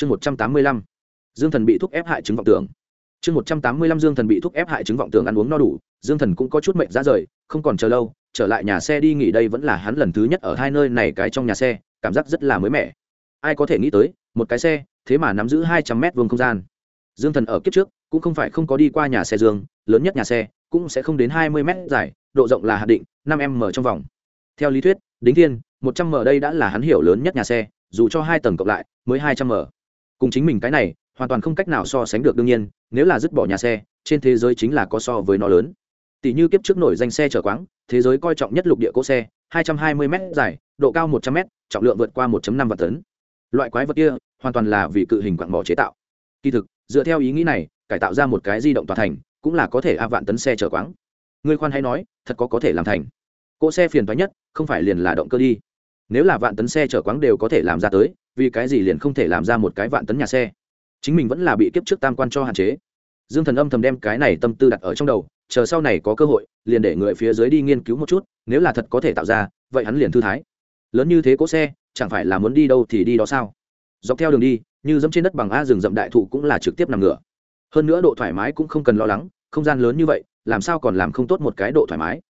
chương một trăm tám mươi lăm dương thần bị thúc ép hại chứng vọng tưởng chương một trăm tám mươi lăm dương thần bị thúc ép hại chứng vọng tưởng ăn uống no đủ dương thần cũng có chút mệnh ra rời không còn chờ lâu trở lại nhà xe đi nghỉ đây vẫn là hắn lần thứ nhất ở hai nơi này cái trong nhà xe cảm giác rất là mới mẻ ai có thể nghĩ tới một cái xe thế mà nắm giữ hai trăm mét vuông không gian dương thần ở kiếp trước cũng không phải không có đi qua nhà xe dương lớn nhất nhà xe cũng sẽ không đến hai mươi mét dài độ rộng là hạt định năm m trong vòng theo lý thuyết đính thiên một trăm m đây đã là hắn hiểu lớn nhất nhà xe dù cho hai tầng cộng lại mới hai trăm m cùng chính mình cái này, hoàn toàn không cách nào so sánh được đương nhiên, nếu là dứt bỏ nhà xe, trên thế giới chính là có so với nó lớn. Tỷ như kiếp trước nổi danh xe chở quáng, thế giới coi trọng nhất lục địa cỗ xe 220 m dài, độ cao 100 m trọng lượng vượt qua 1.5 vạn tấn. Loại quái vật kia, hoàn toàn là vì cự hình quặng mỏ chế tạo. Kỳ thực, dựa theo ý nghĩ này, cải tạo ra một cái di động toàn thành, cũng là có thể a vạn tấn xe chở quáng. Người khoan hay nói, thật có có thể làm thành. Cỗ xe phiền thoái nhất, không phải liền là động cơ đi nếu là vạn tấn xe chở quáng đều có thể làm ra tới, vì cái gì liền không thể làm ra một cái vạn tấn nhà xe? Chính mình vẫn là bị kiếp trước tam quan cho hạn chế. Dương thần âm thầm đem cái này tâm tư đặt ở trong đầu, chờ sau này có cơ hội, liền để người phía dưới đi nghiên cứu một chút, nếu là thật có thể tạo ra, vậy hắn liền thư thái. Lớn như thế cỗ xe, chẳng phải là muốn đi đâu thì đi đó sao? Dọc theo đường đi, như dẫm trên đất bằng a rừng rậm đại thụ cũng là trực tiếp nằm ngửa. Hơn nữa độ thoải mái cũng không cần lo lắng, không gian lớn như vậy, làm sao còn làm không tốt một cái độ thoải mái?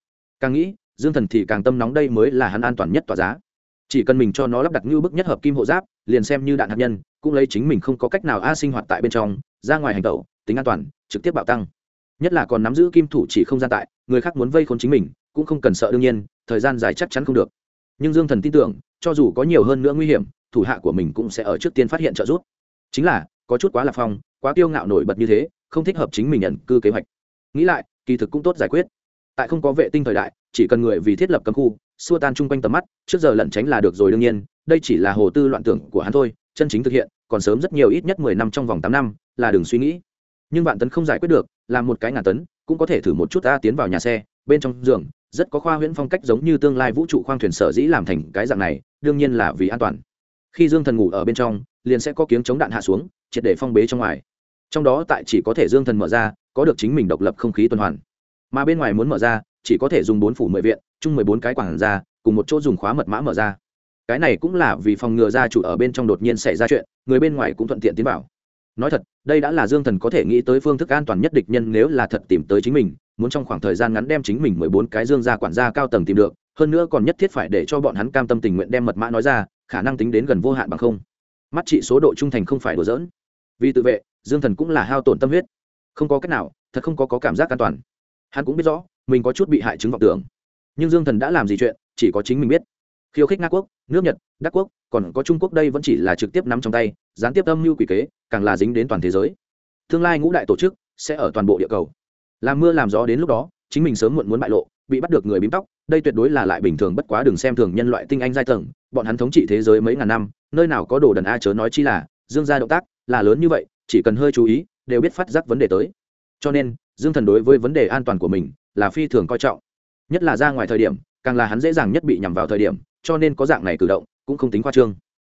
Càng nghĩ, dương thần thì càng tâm nóng đây mới là hắn an toàn nhất tỏa giá chỉ cần mình cho nó lắp đặt như bức nhất hợp kim hộ giáp, liền xem như đạn hạt nhân, cũng lấy chính mình không có cách nào a sinh hoạt tại bên trong, ra ngoài hành tẩu, tính an toàn, trực tiếp bạo tăng. Nhất là còn nắm giữ kim thủ chỉ không gian tại, người khác muốn vây khốn chính mình, cũng không cần sợ đương nhiên, thời gian dài chắc chắn không được. Nhưng dương thần tin tưởng, cho dù có nhiều hơn nữa nguy hiểm, thủ hạ của mình cũng sẽ ở trước tiên phát hiện trợ giúp. Chính là, có chút quá lạc phong, quá kiêu ngạo nổi bật như thế, không thích hợp chính mình nhận cư kế hoạch. Nghĩ lại, kỳ thực cũng tốt giải quyết. Tại không có vệ tinh thời đại chỉ cần người vì thiết lập cấm khu, xua tan chung quanh tầm mắt, trước giờ lẩn tránh là được rồi đương nhiên, đây chỉ là hồ tư loạn tưởng của hắn thôi, chân chính thực hiện, còn sớm rất nhiều ít nhất mười năm trong vòng tám năm, là đừng suy nghĩ. Nhưng vạn tấn không giải quyết được làm một cái ngàn tấn, cũng có thể thử một chút ta tiến vào nhà xe, bên trong giường, rất có khoa huyễn phong cách giống như tương lai vũ trụ khoang thuyền sở dĩ làm thành cái dạng này, đương nhiên là vì an toàn. Khi dương thần ngủ ở bên trong, liền sẽ có kiếng chống đạn hạ xuống, triệt để phong bế trong ngoài. Trong đó tại chỉ có thể dương thần mở ra, có được chính mình độc lập không khí tuần hoàn mà bên ngoài muốn mở ra chỉ có thể dùng bốn phủ mười viện chung mười bốn cái quảng ra cùng một chỗ dùng khóa mật mã mở ra. Cái này cũng là vì phòng ngừa gia chủ ở bên trong đột nhiên xảy ra chuyện người bên ngoài cũng thuận tiện tiến vào. Nói thật đây đã là dương thần có thể nghĩ tới phương thức an toàn nhất địch nhân nếu là thật tìm tới chính mình muốn trong khoảng thời gian ngắn đem chính mình mười bốn cái dương gia quản gia cao tầng tìm được hơn nữa còn nhất thiết phải để cho bọn hắn cam tâm tình nguyện đem mật mã nói ra khả năng tính đến gần vô hạn bằng không. Mắt trị số độ trung thành không phải đùa dỡn vì tự vệ dương thần cũng là hao tổn tâm huyết. Không có cách nào thật không có, có cảm giác an toàn hắn cũng biết rõ, mình có chút bị hại chứng vọng tưởng. Nhưng dương thần đã làm gì chuyện, chỉ có chính mình biết. Khiêu khích nga quốc, nước nhật, đắc quốc, còn có trung quốc đây vẫn chỉ là trực tiếp nắm trong tay, gián tiếp âm mưu quỷ kế, càng là dính đến toàn thế giới. Tương lai ngũ đại tổ chức sẽ ở toàn bộ địa cầu. Làm mưa làm gió đến lúc đó, chính mình sớm muộn muốn bại lộ, bị bắt được người bím tóc, đây tuyệt đối là lại bình thường bất quá đừng xem thường nhân loại tinh anh giai tầng, bọn hắn thống trị thế giới mấy ngàn năm, nơi nào có đồ đần a chớ nói chi là, dương gia động tác là lớn như vậy, chỉ cần hơi chú ý, đều biết phát giác vấn đề tới. Cho nên dương thần đối với vấn đề an toàn của mình là phi thường coi trọng. Nhất là ra ngoài thời điểm, càng là hắn dễ dàng nhất bị nhằm vào thời điểm, cho nên có dạng này cử động cũng không tính khoa trương.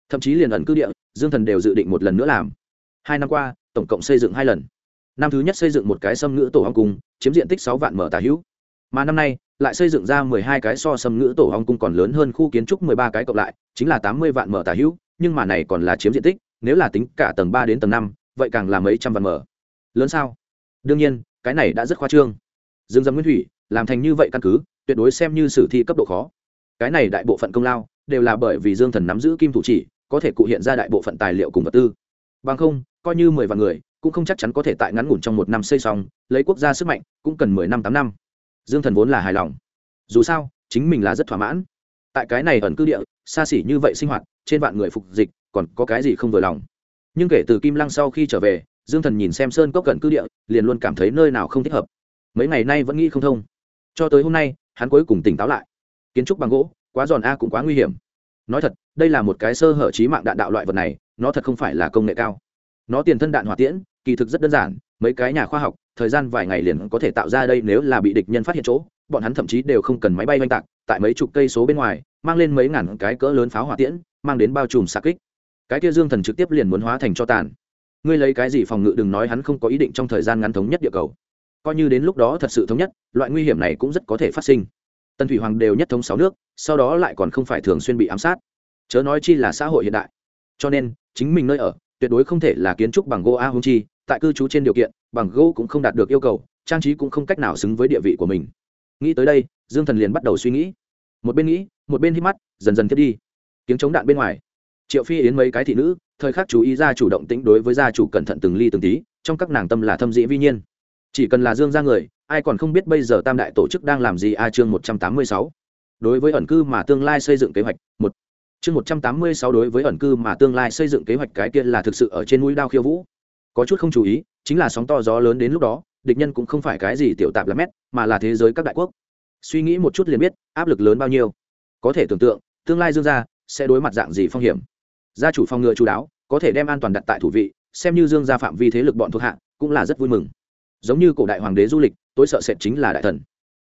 Thậm chí liền ẩn cư địa, dương thần đều dự định một lần nữa làm. Hai năm qua, tổng cộng xây dựng hai lần. Năm thứ nhất xây dựng một cái xâm ngữ tổ hong cung, chiếm diện tích sáu vạn mở tà hữu. Mà năm nay, lại xây dựng ra mười hai cái so xâm ngữ tổ hong cung còn lớn hơn khu kiến trúc mười ba cái cộng lại, chính là tám mươi vạn mở tà hữu, nhưng mà này còn là chiếm diện tích, nếu là tính cả tầng ba đến tầng năm, vậy càng là mấy trăm vạn mở. Lớn sao? Đương nhiên cái này đã rất khoa trương. Dương dâm nguyên thủy, làm thành như vậy căn cứ, tuyệt đối xem như sử thi cấp độ khó. Cái này đại bộ phận công lao, đều là bởi vì dương thần nắm giữ kim thủ chỉ, có thể cụ hiện ra đại bộ phận tài liệu cùng vật tư. Bằng không, coi như mười vạn người, cũng không chắc chắn có thể tại ngắn ngủn trong một năm xây xong, lấy quốc gia sức mạnh, cũng cần mười năm, tám năm. Dương thần vốn là hài lòng. Dù sao, chính mình là rất thỏa mãn. Tại cái này ẩn cư địa, xa xỉ như vậy sinh hoạt, trên vạn người phục dịch, còn có cái gì không vừa lòng. Nhưng kể từ kim lăng sau khi trở về dương thần nhìn xem sơn cốc cận cư địa, liền luôn cảm thấy nơi nào không thích hợp. Mấy ngày nay vẫn nghĩ không thông. Cho tới hôm nay, hắn cuối cùng tỉnh táo lại. Kiến trúc bằng gỗ, quá giòn a cũng quá nguy hiểm. Nói thật, đây là một cái sơ hở trí mạng đạn đạo loại vật này, nó thật không phải là công nghệ cao. Nó tiền thân đạn hỏa tiễn, kỳ thực rất đơn giản, mấy cái nhà khoa học, thời gian vài ngày liền có thể tạo ra đây nếu là bị địch nhân phát hiện chỗ, bọn hắn thậm chí đều không cần máy bay oanh tạc, tại mấy chục cây số bên ngoài, mang lên mấy ngàn cái cỡ lớn pháo hỏa tiễn, mang đến bao trùm xạ kích. Cái kia dương thần trực tiếp liền muốn hóa thành cho tàn ngươi lấy cái gì phòng ngự đừng nói hắn không có ý định trong thời gian ngắn thống nhất địa cầu. Coi như đến lúc đó thật sự thống nhất, loại nguy hiểm này cũng rất có thể phát sinh. Tần thủy hoàng đều nhất thống sáu nước, sau đó lại còn không phải thường xuyên bị ám sát. Chớ nói chi là xã hội hiện đại. Cho nên, chính mình nơi ở, tuyệt đối không thể là kiến trúc bằng gỗ a hung chi, tại cư trú trên điều kiện, bằng gỗ cũng không đạt được yêu cầu, trang trí cũng không cách nào xứng với địa vị của mình. Nghĩ tới đây, dương thần liền bắt đầu suy nghĩ. Một bên nghĩ, một bên hít mắt, dần dần thiết đi. Tiếng chống đạn bên ngoài triệu phi yến mấy cái thị nữ, thời khắc chú ý ra chủ động tĩnh đối với gia chủ cẩn thận từng ly từng tí, trong các nàng tâm là thâm dĩ vi nhiên. Chỉ cần là dương ra người, ai còn không biết bây giờ tam đại tổ chức đang làm gì a chương một trăm tám mươi sáu. Đối với ẩn cư mà tương lai xây dựng kế hoạch, một. Chương một trăm tám mươi sáu đối với ẩn cư mà tương lai xây dựng kế hoạch cái kia là thực sự ở trên núi đao khiêu vũ. Có chút không chú ý, chính là sóng to gió lớn đến lúc đó, địch nhân cũng không phải cái gì tiểu tạp là mét, mà là thế giới các đại quốc. Suy nghĩ một chút liền biết, áp lực lớn bao nhiêu. Có thể tưởng tượng, tương lai dương gia sẽ đối mặt dạng gì phong hiểm gia chủ phòng ngừa chú đáo, có thể đem an toàn đặt tại thủ vị, xem như dương gia phạm vi thế lực bọn thuộc hạ, cũng là rất vui mừng. Giống như cổ đại hoàng đế du lịch, tối sợ sệt chính là đại thần.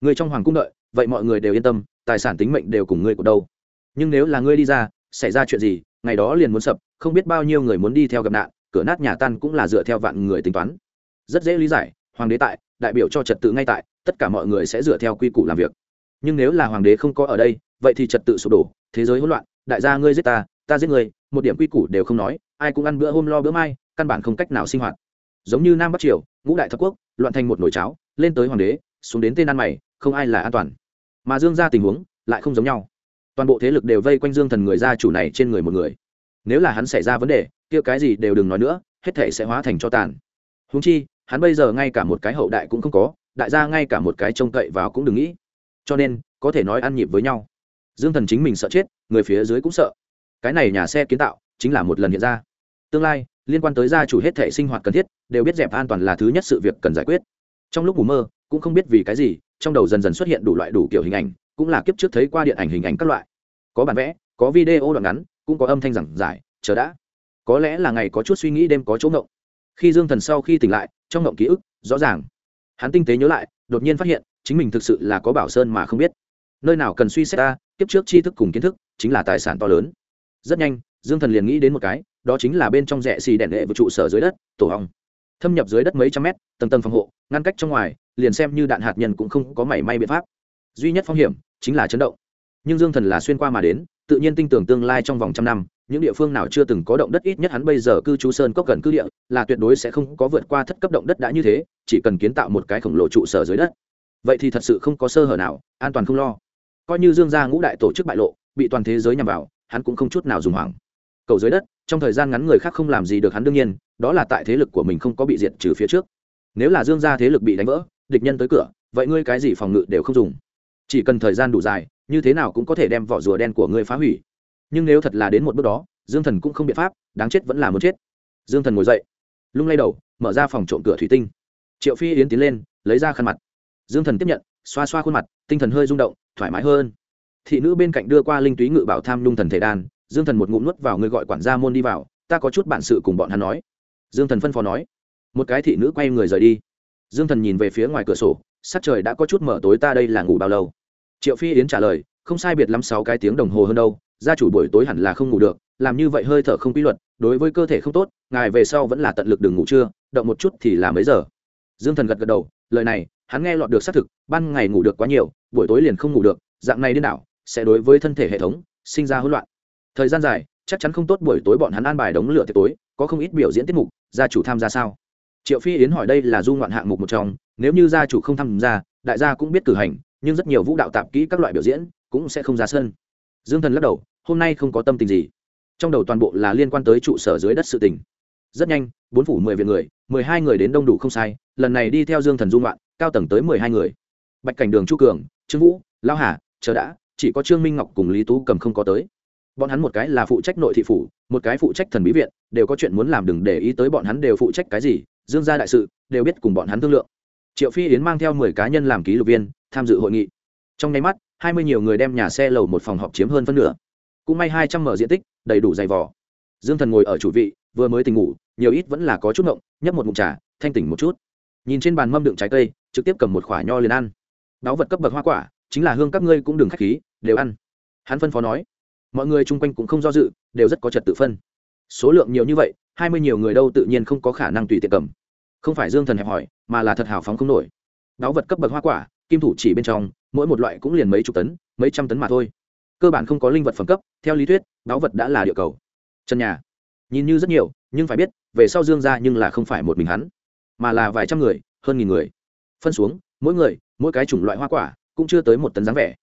Người trong hoàng cung đợi, vậy mọi người đều yên tâm, tài sản tính mệnh đều cùng ngươi của đâu. Nhưng nếu là ngươi đi ra, xảy ra chuyện gì, ngày đó liền muốn sập, không biết bao nhiêu người muốn đi theo gặp nạn, cửa nát nhà tan cũng là dựa theo vạn người tính toán. Rất dễ lý giải, hoàng đế tại, đại biểu cho trật tự ngay tại, tất cả mọi người sẽ dựa theo quy củ làm việc. Nhưng nếu là hoàng đế không có ở đây, vậy thì trật tự sụp đổ, thế giới hỗn loạn, đại gia ngươi giết ta ta giết người một điểm quy củ đều không nói, ai cũng ăn bữa hôm lo bữa mai, căn bản không cách nào sinh hoạt. Giống như nam bắc triều, ngũ đại thập quốc, loạn thành một nồi cháo, lên tới hoàng đế, xuống đến tên ăn mày, không ai là an toàn. Mà dương ra tình huống lại không giống nhau. Toàn bộ thế lực đều vây quanh dương thần người gia chủ này trên người một người. Nếu là hắn xảy ra vấn đề, kia cái gì đều đừng nói nữa, hết thể sẽ hóa thành cho tàn. Húng chi, hắn bây giờ ngay cả một cái hậu đại cũng không có, đại gia ngay cả một cái trông cậy vào cũng đừng nghĩ. Cho nên, có thể nói ăn nhịp với nhau. Dương thần chính mình sợ chết, người phía dưới cũng sợ cái này nhà xe kiến tạo chính là một lần hiện ra. Tương lai, liên quan tới gia chủ hết thể sinh hoạt cần thiết, đều biết dẹp an toàn là thứ nhất sự việc cần giải quyết. Trong lúc ngủ mơ, cũng không biết vì cái gì, trong đầu dần dần xuất hiện đủ loại đủ kiểu hình ảnh, cũng là kiếp trước thấy qua điện ảnh hình ảnh các loại. Có bản vẽ, có video đoạn ngắn, cũng có âm thanh giảng giải, chờ đã. Có lẽ là ngày có chút suy nghĩ đêm có chỗ ngộng. Khi dương thần sau khi tỉnh lại, trong ngộng ký ức, rõ ràng. Hắn tinh tế nhớ lại, đột nhiên phát hiện, chính mình thực sự là có bảo sơn mà không biết. Nơi nào cần suy xét ta, kiếp trước tri thức cùng kiến thức, chính là tài sản to lớn rất nhanh, dương thần liền nghĩ đến một cái, đó chính là bên trong rẽ xì đèn đệ của trụ sở dưới đất, tổ hong thâm nhập dưới đất mấy trăm mét, tầng tầng phòng hộ, ngăn cách trong ngoài, liền xem như đạn hạt nhân cũng không có mảy may biện pháp. Duy nhất phong hiểm chính là chấn động. Nhưng dương thần là xuyên qua mà đến, tự nhiên tin tưởng tương lai trong vòng trăm năm, những địa phương nào chưa từng có động đất ít nhất hắn bây giờ cư trú sơn cốc gần cư địa, là tuyệt đối sẽ không có vượt qua thất cấp động đất đã như thế, chỉ cần kiến tạo một cái khổng lồ trụ sở dưới đất. Vậy thì thật sự không có sơ hở nào, an toàn không lo. Coi như dương gia ngũ đại tổ chức bại lộ, bị toàn thế giới nhằm vào hắn cũng không chút nào dùng hoảng. Cầu dưới đất, trong thời gian ngắn người khác không làm gì được hắn đương nhiên, đó là tại thế lực của mình không có bị diệt trừ phía trước. Nếu là dương gia thế lực bị đánh vỡ, địch nhân tới cửa, vậy ngươi cái gì phòng ngự đều không dùng. Chỉ cần thời gian đủ dài, như thế nào cũng có thể đem vỏ rùa đen của ngươi phá hủy. Nhưng nếu thật là đến một bước đó, dương thần cũng không biện pháp, đáng chết vẫn là muốn chết. Dương thần ngồi dậy, lung lay đầu, mở ra phòng trộm cửa thủy tinh. Triệu phi yến tiến lên, lấy ra khăn mặt. Dương thần tiếp nhận, xoa xoa khuôn mặt, tinh thần hơi rung động, thoải mái hơn thị nữ bên cạnh đưa qua linh túy ngự bảo tham nhung thần thể đan, dương thần một ngụm nuốt vào người gọi quản gia môn đi vào, ta có chút bản sự cùng bọn hắn nói. Dương thần phân phó nói. Một cái thị nữ quay người rời đi. Dương thần nhìn về phía ngoài cửa sổ sắc trời đã có chút mở, tối ta đây là ngủ bao lâu? Triệu phi yến trả lời, không sai biệt lắm sáu cái tiếng đồng hồ hơn đâu, gia chủ buổi tối hẳn là không ngủ được, làm như vậy hơi thở không quy luật, đối với cơ thể không tốt, ngài về sau vẫn là tận lực đừng ngủ trưa, động một chút thì là mấy giờ. Dương thần gật gật đầu, lời này, hắn nghe lọt được xác thực, ban ngày ngủ được quá nhiều, buổi tối liền không ngủ được, dạng này điên đảo sẽ đối với thân thể hệ thống sinh ra hỗn loạn. Thời gian dài, chắc chắn không tốt buổi tối bọn hắn an bài đống lửa tiệc tối, có không ít biểu diễn tiết mục, gia chủ tham gia sao? Triệu phi yến hỏi đây là du ngoạn hạng mục một trong, nếu như gia chủ không tham gia, đại gia cũng biết cử hành, nhưng rất nhiều vũ đạo tạp kỹ các loại biểu diễn cũng sẽ không ra sân. Dương thần lắc đầu, hôm nay không có tâm tình gì. Trong đầu toàn bộ là liên quan tới trụ sở dưới đất sự tình. Rất nhanh, bốn phủ mười viện người, mười hai người đến đông đủ không sai, lần này đi theo dương thần dung loạn cao tầng tới mười hai người. Bạch cảnh đường, chu cường, trương vũ lao hà, chờ đã chỉ có trương minh ngọc cùng lý tú cầm không có tới. Bọn hắn một cái là phụ trách nội thị phủ, một cái phụ trách thần bí viện, đều có chuyện muốn làm đừng để ý tới bọn hắn đều phụ trách cái gì, dương gia đại sự, đều biết cùng bọn hắn thương lượng. Triệu phi yến mang theo mười cá nhân làm ký lục viên, tham dự hội nghị. Trong nháy mắt, hai mươi nhiều người đem nhà xe lầu một phòng họp chiếm hơn phân nửa. Cũng may hai trăm mở diện tích, đầy đủ dày vỏ dương thần ngồi ở chủ vị, vừa mới tỉnh ngủ, nhiều ít vẫn là có chút ngộng, nhấp một mụn trà, thanh tỉnh một chút. Nhìn trên bàn mâm đựng trái cây, trực tiếp cầm một khoả nho liền ăn. Đáo vật cấp bậc hoa quả chính là hương các ngươi cũng đừng k h á c h khí, đều ăn. Hắn phân phó nói. Mọi người chung quanh cũng không do dự, đều rất có trật tự phân. Số lượng nhiều như vậy, hai mươi nhiều người đâu tự nhiên không có khả năng tùy tiện cầm. Không phải dương thần hẹp hỏi, mà là thật hào phóng không nổi. Đáo vật cấp bậc hoa quả, kim thủ chỉ bên trong, mỗi một loại cũng liền mấy chục tấn, mấy trăm tấn mà thôi. Cơ bản không có linh vật phẩm cấp, theo lý thuyết, đáo vật đã là địa cầu. Chân nhà, nhìn như rất nhiều, nhưng phải biết, về sau dương ra nhưng là không phải một mình hắn, mà là vài trăm người, hơn nghìn người. Phân xuống, mỗi người, mỗi cái chủng loại hoa quả cũng chưa tới một tấn dáng vẻ.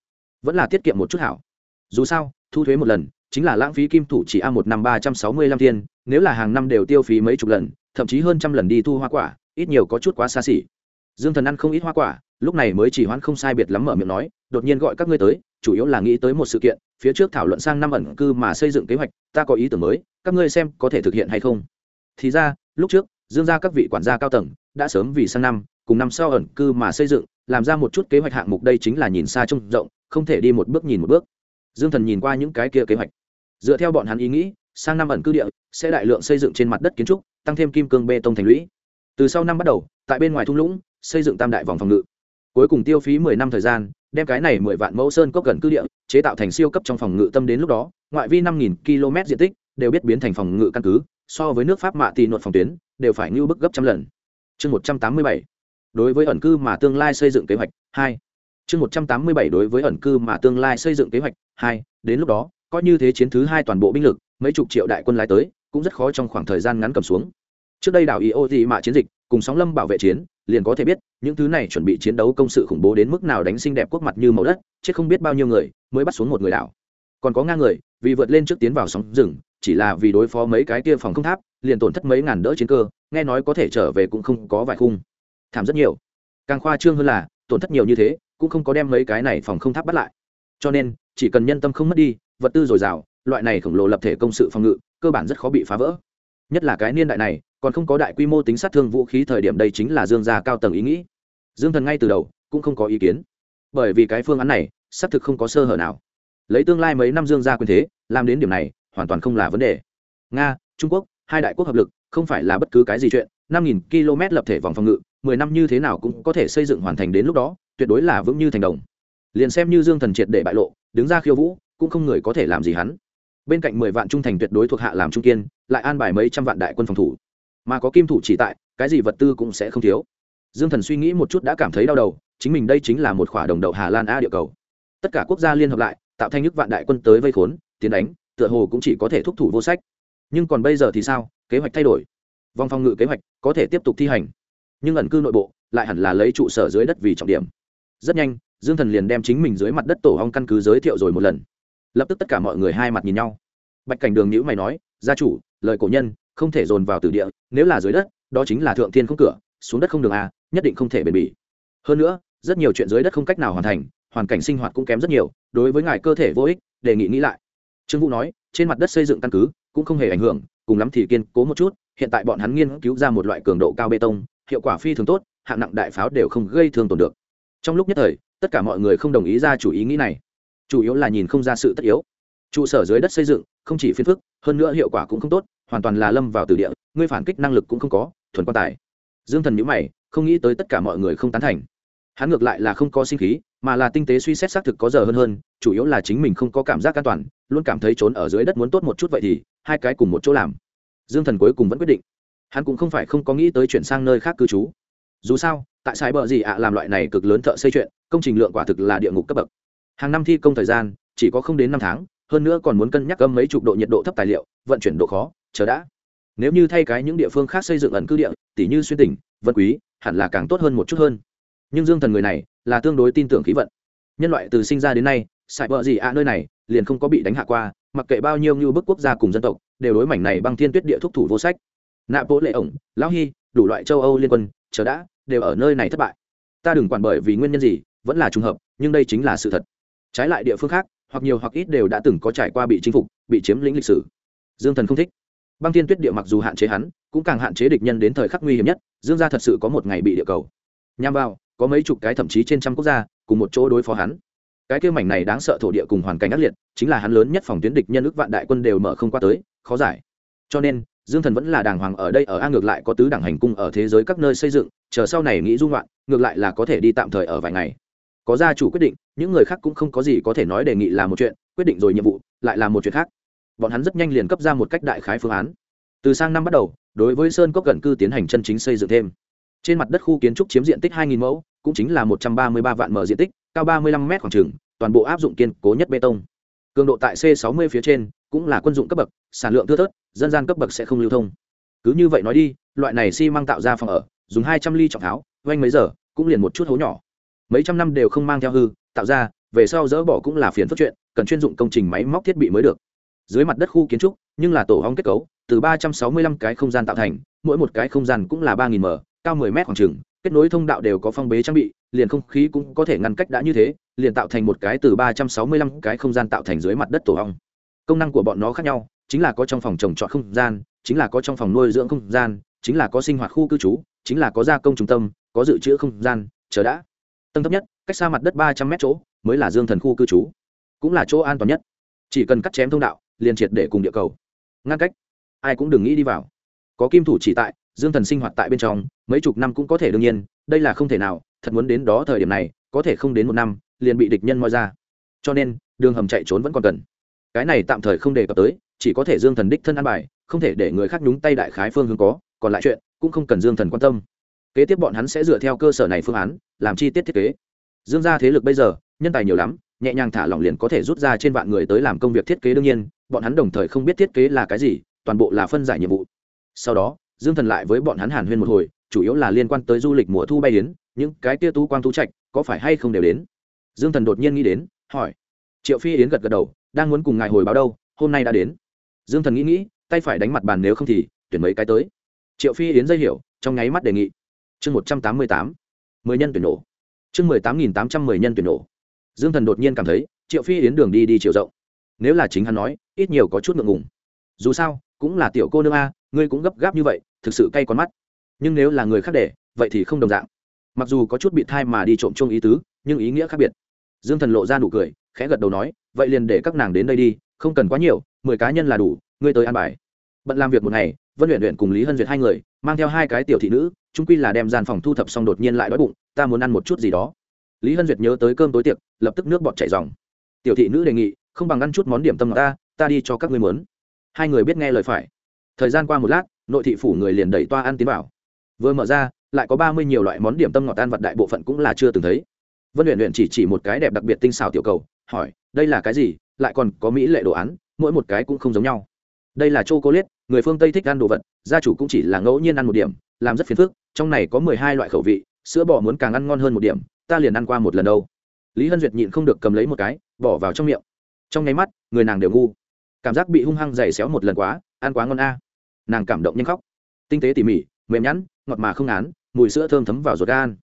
Vẫn là tiết kiệm một chút hảo. Dù sao, thu thuế một lần, chính là lãng phí kim thủ chỉ a một năm ba trăm sáu mươi lăm thiên, nếu là hàng năm đều tiêu phí mấy chục lần, thậm chí hơn trăm lần đi thu hoa quả, ít nhiều có chút quá xa xỉ. Dương thần ăn không ít hoa quả, lúc này mới chỉ hoãn không sai biệt lắm mở miệng nói, đột nhiên gọi các ngươi tới, chủ yếu là nghĩ tới một sự kiện, phía trước thảo luận sang năm ẩn cư mà xây dựng kế hoạch, ta có ý tưởng mới, các ngươi xem có thể thực hiện hay không? Thì ra, lúc trước, dương ra các vị quản gia cao tầng đã sớm vì sang năm, cùng năm sau ẩn cư mà xây dựng làm ra một chút kế hoạch hạng mục đây chính là nhìn xa trông rộng, không thể đi một bước nhìn một bước. Dương thần nhìn qua những cái kia kế hoạch. Dựa theo bọn hắn ý nghĩ, sang năm ẩn cư địa sẽ đại lượng xây dựng trên mặt đất kiến trúc, tăng thêm kim cương bê tông thành lũy. Từ sau năm bắt đầu, tại bên ngoài thung lũng, xây dựng tam đại vòng phòng ngự. Cuối cùng tiêu phí mười năm thời gian, đem cái này mười vạn mẫu sơn cốc gần cư địa chế tạo thành siêu cấp trong phòng ngự tâm đến lúc đó, ngoại vi năm nghìn km diện tích đều biết biến thành phòng ngự căn cứ, so với nước pháp mạ tì nội phòng tuyến đều phải ngưu bức gấp trăm lần. Chương một trăm tám mươi bảy đối với ẩn cư mà tương lai xây dựng kế hoạch, hai. Chương một trăm tám mươi bảy đối với ẩn cư mà tương lai xây dựng kế hoạch, hai. Đến lúc đó, coi như thế chiến thứ hai toàn bộ binh lực, mấy chục triệu đại quân lái tới, cũng rất khó trong khoảng thời gian ngắn cầm xuống. Trước đây đảo ý gì mà chiến dịch, cùng sóng lâm bảo vệ chiến, liền có thể biết, những thứ này chuẩn bị chiến đấu công sự khủng bố đến mức nào đánh xinh đẹp quốc mặt như màu đất, chết không biết bao nhiêu người, mới bắt xuống một người đảo. Còn có ngang người, vì vượt lên trước tiến vào sóng rừng, chỉ là vì đối phó mấy cái kia phòng không tháp, liền tổn thất mấy ngàn đỡ chiến cơ, nghe nói có thể trở về cũng không có vài khung thảm rất nhiều. Càng khoa trương hơn là, tổn thất nhiều như thế, cũng không có đem mấy cái này phòng không tháp bắt lại. Cho nên, chỉ cần nhân tâm không mất đi, vật tư dồi dào, loại này khổng lồ lập thể công sự phòng ngự, cơ bản rất khó bị phá vỡ. Nhất là cái niên đại này, còn không có đại quy mô tính sát thương vũ khí thời điểm đây chính là dương gia cao tầng ý nghĩ. Dương thần ngay từ đầu, cũng không có ý kiến. Bởi vì cái phương án này, xác thực không có sơ hở nào. Lấy tương lai mấy năm dương gia quyền thế, làm đến điểm này, hoàn toàn không là vấn đề. Nga, trung quốc, hai đại quốc hợp lực, không phải là bất cứ cái gì chuyện. năm nghìn km lập thể vòng phòng ngự mười năm như thế nào cũng có thể xây dựng hoàn thành đến lúc đó, tuyệt đối là vững như thành đồng. Liền xem như dương thần triệt để bại lộ, đứng ra khiêu vũ, cũng không người có thể làm gì hắn. Bên cạnh mười vạn trung thành tuyệt đối thuộc hạ làm trung kiên, lại an bài mấy trăm vạn đại quân phòng thủ. Mà có kim thủ chỉ tại, cái gì vật tư cũng sẽ không thiếu. Dương thần suy nghĩ một chút đã cảm thấy đau đầu, chính mình đây chính là một khỏa đồng đậu hà lan a địa cầu. Tất cả quốc gia liên hợp lại, tạo thành nước vạn đại quân tới vây khốn, tiến đánh, tựa hồ cũng chỉ có thể thúc thủ vô sách. Nhưng còn bây giờ thì sao? Kế hoạch thay đổi. Vòng phòng ngự kế hoạch có thể tiếp tục thi hành nhưng ẩn cư nội bộ lại hẳn là lấy trụ sở dưới đất vì trọng điểm. Rất nhanh, dương thần liền đem chính mình dưới mặt đất tổ hong căn cứ giới thiệu rồi một lần. Lập tức tất cả mọi người hai mặt nhìn nhau. Bạch cảnh đường nhữ mày nói, gia chủ, lời cổ nhân, không thể dồn vào từ địa, nếu là dưới đất, đó chính là thượng thiên không cửa, xuống đất không đường a nhất định không thể bền bỉ. Hơn nữa, rất nhiều chuyện dưới đất không cách nào hoàn thành, hoàn cảnh sinh hoạt cũng kém rất nhiều, đối với ngài cơ thể vô ích, đề nghị nghĩ lại. Trương vũ nói, trên mặt đất xây dựng căn cứ cũng không hề ảnh hưởng, cùng lắm thì kiên cố một chút, hiện tại bọn hắn nghiên cứu ra một loại cường độ cao bê tông hiệu quả phi thường tốt, hạng nặng đại pháo đều không gây thương tổn được. Trong lúc nhất thời, tất cả mọi người không đồng ý ra chủ ý nghĩ này. Chủ yếu là nhìn không ra sự tất yếu. Trụ sở dưới đất xây dựng, không chỉ phiên phức, hơn nữa hiệu quả cũng không tốt, hoàn toàn là lâm vào từ địa, ngươi phản kích năng lực cũng không có, thuần quan tài. Dương thần nhữ mày, không nghĩ tới tất cả mọi người không tán thành. Hắn ngược lại là không có sinh khí, mà là tinh tế suy xét xác thực có giờ hơn hơn, chủ yếu là chính mình không có cảm giác an toàn, luôn cảm thấy trốn ở dưới đất muốn tốt một chút vậy thì, hai cái cùng một chỗ làm. Dương thần cuối cùng vẫn quyết định hắn cũng không phải không có nghĩ tới chuyển sang nơi khác cư trú. Dù sao, tại sai bờ gì ạ làm loại này cực lớn thợ xây chuyện, công trình lượng quả thực là địa ngục cấp bậc. Hàng năm thi công thời gian, chỉ có không đến năm tháng, hơn nữa còn muốn cân nhắc âm mấy chục độ nhiệt độ thấp tài liệu, vận chuyển độ khó, chờ đã. Nếu như thay cái những địa phương khác xây dựng ẩn cư địa tỷ như xuyên tỉnh, vân quý, hẳn là càng tốt hơn một chút hơn. Nhưng dương thần người này, là tương đối tin tưởng khí vận. Nhân loại từ sinh ra đến nay, sài bờ gì ạ nơi này, liền không có bị đánh hạ qua, mặc kệ bao nhiêu như bức quốc gia cùng dân tộc, đều đối mảnh này băng thiên tuyết địa thúc thủ vô sách nạ bố lệ ổng lão hy, đủ loại châu âu liên quân, chờ đã, đều ở nơi này thất bại. Ta đừng quản bởi vì nguyên nhân gì, vẫn là trùng hợp, nhưng đây chính là sự thật. Trái lại địa phương khác, hoặc nhiều hoặc ít đều đã từng có trải qua bị chinh phục, bị chiếm lĩnh lịch sử. Dương thần không thích. Băng thiên tuyết địa mặc dù hạn chế hắn, cũng càng hạn chế địch nhân đến thời khắc nguy hiểm nhất, dương gia thật sự có một ngày bị địa cầu. Nhằm vào, có mấy chục cái thậm chí trên trăm quốc gia, cùng một chỗ đối phó hắn. Cái kêu mảnh này đáng sợ thổ địa cùng hoàn cảnh ác liệt, chính là hắn lớn nhất phòng tuyến địch nhân ước vạn đại quân đều mở không qua tới, khó giải. Cho nên dương thần vẫn là đàng hoàng ở đây, ở a ngược lại có tứ đảng hành cung ở thế giới các nơi xây dựng, chờ sau này nghĩ dung loạn ngược lại là có thể đi tạm thời ở vài ngày. Có gia chủ quyết định, những người khác cũng không có gì có thể nói đề nghị là một chuyện, quyết định rồi nhiệm vụ, lại là một chuyện khác. Bọn hắn rất nhanh liền cấp ra một cách đại khái phương án. Từ sang năm bắt đầu, đối với sơn cốc gần cư tiến hành chân chính xây dựng thêm. Trên mặt đất khu kiến trúc chiếm diện tích 2.000 mẫu, cũng chính là 133 vạn mở diện tích, cao 35 m khoảng trường toàn bộ áp dụng kiên cố nhất bê tông cường độ tại c 60 phía trên cũng là quân dụng cấp bậc, sản lượng thưa thớt, dân gian cấp bậc sẽ không lưu thông. Cứ như vậy nói đi, loại này xi măng tạo ra phòng ở, dùng hai trăm ly trọng tháo oanh mấy giờ, cũng liền một chút hố nhỏ. Mấy trăm năm đều không mang theo hư, tạo ra, về sau dỡ bỏ cũng là phiền phức chuyện, cần chuyên dụng công trình máy móc thiết bị mới được. Dưới mặt đất khu kiến trúc, nhưng là tổ hóng kết cấu, từ ba trăm sáu mươi lăm cái không gian tạo thành, mỗi một cái không gian cũng là ba nghìn m, cao mười m khoảng trừng kết nối thông đạo đều có phong bế trang bị, liền không khí cũng có thể ngăn cách đã như thế liền tạo thành một cái từ ba trăm sáu mươi lăm cái không gian tạo thành dưới mặt đất tổ hong công năng của bọn nó khác nhau, chính là có trong phòng trồng trọt không gian, chính là có trong phòng nuôi dưỡng không gian, chính là có sinh hoạt khu cư trú, chính là có gia công trung tâm, có dự trữ không gian, chờ đã. Tầng thấp nhất, cách xa mặt đất ba trăm mét chỗ, mới là dương thần khu cư trú, cũng là chỗ an toàn nhất. Chỉ cần cắt chém thông đạo, liền triệt để cùng địa cầu. Ngăn cách, ai cũng đừng nghĩ đi vào. Có kim thủ chỉ tại, dương thần sinh hoạt tại bên trong, mấy chục năm cũng có thể đương nhiên, đây là không thể nào, thật muốn đến đó thời điểm này, có thể không đến một năm liền bị địch nhân moi ra. Cho nên, đường hầm chạy trốn vẫn còn cần. Cái này tạm thời không đề cập tới, chỉ có thể dương thần đích thân ăn bài, không thể để người khác nhúng tay đại khái phương hướng có, còn lại chuyện cũng không cần dương thần quan tâm. Kế tiếp bọn hắn sẽ dựa theo cơ sở này phương án, làm chi tiết thiết kế. Dương ra thế lực bây giờ, nhân tài nhiều lắm, nhẹ nhàng thả lỏng liền có thể rút ra trên vạn người tới làm công việc thiết kế đương nhiên, bọn hắn đồng thời không biết thiết kế là cái gì, toàn bộ là phân giải nhiệm vụ. Sau đó, dương thần lại với bọn hắn hàn huyên một hồi, chủ yếu là liên quan tới du lịch mùa thu bay đến, những cái tia tú quang tú trạch, có phải hay không đều đến dương thần đột nhiên nghĩ đến, hỏi. Triệu phi yến gật gật đầu, đang muốn cùng ngài hồi báo đâu, hôm nay đã đến. Dương thần nghĩ nghĩ, tay phải đánh mặt bàn nếu không thì, tuyển mấy cái tới. Triệu phi yến dây hiểu, trong nháy mắt đề nghị. Chương một trăm tám mươi tám, mười nhân tuyển nổ. Chương mười tám nghìn tám trăm mười nhân tuyển nổ. Dương thần đột nhiên cảm thấy, triệu phi yến đường đi đi chiều rộng. Nếu là chính hắn nói, ít nhiều có chút ngượng ngùng. Dù sao, cũng là tiểu cô nương a, ngươi cũng gấp gáp như vậy, thực sự cay con mắt. Nhưng nếu là người khác để, vậy thì không đồng dạng. Mặc dù có chút bị thai mà đi trộm chung ý tứ nhưng ý nghĩa khác biệt. Dương thần lộ ra nụ cười, khẽ gật đầu nói, vậy liền để các nàng đến đây đi, không cần quá nhiều, mười cá nhân là đủ, ngươi tới ăn bài. Bận làm việc một ngày, vân luyện luyện cùng lý hân duyệt hai người, mang theo hai cái tiểu thị nữ chúng quy là đem gian phòng thu thập xong đột nhiên lại đói bụng, ta muốn ăn một chút gì đó. Lý hân duyệt nhớ tới cơm tối tiệc, lập tức nước bọt chảy dòng. Tiểu thị nữ đề nghị, không bằng ăn chút món điểm tâm ngọt ta ta đi cho các ngươi muốn. Hai người biết nghe lời phải. Thời gian qua một lát, nội thị phủ người liền đẩy toa ăn tiến vào. Vừa mở ra, lại có ba mươi nhiều loại món điểm tâm ngọt tan vật đại bộ phận cũng là chưa từng thấy vân luyện luyện chỉ chỉ một cái đẹp đặc biệt tinh xảo tiểu cầu, hỏi, đây là cái gì? Lại còn có mỹ lệ đồ án, mỗi một cái cũng không giống nhau. Đây là c h o c người phương tây thích ăn đồ vật, gia chủ cũng chỉ là ngẫu nhiên ăn một điểm, làm rất phiền phức, trong này có mười hai loại khẩu vị, sữa bò muốn càng ăn ngon hơn một điểm, ta liền ăn qua một lần đâu. Lý hân duyệt nhịn không được cầm lấy một cái, bỏ vào trong miệng. Trong nháy mắt, người nàng đều ngu. Cảm giác bị hung hăng dày xéo một lần quá, ăn quá ngon a. Nàng cảm động nhanh khóc. Tinh tế tỉ mỉ, mềm nhẵn, ngọt mà không án mùi sữa thơm thấm vào ruột gan.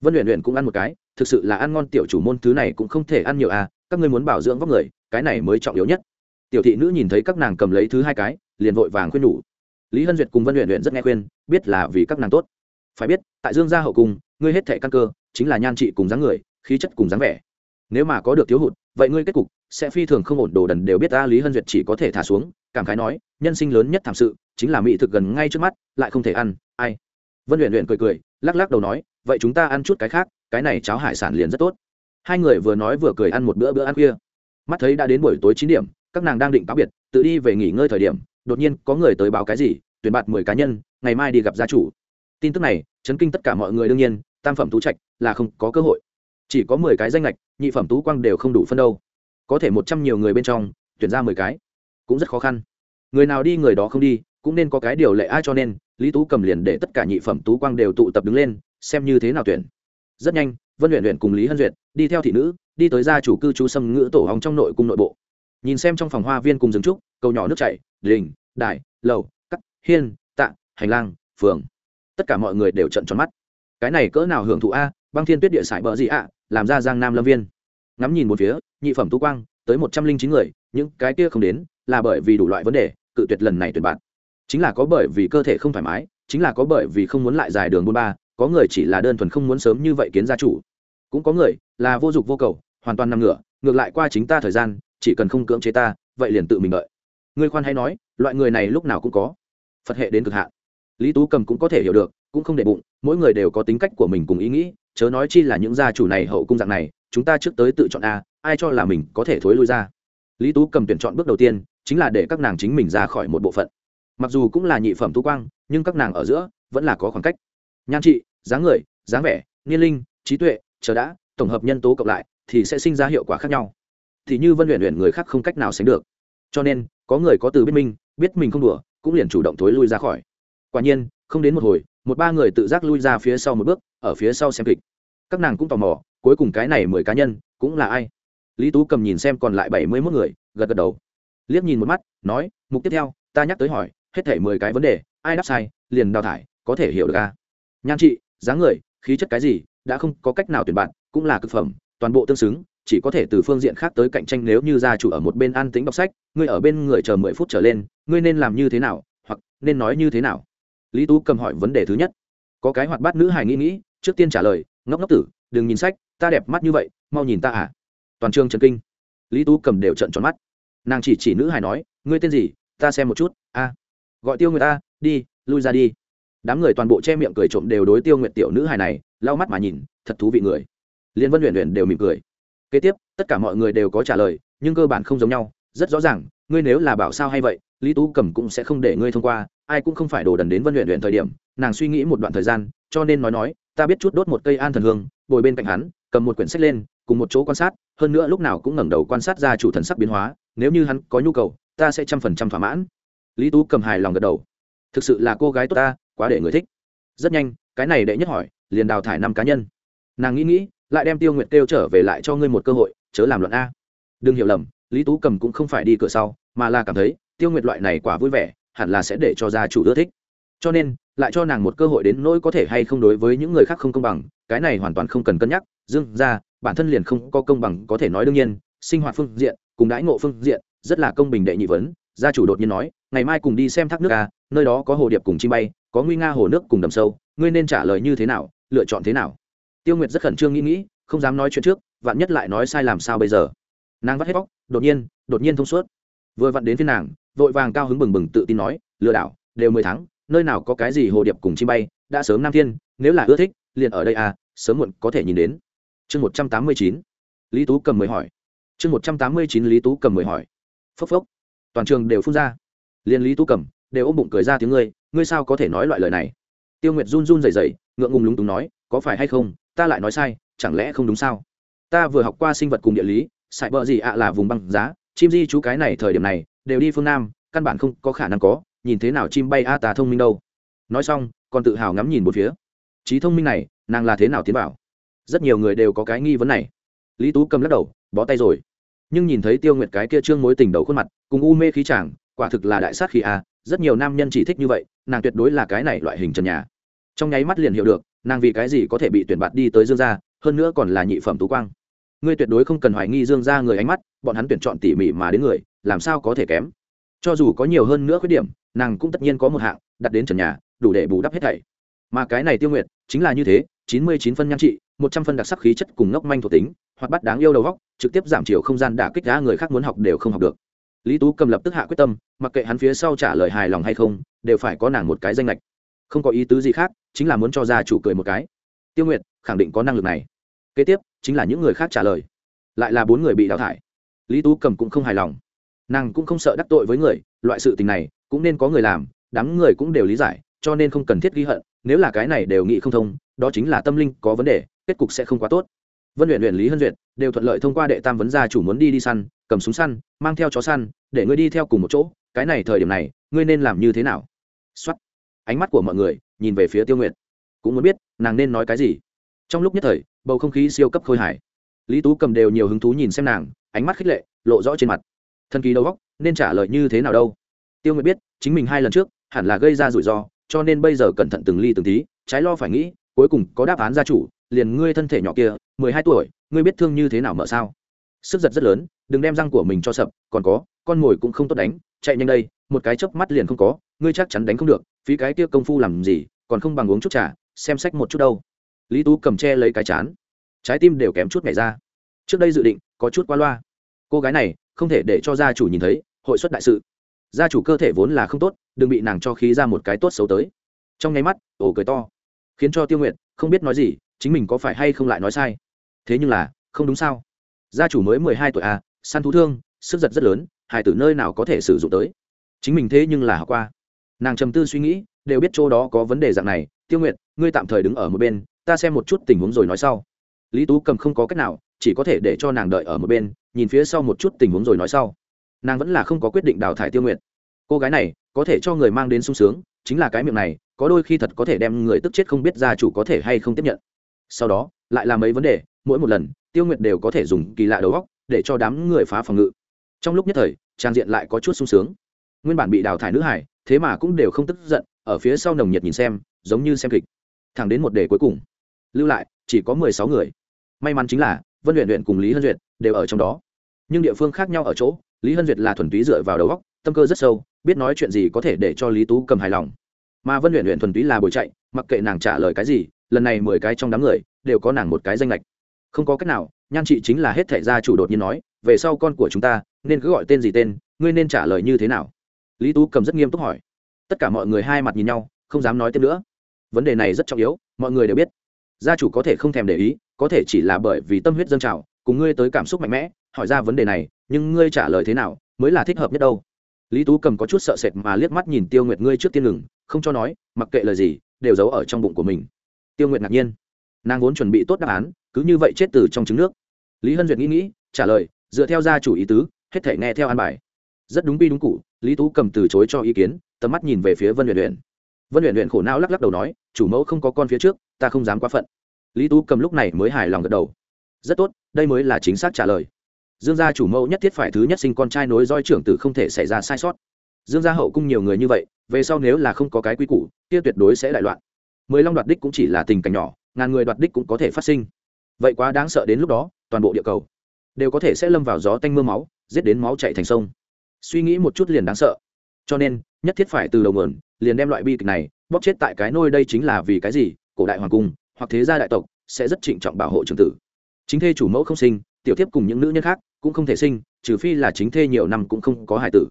Vân luyện luyện cũng ăn một cái thực sự là ăn ngon tiểu chủ môn, thứ này cũng không thể ăn nhiều à các ngươi muốn bảo dưỡng vóc người, cái này mới trọng yếu nhất. Tiểu thị nữ nhìn thấy các nàng cầm lấy thứ hai cái, liền vội vàng khuyên nhủ. Lý hân duyệt cùng vân luyện luyện rất nghe khuyên, biết là vì các nàng tốt. Phải biết, tại dương gia hậu cung ngươi hết thẻ căn cơ, chính là nhan trị cùng dáng người, khí chất cùng dáng vẻ. Nếu mà có được thiếu hụt, vậy ngươi kết cục sẽ phi thường không ổn, đồ đần đều biết ta, lý hân duyệt chỉ có thể thả xuống, cảm khái nói, nhân sinh lớn nhất thảm sự, chính là mỹ thực gần ngay trước mắt, lại không thể ăn, ai? Vân luyện luyện cười cười, lắc lắc đầu nói, vậy chúng ta ăn chút cái khác cái này cháo hải sản liền rất tốt. Hai người vừa nói vừa cười ăn một bữa bữa ăn khuya. Mắt thấy đã đến buổi tối chín điểm, các nàng đang định cáo biệt, tự đi về nghỉ ngơi thời điểm, đột nhiên có người tới báo cái gì, tuyển bạt mười cá nhân, ngày mai đi gặp gia chủ. Tin tức này, chấn kinh tất cả mọi người đương nhiên, tam phẩm tú trạch là không có cơ hội. Chỉ có mười cái danh lệch nhị phẩm tú quang đều không đủ phân đâu. Có thể một trăm nhiều người bên trong, tuyển ra mười cái, cũng rất khó khăn. Người nào đi người đó không đi, cũng nên có cái điều lệ ai cho nên, lý tú cầm liền để tất cả nhị phẩm tú quang đều tụ tập đứng lên, xem như thế nào tuyển rất nhanh, vân luyện luyện cùng lý hân duyệt đi theo thị nữ, đi tới gia chủ cư trú sâm ngữ tổ hóng trong nội cung nội bộ. Nhìn xem trong phòng hoa viên cùng rừng trúc, cầu nhỏ nước chảy, đình đại lầu, cắt, hiên, tạ, hành lang, phường. Tất cả mọi người đều trận tròn mắt. Cái này cỡ nào hưởng thụ a, băng thiên tuyết địa sải bờ gì ạ, làm ra giang nam lâm viên. Ngắm nhìn một phía, nhị phẩm tu quang, tới một trăm linh chín người, những cái kia không đến, là bởi vì đủ loại vấn đề, cự tuyệt lần này tuyển bạn. Chính là có bởi vì cơ thể không thoải mái, chính là có bởi vì không muốn lại dài đường buôn ba có người chỉ là đơn thuần không muốn sớm như vậy kiến gia chủ. Cũng có người là vô dụng vô cầu, hoàn toàn nằm ngửa, ngược lại qua chính ta thời gian, chỉ cần không cưỡng chế ta, vậy liền tự mình đợi. Người khoan hay nói, loại người này lúc nào cũng có. Phật hệ đến cực hạn. Lý tú cầm cũng có thể hiểu được, cũng không để bụng, mỗi người đều có tính cách của mình cùng ý nghĩ, chớ nói chi là những gia chủ này hậu cung dạng này, chúng ta trước tới tự chọn a, ai cho là mình có thể thối lui ra. Lý tú cầm tuyển chọn bước đầu tiên, chính là để các nàng chính mình ra khỏi một bộ phận. Mặc dù cũng là nhị phẩm tú quang, nhưng các nàng ở giữa vẫn là có khoảng cách nhan trị, dáng người, dáng vẻ, niên linh, trí tuệ, chờ đã, tổng hợp nhân tố cộng lại thì sẽ sinh ra hiệu quả khác nhau. Thì như vân luyện luyện người khác không cách nào sánh được. Cho nên, có người có từ biết minh biết mình không đùa, cũng liền chủ động thối lui ra khỏi. Quả nhiên, không đến một hồi, một ba người tự giác lui ra phía sau một bước, ở phía sau xem kịch. Các nàng cũng tò mò, cuối cùng cái này mười cá nhân, cũng là ai? Lý tú cầm nhìn xem còn lại bảy mươi mốt người, gật gật đầu. Liếc nhìn một mắt, nói, mục tiếp theo, ta nhắc tới hỏi, hết thể mười cái vấn đề, ai đáp sai, liền đào thải, có thể hiểu được à? Nhan trị, dáng người, khí chất cái gì, đã không có cách nào tuyển bạn, cũng là cực phẩm, toàn bộ tương xứng, chỉ có thể từ phương diện khác tới cạnh tranh nếu như gia chủ ở một bên an tính đọc sách, ngươi ở bên người chờ mười phút trở lên, ngươi nên làm như thế nào, hoặc nên nói như thế nào? Lý tú cầm hỏi vấn đề thứ nhất. Có cái hoạt bát nữ hài nghĩ nghĩ, trước tiên trả lời, ngốc ngốc tử, đừng nhìn sách, ta đẹp mắt như vậy, mau nhìn ta à? Toàn trường trần kinh. Lý tú cầm đều trận tròn mắt. Nàng chỉ chỉ nữ hài nói, ngươi tên gì? Ta xem một chút, a. Gọi tiêu người ta, đi, lui ra đi đám người toàn bộ che miệng cười trộm đều đối tiêu nguyện tiểu nữ hài này lau mắt mà nhìn, thật thú vị người. Liên vân luyện luyện đều mỉm cười. Kế tiếp, tất cả mọi người đều có trả lời, nhưng cơ bản không giống nhau, rất rõ ràng, ngươi nếu là bảo sao hay vậy, lý tú cầm cũng sẽ không để ngươi thông qua, ai cũng không phải đồ đần đến vân luyện luyện thời điểm, nàng suy nghĩ một đoạn thời gian, cho nên nói nói, ta biết chút đốt một cây an thần hương, ngồi bên cạnh hắn, cầm một quyển sách lên, cùng một chỗ quan sát, hơn nữa lúc nào cũng ngẩng đầu quan sát ra chủ thần sắc biến hóa, nếu như hắn có nhu cầu, ta sẽ trăm phần trăm thỏa mãn. Lý tú cầm hài lòng gật đầu. Thực sự là cô gái tốt ta quá để người thích. Rất nhanh, cái này đệ nhất hỏi, liền đào thải năm cá nhân. Nàng nghĩ nghĩ, lại đem tiêu nguyệt kêu trở về lại cho ngươi một cơ hội, chớ làm luận a. Đừng hiểu lầm, lý tú cầm cũng không phải đi cửa sau, mà là cảm thấy, tiêu nguyệt loại này quả vui vẻ, hẳn là sẽ để cho gia chủ ưa thích. Cho nên, lại cho nàng một cơ hội đến nỗi có thể hay không đối với những người khác không công bằng, cái này hoàn toàn không cần cân nhắc. Dương, ra, bản thân liền không có công bằng, có thể nói đương nhiên, sinh hoạt phương diện, cùng đãi ngộ phương diện, rất là công bình đệ nhị vấn. Gia chủ đột nhiên nói, ngày mai cùng đi xem thác nước a, nơi đó có hồ điệp cùng chim bay có nguy nga hồ nước cùng đầm sâu, ngươi nên trả lời như thế nào, lựa chọn thế nào? Tiêu nguyệt rất khẩn trương nghĩ nghĩ, không dám nói chuyện trước, vạn nhất lại nói sai làm sao bây giờ? Nàng vắt hết bóc đột nhiên đột nhiên thông suốt. Vừa vặn đến phía nàng, vội vàng cao hứng bừng bừng tự tin nói, lừa đảo, đều mười tháng, nơi nào có cái gì hồ điệp cùng chim bay, đã sớm nam thiên, nếu là ưa thích, liền ở đây à sớm muộn có thể nhìn đến. Chương một trăm tám mươi chín, lý tú cầm mười hỏi. Chương một trăm tám mươi chín, lý tú cầm mười hỏi. Phốc phốc, toàn trường đều phun ra. Liền lý tú cầm đều ôm bụng cười ra tiếng ngươi ngươi sao có thể nói loại lời này? Tiêu nguyệt run run rẩy rẩy, ngượng ngùng lúng túng nói, có phải hay không, ta lại nói sai, chẳng lẽ không đúng sao? Ta vừa học qua sinh vật cùng địa lý, sải bờ gì ạ là vùng băng giá, chim di chú cái này thời điểm này, đều đi phương nam, căn bản không có khả năng có, nhìn thế nào chim bay a tà thông minh đâu. Nói xong, còn tự hào ngắm nhìn một phía. Trí thông minh này, nàng là thế nào tiến bảo rất nhiều người đều có cái nghi vấn này. Lý tú cầm lắc đầu, bó tay rồi. Nhưng nhìn thấy tiêu nguyệt cái kia trương mối tình đầu khuôn mặt, cùng u mê khí chàng, quả thực là đại sát khí a rất nhiều nam nhân chỉ thích như vậy, nàng tuyệt đối là cái này loại hình trần nhà. Trong nháy mắt liền hiểu được, nàng vì cái gì có thể bị tuyển bạt đi tới dương gia, hơn nữa còn là nhị phẩm tú quang. Ngươi tuyệt đối không cần hoài nghi dương gia người ánh mắt, bọn hắn tuyển chọn tỉ mỉ mà đến người, làm sao có thể kém? Cho dù có nhiều hơn nữa khuyết điểm, nàng cũng tất nhiên có một hạng, đặt đến trần nhà, đủ để bù đắp hết thảy. Mà cái này tiêu nguyệt, chính là như thế, chín mươi chín phân nhan trị, một trăm phân đặc sắc khí chất cùng ngốc manh thuộc tính hoặc bắt đáng yêu đầu góc trực tiếp giảm chiều không gian đả kích ra người khác muốn học đều không học được lý tú cầm lập tức hạ quyết tâm, mặc kệ hắn phía sau trả lời hài lòng hay không, đều phải có nàng một cái danh lệch không có ý tứ gì khác, chính là muốn cho gia chủ cười một cái. Tiêu nguyệt, khẳng định có năng lực này. Kế tiếp, chính là những người khác trả lời. Lại là bốn người bị đào thải. Lý tú cầm cũng không hài lòng. Nàng cũng không sợ đắc tội với người, loại sự tình này cũng nên có người làm, đám người cũng đều lý giải, cho nên không cần thiết ghi hận, nếu là cái này đều nghĩ không thông, đó chính là tâm linh có vấn đề, kết cục sẽ không quá tốt. Vân luyện luyện lý hân duyệt đều thuận lợi thông qua đệ tam vấn gia chủ muốn đi đi săn cầm súng săn, mang theo chó săn, để ngươi đi theo cùng một chỗ, cái này thời điểm này, ngươi nên làm như thế nào? Xuất ánh mắt của mọi người nhìn về phía tiêu nguyệt. Cũng muốn biết, nàng nên nói cái gì? Trong lúc nhất thời, bầu không khí siêu cấp khôi hài. Lý tú cầm đều nhiều hứng thú nhìn xem nàng, ánh mắt khích lệ, lộ rõ trên mặt. Thần kỳ đầu góc nên trả lời như thế nào đâu? Tiêu nguyệt biết, chính mình hai lần trước, hẳn là gây ra rủi ro, cho nên bây giờ cẩn thận từng ly từng tí, trái lo phải nghĩ, cuối cùng có đáp án gia chủ, liền ngươi thân thể nhỏ kia, mười hai tuổi, ngươi biết thương như thế nào mở sao? Sức giật rất lớn đừng đem răng của mình cho sập, còn có, con mồi cũng không tốt đánh, chạy nhanh đây, một cái chớp mắt liền không có, ngươi chắc chắn đánh không được, phí cái kia công phu làm gì, còn không bằng uống chút trà, xem sách một chút đâu. Lý tú cầm che lấy cái chán. Trái tim đều kém chút nhảy ra. Trước đây dự định, có chút qua loa. Cô gái này, không thể để cho gia chủ nhìn thấy, hội xuất đại sự. Gia chủ cơ thể vốn là không tốt, đừng bị nàng cho khí ra một cái tốt xấu tới. Trong nháy mắt, ổ cười to. Khiến cho tiêu nguyện không biết nói gì, chính mình có phải hay không lại nói sai. Thế nhưng là, không đúng sao? Gia chủ mới mười hai tuổi à săn thú thương, sức giật rất lớn, hải tử nơi nào có thể sử dụng tới. Chính mình thế nhưng là học qua. Nàng trầm tư suy nghĩ, đều biết chỗ đó có vấn đề dạng này, tiêu nguyện ngươi tạm thời đứng ở một bên, ta xem một chút tình huống rồi nói sau. Lý tú cầm không có cách nào, chỉ có thể để cho nàng đợi ở một bên, nhìn phía sau một chút tình huống rồi nói sau. Nàng vẫn là không có quyết định đào thải tiêu nguyện cô gái này, có thể cho người mang đến sung sướng, chính là cái miệng này, có đôi khi thật có thể đem người tức chết không biết gia chủ có thể hay không tiếp nhận. Sau đó, lại là mấy vấn đề, mỗi một lần, tiêu nguyệt đều có thể dùng kỳ lạ đầu góc để cho đám người phá phòng ngự. Trong lúc nhất thời, trang diện lại có chút sung sướng. Nguyên bản bị đào thải nữ hải, thế mà cũng đều không tức giận, ở phía sau nồng nhiệt nhìn xem, giống như xem kịch. Thẳng đến một đề cuối cùng. Lưu lại, chỉ có mười sáu người. May mắn chính là, vân luyện luyện cùng lý hân duyệt đều ở trong đó. Nhưng địa phương khác nhau ở chỗ, lý hân duyệt là thuần túy dựa vào đầu góc tâm cơ rất sâu, biết nói chuyện gì có thể để cho lý tú cầm hài lòng. Mà vân luyện luyện thuần túy là bồi chạy, mặc kệ nàng trả lời cái gì, lần này mười cái trong đám người đều có nàng một cái danh lệch. Không có cách nào nhan chị chính là hết thẻ gia chủ đột nhiên nói, về sau con của chúng ta, nên cứ gọi tên gì tên, ngươi nên trả lời như thế nào? Lý tú cầm rất nghiêm túc hỏi. Tất cả mọi người hai mặt nhìn nhau, không dám nói tiếp nữa. Vấn đề này rất trọng yếu, mọi người đều biết. Gia chủ có thể không thèm để ý, có thể chỉ là bởi vì tâm huyết dâng trào, cùng ngươi tới cảm xúc mạnh mẽ, hỏi ra vấn đề này, nhưng ngươi trả lời thế nào, mới là thích hợp nhất đâu. Lý tú cầm có chút sợ sệt mà liếc mắt nhìn tiêu nguyệt ngươi trước tiên ngừng, không cho nói, mặc kệ lời gì, đều giấu ở trong bụng của mình. Tiêu nguyệt ngạc nhiên. Nàng vốn chuẩn bị tốt đáp án, cứ như vậy chết từ trong trứng nước lý hân duyệt nghĩ nghĩ, trả lời, dựa theo gia chủ ý tứ, hết thể nghe theo an bài. Rất đúng bi đúng cụ lý tú cầm từ chối cho ý kiến, tầm mắt nhìn về phía vân luyện luyện vân luyện luyện khổ não lắc lắc đầu nói, chủ mẫu không có con phía trước, ta không dám quá phận. Lý tú cầm lúc này mới hài lòng gật đầu. Rất tốt, đây mới là chính xác trả lời. Dương gia chủ mẫu nhất thiết phải thứ nhất sinh con trai nối roi trưởng tử không thể xảy ra sai sót. Dương gia hậu cung nhiều người như vậy, về sau nếu là không có cái quy củ, kia tuyệt đối sẽ đại loạn. Mười long đoạt đích cũng chỉ là tình cảnh nhỏ, ngàn người đoạt đích cũng có thể phát sinh. Vậy quá đáng sợ đến lúc đó toàn bộ địa cầu, đều có thể sẽ lâm vào gió tanh mưa máu, giết đến máu chạy thành sông. Suy nghĩ một chút liền đáng sợ. Cho nên, nhất thiết phải từ đầu nguồn, liền đem loại bi kịch này bóp chết tại cái nôi đây chính là vì cái gì, cổ đại hoàng cung, hoặc thế gia đại tộc, sẽ rất trịnh trọng bảo hộ trường tử. Chính thê chủ mẫu không sinh, tiểu tiếp cùng những nữ nhân khác cũng không thể sinh, trừ phi là chính thê nhiều năm cũng không có hài tử.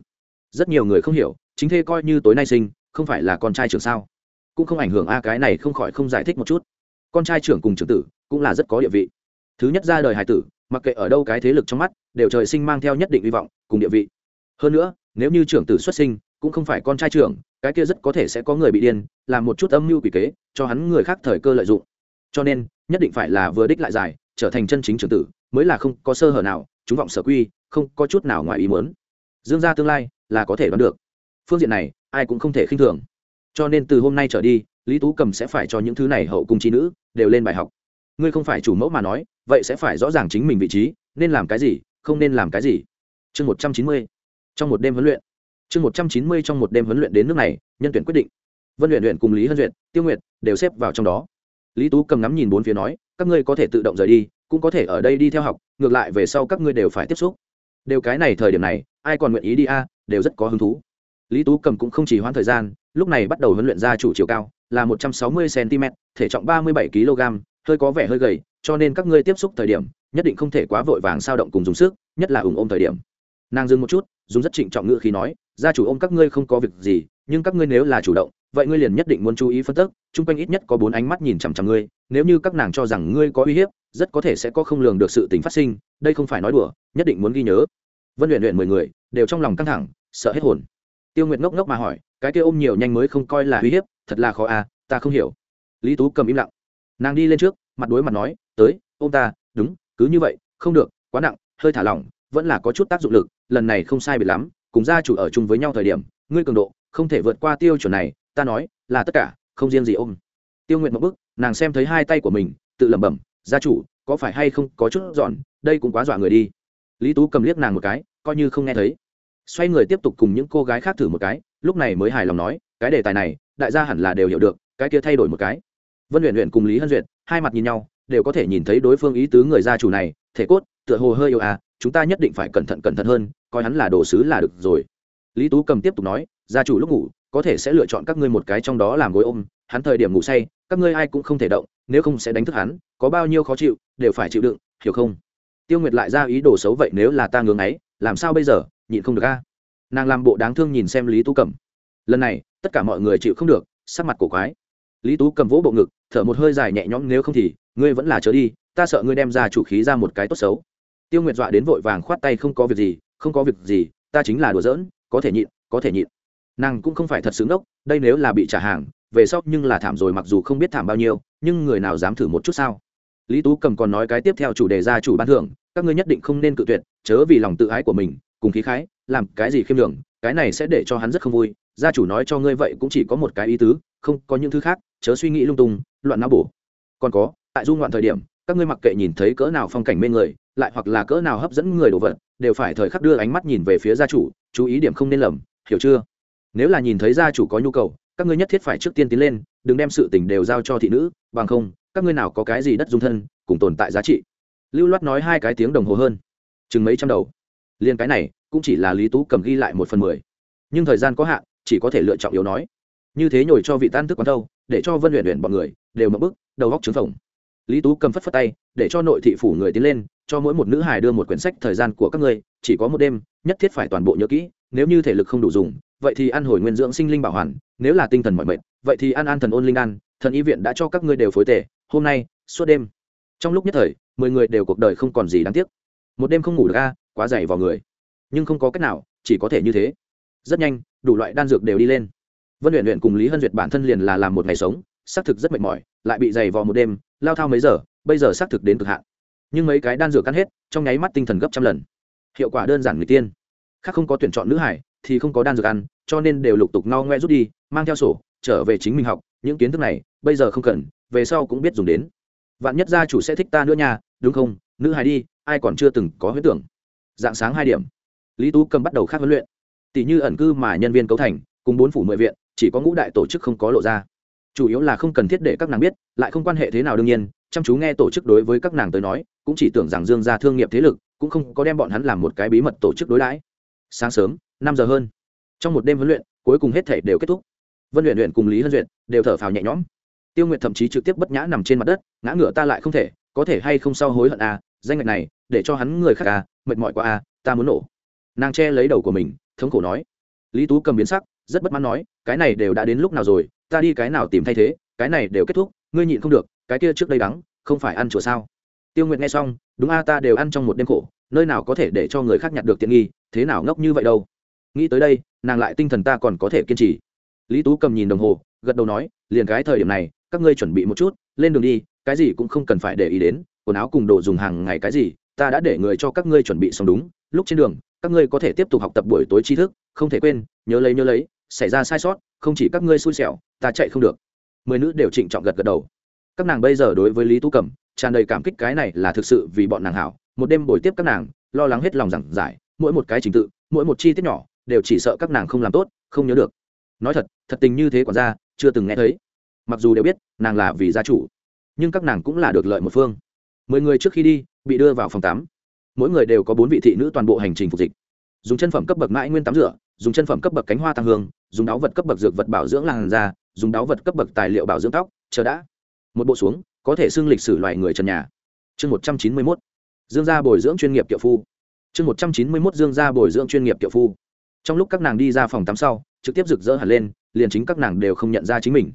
Rất nhiều người không hiểu, chính thê coi như tối nay sinh, không phải là con trai trưởng sao? Cũng không ảnh hưởng a, cái này không khỏi không giải thích một chút. Con trai trưởng cùng trưởng tử cũng là rất có địa vị thứ nhất ra đời hải tử, mặc kệ ở đâu cái thế lực trong mắt, đều trời sinh mang theo nhất định hy vọng, cùng địa vị. Hơn nữa, nếu như trưởng tử xuất sinh, cũng không phải con trai trưởng, cái kia rất có thể sẽ có người bị điên, làm một chút âm mưu quỷ kế, cho hắn người khác thời cơ lợi dụng. Cho nên, nhất định phải là vừa đích lại dài, trở thành chân chính trưởng tử, mới là không có sơ hở nào, chúng vọng sở quy, không có chút nào ngoài ý muốn. Dương gia tương lai, là có thể đoán được. Phương diện này, ai cũng không thể khinh thường. Cho nên từ hôm nay trở đi, lý tú cầm sẽ phải cho những thứ này hậu cung trí nữ, đều lên bài học. Ngươi không phải chủ mẫu mà nói vậy sẽ phải rõ ràng chính mình vị trí, nên làm cái gì, không nên làm cái gì. Chương một trăm chín mươi, trong một đêm huấn luyện. Chương một trăm chín mươi trong một đêm huấn luyện đến nước này, nhân tuyển quyết định. Vân luyện luyện cùng lý hân duyệt, tiêu nguyệt đều xếp vào trong đó. Lý tú cầm ngắm nhìn bốn phía nói, các ngươi có thể tự động rời đi, cũng có thể ở đây đi theo học, ngược lại về sau các ngươi đều phải tiếp xúc. Đều cái này thời điểm này, ai còn nguyện ý đi a, đều rất có hứng thú. Lý tú cầm cũng không chỉ hoãn thời gian, lúc này bắt đầu huấn luyện ra chủ chiều cao, là một trăm sáu mươi cm thể trọng ba mươi bảy kg hơi có vẻ hơi gầy, cho nên các ngươi tiếp xúc thời điểm, nhất định không thể quá vội vàng sao động cùng dùng sức, nhất là ủng ôm thời điểm. Nàng dừng một chút, dùng rất trịnh trọng ngữ khi nói, gia chủ ôm các ngươi không có việc gì, nhưng các ngươi nếu là chủ động, vậy ngươi liền nhất định muốn chú ý phân tích chung quanh ít nhất có bốn ánh mắt nhìn chằm chằm ngươi, nếu như các nàng cho rằng ngươi có uy hiếp, rất có thể sẽ có không lường được sự tình phát sinh, đây không phải nói đùa, nhất định muốn ghi nhớ. Vân luyện luyện mười người, đều trong lòng căng thẳng, sợ hết hồn. Tiêu nguyệt ngốc ngốc mà hỏi, cái kia ôm nhiều nhanh mới không coi là uy hiếp, thật là khó à ta không hiểu. Lý tú cầm im lặng nàng đi lên trước, mặt đối mặt nói, tới ôm ta, đúng, cứ như vậy, không được, quá nặng, hơi thả lỏng, vẫn là có chút tác dụng lực, lần này không sai biệt lắm, cùng gia chủ ở chung với nhau thời điểm, ngươi cường độ, không thể vượt qua tiêu chuẩn này, ta nói, là tất cả, không riêng gì ôm tiêu nguyện một bức nàng xem thấy hai tay của mình, tự lẩm bẩm, gia chủ, có phải hay không có chút dọn đây cũng quá dọa người đi. Lý tú cầm liếc nàng một cái, coi như không nghe thấy. Xoay người tiếp tục cùng những cô gái khác thử một cái, lúc này mới hài lòng nói, cái đề tài này, đại gia hẳn là đều hiểu được, cái kia thay đổi một cái vân luyện luyện cùng lý hân duyệt, hai mặt nhìn nhau, đều có thể nhìn thấy đối phương ý tứ người gia chủ này, thể cốt, tựa hồ hơi yêu à chúng ta nhất định phải cẩn thận cẩn thận hơn, coi hắn là đồ sứ là được rồi. Lý tú cầm tiếp tục nói, gia chủ lúc ngủ, có thể sẽ lựa chọn các ngươi một cái trong đó làm gối ôm, hắn thời điểm ngủ say, các ngươi ai cũng không thể động, nếu không sẽ đánh thức hắn, có bao nhiêu khó chịu, đều phải chịu đựng, hiểu không? Tiêu nguyệt lại ra ý đồ xấu vậy nếu là ta ngưỡng ấy, làm sao bây giờ, nhịn không được a. Nàng làm bộ đáng thương nhìn xem lý tú cầm. Lần này, tất cả mọi người chịu không được, sắc mặt cổ quái lý tú cầm vỗ bộ ngực, thở một hơi dài nhẹ nhõm, nếu không thì, ngươi vẫn là chớ đi, ta sợ ngươi đem ra chủ khí ra một cái tốt xấu. Tiêu nguyệt dọa đến vội vàng khoát tay, không có việc gì, không có việc gì, ta chính là đùa giỡn, có thể nhịn, có thể nhịn. Nàng cũng không phải thật xứng đốc đây nếu là bị trả hàng, về sau nhưng là thảm rồi mặc dù không biết thảm bao nhiêu, nhưng người nào dám thử một chút sao? Lý tú cầm còn nói cái tiếp theo chủ đề gia chủ ban thưởng, các ngươi nhất định không nên cự tuyệt, chớ vì lòng tự ái của mình, cùng khí khái, làm cái gì khiêm đường cái này sẽ để cho hắn rất không vui gia chủ nói cho ngươi vậy cũng chỉ có một cái ý tứ, không, có những thứ khác, chớ suy nghĩ lung tung, loạn não bổ. Còn có, tại du ngoạn thời điểm, các ngươi mặc kệ nhìn thấy cỡ nào phong cảnh mê người, lại hoặc là cỡ nào hấp dẫn người đồ vật, đều phải thời khắc đưa ánh mắt nhìn về phía gia chủ, chú ý điểm không nên lầm, hiểu chưa? Nếu là nhìn thấy gia chủ có nhu cầu, các ngươi nhất thiết phải trước tiên tiến lên, đừng đem sự tình đều giao cho thị nữ, bằng không, các ngươi nào có cái gì đất dung thân, cùng tồn tại giá trị. Lưu loát nói hai cái tiếng đồng hồ hơn. Chừng mấy trăm đầu. Liên cái này, cũng chỉ là lý tú cầm ghi lại một phần mười. Nhưng thời gian có hạn chỉ có thể lựa chọn yếu nói. Như thế nhồi cho vị tan thức quán đâu để cho vân luyện luyện bọn người đều mập bức đầu góc trứng phồng lý tú cầm phất phất tay, để cho nội thị phủ người tiến lên, cho mỗi một nữ hài đưa một quyển sách thời gian của các ngươi, chỉ có một đêm, nhất thiết phải toàn bộ nhớ kỹ, nếu như thể lực không đủ dùng, vậy thì ăn hồi nguyên dưỡng sinh linh bảo hoàn, nếu là tinh thần mọi mệt, vậy thì ăn an thần ôn linh đan, thần y viện đã cho các ngươi đều phối tề, hôm nay, suốt đêm. Trong lúc nhất thời, mười người đều cuộc đời không còn gì đáng tiếc. Một đêm không ngủ được a, quá dày vào người. Nhưng không có cách nào, chỉ có thể như thế. Rất nhanh đủ loại đan dược đều đi lên. Vân luyện luyện cùng lý hân duyệt bản thân liền là làm một ngày sống, xác thực rất mệt mỏi, lại bị dày vò một đêm, lao thao mấy giờ, bây giờ xác thực đến cực hạn. Nhưng mấy cái đan dược cắn hết, trong nháy mắt tinh thần gấp trăm lần. Hiệu quả đơn giản người tiên. Khác không có tuyển chọn nữ hải, thì không có đan dược ăn, cho nên đều lục tục no ngoe rút đi, mang theo sổ, trở về chính mình học, những kiến thức này, bây giờ không cần, về sau cũng biết dùng đến. Vạn nhất gia chủ sẽ thích ta nữa nha, đúng không? Nữ hải đi, ai còn chưa từng có huyết tưởng. Dạng sáng hai điểm. Lý tú cầm bắt đầu khác huấn luyện tỷ như ẩn cư mà nhân viên cấu thành, cùng bốn phủ mười viện, chỉ có ngũ đại tổ chức không có lộ ra. Chủ yếu là không cần thiết để các nàng biết, lại không quan hệ thế nào đương nhiên, chăm chú nghe tổ chức đối với các nàng tới nói, cũng chỉ tưởng rằng dương gia thương nghiệp thế lực, cũng không có đem bọn hắn làm một cái bí mật tổ chức đối đãi. Sáng sớm, năm giờ hơn. Trong một đêm huấn luyện, cuối cùng hết thể đều kết thúc. Vân luyện luyện cùng lý hân duyệt đều thở phào nhẹ nhõm. Tiêu nguyện thậm chí trực tiếp bất nhã nằm trên mặt đất, ngã ngửa ta lại không thể, có thể hay không sau hối hận à danh ngạch này, để cho hắn người khác à mệt mỏi quá à ta muốn nổ. Nàng che lấy đầu của mình thống khổ nói. Lý tú cầm biến sắc, rất bất mãn nói, cái này đều đã đến lúc nào rồi, ta đi cái nào tìm thay thế, cái này đều kết thúc, ngươi nhịn không được, cái kia trước đây đắng, không phải ăn chùa sao? Tiêu nguyệt nghe xong, đúng a, ta đều ăn trong một đêm khổ, nơi nào có thể để cho người khác nhặt được tiện nghi, thế nào ngốc như vậy đâu? Nghĩ tới đây, nàng lại tinh thần ta còn có thể kiên trì. Lý tú cầm nhìn đồng hồ, gật đầu nói, liền cái thời điểm này, các ngươi chuẩn bị một chút, lên đường đi, cái gì cũng không cần phải để ý đến, quần áo cùng đồ dùng hàng ngày cái gì, ta đã để người cho các ngươi chuẩn bị xong đúng, lúc trên đường các ngươi có thể tiếp tục học tập buổi tối tri thức, không thể quên, nhớ lấy nhớ lấy, xảy ra sai sót, không chỉ các ngươi xui xẻo, ta chạy không được. Mười nữ đều trịnh trọng gật gật đầu. Các nàng bây giờ đối với lý tu cẩm, tràn đầy cảm kích cái này là thực sự vì bọn nàng hảo. Một đêm buổi tiếp các nàng, lo lắng hết lòng giảng giải, mỗi một cái trình tự, mỗi một chi tiết nhỏ, đều chỉ sợ các nàng không làm tốt, không nhớ được. Nói thật thật tình như thế còn ra chưa từng nghe thấy. Mặc dù đều biết, nàng là vì gia chủ, nhưng các nàng cũng là được lợi một phương. Mười người trước khi đi, bị đưa vào phòng tắm mỗi người đều có bốn vị thị nữ toàn bộ hành trình phục dịch. Dùng chân phẩm cấp bậc mãi nguyên tắm rửa, dùng chân phẩm cấp bậc cánh hoa tăng hương, dùng đáo vật cấp bậc dược vật bảo dưỡng làn da, dùng đáo vật cấp bậc tài liệu bảo dưỡng tóc, chờ đã. Một bộ xuống, có thể xưng lịch sử loài người trần nhà. Chương một trăm chín mươi mốt, dương gia bồi dưỡng chuyên nghiệp kiệu phu. Chương một trăm chín mươi mốt, dương gia bồi dưỡng chuyên nghiệp kiệu phu. Trong lúc các nàng đi ra phòng tắm sau, trực tiếp rực rỡ hẳn lên, liền chính các nàng đều không nhận ra chính mình.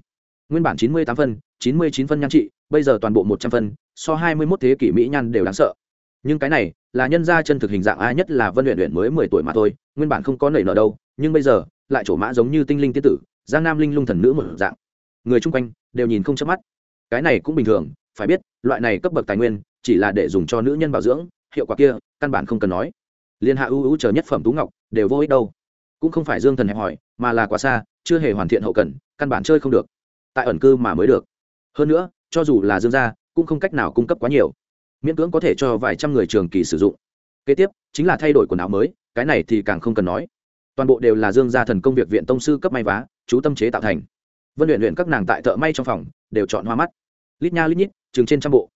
Nguyên bản chín mươi tám phân, chín mươi chín phân nhan trị, bây giờ toàn bộ một trăm phân, so hai mươi mốt thế kỷ mỹ nhan đều đáng sợ nhưng cái này là nhân gia chân thực hình dạng ai nhất là vân luyện luyện mới mười tuổi mà thôi, nguyên bản không có nảy nở đâu, nhưng bây giờ lại chỗ mã giống như tinh linh tiên tử, giang nam linh lung thần nữ một dạng. Người chung quanh đều nhìn không chớp mắt. Cái này cũng bình thường, phải biết, loại này cấp bậc tài nguyên chỉ là để dùng cho nữ nhân bảo dưỡng, hiệu quả kia căn bản không cần nói. Liên hạ ưu ưu chờ nhất phẩm tú ngọc đều vô ích đâu. Cũng không phải dương thần hẹp hỏi, mà là quá xa, chưa hề hoàn thiện hậu cần, căn bản chơi không được. Tại ẩn cư mà mới được. Hơn nữa, cho dù là dương gia, cũng không cách nào cung cấp quá nhiều miễn cưỡng có thể cho vài trăm người trường kỳ sử dụng. Kế tiếp, chính là thay đổi quần áo mới, cái này thì càng không cần nói. Toàn bộ đều là dương gia thần công việc viện tông sư cấp may vá, chú tâm chế tạo thành. Vân luyện luyện các nàng tại thợ may trong phòng, đều chọn hoa mắt. Lít nha lít nhít, chừng trên trăm bộ.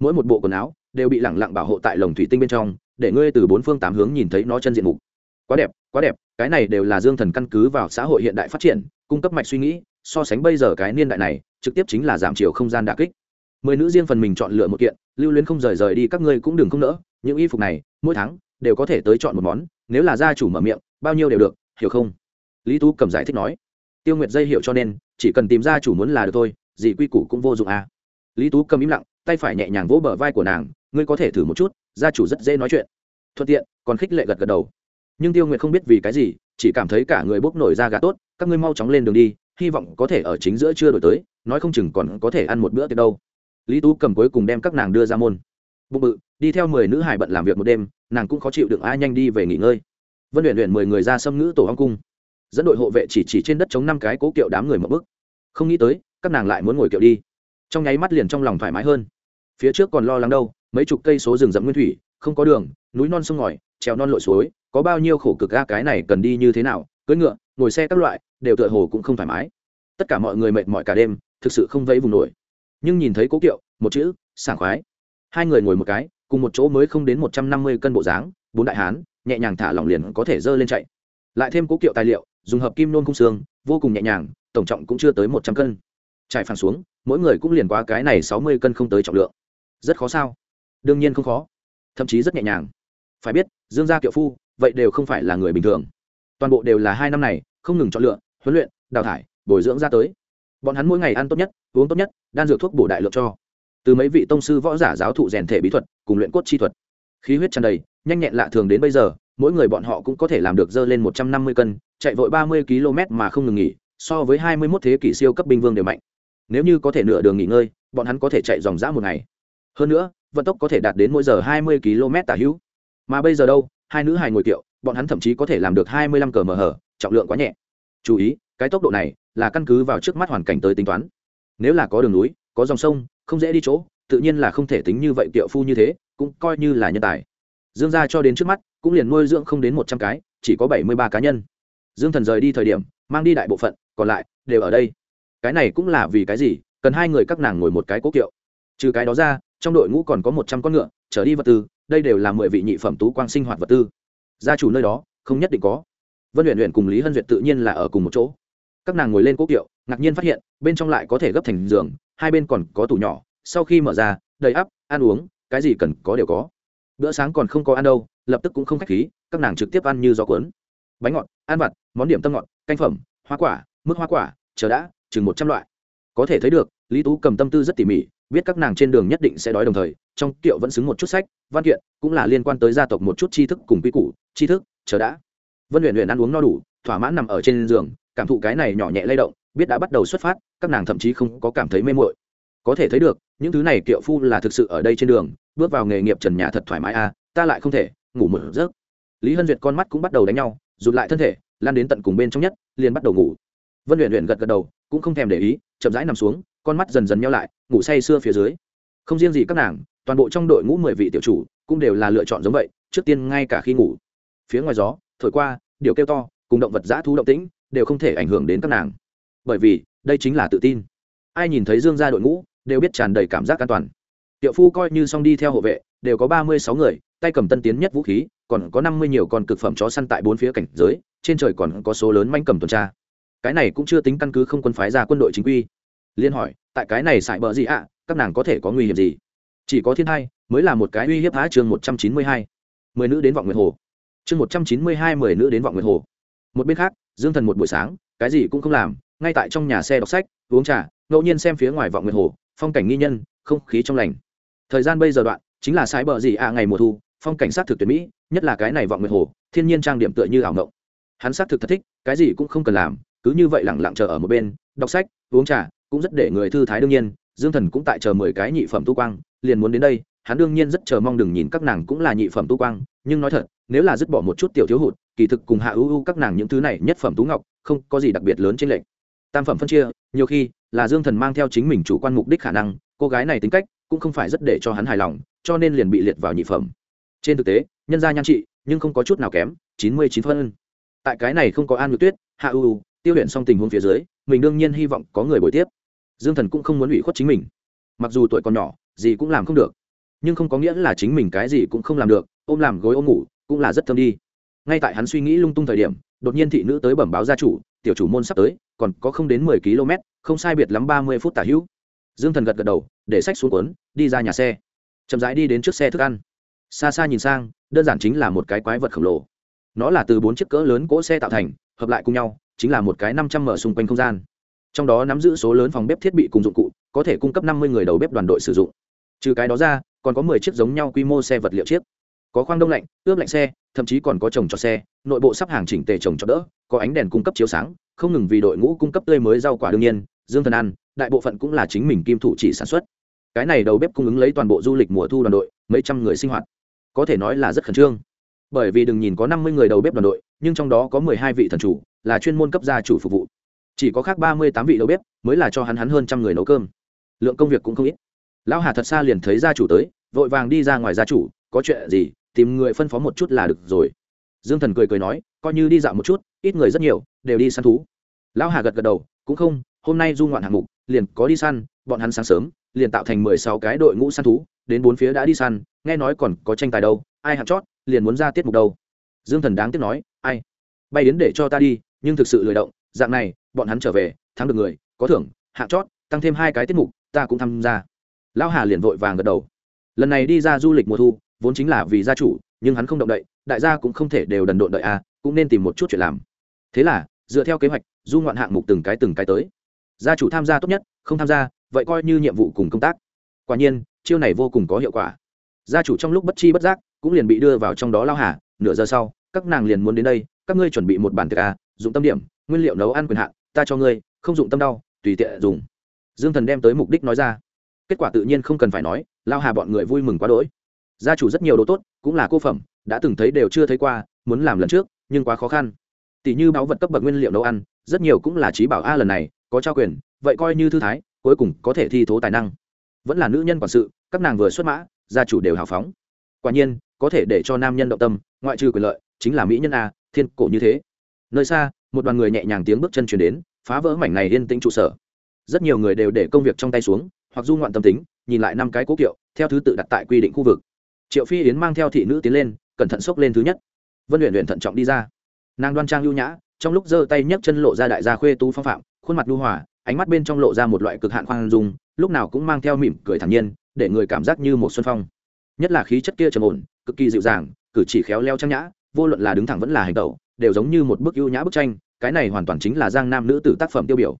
Mỗi một bộ quần áo, đều bị lẳng lặng bảo hộ tại lồng thủy tinh bên trong, để ngươi từ bốn phương tám hướng nhìn thấy nó chân diện mục. Quá đẹp quá đẹp, cái này đều là dương thần căn cứ vào xã hội hiện đại phát triển, cung cấp mạch suy nghĩ, so sánh bây giờ cái niên đại này, trực tiếp chính là giảm chiều không gian đà kích mười nữ riêng phần mình chọn lựa một kiện, lưu luyến không rời rời đi, các ngươi cũng đừng không nỡ, những y phục này, mỗi tháng, đều có thể tới chọn một món, nếu là gia chủ mở miệng, bao nhiêu đều được, hiểu không? Lý tú cầm giải thích nói. Tiêu nguyệt dây hiểu cho nên, chỉ cần tìm gia chủ muốn là được thôi, gì quy củ cũng vô dụng à. lý tú cầm im lặng, tay phải nhẹ nhàng vỗ bờ vai của nàng, ngươi có thể thử một chút, gia chủ rất dễ nói chuyện. Thuận tiện, còn khích lệ gật gật đầu. Nhưng tiêu nguyệt không biết vì cái gì, chỉ cảm thấy cả người bốc nổi ra gà tốt, các ngươi mau chóng lên đường đi, hy vọng có thể ở chính giữa chưa đổi tới, nói không chừng còn có thể ăn một bữa tiệc đâu lý tú cầm cuối cùng đem các nàng đưa ra môn bụng bự, đi theo mười nữ hải bận làm việc một đêm, nàng cũng khó chịu đựng ai nhanh đi về nghỉ ngơi. Vân luyện luyện mười người ra xâm ngữ tổ hong cung, dẫn đội hộ vệ chỉ chỉ trên đất chống năm cái cố kiệu đám người một bước. không nghĩ tới, các nàng lại muốn ngồi kiệu đi. Trong nháy mắt liền trong lòng thoải mái hơn. Phía trước còn lo lắng đâu, mấy chục cây số rừng rậm nguyên thủy, không có đường, núi non sông ngòi, trèo non lội suối, có bao nhiêu khổ cực ga cái này cần đi như thế nào, cưỡi ngựa, ngồi xe các loại, đều tựa hồ cũng không thoải mái. Tất cả mọi người mệt mỏi cả đêm, thực sự không vẫy vùng nổi nhưng nhìn thấy cố kiệu, một chữ, sảng khoái. Hai người ngồi một cái, cùng một chỗ mới không đến một trăm năm mươi cân bộ dáng, bốn đại hán, nhẹ nhàng thả lỏng liền có thể dơ lên chạy. Lại thêm cố kiệu tài liệu, dùng hợp kim nôn cung xương, vô cùng nhẹ nhàng, tổng trọng cũng chưa tới một trăm cân. Trải phẳng xuống, mỗi người cũng liền qua cái này sáu mươi cân không tới trọng lượng. Rất khó sao? Đương nhiên không khó. Thậm chí rất nhẹ nhàng. Phải biết, dương gia kiệu phu, vậy đều không phải là người bình thường. Toàn bộ đều là hai năm này, không ngừng chọn lựa, huấn luyện, đào thải, bồi dưỡng ra tới bọn hắn mỗi ngày ăn tốt nhất, uống tốt nhất, đan dược thuốc bổ đại lượng cho. Từ mấy vị tông sư võ giả giáo thụ rèn thể bí thuật, cùng luyện cốt chi thuật. Khí huyết tràn đầy, nhanh nhẹn lạ thường đến bây giờ, mỗi người bọn họ cũng có thể làm được dơ lên một trăm năm mươi cân, chạy vội ba mươi km mà không ngừng nghỉ, so với hai mươi mốt thế kỷ siêu cấp binh vương đều mạnh. Nếu như có thể nửa đường nghỉ ngơi, bọn hắn có thể chạy dòng dã một ngày. Hơn nữa, vận tốc có thể đạt đến mỗi giờ hai mươi km tả hữu. Mà bây giờ đâu, hai nữ hài ngồi kiệu, bọn hắn thậm chí có thể làm được hai mươi lăm cờ mờ hở, trọng lượng quá nhẹ. Chú ý, cái tốc độ này là căn cứ vào trước mắt hoàn cảnh tới tính toán. Nếu là có đường núi, có dòng sông, không dễ đi chỗ, tự nhiên là không thể tính như vậy tiểu phu như thế, cũng coi như là nhân tài. Dương gia cho đến trước mắt, cũng liền nuôi dưỡng không đến một trăm cái, chỉ có bảy mươi ba cá nhân. Dương thần rời đi thời điểm, mang đi đại bộ phận, còn lại, đều ở đây. Cái này cũng là vì cái gì? Cần hai người các nàng ngồi một cái cố kiệu. Trừ cái đó ra, trong đội ngũ còn có một trăm con ngựa trở đi vật tư, đây đều là mười vị nhị phẩm tú quang sinh hoạt vật tư. Gia chủ nơi đó, không nhất định có. Vân luyện luyện cùng lý hân duyệt tự nhiên là ở cùng một chỗ các nàng ngồi lên cố kiệu, ngạc nhiên phát hiện, bên trong lại có thể gấp thành giường, hai bên còn có tủ nhỏ, sau khi mở ra, đầy ắp, ăn uống, cái gì cần có đều có. Bữa sáng còn không có ăn đâu, lập tức cũng không khách khí, các nàng trực tiếp ăn như gió cuốn. Bánh ngọt, ăn vặt, món điểm tâm ngọt, canh phẩm, hoa quả, mức hoa quả, chờ đã, chừng một trăm loại. Có thể thấy được, lý tú cầm tâm tư rất tỉ mỉ, biết các nàng trên đường nhất định sẽ đói đồng thời, trong kiệu vẫn xứng một chút sách, văn kiện, cũng là liên quan tới gia tộc một chút tri thức cùng quy củ, tri thức, chờ đã. Vân luyện luyện ăn uống no đủ, thỏa mãn nằm ở trên giường cảm thụ cái này nhỏ nhẹ lay động, biết đã bắt đầu xuất phát, các nàng thậm chí không có cảm thấy mê mội có thể thấy được, những thứ này kiệu phu là thực sự ở đây trên đường, bước vào nghề nghiệp trần nhà thật thoải mái à ta lại không thể, ngủ một giấc. Lý hân duyệt con mắt cũng bắt đầu đánh nhau, rụt lại thân thể, lan đến tận cùng bên trong nhất, liền bắt đầu ngủ. Vân luyện luyện gật gật đầu, cũng không thèm để ý, chậm rãi nằm xuống, con mắt dần dần nhau lại, ngủ say sưa phía dưới. Không riêng gì các nàng, toàn bộ trong đội ngũ mười vị tiểu chủ cũng đều là lựa chọn giống vậy, trước tiên ngay cả khi ngủ. Phía ngoài gió, thổi qua điều kêu to, cùng động vật giã thú động tĩnh đều không thể ảnh hưởng đến các nàng. Bởi vì, đây chính là tự tin. Ai nhìn thấy dương gia đội ngũ, đều biết tràn đầy cảm giác an toàn. Tiệu phu coi như xong đi theo hộ vệ, đều có ba mươi sáu người, tay cầm tân tiến nhất vũ khí, còn có năm mươi nhiều con cực phẩm chó săn tại bốn phía cảnh giới, trên trời còn có số lớn manh cầm tuần tra. Cái này cũng chưa tính căn cứ không quân phái ra quân đội chính quy. Liên hỏi, tại cái này xài bờ gì ạ, các nàng có thể có nguy hiểm gì? Chỉ có thiên hai mới là một cái uy hiếp há chương một trăm chín mươi hai. Mười nữ đến vọng nguyệt hồ. Chương một trăm chín mươi hai mười nữ đến vọng nguyệt hồ. Một bên khác dương thần một buổi sáng, cái gì cũng không làm, ngay tại trong nhà xe đọc sách, uống trà, ngẫu nhiên xem phía ngoài vọng nguyệt hồ, phong cảnh nghi nhân, không khí trong lành. Thời gian bây giờ đoạn, chính là sái bờ gì à ngày mùa thu, phong cảnh sát thực tuyệt mỹ, nhất là cái này vọng nguyệt hồ, thiên nhiên trang điểm tựa như ảo ngộng hắn xác thực thật thích, cái gì cũng không cần làm, cứ như vậy lẳng lặng chờ ở một bên, đọc sách, uống trà, cũng rất để người thư thái đương nhiên, dương thần cũng tại chờ mười cái nhị phẩm tu quang, liền muốn đến đây, hắn đương nhiên rất chờ mong đừng nhìn các nàng cũng là nhị phẩm tu quang, nhưng nói thật, nếu là dứt bỏ một chút tiểu thiếu hụt kỳ thực cùng hạ ưu ưu các nàng những thứ này nhất phẩm tú ngọc, không có gì đặc biệt lớn trên lệnh tam phẩm phân chia, nhiều khi là dương thần mang theo chính mình chủ quan mục đích khả năng, cô gái này tính cách cũng không phải rất để cho hắn hài lòng, cho nên liền bị liệt vào nhị phẩm. Trên thực tế, nhân gia nhan trị, nhưng không có chút nào kém, chín mươi chín phân. Tại cái này không có an nhược tuyết, hạ ưu tiêu luyện xong tình huống phía dưới, mình đương nhiên hy vọng có người bồi tiếp. Dương thần cũng không muốn ủy khuất chính mình. Mặc dù tuổi còn nhỏ, gì cũng làm không được. Nhưng không có nghĩa là chính mình cái gì cũng không làm được, ôm làm gối ôm ngủ, cũng là rất thơm đi ngay tại hắn suy nghĩ lung tung thời điểm, đột nhiên thị nữ tới bẩm báo gia chủ, tiểu chủ môn sắp tới, còn có không đến mười km không sai biệt lắm ba mươi phút tả hữu. Dương thần gật gật đầu, để sách xuống cuốn, đi ra nhà xe. Chậm rãi đi đến trước xe thức ăn. Xa xa nhìn sang, đơn giản chính là một cái quái vật khổng lồ. Nó là từ bốn chiếc cỡ lớn cỗ xe tạo thành, hợp lại cùng nhau, chính là một cái năm trăm mở xung quanh không gian. Trong đó nắm giữ số lớn phòng bếp thiết bị cùng dụng cụ, có thể cung cấp năm mươi người đầu bếp đoàn đội sử dụng. Trừ cái đó ra, còn có mười chiếc giống nhau quy mô xe vật liệu chiếc có khoang đông lạnh, ướp lạnh xe, thậm chí còn có trồng cho xe, nội bộ sắp hàng chỉnh tề trồng cho đỡ, có ánh đèn cung cấp chiếu sáng, không ngừng vì đội ngũ cung cấp tươi mới rau quả đương nhiên, dương thần ăn, đại bộ phận cũng là chính mình kim thủ chỉ sản xuất. Cái này đầu bếp cung ứng lấy toàn bộ du lịch mùa thu đoàn đội, mấy trăm người sinh hoạt. Có thể nói là rất khẩn trương. Bởi vì đừng nhìn có năm mươi người đầu bếp đoàn đội, nhưng trong đó có mười hai vị thần chủ, là chuyên môn cấp gia chủ phục vụ. Chỉ có khác ba mươi tám vị đầu bếp mới là cho hắn hắn hơn trăm người nấu cơm. Lượng công việc cũng không ít. Lão hà thật xa liền thấy gia chủ tới, vội vàng đi ra ngoài gia chủ, có chuyện gì? Tìm người phân phó một chút là được rồi. Dương thần cười cười nói, coi như đi dạo một chút, ít người rất nhiều, đều đi săn thú. Lão hà gật gật đầu, cũng không, hôm nay du ngoạn hạng mục, liền có đi săn, bọn hắn sáng sớm, liền tạo thành mười sáu cái đội ngũ săn thú, đến bốn phía đã đi săn, nghe nói còn có tranh tài đâu, ai hạng chót, liền muốn ra tiết mục đâu. Dương thần đáng tiếc nói, ai? Bay đến để cho ta đi, nhưng thực sự lười động, dạng này, bọn hắn trở về, thắng được người, có thưởng, hạng chót, tăng thêm hai cái tiết mục, ta cũng tham gia. Lão hà liền vội vàng gật đầu. Lần này đi ra du lịch mùa thu vốn chính là vì gia chủ, nhưng hắn không động đậy, đại gia cũng không thể đều đần độn đợi a cũng nên tìm một chút chuyện làm. Thế là, dựa theo kế hoạch, du ngoạn hạng mục từng cái từng cái tới. Gia chủ tham gia tốt nhất, không tham gia, vậy coi như nhiệm vụ cùng công tác. Quả nhiên, chiêu này vô cùng có hiệu quả. Gia chủ trong lúc bất chi bất giác, cũng liền bị đưa vào trong đó lao hà, nửa giờ sau, các nàng liền muốn đến đây, các ngươi chuẩn bị một bản tiệc a dụng tâm điểm, nguyên liệu nấu ăn quyền hạn, ta cho ngươi, không dụng tâm đau, tùy tiện dùng. Dương thần đem tới mục đích nói ra. Kết quả tự nhiên không cần phải nói, lao hà bọn người vui mừng quá đỗi gia chủ rất nhiều đồ tốt, cũng là cô phẩm, đã từng thấy đều chưa thấy qua, muốn làm lần trước, nhưng quá khó khăn. Tỷ như báu vật cấp bậc nguyên liệu nấu ăn, rất nhiều cũng là trí bảo, a, lần này, có trao quyền, vậy coi như thư thái, cuối cùng có thể thi thố tài năng. Vẫn là nữ nhân quản sự, các nàng vừa xuất mã, gia chủ đều hào phóng. Quả nhiên, có thể để cho nam nhân động tâm, ngoại trừ quyền lợi, chính là mỹ nhân a, thiên cổ như thế. Nơi xa, một đoàn người nhẹ nhàng tiếng bước chân chuyển đến, phá vỡ mảnh này yên tĩnh trụ sở. Rất nhiều người đều để công việc trong tay xuống, hoặc du ngoạn tâm tính, nhìn lại năm cái cố kiệu, theo thứ tự đặt tại quy định khu vực triệu phi yến mang theo thị nữ tiến lên, cẩn thận xốc lên thứ nhất. Vân luyện luyện thận trọng đi ra. Nàng đoan trang lưu nhã, trong lúc giơ tay nhấc chân lộ ra đại gia khuê tú phong phạm, khuôn mặt lưu hòa, ánh mắt bên trong lộ ra một loại cực hạn khoan dung, lúc nào cũng mang theo mỉm cười thản nhiên, để người cảm giác như một xuân phong. Nhất là khí chất kia trầm ổn, cực kỳ dịu dàng, cử chỉ khéo leo trang nhã, vô luận là đứng thẳng vẫn là hành tẩu, đều giống như một bức ưu nhã bức tranh, cái này hoàn toàn chính là giang nam nữ tử tác phẩm tiêu biểu.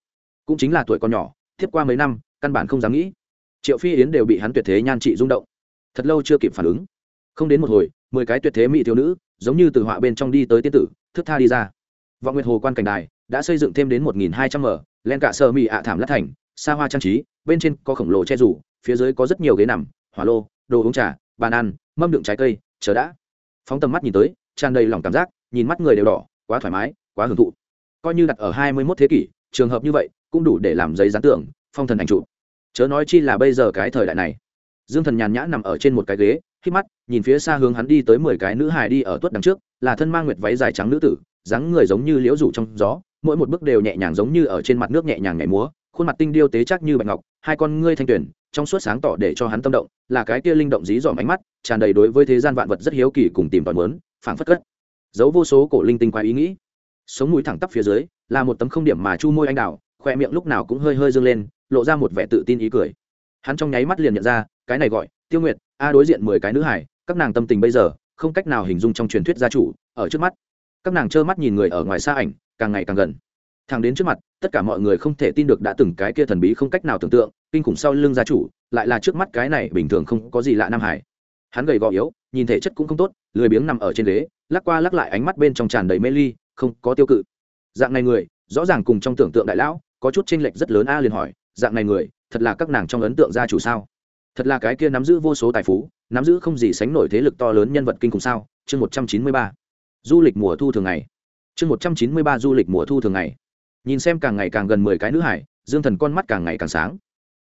Cũng chính là tuổi còn nhỏ, tiếp qua mấy năm, căn bản không dám nghĩ. Triệu phi yến đều bị hắn tuyệt thế nhan trị rung động thật lâu chưa kịp phản ứng. Không đến một hồi, mười cái tuyệt thế mỹ thiếu nữ, giống như từ họa bên trong đi tới tiên tử, thức tha đi ra. Vọng nguyệt hồ quan cảnh đài đã xây dựng thêm đến một nghìn hai trăm m, len cả sơ mỹ ạ thảm lát thành, xa hoa trang trí, bên trên có khổng lồ che rủ, phía dưới có rất nhiều ghế nằm, hỏa lô, đồ uống trà, bàn ăn, mâm đựng trái cây, chờ đã. Phóng tầm mắt nhìn tới, tràn đầy lòng cảm giác, nhìn mắt người đều đỏ, quá thoải mái, quá hưởng thụ. Coi như đặt ở hai mươi mốt thế kỷ, trường hợp như vậy cũng đủ để làm giấy gián tưởng phong thần ảnh trụ chớ nói chi là bây giờ cái thời đại này dương thần nhàn nhã nằm ở trên một cái ghế khi mắt, nhìn phía xa hướng hắn đi tới mười cái nữ hài đi ở tuất đằng trước, là thân mang nguyệt váy dài trắng nữ tử, dáng người giống như liễu rủ trong gió, mỗi một bước đều nhẹ nhàng giống như ở trên mặt nước nhẹ nhàng nhảy múa, khuôn mặt tinh điêu tế chắc như bạch ngọc, hai con ngươi thanh tuyển, trong suốt sáng tỏ để cho hắn tâm động, là cái kia linh động dí dỏm ánh mắt, tràn đầy đối với thế gian vạn vật rất hiếu kỳ cùng tìm tòi mớn phảng phất cất, giấu vô số cổ linh tinh quái ý nghĩ. Sống mũi thẳng tắp phía dưới, là một tấm không điểm mà chu môi anh đào, khoe miệng lúc nào cũng hơi hơi dâng lên, lộ ra một vẻ tự tin ý cười hắn trong nháy mắt liền nhận ra, cái này gọi, tiêu nguyệt, a đối diện mười cái nữ hải các nàng tâm tình bây giờ, không cách nào hình dung trong truyền thuyết gia chủ, ở trước mắt. Các nàng trơ mắt nhìn người ở ngoài xa ảnh, càng ngày càng gần. Thằng đến trước mặt, tất cả mọi người không thể tin được đã từng cái kia thần bí không cách nào tưởng tượng, kinh khủng sau lưng gia chủ, lại là trước mắt cái này bình thường không có gì lạ nam hải hắn gầy gò yếu, nhìn thể chất cũng không tốt, lười biếng nằm ở trên ghế, lắc qua lắc lại ánh mắt bên trong tràn đầy mê ly, không có tiêu cự. Dạng này người, rõ ràng cùng trong tưởng tượng đại lão, có chút chênh lệch rất lớn a liền hỏi, dạng này người thật là các nàng trong ấn tượng gia chủ sao? Thật là cái kia nắm giữ vô số tài phú, nắm giữ không gì sánh nổi thế lực to lớn nhân vật kinh khủng sao? Chương một trăm chín mươi ba. Du lịch mùa thu thường ngày. Chương một trăm chín mươi ba du lịch mùa thu thường ngày. Nhìn xem càng ngày càng gần mười cái nữ hải, dương thần con mắt càng ngày càng sáng.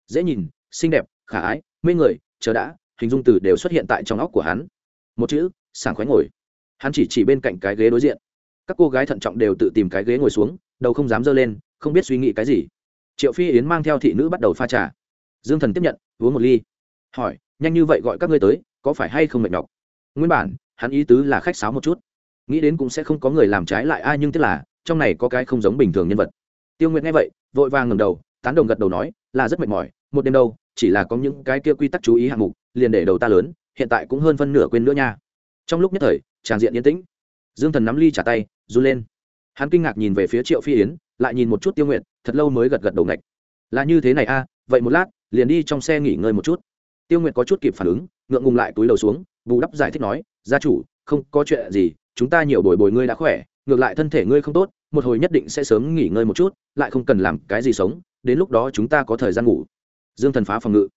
Dễ nhìn, xinh đẹp, khả ái, mê người, chờ đã, hình dung từ đều xuất hiện tại trong óc của hắn. Một chữ, sảng khoái ngồi. Hắn chỉ chỉ bên cạnh cái ghế đối diện. Các cô gái thận trọng đều tự tìm cái ghế ngồi xuống, đầu không dám dơ lên, không biết suy nghĩ cái gì triệu phi yến mang theo thị nữ bắt đầu pha trà. Dương thần tiếp nhận, uống một ly. Hỏi, nhanh như vậy gọi các ngươi tới, có phải hay không mệt nhọc? Nguyên bản, hắn ý tứ là khách sáo một chút. Nghĩ đến cũng sẽ không có người làm trái lại ai nhưng tức là, trong này có cái không giống bình thường nhân vật. Tiêu nguyệt nghe vậy, vội vàng ngầm đầu, tán đồng gật đầu nói, là rất mệt mỏi, một đêm đâu, chỉ là có những cái kia quy tắc chú ý hạng mục, liền để đầu ta lớn, hiện tại cũng hơn phân nửa quên nữa nha. Trong lúc nhất thời, tràng diện yên tĩnh. Dương thần nắm ly trả tay, run lên. Hắn kinh ngạc nhìn về phía triệu phi yến, lại nhìn một chút tiêu nguyện thật lâu mới gật gật đầu ngạch. Là như thế này a à, vậy một lát liền đi trong xe nghỉ ngơi một chút. Tiêu nguyệt có chút kịp phản ứng ngượng ngùng lại túi đầu xuống bù đắp giải thích nói gia chủ không có chuyện gì chúng ta nhiều bồi bồi ngươi đã khỏe ngược lại thân thể ngươi không tốt một hồi nhất định sẽ sớm nghỉ ngơi một chút lại không cần làm cái gì sống đến lúc đó chúng ta có thời gian ngủ. Dương thần phá phòng ngự.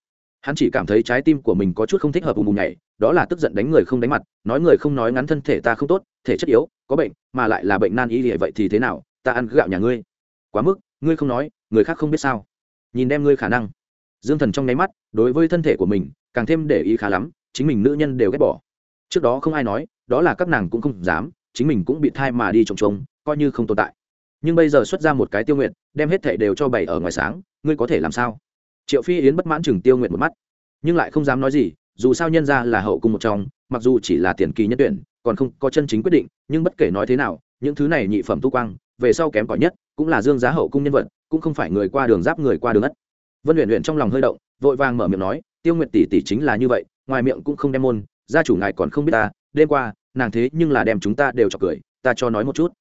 Hắn chỉ cảm thấy trái tim của mình có chút không thích hợp ùm ùm nhảy đó là tức giận đánh người không đánh mặt nói người không nói ngắn thân thể ta không tốt thể chất yếu có bệnh mà lại là bệnh nan y vậy thì thế nào ta ăn gạo nhà ngươi. Quá mức ngươi không nói, người khác không biết sao. Nhìn đem ngươi khả năng. Dương thần trong nháy mắt, đối với thân thể của mình, càng thêm để ý khá lắm, chính mình nữ nhân đều ghét bỏ. Trước đó không ai nói, đó là các nàng cũng không dám, chính mình cũng bị thai mà đi trồng trống coi như không tồn tại. Nhưng bây giờ xuất ra một cái tiêu nguyện đem hết thệ đều cho bày ở ngoài sáng, ngươi có thể làm sao? Triệu phi yến bất mãn chừng tiêu nguyện một mắt, nhưng lại không dám nói gì, dù sao nhân ra là hậu cung một trong, mặc dù chỉ là tiền kỳ nhân tuyển, còn không có chân chính quyết định, nhưng bất kể nói thế nào, những thứ này nhị phẩm tu quang, về sau kém cỏi nhất cũng là dương giá hậu cung nhân vật, cũng không phải người qua đường giáp người qua đường ất. Vân luyện luyện trong lòng hơi động, vội vàng mở miệng nói, tiêu nguyện tỷ tỷ chính là như vậy, ngoài miệng cũng không đem môn, gia chủ ngài còn không biết ta, đêm qua, nàng thế nhưng là đem chúng ta đều chọc cười, ta cho nói một chút.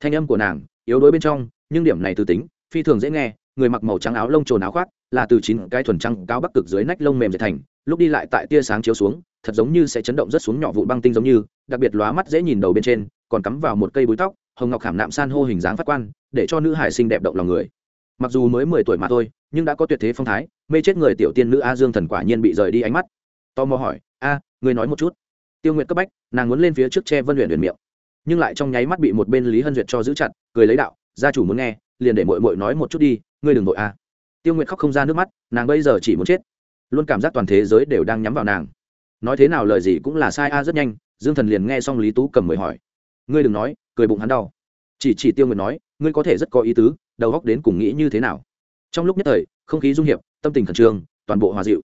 Thanh âm của nàng, yếu đuối bên trong, nhưng điểm này từ tính, phi thường dễ nghe, người mặc màu trắng áo lông trồn áo khoác, là từ chín cái thuần trăng cao bắc cực dưới nách lông mềm dệt thành, lúc đi lại tại tia sáng chiếu xuống, thật giống như sẽ chấn động rất xuống nhỏ vụ băng tinh giống như, đặc biệt lóa mắt dễ nhìn đầu bên trên, còn cắm vào một cây búi tóc hồng ngọc khảm nạm san hô hình dáng phát quan, để cho nữ hải sinh đẹp động lòng người. Mặc dù mới mười tuổi mà thôi, nhưng đã có tuyệt thế phong thái, mê chết người tiểu tiên nữ a dương thần quả nhiên bị rời đi ánh mắt. Tò mò hỏi, a người nói một chút. Tiêu nguyện cấp bách, nàng muốn lên phía trước che vân luyện luyện miệng. Nhưng lại trong nháy mắt bị một bên lý hân duyệt cho giữ chặt, cười lấy đạo, gia chủ muốn nghe, liền để mội mội nói một chút đi, ngươi đừng vội a. Tiêu nguyện khóc không ra nước mắt, nàng bây giờ chỉ muốn chết. Luôn cảm giác toàn thế giới đều đang nhắm vào nàng. Nói thế nào lời gì cũng là sai a rất nhanh, dương thần liền nghe xong lý tú cầm mời hỏi ngươi đừng nói, cười bụng hắn đau. Chỉ chỉ tiêu nguyện nói, ngươi có thể rất có ý tứ, đầu góc đến cùng nghĩ như thế nào? Trong lúc nhất thời, không khí dung hiệp, tâm tình khẩn trương, toàn bộ hòa dịu.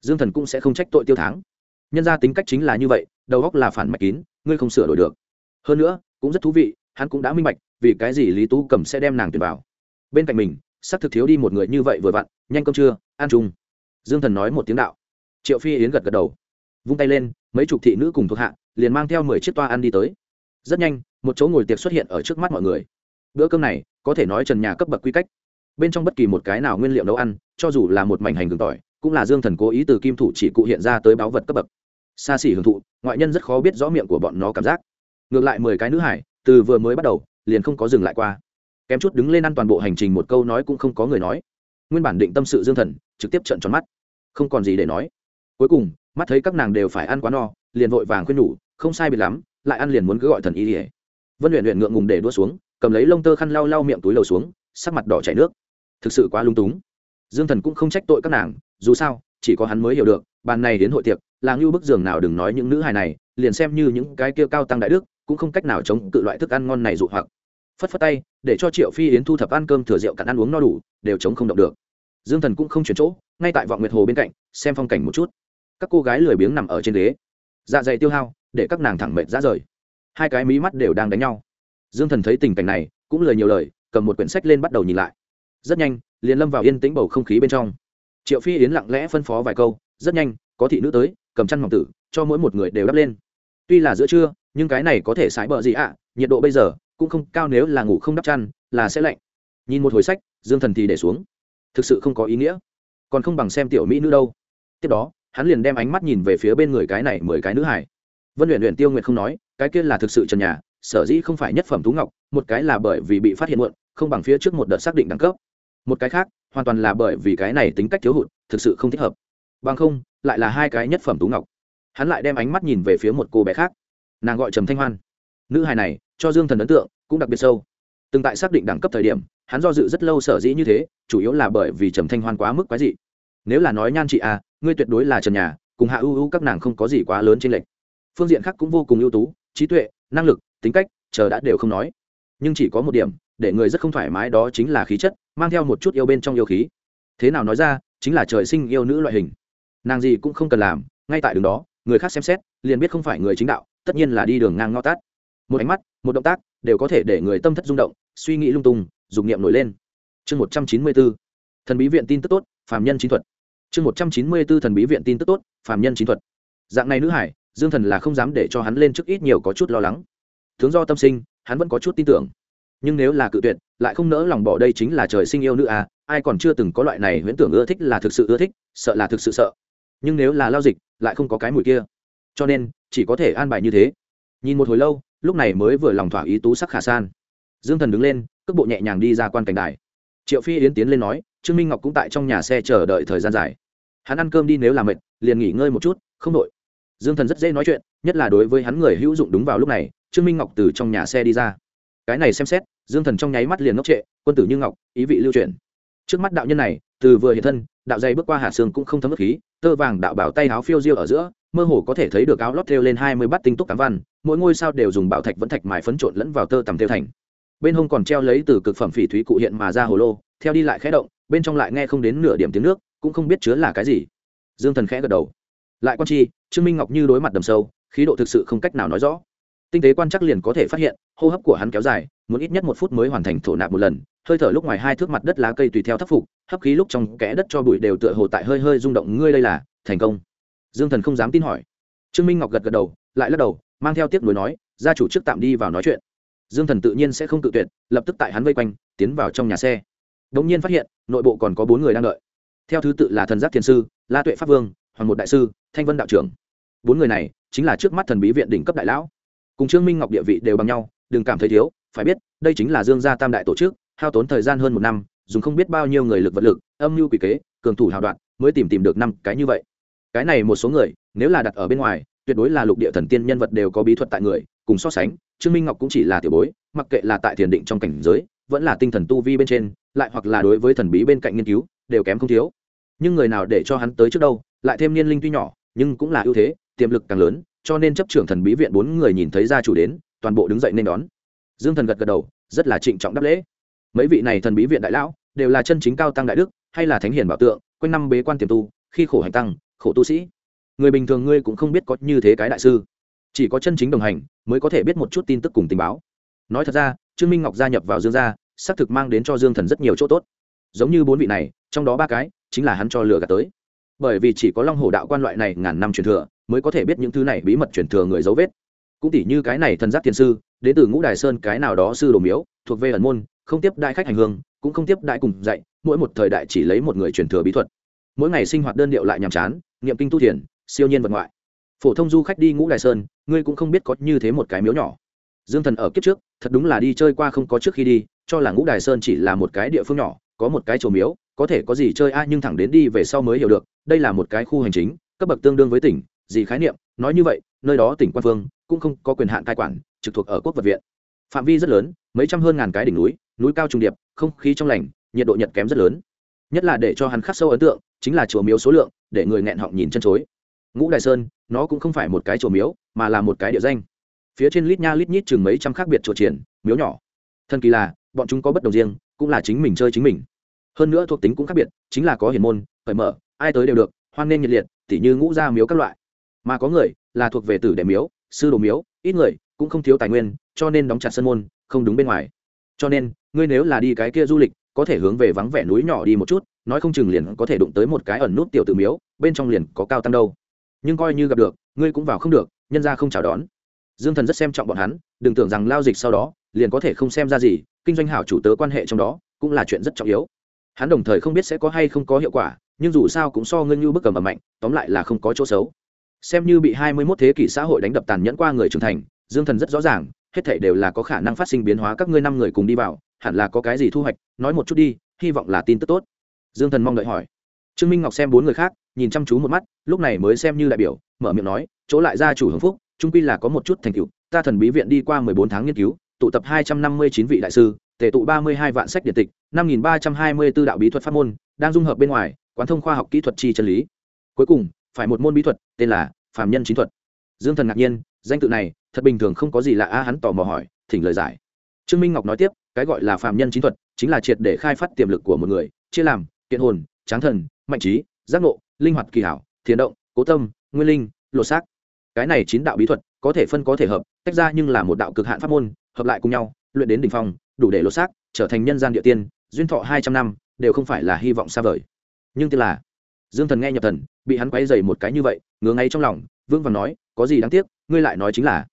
Dương thần cũng sẽ không trách tội tiêu tháng nhân ra tính cách chính là như vậy, đầu góc là phản mạch kín, ngươi không sửa đổi được. Hơn nữa, cũng rất thú vị, hắn cũng đã minh bạch, vì cái gì lý tú cầm sẽ đem nàng tuyển vào. Bên cạnh mình sắc thực thiếu đi một người như vậy vừa vặn, nhanh cơm trưa, ăn chung. Dương thần nói một tiếng đạo. Triệu phi yến gật gật đầu. Vung tay lên, mấy chục thị nữ cùng thuộc hạ, liền mang theo mười chiếc toa ăn đi tới rất nhanh, một chỗ ngồi tiệc xuất hiện ở trước mắt mọi người. Bữa cơm này, có thể nói trần nhà cấp bậc quy cách. Bên trong bất kỳ một cái nào nguyên liệu nấu ăn, cho dù là một mảnh hành gừng tỏi, cũng là dương thần cố ý từ kim thủ chỉ cụ hiện ra tới báu vật cấp bậc. Xa xỉ hưởng thụ, ngoại nhân rất khó biết rõ miệng của bọn nó cảm giác. Ngược lại mười cái nữ hải, từ vừa mới bắt đầu, liền không có dừng lại qua. Kém chút đứng lên ăn toàn bộ hành trình một câu nói cũng không có người nói. Nguyên bản định tâm sự dương thần, trực tiếp trận tròn mắt. Không còn gì để nói. Cuối cùng, mắt thấy các nàng đều phải ăn quá no, liền vội vàng khuyên nhủ, không sai bị lắm lại ăn liền muốn cứ gọi thần y ỉa vân luyện luyện ngượng ngùng để đua xuống, cầm lấy lông tơ khăn lau lau miệng túi lầu xuống, sắc mặt đỏ chảy nước. Thực sự quá lung túng. Dương thần cũng không trách tội các nàng, dù sao, chỉ có hắn mới hiểu được, bàn này đến hội tiệc, là ngưu bức giường nào đừng nói những nữ hài này, liền xem như những cái kia cao tăng đại đức, cũng không cách nào chống cự loại thức ăn ngon này dụ hoặc. Phất phất tay, để cho triệu phi yến thu thập ăn cơm thừa rượu cặn ăn uống no đủ, đều chống không động được. Dương thần cũng không chuyển chỗ, ngay tại vọng nguyệt hồ bên cạnh, xem phong cảnh một chút. Các cô gái lười biếng nằm ở trên ghế. Dạ dày tiêu hao để các nàng thẳng mệt ra rời. Hai cái mí mắt đều đang đánh nhau. Dương thần thấy tình cảnh này, cũng lời nhiều lời, cầm một quyển sách lên bắt đầu nhìn lại. Rất nhanh, liền lâm vào yên tĩnh bầu không khí bên trong. Triệu phi yến lặng lẽ phân phó vài câu, rất nhanh, có thị nữ tới, cầm chăn mỏng tử, cho mỗi một người đều đắp lên. Tuy là giữa trưa, nhưng cái này có thể sái bờ gì ạ? Nhiệt độ bây giờ cũng không cao nếu là ngủ không đắp chăn, là sẽ lạnh. Nhìn một hồi sách, dương thần thì để xuống. Thực sự không có ý nghĩa. Còn không bằng xem tiểu mỹ nữ đâu. Tiếp đó, hắn liền đem ánh mắt nhìn về phía bên người cái này mười cái nữ hải vân luyện luyện tiêu nguyệt không nói, cái kia là thực sự trần nhà, sở dĩ không phải nhất phẩm tú ngọc, một cái là bởi vì bị phát hiện muộn, không bằng phía trước một đợt xác định đẳng cấp. Một cái khác, hoàn toàn là bởi vì cái này tính cách thiếu hụt, thực sự không thích hợp. Bằng không, lại là hai cái nhất phẩm tú ngọc. Hắn lại đem ánh mắt nhìn về phía một cô bé khác. Nàng gọi trầm thanh hoan. Nữ hài này, cho dương thần ấn tượng, cũng đặc biệt sâu. Từng tại xác định đẳng cấp thời điểm, hắn do dự rất lâu sở dĩ như thế, chủ yếu là bởi vì trầm thanh hoan quá mức quái dị. Nếu là nói nhan chị à ngươi tuyệt đối là trần nhà, cùng hạ ưu ưu các nàng không có gì quá lớn trên lệch phương diện khác cũng vô cùng ưu tú, trí tuệ, năng lực, tính cách, chờ đã đều không nói. Nhưng chỉ có một điểm, để người rất không thoải mái đó chính là khí chất, mang theo một chút yêu bên trong yêu khí. Thế nào nói ra, chính là trời sinh yêu nữ loại hình. Nàng gì cũng không cần làm, ngay tại đường đó, người khác xem xét, liền biết không phải người chính đạo, tất nhiên là đi đường ngang ngõ tát một ánh mắt, một động tác, đều có thể để người tâm thất rung động, suy nghĩ lung tung, dục niệm nổi lên. Chương một trăm chín mươi bốn thần bí viện tin tức tốt, phàm nhân chính thuật. Chương một trăm chín mươi bốn thần bí viện tin tức tốt, phàm nhân chính thuật. Dạng này nữ hải dương thần là không dám để cho hắn lên trước ít nhiều có chút lo lắng. Tướng do tâm sinh, hắn vẫn có chút tin tưởng. Nhưng nếu là cự tuyệt, lại không nỡ lòng bỏ đây chính là trời sinh yêu nữ à ai còn chưa từng có loại này huyễn tưởng ưa thích là thực sự ưa thích, sợ là thực sự sợ. Nhưng nếu là lao dịch, lại không có cái mùi kia. Cho nên, chỉ có thể an bài như thế. Nhìn một hồi lâu, lúc này mới vừa lòng thỏa ý tú sắc khả san. Dương thần đứng lên, cước bộ nhẹ nhàng đi ra quan cảnh đài. Triệu phi yến tiến lên nói, trương minh ngọc cũng tại trong nhà xe chờ đợi thời gian dài. Hắn ăn cơm đi nếu làm mệt, liền nghỉ ngơi một chút, không đội dương thần rất dễ nói chuyện, nhất là đối với hắn người hữu dụng đúng vào lúc này, trương minh ngọc từ trong nhà xe đi ra. Cái này xem xét, dương thần trong nháy mắt liền ngốc trệ, quân tử như ngọc, ý vị lưu truyền trước mắt đạo nhân này, từ vừa hiện thân, đạo dây bước qua hạ xương cũng không thấm ức khí, tơ vàng đạo bảo tay áo phiêu diêu ở giữa, mơ hồ có thể thấy được áo lót thêu lên hai mươi bát tinh túc tám văn, mỗi ngôi sao đều dùng bảo thạch vẫn thạch mài phấn trộn lẫn vào tơ tầm thêu thành. Bên hông còn treo lấy từ cực phẩm phỉ thúy cụ hiện mà ra hồ lô, theo đi lại khẽ động, bên trong lại nghe không đến nửa điểm tiếng nước, cũng không biết chứa là cái gì. Dương thần khẽ gật đầu lại quan chi, trương minh ngọc như đối mặt đầm sâu, khí độ thực sự không cách nào nói rõ. Tinh tế quan chắc liền có thể phát hiện, hô hấp của hắn kéo dài, muốn ít nhất một phút mới hoàn thành thổ nạp một lần, hơi thở lúc ngoài hai thước mặt đất lá cây tùy theo thấp phục, hấp khí lúc trong kẽ đất cho bụi đều tựa hồ tại hơi hơi rung động, ngươi đây là, thành công. Dương thần không dám tin hỏi. Trương minh ngọc gật gật đầu, lại lắc đầu, mang theo tiếp nối nói, gia chủ trước tạm đi vào nói chuyện. Dương thần tự nhiên sẽ không tự tuyệt, lập tức tại hắn vây quanh, tiến vào trong nhà xe. Đ ỗ n g nhiên phát hiện, nội bộ còn có bốn người đang đợi. Theo thứ tự là thần giác thiền sư, la tuệ pháp vương hoàng một đại sư, thanh vân đạo trưởng. Bốn người này chính là trước mắt thần bí viện đỉnh cấp đại lão. Cùng trương minh ngọc địa vị đều bằng nhau, đừng cảm thấy thiếu, phải biết, đây chính là dương gia tam đại tổ chức, hao tốn thời gian hơn một năm, dùng không biết bao nhiêu người lực vật lực, âm mưu quỷ kế, cường thủ hào đoạn, mới tìm tìm được năm cái như vậy. Cái này một số người, nếu là đặt ở bên ngoài, tuyệt đối là lục địa thần tiên nhân vật đều có bí thuật tại người, cùng so sánh, trương minh ngọc cũng chỉ là tiểu bối, mặc kệ là tại thiền định trong cảnh giới, vẫn là tinh thần tu vi bên trên, lại hoặc là đối với thần bí bên cạnh nghiên cứu, đều kém không thiếu. Nhưng người nào để cho hắn tới trước đâu lại thêm niên linh tuy nhỏ, nhưng cũng là ưu thế, tiềm lực càng lớn, cho nên chấp trưởng thần bí viện bốn người nhìn thấy gia chủ đến, toàn bộ đứng dậy nên đón. Dương thần gật gật đầu, rất là trịnh trọng đáp lễ. Mấy vị này thần bí viện đại lão, đều là chân chính cao tăng đại đức, hay là thánh hiền bảo tượng, quanh năm bế quan tiềm tu, khi khổ hành tăng, khổ tu sĩ. Người bình thường ngươi cũng không biết có như thế cái đại sư. Chỉ có chân chính đồng hành, mới có thể biết một chút tin tức cùng tình báo. Nói thật ra, trương minh ngọc gia nhập vào dương gia, xác thực mang đến cho dương thần rất nhiều chỗ tốt. Giống như bốn vị này, trong đó ba cái, chính là hắn cho lừa gạt tới bởi vì chỉ có long hồ đạo quan loại này ngàn năm truyền thừa mới có thể biết những thứ này bí mật truyền thừa người dấu vết. Cũng tỉ như cái này thần giác thiên sư, đến từ ngũ đài sơn cái nào đó sư đồ miếu, thuộc về ẩn môn, không tiếp đại khách hành hương, cũng không tiếp đại cùng dạy, mỗi một thời đại chỉ lấy một người truyền thừa bí thuật. Mỗi ngày sinh hoạt đơn điệu lại nhàm chán, niệm kinh tu thiền, siêu nhiên vật ngoại. Phổ thông du khách đi ngũ đài sơn, ngươi cũng không biết có như thế một cái miếu nhỏ. Dương thần ở kiếp trước, thật đúng là đi chơi qua không có trước khi đi, cho là ngũ đài sơn chỉ là một cái địa phương nhỏ, có một cái chùa miếu có thể có gì chơi a nhưng thẳng đến đi về sau mới hiểu được, đây là một cái khu hành chính, cấp bậc tương đương với tỉnh, gì khái niệm, nói như vậy, nơi đó tỉnh quan phương cũng không có quyền hạn cai quản, trực thuộc ở quốc vật viện. Phạm vi rất lớn, mấy trăm hơn ngàn cái đỉnh núi núi cao trùng điệp, không khí trong lành, nhiệt độ nhật kém rất lớn. Nhất là để cho hắn khắc sâu ấn tượng, chính là chùa miếu số lượng, để người nghẹn họng nhìn chân chối. Ngũ đại sơn, nó cũng không phải một cái chùa miếu, mà là một cái địa danh. Phía trên lít nha lít nhít chừng mấy trăm khác biệt chùa triển, miếu nhỏ. Thần kỳ là, bọn chúng có bất đồng riêng, cũng là chính mình chơi chính mình hơn nữa thuộc tính cũng khác biệt, chính là có hiền môn, cởi mở, ai tới đều được, hoan nên nhiệt liệt, tỉ như ngũ gia miếu các loại. Mà có người là thuộc về tử đệ miếu, sư đồ miếu, ít người cũng không thiếu tài nguyên, cho nên đóng chặt sân môn, không đúng bên ngoài. Cho nên, ngươi nếu là đi cái kia du lịch, có thể hướng về vắng vẻ núi nhỏ đi một chút, nói không chừng liền có thể đụng tới một cái ẩn nút tiểu tử miếu, bên trong liền có cao tăng đâu. Nhưng coi như gặp được, ngươi cũng vào không được, nhân ra không chào đón. Dương thần rất xem trọng bọn hắn, đừng tưởng rằng lao dịch sau đó liền có thể không xem ra gì, kinh doanh hảo chủ tớ quan hệ trong đó cũng là chuyện rất trọng yếu hắn đồng thời không biết sẽ có hay không có hiệu quả, nhưng dù sao cũng so ngươi như bức cầm ẩm mạnh, tóm lại là không có chỗ xấu. Xem như bị hai mươi 21 thế kỷ xã hội đánh đập tàn nhẫn qua người trưởng thành, dương thần rất rõ ràng, hết thảy đều là có khả năng phát sinh biến hóa các ngươi năm người cùng đi vào, hẳn là có cái gì thu hoạch, nói một chút đi, hy vọng là tin tức tốt. Dương thần mong đợi hỏi. Trương minh ngọc xem bốn người khác, nhìn chăm chú một mắt, lúc này mới xem như đại biểu, mở miệng nói, chỗ lại gia chủ hưng phúc trung quy là có một chút thành tựu, ta thần bí viện đi qua mười bốn tháng nghiên cứu, tụ tập hai trăm năm mươi chín vị đại sư tể tụ ba mươi hai vạn sách điện tịch, năm nghìn ba trăm hai mươi b ố đạo bí thuật pháp môn, đang dung hợp bên ngoài, quán thông khoa học kỹ thuật chi chân lý. Cuối cùng, phải một môn bí thuật, tên là phạm nhân chính thuật. Dương thần ngạc nhiên, danh tự này, thật bình thường không có gì lạ a, hắn tò mò hỏi, thỉnh lời giải. Trương minh ngọc nói tiếp, cái gọi là phạm nhân chính thuật, chính là triệt để khai phát tiềm lực của một người, chia làm, kiện hồn, tráng thần, mạnh trí, giác ngộ, linh hoạt kỳ hảo, thiền động, cố tâm, nguyên linh lộ xác. Cái này chín đạo bí thuật, có thể phân có thể hợp, tách ra nhưng là một đạo cực hạn pháp môn, hợp lại cùng nhau, luyện đến đ ỉ n h phong đủ để lột xác, trở thành nhân gian địa tiên, duyên thọ hai trăm năm, đều không phải là hy vọng xa vời. Nhưng tức là, dương thần nghe nhập thần, bị hắn quay dày một cái như vậy, ngứa ngay trong lòng vương vàng nói, có gì đáng tiếc, ngươi lại nói chính là.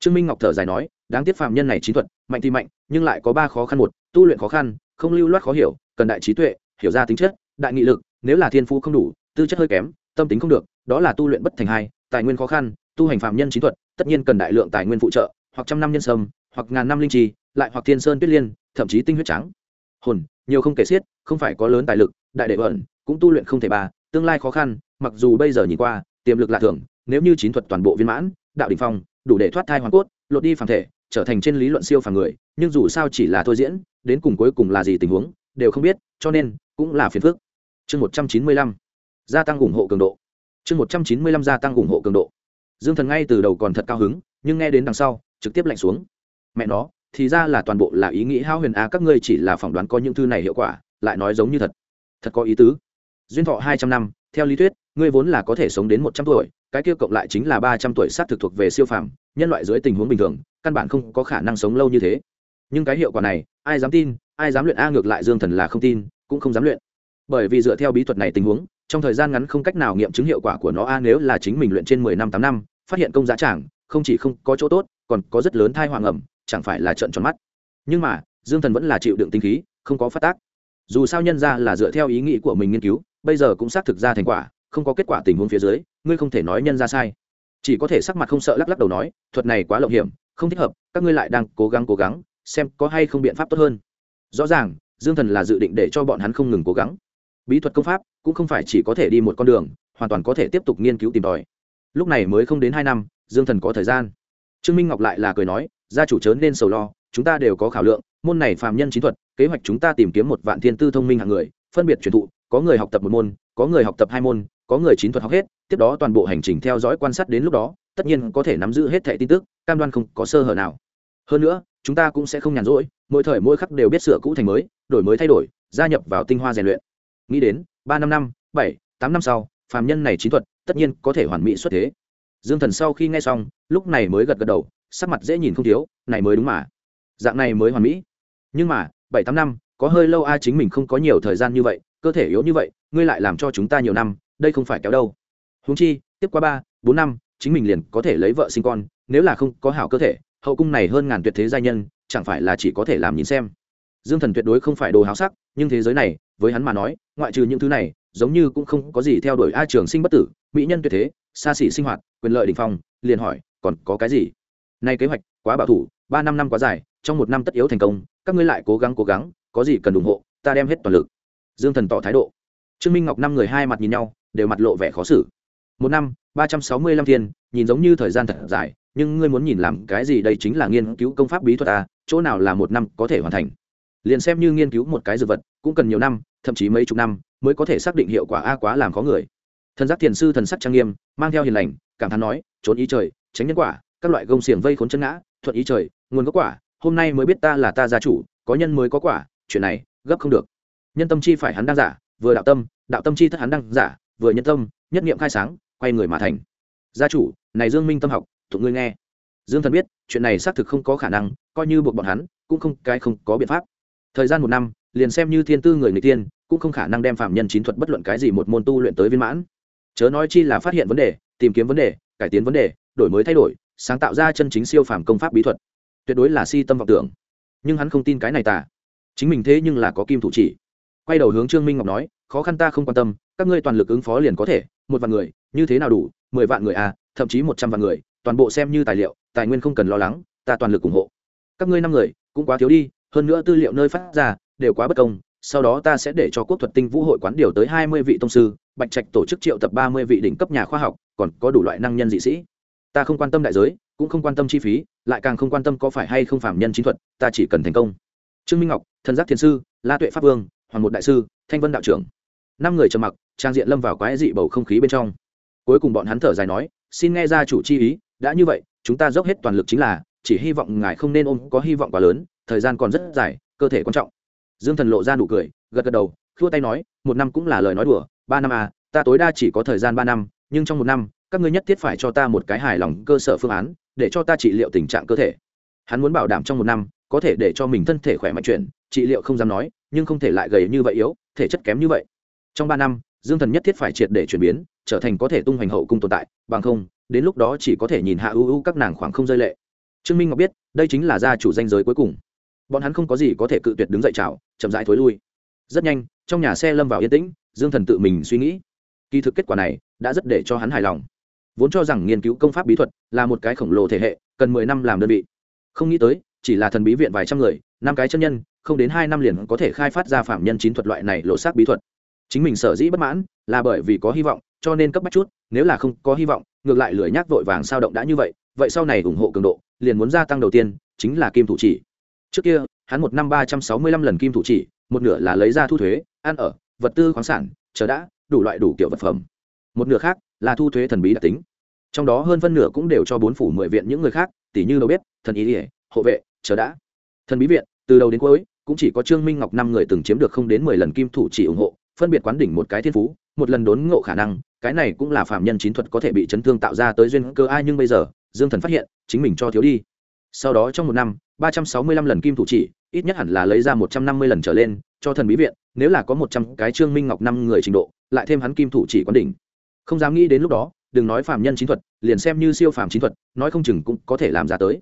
Trương minh ngọc thở dài nói, đáng tiếc phạm nhân này trí thuật, mạnh thì mạnh, nhưng lại có ba khó khăn một, tu luyện khó khăn, không lưu loát khó hiểu, cần đại trí tuệ, hiểu ra tính chất, đại nghị lực, nếu là thiên phú không đủ, tư chất hơi kém, tâm tính không được, đó là tu luyện bất thành hai, tài nguyên khó khăn, tu hành phạm nhân trí thuật, tất nhiên cần đại lượng tài nguyên phụ trợ, hoặc trăm năm nhân sâm, hoặc ngàn năm linh trì lại hoặc thiên sơn tuyết liên, thậm chí tinh huyết trắng. Hồn, nhiều không kể xiết, không phải có lớn tài lực, đại đệ vợn cũng tu luyện không thể ba tương lai khó khăn, mặc dù bây giờ nhìn qua, tiềm lực lạ thường, nếu như chín thuật toàn bộ viên mãn, đạo đỉnh phong, đủ để thoát thai hoàn cốt, lột đi phàm thể, trở thành trên lý luận siêu phàm người, nhưng dù sao chỉ là thôi diễn, đến cùng cuối cùng là gì tình huống, đều không biết, cho nên, cũng là phiền phức. Chương một trăm chín mươi lăm, gia tăng ủng hộ cường độ. Chương một trăm chín mươi lăm, gia tăng ủng hộ cường độ. Dương thần ngay từ đầu còn thật cao hứng, nhưng nghe đến đằng sau, trực tiếp lạnh xuống. Mẹ nó thì ra là toàn bộ là ý nghĩ hao huyền a, các ngươi chỉ là phỏng đoán có những thư này hiệu quả, lại nói giống như thật. Thật có ý tứ. Duyên thọ hai trăm năm, theo lý thuyết, ngươi vốn là có thể sống đến một trăm tuổi, cái kia cộng lại chính là ba trăm tuổi sát thực thuộc về siêu phàm, nhân loại dưới tình huống bình thường, căn bản không có khả năng sống lâu như thế. Nhưng cái hiệu quả này, ai dám tin, ai dám luyện a, ngược lại dương thần là không tin, cũng không dám luyện. Bởi vì dựa theo bí thuật này tình huống, trong thời gian ngắn không cách nào nghiệm chứng hiệu quả của nó a, nếu là chính mình luyện trên mười năm, tám năm, phát hiện công giá trảng không chỉ không có chỗ tốt, còn có rất lớn thai hoàng ẩm chẳng phải là trận tròn mắt. Nhưng mà, dương thần vẫn là chịu đựng tinh khí, không có phát tác. Dù sao nhân ra là dựa theo ý nghĩ của mình nghiên cứu, bây giờ cũng xác thực ra thành quả, không có kết quả tình huống phía dưới, ngươi không thể nói nhân ra sai. Chỉ có thể sắc mặt không sợ lắc lắc đầu nói, thuật này quá lộng hiểm, không thích hợp, các ngươi lại đang cố gắng cố gắng, xem có hay không biện pháp tốt hơn. Rõ ràng, dương thần là dự định để cho bọn hắn không ngừng cố gắng. Bí thuật công pháp cũng không phải chỉ có thể đi một con đường, hoàn toàn có thể tiếp tục nghiên cứu tìm tòi. Lúc này mới không đến hai năm, dương thần có thời gian. Trương minh ngọc lại là cười nói gia chủ chớ nên sầu lo, chúng ta đều có khảo lượng, môn này phàm nhân chính thuật, kế hoạch chúng ta tìm kiếm một vạn thiên tư thông minh hạng người, phân biệt truyền thụ, có người học tập một môn, có người học tập hai môn, có người chín thuật học hết, tiếp đó toàn bộ hành trình theo dõi quan sát đến lúc đó, tất nhiên có thể nắm giữ hết thẻ tin tức, cam đoan không có sơ hở nào. Hơn nữa, chúng ta cũng sẽ không nhàn rỗi, mỗi thời mỗi khắc đều biết sửa cũ thành mới, đổi mới thay đổi, gia nhập vào tinh hoa rèn luyện. Nghĩ đến, ba năm năm, bảy, tám năm sau, phàm nhân này chín thuật, tất nhiên có thể hoàn mỹ xuất thế. Dương thần sau khi nghe xong, lúc này mới gật gật đầu sắc mặt dễ nhìn không thiếu, này mới đúng mà. Dạng này mới hoàn mỹ. Nhưng mà, bảy tám năm, có hơi lâu a chính mình không có nhiều thời gian như vậy, cơ thể yếu như vậy, ngươi lại làm cho chúng ta nhiều năm, đây không phải kéo đâu. Húng chi, tiếp qua ba, bốn năm, chính mình liền có thể lấy vợ sinh con, nếu là không có hảo cơ thể, hậu cung này hơn ngàn tuyệt thế gia nhân, chẳng phải là chỉ có thể làm nhìn xem. Dương thần tuyệt đối không phải đồ háo sắc, nhưng thế giới này, với hắn mà nói, ngoại trừ những thứ này, giống như cũng không có gì theo đuổi a trường sinh bất tử, mỹ nhân tuyệt thế, xa xỉ sinh hoạt, quyền lợi đình phong, liền hỏi, còn có cái gì? Nay kế hoạch quá bảo thủ, ba năm năm quá dài, trong một năm tất yếu thành công, các ngươi lại cố gắng cố gắng, có gì cần ủng hộ, ta đem hết toàn lực. Dương thần tỏ thái độ. Trương minh ngọc năm người hai mặt nhìn nhau, đều mặt lộ vẻ khó xử. Một năm, ba trăm sáu mươi lăm thiên, nhìn giống như thời gian thật dài, nhưng ngươi muốn nhìn làm cái gì đây chính là nghiên cứu công pháp bí thuật à? chỗ nào là một năm có thể hoàn thành. Liền xem như nghiên cứu một cái dược vật, cũng cần nhiều năm, thậm chí mấy chục năm mới có thể xác định hiệu quả a quá làm khó người. Thần giác thiền sư thần sắc trang nghiêm, mang theo hiền lành, cảm thán nói, trốn ý trời, tránh nhân quả các loại gông xiềng vây khốn chân ngã, thuận ý trời, nguồn gốc quả, hôm nay mới biết ta là ta gia chủ, có nhân mới có quả, chuyện này, gấp không được. Nhân tâm chi phải hắn đang giả, vừa đạo tâm đạo tâm chi thất hắn đang giả, vừa nhân tâm, nhất niệm khai sáng, quay người mà thành. Gia chủ, này dương minh tâm học tụng ngươi nghe. Dương thần biết, chuyện này xác thực không có khả năng, coi như buộc bọn hắn, cũng không, cái không có biện pháp. Thời gian một năm, liền xem như thiên tư người người tiên cũng không khả năng đem phạm nhân chín thuật bất luận cái gì một môn tu luyện tới viên mãn. Chớ nói chi là phát hiện vấn đề, tìm kiếm vấn đề, cải tiến vấn đề, đổi mới thay đổi sáng tạo ra chân chính siêu phàm công pháp bí thuật. Tuyệt đối là si tâm vọng tưởng. Nhưng hắn không tin cái này tả chính mình thế nhưng là có kim thủ chỉ. Quay đầu hướng trương minh ngọc nói, khó khăn ta không quan tâm, các ngươi toàn lực ứng phó liền có thể, một vạn người, như thế nào đủ, mười vạn người à thậm chí một trăm vạn người, toàn bộ xem như tài liệu, tài nguyên không cần lo lắng, ta toàn lực ủng hộ. Các ngươi năm người, cũng quá thiếu đi, hơn nữa tư liệu nơi phát ra, đều quá bất công, sau đó ta sẽ để cho quốc thuật tinh vũ hội quán điều tới hai mươi vị tông sư, bạch trạch tổ chức triệu tập ba mươi vị đỉnh cấp nhà khoa học, còn có đủ loại năng nhân dị sĩ ta không quan tâm đại giới, cũng không quan tâm chi phí, lại càng không quan tâm có phải hay không phạm nhân chính thuật, ta chỉ cần thành công. Trương minh ngọc, thần giác thiền sư, la tuệ pháp vương, hoàng một đại sư, thanh vân đạo trưởng. Năm người trầm mặc, trang diện lâm vào quái dị bầu không khí bên trong. Cuối cùng bọn hắn thở dài nói, xin nghe ra chủ chi ý, đã như vậy, chúng ta dốc hết toàn lực chính là, chỉ hy vọng ngài không nên ôm có hy vọng quá lớn, thời gian còn rất dài, cơ thể quan trọng. Dương thần lộ ra nụ cười, gật gật đầu, khua tay nói, một năm cũng là lời nói đùa, ba năm à ta tối đa chỉ có thời gian ba năm, nhưng trong một năm các ngươi nhất thiết phải cho ta một cái hài lòng cơ sở phương án, để cho ta trị liệu tình trạng cơ thể. Hắn muốn bảo đảm trong một năm, có thể để cho mình thân thể khỏe mạnh chuyển, trị liệu không dám nói, nhưng không thể lại gầy như vậy yếu, thể chất kém như vậy. Trong ba năm, dương thần nhất thiết phải triệt để chuyển biến, trở thành có thể tung hoành hậu cung tồn tại, bằng không, đến lúc đó chỉ có thể nhìn hạ ưu ưu các nàng khoảng không rơi lệ. Trương minh ngọc biết, đây chính là gia chủ danh giới cuối cùng. Bọn hắn không có gì có thể cự tuyệt đứng dậy chào, chậm rãi thối lui. Rất nhanh, trong nhà xe lâm vào yên tĩnh, dương thần tự mình suy nghĩ. Kỳ thực kết quả này, đã rất để cho hắn hài lòng vốn cho rằng nghiên cứu công pháp bí thuật là một cái khổng lồ thể hệ, cần mười năm làm đơn vị. Không nghĩ tới, chỉ là thần bí viện vài trăm người, năm cái chân nhân, không đến hai năm liền có thể khai phát ra phạm nhân chín thuật loại này lộ xác bí thuật. Chính mình sở dĩ bất mãn, là bởi vì có hy vọng, cho nên cấp bách chút, nếu là không có hy vọng, ngược lại lười nhác vội vàng sao động đã như vậy vậy sau này ủng hộ cường độ, liền muốn gia tăng đầu tiên, chính là kim thủ chỉ. Trước kia, hắn một năm ba trăm sáu mươi lăm lần kim thủ chỉ, một nửa là lấy ra thu thuế, ăn ở, vật tư khoáng sản, chờ đã, đủ loại đủ kiểu vật phẩm. Một nửa khác là thu thuế thần bí đặc tính. Trong đó hơn phân nửa cũng đều cho bốn phủ mười viện những người khác tỷ như đầu bếp, thần ý ỉa hộ vệ, chờ đã. Thần bí viện, từ đầu đến cuối, cũng chỉ có trương minh ngọc năm người từng chiếm được không đến mười lần kim thủ chỉ ủng hộ, phân biệt quán đỉnh một cái thiên phú, một lần đốn ngộ khả năng, cái này cũng là phạm nhân chín thuật có thể bị chấn thương tạo ra tới duyên cơ ai nhưng bây giờ, dương thần phát hiện, chính mình cho thiếu đi. Sau đó trong một năm, ba trăm sáu mươi lăm lần kim thủ chỉ, ít nhất hẳn là lấy ra một trăm năm mươi lần trở lên, cho thần bí viện, nếu là có một trăm cái trương minh ngọc năm người trình độ, lại thêm hắn kim thủ chỉ quán đỉnh không dám nghĩ đến lúc đó, đừng nói phạm nhân chín thuật, liền xem như siêu phạm chín thuật, nói không chừng cũng có thể làm ra tới.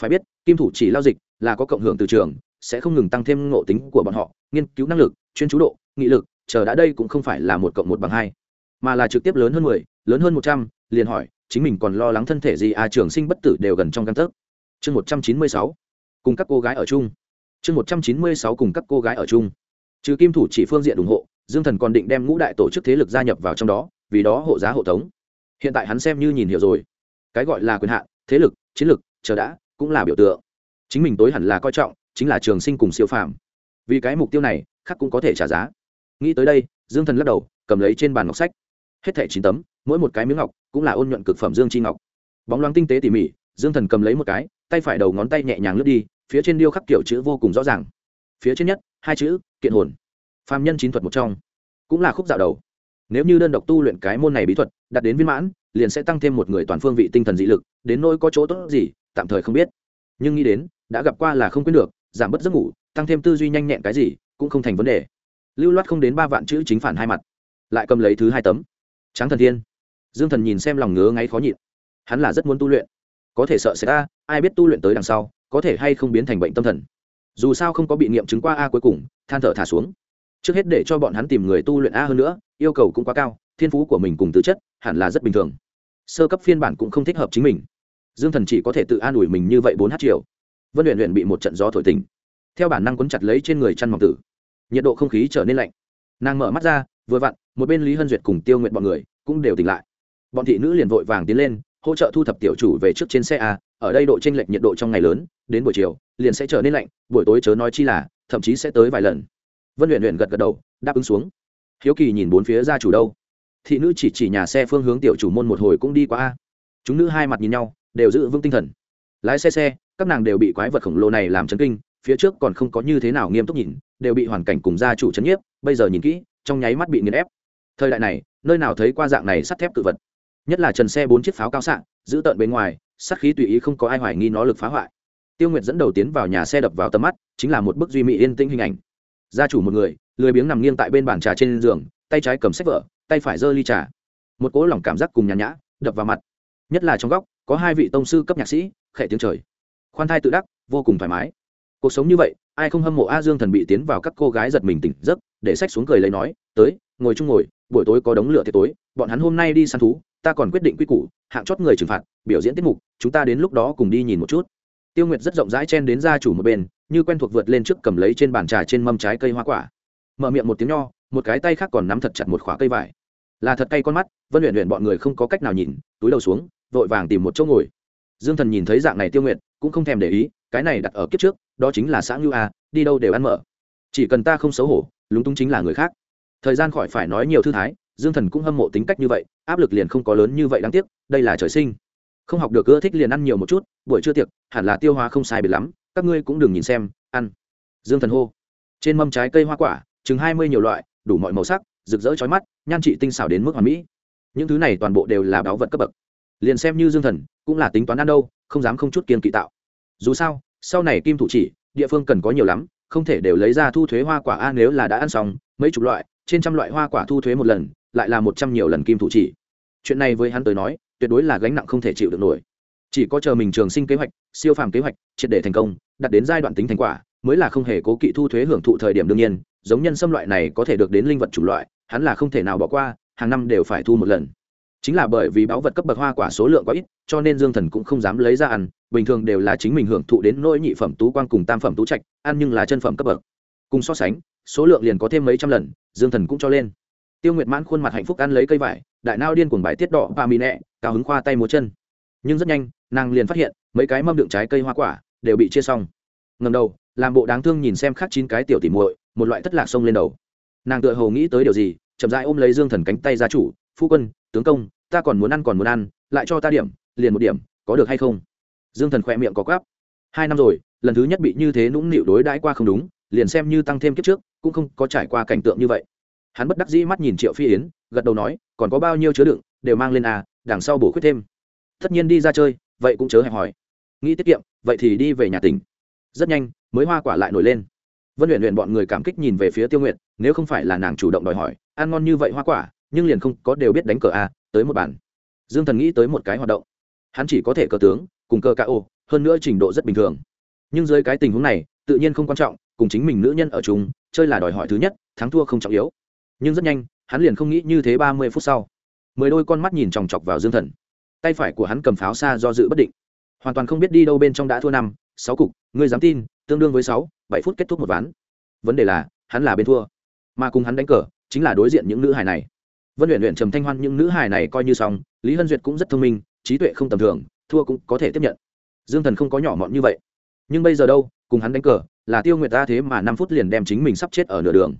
Phải biết, kim thủ chỉ lao dịch là có cộng hưởng từ trường, sẽ không ngừng tăng thêm ngộ tính của bọn họ, nghiên cứu năng lực, chuyên chú độ, nghị lực, chờ đã đây cũng không phải là một cộng một bằng hai, mà là trực tiếp lớn hơn mười, lớn hơn một trăm, liền hỏi, chính mình còn lo lắng thân thể gì à trường sinh bất tử đều gần trong căn tấc. Chương một trăm chín mươi sáu, cùng các cô gái ở chung. Chương một trăm chín mươi sáu cùng các cô gái ở chung. Trừ kim thủ chỉ phương diện ủng hộ, dương thần còn định đem ngũ đại tổ chức thế lực gia nhập vào trong đó vì đó hộ giá hộ tống. Hiện tại hắn xem như nhìn hiểu rồi. Cái gọi là quyền hạn, thế lực, chiến lực, chờ đã, cũng là biểu tượng. Chính mình tối hẳn là coi trọng, chính là trường sinh cùng siêu phàm. Vì cái mục tiêu này khắc cũng có thể trả giá. Nghĩ tới đây, dương thần lắc đầu, cầm lấy trên bàn ngọc sách. Hết thẻ chín tấm, mỗi một cái miếng ngọc cũng là ôn nhuận cực phẩm dương chi ngọc. Bóng loáng tinh tế tỉ mỉ, dương thần cầm lấy một cái, tay phải đầu ngón tay nhẹ nhàng lướt đi, phía trên điêu khắc kiểu chữ vô cùng rõ ràng. Phía trên nhất, hai chữ, kiện hồn. Phàm nhân chín thuật một trong. Cũng là khúc dạo đầu nếu như đơn độc tu luyện cái môn này bí thuật, đạt đến viên mãn, liền sẽ tăng thêm một người toàn phương vị tinh thần dị lực, đến nỗi có chỗ tốt gì, tạm thời không biết. Nhưng nghĩ đến, đã gặp qua là không quên được, giảm bớt giấc ngủ, tăng thêm tư duy nhanh nhẹn cái gì, cũng không thành vấn đề. Lưu loát không đến ba vạn chữ chính phản hai mặt, lại cầm lấy thứ hai tấm. Tráng thần thiên. Dương thần nhìn xem lòng ngứa ngáy khó nhịn. Hắn là rất muốn tu luyện. Có thể sợ sẽ ta, ai biết tu luyện tới đằng sau, có thể hay không biến thành bệnh tâm thần. Dù sao không có bị nghiệm chứng qua a cuối cùng, than thở thả xuống trước hết để cho bọn hắn tìm người tu luyện a hơn nữa, yêu cầu cũng quá cao, thiên phú của mình cùng tư chất hẳn là rất bình thường. Sơ cấp phiên bản cũng không thích hợp chính mình. Dương thần chỉ có thể tự an ủi mình như vậy bốn h triệu vân luyện luyện bị một trận gió thổi tình theo bản năng quấn chặt lấy trên người chăn mọc tử. Nhiệt độ không khí trở nên lạnh. Nàng mở mắt ra, vừa vặn, một bên lý hân duyệt cùng tiêu nguyện bọn người cũng đều tỉnh lại. Bọn thị nữ liền vội vàng tiến lên, hỗ trợ thu thập tiểu chủ về trước trên xe a, ở đây độ t r ê n lệch nhiệt độ trong ngày lớn, đến buổi chiều, liền sẽ trở nên lạnh, buổi tối chớ nói chi là, thậm chí sẽ tới vài lần vân luyện luyện gật gật đầu, đáp ứng xuống. Hiếu kỳ nhìn bốn phía ra chủ đâu? Thị nữ chỉ chỉ nhà xe phương hướng tiểu chủ môn một hồi cũng đi qua a. Chúng nữ hai mặt nhìn nhau, đều giữ vững tinh thần. Lái xe xe, các nàng đều bị quái vật khổng lồ này làm chấn kinh, phía trước còn không có như thế nào nghiêm túc nhìn, đều bị hoàn cảnh cùng gia chủ chấn nhiếp, bây giờ nhìn kỹ, trong nháy mắt bị nghiền ép. Thời đại này, nơi nào thấy qua dạng này sắt thép cự vật. Nhất là trần xe bốn chiếc pháo cao xạ, giữ tợn bên ngoài sắt khí tùy ý không có ai hoài nghi nó lực phá hoại. Tiêu nguyệt dẫn đầu tiến vào nhà xe đập vào tầm mắt, chính là một bức duy mỹ yên tĩnh hình ảnh gia chủ một người, lười biếng nằm nghiêng tại bên bàn trà trên giường, tay trái cầm sách vở, tay phải giơ ly trà. Một cỗ lỏng cảm giác cùng nhàn nhã, đập vào mặt. Nhất là trong góc, có hai vị tông sư cấp nhạc sĩ khệ tiếng trời. Khoan thai tự đắc, vô cùng thoải mái. Cuộc sống như vậy, ai không hâm mộ a dương thần bị tiến vào các cô gái giật mình tỉnh giấc, để sách xuống cười lấy nói, tới, ngồi chung ngồi, buổi tối có đống lửa thế tối, bọn hắn hôm nay đi săn thú, ta còn quyết định quy củ, hạng chót người trừng phạt, biểu diễn tiết mục, chúng ta đến lúc đó cùng đi nhìn một chút. Tiêu nguyệt rất rộng rãi chen đến gia chủ một bên như quen thuộc vượt lên trước cầm lấy trên bàn trà trên mâm trái cây hoa quả. Mở miệng một tiếng nho, một cái tay khác còn nắm thật chặt một khóa cây vải. Là thật cay con mắt, vân luyện luyện bọn người không có cách nào nhìn, túi đầu xuống, vội vàng tìm một chỗ ngồi. Dương thần nhìn thấy dạng này tiêu nguyện cũng không thèm để ý, cái này đặt ở kiếp trước, đó chính là xã ngưu a, đi đâu đều ăn mở. Chỉ cần ta không xấu hổ, lúng túng chính là người khác. Thời gian khỏi phải nói nhiều thư thái, dương thần cũng hâm mộ tính cách như vậy, áp lực liền không có lớn như vậy đáng tiếc, đây là trời sinh. Không học được ưa thích liền ăn nhiều một chút, buổi trưa tiệc, hẳn là tiêu hóa không sai biệt lắm các ngươi cũng đừng nhìn xem, ăn. Dương thần hô. Trên mâm trái cây hoa quả, chừng hai mươi nhiều loại, đủ mọi màu sắc, rực rỡ chói mắt, nhan trị tinh xảo đến mức hoàn mỹ. Những thứ này toàn bộ đều là báu vật cấp bậc. Liền xem như dương thần, cũng là tính toán ăn đâu, không dám không chút kiên kỵ tạo. Dù sao, sau này kim thủ chỉ, địa phương cần có nhiều lắm, không thể đều lấy ra thu thuế hoa quả a, nếu là đã ăn xong, mấy chục loại, trên trăm loại hoa quả thu thuế một lần, lại là một trăm nhiều lần kim thủ chỉ. Chuyện này với hắn tới nói, tuyệt đối là gánh nặng không thể chịu được nổi chỉ có chờ mình trường sinh kế hoạch, siêu phàm kế hoạch, triệt để thành công đặt đến giai đoạn tính thành quả, mới là không hề cố kỵ thu thuế hưởng thụ thời điểm đương nhiên, giống nhân xâm loại này có thể được đến linh vật chủng loại, hắn là không thể nào bỏ qua, hàng năm đều phải thu một lần. Chính là bởi vì báu vật cấp bậc hoa quả số lượng quá ít, cho nên dương thần cũng không dám lấy ra ăn, bình thường đều là chính mình hưởng thụ đến nỗi nhị phẩm tú quang cùng tam phẩm tú trạch, ăn nhưng là chân phẩm cấp bậc. Cùng so sánh, số lượng liền có thêm mấy trăm lần, dương thần cũng cho lên. Tiêu nguyệt mãn khuôn mặt hạnh phúc ăn lấy cây vải, đại nao điên cuồng bài tiết đỏ và mì nẹ, cao hứng khoa tay múa chân. Nhưng rất nhanh nàng liền phát hiện, mấy cái mâm đựng trái cây hoa quả đều bị chia xong. Ngầm đầu, làm bộ đáng thương nhìn xem khác chín cái tiểu tỉ muội, một loại thất lạc sông lên đầu. Nàng tựa hồ nghĩ tới điều gì, chậm rãi ôm lấy dương thần cánh tay gia chủ, phu quân, tướng công, ta còn muốn ăn còn muốn ăn, lại cho ta điểm, liền một điểm, có được hay không? Dương thần khỏe miệng có quáp. Hai năm rồi, lần thứ nhất bị như thế nũng nịu đối đãi qua không đúng, liền xem như tăng thêm kiếp trước, cũng không có trải qua cảnh tượng như vậy. Hắn bất đắc dĩ mắt nhìn triệu phi yến, gật đầu nói, còn có bao nhiêu chứa đựng, đều mang lên à đằng sau bổ khuyết thêm. Tất nhiên đi ra chơi vậy cũng chớ hẹp hỏi nghĩ tiết kiệm, vậy thì đi về nhà tỉnh. Rất nhanh, mới hoa quả lại nổi lên. Vân luyện luyện bọn người cảm kích nhìn về phía tiêu nguyện nếu không phải là nàng chủ động đòi hỏi, ăn ngon như vậy hoa quả, nhưng liền không có đều biết đánh cờ a tới một bản dương thần nghĩ tới một cái hoạt động. Hắn chỉ có thể cờ tướng, cùng cờ ca ô, hơn nữa trình độ rất bình thường. Nhưng dưới cái tình huống này, tự nhiên không quan trọng, cùng chính mình nữ nhân ở chung, chơi là đòi hỏi thứ nhất, thắng thua không trọng yếu. Nhưng rất nhanh, hắn liền không nghĩ như thế ba mươi phút sau. Mười đôi con mắt nhìn chòng chọc vào dương thần tay phải của hắn cầm pháo xa do dự bất định. Hoàn toàn không biết đi đâu bên trong đã thua năm, sáu cục, ngươi dám tin, tương đương với sáu, bảy phút kết thúc một ván. Vấn đề là, hắn là bên thua. Mà cùng hắn đánh cờ, chính là đối diện những nữ hài này. Vân luyện luyện trầm thanh hoan những nữ hài này coi như xong, lý hân duyệt cũng rất thông minh, trí tuệ không tầm thường, thua cũng có thể tiếp nhận. Dương thần không có nhỏ mọn như vậy. Nhưng bây giờ đâu, cùng hắn đánh cờ, là tiêu nguyệt ta thế mà năm phút liền đem chính mình sắp chết ở nửa đường.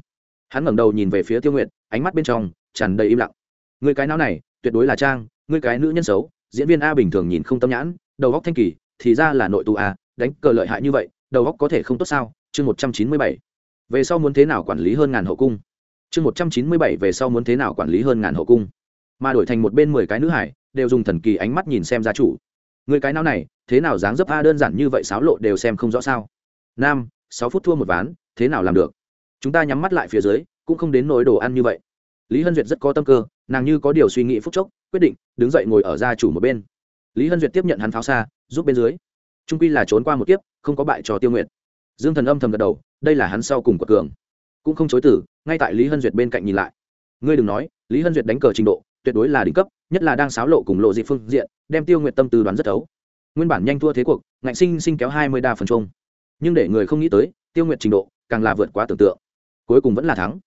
Hắn ngẩng đầu nhìn về phía tiêu nguyệt, ánh mắt bên trong tràn đầy im lặng. Người cái não này, tuyệt đối là trang người cái nữ nhân xấu, diễn viên a bình thường nhìn không tâm nhãn, đầu góc thanh kỳ, thì ra là nội tù a, đánh cờ lợi hại như vậy, đầu góc có thể không tốt sao? Chương một trăm chín mươi bảy. Về sau muốn thế nào quản lý hơn ngàn hậu cung? Chương một trăm chín mươi bảy, về sau muốn thế nào quản lý hơn ngàn hậu cung? Mà đổi thành một bên mười cái nữ hải, đều dùng thần kỳ ánh mắt nhìn xem gia chủ. Người cái nào này, thế nào dáng dấp a đơn giản như vậy sáo lộ đều xem không rõ sao? Nam, sáu phút thua một ván, thế nào làm được? Chúng ta nhắm mắt lại phía dưới, cũng không đến nỗi đồ ăn như vậy. Lý hân duyệt rất có tâm cơ, nàng như có điều suy nghĩ phúc chốc quyết định, đứng dậy ngồi ở gia chủ một bên. Lý hân duyệt tiếp nhận hắn pháo xa, giúp bên dưới. Trung quy là trốn qua một kiếp, không có bại cho tiêu Nguyệt. dương thần âm thầm gật đầu, đây là hắn sau cùng của cường. Cũng không chối tử ngay tại lý hân duyệt bên cạnh nhìn lại. Ngươi đừng nói, lý hân duyệt đánh cờ trình độ, tuyệt đối là đỉnh cấp, nhất là đang xáo lộ cùng lộ dị phương diện, đem tiêu nguyện tâm tư đoán rất thấu. Nguyên bản nhanh thua thế cuộc, ngạnh sinh sinh kéo hai mươi đa phần chung. Nhưng để người không nghĩ tới, tiêu nguyện trình độ, càng là vượt quá tưởng tượng. Cuối cùng vẫn là thắng.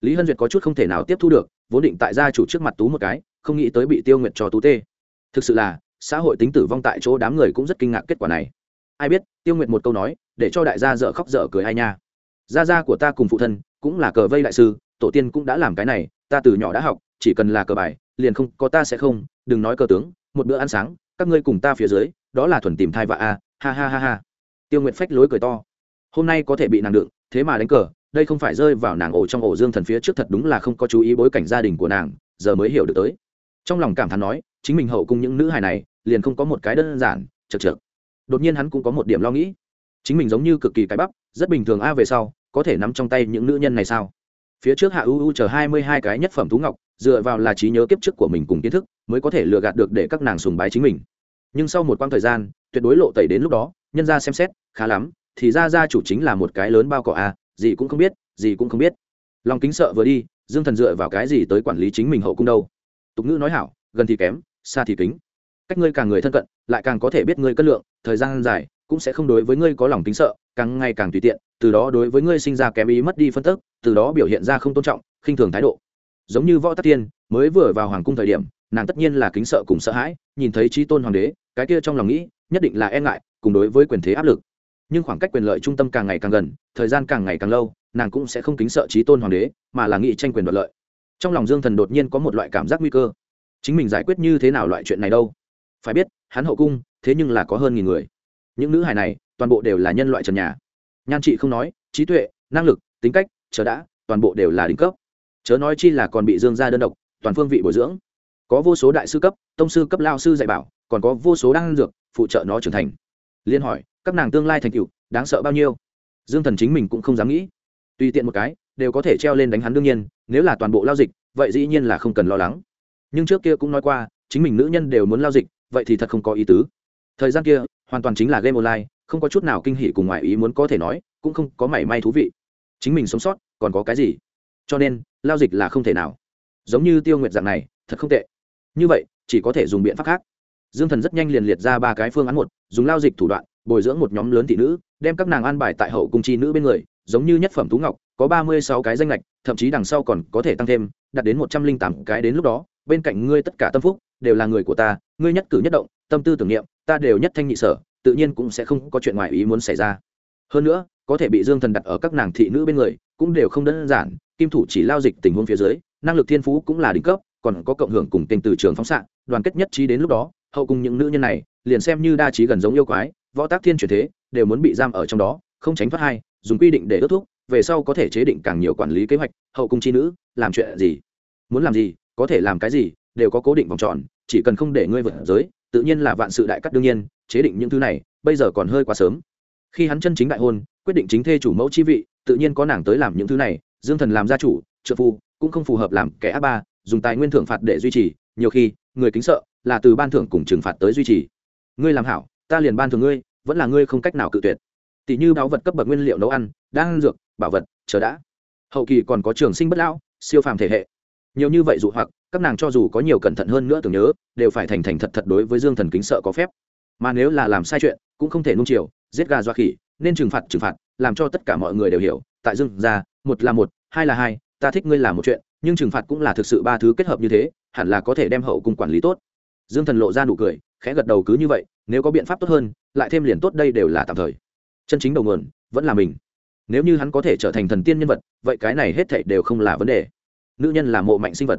Lý hân duyệt có chút không thể nào tiếp thu được, vốn định tại gia chủ trước mặt tú một cái không nghĩ tới bị tiêu nguyệt cho tú tê. Thực sự là, xã hội tính tử vong tại chỗ đám người cũng rất kinh ngạc kết quả này. Ai biết, tiêu nguyệt một câu nói, để cho đại gia dở khóc dở cười ai nha. Gia gia của ta cùng phụ thân, cũng là cờ vây đại sư, tổ tiên cũng đã làm cái này, ta từ nhỏ đã học, chỉ cần là cờ bài, liền không, có ta sẽ không, đừng nói cờ tướng, một bữa ăn sáng, các ngươi cùng ta phía dưới, đó là thuần tìm thai vạ a, ha ha ha ha. Tiêu nguyệt phách lối cười to. Hôm nay có thể bị nàng đựng, thế mà đánh cờ, đây không phải rơi vào nàng ổ trong ổ dương thần phía trước thật đúng là không có chú ý bối cảnh gia đình của nàng, giờ mới hiểu được tới trong lòng cảm thán nói, chính mình hậu cùng những nữ hài này, liền không có một cái đơn giản, chật chật đột nhiên hắn cũng có một điểm lo nghĩ. Chính mình giống như cực kỳ cái bắp, rất bình thường a về sau, có thể nắm trong tay những nữ nhân này sao? Phía trước hạ u u chờ hai mươi hai cái nhất phẩm thú ngọc, dựa vào là trí nhớ kiếp trước của mình cùng kiến thức, mới có thể lừa gạt được để các nàng sùng bái chính mình. Nhưng sau một quãng thời gian, tuyệt đối lộ tẩy đến lúc đó, nhân ra xem xét, khá lắm, thì ra ra chủ chính là một cái lớn bao cỏ a, gì cũng không biết, gì cũng không biết. Lòng kính sợ vừa đi, dương thần dựa vào cái gì tới quản lý chính mình hậu cung đâu? Tục ngữ nói hảo, gần thì kém, xa thì kính. Cách ngươi càng người thân cận, lại càng có thể biết ngươi cân lượng, thời gian dài cũng sẽ không đối với ngươi có lòng kính sợ, càng ngày càng tùy tiện, từ đó đối với ngươi sinh ra kém ý mất đi phân tức, từ đó biểu hiện ra không tôn trọng, khinh thường thái độ. Giống như võ tắc tiên, mới vừa vào hoàng cung thời điểm, nàng tất nhiên là kính sợ cùng sợ hãi, nhìn thấy trí tôn hoàng đế, cái kia trong lòng nghĩ, nhất định là e ngại, cùng đối với quyền thế áp lực. Nhưng khoảng cách quyền lợi trung tâm càng ngày càng gần, thời gian càng ngày càng lâu, nàng cũng sẽ không kính sợ trí tôn hoàng đế, mà là nghị tranh quyền đoạt lợi trong lòng dương thần đột nhiên có một loại cảm giác nguy cơ. Chính mình giải quyết như thế nào loại chuyện này đâu? Phải biết, hắn hậu cung, thế nhưng là có hơn nghìn người. Những nữ hài này, toàn bộ đều là nhân loại trần nhà. Nhan trị không nói, trí tuệ, năng lực, tính cách, chờ đã, toàn bộ đều là đỉnh cấp. Chớ nói chi là còn bị dương ra đơn độc, toàn phương vị bồi dưỡng. Có vô số đại sư cấp, tông sư cấp lao sư dạy bảo, còn có vô số đan dược, phụ trợ nó trưởng thành. Liên hỏi, các nàng tương lai thành cựu đáng sợ bao nhiêu? Dương thần chính mình cũng không dám nghĩ. Tùy tiện một cái đều có thể treo lên đánh hắn đương nhiên, nếu là toàn bộ lao dịch, vậy dĩ nhiên là không cần lo lắng. Nhưng trước kia cũng nói qua, chính mình nữ nhân đều muốn lao dịch, vậy thì thật không có ý tứ. Thời gian kia, hoàn toàn chính là game online, không có chút nào kinh hỉ cùng ngoại ý muốn có thể nói, cũng không có mảy may thú vị. Chính mình sống sót, còn có cái gì? Cho nên, lao dịch là không thể nào. Giống như tiêu nguyệt dạng này, thật không tệ. Như vậy, chỉ có thể dùng biện pháp khác. Dương thần rất nhanh liền liệt ra ba cái phương án một, dùng lao dịch thủ đoạn, bồi dưỡng một nhóm lớn thị nữ, đem các nàng an bài tại hậu cung chi nữ bên người, giống như nhất phẩm tú ngọc có ba mươi sáu cái danh lệch thậm chí đằng sau còn có thể tăng thêm, đạt đến một trăm linh tám cái đến lúc đó, bên cạnh ngươi tất cả tâm phúc, đều là người của ta, ngươi nhất cử nhất động, tâm tư tưởng niệm, ta đều nhất thanh nhị sở, tự nhiên cũng sẽ không có chuyện ngoài ý muốn xảy ra. Hơn nữa, có thể bị dương thần đặt ở các nàng thị nữ bên người, cũng đều không đơn giản, kim thủ chỉ lao dịch tình huống phía dưới, năng lực thiên phú cũng là đỉnh cấp, còn có cộng hưởng cùng kênh từ trường phóng xạ, đoàn kết nhất trí đến lúc đó, hậu cùng những nữ nhân này, liền xem như đa trí gần giống yêu quái, võ tác thiên chuyển thế, đều muốn bị giam ở trong đó, không tránh thoát hai, dùng quy định để ước thúc về sau có thể chế định càng nhiều quản lý kế hoạch, hậu cung chi nữ, làm chuyện gì? Muốn làm gì, có thể làm cái gì, đều có cố định vòng tròn, chỉ cần không để ngươi vượt giới, tự nhiên là vạn sự đại cắt đương nhiên, chế định những thứ này, bây giờ còn hơi quá sớm. Khi hắn chân chính đại hôn, quyết định chính thê chủ mẫu chi vị, tự nhiên có nàng tới làm những thứ này, dương thần làm gia chủ, trợ phu, cũng không phù hợp làm kẻ ác ba, dùng tài nguyên thưởng phạt để duy trì, nhiều khi, người kính sợ, là từ ban thưởng cùng trừng phạt tới duy trì. Ngươi làm hảo, ta liền ban thưởng ngươi, vẫn là ngươi không cách nào cự tuyệt. Tỷ như báo vật cấp bậc nguyên liệu nấu ăn đang dược bảo vật, chờ đã. Hậu kỳ còn có trường sinh bất lão, siêu phàm thể hệ. Nhiều như vậy dụ hoặc, các nàng cho dù có nhiều cẩn thận hơn nữa tưởng nhớ, đều phải thành thành thật thật đối với dương thần kính sợ có phép. Mà nếu là làm sai chuyện, cũng không thể nung chiều, giết gà doa khỉ, nên trừng phạt trừng phạt, làm cho tất cả mọi người đều hiểu, tại dương ra một là một, hai là hai, ta thích ngươi làm một chuyện, nhưng trừng phạt cũng là thực sự ba thứ kết hợp như thế, hẳn là có thể đem hậu cùng quản lý tốt. Dương thần lộ ra nụ cười, khẽ gật đầu cứ như vậy, nếu có biện pháp tốt hơn, lại thêm liền tốt đây đều là tạm thời. Chân chính đầu nguồn, vẫn là mình nếu như hắn có thể trở thành thần tiên nhân vật, vậy cái này hết thảy đều không là vấn đề. Nữ nhân là mộ mạnh sinh vật.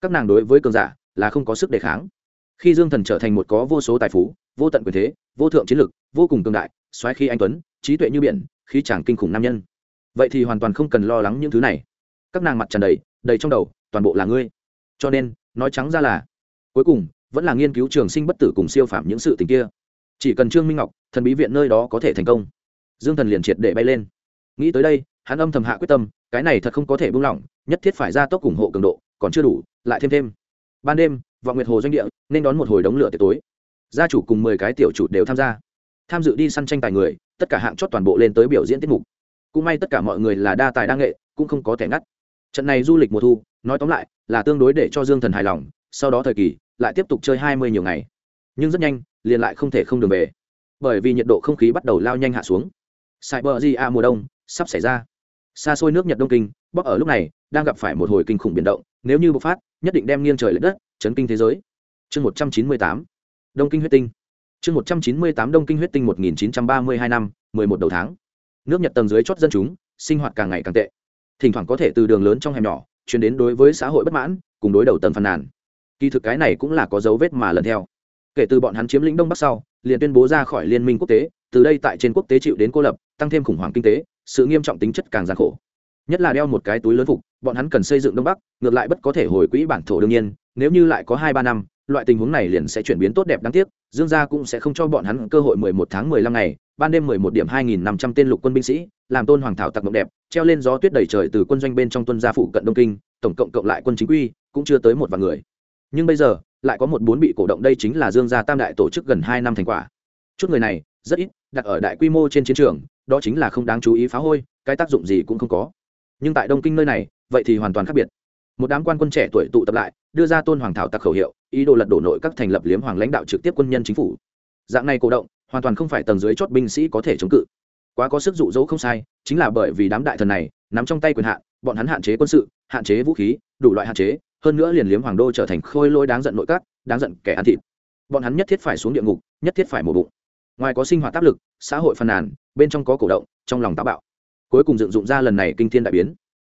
Các nàng đối với cường giả là không có sức đề kháng. Khi dương thần trở thành một có vô số tài phú, vô tận quyền thế, vô thượng chiến lực, vô cùng cường đại, xoáy khi anh tuấn, trí tuệ như biển, khí chàng kinh khủng nam nhân. Vậy thì hoàn toàn không cần lo lắng những thứ này. Các nàng mặt tràn đầy đầy trong đầu, toàn bộ là ngươi. Cho nên, nói trắng ra là, cuối cùng, vẫn là nghiên cứu trường sinh bất tử cùng siêu phạm những sự tình kia. Chỉ cần trương minh ngọc, thần bí viện nơi đó có thể thành công, dương thần liền triệt để bay lên nghĩ tới đây, hắn âm thầm hạ quyết tâm, cái này thật không có thể buông lỏng, nhất thiết phải ra tốc ủng hộ cường độ, còn chưa đủ, lại thêm thêm. Ban đêm, vọng nguyệt hồ doanh địa, nên đón một hồi đống lửa tiệc tối. Gia chủ cùng mười cái tiểu chủ đều tham gia. Tham dự đi săn tranh tài người, tất cả hạng chót toàn bộ lên tới biểu diễn tiết mục. Cũng may tất cả mọi người là đa tài đa nghệ, cũng không có thẻ ngắt. Trận này du lịch mùa thu, nói tóm lại, là tương đối để cho dương thần hài lòng, sau đó thời kỳ, lại tiếp tục chơi hai mươi nhiều ngày. Nhưng rất nhanh, liền lại không thể không đường về. Bởi vì nhiệt độ không khí bắt đầu lao nhanh hạ xuống. Cyber a mùa đông sắp xảy ra. Xa xôi nước nhật đông kinh bóc ở lúc này đang gặp phải một hồi kinh khủng biển động, nếu như bộc phát, nhất định đem nghiêng trời l ệ đất, chấn kinh thế giới. Chương một trăm chín mươi tám, đông kinh huyết tinh. Chương một trăm chín mươi tám, đông kinh huyết tinh một nghìn chín trăm ba mươi hai năm, mười một đầu tháng. Nước nhật tầng dưới chót dân chúng, sinh hoạt càng ngày càng tệ. Thỉnh thoảng có thể từ đường lớn trong hẻm nhỏ, chuyển đến đối với xã hội bất mãn, cùng đối đầu tầng phàn nàn. Kỳ thực cái này cũng là có dấu vết mà lần theo. Kể từ bọn hắn chiếm lĩnh đông bắc sau, liền tuyên bố ra khỏi liên minh quốc tế, từ đây tại trên quốc tế chịu đến cô lập, tăng thêm khủng hoảng kinh tế sự nghiêm trọng tính chất càng gian khổ. Nhất là đeo một cái túi lớn phục, bọn hắn cần xây dựng đông bắc, ngược lại bất có thể hồi quỹ bản thổ đương nhiên, nếu như lại có hai ba năm, loại tình huống này liền sẽ chuyển biến tốt đẹp đáng tiếc, dương gia cũng sẽ không cho bọn hắn cơ hội mười một tháng mười lăm ngày, ban đêm mười một điểm hai nghìn năm trăm tên lục quân binh sĩ, làm tôn hoàng thảo tặc mộng đẹp, treo lên gió tuyết đầy trời từ quân doanh bên trong tuân gia phụ cận đông kinh, tổng cộng cộng lại quân chính quy, cũng chưa tới một vạn người. Nhưng bây giờ, lại có một bốn bị cổ động đây chính là dương gia tam đại tổ chức gần hai năm thành quả. Chút người này, rất ít, đặt ở đại quy mô trên chiến trường đó chính là không đáng chú ý phá hôi, cái tác dụng gì cũng không có. Nhưng tại đông kinh nơi này, vậy thì hoàn toàn khác biệt. Một đám quan quân trẻ tuổi tụ tập lại, đưa ra tôn hoàng thảo tặc khẩu hiệu, ý đồ lật đổ nội các thành lập liếm hoàng lãnh đạo trực tiếp quân nhân chính phủ. Dạng này cổ động, hoàn toàn không phải tầng dưới chót binh sĩ có thể chống cự. Quá có sức dụ dỗ không sai, chính là bởi vì đám đại thần này, nắm trong tay quyền hạn, bọn hắn hạn chế quân sự, hạn chế vũ khí, đủ loại hạn chế, hơn nữa liền liếm hoàng đô trở thành khôi lôi đáng giận nội các, đáng giận kẻ ăn thịt. Bọn hắn nhất thiết phải xuống địa ngục, nhất thiết phải mổ bụng ngoài có sinh hoạt áp lực, xã hội phàn nàn, bên trong có cổ động, trong lòng táo bạo. Cuối cùng dựng dụng ra lần này kinh thiên đại biến.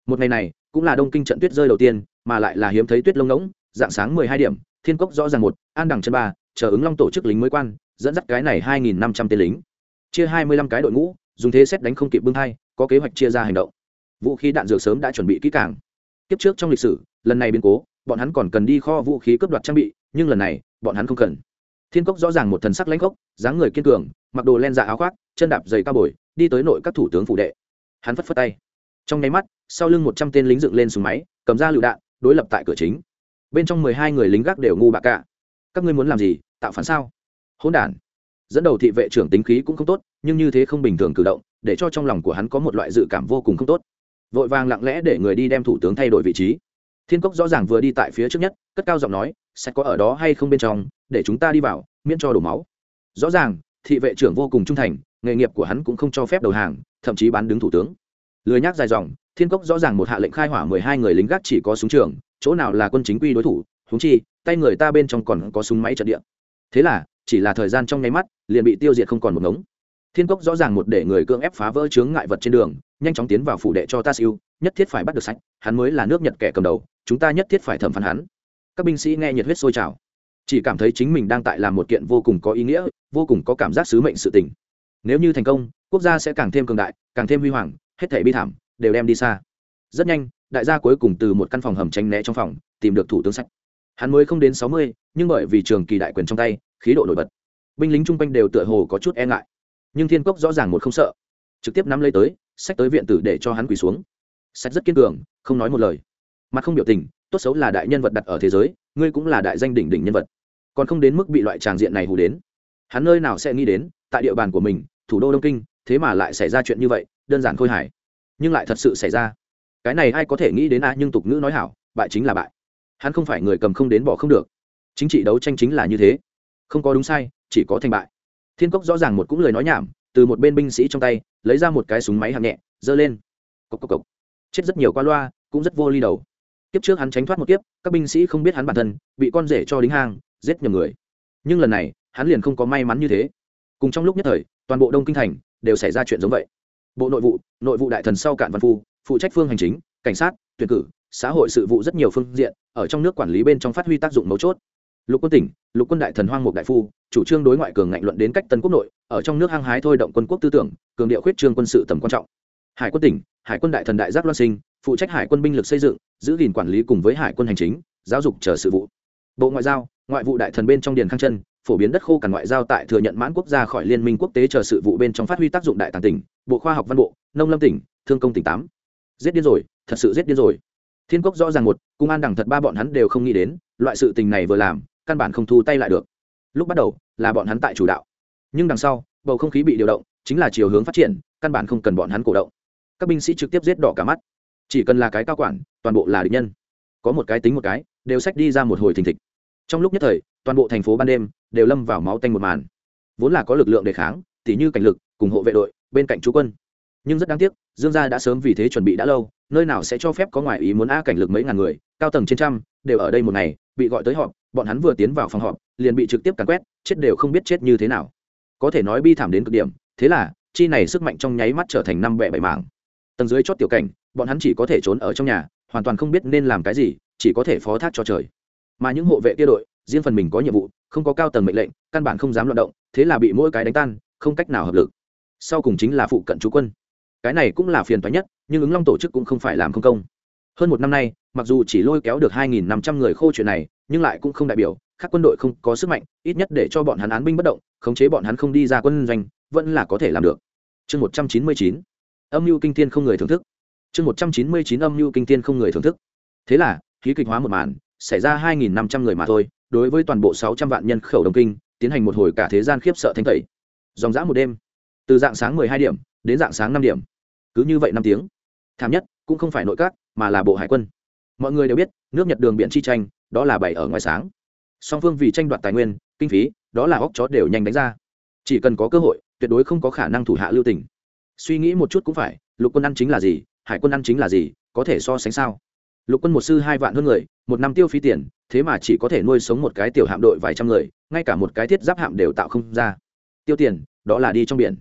Một ngày này, cũng là đông kinh trận tuyết rơi đầu tiên, mà lại là hiếm thấy tuyết lông ngỗng, dạng sáng mười hai điểm, thiên cốc rõ ràng một, an đẳng chân ba, chờ ứng long tổ chức lính mới quan, dẫn dắt cái này hai nghìn năm trăm tên lính. Chia hai mươi lăm cái đội ngũ, dùng thế xét đánh không kịp bưng hai, có kế hoạch chia ra hành động. Vũ khí đạn dược sớm đã chuẩn bị kỹ càng. Tiếp trước trong lịch sử, lần này biến cố, bọn hắn còn cần đi kho vũ khí cướp đoạt trang bị, nhưng lần này, bọn hắn không cần thiên cốc rõ ràng một thần sắc lãnh cốc dáng người kiên cường, mặc đồ len dạ áo khoác, chân đạp giày cao bồi, đi tới nội các thủ tướng phủ đệ. Hắn phất phất tay. Trong nháy mắt, sau lưng một trăm tên lính dựng lên súng máy, cầm ra lựu đạn, đối lập tại cửa chính. Bên trong mười hai người lính gác đều ngu bạc cả. Các ngươi muốn làm gì, tạo phản sao? Hỗn đản. Dẫn đầu thị vệ trưởng tính khí cũng không tốt, nhưng như thế không bình thường cử động, để cho trong lòng của hắn có một loại dự cảm vô cùng không tốt. Vội vàng lặng lẽ để người đi đem thủ tướng thay đổi vị trí. Thiên cốc rõ ràng vừa đi tại phía trước nhất, cất cao giọng nói sẽ có ở đó hay không bên trong để chúng ta đi vào, miễn cho đổ máu. Rõ ràng, thị vệ trưởng vô cùng trung thành, nghề nghiệp của hắn cũng không cho phép đầu hàng, thậm chí bán đứng thủ tướng. Lười nhác dài dòng, thiên cốc rõ ràng một hạ lệnh khai hỏa mười hai người lính gác chỉ có súng trường, chỗ nào là quân chính quy đối thủ húng chi, tay người ta bên trong còn có súng máy trận địa. Thế là, chỉ là thời gian trong nháy mắt, liền bị tiêu diệt không còn một ngống. Thiên cốc rõ ràng một để người cưỡng ép phá vỡ chướng ngại vật trên đường, nhanh chóng tiến vào phủ đệ cho ta siêu, nhất thiết phải bắt được sách hắn mới là nước nhật kẻ cầm đầu, chúng ta nhất thiết phải thẩm phán hắn. Các binh sĩ nghe nhiệt huyết sôi trào chỉ cảm thấy chính mình đang tại làm một kiện vô cùng có ý nghĩa, vô cùng có cảm giác sứ mệnh sự tình. Nếu như thành công, quốc gia sẽ càng thêm cường đại, càng thêm huy hoàng, hết thể bi thảm đều đem đi xa. Rất nhanh, đại gia cuối cùng từ một căn phòng hầm tranh né trong phòng, tìm được thủ tướng sách hắn mới không đến sáu mươi, nhưng bởi vì trường kỳ đại quyền trong tay, khí độ nổi bật. Binh lính chung quanh đều tựa hồ có chút e ngại. Nhưng thiên cốc rõ ràng một không sợ. Trực tiếp nắm lấy tới, sách tới viện tử để cho hắn quỳ xuống. Sách rất kiên cường, không nói một lời. Mặt không biểu tình, tốt xấu là đại nhân vật đặt ở thế giới, ngươi cũng là đại danh đỉnh đỉnh nhân vật còn không đến mức bị loại tràng diện này hù đến. Hắn nơi nào sẽ nghĩ đến, tại địa bàn của mình, thủ đô đông kinh, thế mà lại xảy ra chuyện như vậy, đơn giản khôi hài. Nhưng lại thật sự xảy ra. Cái này ai có thể nghĩ đến a, nhưng tục ngữ nói hảo, bại chính là bại. Hắn không phải người cầm không đến bỏ không được. Chính trị đấu tranh chính là như thế. Không có đúng sai, chỉ có thành bại. Thiên cốc rõ ràng một cũng lời nói nhảm, từ một bên binh sĩ trong tay, lấy ra một cái súng máy hạng nhẹ, giơ lên. Cộc cộc cộc. Chết rất nhiều qua loa, cũng rất vô ly đầu. Kiếp trước hắn tránh thoát một kiếp, các binh sĩ không biết hắn bản thân, bị con rể cho đính hang giết nhầm người. Nhưng lần này, hắn liền không có may mắn như thế. Cùng trong lúc nhất thời, toàn bộ đông kinh thành đều xảy ra chuyện giống vậy. Bộ nội vụ nội vụ đại thần sau cạn văn phu, phụ trách phương hành chính, cảnh sát, tuyển cử, xã hội sự vụ rất nhiều phương diện, ở trong nước quản lý bên trong phát huy tác dụng mấu chốt. Lục quân tỉnh, lục quân đại thần hoang mục đại phu, chủ trương đối ngoại cường ngạnh luận đến cách tân quốc nội, ở trong nước hăng hái thôi động quân quốc tư tưởng, cường điệu khuyết trương quân sự tầm quan trọng. Hải quân tỉnh, hải quân đại thần đại giác loan sinh, phụ trách hải quân binh lực xây dựng, giữ gìn quản lý cùng với hải quân hành chính, giáo dục chờ sự vụ. Bộ ngoại giao ngoại vụ đại thần bên trong điền khang chân, phổ biến đất khô cằn ngoại giao tại thừa nhận mãn quốc gia khỏi liên minh quốc tế chờ sự vụ bên trong phát huy tác dụng đại tàng tỉnh, bộ khoa học văn bộ, nông lâm tỉnh, thương công tỉnh tám. Giết điên rồi, thật sự giết điên rồi. Thiên cốc rõ ràng một, cung an đẳng thật ba bọn hắn đều không nghĩ đến, loại sự tình này vừa làm, căn bản không thu tay lại được. Lúc bắt đầu, là bọn hắn tại chủ đạo. Nhưng đằng sau, bầu không khí bị điều động, chính là chiều hướng phát triển, căn bản không cần bọn hắn cổ động. Các binh sĩ trực tiếp giết đỏ cả mắt. Chỉ cần là cái cao quản, toàn bộ là địch nhân. Có một cái tính một cái, đều sách đi ra một hồi thình thịch trong lúc nhất thời, toàn bộ thành phố ban đêm đều lâm vào máu tanh một màn. Vốn là có lực lượng đề kháng, tỉ như cảnh lực, cùng hộ vệ đội, bên cạnh chú quân. Nhưng rất đáng tiếc, dương gia đã sớm vì thế chuẩn bị đã lâu, nơi nào sẽ cho phép có ngoại ý muốn a cảnh lực mấy ngàn người, cao tầng trên trăm, đều ở đây một ngày, bị gọi tới họp, bọn hắn vừa tiến vào phòng họp, liền bị trực tiếp càn quét, chết đều không biết chết như thế nào. Có thể nói bi thảm đến cực điểm, thế là, chi này sức mạnh trong nháy mắt trở thành năm bẻ bảy mảng. Tầng dưới chót tiểu cảnh, bọn hắn chỉ có thể trốn ở trong nhà, hoàn toàn không biết nên làm cái gì, chỉ có thể phó thác cho trời mà những hộ vệ kia đội, riêng phần mình có nhiệm vụ, không có cao tầng mệnh lệnh, căn bản không dám loạt động, thế là bị mỗi cái đánh tan, không cách nào hợp lực. Sau cùng chính là phụ cận chú quân. Cái này cũng là phiền toái nhất, nhưng ứng long tổ chức cũng không phải làm không công. Hơn một năm nay, mặc dù chỉ lôi kéo được hai nghìn năm trăm người khô chuyện này, nhưng lại cũng không đại biểu, các quân đội không có sức mạnh, ít nhất để cho bọn hắn án binh bất động, khống chế bọn hắn không đi ra quân doanh, vẫn là có thể làm được. Chương một trăm chín mươi chín. Âm mưu kinh thiên không người thưởng thức. Chương một trăm chín mươi chín âm mưu kinh thiên không người thưởng thức. Thế là, khí kịch hóa một màn xảy ra hai nghìn năm trăm người mà thôi, đối với toàn bộ sáu trăm vạn nhân khẩu đồng kinh, tiến hành một hồi cả thế gian khiếp sợ thanh tẩy. Dòng dã một đêm, từ dạng sáng mười hai điểm đến dạng sáng năm điểm, cứ như vậy năm tiếng. Thảm nhất, cũng không phải nội các, mà là bộ hải quân. Mọi người đều biết, nước nhật đường biển chi tranh, đó là bảy ở ngoài sáng. Song phương vì tranh đoạt tài nguyên, kinh phí, đó là óc chó đều nhanh đánh ra. Chỉ cần có cơ hội, tuyệt đối không có khả năng thủ hạ lưu tình. Suy nghĩ một chút cũng phải, lục quân ăn chính là gì, hải quân ăn chính là gì, có thể so sánh sao? Lục quân một sư hai vạn hơn người, một năm tiêu phí tiền, thế mà chỉ có thể nuôi sống một cái tiểu hạm đội vài trăm người, ngay cả một cái thiết giáp hạm đều tạo không ra. Tiêu tiền, đó là đi trong biển.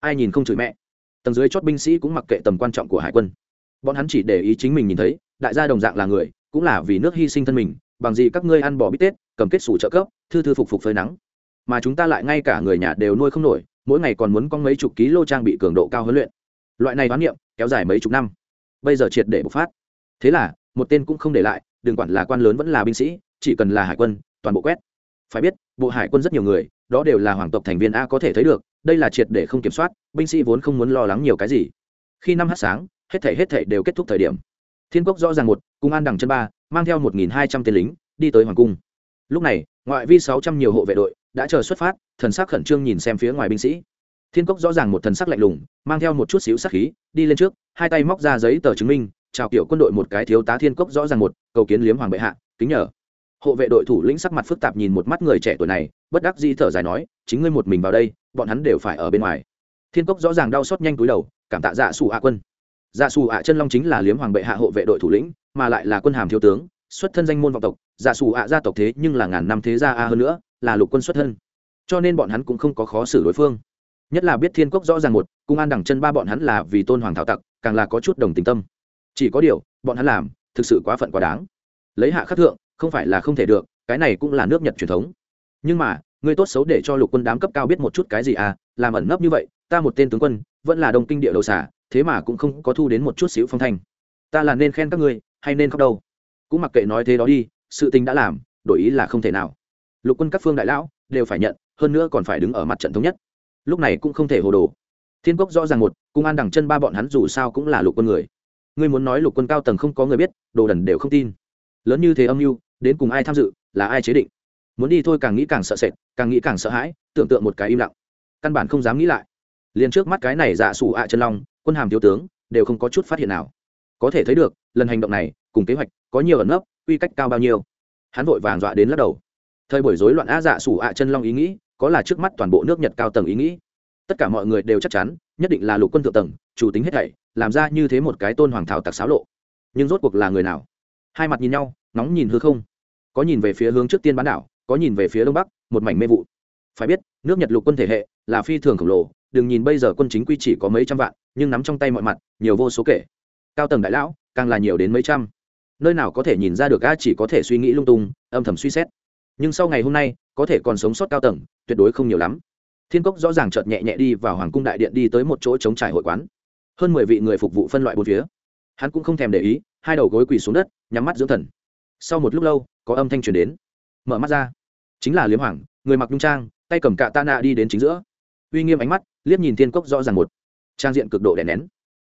Ai nhìn không chửi mẹ. Tầng dưới chót binh sĩ cũng mặc kệ tầm quan trọng của hải quân. Bọn hắn chỉ để ý chính mình nhìn thấy, đại gia đồng dạng là người, cũng là vì nước hy sinh thân mình, bằng gì các ngươi ăn bỏ bít tết, cầm kết sủ trợ cấp, thư thư phục phục phơi nắng. Mà chúng ta lại ngay cả người nhà đều nuôi không nổi, mỗi ngày còn muốn có mấy chục ký lô trang bị cường độ cao huấn luyện. Loại này đoán niệm, kéo dài mấy chục năm. Bây giờ triệt để bộc phát. Thế là một tên cũng không để lại, đừng quản là quan lớn vẫn là binh sĩ, chỉ cần là hải quân, toàn bộ quét. Phải biết, bộ hải quân rất nhiều người, đó đều là hoàng tộc thành viên a có thể thấy được, đây là triệt để không kiểm soát, binh sĩ vốn không muốn lo lắng nhiều cái gì. Khi năm h sáng, hết thể hết thể đều kết thúc thời điểm. Thiên quốc rõ ràng một, cung an đằng chân ba, mang theo một nghìn hai trăm tên lính, đi tới hoàng cung. Lúc này, ngoại vi sáu trăm nhiều hộ vệ đội đã chờ xuất phát, thần sắc khẩn trương nhìn xem phía ngoài binh sĩ. Thiên cốc rõ ràng một thần sắc lạnh lùng, mang theo một chút xíu sắc khí, đi lên trước, hai tay móc ra giấy tờ chứng minh chào kiểu quân đội một cái thiếu tá thiên cốc rõ ràng một, cầu kiến liếm hoàng bệ hạ, kính nhờ. Hộ vệ đội thủ lĩnh sắc mặt phức tạp nhìn một mắt người trẻ tuổi này, bất đắc dĩ thở dài nói, chính ngươi một mình vào đây, bọn hắn đều phải ở bên ngoài. Thiên cốc rõ ràng đau xót nhanh túi đầu, cảm tạ dạ xù ạ quân. Dạ xù ạ chân long chính là liếm hoàng bệ hạ hộ vệ đội thủ lĩnh, mà lại là quân hàm thiếu tướng, xuất thân danh môn vọng tộc dạ xù ạ gia tộc thế nhưng là ngàn năm thế gia a hơn nữa, là lục quân xuất thân. Cho nên bọn hắn cũng không có khó xử đối phương. Nhất là biết thiên cốc rõ ràng một, cung an đẳng chân ba bọn hắn là vì tôn hoàng thảo tặc, càng là có chút đồng tình tâm chỉ có điều, bọn hắn làm, thực sự quá phận quá đáng. Lấy hạ khắc thượng, không phải là không thể được, cái này cũng là nước nhật truyền thống. Nhưng mà, người tốt xấu để cho lục quân đám cấp cao biết một chút cái gì à làm ẩn nấp như vậy, ta một tên tướng quân, vẫn là đồng kinh địa đầu xả thế mà cũng không có thu đến một chút xíu phong thanh. Ta là nên khen các ngươi, hay nên khóc đâu? Cũng mặc kệ nói thế đó đi, sự tình đã làm, đổi ý là không thể nào. Lục quân các phương đại lão, đều phải nhận, hơn nữa còn phải đứng ở mặt trận thống nhất. Lúc này cũng không thể hồ đồ. Thiên quốc rõ ràng một, cung an đằng chân ba bọn hắn dù sao cũng là lục quân người ngươi muốn nói lục quân cao tầng không có người biết, đồ đần đều không tin. Lớn như thế âm mưu, đến cùng ai tham dự, là ai chế định? Muốn đi thôi càng nghĩ càng sợ sệt, càng nghĩ càng sợ hãi, tưởng tượng một cái im lặng. Căn bản không dám nghĩ lại. Liền trước mắt cái này dạ sủ ạ chân long, quân hàm thiếu tướng, đều không có chút phát hiện nào. Có thể thấy được, lần hành động này, cùng kế hoạch, có nhiều ẩn nấp uy cách cao bao nhiêu. Hắn vội vàng dọa đến lắc đầu. Thời buổi rối loạn á dạ sủ ạ chân long ý nghĩ, có là trước mắt toàn bộ nước nhật cao tầng ý nghĩ. Tất cả mọi người đều chắc chắn, nhất định là lục quân thượng tầng, chủ tính hết thảy làm ra như thế một cái tôn hoàng thảo tặc xáo lộ. Nhưng rốt cuộc là người nào? Hai mặt nhìn nhau nóng nhìn hư không. Có nhìn về phía hướng trước tiên bán đảo, có nhìn về phía đông bắc, một mảnh mê vụ. Phải biết, nước nhật lục quân thể hệ là phi thường khổng lồ, đừng nhìn bây giờ quân chính quy chỉ có mấy trăm vạn, nhưng nắm trong tay mọi mặt, nhiều vô số kể. Cao tầng đại lão, càng là nhiều đến mấy trăm. Nơi nào có thể nhìn ra được a, chỉ có thể suy nghĩ lung tung, âm thầm suy xét. Nhưng sau ngày hôm nay, có thể còn sống sót cao tầng, tuyệt đối không nhiều lắm. Thiên cốc rõ ràng chợt nhẹ nhẹ đi vào hoàng cung đại điện đi tới một chỗ chống trải hội quán hơn mười vị người phục vụ phân loại bốn phía. Hắn cũng không thèm để ý, hai đầu gối quỳ xuống đất, nhắm mắt dưỡng thần. Sau một lúc lâu, có âm thanh truyền đến. Mở mắt ra. Chính là liếm hoàng, người mặc nhung trang, tay cầm cạ ta nạ đi đến chính giữa. Uy nghiêm ánh mắt, liếc nhìn thiên cốc rõ ràng một. Trang diện cực độ đè nén.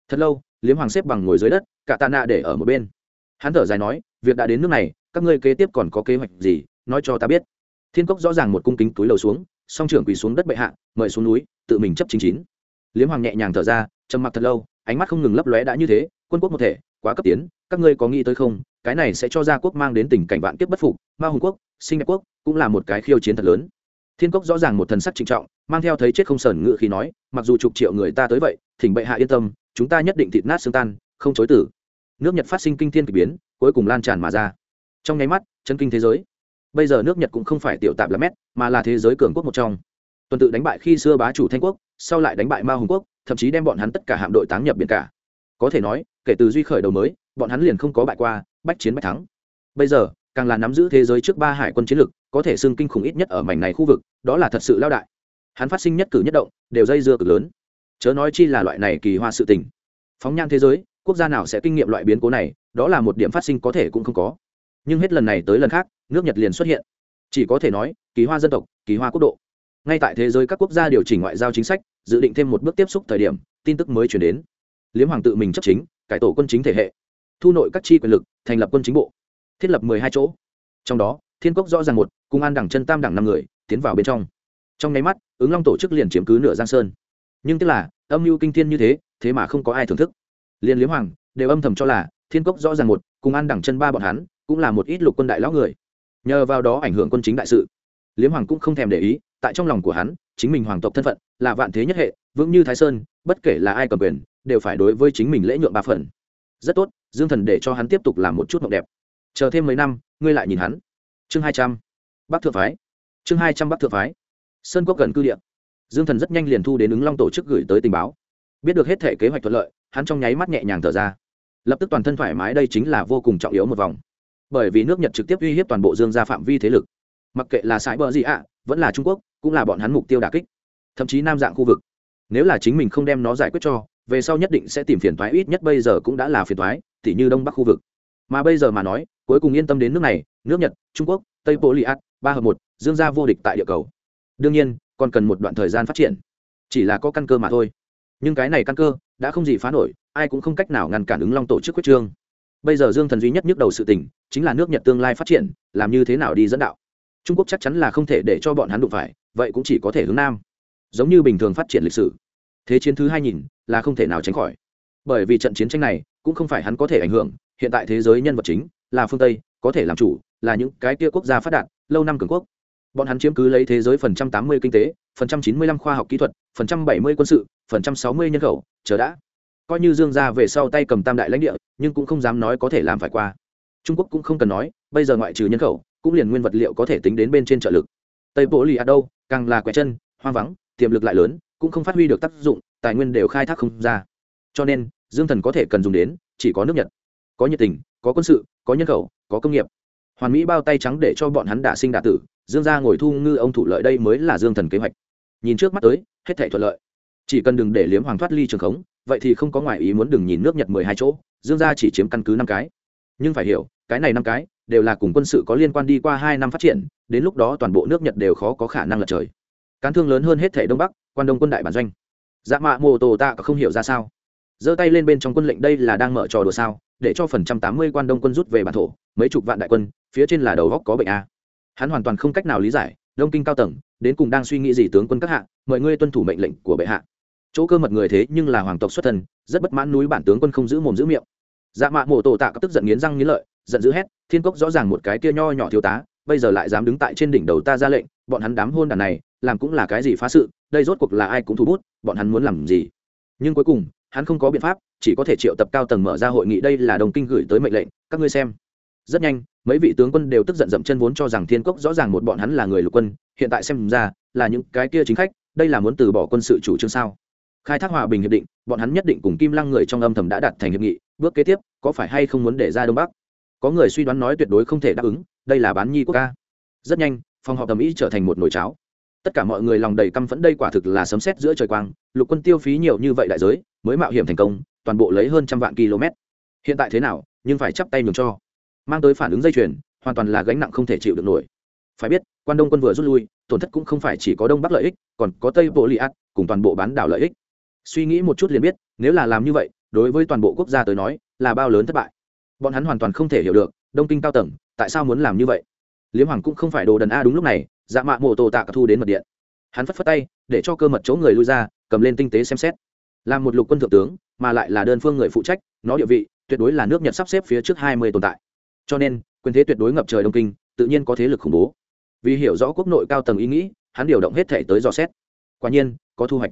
Thật lâu liếm hoàng xếp bằng ngồi dưới đất cạ ta nạ để ở một bên. Hắn thở dài nói, việc đã đến nước này, các ngươi kế tiếp còn có kế hoạch gì, nói cho ta biết. Thiên cốc rõ ràng một cung kính túi lầu xuống, song trưởng quỳ xuống đất bệ hạ, mời xuống núi, tự mình chấp chính chín liếm hoàng nhẹ nhàng thở ra, trầm mặc thật lâu, ánh mắt không ngừng lấp lóe đã như thế, quân quốc một thể, quá cấp tiến, các ngươi có nghĩ tới không? Cái này sẽ cho gia quốc mang đến tình cảnh vạn kiếp bất phục, ma hùng quốc, sinh đẹp quốc cũng là một cái khiêu chiến thật lớn. Thiên cốc rõ ràng một thần sắc trịnh trọng, mang theo thấy chết không sờn ngự khi nói, mặc dù chục triệu người ta tới vậy, thỉnh bệ hạ yên tâm, chúng ta nhất định thịt nát xương tan, không chối tử. Nước nhật phát sinh kinh thiên k ỳ biến, cuối cùng lan tràn mà ra. Trong nháy mắt, chân kinh thế giới. Bây giờ nước nhật cũng không phải tiểu tạp là mét, mà là thế giới cường quốc một trong tuần tự đánh bại khi xưa bá chủ thanh quốc, sau lại đánh bại ma hùng quốc, thậm chí đem bọn hắn tất cả hạm đội táng nhập biển cả. Có thể nói, kể từ duy khởi đầu mới, bọn hắn liền không có bại qua, bách chiến bách thắng. Bây giờ, càng là nắm giữ thế giới trước ba hải quân chiến lực, có thể xưng kinh khủng ít nhất ở mảnh này khu vực, đó là thật sự lao đại. Hắn phát sinh nhất cử nhất động, đều dây dưa cực lớn. Chớ nói chi là loại này kỳ hoa sự tình. Phóng nhan thế giới, quốc gia nào sẽ kinh nghiệm loại biến cố này, đó là một điểm phát sinh có thể cũng không có. Nhưng hết lần này tới lần khác, nước nhật liền xuất hiện. Chỉ có thể nói, kỳ hoa dân tộc, kỳ hoa quốc độ ngay tại thế giới các quốc gia điều chỉnh ngoại giao chính sách, dự định thêm một bước tiếp xúc thời điểm, tin tức mới chuyển đến. Liếm hoàng tự mình chấp chính, cải tổ quân chính thể hệ, thu nội các chi quyền lực, thành lập quân chính bộ, thiết lập mười hai chỗ. Trong đó, thiên cốc rõ ràng một cung an đẳng chân tam đẳng năm người, tiến vào bên trong. Trong nháy mắt, ứng long tổ chức liền chiếm cứ nửa giang sơn. Nhưng tức là, âm mưu kinh thiên như thế thế mà không có ai thưởng thức. Liền liếm hoàng đều âm thầm cho là, thiên cốc rõ ràng một, cùng an đẳng chân ba bọn hắn, cũng là một ít lục quân đại lão người. Nhờ vào đó ảnh hưởng quân chính đại sự liếm hoàng cũng không thèm để ý, tại trong lòng của hắn, chính mình hoàng tộc thân phận là vạn thế nhất hệ, vững như thái sơn, bất kể là ai cầm quyền, đều phải đối với chính mình lễ nhượng ba phần. Rất tốt, dương thần để cho hắn tiếp tục làm một chút mộng đẹp. Chờ thêm mấy năm, ngươi lại nhìn hắn. Chương hai trăm, bắc thượng phái. Chương hai trăm, bắc thượng phái. Sơn quốc gần cư địa. Dương thần rất nhanh liền thu đến ứng long tổ chức gửi tới tình báo. Biết được hết thể kế hoạch thuận lợi, hắn trong nháy mắt nhẹ nhàng thở ra. Lập tức toàn thân thoải mái đây chính là vô cùng trọng yếu một vòng. Bởi vì nước nhật trực tiếp uy hiếp toàn bộ dương ra phạm vi thế lực mặc kệ là sải bờ gì ạ, vẫn là trung quốc, cũng là bọn hắn mục tiêu đà kích. Thậm chí nam dạng khu vực. Nếu là chính mình không đem nó giải quyết cho, về sau nhất định sẽ tìm phiền thoái ít nhất bây giờ cũng đã là phiền thoái tỉ như đông bắc khu vực. Mà bây giờ mà nói, cuối cùng yên tâm đến nước này, nước nhật, trung quốc, tây bộ li ba hợp một, dương gia vô địch tại địa cầu. Đương nhiên, còn cần một đoạn thời gian phát triển. Chỉ là có căn cơ mà thôi. Nhưng cái này căn cơ đã không gì phá nổi, ai cũng không cách nào ngăn cản ứng long tổ chức quyết trương. Bây giờ dương thần duy nhất nhức đầu sự tình, chính là nước nhật tương lai phát triển, làm như thế nào đi dẫn đạo trung quốc chắc chắn là không thể để cho bọn hắn đụng phải, vậy cũng chỉ có thể hướng nam. Giống như bình thường phát triển lịch sử. Thế chiến thứ hai nhìn là không thể nào tránh khỏi. Bởi vì trận chiến tranh này cũng không phải hắn có thể ảnh hưởng, hiện tại thế giới nhân vật chính là phương tây, có thể làm chủ, là những cái kia quốc gia phát đạt, lâu năm cường quốc. Bọn hắn chiếm cứ lấy thế giới phần trăm tám mươi kinh tế, phần trăm chín mươi lăm khoa học kỹ thuật, phần trăm bảy mươi quân sự, phần trăm sáu mươi nhân khẩu, chờ đã. Coi như dương ra về sau tay cầm tam đại lãnh địa, nhưng cũng không dám nói có thể làm phải qua. Trung quốc cũng không cần nói, bây giờ ngoại trừ nhân khẩu cũng liền nguyên vật liệu có thể tính đến bên trên trợ lực. Tây bộ lì ạt đâu, càng là quẹt chân, hoang vắng, tiềm lực lại lớn, cũng không phát huy được tác dụng, tài nguyên đều khai thác không ra. Cho nên, dương thần có thể cần dùng đến, chỉ có nước nhật. Có nhiệt tình, có quân sự, có nhân khẩu, có công nghiệp. Hoàn mỹ bao tay trắng để cho bọn hắn đả sinh đả tử, dương ra ngồi thu ngư ông thủ lợi đây mới là dương thần kế hoạch. Nhìn trước mắt tới, hết thể thuận lợi. Chỉ cần đừng để liếm hoàng thoát ly trường khống, vậy thì không có ngoại ý muốn đừng nhìn nước nhật mười hai chỗ, dương gia chỉ chiếm căn cứ năm cái. Nhưng phải hiểu cái này năm cái đều là cùng quân sự có liên quan đi qua hai năm phát triển, đến lúc đó toàn bộ nước nhật đều khó có khả năng lật trời. Cán thương lớn hơn hết thể đông bắc, quan đông quân đại bản doanh. Dạ mạ mô tô tạ không hiểu ra sao. Giơ tay lên bên trong quân lệnh đây là đang mở trò đùa sao, để cho phần trăm tám mươi quan đông quân rút về bản thổ, mấy chục vạn đại quân, phía trên là đầu góc có bệnh a. Hắn hoàn toàn không cách nào lý giải, đông kinh cao tầng, đến cùng đang suy nghĩ gì tướng quân các hạ mọi ngươi tuân thủ mệnh lệnh của bệ hạ. Chỗ cơ mật người thế nhưng là hoàng tộc xuất thân, rất bất mãn núi bản tướng quân không giữ mồm giữ miệng. Dạ mạ mổ tổ tạ tức giận nghiến răng nghiến lợi giận dữ hét, thiên cốc rõ ràng một cái kia nho nhỏ thiếu tá, bây giờ lại dám đứng tại trên đỉnh đầu ta ra lệnh, bọn hắn đám hôn đàn này, làm cũng là cái gì phá sự, đây rốt cuộc là ai cũng thu bút, bọn hắn muốn làm gì? Nhưng cuối cùng, hắn không có biện pháp, chỉ có thể triệu tập cao tầng mở ra hội nghị đây là đồng kinh gửi tới mệnh lệnh, các ngươi xem. Rất nhanh, mấy vị tướng quân đều tức giận dậm chân vốn cho rằng thiên cốc rõ ràng một bọn hắn là người lục quân, hiện tại xem ra là những cái kia chính khách, đây là muốn từ bỏ quân sự chủ trương sao? Khai thác hòa bình hiệp định, bọn hắn nhất định cùng kim lăng người trong âm thầm đã đạt thành hiệp nghị, bước kế tiếp, có phải hay không muốn để ra đông bắc? Có người suy đoán nói tuyệt đối không thể đáp ứng, đây là bán nhi quốc ca. Rất nhanh, phòng họp tầm ý trở thành một nồi cháo. Tất cả mọi người lòng đầy căm phẫn đây quả thực là sấm sét giữa trời quang, lục quân tiêu phí nhiều như vậy đại giới, mới mạo hiểm thành công, toàn bộ lấy hơn trăm vạn km. Hiện tại thế nào, nhưng phải chắp tay nhường cho. Mang tới phản ứng dây chuyền, hoàn toàn là gánh nặng không thể chịu được nổi. Phải biết, quan đông quân vừa rút lui, tổn thất cũng không phải chỉ có đông bắc lợi ích, còn có tây bộ li ác cùng toàn bộ bán đảo lợi ích. Suy nghĩ một chút liền biết, nếu là làm như vậy, đối với toàn bộ quốc gia tới nói, là bao lớn thất bại bọn hắn hoàn toàn không thể hiểu được, đông kinh cao tầng, tại sao muốn làm như vậy? Liếm hoàng cũng không phải đồ đần a đúng lúc này dạ mạ mộ tổ tạ cả thu đến mật điện. Hắn phất phất tay, để cho cơ mật chỗ người lui ra, cầm lên tinh tế xem xét. Làm một lục quân thượng tướng, mà lại là đơn phương người phụ trách, nó địa vị, tuyệt đối là nước nhật sắp xếp phía trước hai mươi tồn tại. Cho nên, quyền thế tuyệt đối ngập trời đông kinh, tự nhiên có thế lực khủng bố. Vì hiểu rõ quốc nội cao tầng ý nghĩ, hắn điều động hết thể tới dò xét. Quả nhiên, có thu hoạch.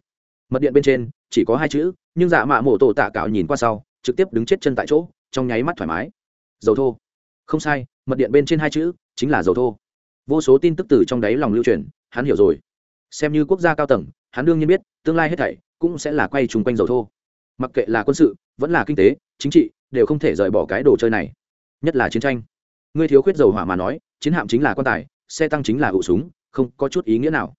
Mật điện bên trên, chỉ có hai chữ, nhưng dạ mạ mổ tổ tạ cạo nhìn qua sau, trực tiếp đứng chết chân tại chỗ trong nháy mắt thoải mái. Dầu thô. Không sai, mật điện bên trên hai chữ chính là dầu thô. Vô số tin tức từ trong đáy lòng lưu truyền, hắn hiểu rồi. Xem như quốc gia cao tầng, hắn đương nhiên biết, tương lai hết thảy cũng sẽ là quay chung quanh dầu thô. Mặc kệ là quân sự, vẫn là kinh tế, chính trị, đều không thể rời bỏ cái đồ chơi này. Nhất là chiến tranh. Ngươi thiếu khuyết dầu hỏa mà nói, chiến hạm chính là quan tài, xe tăng chính là ụ súng, không có chút ý nghĩa nào.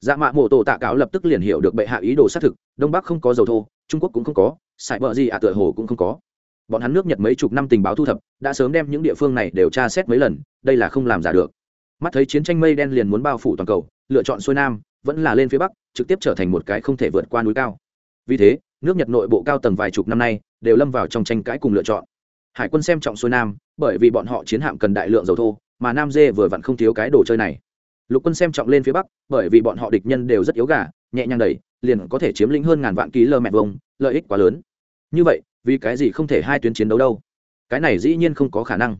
Dạ mạ mộ tổ tạ cáo lập tức liền hiểu được bệ hạ ý đồ xác thực, đông bắc không có dầu thô, trung quốc cũng không có sải bờ gì ạ à tựa hồ cũng không có bọn hắn nước nhật mấy chục năm tình báo thu thập, đã sớm đem những địa phương này đều tra xét mấy lần, đây là không làm giả được. Mắt thấy chiến tranh mây đen liền muốn bao phủ toàn cầu, lựa chọn xuôi nam, vẫn là lên phía bắc, trực tiếp trở thành một cái không thể vượt qua núi cao. Vì thế, nước nhật nội bộ cao tầng vài chục năm nay, đều lâm vào trong tranh cãi cùng lựa chọn. Hải quân xem trọng xuôi nam, bởi vì bọn họ chiến hạm cần đại lượng dầu thô, mà nam dê vừa vặn không thiếu cái đồ chơi này. Lục quân xem trọng lên phía bắc, bởi vì bọn họ địch nhân đều rất yếu gà, nhẹ nhàng đầy liền có thể chiếm lĩnh hơn ngàn vạn ký lơ mẹ vông lợi ích quá lớn. Như vậy vì cái gì không thể hai tuyến chiến đấu đâu? Cái này dĩ nhiên không có khả năng.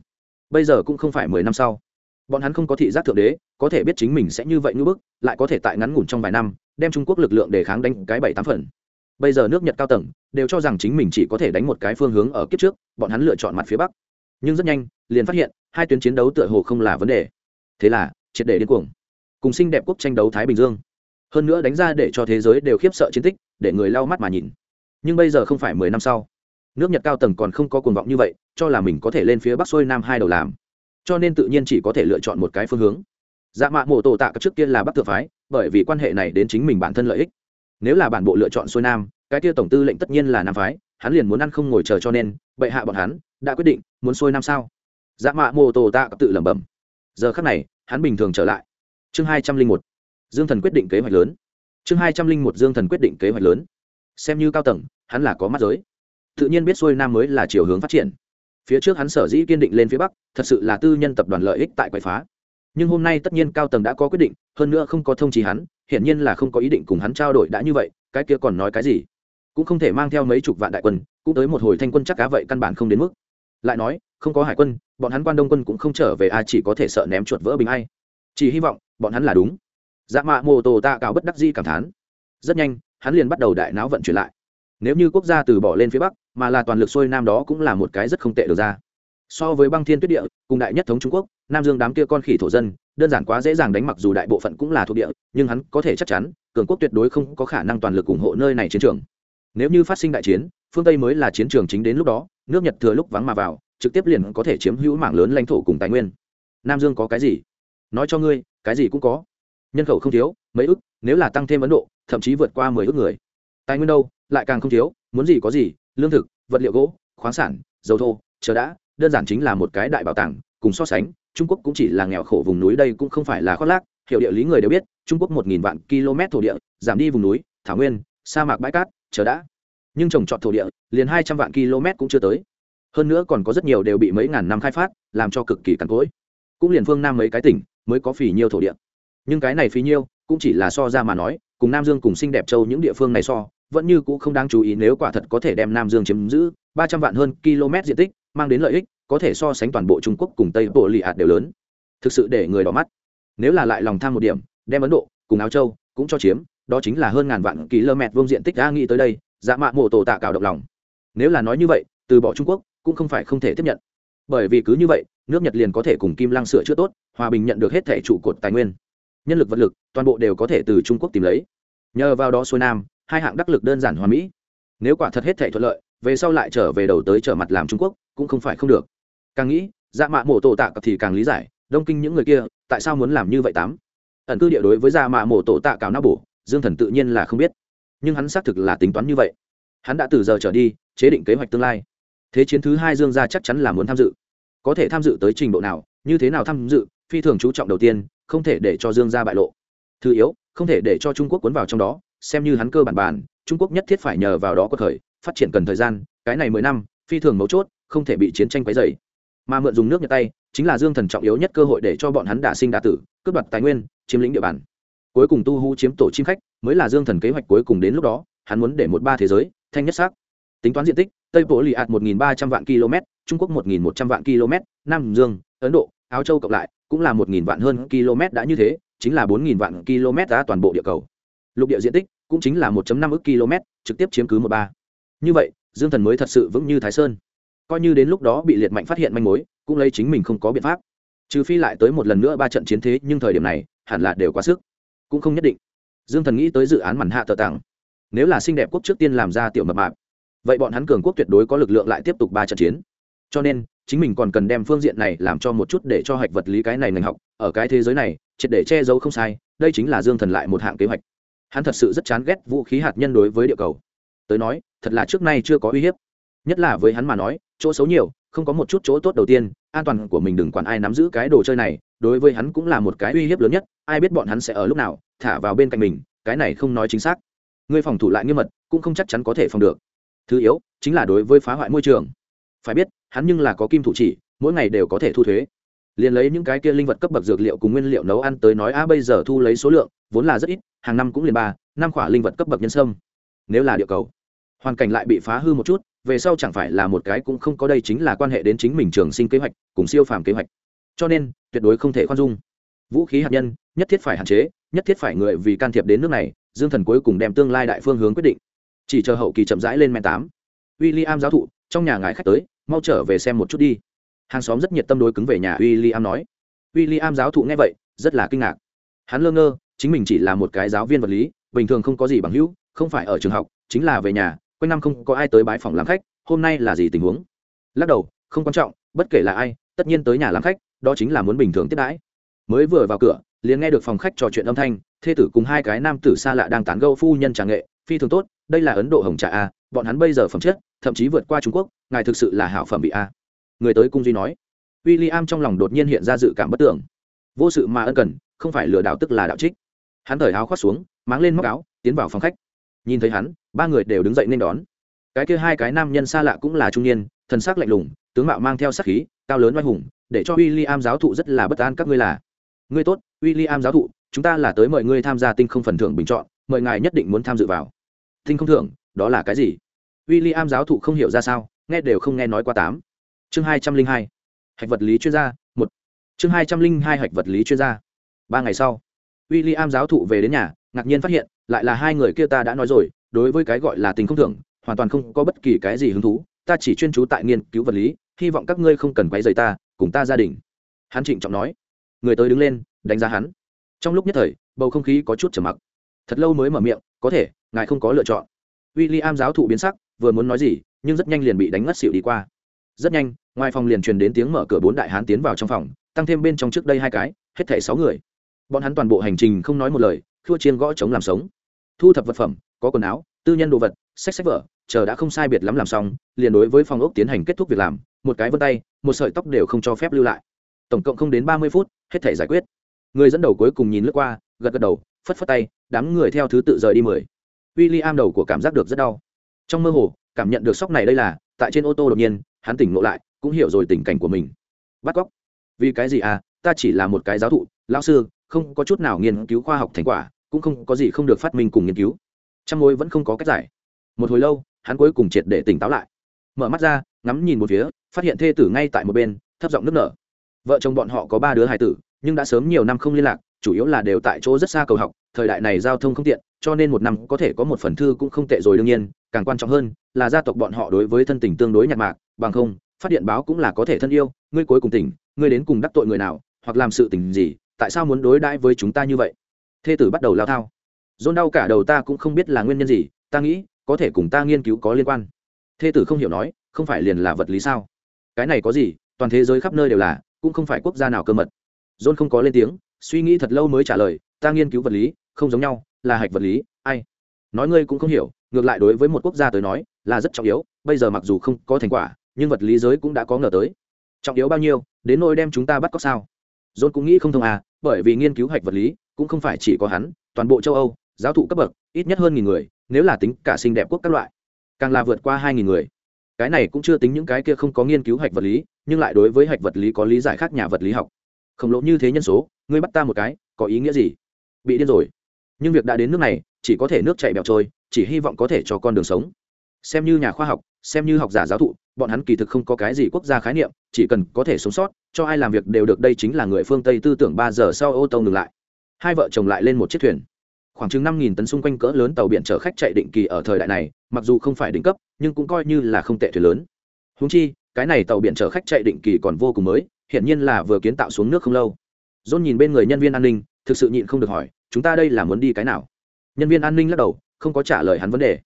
Bây giờ cũng không phải mười năm sau. Bọn hắn không có thị giác thượng đế, có thể biết chính mình sẽ như vậy như bức, lại có thể tại ngắn ngủn trong vài năm, đem trung quốc lực lượng để kháng đánh cái bảy tám phần. Bây giờ nước nhật cao tầng, đều cho rằng chính mình chỉ có thể đánh một cái phương hướng ở kiếp trước, bọn hắn lựa chọn mặt phía bắc. Nhưng rất nhanh, liền phát hiện, hai tuyến chiến đấu tựa hồ không là vấn đề. Thế là, triệt để điên cuồng. Cùng xinh đẹp quốc tranh đấu thái bình dương. Hơn nữa đánh ra để cho thế giới đều khiếp sợ chiến tích, để người lau mắt mà nhìn. Nhưng bây giờ không phải mười năm sau nước nhật cao tầng còn không có cuồng vọng như vậy, cho là mình có thể lên phía bắc xuôi nam hai đầu làm. Cho nên tự nhiên chỉ có thể lựa chọn một cái phương hướng. Dạ mạ mộ tổ tạ cấp trước kia là bắc tự phái, bởi vì quan hệ này đến chính mình bản thân lợi ích. Nếu là bản bộ lựa chọn xuôi nam, cái kia tổng tư lệnh tất nhiên là nam phái, hắn liền muốn ăn không ngồi chờ cho nên, bệ hạ bọn hắn đã quyết định muốn xuôi nam sao? Dạ mạ mô tổ tạ tự lẩm bẩm. Giờ khắc này, hắn bình thường trở lại. Chương hai trăm linh một, dương thần quyết định kế hoạch lớn. Chương hai trăm linh một, dương thần quyết định kế hoạch lớn. Xem như cao tầng, hắn là có mắt giới tự nhiên biết xuôi nam mới là chiều hướng phát triển. Phía trước hắn sở dĩ kiên định lên phía bắc, thật sự là tư nhân tập đoàn lợi ích tại quậy phá. Nhưng hôm nay tất nhiên cao tầng đã có quyết định, hơn nữa không có thông trì hắn, hiển nhiên là không có ý định cùng hắn trao đổi đã như vậy, cái kia còn nói cái gì? Cũng không thể mang theo mấy chục vạn đại quân, cũng tới một hồi thanh quân chắc cá vậy căn bản không đến mức. Lại nói, không có hải quân, bọn hắn quan đông quân cũng không trở về a, chỉ có thể sợ ném chuột vỡ bình ai. Chỉ hy vọng, bọn hắn là đúng. Dạ mạ mô tô tạ cao bất đắc di cảm thán. Rất nhanh, hắn liền bắt đầu đại não vận chuyển lại nếu như quốc gia từ bỏ lên phía bắc, mà là toàn lực xuôi nam đó cũng là một cái rất không tệ được ra. So với băng thiên tuyết địa, cùng đại nhất thống trung quốc, nam dương đám kia con khỉ thổ dân, đơn giản quá dễ dàng đánh mặc dù đại bộ phận cũng là thuộc địa, nhưng hắn có thể chắc chắn, cường quốc tuyệt đối không có khả năng toàn lực ủng hộ nơi này chiến trường. Nếu như phát sinh đại chiến, phương tây mới là chiến trường chính đến lúc đó, nước nhật thừa lúc vắng mà vào, trực tiếp liền có thể chiếm hữu mảng lớn lãnh thổ cùng tài nguyên. Nam dương có cái gì? Nói cho ngươi, cái gì cũng có. Nhân khẩu không thiếu, mấy ức, nếu là tăng thêm ấn độ, thậm chí vượt qua mười ước người. Tài nguyên đâu? Lại càng không thiếu, muốn gì có gì, lương thực, vật liệu gỗ, khoáng sản, dầu thô, chờ đã, đơn giản chính là một cái đại bảo tàng, cùng so sánh, trung quốc cũng chỉ là nghèo khổ vùng núi đây cũng không phải là khoác lác, hiểu địa lý người đều biết, trung quốc một nghìn vạn km thổ địa, giảm đi vùng núi, thảo nguyên, sa mạc bãi cát, chờ đã. Nhưng trồng trọt thổ địa, liền hai trăm vạn km cũng chưa tới. Hơn nữa còn có rất nhiều đều bị mấy ngàn năm khai phát, làm cho cực kỳ cằn cỗi. Cũng liền phương nam mấy cái tỉnh mới có phỉ nhiêu thổ địa. Nhưng cái này phí nhiêu cũng chỉ là so ra mà nói, cùng nam dương cùng xinh đẹp châu những địa phương này so vẫn như cũ không đáng chú ý nếu quả thật có thể đem nam dương chiếm giữ, ba trăm vạn hơn km diện tích, mang đến lợi ích, có thể so sánh toàn bộ trung quốc cùng tây bộ lì ạt đều lớn. Thực sự để người đỏ mắt. Nếu là lại lòng tham một điểm, đem ấn độ cùng áo châu cũng cho chiếm, đó chính là hơn ngàn vạn km vuông diện tích đã nghĩ tới đây dạ mạ mộ tổ tạ cào động lòng. Nếu là nói như vậy, từ bỏ trung quốc cũng không phải không thể tiếp nhận. Bởi vì cứ như vậy, nước nhật liền có thể cùng kim lăng sửa chữa tốt, hòa bình nhận được hết thẻ trụ cột tài nguyên. Nhân lực vật lực, toàn bộ đều có thể từ trung quốc tìm lấy. Nhờ vào đó xuôi nam hai hạng đắc lực đơn giản hoàn mỹ. Nếu quả thật hết thể thuận lợi, về sau lại trở về đầu tới trở mặt làm trung quốc, cũng không phải không được. Càng nghĩ dạ mạ mổ tổ tạ thì càng lý giải, đông kinh những người kia, tại sao muốn làm như vậy tám? Ẩn cư địa đối với dạ mạ mổ tổ tạ cào não bổ, dương thần tự nhiên là không biết. Nhưng hắn xác thực là tính toán như vậy. Hắn đã từ giờ trở đi, chế định kế hoạch tương lai. Thế chiến thứ hai dương gia chắc chắn là muốn tham dự. Có thể tham dự tới trình độ nào, như thế nào tham dự, phi thường chú trọng đầu tiên, không thể để cho dương gia bại lộ. Thứ yếu, không thể để cho trung quốc cuốn vào trong đó xem như hắn cơ bản bản, trung quốc nhất thiết phải nhờ vào đó có thời, phát triển cần thời gian, cái này mười năm, phi thường mấu chốt, không thể bị chiến tranh quấy dày mà mượn dùng nước nhật tay, chính là dương thần trọng yếu nhất cơ hội để cho bọn hắn đả sinh đả tử, cướp đoạt tài nguyên, chiếm lĩnh địa bàn. Cuối cùng tu hu chiếm tổ chim khách, mới là dương thần kế hoạch cuối cùng đến lúc đó, hắn muốn để một ba thế giới, thanh nhất xác tính toán diện tích, tây bộ lì ạt một nghìn ba trăm vạn km trung quốc một nghìn một trăm vạn km nam dương, ấn độ, áo châu cộng lại, cũng là một nghìn vạn hơn km đã như thế, chính là bốn nghìn vạn km đã toàn bộ địa cầu lục địa diện tích cũng chính là 1 năm ức km, trực tiếp chiếm cứ một ba. Như vậy, dương thần mới thật sự vững như thái sơn. Coi như đến lúc đó bị liệt mạnh phát hiện manh mối, cũng lấy chính mình không có biện pháp. Trừ phi lại tới một lần nữa ba trận chiến thế, nhưng thời điểm này, hẳn là đều quá sức. Cũng không nhất định. Dương thần nghĩ tới dự án màn hạ tờ tặng. Nếu là xinh đẹp quốc trước tiên làm ra tiểu mập mạp, vậy bọn hắn cường quốc tuyệt đối có lực lượng lại tiếp tục ba trận chiến. Cho nên, chính mình còn cần đem phương diện này làm cho một chút để cho hạch vật lý cái này ngành học, ở cái thế giới này, triệt để che giấu không sai, đây chính là dương thần lại một hạng kế hoạch hắn thật sự rất chán ghét vũ khí hạt nhân đối với địa cầu. Tới nói, thật là trước nay chưa có uy hiếp. Nhất là với hắn mà nói, chỗ xấu nhiều, không có một chút chỗ tốt đầu tiên, an toàn của mình đừng quản ai nắm giữ cái đồ chơi này, đối với hắn cũng là một cái uy hiếp lớn nhất, ai biết bọn hắn sẽ ở lúc nào, thả vào bên cạnh mình, cái này không nói chính xác. Người phòng thủ lại nghiêm mật, cũng không chắc chắn có thể phòng được. Thứ yếu, chính là đối với phá hoại môi trường. Phải biết, hắn nhưng là có kim thủ chỉ, mỗi ngày đều có thể thu thuế liền lấy những cái kia linh vật cấp bậc dược liệu cùng nguyên liệu nấu ăn tới nói, a, bây giờ thu lấy số lượng, vốn là rất ít, hàng năm cũng liền ba, năm khỏa linh vật cấp bậc nhân sâm. Nếu là địa cầu. Hoàn cảnh lại bị phá hư một chút, về sau chẳng phải là một cái cũng không có đây chính là quan hệ đến chính mình trường sinh kế hoạch, cùng siêu phàm kế hoạch. Cho nên, tuyệt đối không thể khoan dung. Vũ khí hạt nhân, nhất thiết phải hạn chế, nhất thiết phải người vì can thiệp đến nước này, dương thần cuối cùng đem tương lai đại phương hướng quyết định. Chỉ chờ hậu kỳ chậm rãi lên men tám. W i l l i am giáo thụ, trong nhà ngài khách tới, mau trở về xem một chút đi hàng xóm rất nhiệt tâm đối cứng về nhà w i l l i am nói. W i l l i am giáo thụ nghe vậy, rất là kinh ngạc. Hắn lơ ngơ, chính mình chỉ là một cái giáo viên vật lý, bình thường không có gì bằng hữu, không phải ở trường học, chính là về nhà, quanh năm không có ai tới bái phòng làm khách, hôm nay là gì tình huống? Lắc đầu, không quan trọng, bất kể là ai, tất nhiên tới nhà làm khách, đó chính là muốn bình thường tiếp đãi. Mới vừa vào cửa, liền nghe được phòng khách trò chuyện âm thanh, thê tử cùng hai cái nam tử xa lạ đang tán gâu phu nhân trà nghệ, phi thường tốt, đây là ấn độ hồng trà a, bọn hắn bây giờ phẩm chất, thậm chí vượt qua trung quốc, ngài thực sự là hảo phẩm bị a người tới cung duy nói. W i l l i am trong lòng đột nhiên hiện ra dự cảm bất tưởng. Vô sự mà ân cần, không phải lừa đảo tức là đạo trích. Hắn thời áo khoác xuống, máng lên móc áo, tiến vào phòng khách. Nhìn thấy hắn, ba người đều đứng dậy nên đón. Cái kia hai cái nam nhân xa lạ cũng là trung niên, thần sắc lạnh lùng, tướng mạo mang theo sắc khí, cao lớn oai hùng, để cho w i l l i am giáo thụ rất là bất an các ngươi là. Ngươi tốt w i l l i am giáo thụ, chúng ta là tới mời ngươi tham gia tinh không phần thưởng bình chọn, mời ngài nhất định muốn tham dự vào. Tinh không thưởng, đó là cái gì? W i l l i am giáo thụ không hiểu ra sao, nghe đều không nghe nói qua tám chương hai trăm linh hai. Hạch vật lý chuyên gia, một. Chương hai trăm linh hai hạch vật lý chuyên gia. Ba ngày sau w i l l i am giáo thụ về đến nhà, ngạc nhiên phát hiện, lại là hai người kia ta đã nói rồi, đối với cái gọi là tình không thưởng, hoàn toàn không có bất kỳ cái gì hứng thú, ta chỉ chuyên trú tại nghiên cứu vật lý, hy vọng các ngươi không cần quấy rầy ta, cùng ta gia đình. Hắn trịnh trọng nói. Người tới đứng lên, đánh giá hắn. Trong lúc nhất thời, bầu không khí có chút trầm mặc. Thật lâu mới mở miệng, có thể, ngài không có lựa chọn. W i l l i am giáo thụ biến sắc, vừa muốn nói gì, nhưng rất nhanh liền bị đánh ngất xỉu đi qua rất nhanh, ngoài phòng liền truyền đến tiếng mở cửa bốn đại hán tiến vào trong phòng, tăng thêm bên trong trước đây hai cái, hết thảy sáu người. Bọn hắn toàn bộ hành trình không nói một lời, khua chiên gõ chống làm sống. Thu thập vật phẩm, có quần áo, tư nhân đồ vật, sách sách vở, chờ đã không sai biệt lắm làm xong, liền đối với phòng ốc tiến hành kết thúc việc làm, một cái vân tay, một sợi tóc đều không cho phép lưu lại. Tổng cộng không đến ba mươi phút, hết thể giải quyết. Người dẫn đầu cuối cùng nhìn lướt qua, gật gật đầu, phất phất tay, đám người theo thứ tự rời đi mười. W i l l i am đầu của cảm giác được rất đau. Trong mơ hồ, cảm nhận được sốc này đây là, tại trên ô tô đột nhiên hắn tỉnh ngộ lại, cũng hiểu rồi tình cảnh của mình. Bắt cóc? Vì cái gì à? Ta chỉ là một cái giáo thụ, lão sư, không có chút nào nghiên cứu khoa học thành quả, cũng không có gì không được phát minh cùng nghiên cứu. Trong mối vẫn không có cách giải. Một hồi lâu, hắn cuối cùng triệt để tỉnh táo lại. Mở mắt ra, ngắm nhìn một phía, phát hiện thê tử ngay tại một bên, thấp giọng nức nở. Vợ chồng bọn họ có ba đứa hài tử, nhưng đã sớm nhiều năm không liên lạc, chủ yếu là đều tại chỗ rất xa cầu học, thời đại này giao thông không tiện, cho nên một năm có thể có một phần thư cũng không tệ rồi đương nhiên, càng quan trọng hơn là gia tộc bọn họ đối với thân tình tương đối nhạt mạc bằng không, phát điện báo cũng là có thể thân yêu, ngươi cuối cùng tỉnh, ngươi đến cùng đắc tội người nào, hoặc làm sự tình gì, tại sao muốn đối đãi với chúng ta như vậy? Thê tử bắt đầu lao thao. Dôn đau cả đầu ta cũng không biết là nguyên nhân gì, ta nghĩ, có thể cùng ta nghiên cứu có liên quan. Thê tử không hiểu nói, không phải liền là vật lý sao? Cái này có gì, toàn thế giới khắp nơi đều là, cũng không phải quốc gia nào cơ mật. Dôn không có lên tiếng, suy nghĩ thật lâu mới trả lời, ta nghiên cứu vật lý, không giống nhau, là hạch vật lý, ai? Nói ngươi cũng không hiểu, ngược lại đối với một quốc gia tới nói, là rất trọng yếu, bây giờ mặc dù không có thành quả nhưng vật lý giới cũng đã có ngờ tới. Trọng yếu bao nhiêu, đến nỗi đem chúng ta bắt cóc sao? John cũng nghĩ không thông à bởi vì nghiên cứu hạch vật lý cũng không phải chỉ có hắn, toàn bộ châu âu, giáo thụ cấp bậc, ít nhất hơn nghìn người, nếu là tính cả sinh đẹp quốc các loại, càng là vượt qua hai nghìn người. Cái này cũng chưa tính những cái kia không có nghiên cứu hạch vật lý, nhưng lại đối với hạch vật lý có lý giải khác nhà vật lý học. Khổng lồ như thế nhân số, ngươi bắt ta một cái, có ý nghĩa gì? Bị điên rồi. Nhưng việc đã đến nước này, chỉ có thể nước chạy bẹo trôi, chỉ hy vọng có thể cho con đường sống. Xem như nhà khoa học xem như học giả giáo thụ, bọn hắn kỳ thực không có cái gì quốc gia khái niệm, chỉ cần có thể sống sót, cho ai làm việc đều được, đây chính là người phương tây tư tưởng ba giờ sau ô tô ngừng lại. Hai vợ chồng lại lên một chiếc thuyền. Khoảng chừng năm nghìn tấn xung quanh cỡ lớn tàu biển chở khách chạy định kỳ ở thời đại này, mặc dù không phải đỉnh cấp, nhưng cũng coi như là không tệ thuyền lớn. Húng chi, cái này tàu biển chở khách chạy định kỳ còn vô cùng mới, hiển nhiên là vừa kiến tạo xuống nước không lâu. Dôn nhìn bên người nhân viên an ninh, thực sự nhịn không được hỏi, chúng ta đây là muốn đi cái nào? Nhân viên an ninh lắc đầu, không có trả lời hắn vấn đề.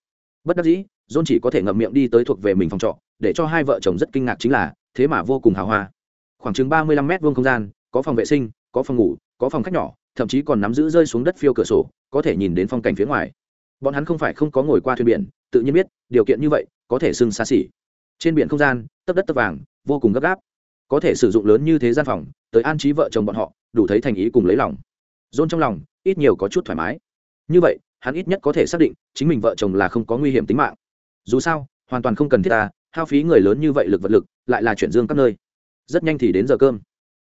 Bất đắc dĩ John chỉ có thể ngậm miệng đi tới thuộc về mình phòng trọ, để cho hai vợ chồng rất kinh ngạc chính là, thế mà vô cùng hào hoa. Khoảng chừng ba mươi lăm mét vuông không gian, có phòng vệ sinh, có phòng ngủ, có phòng khách nhỏ, thậm chí còn nắm giữ rơi xuống đất phiêu cửa sổ, có thể nhìn đến phong cảnh phía ngoài. Bọn hắn không phải không có ngồi qua thuyền biển, tự nhiên biết, điều kiện như vậy, có thể xưng xa xỉ. Trên biển không gian, tấp đất tấp vàng, vô cùng gấp gáp. Có thể sử dụng lớn như thế gian phòng, tới an trí vợ chồng bọn họ, đủ thấy thành ý cùng lấy lòng. Dôn trong lòng, ít nhiều có chút thoải mái. Như vậy, hắn ít nhất có thể xác định, chính mình vợ chồng là không có nguy hiểm tính mạng dù sao, hoàn toàn không cần thiết ta, hao phí người lớn như vậy lực vật lực, lại là chuyển dương các nơi. Rất nhanh thì đến giờ cơm.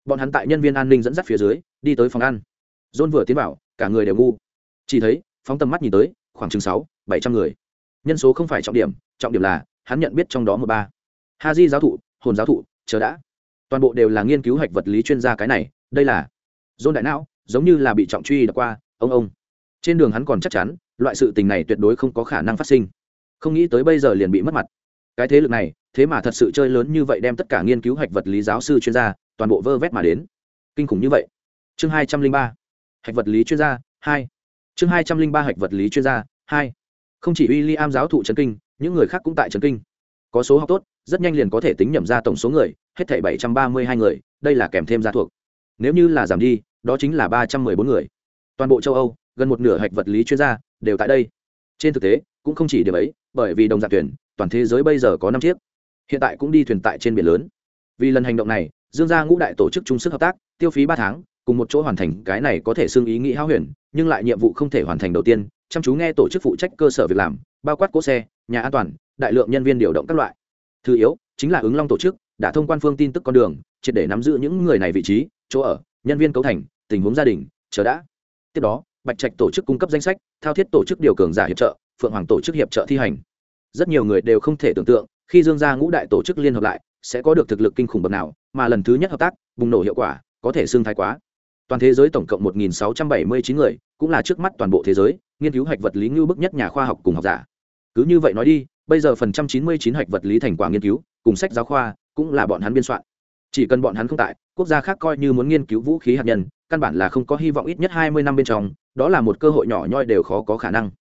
Bọn hắn tại nhân viên an ninh dẫn dắt phía dưới, đi tới phòng ăn. Dôn vừa tiến vào, cả người đều ngu. Chỉ thấy, phóng tầm mắt nhìn tới, khoảng chừng sáu, bảy trăm người. Nhân số không phải trọng điểm trọng điểm là, hắn nhận biết trong đó một ba. Ha di giáo thụ, hồn giáo thụ, chờ đã. Toàn bộ đều là nghiên cứu hạch vật lý chuyên gia cái này, đây là. Dôn đại não, giống như là bị trọng truy đã qua, ông ông. Trên đường hắn còn chắc chắn, loại sự tình này tuyệt đối không có khả năng phát sinh không nghĩ tới bây giờ liền bị mất mặt. Cái thế lực này, thế mà thật sự chơi lớn như vậy đem tất cả nghiên cứu hạch vật lý giáo sư chuyên gia, toàn bộ vơ vét mà đến. Kinh khủng như vậy. Chương hai trăm linh ba. Hạch vật lý chuyên gia, hai. Chương hai trăm linh ba hạch vật lý chuyên gia, hai. Không chỉ w i l l i am giáo thụ trấn kinh, những người khác cũng tại trấn kinh. Có số học tốt, rất nhanh liền có thể tính nhẩm ra tổng số người, hết thảy bảy trăm ba mươi hai người, đây là kèm thêm gia thuộc. Nếu như là giảm đi, đó chính là ba trăm mười bốn người. Toàn bộ châu âu, gần một nửa hạch vật lý chuyên gia đều tại đây. Trên thực tế, cũng không chỉ điểm ấy bởi vì đồng dạng thuyền, toàn thế giới bây giờ có năm chiếc. Hiện tại cũng đi thuyền tại trên biển lớn. Vì lần hành động này, dương gia ngũ đại tổ chức chung sức hợp tác, tiêu phí ba tháng, cùng một chỗ hoàn thành cái này có thể xưng ý nghĩ hao huyền, nhưng lại nhiệm vụ không thể hoàn thành đầu tiên, chăm chú nghe tổ chức phụ trách cơ sở việc làm, bao quát cỗ xe, nhà an toàn, đại lượng nhân viên điều động các loại. Thứ yếu, chính là ứng long tổ chức, đã thông quan phương tin tức con đường, triệt để nắm giữ những người này vị trí, chỗ ở, nhân viên cấu thành, tình huống gia đình, chờ đã. Tiếp đó bạch trạch tổ chức cung cấp danh sách, thao thiết tổ chức điều cường giả hiệp trợ, phượng hoàng tổ chức hiệp trợ thi hành. Rất nhiều người đều không thể tưởng tượng, khi dương gia ngũ đại tổ chức liên hợp lại, sẽ có được thực lực kinh khủng bậc nào, mà lần thứ nhất hợp tác, bùng nổ hiệu quả, có thể xương thái quá. Toàn thế giới tổng cộng 1.679 người, cũng là trước mắt toàn bộ thế giới, nghiên cứu hạch vật lý ngưu bức nhất nhà khoa học cùng học giả. Cứ như vậy nói đi, bây giờ phần trăm chín mươi chín hạch vật lý thành quả nghiên cứu, cùng sách giáo khoa, cũng là bọn hắn biên soạn. Chỉ cần bọn hắn không tại, quốc gia khác coi như muốn nghiên cứu vũ khí hạt nhân căn bản là không có hy vọng ít nhất hai mươi năm bên trong, đó là một cơ hội nhỏ nhoi đều khó có khả năng.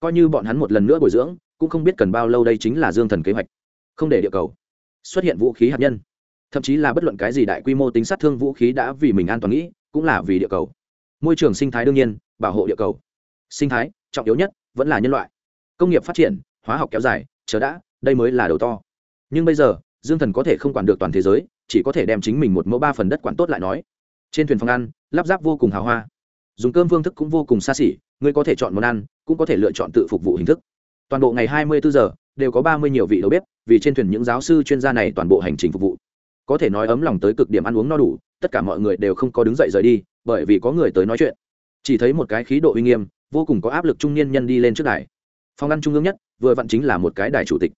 Coi như bọn hắn một lần nữa bồi dưỡng, cũng không biết cần bao lâu đây chính là dương thần kế hoạch. Không để địa cầu xuất hiện vũ khí hạt nhân. Thậm chí là bất luận cái gì đại quy mô tính sát thương vũ khí đã vì mình an toàn nghĩ, cũng là vì địa cầu. Môi trường sinh thái đương nhiên, bảo hộ địa cầu. Sinh thái, trọng yếu nhất, vẫn là nhân loại. Công nghiệp phát triển, hóa học kéo dài, chờ đã, đây mới là đầu to. Nhưng bây giờ, dương thần có thể không quản được toàn thế giới, chỉ có thể đem chính mình một mẫu ba phần đất quản tốt lại nói trên thuyền phòng ăn, lắp ráp vô cùng hào hoa. Dùng cơm phương thức cũng vô cùng xa xỉ ngươi có thể chọn món ăn, cũng có thể lựa chọn tự phục vụ hình thức. Toàn bộ ngày hai mươi bốn giờ, đều có ba mươi nhiều vị đầu bếp, vì trên thuyền những giáo sư chuyên gia này toàn bộ hành trình phục vụ. Có thể nói ấm lòng tới cực điểm ăn uống no đủ, tất cả mọi người đều không có đứng dậy rời đi, bởi vì có người tới nói chuyện. Chỉ thấy một cái khí độ uy nghiêm, vô cùng có áp lực trung niên nhân đi lên trước đài. Phòng ăn trung ương nhất, vừa vặn chính là một cái đài chủ tịch.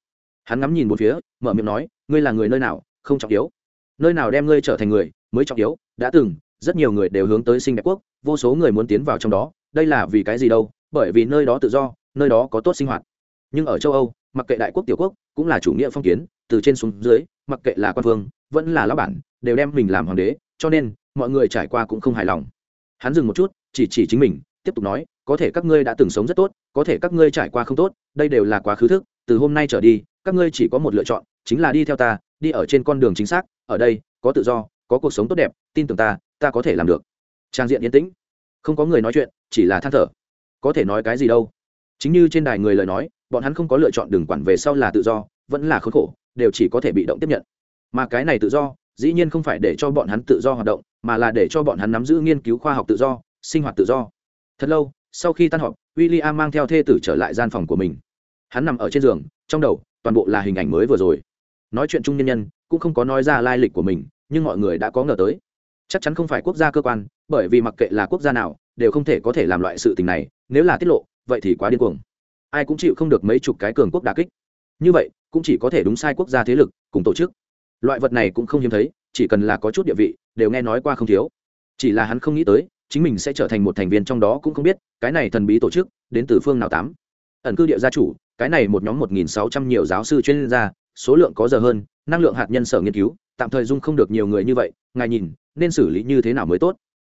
Hắn ngắm nhìn một phía, mở miệng nói, ngươi là người nơi nào? Không trọng yếu. Nơi nào đem ngươi trở thành người? Mới trọng yếu, đã từng, rất nhiều người đều hướng tới sinh đẹp quốc, vô số người muốn tiến vào trong đó, đây là vì cái gì đâu? Bởi vì nơi đó tự do, nơi đó có tốt sinh hoạt. Nhưng ở châu âu, mặc kệ đại quốc tiểu quốc, cũng là chủ nghĩa phong kiến, từ trên xuống dưới, mặc kệ là quan phương vẫn là lão bản, đều đem mình làm hoàng đế, cho nên, mọi người trải qua cũng không hài lòng. Hắn dừng một chút, chỉ chỉ chính mình, tiếp tục nói, có thể các ngươi đã từng sống rất tốt, có thể các ngươi trải qua không tốt, đây đều là quá khứ thức, từ hôm nay trở đi, các ngươi chỉ có một lựa chọn, chính là đi theo ta, đi ở trên con đường chính xác, ở đây, có tự do có cuộc sống tốt đẹp, tin tưởng ta ta có thể làm được. Trang diện yên tĩnh. Không có người nói chuyện, chỉ là than thở. Có thể nói cái gì đâu? Chính như trên đài người lời nói, bọn hắn không có lựa chọn đường quản về sau là tự do, vẫn là khốn khổ, đều chỉ có thể bị động tiếp nhận. Mà cái này tự do, dĩ nhiên không phải để cho bọn hắn tự do hoạt động, mà là để cho bọn hắn nắm giữ nghiên cứu khoa học tự do, sinh hoạt tự do. Thật lâu, sau khi tan họp w i l l i am mang theo thê tử trở lại gian phòng của mình. Hắn nằm ở trên giường, trong đầu, toàn bộ là hình ảnh mới vừa rồi. Nói chuyện chung nhân nhân, cũng không có nói ra lai lịch của mình nhưng mọi người đã có ngờ tới. Chắc chắn không phải quốc gia cơ quan, bởi vì mặc kệ là quốc gia nào, đều không thể có thể làm loại sự tình này, nếu là tiết lộ, vậy thì quá điên cuồng. Ai cũng chịu không được mấy chục cái cường quốc đà kích. Như vậy, cũng chỉ có thể đúng sai quốc gia thế lực, cùng tổ chức. Loại vật này cũng không hiếm thấy, chỉ cần là có chút địa vị, đều nghe nói qua không thiếu. Chỉ là hắn không nghĩ tới, chính mình sẽ trở thành một thành viên trong đó cũng không biết, cái này thần bí tổ chức, đến từ phương nào tám. Ẩn cư địa gia chủ, cái này một nhóm một nghìn sáu trăm nhiều giáo sư chuyên gia, số lượng có giờ hơn, năng lượng hạt nhân sở nghiên cứu tạm thời dung không được nhiều người như vậy, ngài nhìn, nên xử lý như thế nào mới tốt?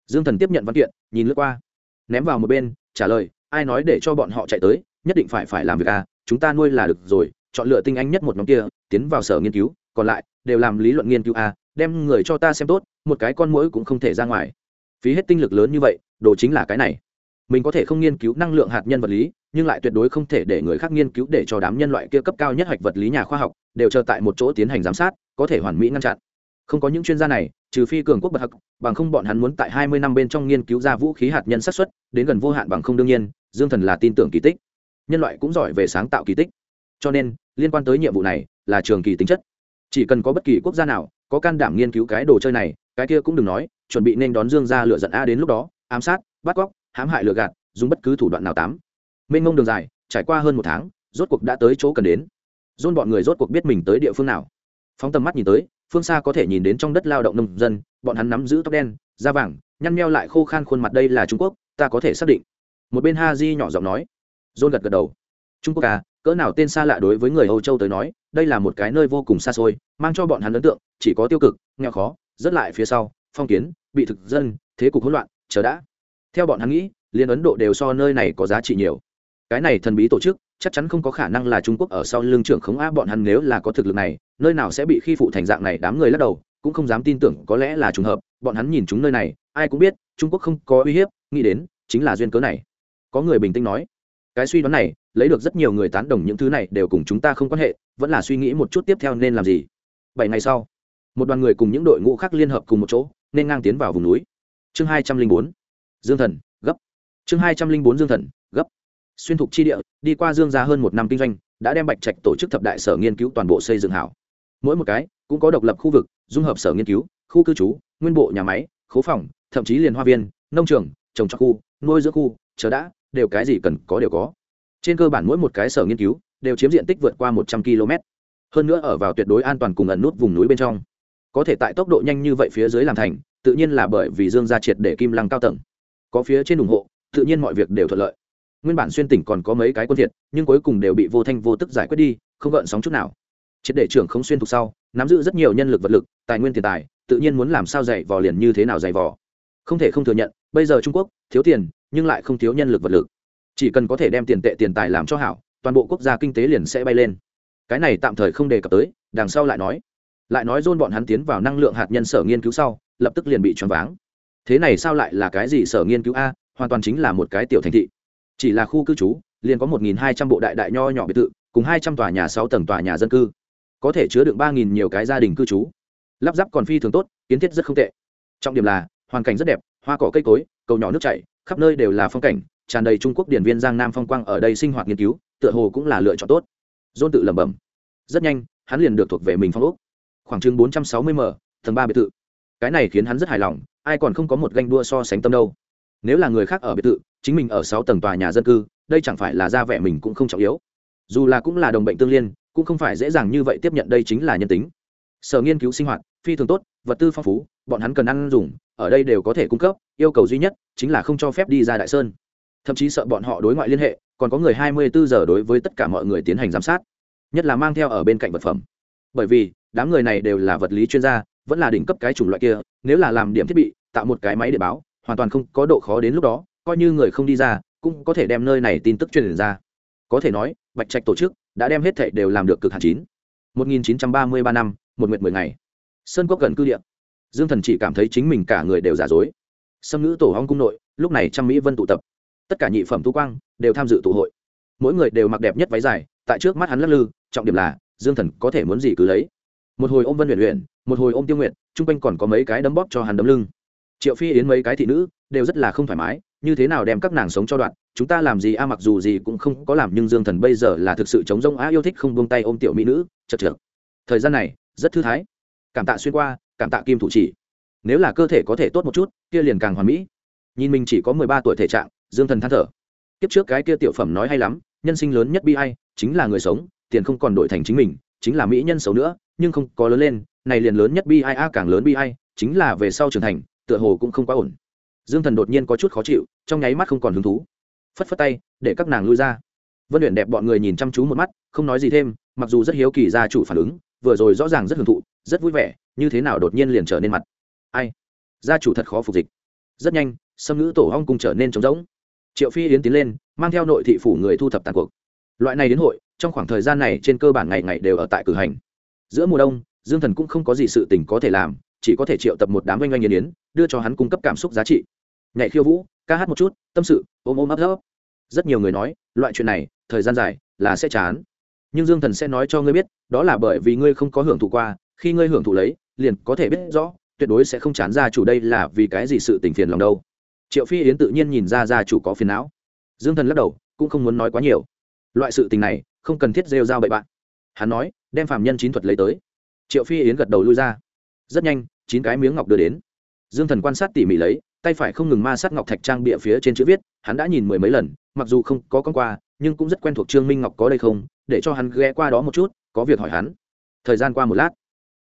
Dương thần tiếp nhận văn kiện, nhìn lướt qua. Ném vào một bên, trả lời, ai nói để cho bọn họ chạy tới, nhất định phải phải làm việc à chúng ta nuôi là được rồi, chọn lựa tinh anh nhất một nhóm kia, tiến vào sở nghiên cứu, còn lại, đều làm lý luận nghiên cứu à đem người cho ta xem tốt, một cái con mũi cũng không thể ra ngoài. Phí hết tinh lực lớn như vậy, đồ chính là cái này. Mình có thể không nghiên cứu năng lượng hạt nhân vật lý, nhưng lại tuyệt đối không thể để người khác nghiên cứu để cho đám nhân loại kia cấp cao nhất hạch vật lý nhà khoa học, đều chờ tại một chỗ tiến hành giám sát có thể hoàn mỹ ngăn chặn. Không có những chuyên gia này, trừ phi cường quốc bậc hắc, bằng không bọn hắn muốn tại hai mươi năm bên trong nghiên cứu ra vũ khí hạt nhân xác suất, đến gần vô hạn bằng không đương nhiên, dương thần là tin tưởng kỳ tích. Nhân loại cũng giỏi về sáng tạo kỳ tích. Cho nên, liên quan tới nhiệm vụ này, là trường kỳ tính chất. Chỉ cần có bất kỳ quốc gia nào, có can đảm nghiên cứu cái đồ chơi này, cái kia cũng đừng nói, chuẩn bị nên đón dương ra lựa giận a đến lúc đó, ám sát, bắt cóc, hãm hại lừa gạt, dùng bất cứ thủ đoạn nào tám mênh mông đường dài, trải qua hơn một tháng, rốt cuộc đã tới chỗ cần đến. Dôn bọn người rốt cuộc biết mình tới địa phương nào phóng tầm mắt nhìn tới, phương xa có thể nhìn đến trong đất lao động nông dân, bọn hắn nắm giữ tóc đen, da vàng, nhăn meo lại khô khan khuôn mặt đây là trung quốc, ta có thể xác định. Một bên ha di nhỏ giọng nói. Dôn gật gật đầu. Trung quốc à cỡ nào tên xa lạ đối với người âu châu tới nói, đây là một cái nơi vô cùng xa xôi, mang cho bọn hắn ấn tượng, chỉ có tiêu cực, nghèo khó, rất lại phía sau, phong kiến, bị thực dân, thế cục hỗn loạn, chờ đã. Theo bọn hắn nghĩ liên ấn độ đều so nơi này có giá trị nhiều. Cái này thần bí tổ chức, chắc chắn không có khả năng là trung quốc ở sau lưng trưởng khống á, bọn hắn nếu là có thực lực này nơi nào sẽ bị khi phụ thành dạng này đám người lắc đầu, cũng không dám tin tưởng có lẽ là trùng hợp, bọn hắn nhìn chúng nơi này, ai cũng biết, trung quốc không có uy hiếp, nghĩ đến, chính là duyên cớ này. Có người bình tĩnh nói, cái suy đoán này, lấy được rất nhiều người tán đồng những thứ này đều cùng chúng ta không quan hệ, vẫn là suy nghĩ một chút tiếp theo nên làm gì. Bảy ngày sau, một đoàn người cùng những đội ngũ khác liên hợp cùng một chỗ, nên ngang tiến vào vùng núi. Chương hai trăm linh bốn, dương thần, gấp. Chương hai trăm linh bốn, dương thần, gấp. Xuyên thục chi địa, đi qua dương ra hơn một năm kinh doanh, đã đem bạch trạch tổ chức thập đại sở nghiên cứu toàn bộ xây dựng hảo mỗi một cái cũng có độc lập khu vực, dung hợp sở nghiên cứu, khu cư trú, nguyên bộ nhà máy, khố phòng, thậm chí liền hoa viên, nông trường, trồng trọt khu, nuôi dưỡng khu, chờ đã, đều cái gì cần có đều có. Trên cơ bản mỗi một cái sở nghiên cứu đều chiếm diện tích vượt qua một trăm km hơn nữa ở vào tuyệt đối an toàn cùng ẩn nút vùng núi bên trong. Có thể tại tốc độ nhanh như vậy phía dưới làm thành, tự nhiên là bởi vì dương gia triệt để kim lăng cao tầng. Có phía trên ủng hộ, tự nhiên mọi việc đều thuận lợi. Nguyên bản xuyên tỉnh còn có mấy cái quân thiệt, nhưng cuối cùng đều bị vô thanh vô tức giải quyết đi, không gợn sóng chút nào triệt để trưởng không xuyên thuộc sau, nắm giữ rất nhiều nhân lực vật lực, tài nguyên tiền tài, tự nhiên muốn làm sao dạy vò liền như thế nào dạy vò. Không thể không thừa nhận, bây giờ trung quốc thiếu tiền, nhưng lại không thiếu nhân lực vật lực. Chỉ cần có thể đem tiền tệ tiền tài làm cho hảo, toàn bộ quốc gia kinh tế liền sẽ bay lên. Cái này tạm thời không đề cập tới, đằng sau lại nói. Lại nói dôn bọn hắn tiến vào năng lượng hạt nhân sở nghiên cứu sau, lập tức liền bị choáng váng. Thế này sao lại là cái gì sở nghiên cứu a? Hoàn toàn chính là một cái tiểu thành thị. Chỉ là khu cư trú, liền có một hai trăm bộ đại đại nho nhỏ biệt thự, cùng hai trăm tòa nhà sáu tầng tòa nhà dân cư có thể chứa được ba nhiều cái gia đình cư trú. Lắp ráp còn phi thường tốt, kiến thiết rất không tệ. Trọng điểm là, hoàn cảnh rất đẹp, hoa cỏ cây cối, cầu nhỏ nước chảy, khắp nơi đều là phong cảnh, tràn đầy trung quốc điển viên giang nam phong quang ở đây sinh hoạt nghiên cứu, tựa hồ cũng là lựa chọn tốt. Dôn tự lẩm bẩm. Rất nhanh, hắn liền được thuộc về mình phong ốc. Khoảng chừng bốn trăm sáu mươi m, tầng ba biệt thự. Cái này khiến hắn rất hài lòng, ai còn không có một ganh đua so sánh tâm đâu. Nếu là người khác ở biệt thự, chính mình ở sáu tầng tòa nhà dân cư, đây chẳng phải là ra vẻ mình cũng không trọng yếu. Dù là cũng là đồng bệnh tương liên cũng không phải dễ dàng như vậy tiếp nhận đây chính là nhân tính. Sở nghiên cứu sinh hoạt, phi thường tốt, vật tư phong phú, bọn hắn cần ăn dùng, ở đây đều có thể cung cấp, yêu cầu duy nhất chính là không cho phép đi ra đại sơn. Thậm chí sợ bọn họ đối ngoại liên hệ, còn có người hai mươi bốn giờ đối với tất cả mọi người tiến hành giám sát, nhất là mang theo ở bên cạnh vật phẩm. Bởi vì, đám người này đều là vật lý chuyên gia, vẫn là đỉnh cấp cái chủng loại kia, nếu là làm điểm thiết bị, tạo một cái máy để báo, hoàn toàn không có độ khó đến lúc đó, coi như người không đi ra, cũng có thể đem nơi này tin tức truyền ra. Có thể nói, bạch trạch tổ chức đã đem hết thệ đều làm được cực hạn chín. 1933 năm, một nguyệt mười ngày. Sơn quốc gần cư địa. Dương thần chỉ cảm thấy chính mình cả người đều giả dối. Sâm ngữ tổ hong cung nội, lúc này trăm mỹ vân tụ tập. Tất cả nhị phẩm tu quang đều tham dự tụ hội. Mỗi người đều mặc đẹp nhất váy dài, tại trước mắt hắn lắc lư, trọng điểm là, dương thần có thể muốn gì cứ lấy. Một hồi ôm vân luyện luyện một hồi ôm tiêu nguyện chung quanh còn có mấy cái đấm bóp cho hắn đấm lưng. Triệu phi yến mấy cái thị nữ đều rất là không thoải mái như thế nào đem các nàng sống cho đoạn, chúng ta làm gì? A, mặc dù gì cũng không có làm, nhưng dương thần bây giờ là thực sự chống rông á, yêu thích không buông tay ôm tiểu mỹ nữ, chật chật thời gian này, rất thư thái. Cảm tạ xuyên qua, cảm tạ kim thủ chỉ. Nếu là cơ thể có thể tốt một chút, kia liền càng hoàn mỹ. Nhìn mình chỉ có mười ba tuổi thể trạng, dương thần than thở. Kiếp trước cái kia tiểu phẩm nói hay lắm, nhân sinh lớn nhất bi hay chính là người sống, tiền không còn đổi thành chính mình, chính là mỹ nhân xấu nữa, nhưng không có lớn lên, này liền lớn nhất bi ai a càng lớn bi ai, chính là về sau trưởng thành, tựa hồ cũng không quá ổn dương thần đột nhiên có chút khó chịu, trong nháy mắt không còn hứng thú. Phất phất tay, để các nàng lui ra. Vân luyện đẹp bọn người nhìn chăm chú một mắt, không nói gì thêm, mặc dù rất hiếu kỳ gia chủ phản ứng, vừa rồi rõ ràng rất hưởng thụ, rất vui vẻ, như thế nào đột nhiên liền trở nên mặt. Ai? Gia chủ thật khó phục dịch. Rất nhanh xâm ngữ tổ hong cùng trở nên trống rỗng. Triệu phi yến tiến lên, mang theo nội thị phủ người thu thập tàn cuộc. Loại này đến hội, trong khoảng thời gian này trên cơ bản ngày ngày đều ở tại cử hành. Giữa mùa đông, dương thần cũng không có gì sự tình có thể làm chỉ có thể triệu tập một đám oanh oanh nghiền yến, đưa cho hắn cung cấp cảm xúc giá trị. Nhảy khiêu vũ, ca hát một chút, tâm sự, ôm ôm ấp ấp. Rất nhiều người nói, loại chuyện này, thời gian dài, là sẽ chán. Nhưng dương thần sẽ nói cho ngươi biết, đó là bởi vì ngươi không có hưởng thụ qua, khi ngươi hưởng thụ lấy, liền có thể biết rõ, tuyệt đối sẽ không chán ra chủ đây là vì cái gì sự tình phiền lòng đâu. Triệu phi yến tự nhiên nhìn ra gia chủ có phiền não. Dương thần lắc đầu, cũng không muốn nói quá nhiều. Loại sự tình này, không cần thiết rêu r a o bậy bạn. Hắn nói, đem phạm nhân chín thuật lấy tới. Triệu phi yến gật đầu lui ra. Rất nhanh chín cái miếng ngọc đưa đến. Dương thần quan sát tỉ mỉ lấy, tay phải không ngừng ma sát ngọc thạch trang bịa phía trên chữ viết, hắn đã nhìn mười mấy lần, mặc dù không có con qua, nhưng cũng rất quen thuộc trương minh ngọc có đây không, để cho hắn ghé qua đó một chút, có việc hỏi hắn. Thời gian qua một lát,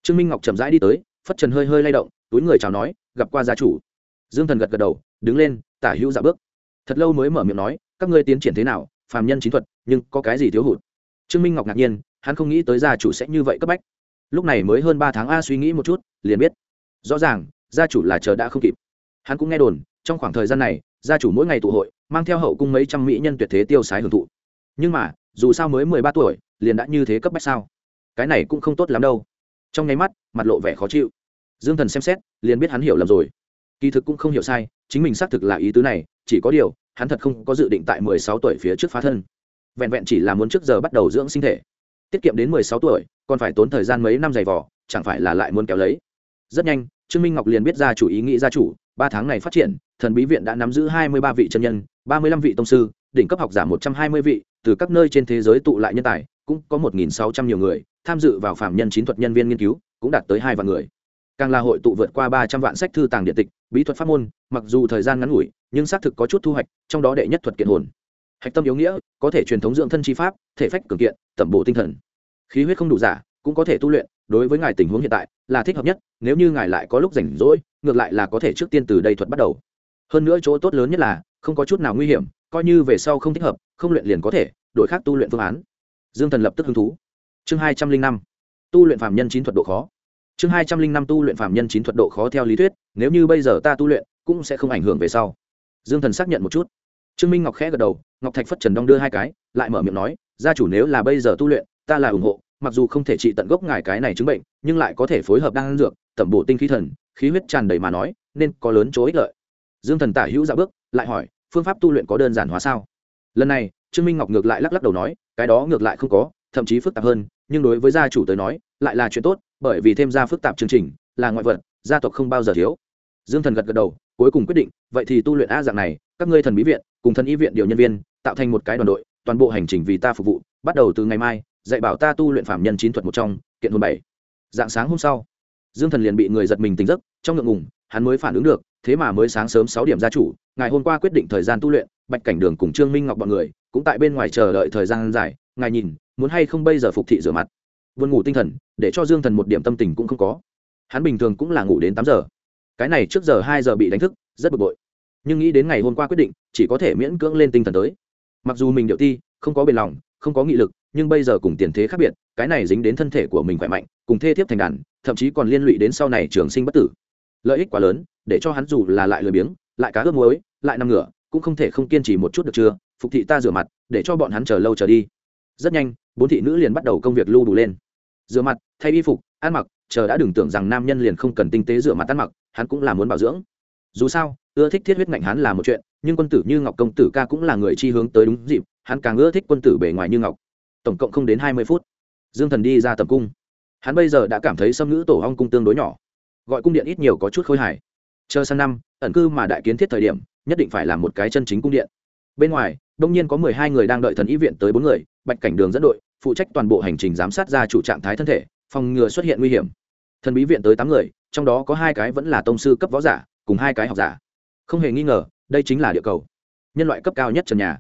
trương minh ngọc chậm rãi đi tới, phất trần hơi hơi lay động, túi người chào nói, gặp qua gia chủ. Dương thần gật gật đầu, đứng lên, tả hữu dạ bước. Thật lâu mới mở miệng nói, các ngươi tiến triển thế nào, phàm nhân chính thuật, nhưng có cái gì thiếu hụt? Trương minh ngọc ngạc nhiên, hắn không nghĩ tới gia chủ sẽ như vậy cấp bách. Lúc này mới hơn ba tháng a suy nghĩ một chút, liền biết rõ ràng, gia chủ là chờ đã không kịp. Hắn cũng nghe đồn, trong khoảng thời gian này, gia chủ mỗi ngày tụ hội, mang theo hậu cung mấy trăm mỹ nhân tuyệt thế tiêu sái hưởng thụ. Nhưng mà, dù sao mới mười ba tuổi, liền đã như thế cấp bách sao? Cái này cũng không tốt lắm đâu. Trong nháy mắt, mặt lộ vẻ khó chịu. Dương thần xem xét, liền biết hắn hiểu lầm rồi. Kỳ thực cũng không hiểu sai, chính mình xác thực là ý tứ này, chỉ có điều, hắn thật không có dự định tại mười sáu tuổi phía trước phá thân. Vẹn vẹn chỉ là muốn trước giờ bắt đầu dưỡng sinh thể. Tiết kiệm đến mười sáu tuổi, còn phải tốn thời gian mấy năm dày vỏ chẳng phải là lại muốn kéo lấy. Rất nhanh trương minh ngọc liền biết ra chủ ý nghĩ gia chủ, ba tháng này phát triển, thần bí viện đã nắm giữ hai mươi ba vị chân nhân, ba mươi lăm vị tông sư, đỉnh cấp học giả một trăm hai mươi vị, từ các nơi trên thế giới tụ lại nhân tài, cũng có một nghìn sáu trăm nhiều người, tham dự vào phạm nhân chín thuật nhân viên nghiên cứu, cũng đạt tới hai vạn người. Càng là hội tụ vượt qua ba trăm vạn sách thư tàng điện tịch, bí thuật pháp môn, mặc dù thời gian ngắn ngủi, nhưng xác thực có chút thu hoạch, trong đó đệ nhất thuật kiện hồn. Hạch tâm yếu nghĩa, có thể truyền thống dưỡng thân chi pháp, thể phách cường kiện, tẩm bổ tinh thần. Khí huyết không đủ giả, cũng có thể tu luyện đối với ngài tình huống hiện tại là thích hợp nhất, nếu như ngài lại có lúc rảnh rỗi, ngược lại là có thể trước tiên từ đây thuật bắt đầu. Hơn nữa chỗ tốt lớn nhất là, không có chút nào nguy hiểm, coi như về sau không thích hợp, không luyện liền có thể, đổi khác tu luyện phương án. Dương thần lập tức hứng thú. Chương hai trăm linh năm. Tu luyện phạm nhân chín thuật độ khó. Chương hai trăm linh năm tu luyện phạm nhân chín thuật độ khó theo lý thuyết, nếu như bây giờ ta tu luyện, cũng sẽ không ảnh hưởng về sau. Dương thần xác nhận một chút. Trương minh ngọc khẽ gật đầu, ngọc thạch phất trần đong đưa hai cái, lại mở miệng nói, gia chủ nếu là bây giờ tu luyện, ta là ủng hộ mặc dù không thể trị tận gốc ngài cái này chứng bệnh, nhưng lại có thể phối hợp đan dược, tẩm bổ tinh khí thần, khí huyết tràn đầy mà nói, nên có lớn chỗ ích lợi. Dương thần tả hữu dạ bước, lại hỏi, phương pháp tu luyện có đơn giản hóa sao? Lần này, trương minh ngọc ngược lại lắc lắc đầu nói, cái đó ngược lại không có, thậm chí phức tạp hơn, nhưng đối với gia chủ tới nói, lại là chuyện tốt, bởi vì thêm ra phức tạp chương trình, là ngoại vật, gia tộc không bao giờ thiếu. Dương thần gật gật đầu, cuối cùng quyết định, vậy thì tu luyện a dạng này, các ngươi thần bí viện, cùng thần y viện điều nhân viên, tạo thành một cái đoàn đội, toàn bộ hành trình vì ta phục vụ, bắt đầu từ ngày mai dạy bảo ta tu luyện phạm nhân chín thuật một trong, kiện hồn bảy. Dạng sáng hôm sau, dương thần liền bị người giật mình tỉnh giấc, trong ngượng ngùng, hắn mới phản ứng được, thế mà mới sáng sớm sáu điểm gia chủ, ngày hôm qua quyết định thời gian tu luyện, bạch cảnh đường cùng trương minh ngọc bọn người, cũng tại bên ngoài chờ đợi thời gian dài, ngài nhìn, muốn hay không bây giờ phục thị rửa mặt. Vươn ngủ tinh thần, để cho dương thần một điểm tâm tình cũng không có. Hắn bình thường cũng là ngủ đến tám giờ. Cái này trước giờ hai giờ bị đánh thức, rất bực bội. Nhưng nghĩ đến ngày hôm qua quyết định, chỉ có thể miễn cưỡng lên tinh thần tới. Mặc dù mình điệu ti, không có bền lòng, không có nghị lực nhưng bây giờ cùng tiền thế khác biệt, cái này dính đến thân thể của mình khỏe mạnh, cùng thê thiếp thành đàn, thậm chí còn liên lụy đến sau này trường sinh bất tử. Lợi ích quá lớn, để cho hắn dù là lại lười biếng, lại cá ướp muối, lại nằm ngửa, cũng không thể không kiên trì một chút được chưa? Phục thị ta rửa mặt, để cho bọn hắn chờ lâu chờ đi. Rất nhanh, bốn thị nữ liền bắt đầu công việc lưu đủ lên. Rửa mặt, thay y phục, ăn mặc, chờ đã đừng tưởng rằng nam nhân liền không cần tinh tế rửa mặt ăn mặc, hắn cũng là muốn bảo dưỡng. Dù sao, ưa thích thiết huyết ngạnh hắn là một chuyện, nhưng quân tử như ngọc công tử ca cũng là người chi hướng tới đúng dịp, hắn càng ưa thích quân tử bề ngoài như ngọc tổng cộng không đến hai mươi phút. Dương thần đi ra tầm cung. Hắn bây giờ đã cảm thấy xâm ngữ tổ hong cung tương đối nhỏ. Gọi cung điện ít nhiều có chút khôi hài. Chờ sang năm, ẩn cư mà đại kiến thiết thời điểm, nhất định phải làm một cái chân chính cung điện. Bên ngoài, đông nhiên có mười hai người đang đợi thần y viện tới bốn người, bạch cảnh đường dẫn đội, phụ trách toàn bộ hành trình giám sát ra chủ trạng thái thân thể, phòng ngừa xuất hiện nguy hiểm. Thần bí viện tới tám người, trong đó có hai cái vẫn là tông sư cấp võ giả, cùng hai cái học giả. Không hề nghi ngờ, đây chính là địa cầu. Nhân loại cấp cao nhất trần nhà.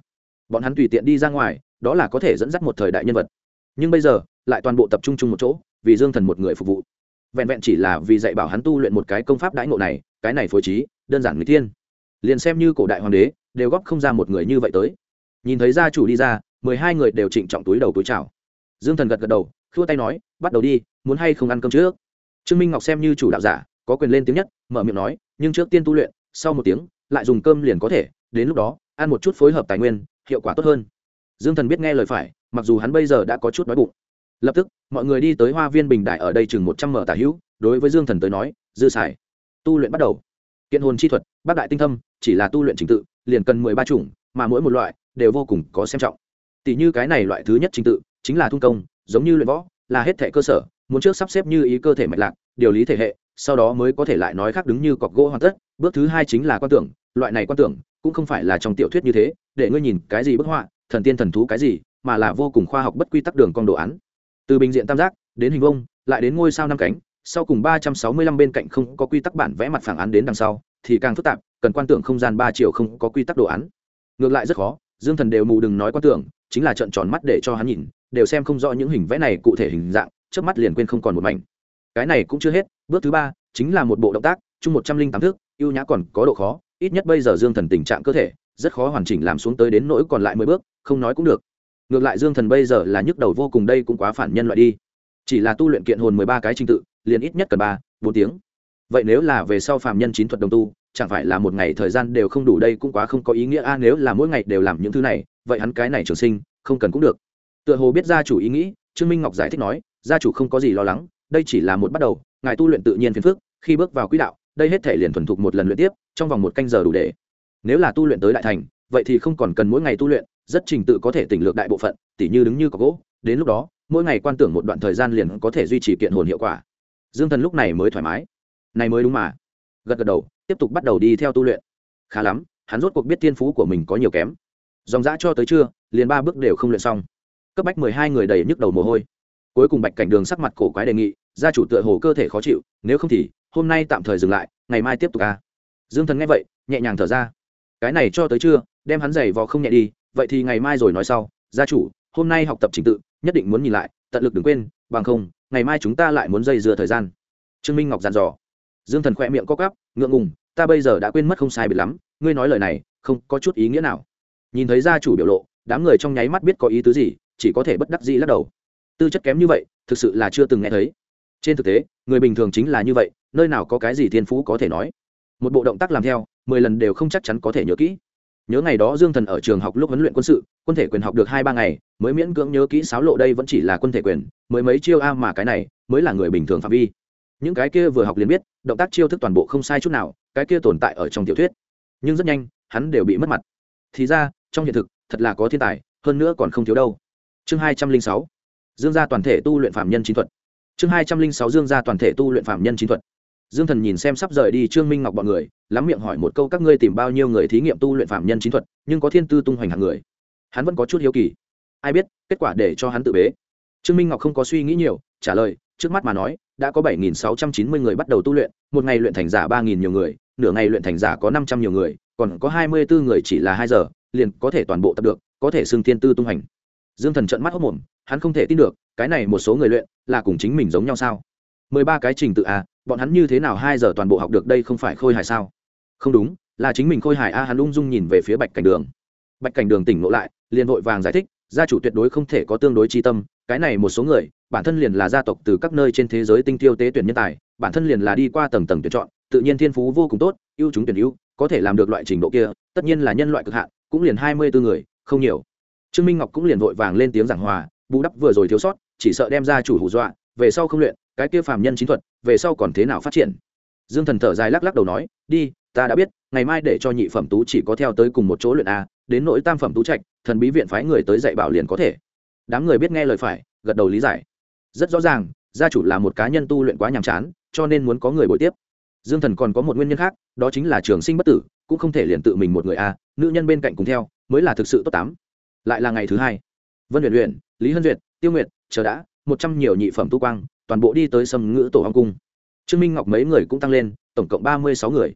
Bọn hắn tùy tiện đi ra ngoài đó là có thể dẫn dắt một thời đại nhân vật. Nhưng bây giờ, lại toàn bộ tập trung chung một chỗ, vì dương thần một người phục vụ. Vẹn vẹn chỉ là vì dạy bảo hắn tu luyện một cái công pháp đãi ngộ này, cái này phối trí, đơn giản người tiên. Liền xem như cổ đại hoàng đế, đều góp không ra một người như vậy tới. Nhìn thấy gia chủ đi ra, mười hai người đều trịnh trọng túi đầu túi chào. Dương thần gật gật đầu, khua tay nói, bắt đầu đi, muốn hay không ăn cơm trước? Trương minh ngọc xem như chủ đạo giả, có quyền lên tiếng nhất, mở miệng nói, nhưng trước tiên tu luyện, sau một tiếng, lại dùng cơm liền có thể, đến lúc đó, ăn một chút phối hợp tài nguyên, hiệu quả tốt hơn dương thần biết nghe lời phải, mặc dù hắn bây giờ đã có chút đói bụng. Lập tức, mọi người đi tới hoa viên bình đại ở đây chừng một trăm mở tả hữu, đối với dương thần tới nói, dư xài. Tu luyện bắt đầu. Kiện hồn chi thuật, bác đại tinh thâm, chỉ là tu luyện trình tự, liền cần mười ba chủng, mà mỗi một loại đều vô cùng có xem trọng. Tỷ như cái này loại thứ nhất trình tự, chính là thung công, giống như luyện võ, là hết thể cơ sở, muốn trước sắp xếp như ý cơ thể mạch lạc, điều lý thể hệ, sau đó mới có thể lại nói khác đứng như cọc gỗ hoàn tất. Bước thứ hai chính là quan tưởng, loại này quan tưởng, cũng không phải là trong tiểu thuyết như thế, để ngươi nhìn cái gì bức họa thần tiên thần thú cái gì, mà là vô cùng khoa học bất quy tắc đường con đồ án. Từ bình diện tam giác, đến hình vông lại đến ngôi sao năm cánh, sau cùng ba trăm sáu mươi lăm bên cạnh không có quy tắc bản vẽ mặt phẳng án đến đằng sau, thì càng phức tạp, cần quan tưởng không gian ba chiều không có quy tắc đồ án. Ngược lại rất khó, dương thần đều mù đừng nói quan tưởng, chính là trận tròn mắt để cho hắn nhìn, đều xem không rõ những hình vẽ này cụ thể hình dạng trước mắt liền quên không còn một mảnh. Cái này cũng chưa hết, bước thứ ba, chính là một bộ động tác, chung một trăm linh tám thước, ưu nhã còn có độ khó, ít nhất bây giờ dương thần tình trạng cơ thể, rất khó hoàn chỉnh làm xuống tới đến nỗi còn lại mười bước không nói cũng được. Ngược lại dương thần bây giờ là nhức đầu vô cùng đây cũng quá phản nhân loại đi. Chỉ là tu luyện kiện hồn mười ba cái trình tự, liền ít nhất cần ba, bốn tiếng. Vậy nếu là về sau phạm nhân chín thuật đồng tu, chẳng phải là một ngày thời gian đều không đủ đây cũng quá không có ý nghĩa. A nếu là mỗi ngày đều làm những thứ này, vậy hắn cái này trường sinh, không cần cũng được. Tựa hồ biết gia chủ ý nghĩ, trương minh ngọc giải thích nói, gia chủ không có gì lo lắng, đây chỉ là một bắt đầu, ngài tu luyện tự nhiên phiền phức, khi bước vào quỹ đạo, đây hết thể liền thuần thục một lần luyện tiếp, trong vòng một canh giờ đủ để. Nếu là tu luyện tới đại thành, vậy thì không còn cần mỗi ngày tu luyện rất trình tự có thể tỉnh lược đại bộ phận, tỉ như đứng như có gỗ, đến lúc đó, mỗi ngày quan tưởng một đoạn thời gian liền có thể duy trì kiện hồn hiệu quả. Dương thần lúc này mới thoải mái. Này mới đúng mà. Gật gật đầu, tiếp tục bắt đầu đi theo tu luyện. Khá lắm, hắn rốt cuộc biết thiên phú của mình có nhiều kém. Dòng dã cho tới trưa, liền ba bước đều không luyện xong. Cấp bách mười hai người đầy nhức đầu mồ hôi. Cuối cùng bạch cảnh đường sắc mặt cổ quái đề nghị, gia chủ tựa hồ cơ thể khó chịu, nếu không thì, hôm nay tạm thời dừng lại, ngày mai tiếp tục ca dương thần nghe vậy, nhẹ nhàng thở ra. Cái này cho tới trưa, đem hắn giày vò không nhẹ đi vậy thì ngày mai rồi nói sau, gia chủ, hôm nay học tập trình tự, nhất định muốn nhìn lại, tận lực đừng quên, bằng không, ngày mai chúng ta lại muốn dây dưa thời gian. Trương minh ngọc dàn dò. Dương thần khỏe miệng co cắp ngượng ngùng, ta bây giờ đã quên mất không sai biệt lắm, ngươi nói lời này, không có chút ý nghĩa nào. Nhìn thấy gia chủ biểu lộ, đám người trong nháy mắt biết có ý tứ gì, chỉ có thể bất đắc dĩ lắc đầu. Tư chất kém như vậy, thực sự là chưa từng nghe thấy. Trên thực tế, người bình thường chính là như vậy, nơi nào có cái gì thiên phú có thể nói. Một bộ động tác làm theo, mười lần đều không chắc chắn có thể nhớ kỹ nhớ ngày đó dương thần ở trường học lúc huấn luyện quân sự, quân thể quyền học được hai ba ngày, mới miễn cưỡng nhớ kỹ sáo lộ đây vẫn chỉ là quân thể quyền, mới mấy chiêu a mà cái này, mới là người bình thường phạm vi. Những cái kia vừa học liền biết, động tác chiêu thức toàn bộ không sai chút nào, cái kia tồn tại ở trong tiểu thuyết. Nhưng rất nhanh, hắn đều bị mất mặt. Thì ra, trong hiện thực, thật là có thiên tài, hơn nữa còn không thiếu đâu. Chương hai trăm linh sáu. Dương gia toàn thể tu luyện phạm nhân chính thuật. Chương hai trăm linh sáu dương gia toàn thể tu luyện phạm nhân chính thuật dương thần nhìn xem sắp rời đi trương minh ngọc bọn người, lắm miệng hỏi một câu các ngươi tìm bao nhiêu người thí nghiệm tu luyện phạm nhân chính thuật, nhưng có thiên tư tung hoành hạng người. Hắn vẫn có chút hiếu kỳ. Ai biết, kết quả để cho hắn tự bế. Trương minh ngọc không có suy nghĩ nhiều, trả lời, trước mắt mà nói, đã có bảy nghìn sáu trăm chín mươi người bắt đầu tu luyện, một ngày luyện thành giả ba nghìn nhiều người, nửa ngày luyện thành giả có năm trăm nhiều người, còn có hai mươi bốn người chỉ là hai giờ, liền có thể toàn bộ tập được, có thể xưng thiên tư tung hành dương thần trận mắt hốc mồm, hắn không thể tin được, cái này một số người luyện là cùng chính mình giống nhau sao? mười ba cái trình tự a bọn hắn như thế nào hai giờ toàn bộ học được đây không phải khôi hài sao? Không đúng, là chính mình khôi hài a, hắn ung dung nhìn về phía bạch cảnh đường. Bạch cảnh đường tỉnh ngộ lại, liền vội vàng giải thích, gia chủ tuyệt đối không thể có tương đối tri tâm, cái này một số người, bản thân liền là gia tộc từ các nơi trên thế giới tinh tiêu tế tuyển nhân tài, bản thân liền là đi qua tầng tầng tuyển chọn, tự nhiên thiên phú vô cùng tốt, ưu chúng tuyển ưu, có thể làm được loại trình độ kia, tất nhiên là nhân loại cực hạn, cũng liền hai mươi bốn người, không nhiều. Trương minh ngọc cũng liền vội vàng lên tiếng giảng hòa, bù đắp vừa rồi thiếu sót, chỉ sợ đem ra chủ hù dọa, về sau không luyện cái kia phàm nhân chính thuật, về sau còn thế nào phát triển? Dương thần thở dài lắc lắc đầu nói, đi, ta đã biết, ngày mai để cho nhị phẩm tú chỉ có theo tới cùng một chỗ luyện a, đến nỗi tam phẩm tú trạch, thần bí viện phái người tới dạy bảo liền có thể. Đám người biết nghe lời phải, gật đầu lý giải. Rất rõ ràng, gia chủ là một cá nhân tu luyện quá nhàm chán, cho nên muốn có người bồi tiếp. Dương thần còn có một nguyên nhân khác, đó chính là trường sinh bất tử, cũng không thể liền tự mình một người a, nữ nhân bên cạnh cùng theo, mới là thực sự tốt tám. Lại là ngày thứ hai. Vân luyện luyện lý hân duyệt, tiêu nguyệt, chờ đã, một trăm nhiều nhị phẩm tu quang toàn bộ đi tới sầm ngữ tổ hoàng cung. Trương minh ngọc mấy người cũng tăng lên, tổng cộng ba mươi sáu người.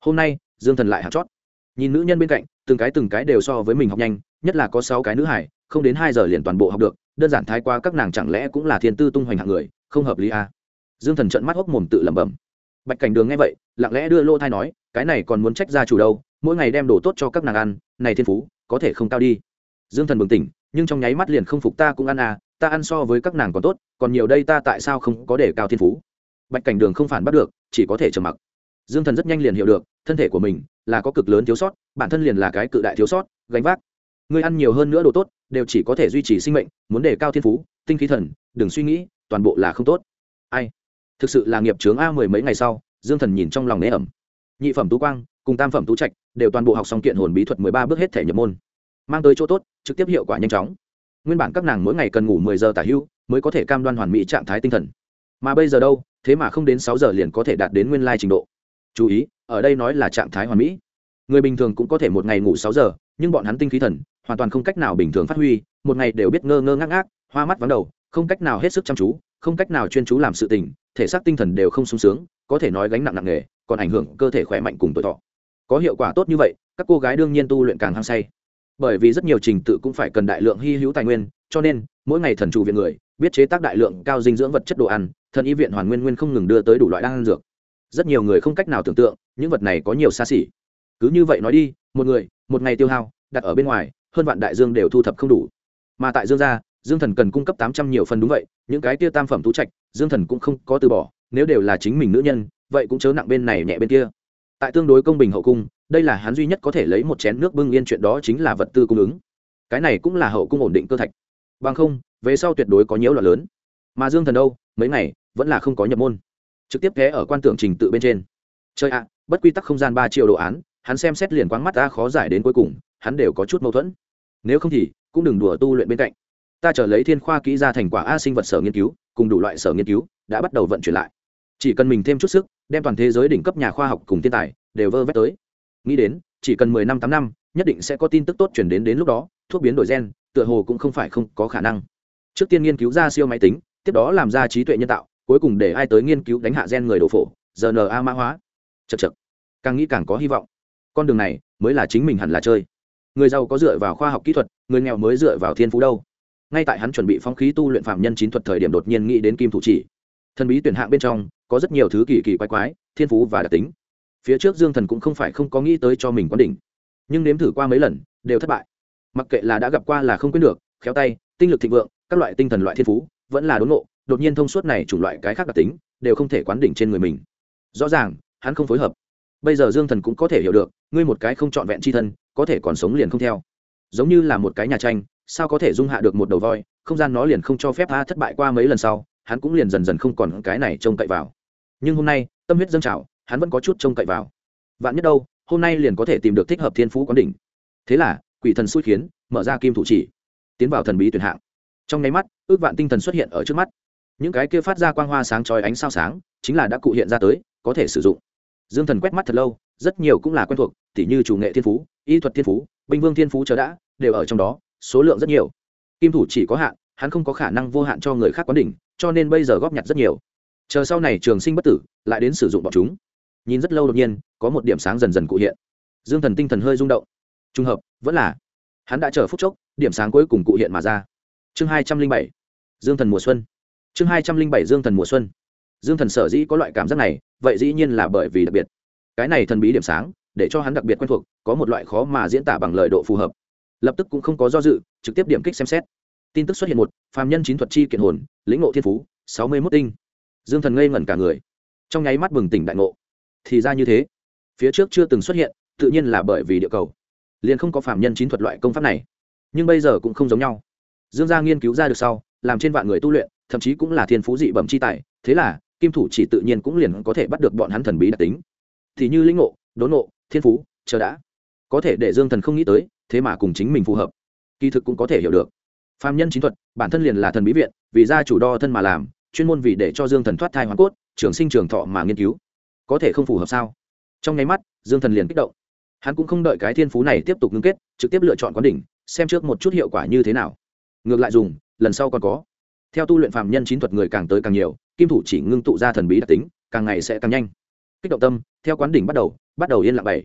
Hôm nay, dương thần lại hạt chót. Nhìn nữ nhân bên cạnh, từng cái từng cái đều so với mình học nhanh, nhất là có sáu cái nữ hải không đến hai giờ liền toàn bộ học được, đơn giản thái qua các nàng chẳng lẽ cũng là thiên tư tung hoành hạng người, không hợp lý à. dương thần trận mắt hốc mồm tự lẩm bẩm. Bạch cảnh đường nghe vậy, lặng lẽ đưa lô thai nói, cái này còn muốn trách ra chủ đâu, mỗi ngày đem đồ tốt cho các nàng ăn, này thiên phú, có thể không cao đi. Dương thần bừng tỉnh nhưng trong nháy mắt liền không phục ta cũng ăn à ta ăn so với các nàng còn tốt, còn nhiều đây ta tại sao không có để cao thiên phú? Bạch cảnh đường không phản bắt được, chỉ có thể trầm mặc. Dương thần rất nhanh liền hiểu được, thân thể của mình là có cực lớn thiếu sót, bản thân liền là cái cự đại thiếu sót, gánh vác. Người ăn nhiều hơn nữa đồ tốt, đều chỉ có thể duy trì sinh mệnh, muốn đề cao thiên phú, tinh khí thần, đừng suy nghĩ, toàn bộ là không tốt. Ai? Thực sự là nghiệp trướng a mười mấy ngày sau, dương thần nhìn trong lòng nế ẩm. Nhị phẩm tú quang, cùng tam phẩm tú trạch, đều toàn bộ học xong kiện hồn bí thuật mười ba bước hết thể nhập môn mang tới chỗ tốt, trực tiếp hiệu quả nhanh chóng. Nguyên bản các nàng mỗi ngày cần ngủ mười giờ tả hưu mới có thể cam đoan hoàn mỹ trạng thái tinh thần. Mà bây giờ đâu, thế mà không đến sáu giờ liền có thể đạt đến nguyên lai trình độ. Chú ý, ở đây nói là trạng thái hoàn mỹ. Người bình thường cũng có thể một ngày ngủ sáu giờ, nhưng bọn hắn tinh khí thần, hoàn toàn không cách nào bình thường phát huy, một ngày đều biết ngơ ngơ ngác ngác, hoa mắt vắng đầu, không cách nào hết sức chăm chú, không cách nào chuyên chú làm sự tình, thể xác tinh thần đều không sung sướng, có thể nói gánh nặng nặng nề, còn ảnh hưởng cơ thể khỏe mạnh cùng tuổi thọ. Có hiệu quả tốt như vậy, các cô gái đương nhiên tu luyện càng hăng say bởi vì rất nhiều trình tự cũng phải cần đại lượng hy hữu tài nguyên, cho nên, mỗi ngày thần chủ viện người, biết chế tác đại lượng cao dinh dưỡng vật chất đồ ăn, thần y viện hoàn nguyên nguyên không ngừng đưa tới đủ loại đan dược. Rất nhiều người không cách nào tưởng tượng, những vật này có nhiều xa xỉ. Cứ như vậy nói đi, một người, một ngày tiêu hao, đặt ở bên ngoài, hơn vạn đại dương đều thu thập không đủ. Mà tại dương gia, dương thần cần cung cấp tám trăm nhiều phần đúng vậy, những cái kia tam phẩm tú trạch, dương thần cũng không có từ bỏ, nếu đều là chính mình nữ nhân, vậy cũng chớ nặng bên này nhẹ bên kia tại tương đối công bình hậu cung, đây là hắn duy nhất có thể lấy một chén nước bưng yên chuyện đó chính là vật tư cung ứng. Cái này cũng là hậu cung ổn định cơ thạch. Bằng không, về sau tuyệt đối có nhiễu loạn lớn. Mà dương thần đâu, mấy ngày, vẫn là không có nhập môn. Trực tiếp thế ở quan tưởng trình tự bên trên. Chơi ạ, bất quy tắc không gian ba triệu đồ án, hắn xem xét liền quáng mắt ta khó giải đến cuối cùng, hắn đều có chút mâu thuẫn. Nếu không thì, cũng đừng đùa tu luyện bên cạnh. Ta trở lấy thiên khoa kỹ ra thành quả a sinh vật sở nghiên cứu, cùng đủ loại sở nghiên cứu, đã bắt đầu vận chuyển lại chỉ cần mình thêm chút sức, đem toàn thế giới đỉnh cấp nhà khoa học cùng thiên tài đều vơ vét tới. Nghĩ đến, chỉ cần mười năm, tám năm, nhất định sẽ có tin tức tốt chuyển đến đến lúc đó, thuốc biến đổi gen, tựa hồ cũng không phải không có khả năng. Trước tiên nghiên cứu ra siêu máy tính, tiếp đó làm ra trí tuệ nhân tạo, cuối cùng để ai tới nghiên cứu đánh hạ gen người đổ phổ rna mã hóa. Chật chật càng nghĩ càng có hy vọng. Con đường này mới là chính mình hẳn là chơi. Người giàu có dựa vào khoa học kỹ thuật, người nghèo mới dựa vào thiên phú đâu. Ngay tại hắn chuẩn bị phóng khí tu luyện phạm nhân chín thuật thời điểm đột nhiên nghĩ đến kim thủ chỉ thần bí tuyển hạng bên trong, có rất nhiều thứ kỳ kỳ quái quái, thiên phú và đặc tính. Phía trước dương thần cũng không phải không có nghĩ tới cho mình quán đỉnh, nhưng nếm thử qua mấy lần, đều thất bại. Mặc kệ là đã gặp qua là không quyết được, khéo tay, tinh lực thịnh vượng, các loại tinh thần loại thiên phú, vẫn là đốn ngộ, đột nhiên thông suốt này chủng loại cái khác đặc tính, đều không thể quán đỉnh trên người mình. Rõ ràng, hắn không phối hợp. Bây giờ dương thần cũng có thể hiểu được, ngươi một cái không trọn vẹn c h i thân, có thể còn sống liền không theo. Giống như là một cái nhà tranh, sao có thể dung hạ được một đầu voi, không gian nó liền không cho phép tha thất bại qua mấy lần sau hắn cũng liền dần dần không còn cái này trông cậy vào. Nhưng hôm nay, tâm huyết dâng trào, hắn vẫn có chút trông cậy vào. Vạn nhất đâu, hôm nay liền có thể tìm được thích hợp thiên phú quán đỉnh. Thế là, quỷ thần xui khiến, mở ra kim thủ chỉ, tiến vào thần bí tuyển hạng. Trong nháy mắt, ước vạn tinh thần xuất hiện ở trước mắt. Những cái kia phát ra quang hoa sáng trói ánh sao sáng, chính là đã cụ hiện ra tới, có thể sử dụng. Dương thần quét mắt thật lâu, rất nhiều cũng là quen thuộc, tỉ như chủ nghệ thiên phú, y thuật thiên phú, binh vương thiên phú chờ đã, đều ở trong đó, số lượng rất nhiều. Kim thủ chỉ có hạn, hắn không có khả năng vô hạn cho người khác quán đỉnh cho nên bây giờ góp nhặt rất nhiều. Chờ sau này trường sinh bất tử, lại đến sử dụng bọn chúng. Nhìn rất lâu đột nhiên, có một điểm sáng dần dần cụ hiện. Dương thần tinh thần hơi rung động. Trùng hợp, vẫn là. Hắn đã chờ phút chốc, điểm sáng cuối cùng cụ hiện mà ra. Chương hai trăm linh bảy. Dương thần mùa xuân. Chương hai trăm linh bảy dương thần mùa xuân. Dương thần sở dĩ có loại cảm giác này, vậy dĩ nhiên là bởi vì đặc biệt. Cái này thần bí điểm sáng, để cho hắn đặc biệt quen thuộc, có một loại khó mà diễn tả bằng lời độ phù hợp. Lập tức cũng không có do dự, trực tiếp điểm kích xem xét. Tin tức xuất hiện một phàm nhân chín thuật chi kiện hồn, lĩnh ngộ thiên phú, sáu mươi mốt tinh. Dương thần ngây ngẩn cả người. Trong nháy mắt bừng tỉnh đại ngộ. Thì ra như thế. Phía trước chưa từng xuất hiện, tự nhiên là bởi vì địa cầu. Liền không có phạm nhân chín thuật loại công pháp này. Nhưng bây giờ cũng không giống nhau. Dương gia nghiên cứu ra được sau, làm trên vạn người tu luyện, thậm chí cũng là thiên phú dị bẩm c h i tài. Thế là, kim thủ chỉ tự nhiên cũng liền có thể bắt được bọn hắn thần bí đặc tính. Thì như lĩnh ngộ, đốn ngộ, thiên phú, chờ đã. Có thể để dương thần không nghĩ tới, thế mà cùng chính mình phù hợp. Kỳ thực cũng có thể hiểu được phạm nhân chính thuật, bản thân liền là thần bí viện, vì gia chủ đo thân mà làm, chuyên môn vì để cho dương thần thoát thai hoàn cốt, trường sinh trường thọ mà nghiên cứu. Có thể không phù hợp sao? Trong nháy mắt, dương thần liền kích động. Hắn cũng không đợi cái thiên phú này tiếp tục ngưng kết, trực tiếp lựa chọn quán đỉnh, xem trước một chút hiệu quả như thế nào. Ngược lại dùng, lần sau còn có. Theo tu luyện phạm nhân chín thuật người càng tới càng nhiều, kim thủ chỉ ngưng tụ ra thần bí đặc tính, càng ngày sẽ càng nhanh. Kích động tâm, theo quán đỉnh bắt đầu bắt đầu yên lặng bảy.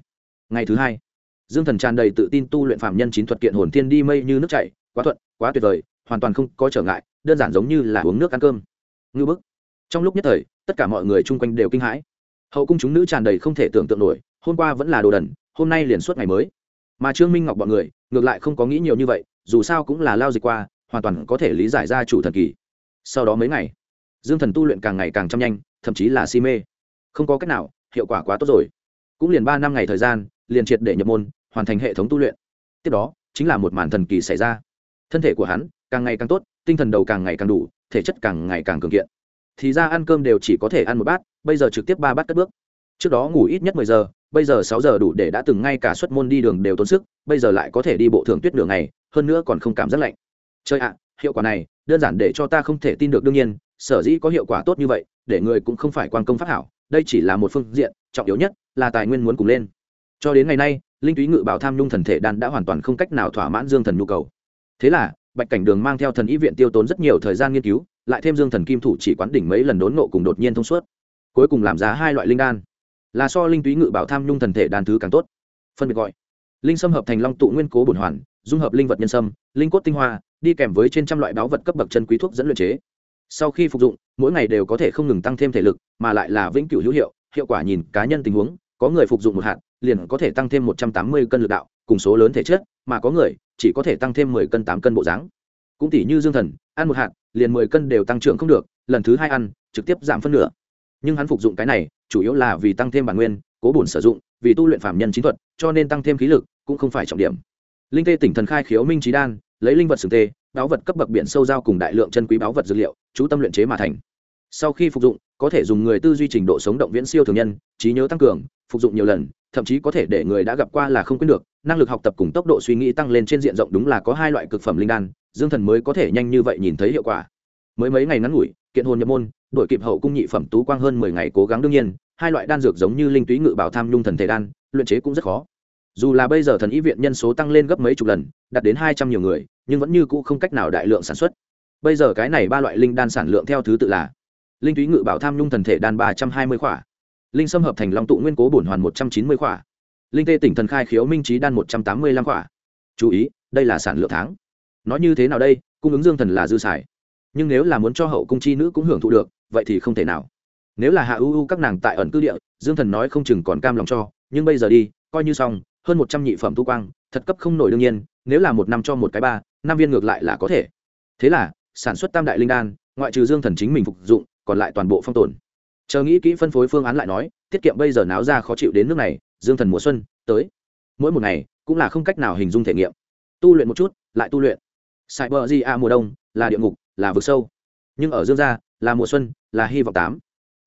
Ngày thứ hai, dương thần tràn đầy tự tin tu luyện phạm nhân chín thuật kiện hồn thiên đi mây như nước chảy, quá thuận quá tuyệt vời, hoàn toàn không có trở ngại, đơn giản giống như là uống nước ăn cơm. Ngư bức. Trong lúc nhất thời, tất cả mọi người chung quanh đều kinh hãi. Hậu cung chúng nữ tràn đầy không thể tưởng tượng nổi, hôm qua vẫn là đồ đần, hôm nay liền suốt ngày mới. Mà trương minh ngọc bọn người, ngược lại không có nghĩ nhiều như vậy, dù sao cũng là lao dịch qua, hoàn toàn có thể lý giải ra chủ thần kỳ. Sau đó mấy ngày, dương thần tu luyện càng ngày càng chăm nhanh, thậm chí là si mê. Không có cách nào, hiệu quả quá tốt rồi. Cũng liền ba năm ngày thời gian, liền triệt để nhập môn, hoàn thành hệ thống tu luyện. Tiếp đó, chính là một màn thần kỳ xảy ra thân thể của hắn càng ngày càng tốt, tinh thần đầu càng ngày càng đủ, thể chất càng ngày càng cường kiện. Thì ra ăn cơm đều chỉ có thể ăn một bát, bây giờ trực tiếp ba bát cất bước. Trước đó ngủ ít nhất mười giờ, bây giờ sáu giờ đủ để đã từng ngay cả xuất môn đi đường đều tốn sức, bây giờ lại có thể đi bộ thường tuyết đường này hơn nữa còn không cảm giác lạnh. Chơi ạ, hiệu quả này, đơn giản để cho ta không thể tin được đương nhiên, sở dĩ có hiệu quả tốt như vậy, để người cũng không phải quan công pháp hảo, đây chỉ là một phương diện, trọng yếu nhất là tài nguyên muốn cùng lên. Cho đến ngày nay, linh túy ngự bảo tham nhung thần thể đan đã hoàn toàn không cách nào thỏa mãn dương thần nhu cầu thế là, bạch cảnh đường mang theo thần ý viện tiêu tốn rất nhiều thời gian nghiên cứu, lại thêm dương thần kim thủ chỉ quán đỉnh mấy lần đốn nộ cùng đột nhiên thông suốt. Cuối cùng làm giá hai loại linh đan. Là so linh túy ngự bảo tham nhung thần thể đan thứ càng tốt. Phân biệt gọi. Linh sâm hợp thành long tụ nguyên cố bổn hoàn, dung hợp linh vật nhân sâm, linh cốt tinh hoa, đi kèm với trên trăm loại báo vật cấp bậc chân quý thuốc dẫn luyện chế. Sau khi phục dụng, mỗi ngày đều có thể không ngừng tăng thêm thể lực, mà lại là vĩnh cửu hữu hiệu hiệu quả nhìn cá nhân tình huống, có người phục dụng một hạt liền có thể tăng thêm một trăm tám mươi cân lực đạo, cùng số lớn thể chất, mà có người chỉ có thể tăng thêm mười cân tám cân bộ dáng. Cũng tỷ như dương thần, ăn một hạt, liền mười cân đều tăng trưởng không được, lần thứ hai ăn, trực tiếp giảm phân nửa. Nhưng hắn phục dụng cái này, chủ yếu là vì tăng thêm bản nguyên, cố bổn sử dụng, vì tu luyện phạm nhân chính thuật, cho nên tăng thêm khí lực cũng không phải trọng điểm. Linh tê tỉnh thần khai khiếu minh trí đan, lấy linh vật sừng tê, báu vật cấp bậc biển sâu giao cùng đại lượng chân quý báu vật dược liệu, chú tâm luyện chế mà thành sau khi phục dụng, có thể dùng người tư duy trình độ sống động viễn siêu thường nhân, trí nhớ tăng cường, phục dụng nhiều lần, thậm chí có thể để người đã gặp qua là không quên được, năng lực học tập cùng tốc độ suy nghĩ tăng lên trên diện rộng đúng là có hai loại cực phẩm linh đan, dương thần mới có thể nhanh như vậy nhìn thấy hiệu quả. Mới mấy ngày ngắn ngủi, kiện hồn nhập môn, đổi kịp hậu cung nhị phẩm tú quang hơn mười ngày cố gắng đương nhiên, hai loại đan dược giống như linh túy ngự bảo tham nhung thần thể đan, luyện chế cũng rất khó. Dù là bây giờ thần y viện nhân số tăng lên gấp mấy chục lần, đạt đến hai trăm nhiều người, nhưng vẫn như cũ không cách nào đại lượng sản xuất. Bây giờ cái này ba loại linh đan sản lượng theo thứ tự là linh túy ngự bảo tham nhung thần thể đan ba trăm hai mươi khỏa. Linh xâm hợp thành long tụ nguyên cố bổn hoàn một trăm chín mươi khỏa. Linh tê tỉnh thần khai khiếu minh trí đan một trăm tám mươi lăm khỏa. Chú ý, đây là sản lượng tháng. Nói như thế nào đây? Cung ứng dương thần là dư xài. Nhưng nếu là muốn cho hậu cung chi nữ cũng hưởng thụ được, vậy thì không thể nào. Nếu là hạ ưu ưu các nàng tại ẩn cư địa, dương thần nói không chừng còn cam lòng cho. Nhưng bây giờ đi, coi như xong, hơn một trăm nhị phẩm thu quang, thật cấp không nổi đương nhiên, nếu là một năm cho một cái ba, năm viên ngược lại là có thể. Thế là, sản xuất tam đại linh đan, ngoại trừ dương thần chính mình phục dụng còn lại toàn bộ phong tồn. Chờ nghĩ kỹ phân phối phương án lại nói, tiết kiệm bây giờ náo ra khó chịu đến nước này, dương thần mùa xuân, tới. Mỗi một ngày, cũng là không cách nào hình dung thể nghiệm. Tu luyện một chút, lại tu luyện. Sài bờ di a mùa đông, là địa ngục, là vực sâu. Nhưng ở dương gia, là mùa xuân, là hy vọng tám.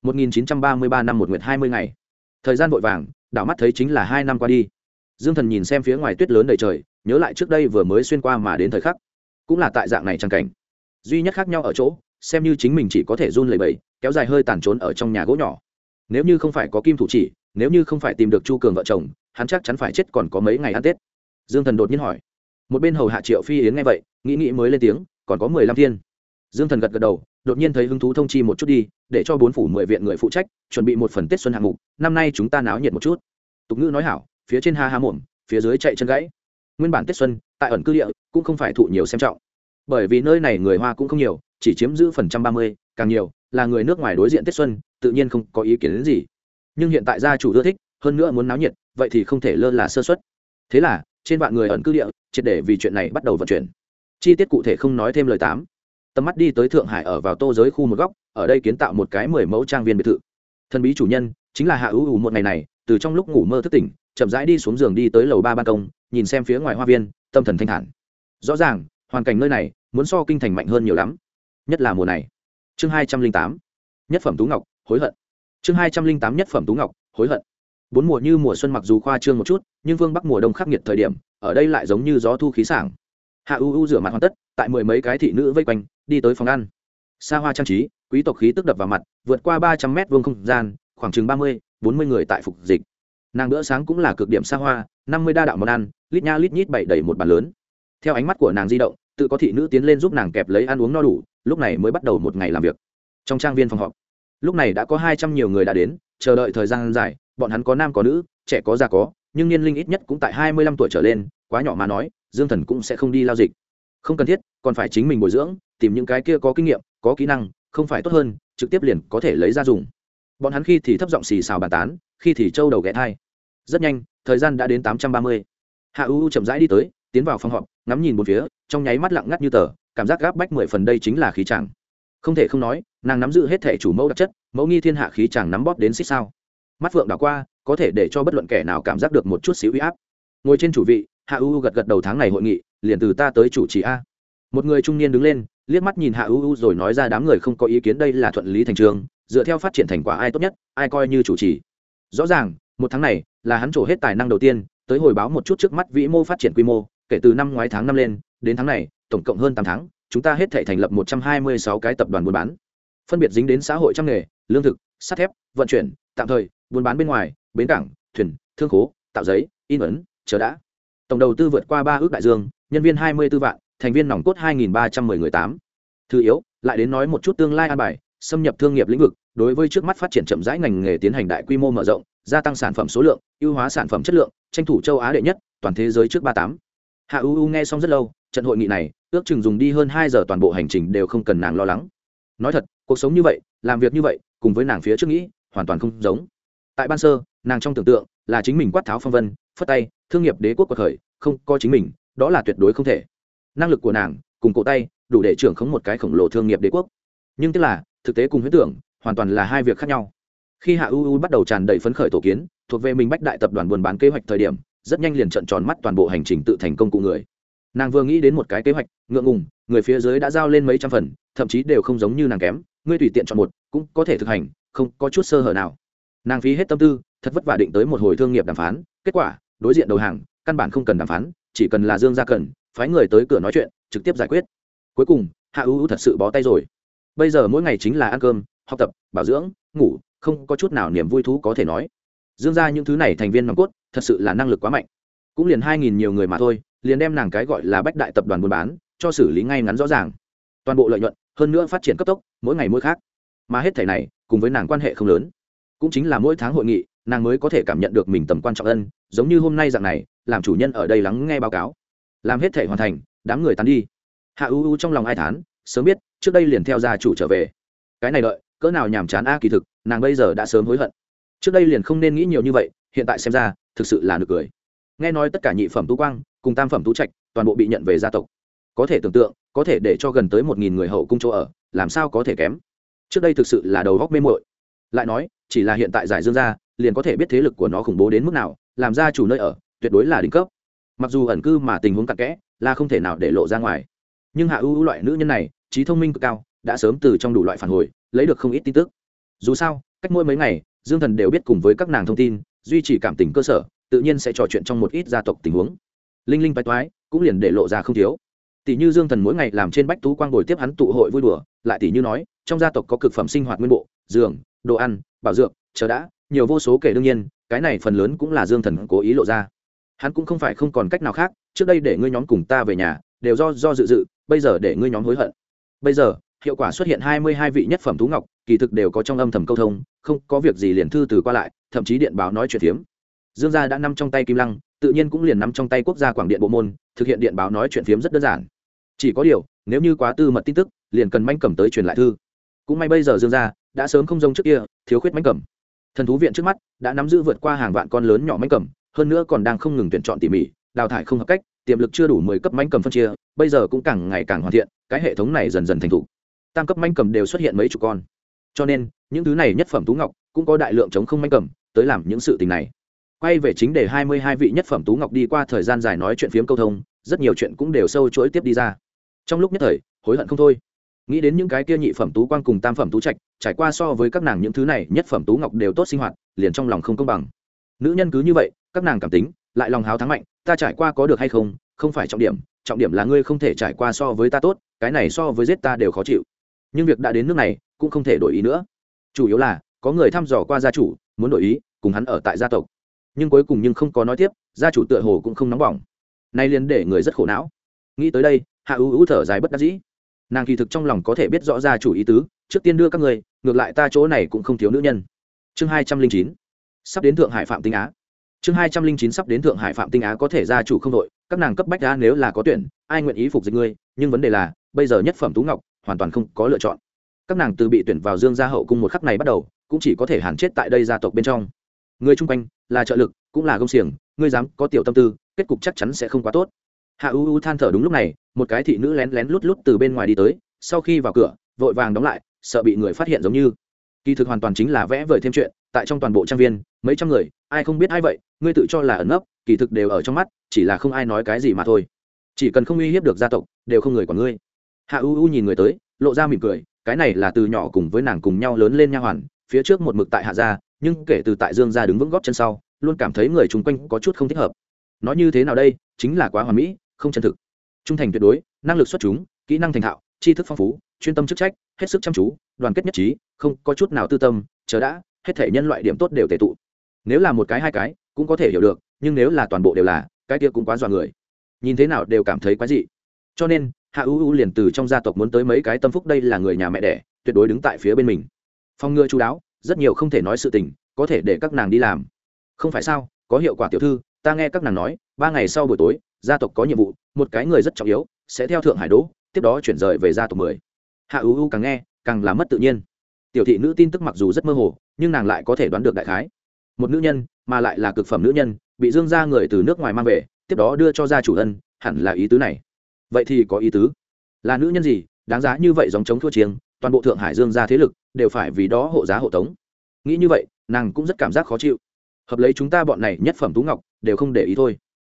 1933 năm một nguyệt 20 ngày. Thời gian vội vàng, đảo mắt thấy chính là hai năm qua đi. Dương thần nhìn xem phía ngoài tuyết lớn đầy trời, nhớ lại trước đây vừa mới xuyên qua mà đến thời khắc. Cũng là tại dạng này trang cảnh. Duy nhất khác nhau ở chỗ xem như chính mình chỉ có thể run lẩy bẩy, kéo dài hơi tàn trốn ở trong nhà gỗ nhỏ. Nếu như không phải có kim thủ chỉ, nếu như không phải tìm được chu cường vợ chồng, hắn chắc chắn phải chết còn có mấy ngày ăn tết. Dương thần đột nhiên hỏi. Một bên hầu hạ triệu phi yến nghe vậy, nghĩ nghĩ mới lên tiếng, còn có mười lăm thiên. Dương thần gật gật đầu, đột nhiên thấy hứng thú thông chi một chút đi, để cho bốn phủ mười viện người phụ trách, chuẩn bị một phần tết xuân hạng mục, năm nay chúng ta náo nhiệt một chút. Tục ngữ nói hảo, phía trên ha ha muộn, phía dưới chạy chân gãy. Nguyên bản tết xuân, tại ẩn cư địa, cũng không phải thụ nhiều xem trọng. Bởi vì nơi này người hoa cũng không nhiều chỉ chiếm giữ phần trăm ba mươi, càng nhiều, là người nước ngoài đối diện tết xuân, tự nhiên không có ý kiến đến gì. Nhưng hiện tại gia chủ ưa thích, hơn nữa muốn náo nhiệt, vậy thì không thể lơ là sơ xuất thế là, trên vạn người ẩn cư địa, triệt để vì chuyện này bắt đầu vận chuyển. Chi tiết cụ thể không nói thêm lời tám. Tầm mắt đi tới thượng hải ở vào tô giới khu một góc, ở đây kiến tạo một cái mười mẫu trang viên biệt thự. Thần bí chủ nhân, chính là hạ ưu ưu một ngày này, từ trong lúc ngủ mơ thức tỉnh, chậm rãi đi xuống giường đi tới lầu ba ban công, nhìn xem phía ngoài hoa viên, tâm thần thanh thản. Rõ ràng, hoàn cảnh nơi này, muốn so kinh thành mạnh hơn nhiều lắm nhất là mùa này. Chương hai trăm linh tám, nhất phẩm tú ngọc, hối hận. Chương hai trăm linh tám, nhất phẩm tú ngọc, hối hận. Bốn mùa như mùa xuân mặc dù khoa trương một chút, nhưng vương bắc mùa đông khắc nghiệt thời điểm, ở đây lại giống như gió thu khí sảng. Hạ u u rửa mặt hoàn tất, tại mười mấy cái thị nữ vây quanh, đi tới phòng ăn. Xa hoa trang trí, quý tộc khí tức đập vào mặt, vượt qua ba trăm mét vuông không gian, khoảng chừng ba mươi, bốn mươi người tại phục dịch. Nàng bữa sáng cũng là cực điểm xa hoa, năm mươi đa đạo món ăn, lít nha lít nhít bậy đầy một bàn lớn. Theo ánh mắt của nàng di động, tự có thị nữ tiến lên giúp nàng kẹp lấy ăn uống no đủ lúc này mới bắt đầu một ngày làm việc. Trong trang viên phòng họp, lúc này đã có hai trăm nhiều người đã đến, chờ đợi thời gian dài, bọn hắn có nam có nữ, trẻ có già có, nhưng niên linh ít nhất cũng tại hai mươi lăm tuổi trở lên, quá nhỏ mà nói, dương thần cũng sẽ không đi lao dịch. Không cần thiết, còn phải chính mình bồi dưỡng, tìm những cái kia có kinh nghiệm, có kỹ năng, không phải tốt hơn, trực tiếp liền có thể lấy ra dùng. Bọn hắn khi thì thấp giọng xì xào bàn tán, khi thì trâu đầu ghé thai. Rất nhanh, thời gian đã đến tám trăm ba mươi. Hạ u chậm rãi đi tới, tiến vào phòng họp, ngắm nhìn một phía, trong nháy mắt lặng ngắt như tờ cảm giác gáp bách mười phần đây chính là khí chàng. Không thể không nói, nàng nắm giữ hết thể chủ mẫu đặc chất, mẫu nghi thiên hạ khí chàng nắm bóp đến xích sao. Mắt phượng đảo qua, có thể để cho bất luận kẻ nào cảm giác được một chút xíu uy áp. Ngồi trên chủ vị, hạ u gật gật đầu tháng này hội nghị, liền từ ta tới chủ trì a. Một người trung niên đứng lên, liếc mắt nhìn hạ u u rồi nói ra đám người không có ý kiến đây là thuận lý thành trường, dựa theo phát triển thành quả ai tốt nhất, ai coi như chủ trì. Rõ ràng, một tháng này là hắn trổ hết tài năng đầu tiên, tới hồi báo một chút trước mắt vĩ mô phát triển quy mô, kể từ năm ngoái tháng năm lên đến tháng này, tổng cộng hơn tám tháng, chúng ta hết thể thành lập một trăm hai mươi sáu cái tập đoàn buôn bán. Phân biệt dính đến xã hội trăm nghề, lương thực, sắt thép, vận chuyển, tạm thời, buôn bán bên ngoài, bến cảng, thuyền, thương khố, tạo giấy, in ấn, chờ đã. Tổng đầu tư vượt qua ba ước đại dương, nhân viên hai mươi b ố vạn, thành viên nòng cốt hai nghìn ba trăm m ư ơ i người tám. Thứ yếu, lại đến nói một chút tương lai an bài, xâm nhập thương nghiệp lĩnh vực, đối với trước mắt phát triển chậm rãi ngành nghề tiến hành đại quy mô mở rộng, gia tăng sản phẩm số lượng, ưu hóa sản phẩm chất lượng, tranh thủ châu á đệ nhất, toàn thế giới trước ba tám. Hạ u u nghe xong rất lâu trận hội nghị này, ước chừng dùng đi hơn hai giờ toàn bộ hành trình đều không cần nàng lo lắng. Nói thật, cuộc sống như vậy, làm việc như vậy, cùng với nàng phía trước nghĩ, hoàn toàn không giống. Tại ban sơ, nàng trong tưởng tượng là chính mình quát tháo phong vân, phất tay, thương nghiệp đế quốc cuộc khởi, không có chính mình, đó là tuyệt đối không thể. Năng lực của nàng, cùng cổ tay, đủ để trưởng khống một cái khổng lồ thương nghiệp đế quốc. Nhưng tức là, thực tế cùng huyết tưởng, hoàn toàn là hai việc khác nhau. Khi hạ uu bắt đầu tràn đầy phấn khởi tổ kiến, thuộc về mình bách đại tập đoàn buôn bán kế hoạch thời điểm, rất nhanh liền trận tròn mắt toàn bộ hành trình tự thành công cụ người nàng vừa nghĩ đến một cái kế hoạch, ngượng ngùng, người phía dưới đã giao lên mấy trăm phần, thậm chí đều không giống như nàng kém, ngươi tùy tiện chọn một, cũng có thể thực hành, không có chút sơ hở nào. Nàng phí hết tâm tư, thật vất vả định tới một hồi thương nghiệp đàm phán, kết quả, đối diện đầu hàng, căn bản không cần đàm phán, chỉ cần là dương gia cần, phái người tới cửa nói chuyện, trực tiếp giải quyết. Cuối cùng, hạ ưu thật sự bó tay rồi. Bây giờ mỗi ngày chính là ăn cơm, học tập, bảo dưỡng, ngủ, không có chút nào niềm vui thú có thể nói. Dương ra những thứ này thành viên nòng cốt, thật sự là năng lực quá mạnh. Cũng liền hai nghìn nhiều người mà thôi liền đem nàng cái gọi là bách đại tập đoàn buôn bán, cho xử lý ngay ngắn rõ ràng. Toàn bộ lợi nhuận, hơn nữa phát triển cấp tốc, mỗi ngày mỗi khác. Mà hết thẻ này, cùng với nàng quan hệ không lớn. Cũng chính là mỗi tháng hội nghị, nàng mới có thể cảm nhận được mình tầm quan trọng ân, giống như hôm nay dạng này, làm chủ nhân ở đây lắng nghe báo cáo. Làm hết thể hoàn thành, đám người tán đi. Hạ u u trong lòng ai thán, sớm biết, trước đây liền theo gia chủ trở về. Cái này đợi, cỡ nào nhàm chán a, kỳ thực, nàng bây giờ đã sớm hối hận. Trước đây liền không nên nghĩ nhiều như vậy, hiện tại xem ra, thực sự là nực cười nghe nói tất cả nhị phẩm tú quang, cùng tam phẩm tú trạch, toàn bộ bị nhận về gia tộc. Có thể tưởng tượng, có thể để cho gần tới một nghìn người hậu cung chỗ ở, làm sao có thể kém? Trước đây thực sự là đầu góc mê mội lại nói, chỉ là hiện tại giải dương gia liền có thể biết thế lực của nó khủng bố đến mức nào, làm ra chủ nơi ở, tuyệt đối là đỉnh cấp. Mặc dù ẩn cư mà tình huống cặn kẽ, là không thể nào để lộ ra ngoài. Nhưng hạ ưu loại nữ nhân này, trí thông minh cực cao, đã sớm từ trong đủ loại phản hồi, lấy được không ít tin tức. Dù sao, cách mỗi mấy ngày, dương thần đều biết cùng với các nàng thông tin duy trì cảm tình cơ sở, tự nhiên sẽ trò chuyện trong một ít gia tộc tình huống. Linh linh bạch toái, cũng liền để lộ ra không thiếu. Tỷ như dương thần mỗi ngày làm trên bách tú quang bồi tiếp hắn tụ hội vui đùa, lại tỷ như nói, trong gia tộc có cực phẩm sinh hoạt nguyên bộ, giường, đồ ăn, bảo dược, chờ đã, nhiều vô số kể đương nhiên, cái này phần lớn cũng là dương thần cố ý lộ ra. Hắn cũng không phải không còn cách nào khác, trước đây để ngươi nhóm cùng ta về nhà, đều do do dự dự, bây giờ để ngươi nhóm hối hận. Bây giờ, hiệu quả xuất hiện hai mươi hai vị nhất phẩm thú ngọc, kỳ thực đều có trong âm thầm câu thông, không có việc gì liền thư từ qua lại thậm chí điện báo nói chuyện phiếm. Dương gia đã nằm trong tay kim lăng, tự nhiên cũng liền nằm trong tay quốc gia quảng điện bộ môn, thực hiện điện báo nói chuyện phiếm rất đơn giản. Chỉ có điều, nếu như quá tư mật tin tức, liền cần manh cầm tới truyền lại thư. Cũng may bây giờ dương gia đã sớm không giống trước kia, thiếu khuyết manh cầm. Thần thú viện trước mắt đã nắm giữ vượt qua hàng vạn con lớn nhỏ manh cầm, hơn nữa còn đang không ngừng tuyển chọn tỉ mỉ, đào thải không hợp cách, tiềm lực chưa đủ mười cấp manh cầm phân chia, bây giờ cũng càng ngày càng hoàn thiện, cái hệ thống này dần dần thành thục. Tam cấp manh cầm đều xuất hiện mấy chục con. Cho nên, những thứ này nhất phẩm tú ngọc cũng có đại lượng chống không manh cầm tới làm những sự tình này. Quay về chính để hai mươi hai vị nhất phẩm tú ngọc đi qua thời gian dài nói chuyện phiếm câu thông, rất nhiều chuyện cũng đều sâu chuỗi tiếp đi ra. Trong lúc nhất thời, hối hận không thôi. Nghĩ đến những cái kia nhị phẩm tú quang cùng tam phẩm tú trạch, trải qua so với các nàng những thứ này, nhất phẩm tú ngọc đều tốt sinh hoạt, liền trong lòng không công bằng. Nữ nhân cứ như vậy, các nàng cảm tính, lại lòng háo thắng mạnh, ta trải qua có được hay không không phải trọng điểm trọng điểm là ngươi không thể trải qua so với ta tốt, cái này so với giết ta đều khó chịu. Nhưng việc đã đến nước này, cũng không thể đổi ý nữa. Chủ yếu là, có người thăm dò qua gia chủ muốn đổi ý, cùng hắn ở tại gia tộc. Nhưng cuối cùng nhưng không có nói tiếp, gia chủ tựa hồ cũng không nóng bỏng. Nay liền để người rất khổ não. Nghĩ tới đây, hạ ưu ưu thở dài bất đắc dĩ. Nàng kỳ thực trong lòng có thể biết rõ gia chủ ý tứ, trước tiên đưa các người, ngược lại ta chỗ này cũng không thiếu nữ nhân. Chương hai trăm linh chín. Sắp đến thượng hải phạm tinh á. Chương hai trăm linh chín sắp đến thượng hải phạm tinh á có thể gia chủ không đội, các nàng cấp bách đã nếu là có tuyển, ai nguyện ý phục dịch ngươi, nhưng vấn đề là, bây giờ nhất phẩm tú ngọc hoàn toàn không có lựa chọn. Các nàng từ bị tuyển vào dương gia hậu cung một khắc này bắt đầu cũng chỉ có thể hàn chết tại đây gia tộc bên trong. Người chung quanh là trợ lực, cũng là công xiềng, ngươi dám có tiểu tâm tư, kết cục chắc chắn sẽ không quá tốt. Hạ u u than thở đúng lúc này, một cái thị nữ lén lén lút lút từ bên ngoài đi tới, sau khi vào cửa, vội vàng đóng lại, sợ bị người phát hiện giống như. Kỳ thực hoàn toàn chính là vẽ vời thêm chuyện, tại trong toàn bộ trang viên, mấy trăm người, ai không biết ai vậy, ngươi tự cho là ẩn nấp, kỳ thực đều ở trong mắt, chỉ là không ai nói cái gì mà thôi. Chỉ cần không uy hiếp được gia tộc, đều không người còn ngươi. Hạ u u nhìn người tới, lộ ra mỉm cười, cái này là từ nhỏ cùng với nàng cùng nhau lớn lên nha hoàn phía trước một mực tại hạ gia, nhưng kể từ tại dương gia đứng vững góp chân sau, luôn cảm thấy người chung quanh có chút không thích hợp. Nói như thế nào đây, chính là quá hoàn mỹ, không chân thực. Trung thành tuyệt đối, năng lực xuất chúng, kỹ năng thành thạo, tri thức phong phú, chuyên tâm chức trách, hết sức chăm chú, đoàn kết nhất trí, không có chút nào tư tâm, chờ đã, hết thể nhân loại điểm tốt đều tệ tụ. Nếu là một cái hai cái, cũng có thể hiểu được, nhưng nếu là toàn bộ đều là, cái kia cũng quá dọa người. Nhìn thế nào đều cảm thấy quái dị. Cho nên, hạ ưu ưu liền từ trong gia tộc muốn tới mấy cái tâm phúc đây là người nhà mẹ đẻ, tuyệt đối đứng tại phía bên mình phong ngừa chú đáo, rất nhiều không thể nói sự tình, có thể để các nàng đi làm. Không phải sao, có hiệu quả tiểu thư, ta nghe các nàng nói, ba ngày sau buổi tối, gia tộc có nhiệm vụ, một cái người rất trọng yếu, sẽ theo thượng hải đỗ, tiếp đó chuyển rời về gia tộc mười. Hạ ưu ưu càng nghe, càng làm mất tự nhiên. Tiểu thị nữ tin tức mặc dù rất mơ hồ, nhưng nàng lại có thể đoán được đại khái. Một nữ nhân, mà lại là cực phẩm nữ nhân, bị dương gia người từ nước ngoài mang về, tiếp đó đưa cho gia chủ ân, hẳn là ý tứ này. Vậy thì có ý tứ. Là nữ nhân gì, đáng giá như vậy dòng chống thua chiêng, toàn bộ thượng hải dương gia thế lực đều phải vì đó hộ giá hộ tống. Nghĩ như vậy, nàng cũng rất cảm giác khó chịu. Hợp lấy chúng ta bọn này nhất phẩm tú ngọc, đều không để ý thôi.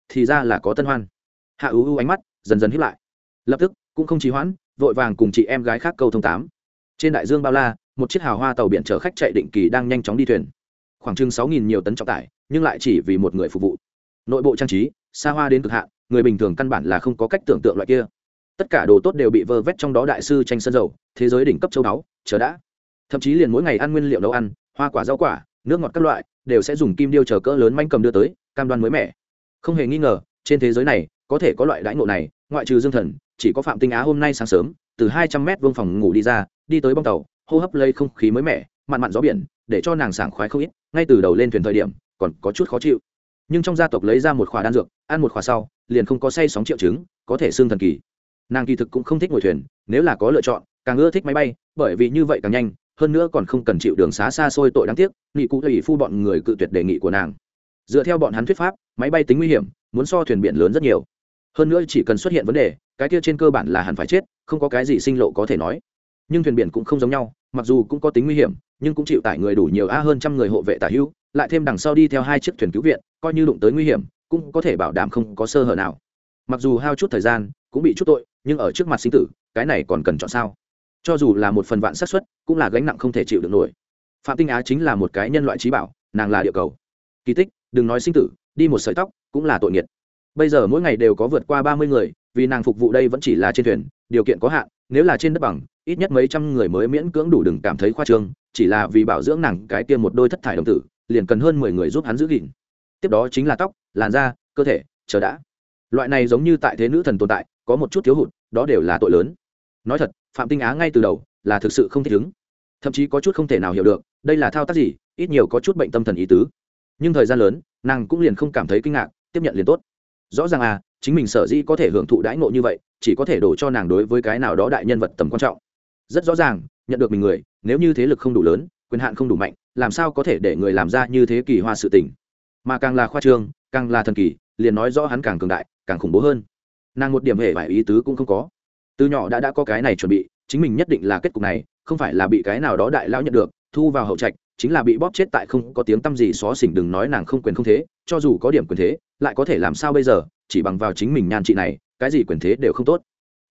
Thì ra là có tân hoan. Hạ ưu ưu ánh mắt dần dần hiếp lại. Lập tức, cũng không trì hoãn, vội vàng cùng chị em gái khác câu thông tám. Trên đại dương bao la, một chiếc hào hoa tàu biển chở khách chạy định kỳ đang nhanh chóng đi thuyền. Khoảng chừng sáu nghìn nhiều tấn trọng tải, nhưng lại chỉ vì một người phục vụ. Nội bộ trang trí, xa hoa đến cực hạn, người bình thường căn bản là không có cách tưởng tượng loại kia. Tất cả đồ tốt đều bị vơ vét trong đó đại sư tranh sân dầu, thế giới đỉnh cấp châu báu, chờ đã thậm chí liền mỗi ngày ăn nguyên liệu nấu ăn, hoa quả, rau quả, nước ngọt các loại, đều sẽ dùng kim điêu chờ cỡ lớn manh cầm đưa tới, cam đoan mới mẻ. Không hề nghi ngờ, trên thế giới này, có thể có loại đãi ngộ này, ngoại trừ dương thần, chỉ có phạm tinh á hôm nay sáng sớm, từ hai trăm mét vương phòng ngủ đi ra, đi tới bong tàu, hô hấp lây không khí mới mẻ, mặn mặn gió biển, để cho nàng sảng khoái không ít, ngay từ đầu lên thuyền thời điểm, còn có chút khó chịu. Nhưng trong gia tộc lấy ra một khỏa đan dược, ăn một khỏa sau, liền không có say sóng triệu chứng, có thể xương thần kỳ. Nàng kỳ thực cũng không thích ngồi thuyền, nếu là có lựa chọn, càng ưa thích máy bay, bởi vì như vậy càng nhanh hơn nữa còn không cần chịu đường xá xa xôi tội đáng tiếc, nghị cụ ủy phu bọn người cự tuyệt đề nghị của nàng. Dựa theo bọn hắn thuyết pháp, máy bay tính nguy hiểm, muốn so thuyền biển lớn rất nhiều. Hơn nữa chỉ cần xuất hiện vấn đề, cái kia trên cơ bản là hẳn phải chết, không có cái gì sinh lộ có thể nói. Nhưng thuyền biển cũng không giống nhau, mặc dù cũng có tính nguy hiểm, nhưng cũng chịu tải người đủ nhiều a hơn trăm người hộ vệ tả hữu, lại thêm đằng sau đi theo hai chiếc thuyền cứu viện, coi như đụng tới nguy hiểm, cũng có thể bảo đảm không có sơ hở nào. Mặc dù hao chút thời gian, cũng bị chút tội, nhưng ở trước mặt sinh tử, cái này còn cần chọn sao? Cho dù là một phần vạn xác suất, cũng là gánh nặng không thể chịu được nổi. Phạm tinh á chính là một cái nhân loại trí bảo, nàng là địa cầu. Kỳ tích, đừng nói sinh tử, đi một sợi tóc, cũng là tội nghiệt. Bây giờ mỗi ngày đều có vượt qua ba mươi người, vì nàng phục vụ đây vẫn chỉ là trên thuyền, điều kiện có hạn, nếu là trên đất bằng, ít nhất mấy trăm người mới miễn cưỡng đủ đừng cảm thấy khoa trương, chỉ là vì bảo dưỡng nàng cái tiêm một đôi thất thải đồng tử, liền cần hơn mười người giúp hắn giữ gìn. Tiếp đó chính là tóc, làn da, cơ thể, chờ đã. Loại này giống như tại thế nữ thần tồn tại, có một chút thiếu hụt, đó đều là tội lớn. Nói thật phạm tinh á ngay từ đầu là thực sự không thích ứng. Thậm chí có chút không thể nào hiểu được, đây là thao tác gì, ít nhiều có chút bệnh tâm thần ý tứ. Nhưng thời gian lớn, nàng cũng liền không cảm thấy kinh ngạc, tiếp nhận liền tốt. Rõ ràng à chính mình sở dĩ có thể hưởng thụ đãi ngộ như vậy, chỉ có thể đổ cho nàng đối với cái nào đó đại nhân vật tầm quan trọng. Rất rõ ràng, nhận được mình người, nếu như thế lực không đủ lớn, quyền hạn không đủ mạnh, làm sao có thể để người làm ra như thế kỳ hoa sự tình? Mà càng là khoa trương, càng là thần kỳ, liền nói rõ hắn càng cường đại, càng khủng bố hơn. Nàng một điểm hệ vài ý tứ cũng không có từ nhỏ đã đã có cái này chuẩn bị, chính mình nhất định là kết cục này, không phải là bị cái nào đó đại lão nhận được, thu vào hậu trạch, chính là bị bóp chết tại không có tiếng tăm gì xó xỉnh đừng nói nàng không quyền không thế, cho dù có điểm quyền thế, lại có thể làm sao bây giờ, chỉ bằng vào chính mình nhan trị này, cái gì quyền thế đều không tốt.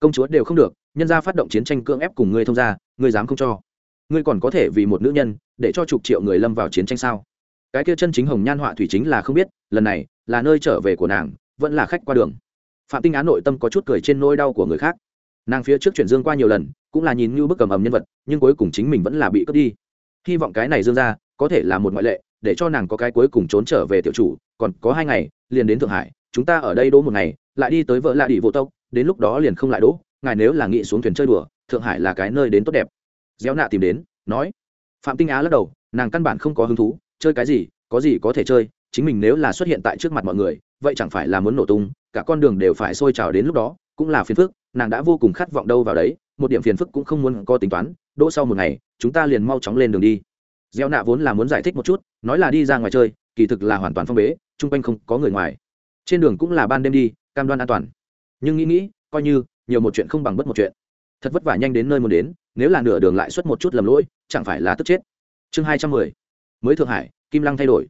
Công chúa đều không được, nhân gia phát động chiến tranh cưỡng ép cùng ngươi thông gia, ngươi dám không cho. Ngươi còn có thể vì một nữ nhân, để cho chục triệu người lâm vào chiến tranh sao? Cái kia chân chính hồng nhan họa thủy chính là không biết, lần này, là nơi trở về của nàng, vẫn là khách qua đường. Phạm tinh á nội tâm có chút cười trên nỗi đau của người khác nàng phía trước chuyển dương qua nhiều lần, cũng là nhìn như bức cầm ầm nhân vật, nhưng cuối cùng chính mình vẫn là bị cướp đi. Hy vọng cái này dương ra, có thể là một ngoại lệ, để cho nàng có cái cuối cùng trốn trở về tiểu chủ, còn có hai ngày, liền đến thượng hải, chúng ta ở đây đỗ một ngày, lại đi tới vợ lạ đi vô tốc đến lúc đó liền không lại đỗ, ngài nếu là nghĩ xuống thuyền chơi đùa, thượng hải là cái nơi đến tốt đẹp. Gieo nạ tìm đến, nói. Phạm tinh á lắc đầu, nàng căn bản không có hứng thú, chơi cái gì, có gì có thể chơi, chính mình nếu là xuất hiện tại trước mặt mọi người, vậy chẳng phải là muốn nổ tung, cả con đường đều phải sôi trào đến lúc đó cũng là phiền phức, nàng đã vô cùng khát vọng đâu vào đấy, một điểm phiền phức cũng không muốn có tính toán, đỗ sau một ngày, chúng ta liền mau chóng lên đường đi. Gieo nạ vốn là muốn giải thích một chút, nói là đi ra ngoài chơi, kỳ thực là hoàn toàn phong bế, chung quanh không có người ngoài. Trên đường cũng là ban đêm đi, cam đoan an toàn. Nhưng nghĩ nghĩ, coi như, nhiều một chuyện không bằng bất một chuyện. Thật vất vả nhanh đến nơi muốn đến, nếu là nửa đường lại xuất một chút lầm lỗi, chẳng phải là tức chết. Chương hai trăm mười, mới thượng hải, kim lăng thay đổi.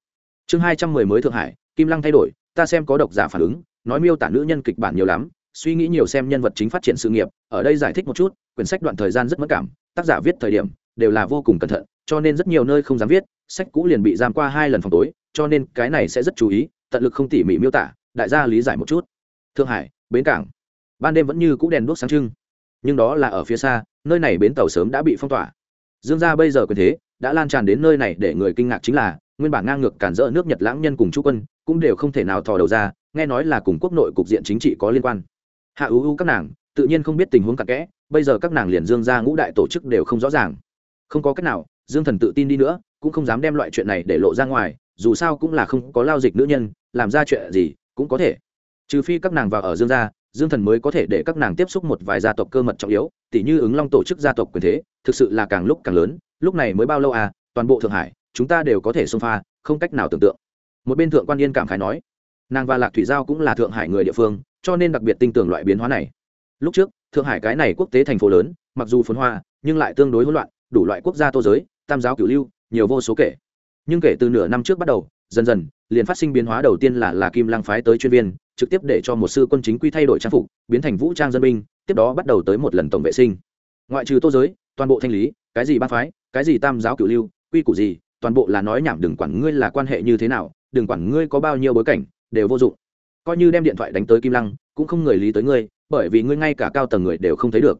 Chương hai trăm mười mới thượng hải, kim lăng thay đổi, ta xem có độc giả phản ứng, nói miêu tả nữ nhân kịch bản nhiều lắm suy nghĩ nhiều xem nhân vật chính phát triển sự nghiệp, ở đây giải thích một chút, quyển sách đoạn thời gian rất mất cảm, tác giả viết thời điểm, đều là vô cùng cẩn thận, cho nên rất nhiều nơi không dám viết, sách cũ liền bị giam qua hai lần phòng tối, cho nên cái này sẽ rất chú ý, tận lực không tỉ mỉ miêu tả, đại gia lý giải một chút. Thượng hải, bến cảng. Ban đêm vẫn như cũ đèn đuốc sáng trưng, nhưng đó là ở phía xa, nơi này bến tàu sớm đã bị phong tỏa. Dương gia bây giờ quyền thế đã lan tràn đến nơi này để người kinh ngạc chính là, nguyên bản ngang ngược cản rỡ nước nhật lãng nhân cùng chú quân cũng đều không thể nào thò đầu ra, nghe nói là cùng quốc nội cục diện chính trị có liên quan hạ ưu ưu các nàng, tự nhiên không biết tình huống cặn kẽ, bây giờ các nàng liền dương ra ngũ đại tổ chức đều không rõ ràng. Không có cách nào, dương thần tự tin đi nữa, cũng không dám đem loại chuyện này để lộ ra ngoài, dù sao cũng là không có lao dịch nữ nhân, làm ra chuyện gì cũng có thể. Trừ phi các nàng vào ở dương gia, dương thần mới có thể để các nàng tiếp xúc một vài gia tộc cơ mật trọng yếu, tỉ như ứng long tổ chức gia tộc quyền thế, thực sự là càng lúc càng lớn, lúc này mới bao lâu à toàn bộ thượng hải, chúng ta đều có thể xông pha, không cách nào tưởng tượng. Một bên thượng quan yên cảm khái nói, nàng và lạc thủy giao cũng là thượng hải người địa phương cho nên đặc biệt tin tưởng loại biến hóa này. Lúc trước, thượng hải cái này quốc tế thành phố lớn, mặc dù phồn hoa, nhưng lại tương đối hỗn loạn, đủ loại quốc gia tô giới, tam giáo cửu lưu, nhiều vô số kể. Nhưng kể từ nửa năm trước bắt đầu, dần dần, liền phát sinh biến hóa đầu tiên là là kim lăng phái tới chuyên viên, trực tiếp để cho một sư quân chính quy thay đổi trang phục, biến thành vũ trang dân binh, tiếp đó bắt đầu tới một lần tổng vệ sinh. Ngoại trừ tô giới, toàn bộ thanh lý, cái gì ba phái, cái gì tam giáo cửu lưu, quy củ gì, toàn bộ là nói nhảm đừng quản ngươi là quan hệ như thế nào, đừng quản ngươi có bao nhiêu bối cảnh, đều vô dụng coi như đem điện thoại đánh tới kim lăng, cũng không người lý tới ngươi, bởi vì ngươi ngay cả cao tầng người đều không thấy được.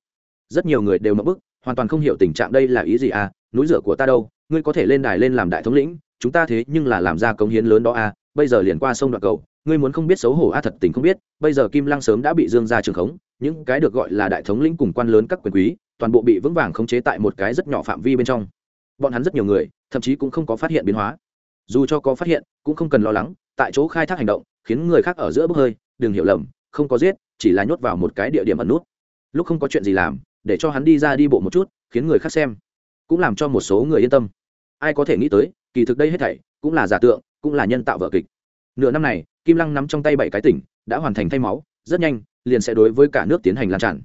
Rất nhiều người đều mất bức, hoàn toàn không hiểu tình trạng đây là ý gì à núi rửa của ta đâu, ngươi có thể lên đài lên làm đại thống lĩnh, chúng ta thế nhưng là làm ra công hiến lớn đó à bây giờ liền qua sông đoạn cầu, ngươi muốn không biết xấu hổ a, thật tình không biết, bây giờ kim lăng sớm đã bị dương ra trường khống, những cái được gọi là đại thống lĩnh cùng quan lớn các quyền quý, toàn bộ bị vững vàng khống chế tại một cái rất nhỏ phạm vi bên trong. Bọn hắn rất nhiều người, thậm chí cũng không có phát hiện biến hóa. Dù cho có phát hiện, cũng không cần lo lắng, tại chỗ khai thác hành động khiến người khác ở giữa bốc hơi, đừng hiểu lầm, không có giết, chỉ là nhốt vào một cái địa điểm ẩn nút. Lúc không có chuyện gì làm, để cho hắn đi ra đi bộ một chút, khiến người khác xem, cũng làm cho một số người yên tâm. Ai có thể nghĩ tới, kỳ thực đây hết thảy cũng là giả tượng, cũng là nhân tạo vợ kịch. Nửa năm này, kim lăng nắm trong tay bảy cái tỉnh, đã hoàn thành thay máu, rất nhanh, liền sẽ đối với cả nước tiến hành lan tràn.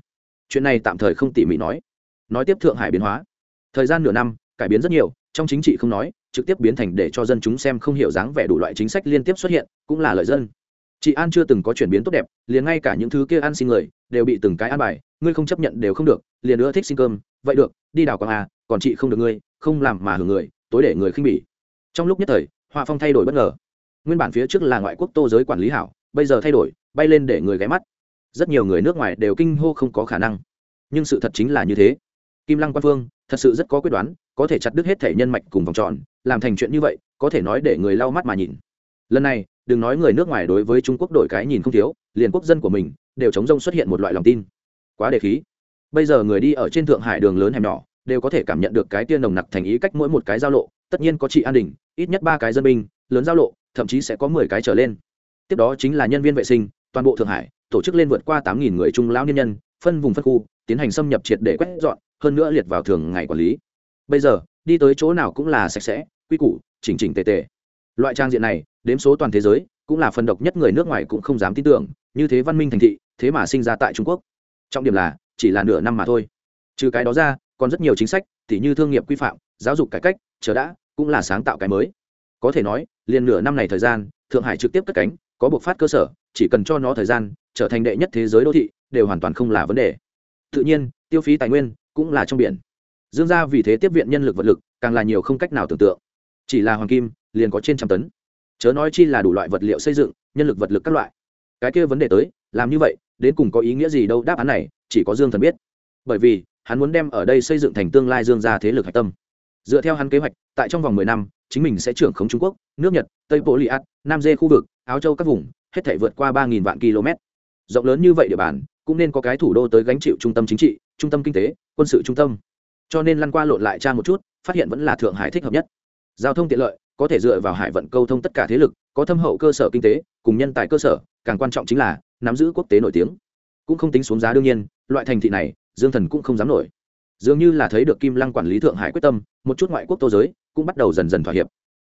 Chuyện này tạm thời không tỉ mỉ nói. Nói tiếp thượng hải biến hóa. Thời gian nửa năm, cải biến rất nhiều, trong chính trị không nói trực tiếp biến thành để cho dân chúng xem không hiểu dáng vẻ đủ loại chính sách liên tiếp xuất hiện, cũng là lợi dân. Chị an chưa từng có chuyển biến tốt đẹp, liền ngay cả những thứ kia ăn xin người, đều bị từng cái ăn bài, ngươi không chấp nhận đều không được, liền nữa thích xin cơm, vậy được, đi đào quang à còn chị không được ngươi, không làm mà hưởng người, tối để người khinh bỉ. Trong lúc nhất thời họa phong thay đổi bất ngờ. Nguyên bản phía trước là ngoại quốc tô giới quản lý hảo, bây giờ thay đổi, bay lên để người ghé mắt. Rất nhiều người nước ngoài đều kinh hô không có khả năng. Nhưng sự thật chính là như thế. Kim lăng quan phương, thật sự rất có quyết đoán, có thể chặt đứt hết thể nhân mạch cùng vòng tròn làm thành chuyện như vậy, có thể nói để người lau mắt mà nhìn. Lần này, đừng nói người nước ngoài đối với trung quốc đổi cái nhìn không thiếu, liền quốc dân của mình đều chống rông xuất hiện một loại lòng tin. Quá đề khí. Bây giờ người đi ở trên thượng hải đường lớn hẻm nhỏ, đều có thể cảm nhận được cái tiên nồng nặc thành ý cách mỗi một cái giao lộ, tất nhiên có trị an đình, ít nhất ba cái dân binh, lớn giao lộ, thậm chí sẽ có mười cái trở lên. Tiếp đó chính là nhân viên vệ sinh, toàn bộ thượng hải, tổ chức lên vượt qua tám nghìn người trung lão niên nhân, phân vùng phân khu, tiến hành xâm nhập triệt để quét dọn, hơn nữa liệt vào thường ngày quản lý. Bây giờ đi tới chỗ nào cũng là sạch sẽ, quy củ, chỉnh chỉnh tề tề. Loại trang diện này, đếm số toàn thế giới, cũng là phần độc nhất người nước ngoài cũng không dám tin tưởng, như thế văn minh thành thị, thế mà sinh ra tại trung quốc. Trọng điểm là, chỉ là nửa năm mà thôi. Trừ cái đó ra, còn rất nhiều chính sách t như thương nghiệp quy phạm, giáo dục cải cách, chờ đã, cũng là sáng tạo cái mới. Có thể nói, liền nửa năm này thời gian, thượng hải trực tiếp cất cánh, có buộc phát cơ sở, chỉ cần cho nó thời gian, trở thành đệ nhất thế giới đô thị, đều hoàn toàn không là vấn đề. Tự nhiên, tiêu phí tài nguyên, cũng là trong biển dương gia vì thế tiếp viện nhân lực vật lực, càng là nhiều không cách nào tưởng tượng. Chỉ là hoàng kim, liền có trên trăm tấn. Chớ nói chi là đủ loại vật liệu xây dựng, nhân lực vật lực các loại. Cái kia vấn đề tới, làm như vậy, đến cùng có ý nghĩa gì đâu, đáp án này, chỉ có dương thần biết. Bởi vì, hắn muốn đem ở đây xây dựng thành tương lai dương gia thế lực hạch tâm. Dựa theo hắn kế hoạch, tại trong vòng mười năm, chính mình sẽ trưởng khống trung quốc, nước nhật, tây bộ li át, nam dê khu vực, áo châu các vùng, hết thể vượt qua ba vạn km. Rộng lớn như vậy địa bàn, cũng nên có cái thủ đô tới gánh chịu trung tâm chính trị, trung tâm kinh tế, quân sự trung tâm cho nên lăn qua lộn lại tra một chút, phát hiện vẫn là thượng hải thích hợp nhất. Giao thông tiện lợi, có thể dựa vào hải vận câu thông tất cả thế lực, có thâm hậu cơ sở kinh tế, cùng nhân tài cơ sở, càng quan trọng chính là nắm giữ quốc tế nổi tiếng. Cũng không tính xuống giá đương nhiên, loại thành thị này, dương thần cũng không dám nổi. Dường như là thấy được kim lăng quản lý thượng hải quyết tâm, một chút ngoại quốc tô giới cũng bắt đầu dần dần thỏa hiệp.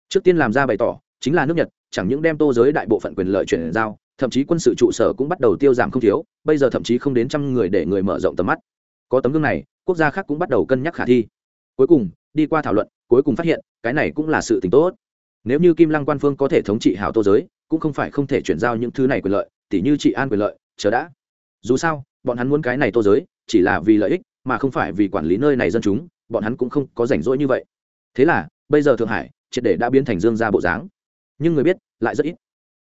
Trước tiên làm ra bày tỏ, chính là nước nhật, chẳng những đem tô giới đại bộ phận quyền lợi chuyển giao, thậm chí quân sự trụ sở cũng bắt đầu tiêu giảm không thiếu, bây giờ thậm chí không đến trăm người để người mở rộng tầm mắt. Có tấm gương này quốc gia khác cũng bắt đầu cân nhắc khả thi. Cuối cùng, đi qua thảo luận, cuối cùng phát hiện, cái này cũng là sự t tốt. Nếu như kim lăng quan phương có thể thống trị hảo tô giới, cũng không phải không thể chuyển giao những thứ này quyền lợi, tỉ như trị an quyền lợi, chờ đã. Dù sao, bọn hắn muốn cái này tô giới, chỉ là vì lợi ích, mà không phải vì quản lý nơi này dân chúng, bọn hắn cũng không có rảnh rỗi như vậy. Thế là, bây giờ thượng hải, triệt để đã biến thành dương gia bộ dáng. Nhưng người biết, lại rất ít.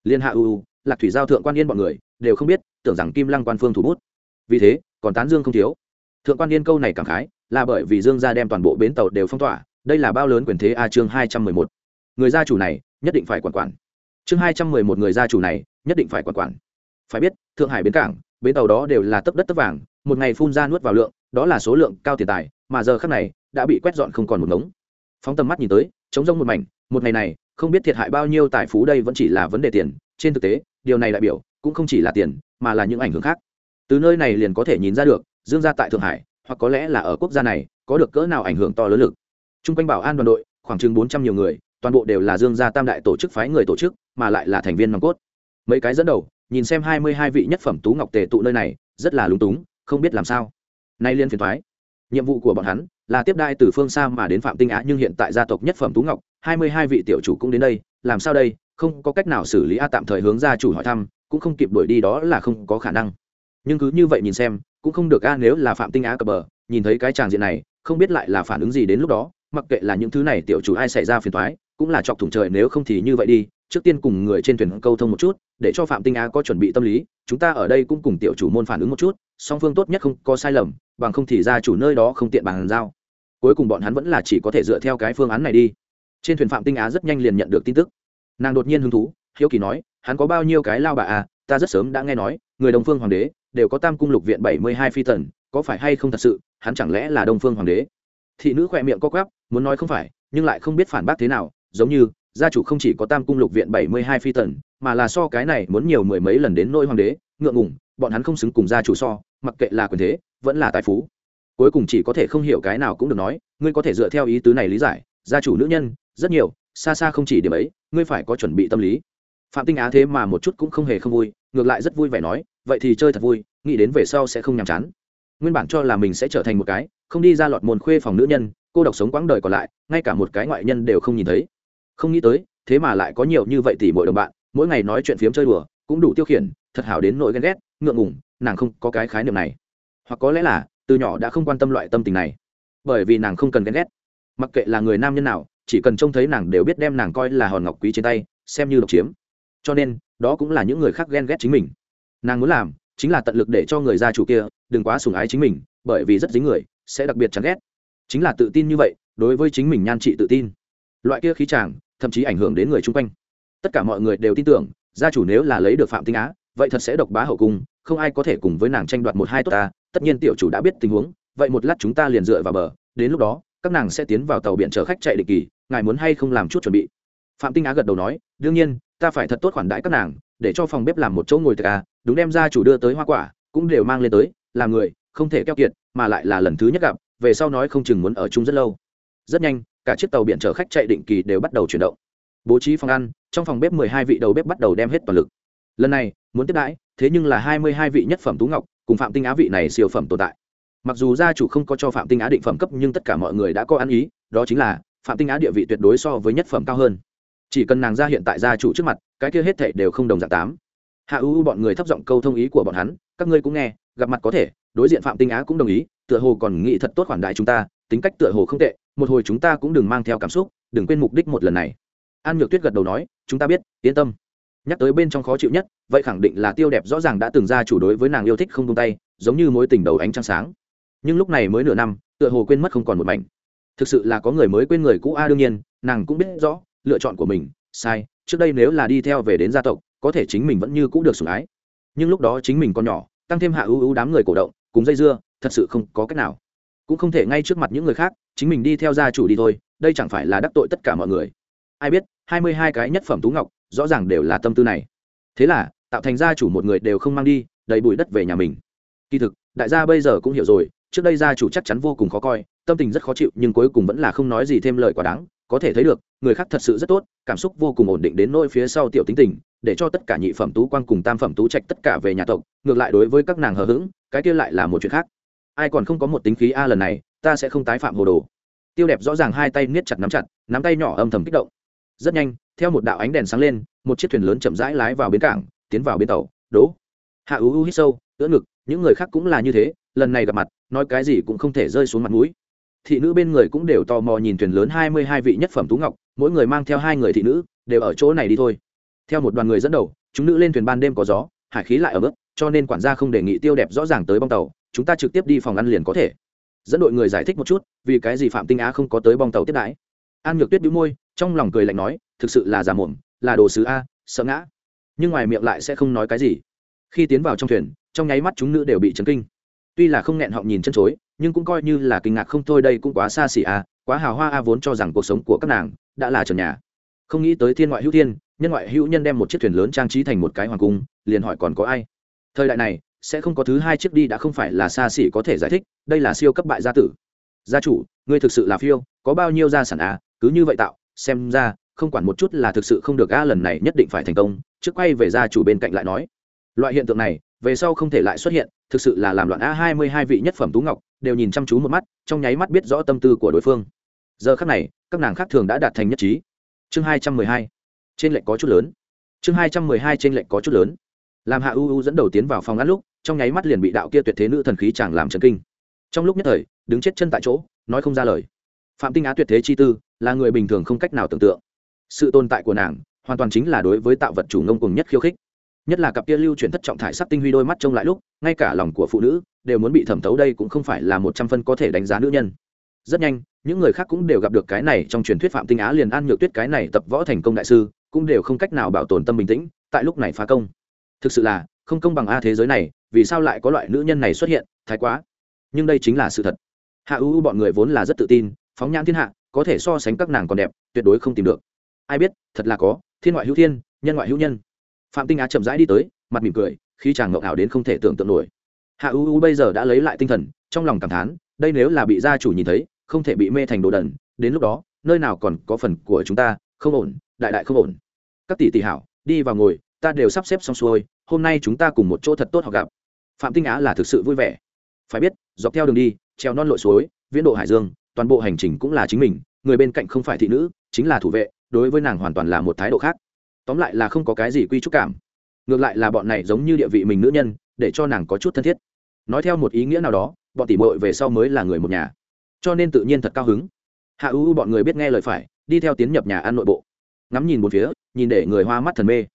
Liên hạ ưu lạc thủy giao thượng quan yên bọn người, đều không biết, tưởng rằng kim lăng quan phương thủ bút. Vì thế, còn tán dương không thiếu thượng quan yên câu này cảm khái, là bởi vì dương gia đem toàn bộ bến tàu đều phong tỏa, đây là bao lớn quyền thế a chương hai trăm mười một. Người gia chủ này, nhất định phải quản quản. Chương hai trăm mười một người gia chủ này, nhất định phải quản quản. Phải biết, thượng hải bến cảng, bến tàu đó đều là tấp đất tấp vàng, một ngày phun ra nuốt vào lượng, đó là số lượng cao tiền tài, mà giờ khác này, đã bị quét dọn không còn một ngống. Phóng tầm mắt nhìn tới chống rông một mảnh, một ngày này, không biết thiệt hại bao nhiêu tài phú đây vẫn chỉ là vấn đề tiền, trên thực tế, điều này đại biểu, cũng không chỉ là tiền, mà là những ảnh hưởng khác. Từ nơi này liền có thể nhìn ra được dương gia tại thượng hải, hoặc có lẽ là ở quốc gia này, có được cỡ nào ảnh hưởng to lớn lực. T r u n g quanh bảo an đoàn đội, khoảng chừng bốn trăm nhiều người, toàn bộ đều là dương gia tam đại tổ chức phái người tổ chức, mà lại là thành viên nòng cốt. Mấy cái dẫn đầu, nhìn xem hai mươi hai vị nhất phẩm tú ngọc tề tụ nơi này, rất là lúng túng, không biết làm sao. Nay liên phiền thoái nhiệm vụ của bọn hắn là tiếp đai từ phương xa mà đến phạm tinh á, nhưng hiện tại gia tộc nhất phẩm tú ngọc, hai mươi hai vị tiểu chủ cũng đến đây, làm sao đây? Không có cách nào xử lý a tạm thời hướng gia chủ hỏi thăm, cũng không kịp đuổi đi đó là không có khả năng. Nhưng cứ như vậy nhìn xem cũng không được a, nếu là phạm tinh á cập bờ, nhìn thấy cái tràng diện này, không biết lại là phản ứng gì đến lúc đó, mặc kệ là những thứ này tiểu chủ ai xảy ra phiền thoái cũng là chọc thủng trời nếu không thì như vậy đi. Trước tiên cùng người trên thuyền câu thông một chút, để cho phạm tinh á có chuẩn bị tâm lý, chúng ta ở đây cũng cùng tiểu chủ môn phản ứng một chút, song phương tốt nhất không có sai lầm, bằng không thì ra chủ nơi đó không tiện bàn giao. Cuối cùng bọn hắn vẫn là chỉ có thể dựa theo cái phương án này đi. Trên thuyền phạm tinh á rất nhanh liền nhận được tin tức. Nàng đột nhiên hứng thú, hiếu kỳ nói, hắn có bao nhiêu cái lao bà à? Ta rất sớm đã nghe nói người đồng phương hoàng đế đều có tam cung lục viện bảy mươi hai phi tần, có phải hay không thật sự, hắn chẳng lẽ là đông phương hoàng đế? Thị nữ khỏe miệng co quắp, muốn nói không phải, nhưng lại không biết phản bác thế nào, giống như, gia chủ không chỉ có tam cung lục viện bảy mươi hai phi tần, mà là so cái này muốn nhiều mười mấy lần đến nôi hoàng đế, ngượng ngủng bọn hắn không xứng cùng gia chủ so, mặc kệ là quyền thế, vẫn là tài phú. Cuối cùng chỉ có thể không hiểu cái nào cũng được nói, ngươi có thể dựa theo ý tứ này lý giải, gia chủ nữ nhân, rất nhiều, xa xa không chỉ điểm ấy, ngươi phải có chuẩn bị tâm lý phạm tinh á thế mà một chút cũng không hề không vui, ngược lại rất vui vẻ nói, vậy thì chơi thật vui, nghĩ đến về sau sẽ không nhàm chán. Nguyên bản cho là mình sẽ trở thành một cái, không đi ra lọt môn khuê phòng nữ nhân, cô độc sống quãng đời còn lại, ngay cả một cái ngoại nhân đều không nhìn thấy. Không nghĩ tới, thế mà lại có nhiều như vậy tỷ mỗi đồng bạn, mỗi ngày nói chuyện phiếm chơi đùa, cũng đủ tiêu khiển, thật hảo đến nỗi ghen ghét, ngượng ngùng, nàng không có cái khái niệm này. Hoặc có lẽ là, từ nhỏ đã không quan tâm loại tâm tình này. Bởi vì nàng không cần ghen ghét. Mặc kệ là người nam nhân nào, chỉ cần trông thấy nàng đều biết đem nàng coi là hòn ngọc quý trên tay, xem như độc chiếm cho nên đó cũng là những người khác ghen ghét chính mình. Nàng muốn làm chính là tận lực để cho người gia chủ kia đừng quá sùng ái chính mình, bởi vì rất dính người, sẽ đặc biệt chán ghét. Chính là tự tin như vậy, đối với chính mình nhan trị tự tin. Loại kia khí chàng, thậm chí ảnh hưởng đến người chung quanh. Tất cả mọi người đều tin tưởng, gia chủ nếu là lấy được phạm tinh á, vậy thật sẽ độc bá hậu cung, không ai có thể cùng với nàng tranh đoạt một hai tốt ta, tất nhiên tiểu chủ đã biết tình huống, vậy một lát chúng ta liền dựa vào bờ, đến lúc đó, các nàng sẽ tiến vào tàu biển chở khách chạy định kỳ, ngài muốn hay không làm chút chuẩn bị? Phạm tinh á gật đầu nói, đương nhiên ta phải thật tốt khoản đãi các nàng, để cho phòng bếp làm một chỗ ngồi thực à đúng đem ra chủ đưa tới hoa quả, cũng đều mang lên tới, làm người, không thể keo kiệt, mà lại là lần thứ nhất gặp, về sau nói không chừng muốn ở chung rất lâu. Rất nhanh, cả chiếc tàu biển chở khách chạy định kỳ đều bắt đầu chuyển động. Bố trí phòng ăn, trong phòng bếp mười hai vị đầu bếp bắt đầu đem hết toàn lực. Lần này, muốn tiếp đãi, thế nhưng là hai mươi hai vị nhất phẩm tú ngọc, cùng phạm tinh á vị này siêu phẩm tồn tại. Mặc dù gia chủ không có cho phạm tinh á định phẩm cấp, nhưng tất cả mọi người đã có ăn ý, đó chính là phạm tinh á địa vị tuyệt đối so với nhất phẩm cao hơn chỉ cần nàng ra hiện tại gia chủ trước mặt, cái kia hết thảy đều không đồng dạng tám. Hạ ưu bọn người thấp giọng câu thông ý của bọn hắn, các ngươi cũng nghe, gặp mặt có thể, đối diện phạm tinh á cũng đồng ý, tựa hồ còn nghĩ thật tốt khoản đại chúng ta, tính cách tựa hồ không tệ, một hồi chúng ta cũng đừng mang theo cảm xúc, đừng quên mục đích một lần này. An nhược tuyết gật đầu nói, chúng ta biết, yên tâm. Nhắc tới bên trong khó chịu nhất, vậy khẳng định là tiêu đẹp rõ ràng đã từng ra chủ đối với nàng yêu thích không tung tay, giống như mối tình đầu ánh trăng sáng. Nhưng lúc này mới nửa năm, tựa hồ quên mất không còn một mảnh. Thực sự là có người mới quên người cũ a, đương nhiên, nàng cũng biết rõ lựa chọn của mình, sai, trước đây nếu là đi theo về đến gia tộc, có thể chính mình vẫn như cũ được sủng ái. Nhưng lúc đó chính mình còn nhỏ, tăng thêm hạ ưu ưu đám người cổ động, cùng dây dưa, thật sự không có cách nào. Cũng không thể ngay trước mặt những người khác, chính mình đi theo gia chủ đi thôi, đây chẳng phải là đắc tội tất cả mọi người. Ai biết, hai mươi hai cái nhất phẩm tú ngọc, rõ ràng đều là tâm tư này. Thế là, tạo thành gia chủ một người đều không mang đi, đầy bụi đất về nhà mình. Kỳ thực, đại gia bây giờ cũng hiểu rồi, trước đây gia chủ chắc chắn vô cùng khó coi, tâm tình rất khó chịu, nhưng cuối cùng vẫn là không nói gì thêm lời quá đáng có thể thấy được, người khác thật sự rất tốt, cảm xúc vô cùng ổn định đến nỗi phía sau tiểu tính tình, để cho tất cả nhị phẩm tú quan cùng tam phẩm tú trạch tất cả về nhà tộc, ngược lại đối với các nàng hờ hững, cái kia lại là một chuyện khác. Ai còn không có một tính khí a lần này, ta sẽ không tái phạm hồ đồ. Tiêu đẹp rõ ràng hai tay niết chặt nắm chặt, nắm tay nhỏ âm thầm kích động. Rất nhanh, theo một đạo ánh đèn sáng lên, một chiếc thuyền lớn chậm rãi lái vào bến cảng, tiến vào bến tàu đỗ hạ ú u hít sâu, ưỡn ngực, những người khác cũng là như thế, lần này gặp mặt, nói cái gì cũng không thể rơi xuống mặt mũi thị nữ bên người cũng đều tò mò nhìn thuyền lớn hai mươi hai vị nhất phẩm tú ngọc, mỗi người mang theo hai người thị nữ, đều ở chỗ này đi thôi. Theo một đoàn người dẫn đầu, chúng nữ lên thuyền ban đêm có gió, hải khí lại ở mức cho nên quản gia không đề nghị tiêu đẹp rõ ràng tới bong tàu, chúng ta trực tiếp đi phòng ăn liền có thể. Dẫn đội người giải thích một chút, vì cái gì phạm tinh á không có tới bong tàu tiếp đãi. An nhược tuyết đĩu môi, trong lòng cười lạnh nói, thực sự là giả mồm là đồ sứ a, sợ ngã. Nhưng ngoài miệng lại sẽ không nói cái gì. Khi tiến vào trong thuyền, trong nháy mắt chúng nữ đều bị chấn kinh tuy là không nghẹn họng nhìn chân chối, nhưng cũng coi như là kinh ngạc không thôi, đây cũng quá xa xỉ a quá hào hoa a vốn cho rằng cuộc sống của các nàng đã là trần nhà. Không nghĩ tới thiên ngoại hữu thiên, nhân ngoại hữu nhân đem một chiếc thuyền lớn trang trí thành một cái hoàng cung, liền hỏi còn có ai? Thời đại này, sẽ không có thứ hai chiếc đi đã không phải là xa xỉ có thể giải thích, đây là siêu cấp bại gia tử. Gia chủ, ngươi thực sự là phiêu, có bao nhiêu gia sản à cứ như vậy tạo, xem ra, không quản một chút là thực sự không được a lần này nhất định phải thành công, trước quay về gia chủ bên cạnh lại nói. Loại hiện tượng này về sau không thể lại xuất hiện, thực sự là làm loạn a hai mươi hai vị nhất phẩm tú ngọc, đều nhìn chăm chú một mắt, trong nháy mắt biết rõ tâm tư của đối phương. Giờ khác này, các nàng khác thường đã đạt thành nhất trí. Chương hai trăm mười hai, trên lệnh có chút lớn. Chương hai trăm mười hai, trên lệnh có chút lớn. Làm hạ u u dẫn đầu tiến vào phòng ngắt lúc, trong nháy mắt liền bị đạo kia tuyệt thế nữ thần khí chàng làm trần kinh. Trong lúc nhất thời, đứng chết chân tại chỗ, nói không ra lời. Phạm tinh á tuyệt thế chi tư, là người bình thường không cách nào tưởng tượng. Sự tồn tại của nàng, hoàn toàn chính là đối với tạo vật chủ ngông cùng nhất khiêu khích nhất là cặp kia lưu chuyển thất trọng thải sắc tinh huy đôi mắt trông lại lúc, ngay cả lòng của phụ nữ đều muốn bị thẩm thấu đây cũng không phải là một trăm phân có thể đánh giá nữ nhân. Rất nhanh, những người khác cũng đều gặp được cái này trong truyền thuyết phạm tinh á liền an nhược tuyết cái này tập võ thành công đại sư, cũng đều không cách nào bảo tồn tâm bình tĩnh, tại lúc này phá công. Thực sự là, không công bằng a thế giới này, vì sao lại có loại nữ nhân này xuất hiện, thái quá. Nhưng đây chính là sự thật. Hạ ưu bọn người vốn là rất tự tin, phóng nhãn thiên hạ, có thể so sánh các nàng còn đẹp, tuyệt đối không tìm được. Ai biết, thật là có, thiên ngoại hữu thiên, nhân ngoại hữu nhân phạm tinh á chậm rãi đi tới, mặt mỉm cười khi chàng ngậu ảo đến không thể tưởng tượng nổi. Hạ U U bây giờ đã lấy lại tinh thần, trong lòng cảm thán, đây nếu là bị gia chủ nhìn thấy, không thể bị mê thành đồ đần, đến lúc đó, nơi nào còn có phần của chúng ta, không ổn, đại đại không ổn. Các tỷ tỷ hảo, đi vào ngồi, ta đều sắp xếp xong xuôi, hôm nay chúng ta cùng một chỗ thật tốt họ gặp. Phạm tinh á là thực sự vui vẻ. Phải biết, dọc theo đường đi treo non lội suối, viễn độ hải dương, toàn bộ hành trình cũng là chính mình, người bên cạnh không phải thị nữ, chính là thủ vệ, đối với nàng hoàn toàn là một thái độ khác tóm lại là không có cái gì quy trúc cảm. Ngược lại là bọn này giống như địa vị mình nữ nhân, để cho nàng có chút thân thiết. Nói theo một ý nghĩa nào đó, bọn tỉ mội về sau mới là người một nhà. Cho nên tự nhiên thật cao hứng. Hạ ưu bọn người biết nghe lời phải, đi theo tiến nhập nhà ăn nội bộ. Ngắm nhìn một phía, nhìn để người hoa mắt thần mê.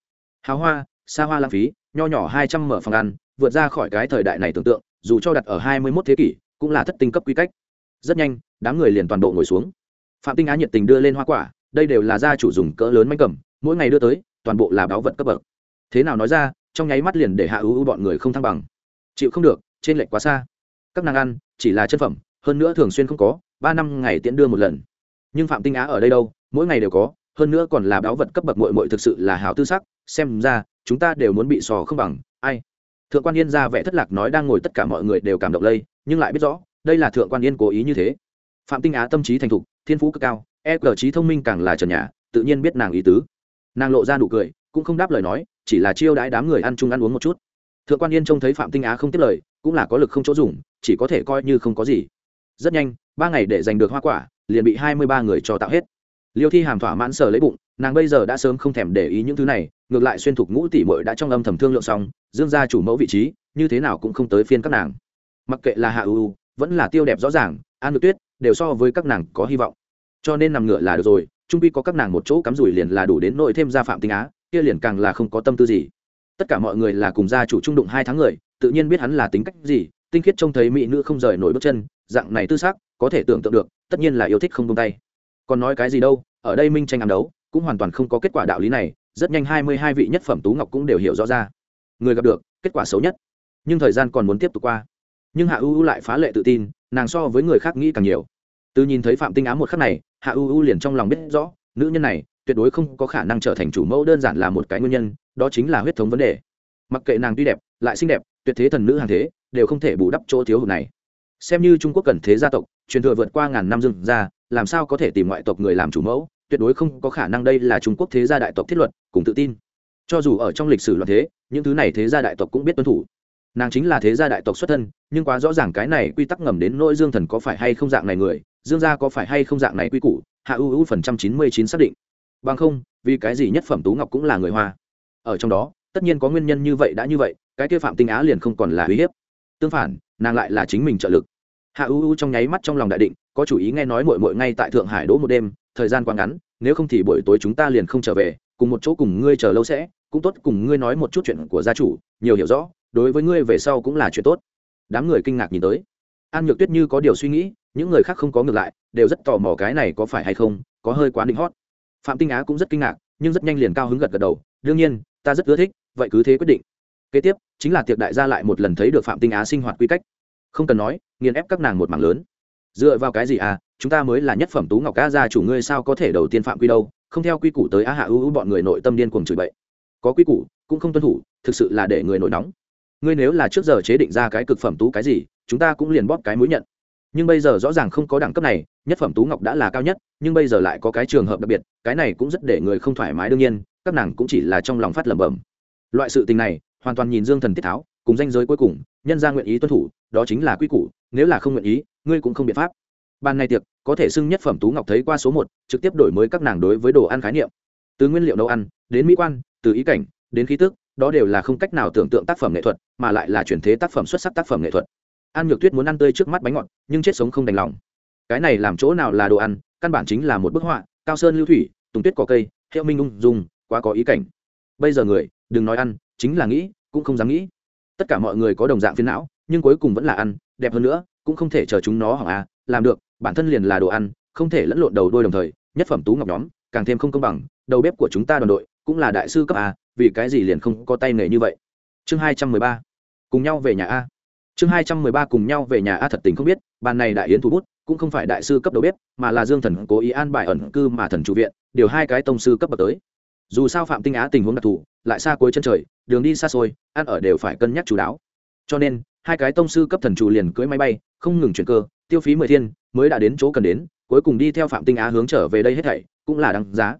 Háo hoa, xa hoa lãng phí, nho nhỏ hai trăm mở phòng ăn, vượt ra khỏi cái thời đại này tưởng tượng, dù cho đặt ở hai mươi mốt thế kỷ, cũng là thất tinh cấp quy cách. Rất nhanh, đám người liền toàn bộ ngồi xuống. Phạm tinh á nhiệt tình đưa lên hoa quả, đây đều là gia chủ dùng cỡ lớn manh cầm mỗi ngày đưa tới, toàn bộ là báo vật cấp bậc. Thế nào nói ra, trong nháy mắt liền để hạ ưu ưu bọn người không thăng bằng. Chịu không được, trên lệch quá xa. Các nàng ăn, chỉ là chân phẩm, hơn nữa thường xuyên không có, ba năm ngày tiễn đưa một lần. Nhưng phạm tinh á ở đây đâu, mỗi ngày đều có, hơn nữa còn là báo vật cấp bậc mội mội thực sự là hào tư sắc, xem ra, chúng ta đều muốn bị sò không bằng, ai? Thượng quan yên ra vẻ thất lạc nói đang ngồi tất cả mọi người đều cảm động lây, nhưng lại biết rõ, đây là thượng quan yên cố ý như thế. Phạm tinh á tâm trí thành thục, thiên phú cực cao e cờ trí thông minh càng là trần nhà, tự nhiên biết nàng ý tứ nàng lộ ra nụ cười, cũng không đáp lời nói, chỉ là chiêu đãi đám người ăn chung ăn uống một chút. Thượng quan yên trông thấy phạm tinh á không tiếp lời, cũng là có lực không chỗ dùng, chỉ có thể coi như không có gì. Rất nhanh, ba ngày để giành được hoa quả, liền bị hai mươi ba người cho tạo hết. Liêu thi hàm thỏa mãn sờ lấy bụng, nàng bây giờ đã sớm không thèm để ý những thứ này, ngược lại xuyên thục ngũ tỷ mội đã trong âm thầm thương lượng xong, dương ra chủ mẫu vị trí, như thế nào cũng không tới phiên các nàng. Mặc kệ là hạ ưu vẫn là tiêu đẹp rõ ràng, an được tuyết, đều so với các nàng có hy vọng. Cho nên nằm ngựa là được rồi trung quy có các nàng một chỗ cắm rủi liền là đủ đến nội thêm gia phạm tinh á, kia liền càng là không có tâm tư gì. Tất cả mọi người là cùng gia chủ trung đụng hai tháng người, tự nhiên biết hắn là tính cách gì, tinh khiết trông thấy mỹ nữ không rời nổi bước chân, dạng này tư xác có thể tưởng tượng được, tất nhiên là yêu thích không tung tay. Còn nói cái gì đâu, ở đây minh tranh ám đấu, cũng hoàn toàn không có kết quả đạo lý này, rất nhanh hai mươi hai vị nhất phẩm tú ngọc cũng đều hiểu rõ ra. Người gặp được, kết quả xấu nhất. Nhưng thời gian còn muốn tiếp tục qua. Nhưng hạ ưu lại phá lệ tự tin, nàng so với người khác nghĩ càng nhiều từ nhìn thấy phạm tinh ám một khắc này, hạ U U liền trong lòng biết rõ, nữ nhân này tuyệt đối không có khả năng trở thành chủ mẫu đơn giản là một cái nguyên nhân, đó chính là huyết thống vấn đề. Mặc kệ nàng tuy đẹp, lại xinh đẹp, tuyệt thế thần nữ hàng thế, đều không thể bù đắp chỗ thiếu hụt này. Xem như trung quốc cần thế gia tộc, truyền thừa vượt qua ngàn năm dưng ra làm sao có thể tìm ngoại tộc người làm chủ mẫu, tuyệt đối không có khả năng đây là trung quốc thế gia đại tộc thiết luật, cùng tự tin. Cho dù ở trong lịch sử loạn thế, những thứ này thế gia đại tộc cũng biết tuân thủ. Nàng chính là thế gia đại tộc xuất thân, nhưng quá rõ ràng cái này quy tắc ngầm đến nỗi dương thần có phải hay không dạng này người dương gia có phải hay không dạng này quy củ, hạ ưu ưu phần trăm chín mươi chín xác định. Bằng không, vì cái gì nhất phẩm tú ngọc cũng là người hoa? Ở trong đó, tất nhiên có nguyên nhân như vậy đã như vậy, cái kia phạm tinh á liền không còn là uy hiếp. Tương phản, nàng lại là chính mình trợ lực. Hạ ưu ưu trong nháy mắt trong lòng đại định, có chủ ý nghe nói mội mội ngay tại thượng hải đỗ một đêm, thời gian quá ngắn, nếu không thì buổi tối chúng ta liền không trở về, cùng một chỗ cùng ngươi chờ lâu sẽ, cũng tốt cùng ngươi nói một chút chuyện của gia chủ, nhiều hiểu rõ, đối với ngươi về sau cũng là chuyện tốt. Đám người kinh ngạc nhìn tới. An nhược tuyết như có điều suy nghĩ những người khác không có ngược lại, đều rất tò mò cái này có phải hay không, có hơi quá định hót. Phạm tinh á cũng rất kinh ngạc, nhưng rất nhanh liền cao hứng gật gật đầu, đương nhiên, ta rất ưa thích, vậy cứ thế quyết định. Kế tiếp, chính là tiệc đại gia lại một lần thấy được phạm tinh á sinh hoạt quy cách. Không cần nói, nghiền ép các nàng một mảng lớn. Dựa vào cái gì à chúng ta mới là nhất phẩm tú ngọc ca gia chủ ngươi sao có thể đầu tiên phạm quy đâu, không theo quy củ tới á hạ ưu ưu bọn người nội tâm điên cuồng chửi bậy. Có quy củ, cũng không tuân thủ, thực sự là để người nổi nóng. Ngươi nếu là trước giờ chế định ra cái cực phẩm tú cái gì, chúng ta cũng liền bóp cái mũi nhận nhưng bây giờ rõ ràng không có đẳng cấp này, nhất phẩm tú ngọc đã là cao nhất, nhưng bây giờ lại có cái trường hợp đặc biệt, cái này cũng rất để người không thoải mái đương nhiên, các nàng cũng chỉ là trong lòng phát lẩm bẩm. Loại sự tình này, hoàn toàn nhìn dương thần tiết tháo, cùng danh giới cuối cùng, nhân ra nguyện ý tuân thủ, đó chính là quy củ, nếu là không nguyện ý, ngươi cũng không biện pháp. Ban nay tiệc, có thể xưng nhất phẩm tú ngọc thấy qua số một, trực tiếp đổi mới các nàng đối với đồ ăn khái niệm. Từ nguyên liệu nấu ăn, đến mỹ quan, từ ý cảnh, đến khí tức, đó đều là không cách nào tưởng tượng tác phẩm nghệ thuật, mà lại là chuyển thế tác phẩm xuất sắc tác phẩm nghệ thuật an nhược tuyết muốn ăn tươi trước mắt bánh ngọt, nhưng chết sống không đành lòng. Cái này làm chỗ nào là đồ ăn, căn bản chính là một bức họa, cao sơn lưu thủy, tùng tuyết cỏ cây, hiệu minh ung dung, quá có ý cảnh. Bây giờ người, đừng nói ăn, chính là nghĩ, cũng không dám nghĩ. Tất cả mọi người có đồng dạng phiến não, nhưng cuối cùng vẫn là ăn, đẹp hơn nữa, cũng không thể chờ chúng nó hỏng à làm được, bản thân liền là đồ ăn, không thể lẫn lộn đầu đôi đồng thời, nhất phẩm tú ngọc nhóm, càng thêm không công bằng, đầu bếp của chúng ta đoàn đội, cũng là đại sư cấp a vì cái gì liền không có tay nghề như vậy. Chương hai trăm mười ba, cùng nhau về nhà a chương hai trăm mười ba cùng nhau về nhà a thật tình không biết, bàn này đại yến thủ bút cũng không phải đại sư cấp đầu bếp, mà là dương thần cố ý an bài ẩn cư mà thần chủ viện, điều hai cái tông sư cấp bậc tới. Dù sao phạm tinh á tình huống đặc thù, lại xa cuối chân trời, đường đi xa xôi, ăn ở đều phải cân nhắc chú đáo. Cho nên, hai cái tông sư cấp thần chủ liền cưỡi máy bay, không ngừng chuyển cơ, tiêu phí mười thiên, mới đã đến chỗ cần đến, cuối cùng đi theo phạm tinh á hướng trở về đây hết thảy, cũng là đáng giá.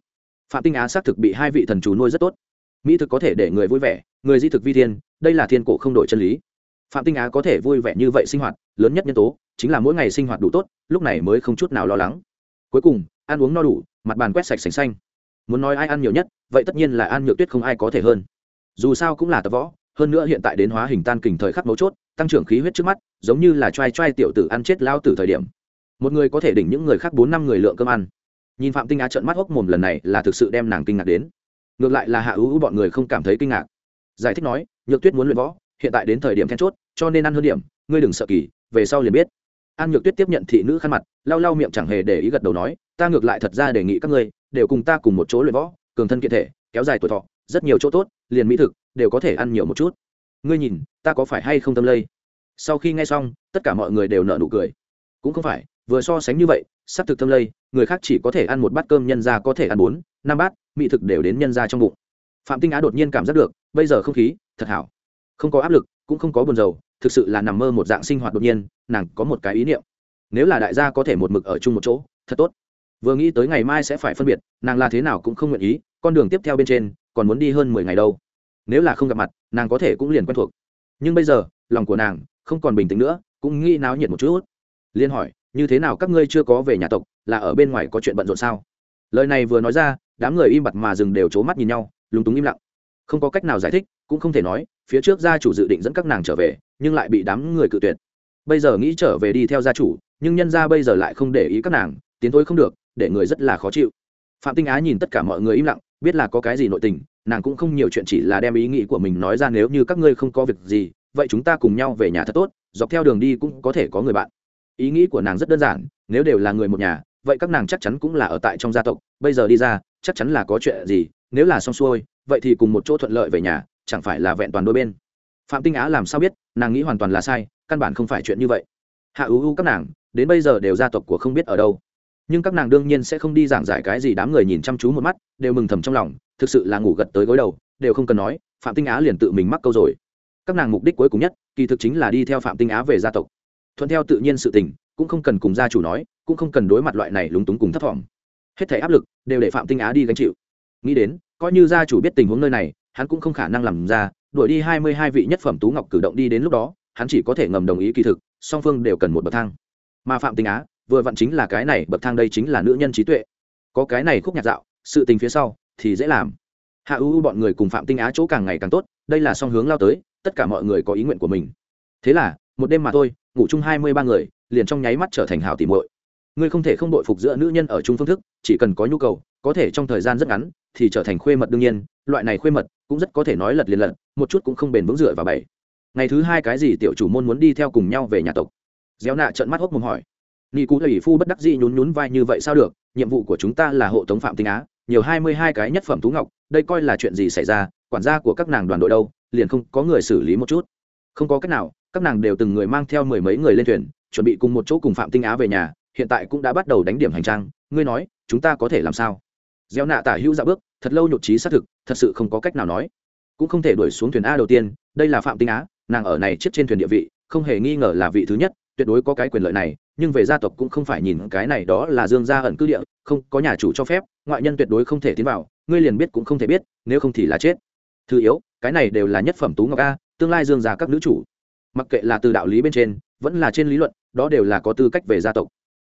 Phạm tinh á xác thực bị hai vị thần chủ nuôi rất tốt. Mỹ thực có thể để người vui vẻ, người di thực vi thiên, đây là thiên cổ không đổi chân lý phạm tinh á có thể vui vẻ như vậy sinh hoạt, lớn nhất nhân tố chính là mỗi ngày sinh hoạt đủ tốt, lúc này mới không chút nào lo lắng. Cuối cùng, ăn uống no đủ, mặt bàn quét sạch sành xanh. Muốn nói ai ăn nhiều nhất, vậy tất nhiên là ăn nhược tuyết không ai có thể hơn. Dù sao cũng là tập võ, hơn nữa hiện tại đến hóa hình tan kình thời khắc mấu chốt, tăng trưởng khí huyết trước mắt, giống như là t r a i t r a i tiểu tử ăn chết lao từ thời điểm. Một người có thể đỉnh những người khác bốn năm người lượng cơm ăn. Nhìn phạm tinh á trận mắt hốc mồm lần này là thực sự đem nàng kinh ngạc đến. Ngược lại là hạ ưu bọn người không cảm thấy kinh ngạc. Giải thích nói nhược tuyết muốn luyện võ hiện tại đến thời điểm then chốt, cho nên ăn hơn điểm, ngươi đừng sợ kỳ, về sau liền biết. An nhược tuyết tiếp nhận thị nữ khăn mặt, lau lau miệng chẳng hề để ý gật đầu nói, ta ngược lại thật ra đề nghị các ngươi, đều cùng ta cùng một chỗ luyện võ, cường thân kiện thể, kéo dài tuổi thọ, rất nhiều chỗ tốt, liền mỹ thực, đều có thể ăn nhiều một chút. Ngươi nhìn, ta có phải hay không tâm lây? Sau khi nghe xong, tất cả mọi người đều nợ nụ cười. Cũng không phải, vừa so sánh như vậy s ắ c thực tâm lây, người khác chỉ có thể ăn một bát cơm nhân ra có thể ăn bốn, năm bát, mỹ thực đều đến nhân ra trong bụng. Phạm tinh á đột nhiên cảm giác được, bây giờ không khí, thật hảo không có áp lực, cũng không có buồn rầu, thực sự là nằm mơ một dạng sinh hoạt đột nhiên, nàng có một cái ý niệm. Nếu là đại gia có thể một mực ở chung một chỗ, thật tốt. Vừa nghĩ tới ngày mai sẽ phải phân biệt, nàng là thế nào cũng không nguyện ý, con đường tiếp theo bên trên, còn muốn đi hơn mười ngày đâu. Nếu là không gặp mặt, nàng có thể cũng liền quen thuộc. Nhưng bây giờ, lòng của nàng không còn bình tĩnh nữa, cũng nghĩ náo nhiệt một chút. Liên hỏi, như thế nào các ngươi chưa có về nhà tộc, là ở bên ngoài có chuyện bận rộn sao? Lời này vừa nói ra, đám người im bặt mà dừng đều c h ố mắt nhìn nhau, lúng túng im lặng không có cách nào giải thích, cũng không thể nói, phía trước gia chủ dự định dẫn các nàng trở về, nhưng lại bị đám người cự tuyệt. Bây giờ nghĩ trở về đi theo gia chủ, nhưng nhân gia bây giờ lại không để ý các nàng, tiến thôi không được, để người rất là khó chịu. Phạm tinh á nhìn tất cả mọi người im lặng, biết là có cái gì nội tình, nàng cũng không nhiều chuyện chỉ là đem ý nghĩ của mình nói ra nếu như các ngươi không có việc gì, vậy chúng ta cùng nhau về nhà thật tốt, dọc theo đường đi cũng có thể có người bạn. Ý nghĩ của nàng rất đơn giản, nếu đều là người một nhà, vậy các nàng chắc chắn cũng là ở tại trong gia tộc, bây giờ đi ra, chắc chắn là có chuyện gì, nếu là xong xuôi vậy thì cùng một chỗ thuận lợi về nhà, chẳng phải là vẹn toàn đôi bên. Phạm tinh á làm sao biết, nàng nghĩ hoàn toàn là sai, căn bản không phải chuyện như vậy. Hạ ưu ưu các nàng, đến bây giờ đều gia tộc của không biết ở đâu. Nhưng các nàng đương nhiên sẽ không đi giảng giải cái gì đám người nhìn chăm chú một mắt, đều mừng thầm trong lòng, thực sự là ngủ gật tới gối đầu, đều không cần nói, phạm tinh á liền tự mình mắc câu rồi. Các nàng mục đích cuối cùng nhất, kỳ thực chính là đi theo phạm tinh á về gia tộc. Thuận theo tự nhiên sự tình, cũng không cần cùng gia chủ nói, cũng không cần đối mặt loại này lúng túng cùng thấp vọng. Hết thể áp lực, đều để phạm tinh á đi gánh chịu nghĩ đến, coi như gia chủ biết tình huống nơi này, hắn cũng không khả năng làm ra, đuổi đi hai mươi hai vị nhất phẩm tú ngọc cử động đi đến lúc đó, hắn chỉ có thể ngầm đồng ý kỳ thực, song phương đều cần một bậc thang. Mà phạm tinh á, vừa vặn chính là cái này, bậc thang đây chính là nữ nhân trí tuệ. Có cái này khúc nhạc dạo, sự tình phía sau, thì dễ làm. Hạ ưu bọn người cùng phạm tinh á chỗ càng ngày càng tốt, đây là song hướng lao tới, tất cả mọi người có ý nguyện của mình. Thế là, một đêm mà thôi, ngủ chung hai mươi ba người, liền trong nháy mắt trở thành hào tìm muội ngươi không thể không đội phục giữa nữ nhân ở chung phương thức, chỉ cần có nhu cầu, có thể trong thời gian rất ngắn, thì trở thành khuê mật đương nhiên, loại này khuê mật cũng rất có thể nói lật liền lật, một chút cũng không bền vững dựa vào bảy. Ngày thứ hai cái gì tiểu chủ môn muốn đi theo cùng nhau về nhà tộc? Gieo nạ trợn mắt hốc mồm hỏi. Nghi cú ủy phu bất đắc dĩ nhún nhún vai như vậy sao được, nhiệm vụ của chúng ta là hộ tống phạm tinh á, nhiều hai mươi hai cái nhất phẩm tú ngọc, đây coi là chuyện gì xảy ra, quản gia của các nàng đoàn đội đâu, liền không có người xử lý một chút. Không có cách nào, các nàng đều từng người mang theo mười mấy người lên thuyền, chuẩn bị cùng một chỗ cùng phạm tinh á về nhà hiện tại cũng đã bắt đầu đánh điểm hành trang, ngươi nói, chúng ta có thể làm sao? Gieo nạ tả hữu dạ bước, thật lâu nhột trí xác thực, thật sự không có cách nào nói. Cũng không thể đuổi xuống thuyền a đầu tiên, đây là phạm tinh á, nàng ở này chiếc trên thuyền địa vị, không hề nghi ngờ là vị thứ nhất, tuyệt đối có cái quyền lợi này, nhưng về gia tộc cũng không phải nhìn cái này, đó là dương gia ẩn cư địa, không, có nhà chủ cho phép, ngoại nhân tuyệt đối không thể tiến vào, ngươi liền biết cũng không thể biết, nếu không thì là chết. Thứ yếu, cái này đều là nhất phẩm tú ngọc a, tương lai dương gia các nữ chủ. Mặc kệ là từ đạo lý bên trên, vẫn là trên lý luận, đó đều là có tư cách về gia tộc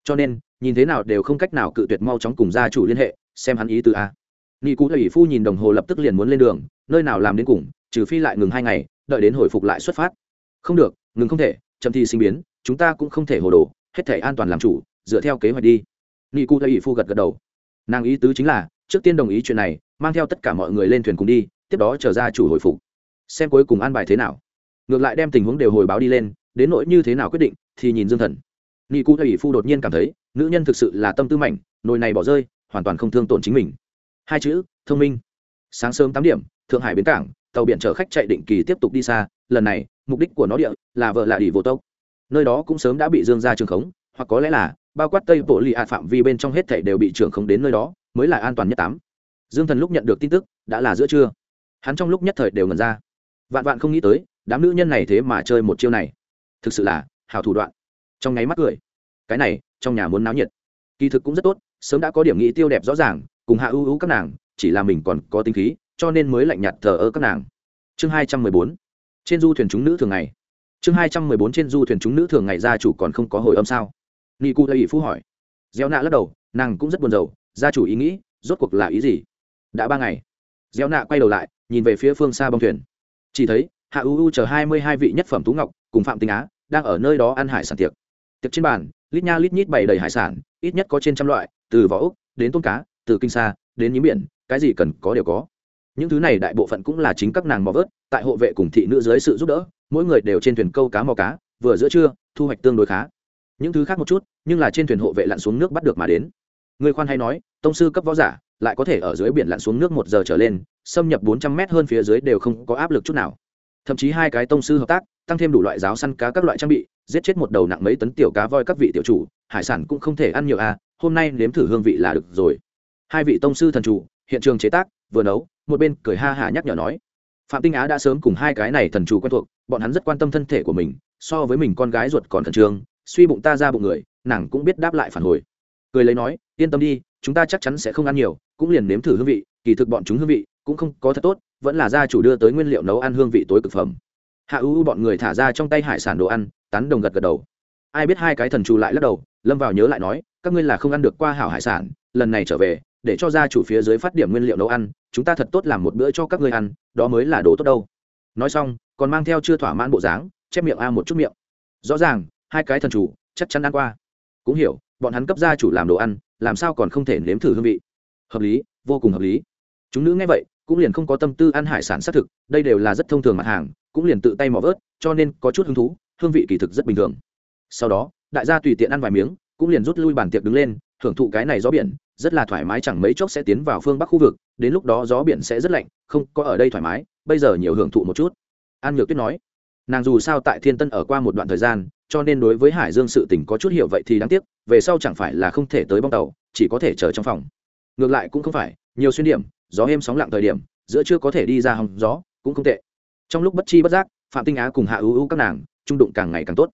cho nên, nhìn thế nào đều không cách nào cự tuyệt mau chóng cùng gia chủ liên hệ, xem hắn ý từ a. Nghị cụ ủy phu nhìn đồng hồ lập tức liền muốn lên đường, nơi nào làm đến cùng, trừ phi lại ngừng hai ngày, đợi đến hồi phục lại xuất phát. Không được, ngừng không thể, chậm thi sinh biến, chúng ta cũng không thể hồ đồ, hết thể an toàn làm chủ, dựa theo kế hoạch đi. Nghị cụ ủy phu gật gật đầu. Nàng ý tứ chính là, trước tiên đồng ý chuyện này, mang theo tất cả mọi người lên thuyền cùng đi, tiếp đó trở ra chủ hồi phục. Xem cuối cùng an bài thế nào. Ngược lại đem tình huống đều hồi báo đi lên, đến nỗi như thế nào quyết định, thì nhìn dương thần nị cụ ủy phu đột nhiên cảm thấy nữ nhân thực sự là tâm tư mảnh, nồi này bỏ rơi hoàn toàn không thương tổn chính mình. Hai chữ thông minh. Sáng sớm tám điểm thượng hải bến cảng tàu biển chở khách chạy định kỳ tiếp tục đi xa lần này mục đích của nó địa là vợ lạ đi vô tốc nơi đó cũng sớm đã bị dương ra trường khống hoặc có lẽ là bao quát tây bộ lì hạt phạm vi bên trong hết thảy đều bị trường khống đến nơi đó mới là an toàn nhất tám. Dương thần lúc nhận được tin tức đã là giữa trưa. Hắn trong lúc nhất thời đều ngần ra. Vạn vạn không nghĩ tới đám nữ nhân này thế mà chơi một chiêu này. Thực sự là hào thủ đoạn trong nháy mắt cười. Cái này, trong nhà muốn náo nhiệt. Kỳ thực cũng rất tốt, sớm đã có điểm nghĩ tiêu đẹp rõ ràng, cùng hạ ưu ưu các nàng, chỉ là mình còn có tính khí, cho nên mới lạnh nhạt thờ ơ các nàng. Chương hai trăm mười bốn. Trên du thuyền chúng nữ thường ngày. Chương hai trăm mười bốn trên du thuyền chúng nữ thường ngày gia chủ còn không có hồi âm sao? Ni cu lây phú hỏi. Gieo nạ lắc đầu, nàng cũng rất buồn rầu, gia chủ ý nghĩ, rốt cuộc là ý gì? Đã ba ngày. Gieo nạ quay đầu lại, nhìn về phía phương xa bong thuyền. Chỉ thấy, hạ u u chờ hai mươi hai vị nhất phẩm tú ngọc, cùng phạm tinh á, đang ở nơi đó ăn hải sản tiệc tiệc trên bàn, lít nha lít nhít bày đầy hải sản, ít nhất có trên trăm loại, từ vỏ ốc, đến tôm cá, từ kinh xa, đến nhím biển, cái gì cần có đều có. Những thứ này đại bộ phận cũng là chính các nàng mò vớt, tại hộ vệ cùng thị nữ dưới sự giúp đỡ, mỗi người đều trên thuyền câu cá mò cá, vừa giữa trưa, thu hoạch tương đối khá. Những thứ khác một chút, nhưng là trên thuyền hộ vệ lặn xuống nước bắt được mà đến. Người khoan hay nói, tông sư cấp võ giả, lại có thể ở dưới biển lặn xuống nước một giờ trở lên, xâm nhập bốn trăm mét hơn phía dưới đều không có áp lực chút nào thậm chí hai cái tông sư hợp tác, tăng thêm đủ loại giáo săn cá các loại trang bị, giết chết một đầu nặng mấy tấn tiểu cá voi các vị tiểu chủ, hải sản cũng không thể ăn nhiều à hôm nay nếm thử hương vị là được rồi. Hai vị tông sư thần chủ, hiện trường chế tác, vừa nấu, một bên cười ha hả nhắc nhở nói. Phạm tinh á đã sớm cùng hai cái này thần chủ quen thuộc, bọn hắn rất quan tâm thân thể của mình, so với mình con gái ruột còn thần trường suy bụng ta ra bụng người, nàng cũng biết đáp lại phản hồi. Cười lấy nói, yên tâm đi, chúng ta chắc chắn sẽ không ăn nhiều, cũng liền nếm thử hương vị, kỳ thực bọn chúng hương vị cũng không có thật tốt vẫn là gia chủ đưa tới nguyên liệu nấu ăn hương vị tối cực phẩm. Hạ ưu bọn người thả ra trong tay hải sản đồ ăn, tán đồng gật gật đầu. Ai biết hai cái thần trù lại lắc đầu, lâm vào nhớ lại nói, các ngươi là không ăn được qua hảo hải sản, lần này trở về, để cho gia chủ phía dưới phát điểm nguyên liệu nấu ăn, chúng ta thật tốt làm một bữa cho các ngươi ăn, đó mới là đồ tốt đâu. Nói xong, còn mang theo chưa thỏa mãn bộ dáng, chép miệng a một chút miệng. Rõ ràng, hai cái thần chủ chắc chắn ăn qua. Cũng hiểu, bọn hắn cấp gia chủ làm đồ ăn, làm sao còn không thể nếm thử hương vị. Hợp lý, vô cùng hợp lý. Chúng nữ nghe vậy cũng liền không có tâm tư ăn hải sản xác thực, đây đều là rất thông thường mặt hàng, cũng liền tự tay mò vớt, cho nên có chút hứng thú, hương vị kỳ thực rất bình thường. Sau đó, đại gia tùy tiện ăn vài miếng, cũng liền rút lui bàn tiệc đứng lên, hưởng thụ cái này gió biển, rất là thoải mái chẳng mấy chốc sẽ tiến vào phương bắc khu vực, đến lúc đó gió biển sẽ rất lạnh, không có ở đây thoải mái, bây giờ nhiều hưởng thụ một chút. An nhược tuyết nói. Nàng dù sao tại thiên tân ở qua một đoạn thời gian, cho nên đối với hải dương sự tình có chút hiểu vậy thì đáng tiếc, về sau chẳng phải là không thể tới bong tàu, chỉ có thể chờ trong phòng. Ngược lại cũng không phải, nhiều xuyên điểm gió êm sóng lặng thời điểm, giữa chưa có thể đi ra hòng gió, cũng không tệ. Trong lúc bất chi bất giác, phạm tinh á cùng hạ ưu ưu các nàng, trung đụng càng ngày càng tốt.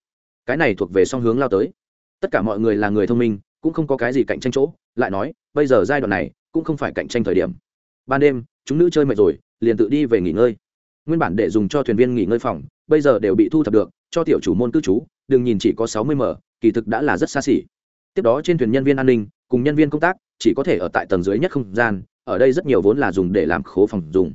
Cái này thuộc về song hướng lao tới. Tất cả mọi người là người thông minh, cũng không có cái gì cạnh tranh chỗ, lại nói, bây giờ giai đoạn này, cũng không phải cạnh tranh thời điểm. Ban đêm, chúng nữ chơi mệt rồi, liền tự đi về nghỉ ngơi. Nguyên bản để dùng cho thuyền viên nghỉ ngơi phòng, bây giờ đều bị thu thập được, cho tiểu chủ môn cư trú, đừng nhìn chỉ có sáu mươi m, kỳ thực đã là rất xa xỉ. Tiếp đó trên thuyền nhân viên an ninh, cùng nhân viên công tác, chỉ có thể ở tại tầng dưới nhất không gian ở đây rất nhiều vốn là dùng để làm khố phòng dùng.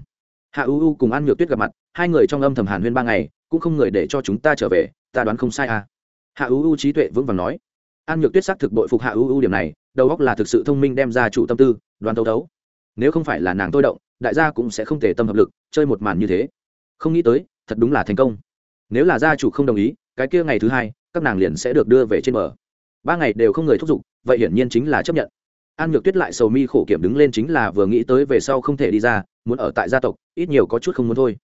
Hạ u u cùng an nhược tuyết gặp mặt, hai người trong âm thầm hàn huyên ba ngày, cũng không người để cho chúng ta trở về, ta đoán không sai à. Hạ u u trí tuệ vững vàng nói. An nhược tuyết xác thực bội phục hạ u u điểm này, đầu óc là thực sự thông minh đem ra chủ tâm tư, đoán thấu thấu. Nếu không phải là nàng tôi động, đại gia cũng sẽ không thể tâm hợp lực, chơi một màn như thế. Không nghĩ tới, thật đúng là thành công. Nếu là gia chủ không đồng ý, cái kia ngày thứ hai, các nàng liền sẽ được đưa về trên bờ. Ba ngày đều không người thúc giục, vậy hiển nhiên chính là chấp nhận an nhược tuyết lại sầu mi khổ kiểm đứng lên chính là vừa nghĩ tới về sau không thể đi ra, muốn ở tại gia tộc, ít nhiều có chút không muốn thôi.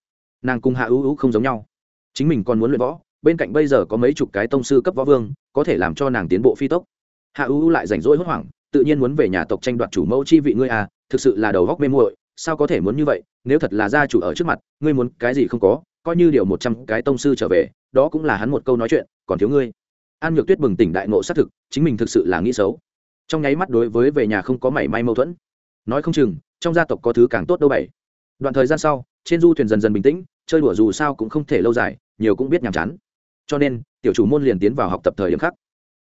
Nàng cùng hạ ưu ưu không giống nhau. Chính mình còn muốn luyện võ, bên cạnh bây giờ có mấy chục cái tông sư cấp võ vương, có thể làm cho nàng tiến bộ phi tốc. Hạ ưu ưu lại rảnh rỗi hốt hoảng, tự nhiên muốn về nhà tộc tranh đoạt chủ mẫu chi vị ngươi à thực sự là đầu góc mê muội, sao có thể muốn như vậy, nếu thật là gia chủ ở trước mặt, ngươi muốn cái gì không có, coi như điều một trăm cái tông sư trở về, đó cũng là hắn một câu nói chuyện, còn thiếu ngươi. An nhược tuyết bừng tỉnh đại ngộ xác thực, chính mình thực sự là nghĩ xấu trong nháy mắt đối với về nhà không có mảy may mâu thuẫn. Nói không chừng, trong gia tộc có thứ càng tốt đâu bảy. Đoạn thời gian sau, trên du thuyền dần dần bình tĩnh, chơi đùa dù sao cũng không thể lâu dài, nhiều cũng biết nhàm chán. Cho nên, tiểu chủ môn liền tiến vào học tập thời điểm khác.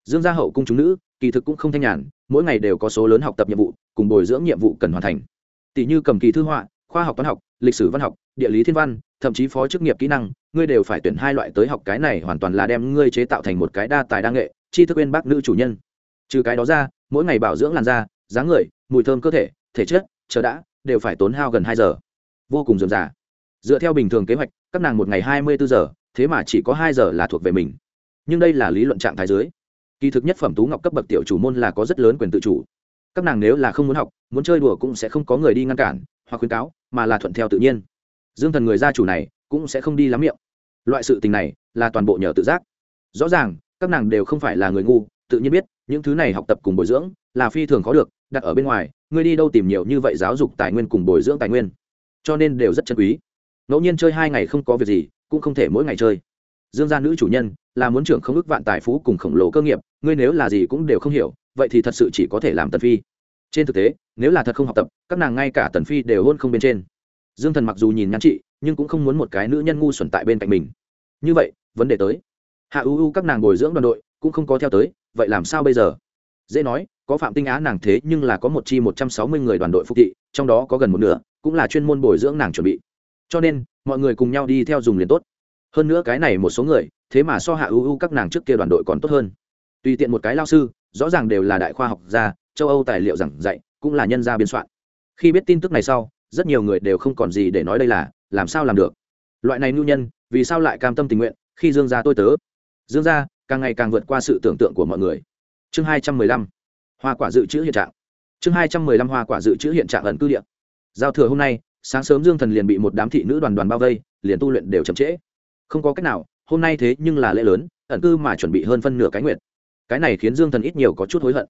Dương gia hậu cung chúng nữ, kỳ thực cũng không thanh nhàn, mỗi ngày đều có số lớn học tập nhiệm vụ, cùng bồi dưỡng nhiệm vụ cần hoàn thành. Tỷ như cầm kỳ thư họa, khoa học toán học, lịch sử văn học, địa lý thiên văn, thậm chí phó chức nghiệp kỹ năng, ngươi đều phải tuyển hai loại tới học cái này hoàn toàn là đem ngươi chế tạo thành một cái đa tài đa nghệ chi thức bên bác nữ chủ nhân trừ cái đó ra, mỗi ngày bảo dưỡng làn da, dáng người, mùi thơm cơ thể thể chất, chờ đã, đều phải tốn hao gần hai giờ. Vô cùng dườm già. Dựa theo bình thường kế hoạch, các nàng một ngày hai mươi bốn giờ, thế mà chỉ có hai giờ là thuộc về mình. Nhưng đây là lý luận trạng thái dưới. Kỳ thực nhất phẩm tú ngọc cấp bậc tiểu chủ môn là có rất lớn quyền tự chủ. Các nàng nếu là không muốn học, muốn chơi đùa cũng sẽ không có người đi ngăn cản, hoặc khuyến cáo, mà là thuận theo tự nhiên. Dương thần người gia chủ này, cũng sẽ không đi lắm miệng. Loại sự tình này, là toàn bộ nhờ tự giác. Rõ ràng, các nàng đều không phải là người ngu, tự nhiên biết những thứ này học tập cùng bồi dưỡng là phi thường khó được, đặt ở bên ngoài, ngươi đi đâu tìm nhiều như vậy giáo dục tài nguyên cùng bồi dưỡng tài nguyên. Cho nên đều rất chân quý. Ngẫu nhiên chơi hai ngày không có việc gì, cũng không thể mỗi ngày chơi. Dương gia nữ chủ nhân là muốn trưởng không ước vạn tài phú cùng khổng lồ cơ nghiệp, ngươi nếu là gì cũng đều không hiểu, vậy thì thật sự chỉ có thể làm tần phi. Trên thực tế, nếu là thật không học tập, các nàng ngay cả tần phi đều hôn không bên trên. Dương thần mặc dù nhìn nhắn chị, nhưng cũng không muốn một cái nữ nhân ngu xuẩn tại bên cạnh mình. Như vậy, vấn đề tới. Hạ u u các nàng bồi dưỡng đoàn đội cũng không có theo tới vậy làm sao bây giờ? Dễ nói, có phạm tinh á nàng thế nhưng là có một chi một trăm sáu mươi người đoàn đội phục thị, trong đó có gần một nửa cũng là chuyên môn bồi dưỡng nàng chuẩn bị. Cho nên, mọi người cùng nhau đi theo dùng liền tốt. Hơn nữa cái này một số người, thế mà so hạ ưu ưu các nàng trước kia đoàn đội còn tốt hơn. Tùy tiện một cái lao sư, rõ ràng đều là đại khoa học gia, châu âu tài liệu giảng dạy, cũng là nhân gia biên soạn. Khi biết tin tức này sau, rất nhiều người đều không còn gì để nói đây là, làm sao làm được? Loại này nhu nhân, vì sao lại cam tâm tình nguyện khi dương gia tôi tớ? Dương gia càng ngày càng vượt qua sự tưởng tượng của mọi người. Chương hai trăm mười lăm, hoa quả dự trữ hiện trạng. Chương hai trăm mười lăm, hoa quả dự trữ hiện trạng ẩn cư địa. Giao thừa hôm nay, sáng sớm dương thần liền bị một đám thị nữ đoàn đoàn bao vây, liền tu luyện đều chậm trễ. Không có cách nào, hôm nay thế nhưng là lễ lớn, ẩn cư mà chuẩn bị hơn phân nửa cái nguyện cái này khiến dương thần ít nhiều có chút hối hận.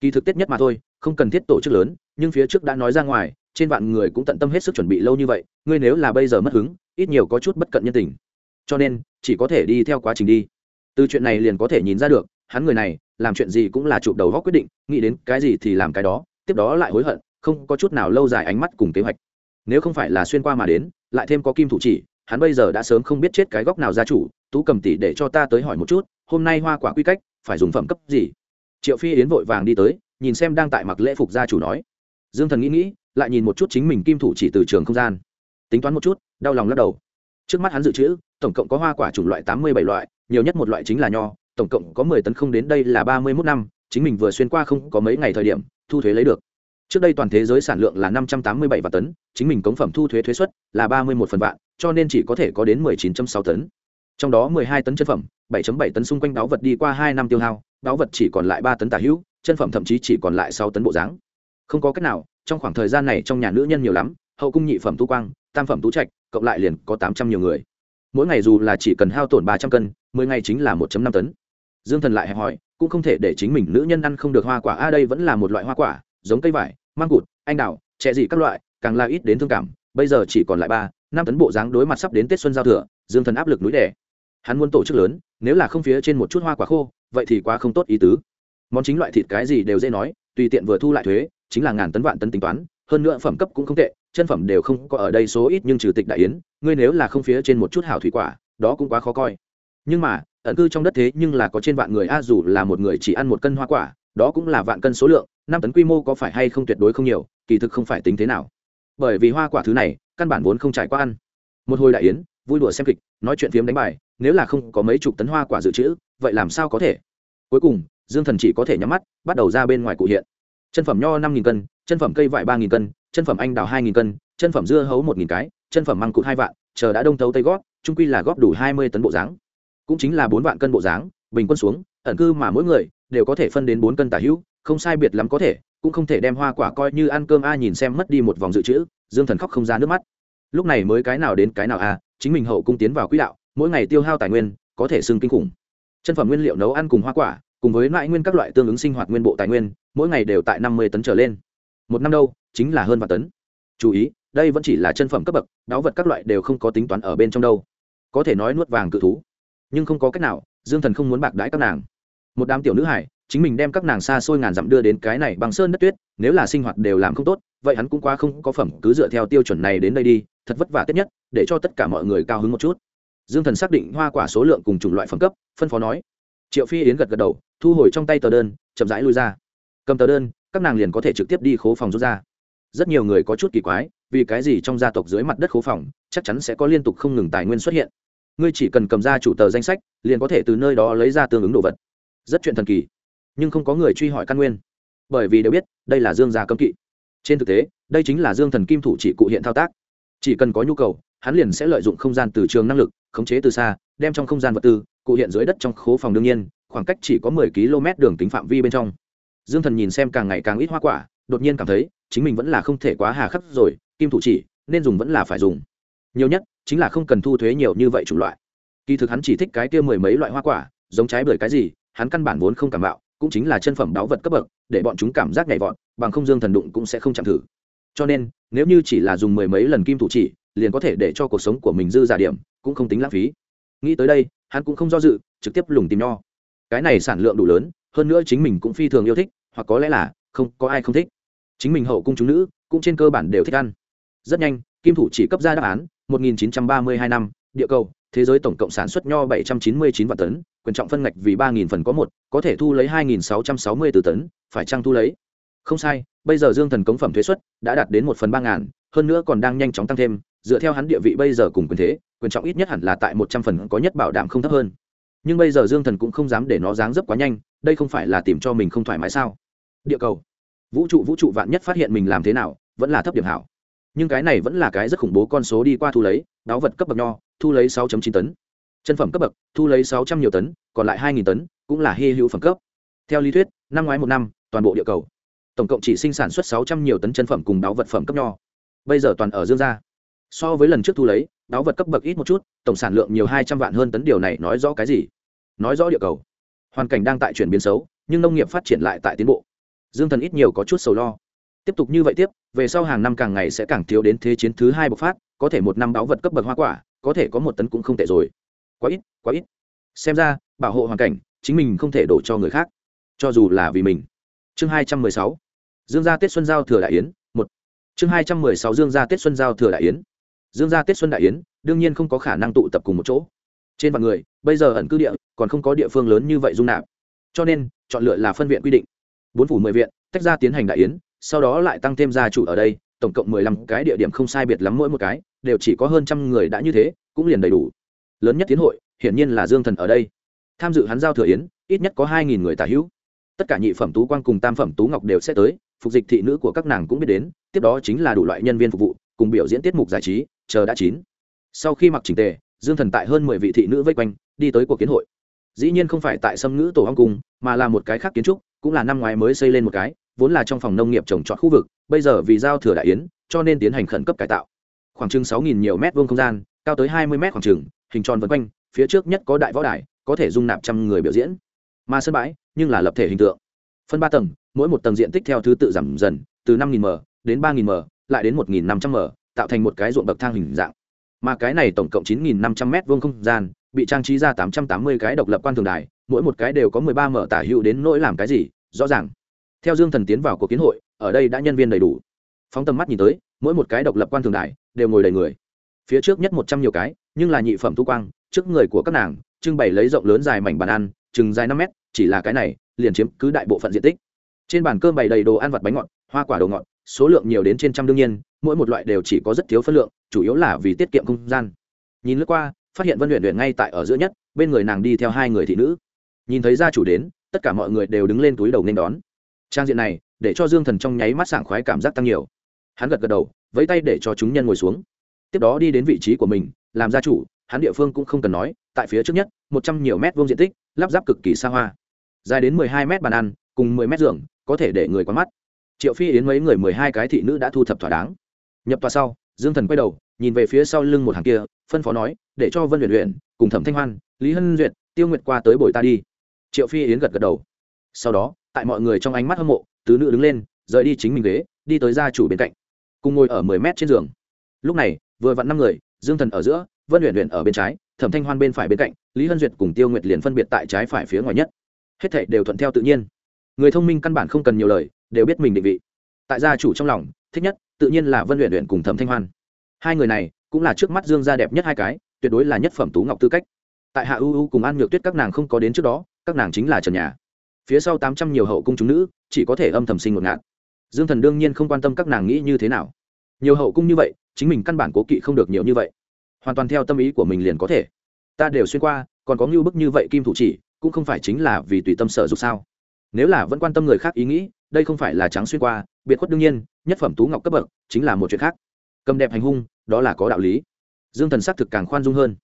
Kỳ thực tiết nhất mà thôi, không cần thiết tổ chức lớn, nhưng phía trước đã nói ra ngoài, trên vạn người cũng tận tâm hết sức chuẩn bị lâu như vậy, ngươi nếu là bây giờ mất hứng, ít nhiều có chút bất cận nhân tình. Cho nên, chỉ có thể đi theo quá trình đi từ chuyện này liền có thể nhìn ra được, hắn người này, làm chuyện gì cũng là chụp đầu góc quyết định, nghĩ đến cái gì thì làm cái đó, tiếp đó lại hối hận, không có chút nào lâu dài ánh mắt cùng kế hoạch. Nếu không phải là xuyên qua mà đến, lại thêm có kim thủ chỉ, hắn bây giờ đã sớm không biết chết cái góc nào gia chủ, tú cầm tỷ để cho ta tới hỏi một chút, hôm nay hoa quả quy cách, phải dùng phẩm cấp gì? Triệu phi yến vội vàng đi tới, nhìn xem đang tại mặc lễ phục gia chủ nói. Dương thần nghĩ nghĩ, lại nhìn một chút chính mình kim thủ chỉ từ trường không gian. Tính toán một chút, đau lòng lắc đầu trước mắt hắn dự trữ, tổng cộng có hoa quả chủng loại tám mươi bảy loại, nhiều nhất một loại chính là nho, tổng cộng có mười tấn không đến đây là ba mươi mốt năm, chính mình vừa xuyên qua không có mấy ngày thời điểm, thu thuế lấy được. Trước đây toàn thế giới sản lượng là năm trăm tám mươi bảy vạn tấn, chính mình cống phẩm thu thuế thuế xuất là ba mươi một phần vạn, cho nên chỉ có thể có đến mười chín sáu tấn. Trong đó mười hai tấn chân phẩm, bảy bảy tấn xung quanh đáo vật đi qua hai năm tiêu hao đáo vật chỉ còn lại ba tấn tả hữu, chân phẩm thậm chí chỉ còn lại sáu tấn bộ dáng. Không có cách nào, trong khoảng thời gian này trong nhà nữ nhân nhiều lắm, hậu cung nhị phẩm tu quang, tam phẩm tú trạch cộng lại liền có tám trăm nhiều người. Mỗi ngày dù là chỉ cần hao tổn ba trăm cân, mười ngày chính là một năm tấn. Dương thần lại hỏi cũng không thể để chính mình nữ nhân ăn không được hoa quả, a, đây vẫn là một loại hoa quả, giống cây vải, măng cụt, anh đào, chè gì các loại, càng là ít đến thương cảm. Bây giờ chỉ còn lại ba, năm tấn bộ dáng đối mặt sắp đến tết xuân giao thừa, dương thần áp lực núi đẻ hắn muốn tổ chức lớn, nếu là không phía trên một chút hoa quả khô, vậy thì quá không tốt ý tứ. Món chính loại thịt cái gì đều dễ nói, tùy tiện vừa thu lại thuế, chính là ngàn tấn vạn tấn tính toán, hơn nữa phẩm cấp cũng không tệ chân phẩm đều không có ở đây số ít nhưng trừ tịch đại yến, ngươi nếu là không phía trên một chút hảo thủy quả, đó cũng quá khó coi. Nhưng mà, ẩn cư trong đất thế nhưng là có trên vạn người, a dù là một người chỉ ăn một cân hoa quả, đó cũng là vạn cân số lượng, năm tấn quy mô có phải hay không tuyệt đối không nhiều, kỳ thực không phải tính thế nào. Bởi vì hoa quả thứ này, căn bản vốn không trải qua ăn. Một hồi đại yến, vui đùa xem kịch, nói chuyện phiếm đánh bài, nếu là không có mấy chục tấn hoa quả dự trữ, vậy làm sao có thể? Cuối cùng, dương thần chỉ có thể nhắm mắt, bắt đầu ra bên ngoài cụ hiện. Chân phẩm nho năm nghìn cân, chân phẩm cây vải ba nghìn cân chân phẩm anh đào hai nghìn cân, chân phẩm dưa hấu một nghìn cái, chân phẩm măng cụt hai vạn, chờ đã đông thấu tây gót, trung quy là góp đủ hai mươi tấn bộ dáng. Cũng chính là bốn vạn cân bộ dáng, bình quân xuống, ẩn cư mà mỗi người đều có thể phân đến bốn cân tả hữu, không sai biệt lắm có thể, cũng không thể đem hoa quả coi như ăn cơm a nhìn xem mất đi một vòng dự trữ, dương thần khóc không ra nước mắt. Lúc này mới cái nào đến cái nào a, chính mình hậu cung tiến vào quỹ đạo, mỗi ngày tiêu hao tài nguyên, có thể xưng kinh khủng. Chân phẩm nguyên liệu nấu ăn cùng hoa quả, cùng với loại nguyên các loại tương ứng sinh hoạt nguyên bộ tài nguyên, mỗi ngày đều tại năm mươi tấn trở lên. Một năm đâu chính là hơn vạn tấn. Chú ý, đây vẫn chỉ là chân phẩm cấp bậc đáo vật các loại đều không có tính toán ở bên trong đâu. Có thể nói nuốt vàng cự thú, nhưng không có cách nào, dương thần không muốn bạc đãi các nàng. Một đám tiểu nữ hải, chính mình đem các nàng xa xôi ngàn dặm đưa đến cái này bằng sơn đất tuyết, nếu là sinh hoạt đều làm không tốt, vậy hắn cũng quá không có phẩm, cứ dựa theo tiêu chuẩn này đến đây đi, thật vất vả tết nhất, để cho tất cả mọi người cao hứng một chút. Dương thần xác định hoa quả số lượng cùng chủng loại phẩm cấp, phân phó nói. Triệu phi yến gật gật đầu, thu hồi trong tay tờ đơn, chậm rãi lui ra. Cầm tờ đơn, các nàng liền có thể trực tiếp đi khố phòng rút ra rất nhiều người có chút kỳ quái, vì cái gì trong gia tộc dưới mặt đất khố phòng, chắc chắn sẽ có liên tục không ngừng tài nguyên xuất hiện. Ngươi chỉ cần cầm ra chủ tờ danh sách, liền có thể từ nơi đó lấy ra tương ứng đồ vật. Rất chuyện thần kỳ, nhưng không có người truy hỏi căn nguyên. Bởi vì đều biết, đây là dương gia cấm kỵ. Trên thực tế, đây chính là dương thần kim thủ chỉ cụ hiện thao tác. Chỉ cần có nhu cầu, hắn liền sẽ lợi dụng không gian từ trường năng lực, khống chế từ xa, đem trong không gian vật tư, cụ hiện dưới đất trong khố phòng đương nhiên, khoảng cách chỉ có mười km đường tính phạm vi bên trong. Dương thần nhìn xem càng ngày càng ít hoa quả đột nhiên cảm thấy chính mình vẫn là không thể quá hà khắc rồi, kim thủ chỉ, nên dùng vẫn là phải dùng. Nhiều nhất, chính là không cần thu thuế nhiều như vậy chủng loại. Kỳ thực hắn chỉ thích cái kia mười mấy loại hoa quả, giống trái bưởi cái gì, hắn căn bản vốn không cảm bạo, cũng chính là chân phẩm đáo vật cấp bậc, để bọn chúng cảm giác nhảy vọt, bằng không dương thần đụng cũng sẽ không chạm thử. Cho nên, nếu như chỉ là dùng mười mấy lần kim thủ chỉ, liền có thể để cho cuộc sống của mình dư giả điểm, cũng không tính lãng phí. Nghĩ tới đây, hắn cũng không do dự, trực tiếp lùng tìm nho. Cái này sản lượng đủ lớn, hơn nữa chính mình cũng phi thường yêu thích, hoặc có lẽ là không có ai không thích chính mình hậu cung chúng nữ, cũng trên cơ bản đều thích ăn. Rất nhanh, kim thủ chỉ cấp ra đáp án 1932 năm, địa cầu, thế giới tổng cộng sản xuất nho 799 vạn tấn, quyền trọng phân ngạch vì 3.000 phần có một, có thể thu lấy 2.660 từ tấn, phải trăng thu lấy? Không sai, bây giờ dương thần cống phẩm thuế xuất đã đạt đến một phần ba ngàn, hơn nữa còn đang nhanh chóng tăng thêm, dựa theo hắn địa vị bây giờ cùng quyền thế, quyền trọng ít nhất hẳn là tại một trăm phần có nhất bảo đảm không thấp hơn. Nhưng bây giờ dương thần cũng không dám để nó dáng dấp quá nhanh, đây không phải là tìm cho mình không thoải mái sao? Địa cầu vũ trụ vũ trụ vạn nhất phát hiện mình làm thế nào, vẫn là thấp điểm hảo. Nhưng cái này vẫn là cái rất khủng bố con số đi qua thu lấy đáo vật cấp bậc nho, thu lấy 6 chín tấn. Chân phẩm cấp bậc, thu lấy sáu trăm nhiều tấn, còn lại hai nghìn tấn, cũng là hy hữu phẩm cấp. Theo lý thuyết, năm ngoái một năm, toàn bộ địa cầu, tổng cộng chỉ sinh sản xuất sáu trăm nhiều tấn chân phẩm cùng đáo vật phẩm cấp nho. Bây giờ toàn ở dương gia. So với lần trước thu lấy đáo vật cấp bậc ít một chút, tổng sản lượng nhiều hai trăm vạn hơn tấn điều này nói rõ cái gì? Nói rõ địa cầu. Hoàn cảnh đang tại chuyển biến xấu, nhưng nông nghiệp phát triển lại tại tiến bộ dương thần ít nhiều có chút sầu lo. Tiếp tục như vậy tiếp, về sau hàng năm càng ngày sẽ càng thiếu đến thế chiến thứ hai bộc phát, có thể một năm đáo vật cấp bậc hoa quả, có thể có một tấn cũng không tệ rồi. Quá ít quá ít. Xem ra, bảo hộ hoàn cảnh, chính mình không thể đổ cho người khác. Cho dù là vì mình. Chương hai trăm mười sáu. Dương gia tết xuân giao thừa đại yến, một. Chương hai trăm mười sáu dương gia tết xuân giao thừa đại yến. Dương gia tết xuân đại yến, đương nhiên không có khả năng tụ tập cùng một chỗ. Trên vạn người, bây giờ ẩn cư địa, còn không có địa phương lớn như vậy dung nạp. Cho nên, chọn lựa là phân viện quy định bốn phủ mười viện, tách ra tiến hành đại yến, sau đó lại tăng thêm gia chủ ở đây, tổng cộng mười lăm cái địa điểm không sai biệt lắm mỗi một cái, đều chỉ có hơn trăm người đã như thế, cũng liền đầy đủ. Lớn nhất tiến hội, hiển nhiên là dương thần ở đây. Tham dự hắn giao thừa yến, ít nhất có hai nghìn người tả hữu. Tất cả nhị phẩm tú quang cùng tam phẩm tú ngọc đều sẽ tới, phục dịch thị nữ của các nàng cũng biết đến, tiếp đó chính là đủ loại nhân viên phục vụ, cùng biểu diễn tiết mục giải trí, chờ đã chín. Sau khi mặc trình tề, dương thần tại hơn mười vị thị nữ vây quanh, đi tới cuộc kiến hội. Dĩ nhiên không phải tại sâm ngữ tổ hong cung, mà là một cái khác kiến trúc cũng là năm ngoái mới xây lên một cái, vốn là trong phòng nông nghiệp trồng trọt khu vực, bây giờ vì giao thừa đại yến, cho nên tiến hành khẩn cấp cải tạo. Khoảng chừng sáu nghìn nhiều mét vuông không gian, cao tới hai mươi mét khoảng chừng, hình tròn vân quanh, phía trước nhất có đại võ đài, có thể dung nạp trăm người biểu diễn. Mà sân bãi, nhưng là lập thể hình tượng. Phân ba tầng, mỗi một tầng diện tích theo thứ tự giảm dần, từ năm m đến ba m, lại đến một năm trăm m, tạo thành một cái ruộng bậc thang hình dạng. Mà cái này tổng cộng chín năm trăm m vuông không gian bị trang trí ra tám trăm tám mươi cái độc lập quan thường đài, mỗi một cái đều có mười ba mở tả hữu đến nỗi làm cái gì, rõ ràng. Theo dương thần tiến vào cuộc kiến hội, ở đây đã nhân viên đầy đủ. Phóng tầm mắt nhìn tới, mỗi một cái độc lập quan thường đài đều ngồi đầy người. Phía trước nhất một trăm nhiều cái, nhưng là nhị phẩm thu quang, trước người của các nàng, trưng bày lấy rộng lớn dài mảnh bàn ăn, chừng dài năm mét, chỉ là cái này, liền chiếm cứ đại bộ phận diện tích. Trên bàn cơm bày đầy đồ ăn vặt bánh ngọt, hoa quả đồ ngọt, số lượng nhiều đến trên trăm đương nhiên, mỗi một loại đều chỉ có rất thiếu phân lượng, chủ yếu là vì tiết kiệm không gian. Nhìn lướt qua phát hiện vân luyện luyện ngay tại ở giữa nhất, bên người nàng đi theo hai người thị nữ. Nhìn thấy gia chủ đến, tất cả mọi người đều đứng lên túi đầu nên đón. Trang diện này, để cho dương thần trong nháy mắt sảng khoái cảm giác tăng nhiều. Hắn gật gật đầu, vẫy tay để cho chúng nhân ngồi xuống. Tiếp đó đi đến vị trí của mình, làm gia chủ, hắn địa phương cũng không cần nói, tại phía trước nhất, một trăm nhiều mét vuông diện tích, lắp ráp cực kỳ xa hoa. Dài đến mười hai mét bàn ăn, cùng mười mét giường, có thể để người quán mắt. Triệu phi yến mấy người mười hai cái thị nữ đã thu thập thỏa đáng. Nhập tòa sau, dương thần quay đầu nhìn về phía sau lưng một hàng kia, phân phó nói, để cho vân luyện luyện cùng thẩm thanh hoan, lý hân duyệt, tiêu nguyệt qua tới bồi ta đi. Triệu phi yến gật gật đầu. Sau đó, tại mọi người trong ánh mắt hâm mộ, tứ nữ đứng lên, rời đi chính mình ghế, đi tới gia chủ bên cạnh, cùng ngồi ở mười mét trên giường. Lúc này, vừa vặn năm người, dương thần ở giữa, vân luyện luyện ở bên trái, thẩm thanh hoan bên phải bên cạnh, lý hân duyệt cùng tiêu nguyệt liền phân biệt tại trái phải phía ngoài nhất. Hết thảy đều thuận theo tự nhiên. Người thông minh căn bản không cần nhiều lời, đều biết mình định vị. Tại gia chủ trong lòng, thích nhất, tự nhiên là vân luyện luyện cùng thẩm thanh hoan hai người này cũng là trước mắt dương gia đẹp nhất hai cái, tuyệt đối là nhất phẩm tú ngọc tư cách. Tại hạ u u cùng an nhược tuyết các nàng không có đến trước đó, các nàng chính là trần nhà. Phía sau tám trăm nhiều hậu cung chúng nữ, chỉ có thể âm thầm sinh một ngạn dương thần đương nhiên không quan tâm các nàng nghĩ như thế nào. Nhiều hậu cung như vậy, chính mình căn bản cố kỵ không được nhiều như vậy. Hoàn toàn theo tâm ý của mình liền có thể. Ta đều xuyên qua, còn có ngưu bức như vậy kim thủ chỉ, cũng không phải chính là vì tùy tâm sở dục sao? Nếu là vẫn quan tâm người khác ý nghĩ, đây không phải là trắng xuyên qua, biệt khuất đương nhiên, nhất phẩm tú ngọc cấp bậc, chính là một chuyện khác cầm đẹp hành hung, đó là có đạo lý. Dương thần xác thực càng khoan dung hơn.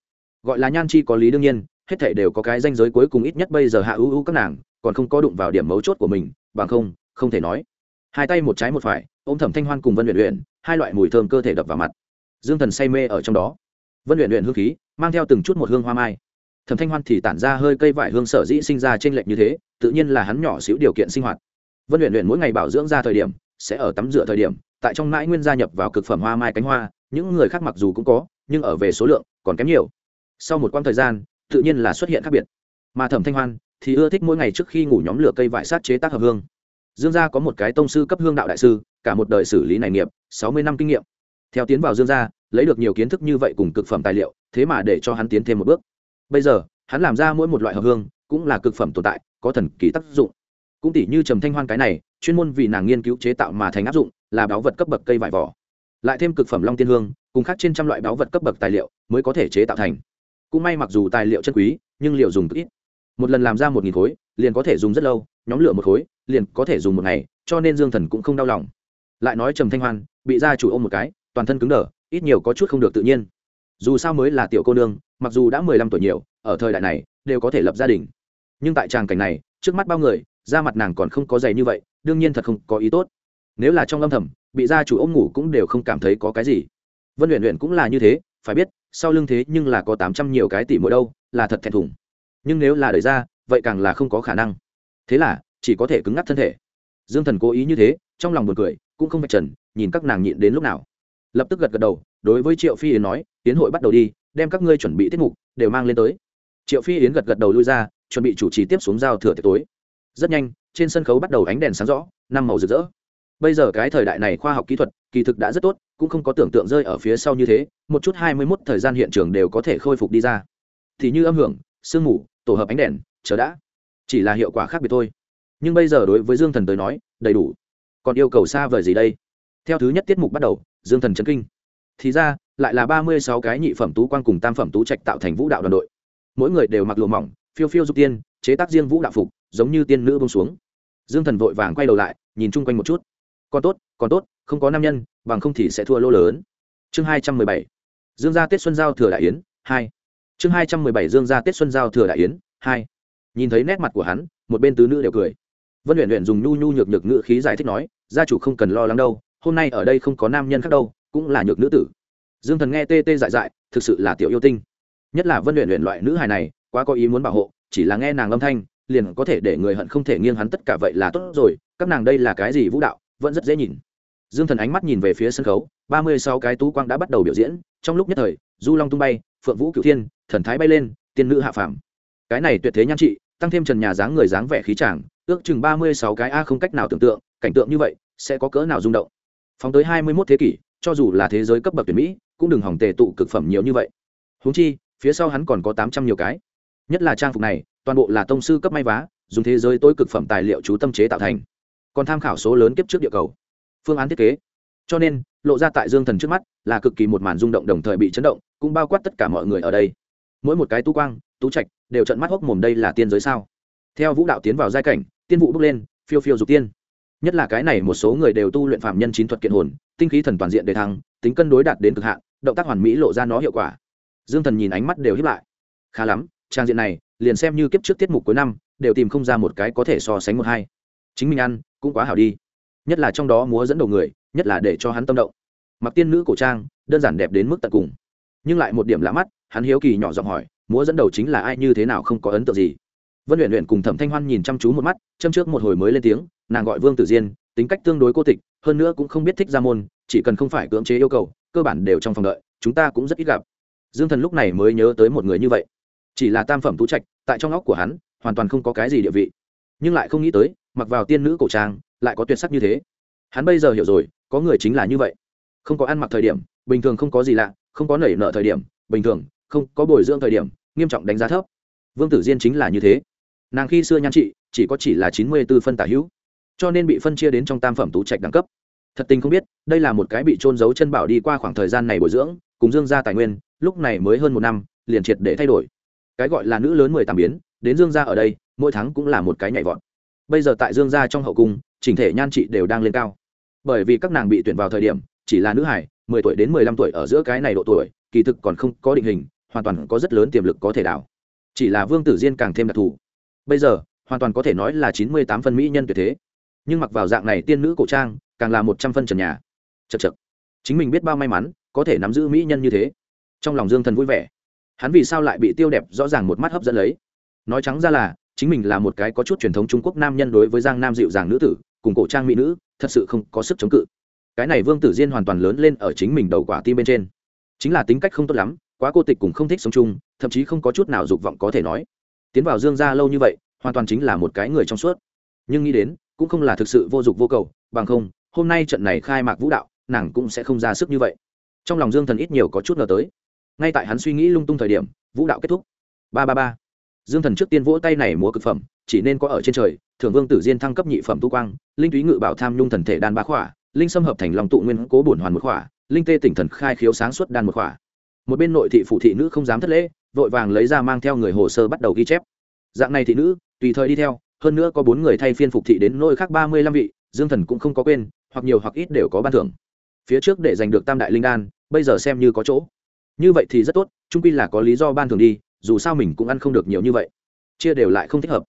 Gọi là nhan chi có lý đương nhiên, hết thể đều có cái danh giới cuối cùng ít nhất bây giờ hạ ưu ưu các nàng, còn không có đụng vào điểm mấu chốt của mình, bằng không không thể nói. Hai tay một trái một phải ô m thẩm thanh hoan cùng vân luyện luyện hai loại mùi thơm cơ thể đập vào mặt. Dương thần say mê ở trong đó. Vân luyện luyện hương khí, mang theo từng chút một hương hoa mai. Thẩm thanh hoan thì tản ra hơi cây vải hương sở dĩ sinh ra t r ê n lệch như thế, tự nhiên là hắn nhỏ xíu điều kiện sinh hoạt. Vân luyện luyện mỗi ngày bảo dưỡng ra thời điểm, sẽ ở tắm rửa thời điểm tại trong mãi nguyên gia nhập vào cực phẩm hoa mai cánh hoa, những người khác mặc dù cũng có, nhưng ở về số lượng còn kém nhiều. Sau một quãng thời gian, tự nhiên là xuất hiện khác biệt. Mà thẩm thanh hoan thì ưa thích mỗi ngày trước khi ngủ nhóm lửa cây vải sát chế tác hợp hương. Dương gia có một cái tông sư cấp hương đạo đại sư, cả một đời xử lý này nghiệp, sáu mươi năm kinh nghiệm. Theo tiến vào dương gia, lấy được nhiều kiến thức như vậy cùng cực phẩm tài liệu, thế mà để cho hắn tiến thêm một bước. Bây giờ, hắn làm ra mỗi một loại hợp hương, cũng là cực phẩm tồn tại, có thần kỳ tác dụng. Cũng tỷ như trầm thanh hoan cái này, chuyên môn vì nàng nghiên cứu chế tạo mà thành áp dụng là báo vật cấp bậc cây vải vỏ. Lại thêm cực phẩm long tiên hương, cùng khác trên trăm loại báo vật cấp bậc tài liệu mới có thể chế tạo thành. Cũng may mặc dù tài liệu chân quý, nhưng liệu dùng cực ít. Một lần làm ra một nghìn khối, liền có thể dùng rất lâu, nhóm lửa một khối, liền có thể dùng một ngày, cho nên dương thần cũng không đau lòng. Lại nói trầm thanh hoan, bị gia chủ ôm một cái, toàn thân cứng đờ, ít nhiều có chút không được tự nhiên. Dù sao mới là tiểu cô nương, mặc dù đã mười lăm tuổi nhiều, ở thời đại này, đều có thể lập gia đình. Nhưng tại tràng cảnh này, trước mắt bao người, da mặt nàng còn không có dày như vậy, đương nhiên thật không có ý tốt nếu là trong âm thầm, bị gia chủ ôm ngủ cũng đều không cảm thấy có cái gì. Vân luyện luyện cũng là như thế, phải biết, sau lưng thế nhưng là có tám trăm nhiều cái tỷ mỗi đâu, là thật thẹn thùng. Nhưng nếu là đời ra, vậy càng là không có khả năng. Thế là, chỉ có thể cứng ngắc thân thể. Dương thần cố ý như thế, trong lòng buồn cười, cũng không phải trần, nhìn các nàng nhịn đến lúc nào. Lập tức gật gật đầu, đối với triệu phi yến nói tiến hội bắt đầu đi, đem các ngươi chuẩn bị tiết mục đều mang lên tới. Triệu phi yến gật gật đầu lui ra, chuẩn bị chủ trì tiếp xuống giao thừa tiệc tối. Rất nhanh, trên sân khấu bắt đầu ánh đèn sáng rõ, năm màu rực rỡ bây giờ cái thời đại này khoa học kỹ thuật, kỳ thực đã rất tốt, cũng không có tưởng tượng rơi ở phía sau như thế, một chút hai mươi mốt thời gian hiện trường đều có thể khôi phục đi ra. Thì như âm hưởng, sương mù, tổ hợp ánh đèn, chờ đã. Chỉ là hiệu quả khác biệt thôi. Nhưng bây giờ đối với dương thần tới nói, đầy đủ. Còn yêu cầu xa vời gì đây? Theo thứ nhất tiết mục bắt đầu, dương thần chấn kinh. Thì ra, lại là ba mươi sáu cái nhị phẩm tú quan cùng tam phẩm tú trạch tạo thành vũ đạo đoàn đội. Mỗi người đều mặc lụa mỏng, phiêu phiêu dục tiên, chế tác riêng vũ đạo phục, giống như tiên nữ bông xuống. Dương thần vội vàng quay đầu lại, nhìn chung quanh một chút còn tốt còn tốt, không có nam nhân, bằng không thì sẽ thua lô lớn. Chương hai trăm mười bảy. Dương gia tết xuân giao thừa đại yến, hai. Chương hai trăm mười bảy dương gia tết xuân giao thừa đại yến, hai. Nhìn thấy nét mặt của hắn, một bên tứ nữ đều cười. Vân luyện luyện dùng nhu nhu nhược nhược ngữ khí giải thích nói, gia chủ không cần lo lắng đâu, hôm nay ở đây không có nam nhân khác đâu, cũng là nhược nữ tử. Dương thần nghe tê tê dại dại, thực sự là tiểu yêu tinh. Nhất là vân luyện luyện loại nữ hài này, quá có ý muốn bảo hộ, chỉ là nghe nàng âm thanh, liền có thể để người hận không thể nghiêng hắn, tất cả vậy là tốt rồi, các nàng đây là cái gì vũ đạo? Vẫn rất dễ nhìn. Dương thần ánh mắt nhìn về phía sân khấu, ba mươi sáu cái tú quang đã bắt đầu biểu diễn, trong lúc nhất thời, du long tung bay, phượng vũ cửu thiên, thần thái bay lên, tiên nữ hạ phàm. Cái này tuyệt thế nhan trị, tăng thêm trần nhà dáng người dáng vẻ khí tràng ước chừng ba mươi sáu cái a không cách nào tưởng tượng, cảnh tượng như vậy, sẽ có cỡ nào rung động. Phóng tới hai mươi mốt thế kỷ, cho dù là thế giới cấp bậc tuyển mỹ, cũng đừng hỏng tề tụ cực phẩm nhiều như vậy. Húng chi, phía sau hắn còn có tám trăm nhiều cái. Nhất là trang phục này, toàn bộ là tông sư cấp may vá, dùng thế giới tối cực phẩm tài liệu chú tâm chế tạo thành còn tham khảo số lớn kiếp trước địa cầu. Phương án thiết kế. Cho nên, lộ ra tại dương thần trước mắt là cực kỳ một màn rung động đồng thời bị chấn động, cũng bao quát tất cả mọi người ở đây. Mỗi một cái tu quang, tú trạch đều trận mắt hốc mồm đây là tiên giới sao? Theo vũ đạo tiến vào giai cảnh, tiên vụ bước lên, phiêu phiêu dục tiên. Nhất là cái này một số người đều tu luyện phạm nhân chín thuật kiện hồn, tinh khí thần toàn diện để thăng, tính cân đối đạt đến cực hạn, động tác hoàn mỹ lộ ra nó hiệu quả. Dương thần nhìn ánh mắt đều hiếp lại. Khá lắm, trang diện này, liền xem như kiếp trước tiết mục cuối năm, đều tìm không ra một cái có thể so sánh một hai. Chính mình ăn cũng quá hảo đi. Nhất là trong đó múa dẫn đầu người, nhất là để cho hắn tâm động. Mặc tiên nữ cổ trang, đơn giản đẹp đến mức tận cùng. Nhưng lại một điểm lạ mắt, hắn hiếu kỳ nhỏ giọng hỏi, múa dẫn đầu chính là ai, như thế nào không có ấn tượng gì? Vân luyện luyện cùng thẩm thanh hoan nhìn chăm chú một mắt, châm trước một hồi mới lên tiếng, nàng gọi vương tử diên, tính cách tương đối cô tịch, hơn nữa cũng không biết thích ra môn, chỉ cần không phải cưỡng chế yêu cầu, cơ bản đều trong phòng đợi, chúng ta cũng rất ít gặp. Dương thần lúc này mới nhớ tới một người như vậy. Chỉ là tam phẩm tú trạch, tại trong óc của hắn, hoàn toàn không có cái gì địa vị. Nhưng lại không nghĩ tới mặc vào tiên nữ cổ trang, lại có tuyệt sắc như thế. Hắn bây giờ hiểu rồi, có người chính là như vậy. Không có ăn mặc thời điểm, bình thường không có gì lạ, không có nảy nợ thời điểm, bình thường, không có bồi dưỡng thời điểm, nghiêm trọng đánh giá thấp. Vương tử diên chính là như thế. Nàng khi xưa nhan trị, chỉ có chỉ là chín mươi b ố phân tả hữu, cho nên bị phân chia đến trong tam phẩm tú trạch đẳng cấp. Thật tình không biết, đây là một cái bị trôn giấu chân bảo đi qua khoảng thời gian này bồi dưỡng, cùng dương gia tài nguyên, lúc này mới hơn một năm, liền triệt để thay đổi. Cái gọi là nữ lớn mười tàm biến, đến dương gia ở đây, mỗi tháng cũng là một cái nhảy vọt bây giờ tại dương gia trong hậu cung, chỉnh thể nhan trị đều đang lên cao. Bởi vì các nàng bị tuyển vào thời điểm, chỉ là nữ hải, mười tuổi đến mười lăm tuổi ở giữa cái này độ tuổi, kỳ thực còn không có định hình, hoàn toàn có rất lớn tiềm lực có thể đảo. Chỉ là vương tử diên càng thêm đặc thù. Bây giờ, hoàn toàn có thể nói là chín mươi tám phân mỹ nhân tuyệt thế. Nhưng mặc vào dạng này tiên nữ cổ trang, càng là một trăm phân trần nhà. Chật chật chính mình biết bao may mắn, có thể nắm giữ mỹ nhân như thế. Trong lòng dương thần vui vẻ. Hắn vì sao lại bị tiêu đẹp rõ ràng một mắt hấp dẫn lấy? Nói trắng ra là chính mình là một cái có chút truyền thống trung quốc nam nhân đối với giang nam dịu dàng nữ tử, cùng cổ trang mỹ nữ, thật sự không có sức chống cự. Cái này vương tử diên hoàn toàn lớn lên ở chính mình đầu quả tim bên trên. Chính là tính cách không tốt lắm, quá cô tịch cũng không thích sống chung, thậm chí không có chút nào dục vọng có thể nói. Tiến vào dương gia lâu như vậy, hoàn toàn chính là một cái người trong suốt. Nhưng nghĩ đến, cũng không là thực sự vô dụng vô cầu, bằng không, hôm nay trận này khai mạc vũ đạo, nàng cũng sẽ không ra sức như vậy. Trong lòng dương thần ít nhiều có chút ngờ tới. Ngay tại hắn suy nghĩ lung tung thời điểm, vũ đạo kết thúc. Ba ba ba dương thần trước tiên vỗ tay này múa cực phẩm, chỉ nên có ở trên trời thường vương tử diên thăng cấp nhị phẩm tu quang, linh túy ngự bảo tham nhung thần thể đan ba khỏa, linh xâm hợp thành lòng tụ nguyên cố bổn hoàn một khỏa, linh tê tỉnh thần khai khiếu sáng suốt đan một khỏa. Một bên nội thị phụ thị nữ không dám thất lễ, vội vàng lấy ra mang theo người hồ sơ bắt đầu ghi chép. Dạng này thị nữ, tùy thời đi theo, hơn nữa có bốn người thay phiên phục thị đến nôi khác ba mươi lăm vị, dương thần cũng không có quên, hoặc nhiều hoặc ít đều có ban thưởng. Phía trước để giành được tam đại linh đan, bây giờ xem như có chỗ. Như vậy thì rất tốt trung quy là có lý do ban thường đi dù sao mình cũng ăn không được nhiều như vậy. Chia đều lại không thích hợp.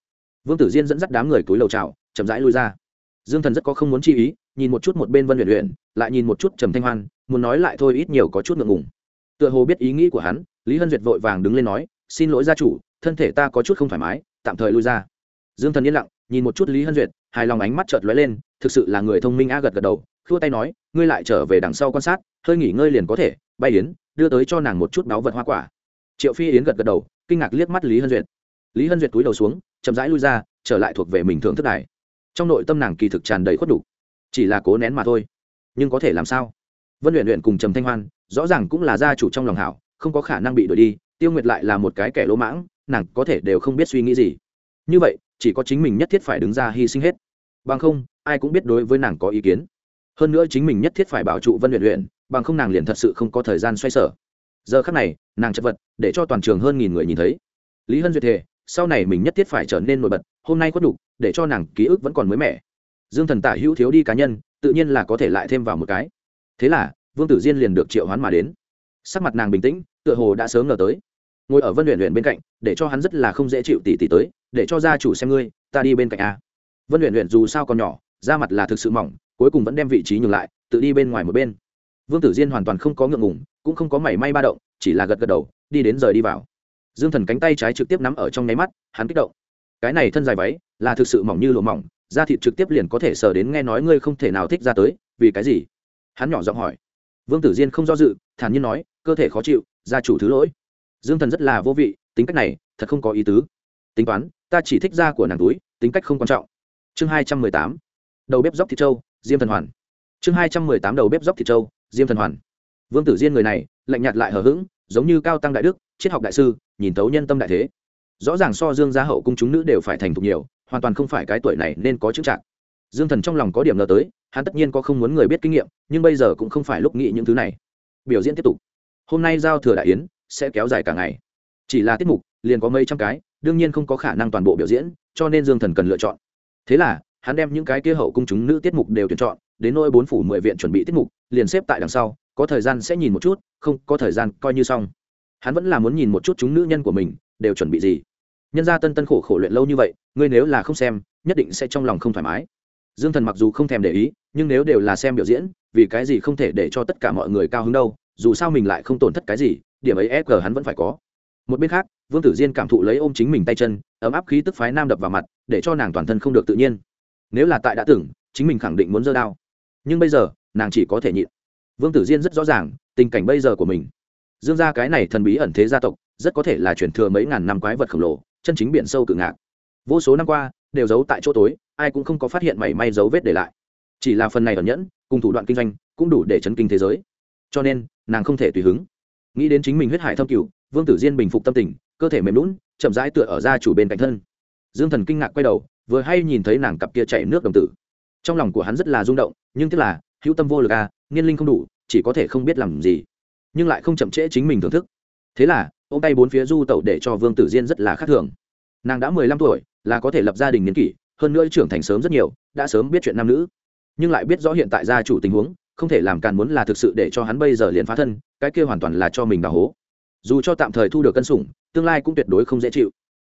Vương tử diên dẫn dắt đám người túi lầu trào chậm rãi lui ra. Dương thần rất có không muốn chi ý, nhìn một chút một bên vân luyện luyện lại nhìn một chút trầm thanh hoan, muốn nói lại thôi ít nhiều có chút ngượng ngùng. Tựa hồ biết ý nghĩ của hắn, lý hân duyệt vội vàng đứng lên nói, xin lỗi gia chủ, thân thể ta có chút không thoải mái, tạm thời lui ra. Dương thần yên lặng, nhìn một chút lý hân duyệt, hài lòng ánh mắt chợt lóe lên, thực sự là người thông minh a gật gật đầu, khua tay nói, ngươi lại trở về đằng sau quan sát, hơi nghỉ ngơi liền có thể, bay yến, đưa tới cho nàng một chút báu vật hoa quả triệu phi yến gật gật đầu kinh ngạc liếc mắt lý hân duyệt lý hân duyệt túi đầu xuống chậm rãi lui ra trở lại thuộc về mình thưởng thức đài trong nội tâm nàng kỳ thực tràn đầy khuất đủ chỉ là cố nén mà thôi nhưng có thể làm sao vân luyện luyện cùng trầm thanh hoan rõ ràng cũng là gia chủ trong lòng hảo không có khả năng bị đuổi đi tiêu nguyệt lại là một cái kẻ lỗ mãng nàng có thể đều không biết suy nghĩ gì như vậy chỉ có chính mình nhất thiết phải đứng ra hy sinh hết bằng không ai cũng biết đối với nàng có ý kiến hơn nữa chính mình nhất thiết phải bảo trụ vân luyện luyện bằng không nàng liền thật sự không có thời gian xoay sở giờ khắc này, nàng chật vật, để cho toàn trường hơn nghìn người nhìn thấy. Lý hân duyệt thề, sau này mình nhất thiết phải trở nên nổi bật, hôm nay khuất đủ để cho nàng ký ức vẫn còn mới mẻ. Dương thần tả hữu thiếu đi cá nhân, tự nhiên là có thể lại thêm vào một cái. Thế là, vương tử diên liền được triệu hoán mà đến. Sắc mặt nàng bình tĩnh, tựa hồ đã sớm ngờ tới. Ngồi ở vân luyện luyện bên cạnh, để cho hắn rất là không dễ chịu tỉ tỉ tới, để cho gia chủ xem ngươi, ta đi bên cạnh a. Vân luyện luyện dù sao còn nhỏ, da mặt là thực sự mỏng, cuối cùng vẫn đem vị trí nhường lại, tự đi bên ngoài một bên vương tử diên hoàn toàn không có ngượng ngùng, cũng không có mảy may ba động, chỉ là gật gật đầu, đi đến rời đi vào. Dương thần cánh tay trái trực tiếp nắm ở trong nháy mắt, hắn kích động. Cái này thân dài váy, là thực sự mỏng như lụa mỏng, da thịt trực tiếp liền có thể sờ đến nghe nói ngươi không thể nào thích ra tới, vì cái gì? Hắn nhỏ giọng hỏi. Vương tử diên không do dự, thản nhiên nói, cơ thể khó chịu, gia chủ thứ lỗi. Dương thần rất là vô vị, tính cách này, thật không có ý tứ. Tính toán, ta chỉ thích da của nàng túi, tính cách không quan trọng. Chương hai trăm mười tám. Đầu bếp dốc thịt châu diêm thần hoàn. Chương hai trăm mười tám đầu bếp dốc thịt châu diêm thần hoàn. Vương tử diên người này, lạnh nhạt lại hờ hững, giống như cao tăng đại đức, triết học đại sư, nhìn tấu nhân tâm đại thế. Rõ ràng so dương gia hậu cung chúng nữ đều phải thành thục nhiều, hoàn toàn không phải cái tuổi này nên có chứng trạng. Dương thần trong lòng có điểm ngờ tới, hắn tất nhiên có không muốn người biết kinh nghiệm, nhưng bây giờ cũng không phải lúc nghĩ những thứ này. Biểu diễn tiếp tục. Hôm nay giao thừa đại yến, sẽ kéo dài cả ngày. Chỉ là tiết mục, liền có mấy trăm cái, đương nhiên không có khả năng toàn bộ biểu diễn, cho nên dương thần cần lựa chọn. Thế là, hắn đem những cái kia hậu cung chúng nữ tiết mục đều tuyển chọn đến nỗi bốn phủ mười viện chuẩn bị tiết mục, liền xếp tại đằng sau, có thời gian sẽ nhìn một chút, không, có thời gian, coi như xong. Hắn vẫn là muốn nhìn một chút chúng nữ nhân của mình, đều chuẩn bị gì. Nhân gia tân tân khổ khổ luyện lâu như vậy, ngươi nếu là không xem, nhất định sẽ trong lòng không thoải mái. Dương thần mặc dù không thèm để ý, nhưng nếu đều là xem biểu diễn, vì cái gì không thể để cho tất cả mọi người cao hứng đâu, dù sao mình lại không tổn thất cái gì, điểm ấy ép hắn vẫn phải có. Một bên khác, vương tử diên cảm thụ lấy ôm chính mình tay chân, ấm áp khí tức phái nam đập vào mặt, để cho nàng toàn thân không được tự nhiên. Nếu là tại đã tưởng, chính mình khẳng định muốn dơ đao nhưng bây giờ, nàng chỉ có thể nhịn. Vương tử diên rất rõ ràng, tình cảnh bây giờ của mình. Dương gia cái này thần bí ẩn thế gia tộc, rất có thể là chuyển thừa mấy ngàn năm quái vật khổng lồ, chân chính biển sâu cự ngạc. Vô số năm qua, đều giấu tại chỗ tối, ai cũng không có phát hiện mảy may dấu vết để lại. Chỉ là phần này ẩn nhẫn, cùng thủ đoạn kinh doanh, cũng đủ để chấn kinh thế giới. Cho nên, nàng không thể tùy hứng. Nghĩ đến chính mình huyết hải thâm cửu, vương tử diên bình phục tâm tình, cơ thể mềm lún chậm rãi tựa ở ra chủ bên cạnh thân. Dương thần kinh ngạc quay đầu, vừa hay nhìn thấy nàng cặp kia chảy nước đồng tử trong lòng của hắn rất là rung động, nhưng tức là, hữu tâm vô lực à nghiên linh không đủ, chỉ có thể không biết làm gì, nhưng lại không chậm trễ chính mình thưởng thức. Thế là ô tay bốn phía du tẩu để cho vương tử diên rất là khác thường. Nàng đã mười lăm tuổi, là có thể lập gia đình niên kỷ, hơn nữa trưởng thành sớm rất nhiều, đã sớm biết chuyện nam nữ. Nhưng lại biết rõ hiện tại gia chủ tình huống, không thể làm càn muốn là thực sự để cho hắn bây giờ liền phá thân, cái kia hoàn toàn là cho mình đào hố. Dù cho tạm thời thu được cân sủng, tương lai cũng tuyệt đối không dễ chịu.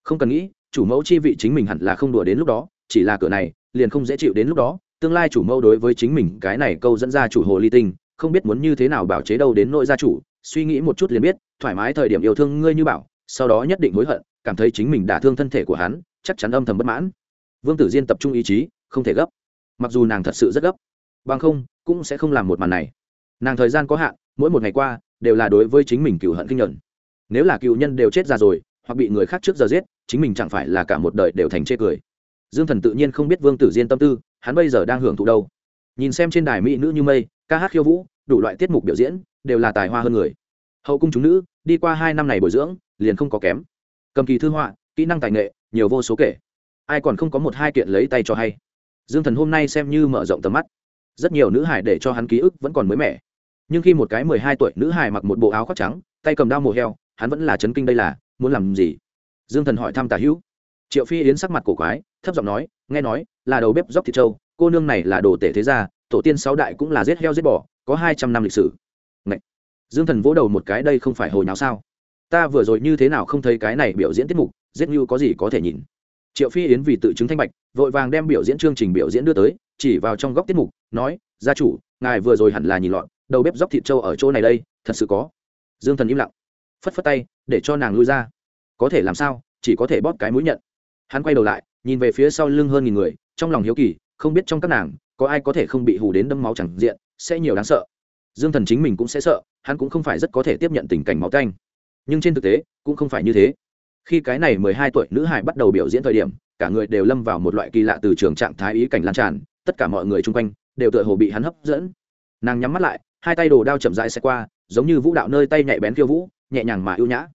Không cần nghĩ, chủ mẫu chi vị chính mình hẳn là không đùa đến lúc đó, chỉ là cửa này liền không dễ chịu đến lúc đó, tương lai chủ mâu đối với chính mình cái này câu dẫn ra chủ hồ ly tinh, không biết muốn như thế nào bảo chế đâu đến nội gia chủ, suy nghĩ một chút liền biết, thoải mái thời điểm yêu thương ngươi như bảo, sau đó nhất định hối hận, cảm thấy chính mình đả thương thân thể của hắn, chắc chắn âm thầm bất mãn. Vương tử diên tập trung ý chí, không thể gấp. Mặc dù nàng thật sự rất gấp, bằng không, cũng sẽ không làm một màn này. Nàng thời gian có hạn, mỗi một ngày qua, đều là đối với chính mình cựu hận kinh nhuận. Nếu là cựu nhân đều chết ra rồi, hoặc bị người khác trước giờ giết, chính mình chẳng phải là cả một đời đều thành chê cười dương thần tự nhiên không biết vương tử diên tâm tư, hắn bây giờ đang hưởng thụ đâu? Nhìn xem trên đài mỹ nữ như mây, ca hát khiêu vũ, đủ loại tiết mục biểu diễn, đều là tài hoa hơn người. Hậu cung chúng nữ, đi qua hai năm này bồi dưỡng, liền không có kém. Cầm kỳ thư họa, kỹ năng tài nghệ, nhiều vô số kể. Ai còn không có một hai kiện lấy tay cho hay. Dương thần hôm nay xem như mở rộng tầm mắt. Rất nhiều nữ hải để cho hắn ký ức vẫn còn mới mẻ. Nhưng khi một cái mười hai tuổi nữ hải mặc một bộ áo khoác trắng, tay cầm đao mổ heo, hắn vẫn là chấn kinh đây là, muốn làm gì? Dương thần hỏi thăm tả hữu. Triệu phi yến sắc mặt cổ quái thấp giọng nói, nghe nói, là đầu bếp dốc thịt trâu, cô nương này là đồ tể thế gia, tổ tiên sáu đại cũng là giết heo giết bò, có hai trăm năm lịch sử. Ngậy! dương thần vỗ đầu một cái, đây không phải hồi nào sao? Ta vừa rồi như thế nào không thấy cái này biểu diễn tiết mục, giết như có gì có thể nhìn. Triệu phi yến vì tự chứng thanh bạch, vội vàng đem biểu diễn chương trình biểu diễn đưa tới, chỉ vào trong góc tiết mục, nói, gia chủ, ngài vừa rồi hẳn là nhìn lọn đầu bếp dốc thịt trâu ở chỗ này đây, thật sự có. Dương thần im lặng, phất phất tay, để cho nàng lui ra. Có thể làm sao, chỉ có thể bóp cái mũi nhận. Hắn quay đầu lại nhìn về phía sau lưng hơn nghìn người, trong lòng hiếu kỳ, không biết trong các nàng, có ai có thể không bị hù đến đâm máu chẳng diện, sẽ nhiều đáng sợ. Dương thần chính mình cũng sẽ sợ, hắn cũng không phải rất có thể tiếp nhận tình cảnh máu canh. Nhưng trên thực tế, cũng không phải như thế. Khi cái này mười hai tuổi nữ hải bắt đầu biểu diễn thời điểm, cả người đều lâm vào một loại kỳ lạ từ trường trạng thái ý cảnh lan tràn, tất cả mọi người chung quanh đều tựa hồ bị hắn hấp dẫn. Nàng nhắm mắt lại, hai tay đồ đao chậm rãi xe qua, giống như vũ đạo nơi tay nhạy bén khiêu vũ, nhẹ nhàng mà ưu nhã.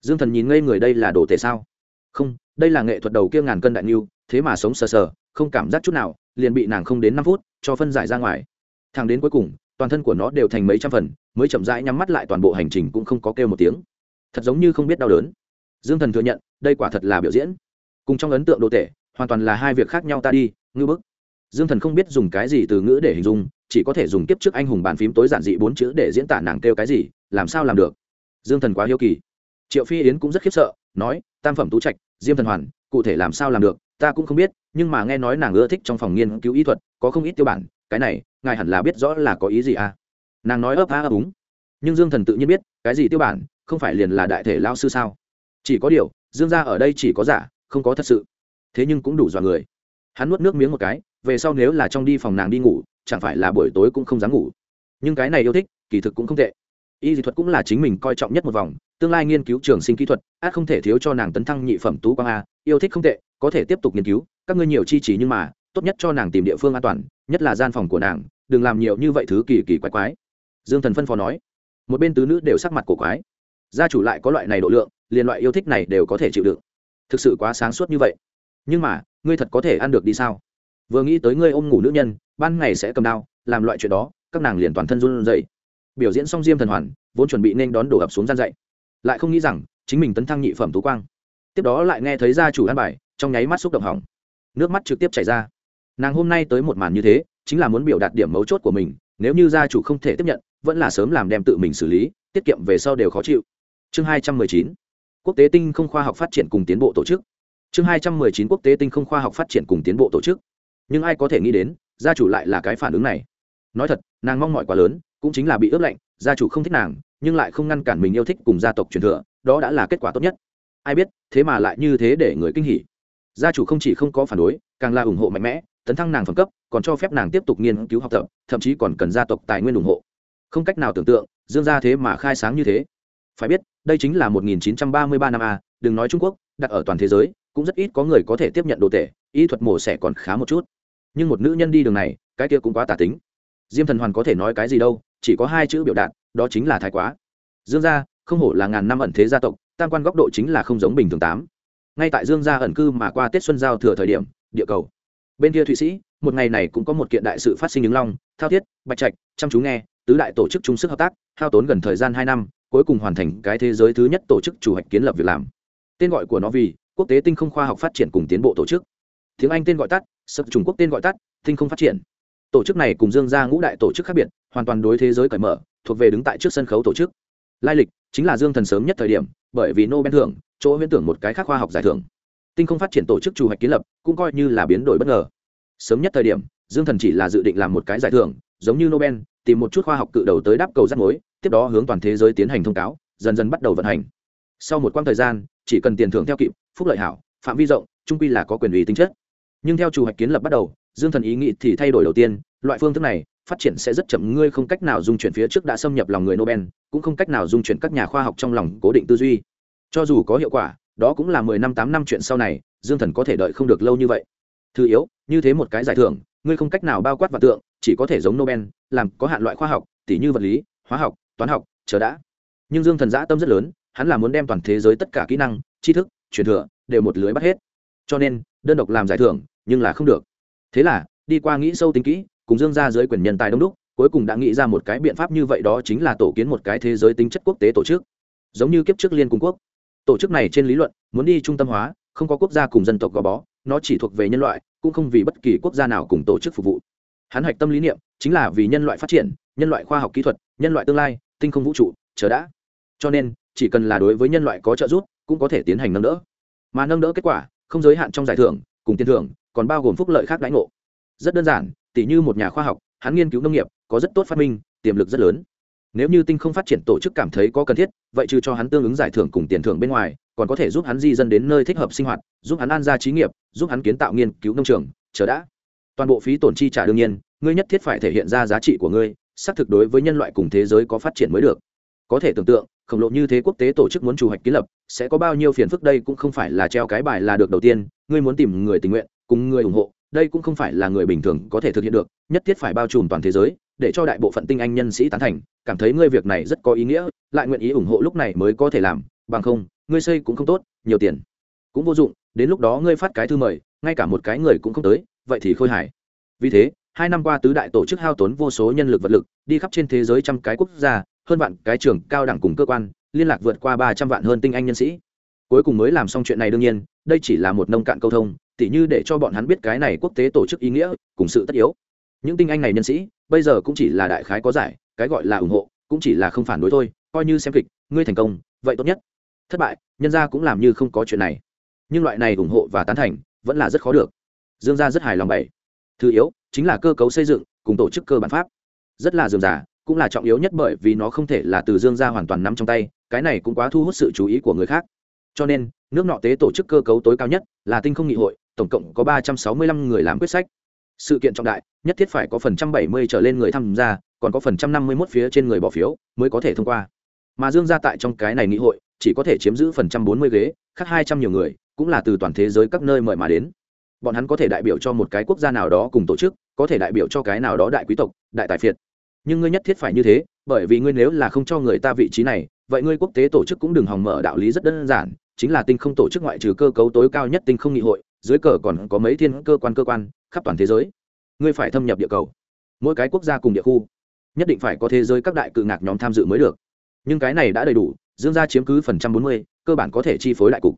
Dương thần nhìn ngây người, đây là đồ tể sao? Không đây là nghệ thuật đầu kia ngàn cân đại niu thế mà sống sờ sờ, không cảm giác chút nào, liền bị nàng không đến năm phút, cho phân giải ra ngoài. Thằng đến cuối cùng, toàn thân của nó đều thành mấy trăm phần, mới chậm rãi nhắm mắt lại toàn bộ hành trình cũng không có kêu một tiếng. Thật giống như không biết đau đớn. Dương thần thừa nhận, đây quả thật là biểu diễn. Cùng trong ấn tượng đồ tể, hoàn toàn là hai việc khác nhau ta đi, ngư bức. Dương thần không biết dùng cái gì từ ngữ để hình dung, chỉ có thể dùng kiếp trước anh hùng bàn phím tối giản dị bốn chữ để diễn tả nàng kêu cái gì, làm sao làm được. Dương thần quá hiếu kỳ. Triệu phi yến cũng rất khiếp sợ, nói, tam phẩm tú trạch diêm thần hoàn, cụ thể làm sao làm được, ta cũng không biết, nhưng mà nghe nói nàng ưa thích trong phòng nghiên cứu y thuật, có không ít tiêu bản, cái này, ngài hẳn là biết rõ là có ý gì à? Nàng nói ấp a ấp úng. Nhưng dương thần tự nhiên biết, cái gì tiêu bản, không phải liền là đại thể lao sư sao? Chỉ có điều, dương gia ở đây chỉ có giả, không có thật sự. Thế nhưng cũng đủ dọa người. Hắn nuốt nước miếng một cái, về sau nếu là trong đi phòng nàng đi ngủ, chẳng phải là buổi tối cũng không dám ngủ. Nhưng cái này yêu thích, kỳ thực cũng không tệ. Y dị thuật cũng là chính mình coi trọng nhất một vòng tương lai nghiên cứu trường sinh kỹ thuật át không thể thiếu cho nàng tấn thăng nhị phẩm tú quang a, yêu thích không tệ, có thể tiếp tục nghiên cứu, các ngươi nhiều chi trí nhưng mà, tốt nhất cho nàng tìm địa phương an toàn, nhất là gian phòng của nàng, đừng làm nhiều như vậy thứ kỳ kỳ quái quái. Dương thần phân phó nói. Một bên tứ nữ đều sắc mặt cổ quái. Gia chủ lại có loại này độ lượng, liền loại yêu thích này đều có thể chịu đựng. Thực sự quá sáng suốt như vậy. Nhưng mà, ngươi thật có thể ăn được đi sao? Vừa nghĩ tới ngươi ôm ngủ nữ nhân, ban ngày sẽ cầm đao, làm loại chuyện đó, các nàng liền toàn thân run rẩy. Biểu diễn xong diêm thần hoàn, vốn chuẩn bị nên đón đổ ập xuống gian dậy lại không nghĩ rằng chính mình tấn thăng nhị phẩm tú quang. Tiếp đó lại nghe thấy gia chủ ăn bài, trong nháy mắt xúc động hỏng. Nước mắt trực tiếp chảy ra. Nàng hôm nay tới một màn như thế, chính là muốn biểu đạt điểm mấu chốt của mình, nếu như gia chủ không thể tiếp nhận, vẫn là sớm làm đem tự mình xử lý, tiết kiệm về sau đều khó chịu. Chương hai trăm mười chín. Quốc tế tinh không khoa học phát triển cùng tiến bộ tổ chức. Chương hai trăm mười chín quốc tế tinh không khoa học phát triển cùng tiến bộ tổ chức. Nhưng ai có thể nghĩ đến, gia chủ lại là cái phản ứng này. Nói thật, nàng mong mỏi quá lớn, cũng chính là bị ướp lạnh, gia chủ không thích nàng nhưng lại không ngăn cản mình yêu thích cùng gia tộc truyền thừa, đó đã là kết quả tốt nhất. Ai biết, thế mà lại như thế để người kinh hỉ. Gia chủ không chỉ không có phản đối, càng là ủng hộ mạnh mẽ, tấn thăng nàng phẩm cấp, còn cho phép nàng tiếp tục nghiên cứu học tập, thậm chí còn cần gia tộc tài nguyên ủng hộ. Không cách nào tưởng tượng, dương gia thế mà khai sáng như thế. Phải biết, đây chính là 1933 năm a, đừng nói trung quốc, đặt ở toàn thế giới, cũng rất ít có người có thể tiếp nhận đồ tể, y thuật mổ xẻ còn khá một chút. Nhưng một nữ nhân đi đường này, cái kia cũng quá tả tính diêm thần hoàn có thể nói cái gì đâu, chỉ có hai chữ biểu đạt, đó chính là thái quá. Dương gia, không hổ là ngàn năm ẩn thế gia tộc, tam quan góc độ chính là không giống bình thường tám. Ngay tại dương gia ẩn cư mà qua tết xuân giao thừa thời điểm, địa cầu. Bên kia thụy sĩ, một ngày này cũng có một kiện đại sự phát sinh ứng long, thao thiết, bạch trạch, chăm chú nghe, tứ đại tổ chức chung sức hợp tác, hao tốn gần thời gian hai năm, cuối cùng hoàn thành cái thế giới thứ nhất tổ chức chủ hoạch kiến lập việc làm. Tên gọi của nó vì, quốc tế tinh không khoa học phát triển cùng tiến bộ tổ chức. Tiếng anh tên gọi tắt, sập trung quốc tên gọi tắt, tinh không phát triển tổ chức này cùng dương gia ngũ đại tổ chức khác biệt, hoàn toàn đối thế giới cởi mở, thuộc về đứng tại trước sân khấu tổ chức. Lai lịch, chính là dương thần sớm nhất thời điểm, bởi vì nobel thưởng, chỗ huyễn tưởng một cái khác khoa học giải thưởng. Tinh không phát triển tổ chức chủ hoạch kiến lập, cũng coi như là biến đổi bất ngờ. Sớm nhất thời điểm, dương thần chỉ là dự định làm một cái giải thưởng, giống như nobel, tìm một chút khoa học cự đầu tới đáp cầu rắt mối, tiếp đó hướng toàn thế giới tiến hành thông cáo, dần dần bắt đầu vận hành. Sau một quãng thời gian, chỉ cần tiền thưởng theo kịp, phúc lợi hảo, phạm vi rộng trung quy là có quyền ủy tính chất. Nhưng theo chủ hoạch kiến lập bắt đầu dương thần ý nghĩ thì thay đổi đầu tiên, loại phương thức này phát triển sẽ rất chậm, ngươi không cách nào dung chuyển phía trước đã xâm nhập lòng người nobel, cũng không cách nào dung chuyển các nhà khoa học trong lòng cố định tư duy. Cho dù có hiệu quả, đó cũng là mười năm, tám năm chuyện sau này, dương thần có thể đợi không được lâu như vậy. Thứ yếu, như thế một cái giải thưởng, ngươi không cách nào bao quát và tượng, chỉ có thể giống nobel, làm có hạn loại khoa học, tỉ như vật lý, hóa học, toán học, chờ đã. Nhưng dương thần giã tâm rất lớn, hắn là muốn đem toàn thế giới tất cả kỹ năng, tri thức, truyền thừa đều một lưới bắt hết. Cho nên, đơn độc làm giải thưởng, nhưng là không được thế là, đi qua nghĩ sâu tính kỹ, cùng dương ra dưới quyền nhân tài đông đúc, cuối cùng đã nghĩ ra một cái biện pháp như vậy đó chính là tổ kiến một cái thế giới tính chất quốc tế tổ chức. Giống như kiếp trước liên cung quốc. Tổ chức này trên lý luận, muốn đi trung tâm hóa, không có quốc gia cùng dân tộc gò bó, nó chỉ thuộc về nhân loại, cũng không vì bất kỳ quốc gia nào cùng tổ chức phục vụ. Hắn hạch tâm lý niệm, chính là vì nhân loại phát triển, nhân loại khoa học kỹ thuật, nhân loại tương lai, tinh không vũ trụ, chờ đã. Cho nên, chỉ cần là đối với nhân loại có trợ giúp, cũng có thể tiến hành nâng đỡ. Mà nâng đỡ kết quả, không giới hạn trong giải thưởng, cùng tiền thưởng còn bao gồm phúc lợi khác đãi ngộ. Rất đơn giản, tỉ như một nhà khoa học, hắn nghiên cứu nông nghiệp, có rất tốt phát minh, tiềm lực rất lớn. Nếu như tinh không phát triển tổ chức cảm thấy có cần thiết, vậy trừ cho hắn tương ứng giải thưởng cùng tiền thưởng bên ngoài, còn có thể giúp hắn di dân đến nơi thích hợp sinh hoạt, giúp hắn an gia trí nghiệp, giúp hắn kiến tạo nghiên cứu nông trường. Chờ đã. Toàn bộ phí tổn chi trả đương nhiên, ngươi nhất thiết phải thể hiện ra giá trị của ngươi, xác thực đối với nhân loại cùng thế giới có phát triển mới được. Có thể tưởng tượng, khổng lộ như thế quốc tế tổ chức muốn chủ hoạch kiến lập, sẽ có bao nhiêu phiền phức đây cũng không phải là treo cái bài là được đầu tiên, ngươi muốn tìm người tình nguyện cùng người ủng hộ, đây cũng không phải là người bình thường có thể thực hiện được, nhất thiết phải bao trùm toàn thế giới, để cho đại bộ phận tinh anh nhân sĩ tán thành. Cảm thấy ngươi việc này rất có ý nghĩa, lại nguyện ý ủng hộ lúc này mới có thể làm, bằng không, ngươi xây cũng không tốt, nhiều tiền cũng vô dụng, đến lúc đó ngươi phát cái thư mời, ngay cả một cái người cũng không tới, vậy thì khôi hài. Vì thế, hai năm qua tứ đại tổ chức hao tốn vô số nhân lực vật lực, đi khắp trên thế giới trăm cái quốc gia, hơn vạn cái trường cao đẳng cùng cơ quan, liên lạc vượt qua ba trăm vạn hơn tinh anh nhân sĩ. Cuối cùng mới làm xong chuyện này đương nhiên, đây chỉ là một nông cạn câu thông tỉ như để cho bọn hắn biết cái này quốc tế tổ chức ý nghĩa, cùng sự tất yếu. Những tinh anh này nhân sĩ, bây giờ cũng chỉ là đại khái có giải, cái gọi là ủng hộ, cũng chỉ là không phản đối thôi, coi như xem kịch, ngươi thành công, vậy tốt nhất. Thất bại, nhân gia cũng làm như không có chuyện này. Nhưng loại này ủng hộ và tán thành, vẫn là rất khó được. Dương gia rất hài lòng bảy. Thứ yếu, chính là cơ cấu xây dựng, cùng tổ chức cơ bản pháp. Rất là dườm giả cũng là trọng yếu nhất bởi vì nó không thể là từ dương gia hoàn toàn nắm trong tay, cái này cũng quá thu hút sự chú ý của người khác. Cho nên, nước nọ tế tổ chức cơ cấu tối cao nhất là tinh không nghị hội tổng cộng có ba trăm sáu mươi lăm người làm quyết sách. Sự kiện trọng đại, nhất thiết phải có phần trăm bảy mươi trở lên người tham gia, còn có phần trăm năm mươi mốt phía trên người bỏ phiếu mới có thể thông qua. Mà dương gia tại trong cái này nghị hội, chỉ có thể chiếm giữ phần trăm bốn mươi ghế, khác hai trăm nhiều người, cũng là từ toàn thế giới các nơi mời mà đến. Bọn hắn có thể đại biểu cho một cái quốc gia nào đó cùng tổ chức, có thể đại biểu cho cái nào đó đại quý tộc, đại tài phiệt. Nhưng ngươi nhất thiết phải như thế, bởi vì ngươi nếu là không cho người ta vị trí này, vậy ngươi quốc tế tổ chức cũng đừng hòng mở đạo lý rất đơn giản, chính là tinh không tổ chức ngoại trừ cơ cấu tối cao nhất tinh không nghị hội dưới cờ còn có mấy thiên cơ quan cơ quan khắp toàn thế giới. Ngươi phải thâm nhập địa cầu. Mỗi cái quốc gia cùng địa khu, nhất định phải có thế giới các đại cự ngạc nhóm tham dự mới được. Nhưng cái này đã đầy đủ, dương gia chiếm cứ phần trăm bốn mươi, cơ bản có thể chi phối đại cục.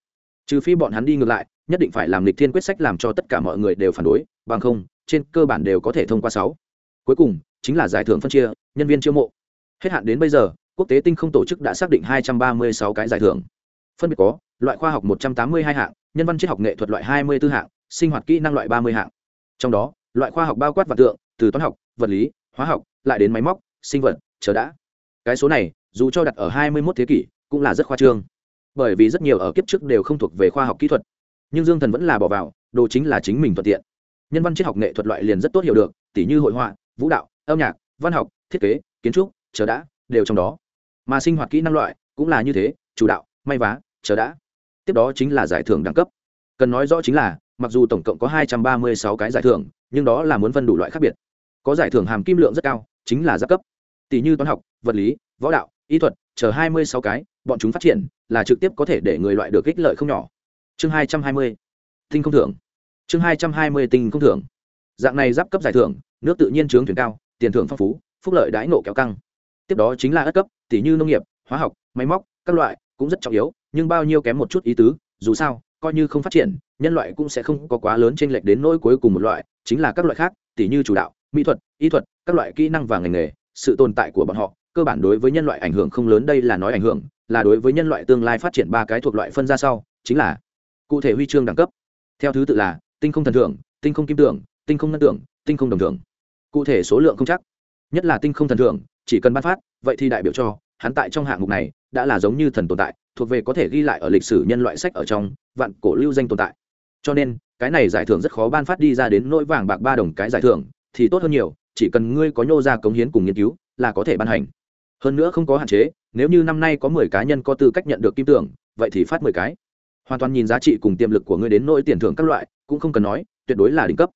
Trừ phi bọn hắn đi ngược lại, nhất định phải làm lịch thiên quyết sách làm cho tất cả mọi người đều phản đối, bằng không, trên cơ bản đều có thể thông qua sáu. Cuối cùng, chính là giải thưởng phân chia, nhân viên chiêu mộ. Hết hạn đến bây giờ, quốc tế tinh không tổ chức đã xác định hai trăm ba mươi sáu cái giải thưởng phân biệt có, loại khoa học một trăm tám mươi hai hạng, nhân văn triết học nghệ thuật loại hai mươi 24 hạng, sinh hoạt kỹ năng loại ba mươi hạng. Trong đó, loại khoa học bao quát vật tượng, từ toán học, vật lý, hóa học, lại đến máy móc, sinh vật, chờ đã. Cái số này, dù cho đặt ở hai mươi 21 thế kỷ, cũng là rất khoa trương. Bởi vì rất nhiều ở kiếp trước đều không thuộc về khoa học kỹ thuật. Nhưng dương thần vẫn là bỏ vào, đồ chính là chính mình thuận tiện. Nhân văn triết học nghệ thuật loại liền rất tốt hiểu được, tỉ như hội họa, vũ đạo, âm nhạc, văn học, thiết kế, kiến trúc, chờ đã, đều trong đó. Mà sinh hoạt kỹ năng loại cũng là như thế, chủ đạo, may vá chờ đã. Tiếp đó chính là giải thưởng đẳng cấp. Cần nói rõ chính là, mặc dù tổng cộng có hai trăm ba mươi sáu cái giải thưởng, nhưng đó là muốn phân đủ loại khác biệt. Có giải thưởng hàm kim lượng rất cao, chính là giáp cấp. Tỷ như toán học, vật lý, võ đạo, y thuật, chờ hai mươi sáu cái, bọn chúng phát triển, là trực tiếp có thể để người loại được ích lợi không nhỏ. Chương hai trăm hai mươi. Tinh không thưởng. Chương hai trăm hai mươi tinh không thưởng. Dạng này giáp cấp giải thưởng, nước tự nhiên trướng thuyền cao, tiền thưởng phong phú, phúc lợi đãi nộ kéo căng. Tiếp đó chính là ất cấp, tỷ như nông nghiệp, hóa học, máy móc, các loại, cũng rất trọng yếu nhưng bao nhiêu kém một chút ý tứ, dù sao, coi như không phát triển, nhân loại cũng sẽ không có quá lớn t r ê n lệch đến nỗi cuối cùng một loại, chính là các loại khác tỷ như chủ đạo, mỹ thuật, y thuật, các loại kỹ năng và ngành nghề, sự tồn tại của bọn họ, cơ bản đối với nhân loại ảnh hưởng không lớn, đây là nói ảnh hưởng, là đối với nhân loại tương lai phát triển ba cái thuộc loại phân ra sau, chính là cụ thể huy chương đẳng cấp. Theo thứ tự là, tinh không thần thưởng, tinh không kim tưởng, tinh không ngân tưởng, tinh không đồng thưởng. Cụ thể số lượng không chắc, nhất là tinh không thần thưởng, chỉ cần ban phát, vậy thì đại biểu cho hắn tại trong hạng mục này đã là giống như thần tồn tại, thuộc về có thể ghi lại ở lịch sử nhân loại sách ở trong, vạn cổ lưu danh tồn tại. Cho nên, cái này giải thưởng rất khó ban phát đi ra đến nỗi vàng bạc ba đồng cái giải thưởng, thì tốt hơn nhiều, chỉ cần ngươi có nhô ra cống hiến cùng nghiên cứu là có thể ban hành. Hơn nữa không có hạn chế, nếu như năm nay có mười cá nhân có tư cách nhận được kim tưởng, vậy thì phát mười cái. Hoàn toàn nhìn giá trị cùng tiềm lực của ngươi đến nỗi tiền thưởng các loại, cũng không cần nói, tuyệt đối là đỉnh cấp.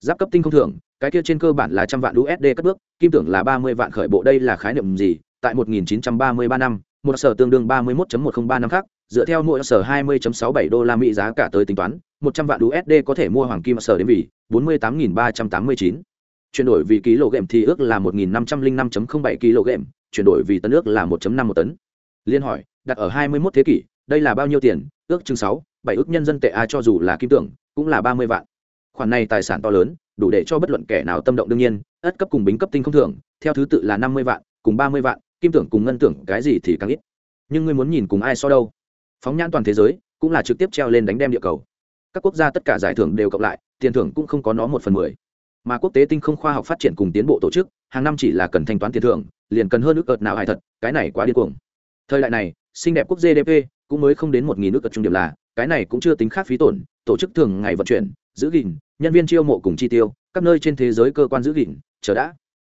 Giáp cấp tinh không thưởng, cái kia trên cơ bản là trăm vạn usd cất bước, kim tưởng là ba mươi vạn khởi bộ, đây là khái niệm gì? Tại 1933 năm một sở tương đương 31.103 năm khác dựa theo mỗi sở 20.67 đô la Mỹ giá cả tới tính toán, 100 vạn USD có thể mua hoàng kim sở đến vì 48.389. Chuyển đổi vì kg thì ước là 1.505.07 kg, chuyển đổi vì tấn ước là 1.5 một tấn. Liên hỏi, đặt ở 21 thế kỷ, đây là bao nhiêu tiền? Ước chừng 6, 7 ước nhân dân tệ a cho dù là kim tưởng, cũng là 30 vạn. Khoản này tài sản to lớn, đủ để cho bất luận kẻ nào tâm động đương nhiên, ất cấp cùng bính cấp tinh không thường, theo thứ tự là 50 vạn, cùng 30 vạn, kim tưởng cùng ngân tưởng cái gì thì càng ít. Nhưng ngươi muốn nhìn cùng ai so đâu? phóng nhãn toàn thế giới, cũng là trực tiếp treo lên đánh đem địa cầu các quốc gia tất cả giải thưởng đều cộng lại, tiền thưởng cũng không có nó một phần mười mà quốc tế tinh không khoa học phát triển cùng tiến bộ tổ chức, hàng năm chỉ là cần thanh toán tiền thưởng, liền cần hơn ước ợt nào hài thật, cái này quá điên cuồng thời đại này, xinh đẹp quốc gdp cũng mới không đến một nghìn ước ợt trung điểm là, cái này cũng chưa tính khác phí tổn, tổ chức thường ngày vận chuyển, giữ gìn, nhân viên chiêu mộ cùng chi tiêu, các nơi trên thế giới cơ quan giữ gìn, chờ đã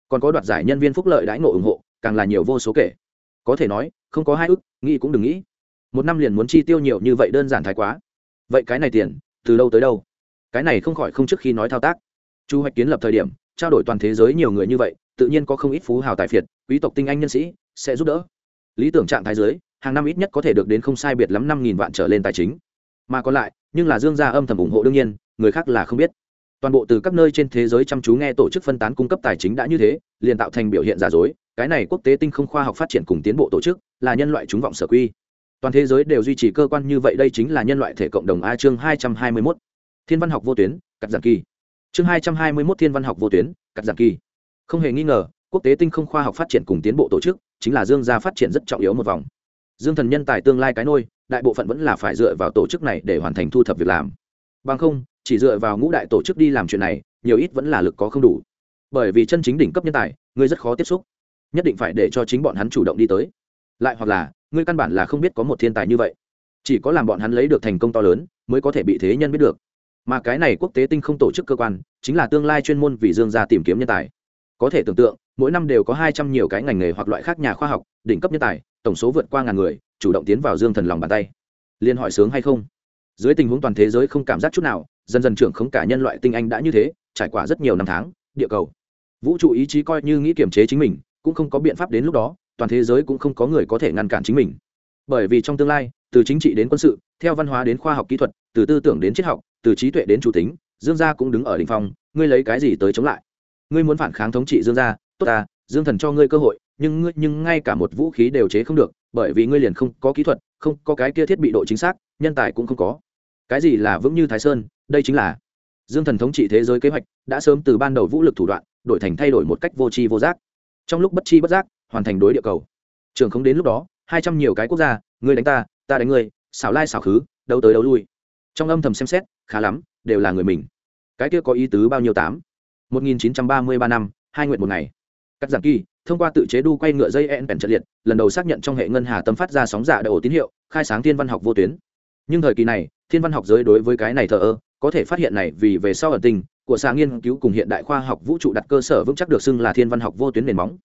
còn có đoạt giải nhân viên phúc lợi đãi ngộ ủng hộ càng là nhiều vô số kể. Có thể nói, không có hai ước nghĩ cũng đừng nghĩ. Một năm liền muốn chi tiêu nhiều như vậy đơn giản thái quá. Vậy cái này tiền, từ đâu tới đâu? Cái này không khỏi không trước khi nói thao tác. Chu hoạch kiến lập thời điểm, trao đổi toàn thế giới nhiều người như vậy, tự nhiên có không ít phú hào tài phiệt, quý tộc tinh anh nhân sĩ, sẽ giúp đỡ. Lý tưởng trạng thái giới, hàng năm ít nhất có thể được đến không sai biệt lắm năm nghìn vạn trở lên tài chính. Mà còn lại, nhưng là dương gia âm thầm ủng hộ đương nhiên, người khác là không biết. Toàn bộ từ các nơi trên thế giới chăm chú nghe tổ chức phân tán cung cấp tài chính đã như thế, liền tạo thành biểu hiện giả dối cái này quốc tế tinh không khoa học phát triển cùng tiến bộ tổ chức là nhân loại chúng vọng sở quy. Toàn thế giới đều duy trì cơ quan như vậy đây chính là nhân loại thể cộng đồng a chương hai trăm hai mươi mốt. Thiên văn học vô tuyến, cắt giảng kỳ. Chương hai trăm hai mươi mốt thiên văn học vô tuyến, cắt giảng kỳ. Không hề nghi ngờ, quốc tế tinh không khoa học phát triển cùng tiến bộ tổ chức chính là dương gia phát triển rất trọng yếu một vòng. Dương thần nhân tài tương lai cái nôi, đại bộ phận vẫn là phải dựa vào tổ chức này để hoàn thành thu thập việc làm. Bằng không, chỉ dựa vào ngũ đại tổ chức đi làm chuyện này, nhiều ít vẫn là lực có không đủ. Bởi vì chân chính đỉnh cấp nhân tài ngươi rất khó tiếp xúc nhất định phải để cho chính bọn hắn chủ động đi tới. Lại hoặc là, ngươi căn bản là không biết có một thiên tài như vậy. Chỉ có làm bọn hắn lấy được thành công to lớn, mới có thể bị thế nhân biết được. Mà cái này quốc tế tinh không tổ chức cơ quan, chính là tương lai chuyên môn vì dương gia tìm kiếm nhân tài. Có thể tưởng tượng, mỗi năm đều có hai trăm nhiều cái ngành nghề hoặc loại khác nhà khoa học, đỉnh cấp nhân tài, tổng số vượt qua ngàn người, chủ động tiến vào dương thần lòng bàn tay. Liên hỏi sướng hay không? Dưới tình huống toàn thế giới không cảm giác chút nào, dần dần trưởng không cả nhân loại tinh anh đã như thế, trải qua rất nhiều năm tháng, địa cầu. Vũ trụ ý chí coi như nghĩ kiểm chế chính mình cũng không có biện pháp đến lúc đó, toàn thế giới cũng không có người có thể ngăn cản chính mình. Bởi vì trong tương lai, từ chính trị đến quân sự, theo văn hóa đến khoa học kỹ thuật, từ tư tưởng đến triết học, từ trí tuệ đến chủ tính, dương gia cũng đứng ở đỉnh phong, ngươi lấy cái gì tới chống lại? Ngươi muốn phản kháng thống trị dương gia, tốt ta, dương thần cho ngươi cơ hội, nhưng ngươi, nhưng ngay cả một vũ khí đều chế không được, bởi vì ngươi liền không có kỹ thuật, không có cái kia thiết bị độ chính xác, nhân tài cũng không có. Cái gì là vững như thái sơn, đây chính là dương thần thống trị thế giới kế hoạch, đã sớm từ ban đầu vũ lực thủ đoạn, đổi thành thay đổi một cách vô tri vô giác trong lúc bất chi bất giác, hoàn thành đối địa cầu. Trường không đến lúc đó, hai trăm nhiều cái quốc gia, ngươi đánh ta ta đánh ngươi, xảo lai xảo khứ, đấu tới đấu lui. Trong âm thầm xem xét, khá lắm, đều là người mình. Cái kia có ý tứ bao nhiêu tám? Một nghìn chín trăm ba mươi ba năm, hai nguyện một ngày. Cắt giảm kỳ, thông qua tự chế đu quay ngựa dây en pèn trận liệt, lần đầu xác nhận trong hệ ngân hà tâm phát ra sóng giả đại ổ tín hiệu, khai sáng thiên văn học vô tuyến. Nhưng thời kỳ này, thiên văn học giới đối với cái này thờ ơ, có thể phát hiện này vì về sau ở tình của xã nghiên cứu cùng hiện đại khoa học vũ trụ đặt cơ sở vững chắc được xưng là thiên văn học vô tuyến nền móng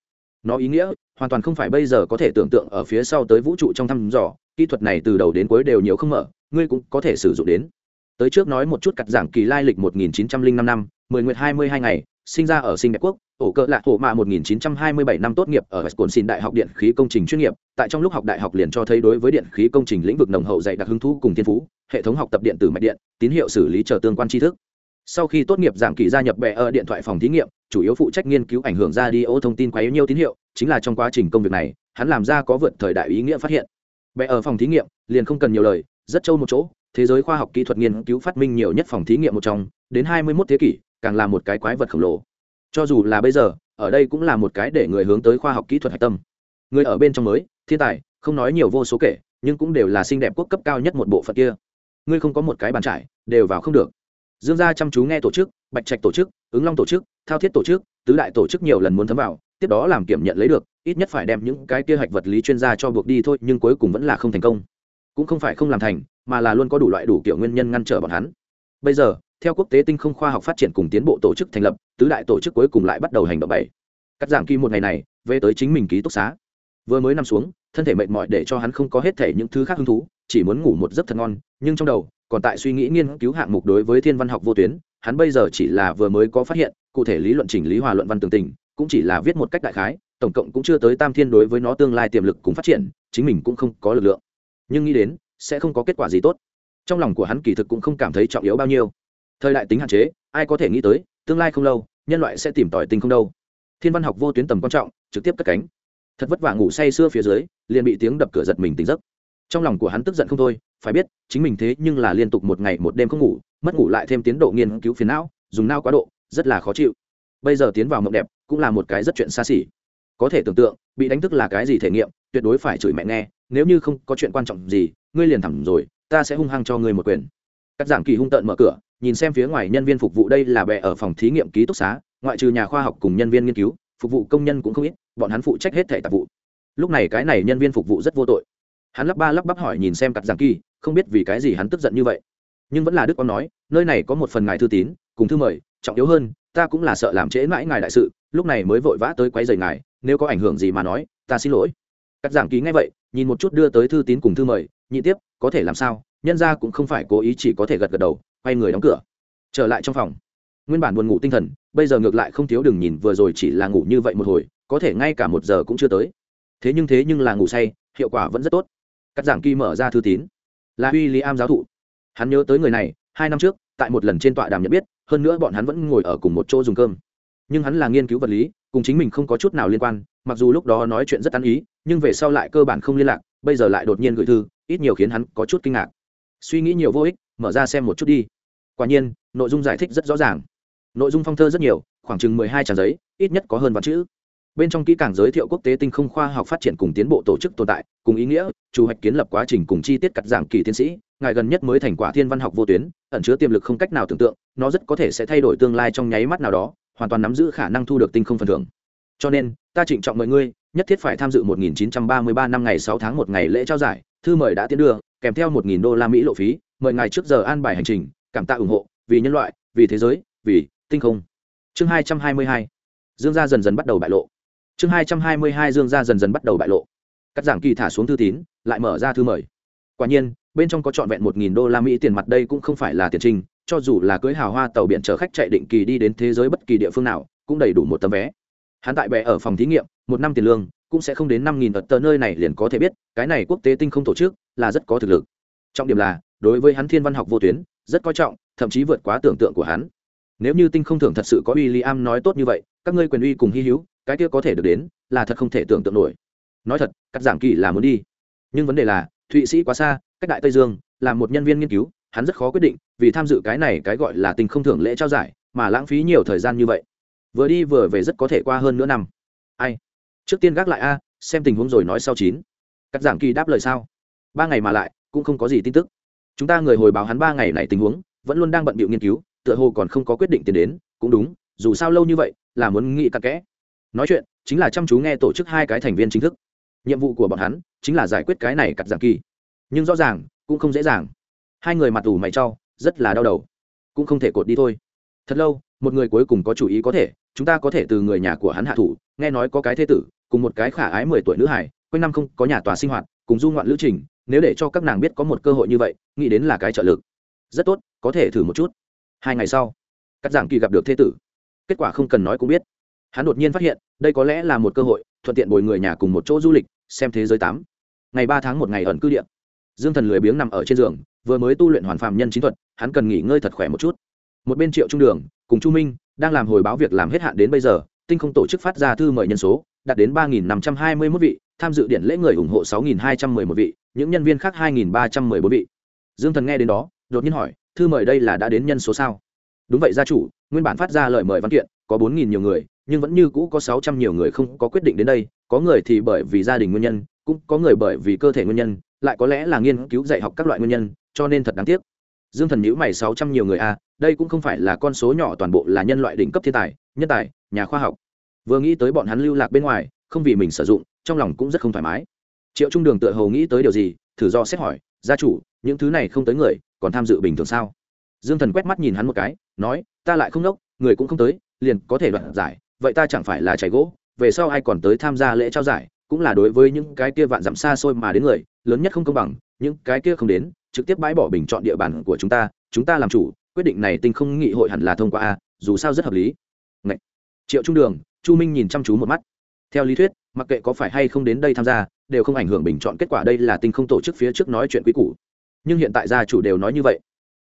nó ý nghĩa hoàn toàn không phải bây giờ có thể tưởng tượng ở phía sau tới vũ trụ trong thăm dò kỹ thuật này từ đầu đến cuối đều nhiều không mở ngươi cũng có thể sử dụng đến tới trước nói một chút cặt giảng kỳ lai lịch 1905 năm 10 nguyệt 22 ngày sinh ra ở sinh đẹp quốc ổ cỡ lạc thổ mạ 1927 năm tốt nghiệp ở Wisconsin Đại học Điện khí công trình chuyên nghiệp, tại trong lúc học đại học liền cho thấy đối với điện khí công trình lĩnh vực nồng hậu dạy đặc hứng thú cùng thiên phú, hệ thống học tập điện tử mạch điện, tín hiệu xử lý chờ tương quan tri thức. Sau khi tốt nghiệp giảng kỳ gia nhập bệ ở điện thoại phòng thí nghiệm, chủ yếu phụ trách nghiên cứu ảnh hưởng ra đi ô thông tin quá yếu nhiều tín hiệu, chính là trong quá trình công việc này, hắn làm ra có vượt thời đại ý nghĩa phát hiện. bệ ở phòng thí nghiệm, liền không cần nhiều lời, rất trâu một chỗ, thế giới khoa học kỹ thuật nghiên cứu phát minh nhiều nhất phòng thí nghiệm một trong, đến 21 thế kỷ, càng là một cái quái vật khổng lồ. Cho dù là bây giờ, ở đây cũng là một cái để người hướng tới khoa học kỹ thuật hạch tâm. Người ở bên trong mới, thiên tài, không nói nhiều vô số kể, nhưng cũng đều là xinh đẹp quốc cấp cao nhất một bộ phận kia. Ngươi không có một cái bàn trải, đều vào không được. Dương gia chăm chú nghe tổ chức, Bạch Trạch tổ chức, ứng long tổ chức thao thiết tổ chức tứ đại tổ chức nhiều lần muốn thấm vào tiếp đó làm kiểm nhận lấy được ít nhất phải đem những cái kế hoạch vật lý chuyên gia cho buộc đi thôi nhưng cuối cùng vẫn là không thành công. Cũng không phải không làm thành mà là luôn có đủ loại đủ kiểu nguyên nhân ngăn trở bọn hắn. Bây giờ theo quốc tế tinh không khoa học phát triển cùng tiến bộ tổ chức thành lập tứ đại tổ chức cuối cùng lại bắt đầu hành động bảy. Cắt giảm kỳ một ngày này về tới chính mình ký túc xá. Vừa mới nằm xuống thân thể mệt mỏi để cho hắn không có hết thể những thứ khác hứng thú chỉ muốn ngủ một giấc thật ngon nhưng trong đầu còn tại suy nghĩ nghiên cứu hạng mục đối với thiên văn học vô tuyến, hắn bây giờ chỉ là vừa mới có phát hiện, cụ thể lý luận chỉnh lý hòa luận văn tường tình, cũng chỉ là viết một cách đại khái, tổng cộng cũng chưa tới tam thiên đối với nó tương lai tiềm lực cùng phát triển, chính mình cũng không có lực lượng. Nhưng nghĩ đến, sẽ không có kết quả gì tốt. Trong lòng của hắn kỳ thực cũng không cảm thấy trọng yếu bao nhiêu. Thời đại tính hạn chế, ai có thể nghĩ tới, tương lai không lâu, nhân loại sẽ tìm tỏi tinh không đâu. Thiên văn học vô tuyến tầm quan trọng, trực tiếp cất cánh. Thật vất vả ngủ say sưa phía dưới, liền bị tiếng đập cửa giật mình tỉnh giấc. Trong lòng của hắn tức giận không thôi phải biết, chính mình thế nhưng là liên tục một ngày một đêm không ngủ, mất ngủ lại thêm tiến độ nghiên cứu phiền não, dùng não quá độ, rất là khó chịu. Bây giờ tiến vào mộng đẹp, cũng là một cái rất chuyện xa xỉ. Có thể tưởng tượng, bị đánh thức là cái gì thể nghiệm, tuyệt đối phải chửi mẹ nghe, nếu như không có chuyện quan trọng gì, ngươi liền thẳng rồi, ta sẽ hung hăng cho ngươi một quyền. Cắt giảm kỳ hung tợn mở cửa, nhìn xem phía ngoài nhân viên phục vụ đây là bè ở phòng thí nghiệm ký túc xá, ngoại trừ nhà khoa học cùng nhân viên nghiên cứu, phục vụ công nhân cũng không ít, bọn hắn phụ trách hết thẻ tạp vụ. Lúc này cái này nhân viên phục vụ rất vô tội. Hắn lắp ba lắp bắp hỏi nhìn xem cắt giảm kỳ không biết vì cái gì hắn tức giận như vậy. Nhưng vẫn là đức con nói, nơi này có một phần ngài thư tín, cùng thư mời, trọng yếu hơn, ta cũng là sợ làm trễ mãi ngài đại sự, lúc này mới vội vã tới quấy rầy ngài, nếu có ảnh hưởng gì mà nói, ta xin lỗi. Cắt giảm ký ngay vậy, nhìn một chút đưa tới thư tín cùng thư mời, nhị tiếp, có thể làm sao, nhân ra cũng không phải cố ý chỉ có thể gật gật đầu, quay người đóng cửa. Trở lại trong phòng. Nguyên bản buồn ngủ tinh thần, bây giờ ngược lại không thiếu đừng nhìn, vừa rồi chỉ là ngủ như vậy một hồi, có thể ngay cả một giờ cũng chưa tới. Thế nhưng thế nhưng là ngủ say, hiệu quả vẫn rất tốt. Cắt giảng kỳ mở ra thư tín là w i am giáo thụ. Hắn nhớ tới người này, hai năm trước, tại một lần trên tọa đàm nhận biết, hơn nữa bọn hắn vẫn ngồi ở cùng một chỗ dùng cơm. Nhưng hắn là nghiên cứu vật lý, cùng chính mình không có chút nào liên quan, mặc dù lúc đó nói chuyện rất ăn ý, nhưng về sau lại cơ bản không liên lạc, bây giờ lại đột nhiên gửi thư, ít nhiều khiến hắn có chút kinh ngạc. Suy nghĩ nhiều vô ích, mở ra xem một chút đi. Quả nhiên, nội dung giải thích rất rõ ràng. Nội dung phong thơ rất nhiều, khoảng chừng mười hai trang giấy, ít nhất có hơn vạn chữ bên trong kỹ càng giới thiệu quốc tế tinh không khoa học phát triển cùng tiến bộ tổ chức tồn tại, cùng ý nghĩa, chủ hoạch kiến lập quá trình cùng chi tiết cắt giảng kỳ tiến sĩ, ngài gần nhất mới thành quả thiên văn học vô tuyến, ẩn chứa tiềm lực không cách nào tưởng tượng, nó rất có thể sẽ thay đổi tương lai trong nháy mắt nào đó, hoàn toàn nắm giữ khả năng thu được tinh không phần thưởng. Cho nên, ta trịnh trọng mọi ngươi, nhất thiết phải tham dự 1933 năm ngày 6 tháng một ngày lễ trao giải, thư mời đã tiến đưa, kèm theo 1.000 đô la mỹ lộ phí, mời ngài trước giờ an bài hành trình, cảm tạ ủng hộ, vì nhân loại, vì thế giới, vì tinh không. Chương 222 dương gia dần dần bắt đầu bại lộ chương 222 dương gia dần dần bắt đầu bại lộ. Cắt giảng kỳ thả xuống thư tín, lại mở ra thư mời. Quả nhiên, bên trong có trọn vẹn 1.000 đô la mỹ tiền mặt đây cũng không phải là tiền trình cho dù là cưới hào hoa tàu biển chở khách chạy định kỳ đi đến thế giới bất kỳ địa phương nào, cũng đầy đủ một tấm vé. Hắn tại bè ở phòng thí nghiệm, một năm tiền lương, cũng sẽ không đến năm nghìn tật tờ nơi này liền có thể biết, cái này quốc tế tinh không tổ chức là rất có thực lực. Trọng điểm là, đối với hắn thiên văn học vô tuyến, rất coi trọng, thậm chí vượt quá tưởng tượng của hắn. Nếu như tinh không thường thật sự có uy lý am nói tốt như vậy, các ngươi quyền uy cùng hy hữu cái kia có thể được đến là thật không thể tưởng tượng nổi. Nói thật, cắt giảng kỳ là muốn đi. Nhưng vấn đề là, thụy sĩ quá xa, cách đại tây dương là một nhân viên nghiên cứu, hắn rất khó quyết định vì tham dự cái này cái gọi là tình không thưởng lễ trao giải, mà lãng phí nhiều thời gian như vậy. Vừa đi vừa về rất có thể qua hơn nửa năm. Ai? Trước tiên gác lại a, xem tình huống rồi nói sau chín. Cắt giảng kỳ đáp lời sao? Ba ngày mà lại, cũng không có gì tin tức. Chúng ta người hồi báo hắn ba ngày này tình huống, vẫn luôn đang bận bịu nghiên cứu, tựa hồ còn không có quyết định tiền đến. Cũng đúng, dù sao lâu như vậy, là muốn nghĩ cặn kẽ nói chuyện, chính là chăm chú nghe tổ chức hai cái thành viên chính thức. Nhiệm vụ của bọn hắn chính là giải quyết cái này cặt giảng kỳ. Nhưng rõ ràng, cũng không dễ dàng. Hai người mặt ủ mày trau rất là đau đầu. Cũng không thể cột đi thôi. Thật lâu, một người cuối cùng có chủ ý có thể, chúng ta có thể từ người nhà của hắn hạ thủ, nghe nói có cái thế tử, cùng một cái khả ái mười tuổi nữ hải quanh năm không có nhà tòa sinh hoạt, cùng du ngoạn lữ trình, nếu để cho các nàng biết có một cơ hội như vậy, nghĩ đến là cái trợ lực. Rất tốt, có thể thử một chút. Hai ngày sau, cắt giảng kỳ gặp được thế tử. Kết quả không cần nói cũng biết hắn đột nhiên phát hiện, đây có lẽ là một cơ hội, thuận tiện bồi người nhà cùng một chỗ du lịch, xem thế giới tám. Ngày ba tháng một ngày ẩn cư điện dương thần lười biếng nằm ở trên giường, vừa mới tu luyện hoàn phạm nhân chính thuật, hắn cần nghỉ ngơi thật khỏe một chút. Một bên triệu trung đường, cùng chu minh, đang làm hồi báo việc làm hết hạn đến bây giờ, tinh không tổ chức phát ra thư mời nhân số, đạt đến ba nghìn năm trăm hai mươi mốt vị, tham dự điện lễ người ủng hộ sáu nghìn hai trăm mười một vị, những nhân viên khác hai nghìn ba trăm mười bốn vị. Dương thần nghe đến đó, đột nhiên hỏi, thư mời đây là đã đến nhân số sao? Đúng vậy, gia chủ, nguyên bản phát ra lời mời văn kiện, có bốn nghìn nhiều người nhưng vẫn như cũ có sáu trăm nhiều người không có quyết định đến đây, có người thì bởi vì gia đình nguyên nhân, cũng có người bởi vì cơ thể nguyên nhân, lại có lẽ là nghiên cứu dạy học các loại nguyên nhân, cho nên thật đáng tiếc. Dương thần nhữ mày, sáu trăm nhiều người a đây cũng không phải là con số nhỏ toàn bộ là nhân loại đỉnh cấp thiên tài, nhân tài, nhà khoa học. Vừa nghĩ tới bọn hắn lưu lạc bên ngoài, không vì mình sử dụng, trong lòng cũng rất không thoải mái. Triệu trung đường tựa hồ nghĩ tới điều gì, thử do xét hỏi, gia chủ, những thứ này không tới người, còn tham dự bình thường sao? Dương thần quét mắt nhìn hắn một cái, nói, ta lại không nốc người cũng không tới, liền có thể đoạn giải vậy ta chẳng phải là chảy gỗ, về sau ai còn tới tham gia lễ trao giải, cũng là đối với những cái kia vạn dặm xa xôi mà đến người, lớn nhất không công bằng, những cái kia không đến, trực tiếp bãi bỏ bình chọn địa bàn của chúng ta chúng ta làm chủ, quyết định này tinh không nghị hội hẳn là thông qua a, dù sao rất hợp lý. Ngậy. triệu trung đường, chu minh nhìn chăm chú một mắt. Theo lý thuyết, mặc kệ có phải hay không đến đây tham gia, đều không ảnh hưởng bình chọn kết quả đây là tinh không tổ chức phía trước nói chuyện quý cũ nhưng hiện tại gia chủ đều nói như vậy.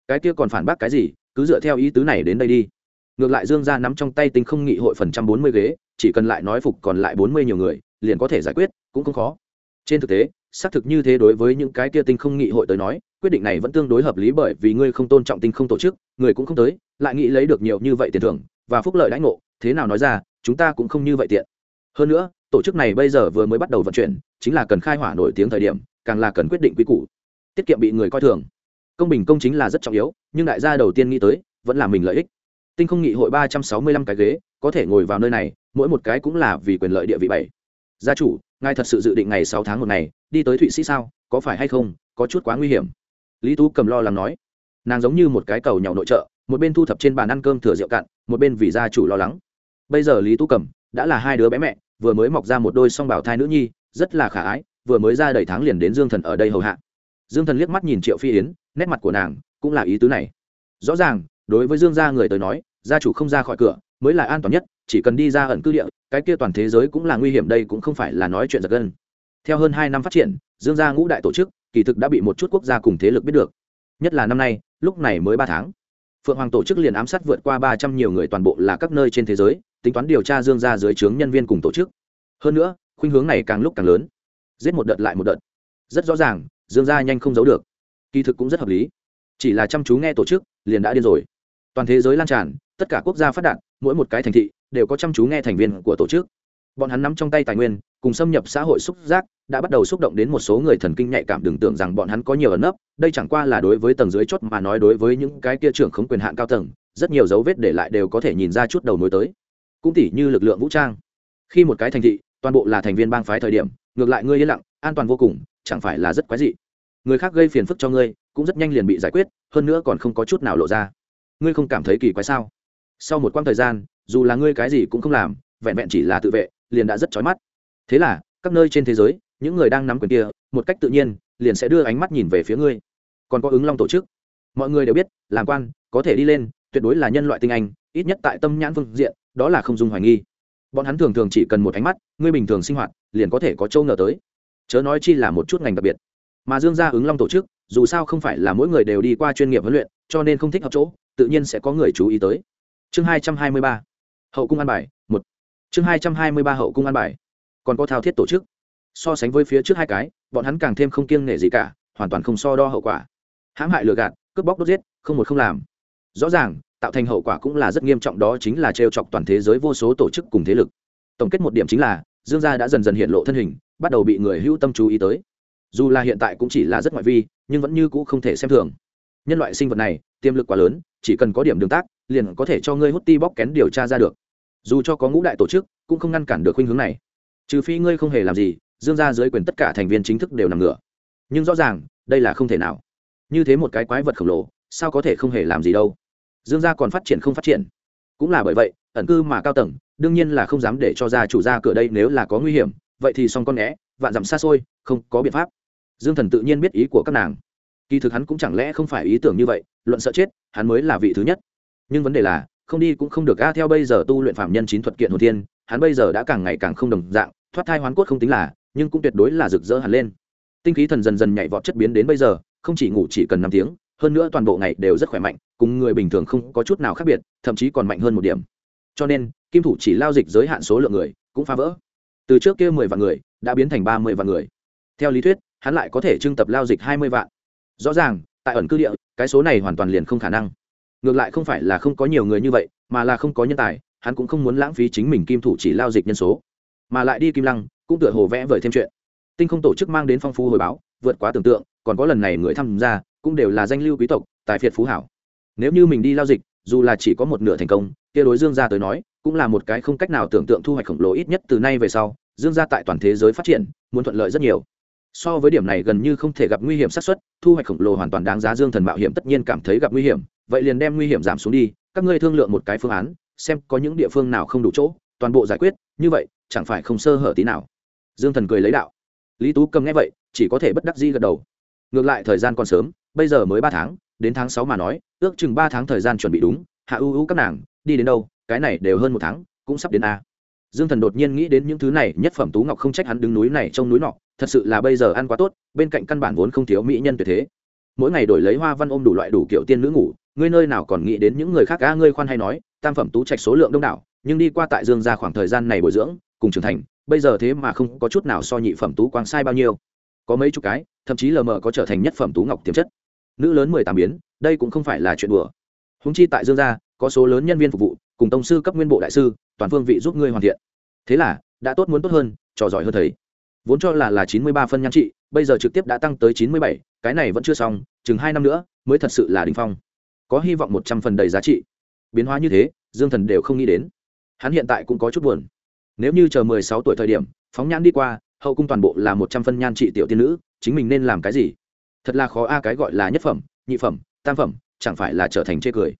Cái kia còn phản bác cái gì, cứ dựa theo ý tứ này đến đây đi ngược lại dương gia nắm trong tay tinh không nghị hội phần trăm bốn mươi ghế, chỉ cần lại nói phục còn lại bốn mươi nhiều người, liền có thể giải quyết, cũng không khó. Trên thực tế, xác thực như thế đối với những cái kia tinh không nghị hội tới nói, quyết định này vẫn tương đối hợp lý bởi vì ngươi không tôn trọng tinh không tổ chức, người cũng không tới, lại nghĩ lấy được nhiều như vậy tiền thưởng và phúc lợi đãi ngộ, thế nào nói ra, chúng ta cũng không như vậy tiện. Hơn nữa, tổ chức này bây giờ vừa mới bắt đầu vận chuyển, chính là cần khai hỏa nổi tiếng thời điểm, càng là cần quyết định quy củ. Tiết kiệm bị người coi thường. Công bình công chính là rất trọng yếu, nhưng đại gia đầu tiên nghĩ tới, vẫn là mình lợi ích tinh không nghị hội ba trăm sáu mươi lăm cái ghế, có thể ngồi vào nơi này, mỗi một cái cũng là vì quyền lợi địa vị bảy. Gia chủ, ngài thật sự dự định ngày sáu tháng một ngày đi tới thụy sĩ sao, có phải hay không, có chút quá nguy hiểm. Lý tú cầm lo lắng nói. Nàng giống như một cái cầu nhỏ nội trợ, một bên thu thập trên bàn ăn cơm thừa rượu cạn, một bên vì gia chủ lo lắng. Bây giờ lý tú cầm, đã là hai đứa bé mẹ, vừa mới mọc ra một đôi song bảo thai nữ nhi, rất là khả ái, vừa mới ra đầy tháng liền đến dương thần ở đây hầu hạ. Dương thần liếc mắt nhìn triệu phi yến, nét mặt của nàng cũng là ý tứ này. Rõ ràng đối với dương gia người tới nói, gia chủ không ra khỏi cửa, mới là an toàn nhất, chỉ cần đi ra ẩn cư địa, cái kia toàn thế giới cũng là nguy hiểm, đây cũng không phải là nói chuyện giật gân. Theo hơn hai năm phát triển, dương gia ngũ đại tổ chức, kỳ thực đã bị một chút quốc gia cùng thế lực biết được. Nhất là năm nay, lúc này mới ba tháng. Phượng hoàng tổ chức liền ám sát vượt qua ba trăm nhiều người toàn bộ là các nơi trên thế giới, tính toán điều tra dương gia dưới trướng nhân viên cùng tổ chức. Hơn nữa, khuynh hướng này càng lúc càng lớn. Giết một đợt lại một đợt. Rất rõ ràng, dương gia nhanh không giấu được. Kỳ thực cũng rất hợp lý. Chỉ là chăm chú nghe tổ chức, liền đã điên rồi toàn thế giới lan tràn, tất cả quốc gia phát đạt, mỗi một cái thành thị đều có chăm chú nghe thành viên của tổ chức. Bọn hắn nắm trong tay tài nguyên, cùng xâm nhập xã hội xúc giác, đã bắt đầu xúc động đến một số người thần kinh nhạy cảm đừng tưởng rằng bọn hắn có nhiều ẩn nấp, đây chẳng qua là đối với tầng dưới chốt mà nói đối với những cái kia trưởng không quyền hạn cao tầng, rất nhiều dấu vết để lại đều có thể nhìn ra chút đầu mối tới. Cũng tỉ như lực lượng vũ trang. Khi một cái thành thị, toàn bộ là thành viên bang phái thời điểm, ngược lại ngươi yên lặng, an toàn vô cùng, chẳng phải là rất quái dị. Người khác gây phiền phức cho ngươi, cũng rất nhanh liền bị giải quyết, hơn nữa còn không có chút nào lộ ra ngươi không cảm thấy kỳ quái sao? Sau một quãng thời gian, dù là ngươi cái gì cũng không làm, vẹn vẹn chỉ là tự vệ, liền đã rất chói mắt. Thế là, các nơi trên thế giới, những người đang nắm quyền kia, một cách tự nhiên, liền sẽ đưa ánh mắt nhìn về phía ngươi. Còn có ứng long tổ chức. Mọi người đều biết, làm quan, có thể đi lên, tuyệt đối là nhân loại tinh anh, ít nhất tại tâm nhãn phương diện, đó là không dùng hoài nghi. Bọn hắn thường thường chỉ cần một ánh mắt, ngươi bình thường sinh hoạt, liền có thể có châu ngờ tới. Chớ nói chi là một chút ngành đặc biệt. Mà dương gia ứng long tổ chức, dù sao không phải là mỗi người đều đi qua chuyên nghiệp huấn luyện, cho nên không thích hợp chỗ tự nhiên sẽ có người chú ý tới. Chương hai trăm hai mươi ba, hậu cung an bài, một. Chương hai trăm hai mươi ba, hậu cung an bài. Còn có thao thiết tổ chức. So sánh với phía trước hai cái, bọn hắn càng thêm không kiêng nể gì cả, hoàn toàn không so đo hậu quả. Hãm hại lừa gạt, cướp bóc đốt giết, không một không làm. Rõ ràng, tạo thành hậu quả cũng là rất nghiêm trọng đó chính là trêu chọc toàn thế giới vô số tổ chức cùng thế lực. Tổng kết một điểm chính là, dương gia đã dần dần hiện lộ thân hình, bắt đầu bị người hữu tâm chú ý tới. Dù là hiện tại cũng chỉ là rất ngoại vi, nhưng vẫn như cũ không thể xem thường. Nhân loại sinh vật này tiềm lực quá lớn, chỉ cần có điểm đường tác, liền có thể cho ngươi hút ti bóc kén điều tra ra được. Dù cho có ngũ đại tổ chức, cũng không ngăn cản được khuynh hướng này. Trừ phi ngươi không hề làm gì, dương ra dưới quyền tất cả thành viên chính thức đều nằm ngửa. Nhưng rõ ràng, đây là không thể nào. Như thế một cái quái vật khổng lồ, sao có thể không hề làm gì đâu? Dương gia còn phát triển không phát triển. Cũng là bởi vậy, ẩn cư mà cao tầng, đương nhiên là không dám để cho gia chủ ra cửa đây nếu là có nguy hiểm, vậy thì xong con né, vạn dặm xa xôi, không có biện pháp. Dương thần tự nhiên biết ý của các nàng kỳ thực hắn cũng chẳng lẽ không phải ý tưởng như vậy, luận sợ chết, hắn mới là vị thứ nhất. Nhưng vấn đề là, không đi cũng không được a, theo bây giờ tu luyện phạm nhân chín thuật kiện hồn thiên, hắn bây giờ đã càng ngày càng không đồng dạng, thoát thai hoán cốt không tính là, nhưng cũng tuyệt đối là rực rỡ hẳn lên. Tinh khí thần dần dần nhảy vọt chất biến đến bây giờ, không chỉ ngủ chỉ cần năm tiếng, hơn nữa toàn bộ ngày đều rất khỏe mạnh, cùng người bình thường không có chút nào khác biệt, thậm chí còn mạnh hơn một điểm. Cho nên, kim thủ chỉ lao dịch giới hạn số lượng người, cũng phá vỡ. Từ trước kia mười vạn người, đã biến thành ba mươi vạn người. Theo lý thuyết, hắn lại có thể trưng tập lao dịch hai mươi vạn rõ ràng, tại ẩn cư địa, cái số này hoàn toàn liền không khả năng. Ngược lại không phải là không có nhiều người như vậy, mà là không có nhân tài, hắn cũng không muốn lãng phí chính mình kim thủ chỉ lao dịch nhân số. Mà lại đi kim lăng, cũng tựa hồ vẽ vời thêm chuyện. Tinh không tổ chức mang đến phong phú hồi báo, vượt quá tưởng tượng, còn có lần này người tham gia, cũng đều là danh lưu quý tộc, tài phiệt phú hảo. Nếu như mình đi lao dịch, dù là chỉ có một nửa thành công, kia đối dương gia tới nói, cũng là một cái không cách nào tưởng tượng thu hoạch khổng lồ ít nhất từ nay về sau. Dương gia tại toàn thế giới phát triển, muốn thuận lợi rất nhiều so với điểm này gần như không thể gặp nguy hiểm sát xuất thu hoạch khổng lồ hoàn toàn đáng giá dương thần mạo hiểm tất nhiên cảm thấy gặp nguy hiểm, vậy liền đem nguy hiểm giảm xuống đi, các ngươi thương lượng một cái phương án, xem có những địa phương nào không đủ chỗ, toàn bộ giải quyết, như vậy, chẳng phải không sơ hở tí nào. Dương thần cười lấy đạo. Lý tú cầm nghe vậy, chỉ có thể bất đắc di gật đầu. Ngược lại thời gian còn sớm, bây giờ mới ba tháng, đến tháng sáu mà nói, ước chừng ba tháng thời gian chuẩn bị đúng, hạ ưu ưu các nàng, đi đến đâu, cái này đều hơn một tháng, cũng sắp đến a dương thần đột nhiên nghĩ đến những thứ này, nhất phẩm tú ngọc không trách hắn đứng núi này trông núi nọ, thật sự là bây giờ ăn quá tốt, bên cạnh căn bản vốn không thiếu mỹ nhân tuyệt thế. Mỗi ngày đổi lấy hoa văn ôm đủ loại đủ kiểu tiên nữ ngủ, ngươi nơi nào còn nghĩ đến những người khác a ngươi khoan hay nói, tam phẩm tú trạch số lượng đông đảo, nhưng đi qua tại dương ra khoảng thời gian này bồi dưỡng, cùng trưởng thành, bây giờ thế mà không có chút nào so nhị phẩm tú quang sai bao nhiêu. Có mấy chục cái, thậm chí lờ mờ có trở thành nhất phẩm tú ngọc tiềm chất. Nữ lớn mười tám biến, đây cũng không phải là chuyện đùa. Húng chi tại dương gia, có số lớn nhân viên phục vụ cùng tông sư cấp nguyên bộ đại sư, toàn phương vị giúp ngươi hoàn thiện. Thế là, đã tốt muốn tốt hơn, trò giỏi hơn thầy. Vốn cho là là chín mươi ba phân nhan trị, bây giờ trực tiếp đã tăng tới chín mươi bảy, cái này vẫn chưa xong, chừng hai năm nữa mới thật sự là đình phong. Có hy vọng một trăm phần đầy giá trị. Biến hóa như thế, dương thần đều không nghĩ đến. Hắn hiện tại cũng có chút buồn. Nếu như chờ mười sáu tuổi thời điểm, phóng nhãn đi qua, hậu cung toàn bộ là một trăm phân nhan trị tiểu tiên nữ, chính mình nên làm cái gì? Thật là khó a, cái gọi là nhất phẩm, nhị phẩm, tam phẩm, chẳng phải là trở thành chê cười.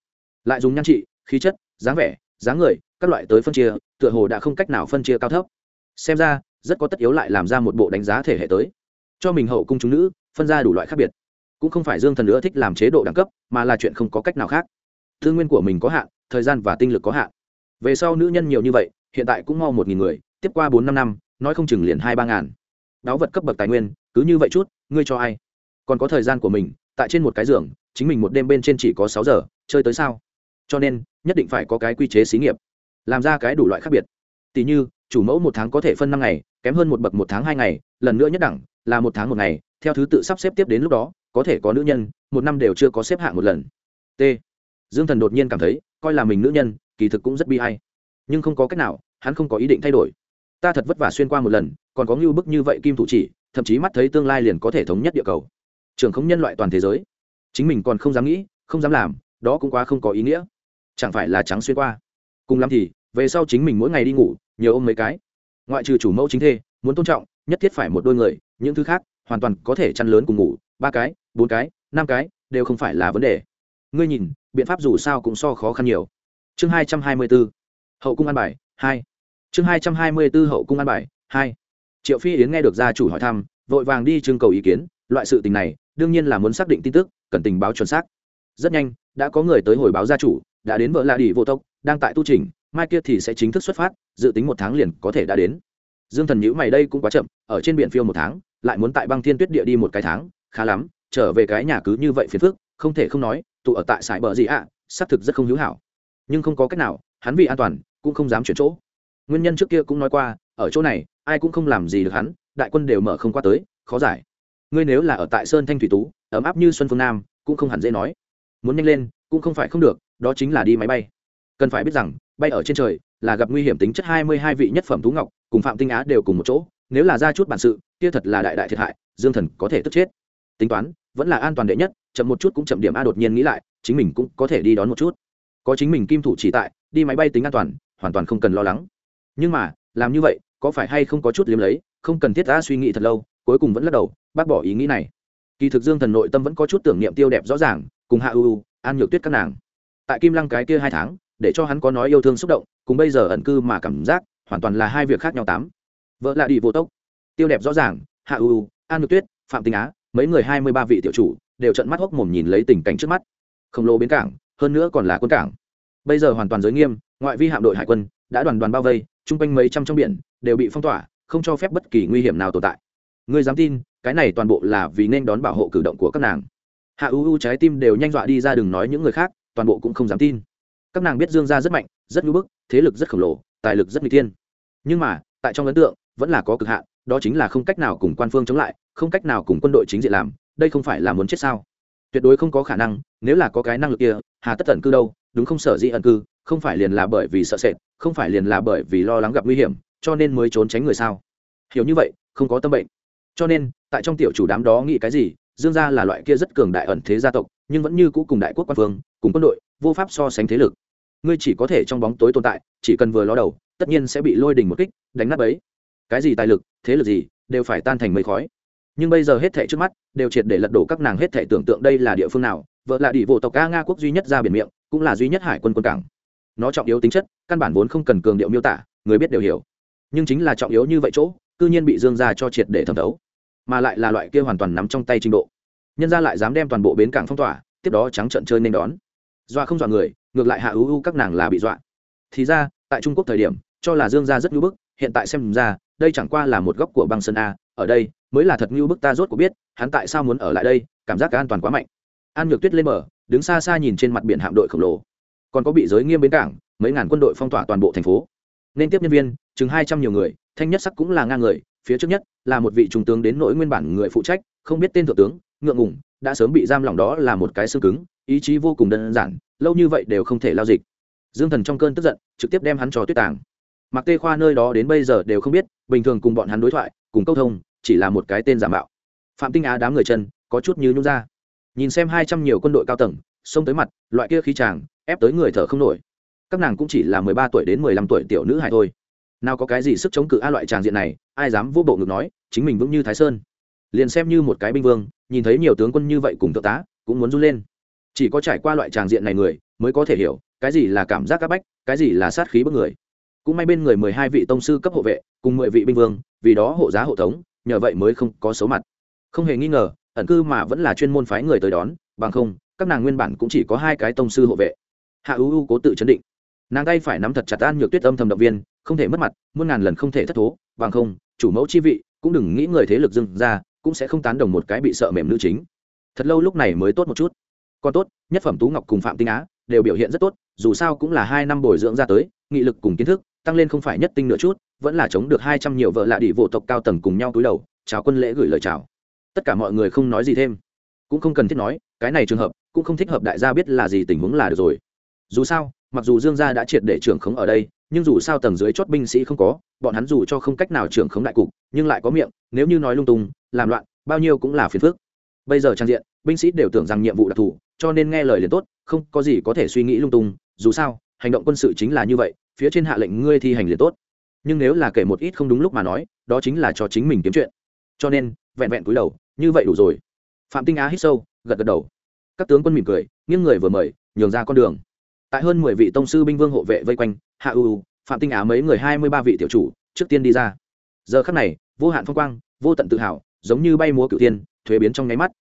Lại dùng nhan trị, khí chất dáng vẻ, dáng người, các loại tới phân chia, tựa hồ đã không cách nào phân chia cao thấp. Xem ra, rất có tất yếu lại làm ra một bộ đánh giá thể hệ tới. Cho mình hậu cung chúng nữ, phân ra đủ loại khác biệt. Cũng không phải dương thần nữa thích làm chế độ đẳng cấp, mà là chuyện không có cách nào khác. Thư nguyên của mình có hạn, thời gian và tinh lực có hạn. Về sau nữ nhân nhiều như vậy, hiện tại cũng mau một nghìn người, tiếp qua bốn năm năm, nói không chừng liền hai ba ngàn. Đáo vật cấp bậc tài nguyên, cứ như vậy chút, ngươi cho ai? Còn có thời gian của mình, tại trên một cái giường, chính mình một đêm bên trên chỉ có sáu giờ, chơi tới sao? Cho nên nhất định phải có cái quy chế xí nghiệp, làm ra cái đủ loại khác biệt. Tỷ như, chủ mẫu một tháng có thể phân năm ngày, kém hơn một bậc một tháng hai ngày, lần nữa nhất đẳng là một tháng một ngày, theo thứ tự sắp xếp tiếp đến lúc đó, có thể có nữ nhân, một năm đều chưa có xếp hạng một lần. T. Dương thần đột nhiên cảm thấy, coi là mình nữ nhân, kỳ thực cũng rất bi hay nhưng không có cách nào, hắn không có ý định thay đổi. Ta thật vất vả xuyên qua một lần, còn có ngưu bức như vậy kim thủ chỉ, thậm chí mắt thấy tương lai liền có thể thống nhất địa cầu. Trường không nhân loại toàn thế giới. Chính mình còn không dám nghĩ, không dám làm, đó cũng quá không có ý nghĩa chẳng phải là trắng xuyên qua. Cùng lắm thì, về sau chính mình mỗi ngày đi ngủ nhiều ôm mấy cái. Ngoại trừ chủ mẫu chính thê, muốn tôn trọng, nhất thiết phải một đôi người, những thứ khác, hoàn toàn có thể chăn lớn cùng ngủ, ba cái, bốn cái, năm cái, đều không phải là vấn đề. Ngươi nhìn, biện pháp dù sao cũng so khó khăn nhiều. Chương hai trăm hai mươi b ố hậu cung an bài, hai. Chương hai trăm hai mươi b ố hậu cung an bài, hai. Triệu phi yến nghe được gia chủ hỏi thăm, vội vàng đi trưng cầu ý kiến, loại sự tình này, đương nhiên là muốn xác định tin tức, cần tình báo chuẩn xác. Rất nhanh, đã có người tới hồi báo gia chủ đã đến vợ lạ đi vô tốc đang tại tu trình mai kia thì sẽ chính thức xuất phát dự tính một tháng liền có thể đã đến. Dương thần nhữ mày đây cũng quá chậm ở trên biển phiêu một tháng lại muốn tại băng thiên tuyết địa đi một cái tháng khá lắm trở về cái nhà cứ như vậy phiền phức không thể không nói tụ ở tại sải bờ gì ạ à, xác thực rất không hữu hảo. Nhưng không có cách nào hắn vì an toàn cũng không dám chuyển chỗ. Nguyên nhân trước kia cũng nói qua ở chỗ này ai cũng không làm gì được hắn đại quân đều mở không qua tới khó giải. Ngươi nếu là ở tại sơn thanh thủy tú ấm áp như xuân phương nam cũng không hẳn dễ nói. Muốn nhanh lên cũng không phải không được đó chính là đi máy bay. Cần phải biết rằng, bay ở trên trời là gặp nguy hiểm tính chất hai mươi hai vị nhất phẩm thú ngọc, cùng phạm tinh á đều cùng một chỗ, nếu là ra chút bản sự, kia thật là đại đại thiệt hại, dương thần có thể tức chết. Tính toán, vẫn là an toàn đệ nhất, chậm một chút cũng chậm điểm a đột nhiên nghĩ lại, chính mình cũng có thể đi đón một chút. Có chính mình kim thủ chỉ tại, đi máy bay tính an toàn, hoàn toàn không cần lo lắng. Nhưng mà, làm như vậy, có phải hay không có chút liếm lấy, không cần thiết ta suy nghĩ thật lâu, cuối cùng vẫn lắc đầu, bác bỏ ý nghĩ này. Kỳ thực dương thần nội tâm vẫn có chút tưởng niệm tiêu đẹp rõ ràng, cùng hạ ưu an nhược tuyết các nàng tại kim lăng cái kia hai tháng, để cho hắn có nói yêu thương xúc động, cùng bây giờ ẩn cư mà cảm giác, hoàn toàn là hai việc khác nhau tám. Vợ lạ đi vô tốc. Tiêu đẹp rõ ràng, hạ ưu an nhược tuyết, phạm tinh á, mấy người hai mươi ba vị tiểu chủ, đều trận mắt hốc mồm nhìn lấy tình cảnh trước mắt. Khổng lồ bến cảng, hơn nữa còn là quân cảng. Bây giờ hoàn toàn giới nghiêm, ngoại vi hạm đội hải quân, đã đoàn đoàn bao vây, chung quanh mấy trăm trong biển, đều bị phong tỏa, không cho phép bất kỳ nguy hiểm nào tồn tại. Người dám tin, cái này toàn bộ là vì nên đón bảo hộ cử động của các nàng. Hạ u u trái tim đều nhanh dọa đi ra đừng nói những người khác toàn bộ cũng không dám tin. Các nàng biết dương gia rất mạnh, rất ngưỡng bức, thế lực rất khổng lồ, tài lực rất n thiên. Nhưng mà, tại trong ấn tượng, vẫn là có cực hạn, đó chính là không cách nào cùng quan phương chống lại, không cách nào cùng quân đội chính diện làm, đây không phải là muốn chết sao? Tuyệt đối không có khả năng, nếu là có cái năng lực kia, hà tất ẩn cư đâu, đúng không sở dĩ ẩn cư, không phải liền là bởi vì sợ sệt, không phải liền là bởi vì lo lắng gặp nguy hiểm, cho nên mới trốn tránh người sao? Hiểu như vậy, không có tâm bệnh. Cho nên, tại trong tiểu chủ đám đó nghĩ cái gì, dương gia là loại kia rất cường đại ẩn thế gia tộc, nhưng vẫn như cũ cùng đại quốc quan phương cùng quân đội, vô pháp so sánh thế lực. Ngươi chỉ có thể trong bóng tối tồn tại, chỉ cần vừa ló đầu, tất nhiên sẽ bị lôi đình một kích, đánh nát ấy cái gì tài lực, thế lực gì, đều phải tan thành mây khói. Nhưng bây giờ hết thệ trước mắt, đều triệt để lật đổ các nàng hết thệ tưởng tượng đây là địa phương nào, vợ là địa vụ tộc ca nga quốc duy nhất ra biển miệng, cũng là duy nhất hải quân quân cảng. Nó trọng yếu tính chất, căn bản vốn không cần cường điệu miêu tả, người biết đều hiểu. Nhưng chính là trọng yếu như vậy chỗ, cư nhiên bị dương ra cho triệt để thẩm thấu, mà lại là loại kia hoàn toàn nắm trong tay trình độ. Nhân ra lại dám đem toàn bộ bến cảng phong tỏa, tiếp đó trắng trận chơi nên đón dọa không dọa người, ngược lại hạ ưu ưu các nàng là bị dọa. Thì ra, tại trung quốc thời điểm, cho là dương gia rất ngưu bức, hiện tại xem ra, đây chẳng qua là một góc của băng sơn a, ở đây, mới là thật ngưu bức ta rốt của biết, hắn tại sao muốn ở lại đây, cảm giác cả an toàn quá mạnh. An nhược tuyết lên mở đứng xa xa nhìn trên mặt biển hạm đội khổng lồ. Còn có bị giới nghiêm bến cảng, mấy ngàn quân đội phong tỏa toàn bộ thành phố. Nên tiếp nhân viên, chừng hai trăm nhiều người, thanh nhất sắc cũng là ngang người, phía trước nhất là một vị trung tướng đến nỗi nguyên bản người phụ trách, không biết tên thượng tướng, ngượng ngủng đã sớm bị giam lòng đó là một cái xương cứng ý chí vô cùng đơn giản, lâu như vậy đều không thể lao dịch. Dương thần trong cơn tức giận, trực tiếp đem hắn cho tuyết tàng. Mặc tê khoa nơi đó đến bây giờ đều không biết, bình thường cùng bọn hắn đối thoại, cùng câu thông, chỉ là một cái tên giả mạo. Phạm tinh á đám người chân, có chút như nhung ra. Nhìn xem hai trăm nhiều quân đội cao tầng, xông tới mặt, loại kia khí tràng ép tới người thở không nổi. Các nàng cũng chỉ là mười ba tuổi đến mười lăm tuổi tiểu nữ hài thôi. Nào có cái gì sức chống cự a loại tràng diện này, ai dám vô bộ ngực nói, chính mình vững như thái sơn. Liền xem như một cái binh vương, nhìn thấy nhiều tướng quân như vậy cùng thượng tá, cũng muốn run lên chỉ có trải qua loại tràng diện này người mới có thể hiểu, cái gì là cảm giác áp bách, cái gì là sát khí bức người. Cũng may bên người mười hai vị tông sư cấp hộ vệ, cùng mười vị binh vương, vì đó hộ giá hộ tống, nhờ vậy mới không có xấu mặt. Không hề nghi ngờ, ẩn cư mà vẫn là chuyên môn phái người tới đón, bằng không, các nàng nguyên bản cũng chỉ có hai cái tông sư hộ vệ. Hạ ưu u cố tự chấn định. Nàng tay phải nắm thật chặt an nhược tuyết âm thầm động viên, không thể mất mặt, muôn ngàn lần không thể thất thố, bằng không, chủ mẫu chi vị, cũng đừng nghĩ người thế lực dưng ra, cũng sẽ không tán đồng một cái bị sợ mềm nữ chính. Thật lâu lúc này mới tốt một chút còn tốt, nhất phẩm tú ngọc cùng phạm tinh á đều biểu hiện rất tốt, dù sao cũng là hai năm bồi dưỡng ra tới, nghị lực cùng kiến thức tăng lên không phải nhất tinh nửa chút, vẫn là chống được hai trăm nhiều vợ lạ đỉ vô tộc cao tầng cùng nhau túi đầu, chào quân lễ gửi lời chào. Tất cả mọi người không nói gì thêm. Cũng không cần thiết nói, cái này trường hợp, cũng không thích hợp đại gia biết là gì tình huống là được rồi. Dù sao, mặc dù dương gia đã triệt để trưởng khống ở đây, nhưng dù sao tầng dưới chót binh sĩ không có, bọn hắn dù cho không cách nào trưởng khống đại cục, nhưng lại có miệng, nếu như nói lung tung, làm loạn, bao nhiêu cũng là phiền phức. Bây giờ trang diện binh sĩ đều tưởng rằng nhiệm vụ đặc thù, cho nên nghe lời liền tốt, không có gì có thể suy nghĩ lung tung, dù sao, hành động quân sự chính là như vậy, phía trên hạ lệnh ngươi thi hành liền tốt. Nhưng nếu là kể một ít không đúng lúc mà nói, đó chính là cho chính mình kiếm chuyện. Cho nên, vẹn vẹn cúi đầu, như vậy đủ rồi. Phạm tinh á hít sâu, gật gật đầu. Các tướng quân mỉm cười, nghiêng người vừa mời, nhường ra con đường. Tại hơn mười vị tông sư binh vương hộ vệ vây quanh, hạ ưu phạm tinh á mấy người hai mươi ba vị tiểu chủ, trước tiên đi ra. Giờ khắc này, vô hạn phong quang, vô tận tự hào, giống như bay múa cửu tiên thuế biến trong nháy mắt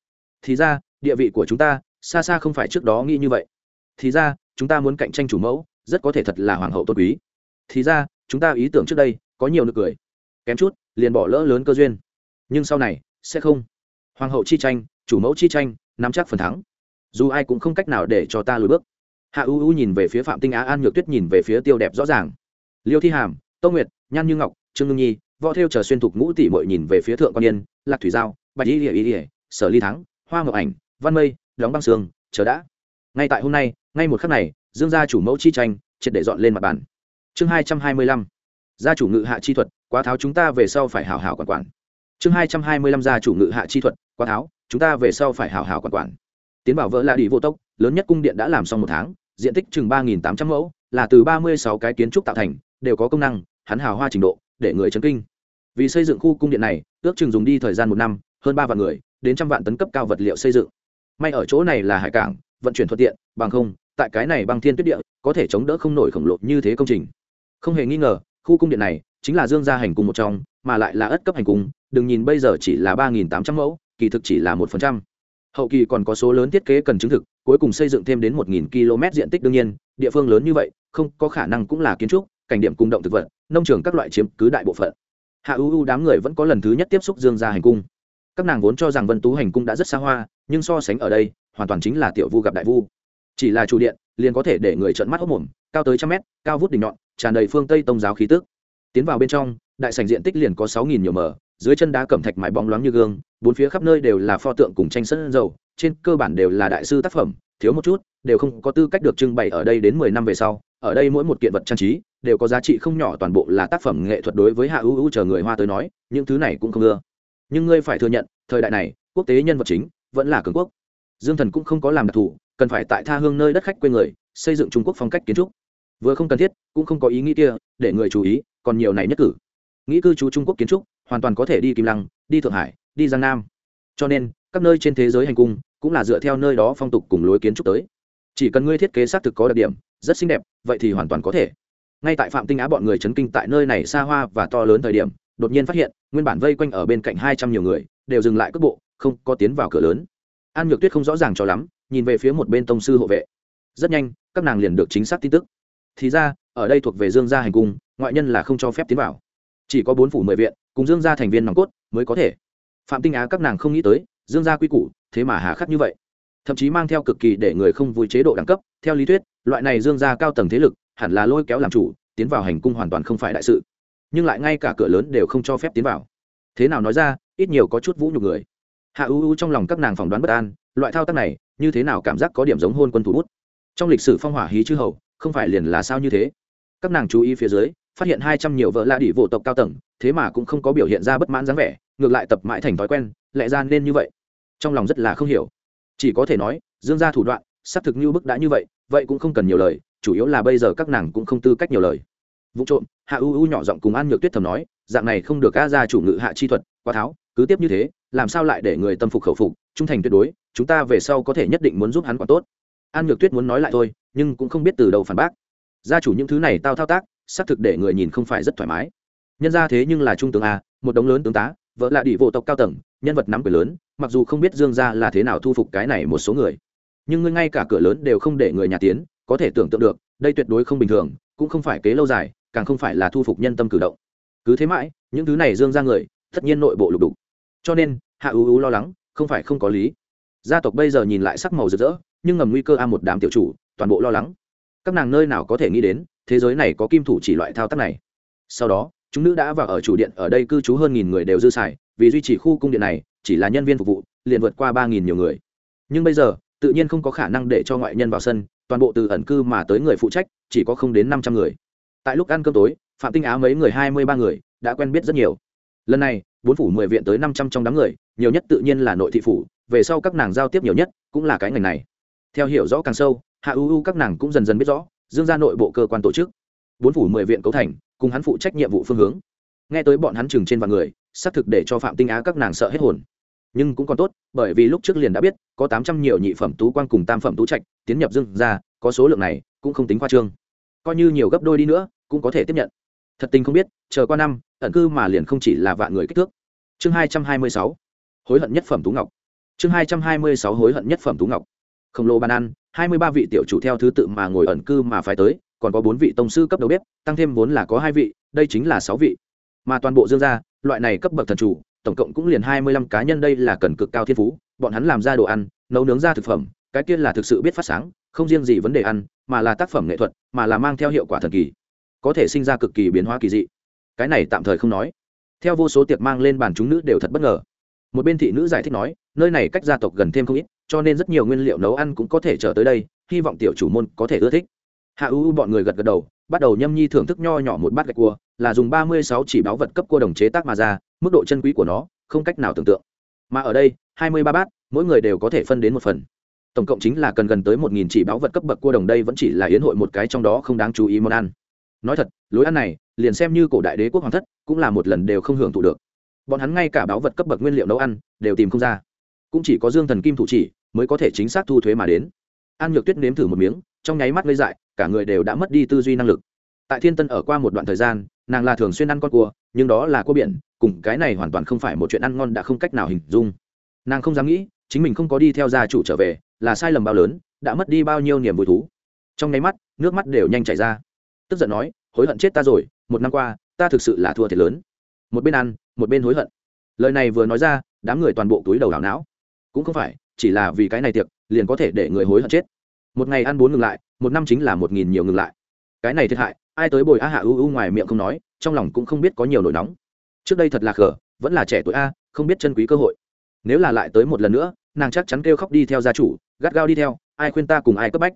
thì ra, địa vị của chúng ta, xa xa không phải trước đó nghĩ như vậy. Thì ra, chúng ta muốn cạnh tranh chủ mẫu, rất có thể thật là hoàng hậu tôn quý. Thì ra, chúng ta ý tưởng trước đây, có nhiều nực cười. Kém chút, liền bỏ lỡ lớn cơ duyên. Nhưng sau này, sẽ không. Hoàng hậu chi tranh, chủ mẫu chi tranh, nắm chắc phần thắng. Dù ai cũng không cách nào để cho ta lùi bước. Hạ u u nhìn về phía phạm tinh á, an nhược tuyết nhìn về phía tiêu đẹp rõ ràng. Liêu thi hàm tô nguyệt, nhan như ngọc, trương ngưng nhi, võ theo chờ xuyên thục ngũ tỷ mội nhìn về phía thượng quan yên lạc thủy giao, bạch y ỉa ỉa sở ly thắng hoa ngọc ảnh, văn mây, đóng băng sương chờ đã. Ngay tại hôm nay, ngay một khắc này, dương gia chủ mẫu chi tranh triệt để dọn lên mặt bàn. Chương hai trăm hai mươi lăm, gia chủ ngự hạ chi thuật, quá tháo chúng ta về sau phải hảo hảo quản quản. Chương hai trăm hai mươi lăm, gia chủ ngự hạ chi thuật, quá tháo, chúng ta về sau phải hảo hảo quản quản. Tiến bảo vỡ là đi vô tốc, lớn nhất cung điện đã làm xong một tháng, diện tích chừng ba nghìn tám trăm mẫu, là từ ba mươi sáu cái kiến trúc tạo thành, đều có công năng, hắn hào hoa trình độ, để người chấn kinh. Vì xây dựng khu cung điện này, ước chừng dùng đi thời gian một năm, hơn ba vạn người đến trăm vạn tấn cấp cao vật liệu xây dựng. May ở chỗ này là hải cảng, vận chuyển thuận tiện, bằng không, tại cái này băng thiên tuyết địa, có thể chống đỡ không nổi khổng lồ như thế công trình. Không hề nghi ngờ, khu cung điện này chính là dương gia hành cung một trong, mà lại là ất cấp hành cung, đừng nhìn bây giờ chỉ là ba nghìn tám trăm mẫu, kỳ thực chỉ là một phần trăm. Hậu kỳ còn có số lớn thiết kế cần chứng thực, cuối cùng xây dựng thêm đến một nghìn km diện tích đương nhiên, địa phương lớn như vậy, không có khả năng cũng là kiến trúc, cảnh điểm cung động thực vật, nông trường các loại chiếm cứ đại bộ phận. Hạ ưu ưu đám người vẫn có lần thứ nhất tiếp xúc dương gia hành cung các nàng vốn cho rằng vân tú hành cung đã rất xa hoa, nhưng so sánh ở đây, hoàn toàn chính là tiểu vu gặp đại vu. Chỉ là chủ điện, liền có thể để người trợn mắt hốc mồm, cao tới trăm mét, cao vút đỉnh nhọn, tràn đầy phương tây tông giáo khí tức. Tiến vào bên trong, đại sảnh diện tích liền có sáu nghìn nhiều mở dưới chân đá cẩm thạch mài bóng loáng như gương, bốn phía khắp nơi đều là pho tượng cùng tranh sân dầu, trên cơ bản đều là đại sư tác phẩm, thiếu một chút, đều không có tư cách được trưng bày ở đây đến mười năm về sau. Ở đây mỗi một kiện vật trang trí, đều có giá trị không nhỏ, toàn bộ là tác phẩm nghệ thuật đối với hạ ưu ưu chờ người hoa tới nói, những thứ này cũng không ưa nhưng ngươi phải thừa nhận, thời đại này, quốc tế nhân vật chính vẫn là cường quốc. Dương thần cũng không có làm đặc thù, cần phải tại tha hương nơi đất khách quê người, xây dựng trung quốc phong cách kiến trúc. Vừa không cần thiết, cũng không có ý nghĩ kia, để người chú ý, còn nhiều này nhất cử. Nghĩ cư trú trung quốc kiến trúc, hoàn toàn có thể đi kim lăng, đi thượng hải, đi giang nam. Cho nên, các nơi trên thế giới hành cung cũng là dựa theo nơi đó phong tục cùng lối kiến trúc tới. Chỉ cần ngươi thiết kế xác thực có đặc điểm, rất xinh đẹp, vậy thì hoàn toàn có thể. Ngay tại phạm tinh á bọn người chấn kinh tại nơi này xa hoa và to lớn thời điểm, đột nhiên phát hiện nguyên bản vây quanh ở bên cạnh hai trăm nhiều người, đều dừng lại cước bộ, không có tiến vào cửa lớn. An nhược tuyết không rõ ràng cho lắm, nhìn về phía một bên tông sư hộ vệ. Rất nhanh, các nàng liền được chính xác tin tức. Thì ra, ở đây thuộc về dương gia hành cung, ngoại nhân là không cho phép tiến vào. Chỉ có bốn phủ mười viện, cùng dương gia thành viên nòng cốt mới có thể. Phạm tinh á các nàng không nghĩ tới, dương gia quy củ, thế mà hà khắc như vậy. Thậm chí mang theo cực kỳ để người không vui chế độ đẳng cấp, theo lý thuyết, loại này dương gia cao tầng thế lực, hẳn là lôi kéo làm chủ, tiến vào hành cung hoàn toàn không phải đại sự nhưng lại ngay cả cửa lớn đều không cho phép tiến vào. Thế nào nói ra, ít nhiều có chút vũ nhục người. Hạ ưu u trong lòng các nàng phỏng đoán bất an, loại thao tác này, như thế nào cảm giác có điểm giống hôn quân thủ bút? Trong lịch sử phong hỏa hí chư hầu, không phải liền là sao như thế? Các nàng chú ý phía dưới, phát hiện hai trăm nhiều vợ lạ đỉ vô tộc cao tầng, thế mà cũng không có biểu hiện ra bất mãn dáng vẻ, ngược lại tập mãi thành thói quen, lẽ ra nên như vậy. Trong lòng rất là không hiểu. Chỉ có thể nói, dương gia thủ đoạn, xác thực như bức đã như vậy vậy cũng không cần nhiều lời, chủ yếu là bây giờ các nàng cũng không tư cách nhiều lời vụ trộm, hạ u u nhỏ giọng cùng an nhược tuyết thầm nói, dạng này không được ca ra chủ ngự hạ chi thuật, quá tháo, cứ tiếp như thế, làm sao lại để người tâm phục khẩu phục, trung thành tuyệt đối, chúng ta về sau có thể nhất định muốn giúp hắn quá tốt. An nhược tuyết muốn nói lại thôi, nhưng cũng không biết từ đầu phản bác. Gia chủ những thứ này tao thao tác, xác thực để người nhìn không phải rất thoải mái. Nhân ra thế nhưng là trung tướng a, một đống lớn tướng tá, vợ là đỉ vô tộc cao tầng, nhân vật nắm quyền lớn, mặc dù không biết dương gia là thế nào thu phục cái này một số người, nhưng ngươi ngay cả cửa lớn đều không để người nhà tiến, có thể tưởng tượng được, đây tuyệt đối không bình thường, cũng không phải kế lâu dài càng không phải là thu phục nhân tâm cử động. Cứ thế mãi, những thứ này dương ra người, tất nhiên nội bộ lục đục. Cho nên, hạ ưu ưu lo lắng, không phải không có lý. Gia tộc bây giờ nhìn lại sắc màu rực rỡ, nhưng ngầm nguy cơ a một đám tiểu chủ, toàn bộ lo lắng. Các nàng nơi nào có thể nghĩ đến, thế giới này có kim thủ chỉ loại thao tác này. Sau đó, chúng nữ đã vào ở chủ điện, ở đây cư trú hơn nghìn người đều dư xài, vì duy trì khu cung điện này, chỉ là nhân viên phục vụ, liền vượt qua ba nghìn nhiều người. Nhưng bây giờ, tự nhiên không có khả năng để cho ngoại nhân vào sân, toàn bộ từ ẩn cư mà tới người phụ trách, chỉ có không đến năm trăm người tại lúc ăn cơm tối, phạm tinh á mấy người hai mươi ba người đã quen biết rất nhiều. Lần này, bốn phủ mười viện tới năm trăm trong đám người, nhiều nhất tự nhiên là nội thị phủ, về sau các nàng giao tiếp nhiều nhất cũng là cái ngành này. Theo hiểu rõ càng sâu, hạ ưu các nàng cũng dần dần biết rõ, dương ra nội bộ cơ quan tổ chức. Bốn phủ mười viện cấu thành, cùng hắn phụ trách nhiệm vụ phương hướng. Nghe tới bọn hắn chừng trên vạn người, xác thực để cho phạm tinh á các nàng sợ hết hồn. Nhưng cũng còn tốt, bởi vì lúc trước liền đã biết, có tám trăm nhiều nhị phẩm tú quan cùng tam phẩm tú trạch tiến nhập dương ra có số lượng này cũng không tính khoa trương. Coi như nhiều gấp đôi đi nữa cũng có thể tiếp nhận. Thật tình không biết, chờ qua năm, ẩn cư mà liền không chỉ là vạn người kích thước. Chương hai trăm hai mươi sáu, hối hận nhất phẩm tú ngọc. Chương hai trăm hai mươi sáu, hối hận nhất phẩm tú ngọc. Khổng lồ bàn ăn, hai mươi ba vị tiểu chủ theo thứ tự mà ngồi ẩn cư mà phải tới, còn có bốn vị tông sư cấp đầu bếp, tăng thêm vốn là có hai vị, đây chính là sáu vị. Mà toàn bộ dương gia, loại này cấp bậc thần chủ, tổng cộng cũng liền hai mươi lăm cá nhân đây là cần cực cao thiên phú, bọn hắn làm ra đồ ăn, nấu nướng ra thực phẩm, cái kia là thực sự biết phát sáng, không riêng gì vấn đề ăn, mà là tác phẩm nghệ thuật, mà là mang theo hiệu quả thần kỳ có thể sinh ra cực kỳ biến hóa kỳ dị. Cái này tạm thời không nói. Theo vô số tiệc mang lên bàn chúng nữ đều thật bất ngờ. Một bên thị nữ giải thích nói, nơi này cách gia tộc gần thêm không ít, cho nên rất nhiều nguyên liệu nấu ăn cũng có thể trở tới đây, hy vọng tiểu chủ môn có thể ưa thích. Hạ ưu bọn người gật gật đầu, bắt đầu nhâm nhi thưởng thức nho nhỏ một bát gạch cua, là dùng ba mươi sáu chỉ báo vật cấp cua đồng chế tác mà ra, mức độ chân quý của nó, không cách nào tưởng tượng. Mà ở đây, hai mươi ba bát, mỗi người đều có thể phân đến một phần. Tổng cộng chính là cần gần tới một nghìn chỉ báo vật cấp bậc cua đồng đây vẫn chỉ là yến hội một cái trong đó không đáng chú ý món ăn nói thật, lối ăn này, liền xem như cổ đại đế quốc hoàng thất, cũng là một lần đều không hưởng thụ được. Bọn hắn ngay cả báo vật cấp bậc nguyên liệu nấu ăn, đều tìm không ra. Cũng chỉ có dương thần kim thủ chỉ, mới có thể chính xác thu thuế mà đến. An nhược tuyết nếm thử một miếng, trong nháy mắt gây dại, cả người đều đã mất đi tư duy năng lực. Tại thiên tân ở qua một đoạn thời gian, nàng là thường xuyên ăn con cua, nhưng đó là cua biển, cùng cái này hoàn toàn không phải một chuyện ăn ngon đã không cách nào hình dung. Nàng không dám nghĩ, chính mình không có đi theo gia chủ trở về, là sai lầm bao lớn, đã mất đi bao nhiêu niềm vui thú. Trong nháy mắt, nước mắt đều nhanh chảy ra tức giận nói hối hận chết ta rồi một năm qua ta thực sự là thua thiệt lớn. Một bên ăn một bên hối hận. Lời này vừa nói ra đám người toàn bộ túi đầu đảo não. Cũng không phải chỉ là vì cái này tiệc liền có thể để người hối hận chết. Một ngày ăn bốn ngừng lại một năm chính là một nghìn nhiều ngừng lại. Cái này thiệt hại ai tới bồi a hạ u u ngoài miệng không nói trong lòng cũng không biết có nhiều nổi nóng. Trước đây thật là khờ, vẫn là trẻ tuổi a không biết chân quý cơ hội. Nếu là lại tới một lần nữa nàng chắc chắn kêu khóc đi theo gia chủ gắt gao đi theo ai khuyên ta cùng ai cấp bách?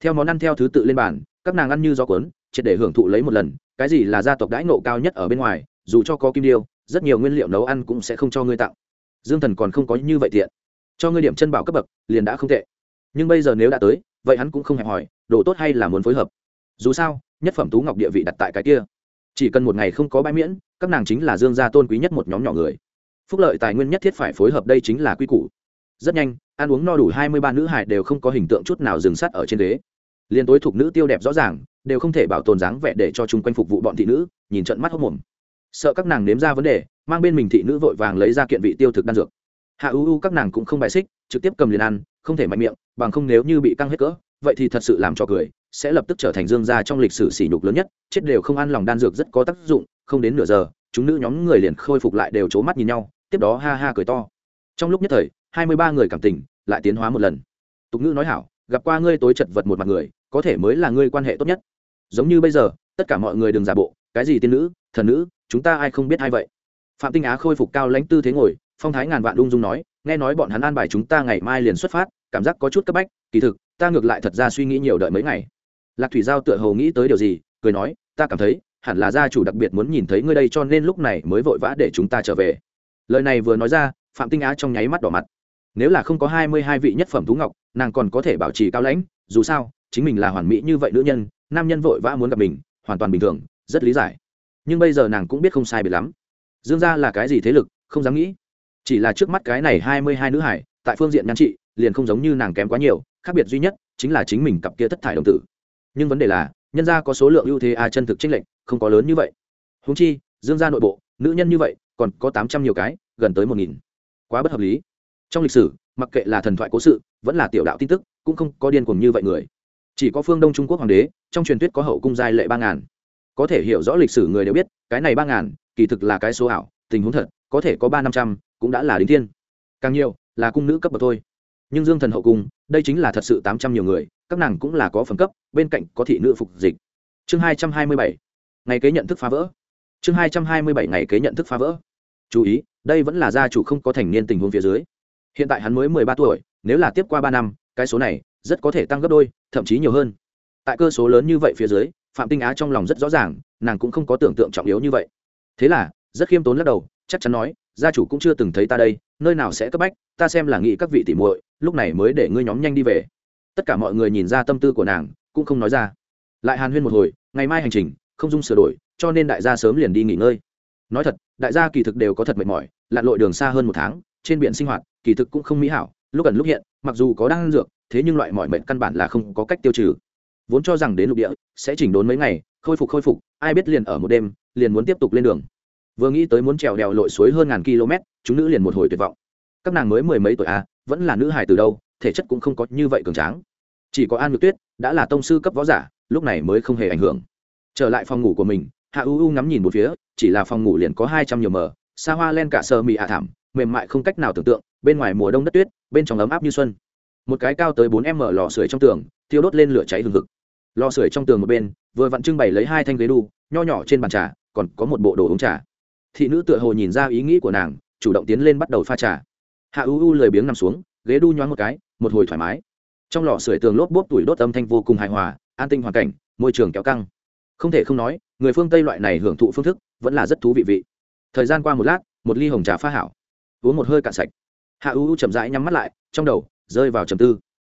Theo món ăn theo thứ tự lên bàn các nàng ăn như gió cuốn triệt để hưởng thụ lấy một lần cái gì là gia tộc đãi nộ cao nhất ở bên ngoài dù cho có kim điêu rất nhiều nguyên liệu nấu ăn cũng sẽ không cho ngươi tặng. Dương thần còn không có như vậy tiện. Cho ngươi điểm chân bảo cấp bậc liền đã không tệ. Nhưng bây giờ nếu đã tới vậy hắn cũng không hẹp hỏi đồ tốt hay là muốn phối hợp. Dù sao nhất phẩm tú ngọc địa vị đặt tại cái kia. Chỉ cần một ngày không có bãi miễn các nàng chính là dương gia tôn quý nhất một nhóm nhỏ người. Phúc lợi tài nguyên nhất thiết phải phối hợp đây chính là quy củ. Rất nhanh ăn uống no đủ hai mươi ba nữ hải đều không có hình tượng chút nào dừng sắt ở trên đế, liền tối thuộc nữ tiêu đẹp rõ ràng đều không thể bảo tồn dáng vẻ để cho chúng quanh phục vụ bọn thị nữ, nhìn trận mắt hốc mồm. Sợ các nàng nếm ra vấn đề, mang bên mình thị nữ vội vàng lấy ra kiện vị tiêu thực đan dược. Hạ ưu u các nàng cũng không bài xích, trực tiếp cầm liền ăn, không thể mạnh miệng, bằng không nếu như bị căng hết cỡ, vậy thì thật sự làm cho cười, sẽ lập tức trở thành dương gia trong lịch sử sỉ nhục lớn nhất, chết đều không ăn lòng đan dược rất có tác dụng, không đến nửa giờ, chúng nữ nhóm người liền khôi phục lại đều c mắt nhìn nhau, tiếp đó ha ha cười to. Trong lúc nhất thời, hai mươi ba người cảm tình, lại tiến hóa một lần. Tục ngữ nói hảo, gặp qua ngươi tối chật vật một mặt người có thể mới là ngươi quan hệ tốt nhất. Giống như bây giờ, tất cả mọi người đừng giả bộ, cái gì tiên nữ, thần nữ, chúng ta ai không biết ai vậy? Phạm tinh á khôi phục cao lãnh tư thế ngồi, phong thái ngàn vạn ung dung nói, nghe nói bọn hắn an bài chúng ta ngày mai liền xuất phát, cảm giác có chút cấp bách, kỳ thực, ta ngược lại thật ra suy nghĩ nhiều đợi mấy ngày. Lạc thủy giao tựa hồ nghĩ tới điều gì, cười nói, ta cảm thấy, hẳn là gia chủ đặc biệt muốn nhìn thấy ngươi đây cho nên lúc này mới vội vã để chúng ta trở về. Lời này vừa nói ra, phạm tinh á trong nháy mắt đỏ mặt. Nếu là không có hai mươi hai vị nhất phẩm thú ngọc, nàng còn có thể bảo trì cao lãnh, dù sao chính mình là hoàn mỹ như vậy nữ nhân, nam nhân vội vã muốn gặp mình, hoàn toàn bình thường, rất lý giải. Nhưng bây giờ nàng cũng biết không sai biệt lắm. Dương gia là cái gì thế lực, không dám nghĩ. Chỉ là trước mắt cái này hai mươi hai nữ hải, tại phương diện nhan trị, liền không giống như nàng kém quá nhiều, khác biệt duy nhất chính là chính mình cặp kia thất thải đồng tử. Nhưng vấn đề là, nhân gia có số lượng ưu thế a chân thực tranh lệch, không có lớn như vậy. Húng chi, dương gia nội bộ, nữ nhân như vậy, còn có tám trăm nhiều cái, gần tới một nghìn. Quá bất hợp lý. Trong lịch sử, mặc kệ là thần thoại cố sự, vẫn là tiểu đạo tin tức, cũng không có điên cuồng như vậy người chỉ có phương đông trung quốc hoàng đế, trong truyền thuyết có hậu cung giai lệ ba ngàn. Có thể hiểu rõ lịch sử người đều biết, cái này ba ngàn, kỳ thực là cái số ảo, tình huống thật, có thể có ba năm trăm, cũng đã là đính thiên. Càng nhiều, là cung nữ cấp bậc thôi. Nhưng dương thần hậu cung, đây chính là thật sự tám trăm nhiều người, các nàng cũng là có phẩm cấp, bên cạnh có thị nữ phục dịch. Chương hai trăm hai mươi bảy. Ngày kế nhận thức phá vỡ. Chương hai trăm hai mươi bảy ngày kế nhận thức phá vỡ. Chú ý, đây vẫn là gia chủ không có thành niên tình huống phía dưới. Hiện tại hắn mới mười ba tuổi, nếu là tiếp qua ba năm, cái số này rất có thể tăng gấp đôi, thậm chí nhiều hơn. Tại cơ số lớn như vậy phía dưới, phạm tinh á trong lòng rất rõ ràng, nàng cũng không có tưởng tượng trọng yếu như vậy. Thế là, rất khiêm tốn lắc đầu, chắc chắn nói, gia chủ cũng chưa từng thấy ta đây, nơi nào sẽ cấp bách, ta xem là nghĩ các vị tỉ muội, lúc này mới để ngươi nhóm nhanh đi về. Tất cả mọi người nhìn ra tâm tư của nàng, cũng không nói ra. Lại hàn huyên một hồi, ngày mai hành trình, không dung sửa đổi, cho nên đại gia sớm liền đi nghỉ ngơi. Nói thật, đại gia kỳ thực đều có thật mệt mỏi, lặn lội đường xa hơn một tháng, trên biển sinh hoạt, kỳ thực cũng không mỹ hảo, lúc ẩn lúc hiện, mặc dù có đang dược thế nhưng loại mọi mệnh căn bản là không có cách tiêu trừ. Vốn cho rằng đến lục địa, sẽ chỉnh đốn mấy ngày, khôi phục khôi phục, ai biết liền ở một đêm, liền muốn tiếp tục lên đường. Vừa nghĩ tới muốn trèo đèo lội suối hơn ngàn km, chúng nữ liền một hồi tuyệt vọng. Các nàng mới mười mấy tuổi à vẫn là nữ hài từ đâu, thể chất cũng không có như vậy cường tráng. Chỉ có an nhược tuyết, đã là tông sư cấp võ giả, lúc này mới không hề ảnh hưởng. Trở lại phòng ngủ của mình, hạ u u ngắm nhìn một phía, chỉ là phòng ngủ liền có hai trăm nhiều mờ, xa hoa len cả sơ mị hạ thảm, mềm mại không cách nào tưởng tượng, bên ngoài mùa đông đất tuyết, bên trong ấm áp như xuân một cái cao tới bốn m lò sưởi trong tường, thiêu đốt lên lửa cháy hừng hực. Lò sưởi trong tường một bên, vừa vặn trưng bày lấy hai thanh ghế đu, nho nhỏ trên bàn trà, còn có một bộ đồ uống trà. Thị nữ tựa hồ nhìn ra ý nghĩ của nàng, chủ động tiến lên bắt đầu pha trà. Hạ u u lười biếng nằm xuống, ghế đu nhoáng một cái, một hồi thoải mái. Trong lò sưởi tường lốp bốp tuổi đốt âm thanh vô cùng hài hòa, an tinh hoàn cảnh, môi trường kéo căng. Không thể không nói, người phương tây loại này hưởng thụ phương thức, vẫn là rất thú vị vị. Thời gian qua một lát, một ly hồng trà pha hảo. Uống một hơi cạn sạch. Hạ u u chậm rãi nhắm mắt lại, trong đầu rơi vào trầm tư.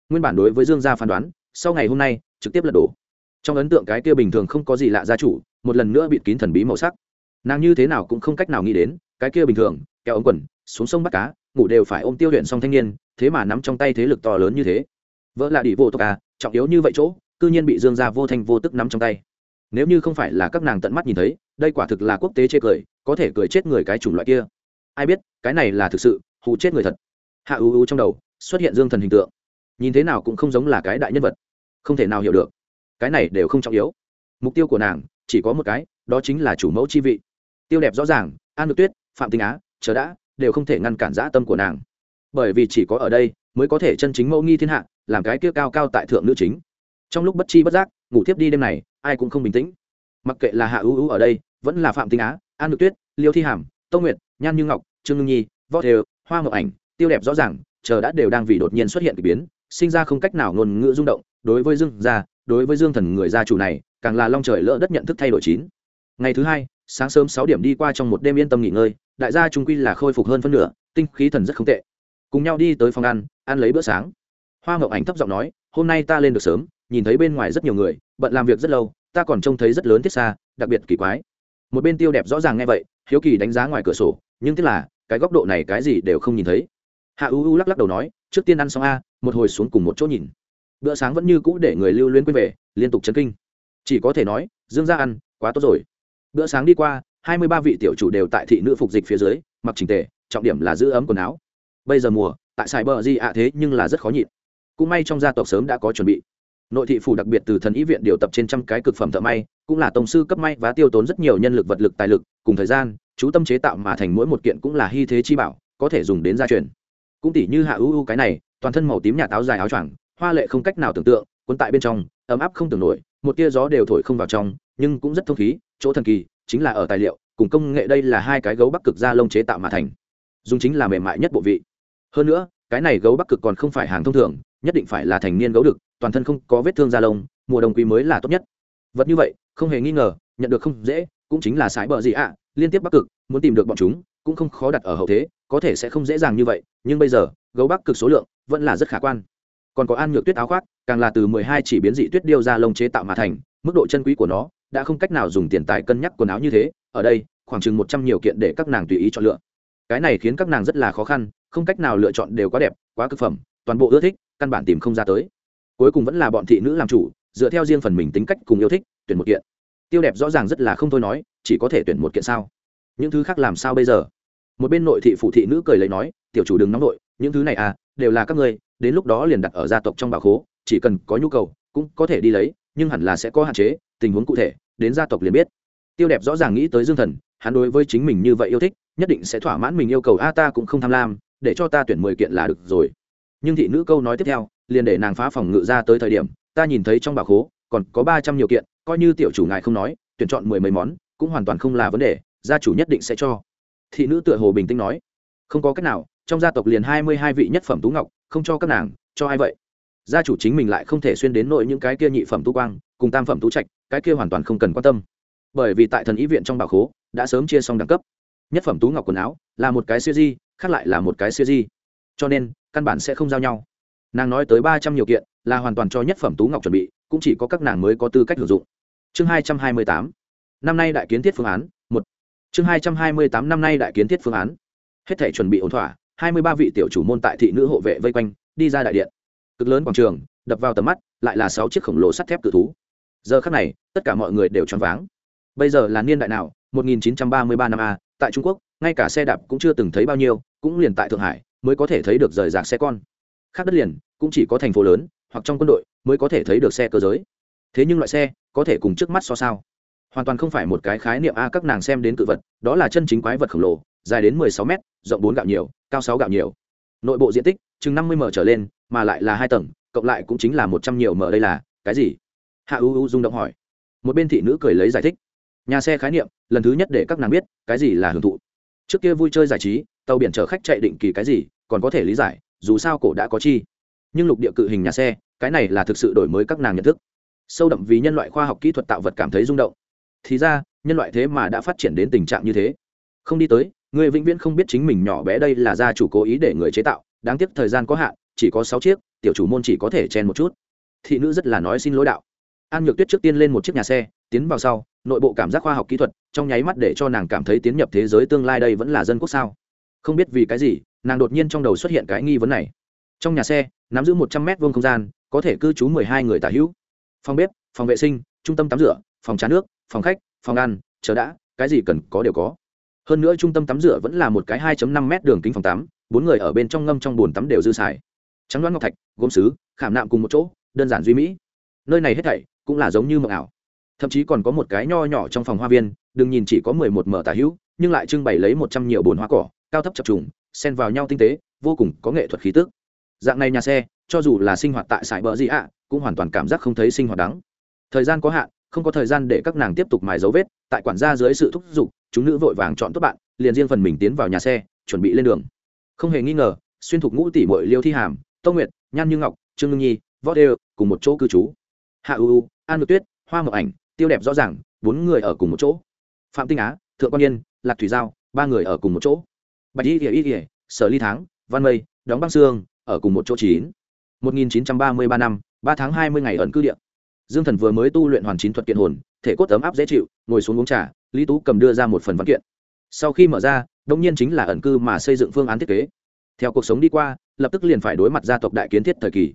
Nguyên bản đối với dương gia phán đoán, sau ngày hôm nay, trực tiếp lật đổ. Trong ấn tượng cái kia bình thường không có gì lạ gia chủ, một lần nữa bịt kín thần bí màu sắc. Nàng như thế nào cũng không cách nào nghĩ đến, cái kia bình thường, kéo ống quần, xuống sông bắt cá, ngủ đều phải ôm tiêu huyện xong thanh niên, thế mà nắm trong tay thế lực to lớn như thế. Vợ là đi vô tộc à trọng yếu như vậy chỗ, cư nhiên bị dương gia vô thanh vô tức nắm trong tay. Nếu như không phải là các nàng tận mắt nhìn thấy, đây quả thực là quốc tế chê cười, có thể cười chết người cái chủng loại kia. Ai biết, cái này là thực sự, hù chết người thật. Hạ ưu ưu trong đầu xuất hiện dương thần hình tượng. Nhìn thế nào cũng không giống là cái đại nhân vật. Không thể nào hiểu được. Cái này đều không trọng yếu. Mục tiêu của nàng chỉ có một cái, đó chính là chủ mẫu chi vị. Tiêu đẹp rõ ràng, an được tuyết, phạm tinh á, chờ đã, đều không thể ngăn cản dã tâm của nàng. Bởi vì chỉ có ở đây mới có thể chân chính mẫu nghi thiên hạ, làm cái kia cao cao tại thượng nữ chính. Trong lúc bất chi bất giác, ngủ tiếp đi đêm này, ai cũng không bình tĩnh. Mặc kệ là hạ ưu ưu ở đây, vẫn là phạm tinh á, an được tuyết, liêu thi hàm tâu nguyệt, nhan như ngọc, trương ngưng nhi, võ đều hoa ngọc ảnh, tiêu đẹp rõ ràng chờ đã đều đang vì đột nhiên xuất hiện k ỳ biến, sinh ra không cách nào ngôn ngữ rung động, đối với dương gia, đối với dương thần người gia chủ này, càng là long trời lỡ đất nhận thức thay đổi chín. Ngày thứ hai, sáng sớm sáu điểm đi qua trong một đêm yên tâm nghỉ ngơi, đại gia trung quy là khôi phục hơn phân nửa, tinh khí thần rất không tệ. Cùng nhau đi tới phòng ăn ăn lấy bữa sáng. Hoa ngọc ảnh thấp giọng nói, hôm nay ta lên được sớm, nhìn thấy bên ngoài rất nhiều người, bận làm việc rất lâu, ta còn trông thấy rất lớn thiết xa, đặc biệt kỳ quái. Một bên tiêu đẹp rõ ràng nghe vậy, hiếu kỳ đánh giá ngoài cửa sổ, nhưng tức là, cái góc độ này cái gì đều không nhìn thấy hạ u u lắc lắc đầu nói, trước tiên ăn xong a, một hồi xuống cùng một chỗ nhìn. Bữa sáng vẫn như cũ để người lưu luyến quên về, liên tục chấn kinh. Chỉ có thể nói, dương ra ăn, quá tốt rồi. Bữa sáng đi qua, hai mươi ba vị tiểu chủ đều tại thị nữ phục dịch phía dưới, mặc trình tề, trọng điểm là giữ ấm quần áo. Bây giờ mùa, tại sài bờ di ạ, thế nhưng là rất khó nhịn. Cũng may trong gia tộc sớm đã có chuẩn bị. Nội thị phủ đặc biệt từ thần ý viện điều tập trên trăm cái cực phẩm thợ may, cũng là tổng sư cấp may và tiêu tốn rất nhiều nhân lực vật lực tài lực, cùng thời gian, chú tâm chế tạo mà thành mỗi một kiện cũng là hy thế chi bảo, có thể dùng đến gia truyền cũng tỷ như hạ ưu ưu cái này, toàn thân màu tím nhà táo dài áo choàng, hoa lệ không cách nào tưởng tượng, cuốn tại bên trong, ấm áp không tưởng nổi, một tia gió đều thổi không vào trong, nhưng cũng rất thông khí, chỗ thần kỳ chính là ở tài liệu, cùng công nghệ đây là hai cái gấu bắc cực da lông chế tạo mà thành. Dùng chính là mềm mại nhất bộ vị. Hơn nữa, cái này gấu bắc cực còn không phải hàng thông thường, nhất định phải là thành niên gấu đực, toàn thân không có vết thương da lông, mùa đông quý mới là tốt nhất. Vật như vậy, không hề nghi ngờ, nhận được không dễ, cũng chính là sái bờ gì ạ, liên tiếp bắc cực, muốn tìm được bọn chúng, cũng không khó đặt ở hậu thế có thể sẽ không dễ dàng như vậy, nhưng bây giờ, gấu bắc cực số lượng vẫn là rất khả quan. Còn có an nhược tuyết áo khoác, càng là từ mười hai chỉ biến dị tuyết điêu ra lông chế tạo mà thành, mức độ chân quý của nó đã không cách nào dùng tiền tài cân nhắc quần áo như thế, ở đây, khoảng chừng một trăm nhiều kiện để các nàng tùy ý chọn lựa. Cái này khiến các nàng rất là khó khăn, không cách nào lựa chọn đều quá đẹp, quá cực phẩm, toàn bộ ưa thích, căn bản tìm không ra tới. Cuối cùng vẫn là bọn thị nữ làm chủ, dựa theo riêng phần mình tính cách cùng yêu thích, tuyển một kiện. Tiêu đẹp rõ ràng rất là không thôi nói, chỉ có thể tuyển một kiện sao? Những thứ khác làm sao bây giờ? Một bên nội thị phụ thị nữ cười lấy nói, tiểu chủ đừng nóng nội những thứ này à đều là các ngươi, đến lúc đó liền đặt ở gia tộc trong bảo khố, chỉ cần có nhu cầu, cũng có thể đi lấy, nhưng hẳn là sẽ có hạn chế, tình huống cụ thể, đến gia tộc liền biết. Tiêu đẹp rõ ràng nghĩ tới dương thần, hắn đối với chính mình như vậy yêu thích, nhất định sẽ thỏa mãn mình yêu cầu, a, ta cũng không tham lam, để cho ta tuyển mười kiện là được rồi. Nhưng thị nữ câu nói tiếp theo, liền để nàng phá phòng ngự ra tới thời điểm, ta nhìn thấy trong bảo khố, còn có ba trăm nhiều kiện, coi như tiểu chủ ngài không nói, tuyển chọn mười mấy món, cũng hoàn toàn không là vấn đề, gia chủ nhất định sẽ cho thị nữ tựa hồ bình tĩnh nói, không có cách nào, trong gia tộc liền hai mươi hai vị nhất phẩm tú ngọc, không cho các nàng, cho ai vậy? Gia chủ chính mình lại không thể xuyên đến nội những cái kia nhị phẩm tú quang, cùng tam phẩm tú trạch, cái kia hoàn toàn không cần quan tâm. Bởi vì tại thần ý viện trong bảo khố, đã sớm chia xong đẳng cấp. Nhất phẩm tú ngọc quần áo là một cái siêu di, khác lại là một cái siêu di. Cho nên, căn bản sẽ không giao nhau. Nàng nói tới ba trăm nhiều kiện, là hoàn toàn cho nhất phẩm tú ngọc chuẩn bị, cũng chỉ có các nàng mới có tư cách sử dụng. Chương hai trăm hai mươi tám. Năm nay đại kiến thiết phương án chương hai trăm hai mươi tám năm nay đại kiến thiết phương án. Hết thể chuẩn bị ổn thỏa, hai mươi ba vị tiểu chủ môn tại thị nữ hộ vệ vây quanh, đi ra đại điện. Cực lớn quảng trường, đập vào tầm mắt, lại là sáu chiếc khổng lồ sắt thép cự thú. Giờ khắc này, tất cả mọi người đều choáng váng. Bây giờ là niên đại nào? 1933 năm a, tại trung quốc, ngay cả xe đạp cũng chưa từng thấy bao nhiêu, cũng liền tại thượng hải, mới có thể thấy được rời rạc xe con. Khác đất liền, cũng chỉ có thành phố lớn, hoặc trong quân đội, mới có thể thấy được xe cơ giới. Thế nhưng loại xe, có thể cùng trước mắt so sao? Hoàn toàn không phải một cái khái niệm a, các nàng xem đến cự vật, đó là chân chính quái vật khổng lồ, dài đến 16 m rộng bốn gạo nhiều, cao sáu gạo nhiều. Nội bộ diện tích chừng 50 m trở lên, mà lại là hai tầng, cộng lại cũng chính là một trăm nhiều m đây là, cái gì? Hạ u u rung động hỏi. Một bên thị nữ cười lấy giải thích. Nhà xe khái niệm, lần thứ nhất để các nàng biết, cái gì là hưởng thụ. Trước kia vui chơi giải trí, tàu biển chở khách chạy định kỳ cái gì, còn có thể lý giải, dù sao cổ đã có chi. Nhưng lục địa cự hình nhà xe, cái này là thực sự đổi mới các nàng nhận thức. Sâu đậm vì nhân loại khoa học kỹ thuật tạo vật cảm thấy rung động thì ra, nhân loại thế mà đã phát triển đến tình trạng như thế. Không đi tới, người vĩnh viễn không biết chính mình nhỏ bé đây là gia chủ cố ý để người chế tạo, đáng tiếc thời gian có hạn, chỉ có sáu chiếc, tiểu chủ môn chỉ có thể chen một chút. Thị nữ rất là nói xin lỗi đạo. An nhược tuyết trước tiên lên một chiếc nhà xe, tiến vào sau, nội bộ cảm giác khoa học kỹ thuật, trong nháy mắt để cho nàng cảm thấy tiến nhập thế giới tương lai đây vẫn là dân quốc sao? Không biết vì cái gì, nàng đột nhiên trong đầu xuất hiện cái nghi vấn này. Trong nhà xe, nắm giữ một trăm mét vuông không gian, có thể cư trú mười hai người tả hữu. Phòng bếp, phòng vệ sinh, trung tâm tắm rửa, phòng trà nước phòng khách, phòng ăn, chờ đã, cái gì cần có đều có. Hơn nữa trung tâm tắm rửa vẫn là một cái hai năm m đường kính phòng tắm, bốn người ở bên trong ngâm trong bồn tắm đều dư xài. Trắng đoán ngọc thạch, gốm xứ khảm nạm cùng một chỗ, đơn giản duy mỹ. Nơi này hết thảy cũng là giống như mộng ảo. Thậm chí còn có một cái nho nhỏ trong phòng hoa viên, đừng nhìn chỉ có mười một mở tả hữu, nhưng lại trưng bày lấy một trăm nhiều bồn hoa cỏ, cao thấp chập trùng, xen vào nhau tinh tế, vô cùng có nghệ thuật khí tức. Dạng này nhà xe, cho dù là sinh hoạt tại sải bờ gì ạ, cũng hoàn toàn cảm giác không thấy sinh hoạt đắng. Thời gian có hạn không có thời gian để các nàng tiếp tục mài dấu vết, tại quản gia dưới sự thúc giục, chúng nữ vội vàng chọn tốt bạn, liền riêng phần mình tiến vào nhà xe, chuẩn bị lên đường. Không hề nghi ngờ, xuyên thục ngũ tỷ bội liêu thi hàm, tông nguyệt, nhan như ngọc, trương ngưng nhi, võ đê cùng một chỗ cư trú. Hạ ưu an ngược tuyết, hoa ngọc ảnh, tiêu đẹp rõ ràng, bốn người ở cùng một chỗ. Phạm tinh á, thượng quan yên, lạc thủy giao, ba người ở cùng một chỗ. Bạch y ỉa y ỉa sở ly tháng văn mây, đóng băng sương, ở cùng một chỗ chín. Một nghìn chín trăm ba mươi ba năm, ba tháng hai mươi ngày ẩn cư điện dương thần vừa mới tu luyện hoàn chín thuật kiện hồn, thể cốt ấm áp dễ chịu, ngồi xuống uống trà, lý tú cầm đưa ra một phần văn kiện. Sau khi mở ra, đông nhiên chính là ẩn cư mà xây dựng phương án thiết kế. Theo cuộc sống đi qua, lập tức liền phải đối mặt gia tộc đại kiến thiết thời kỳ.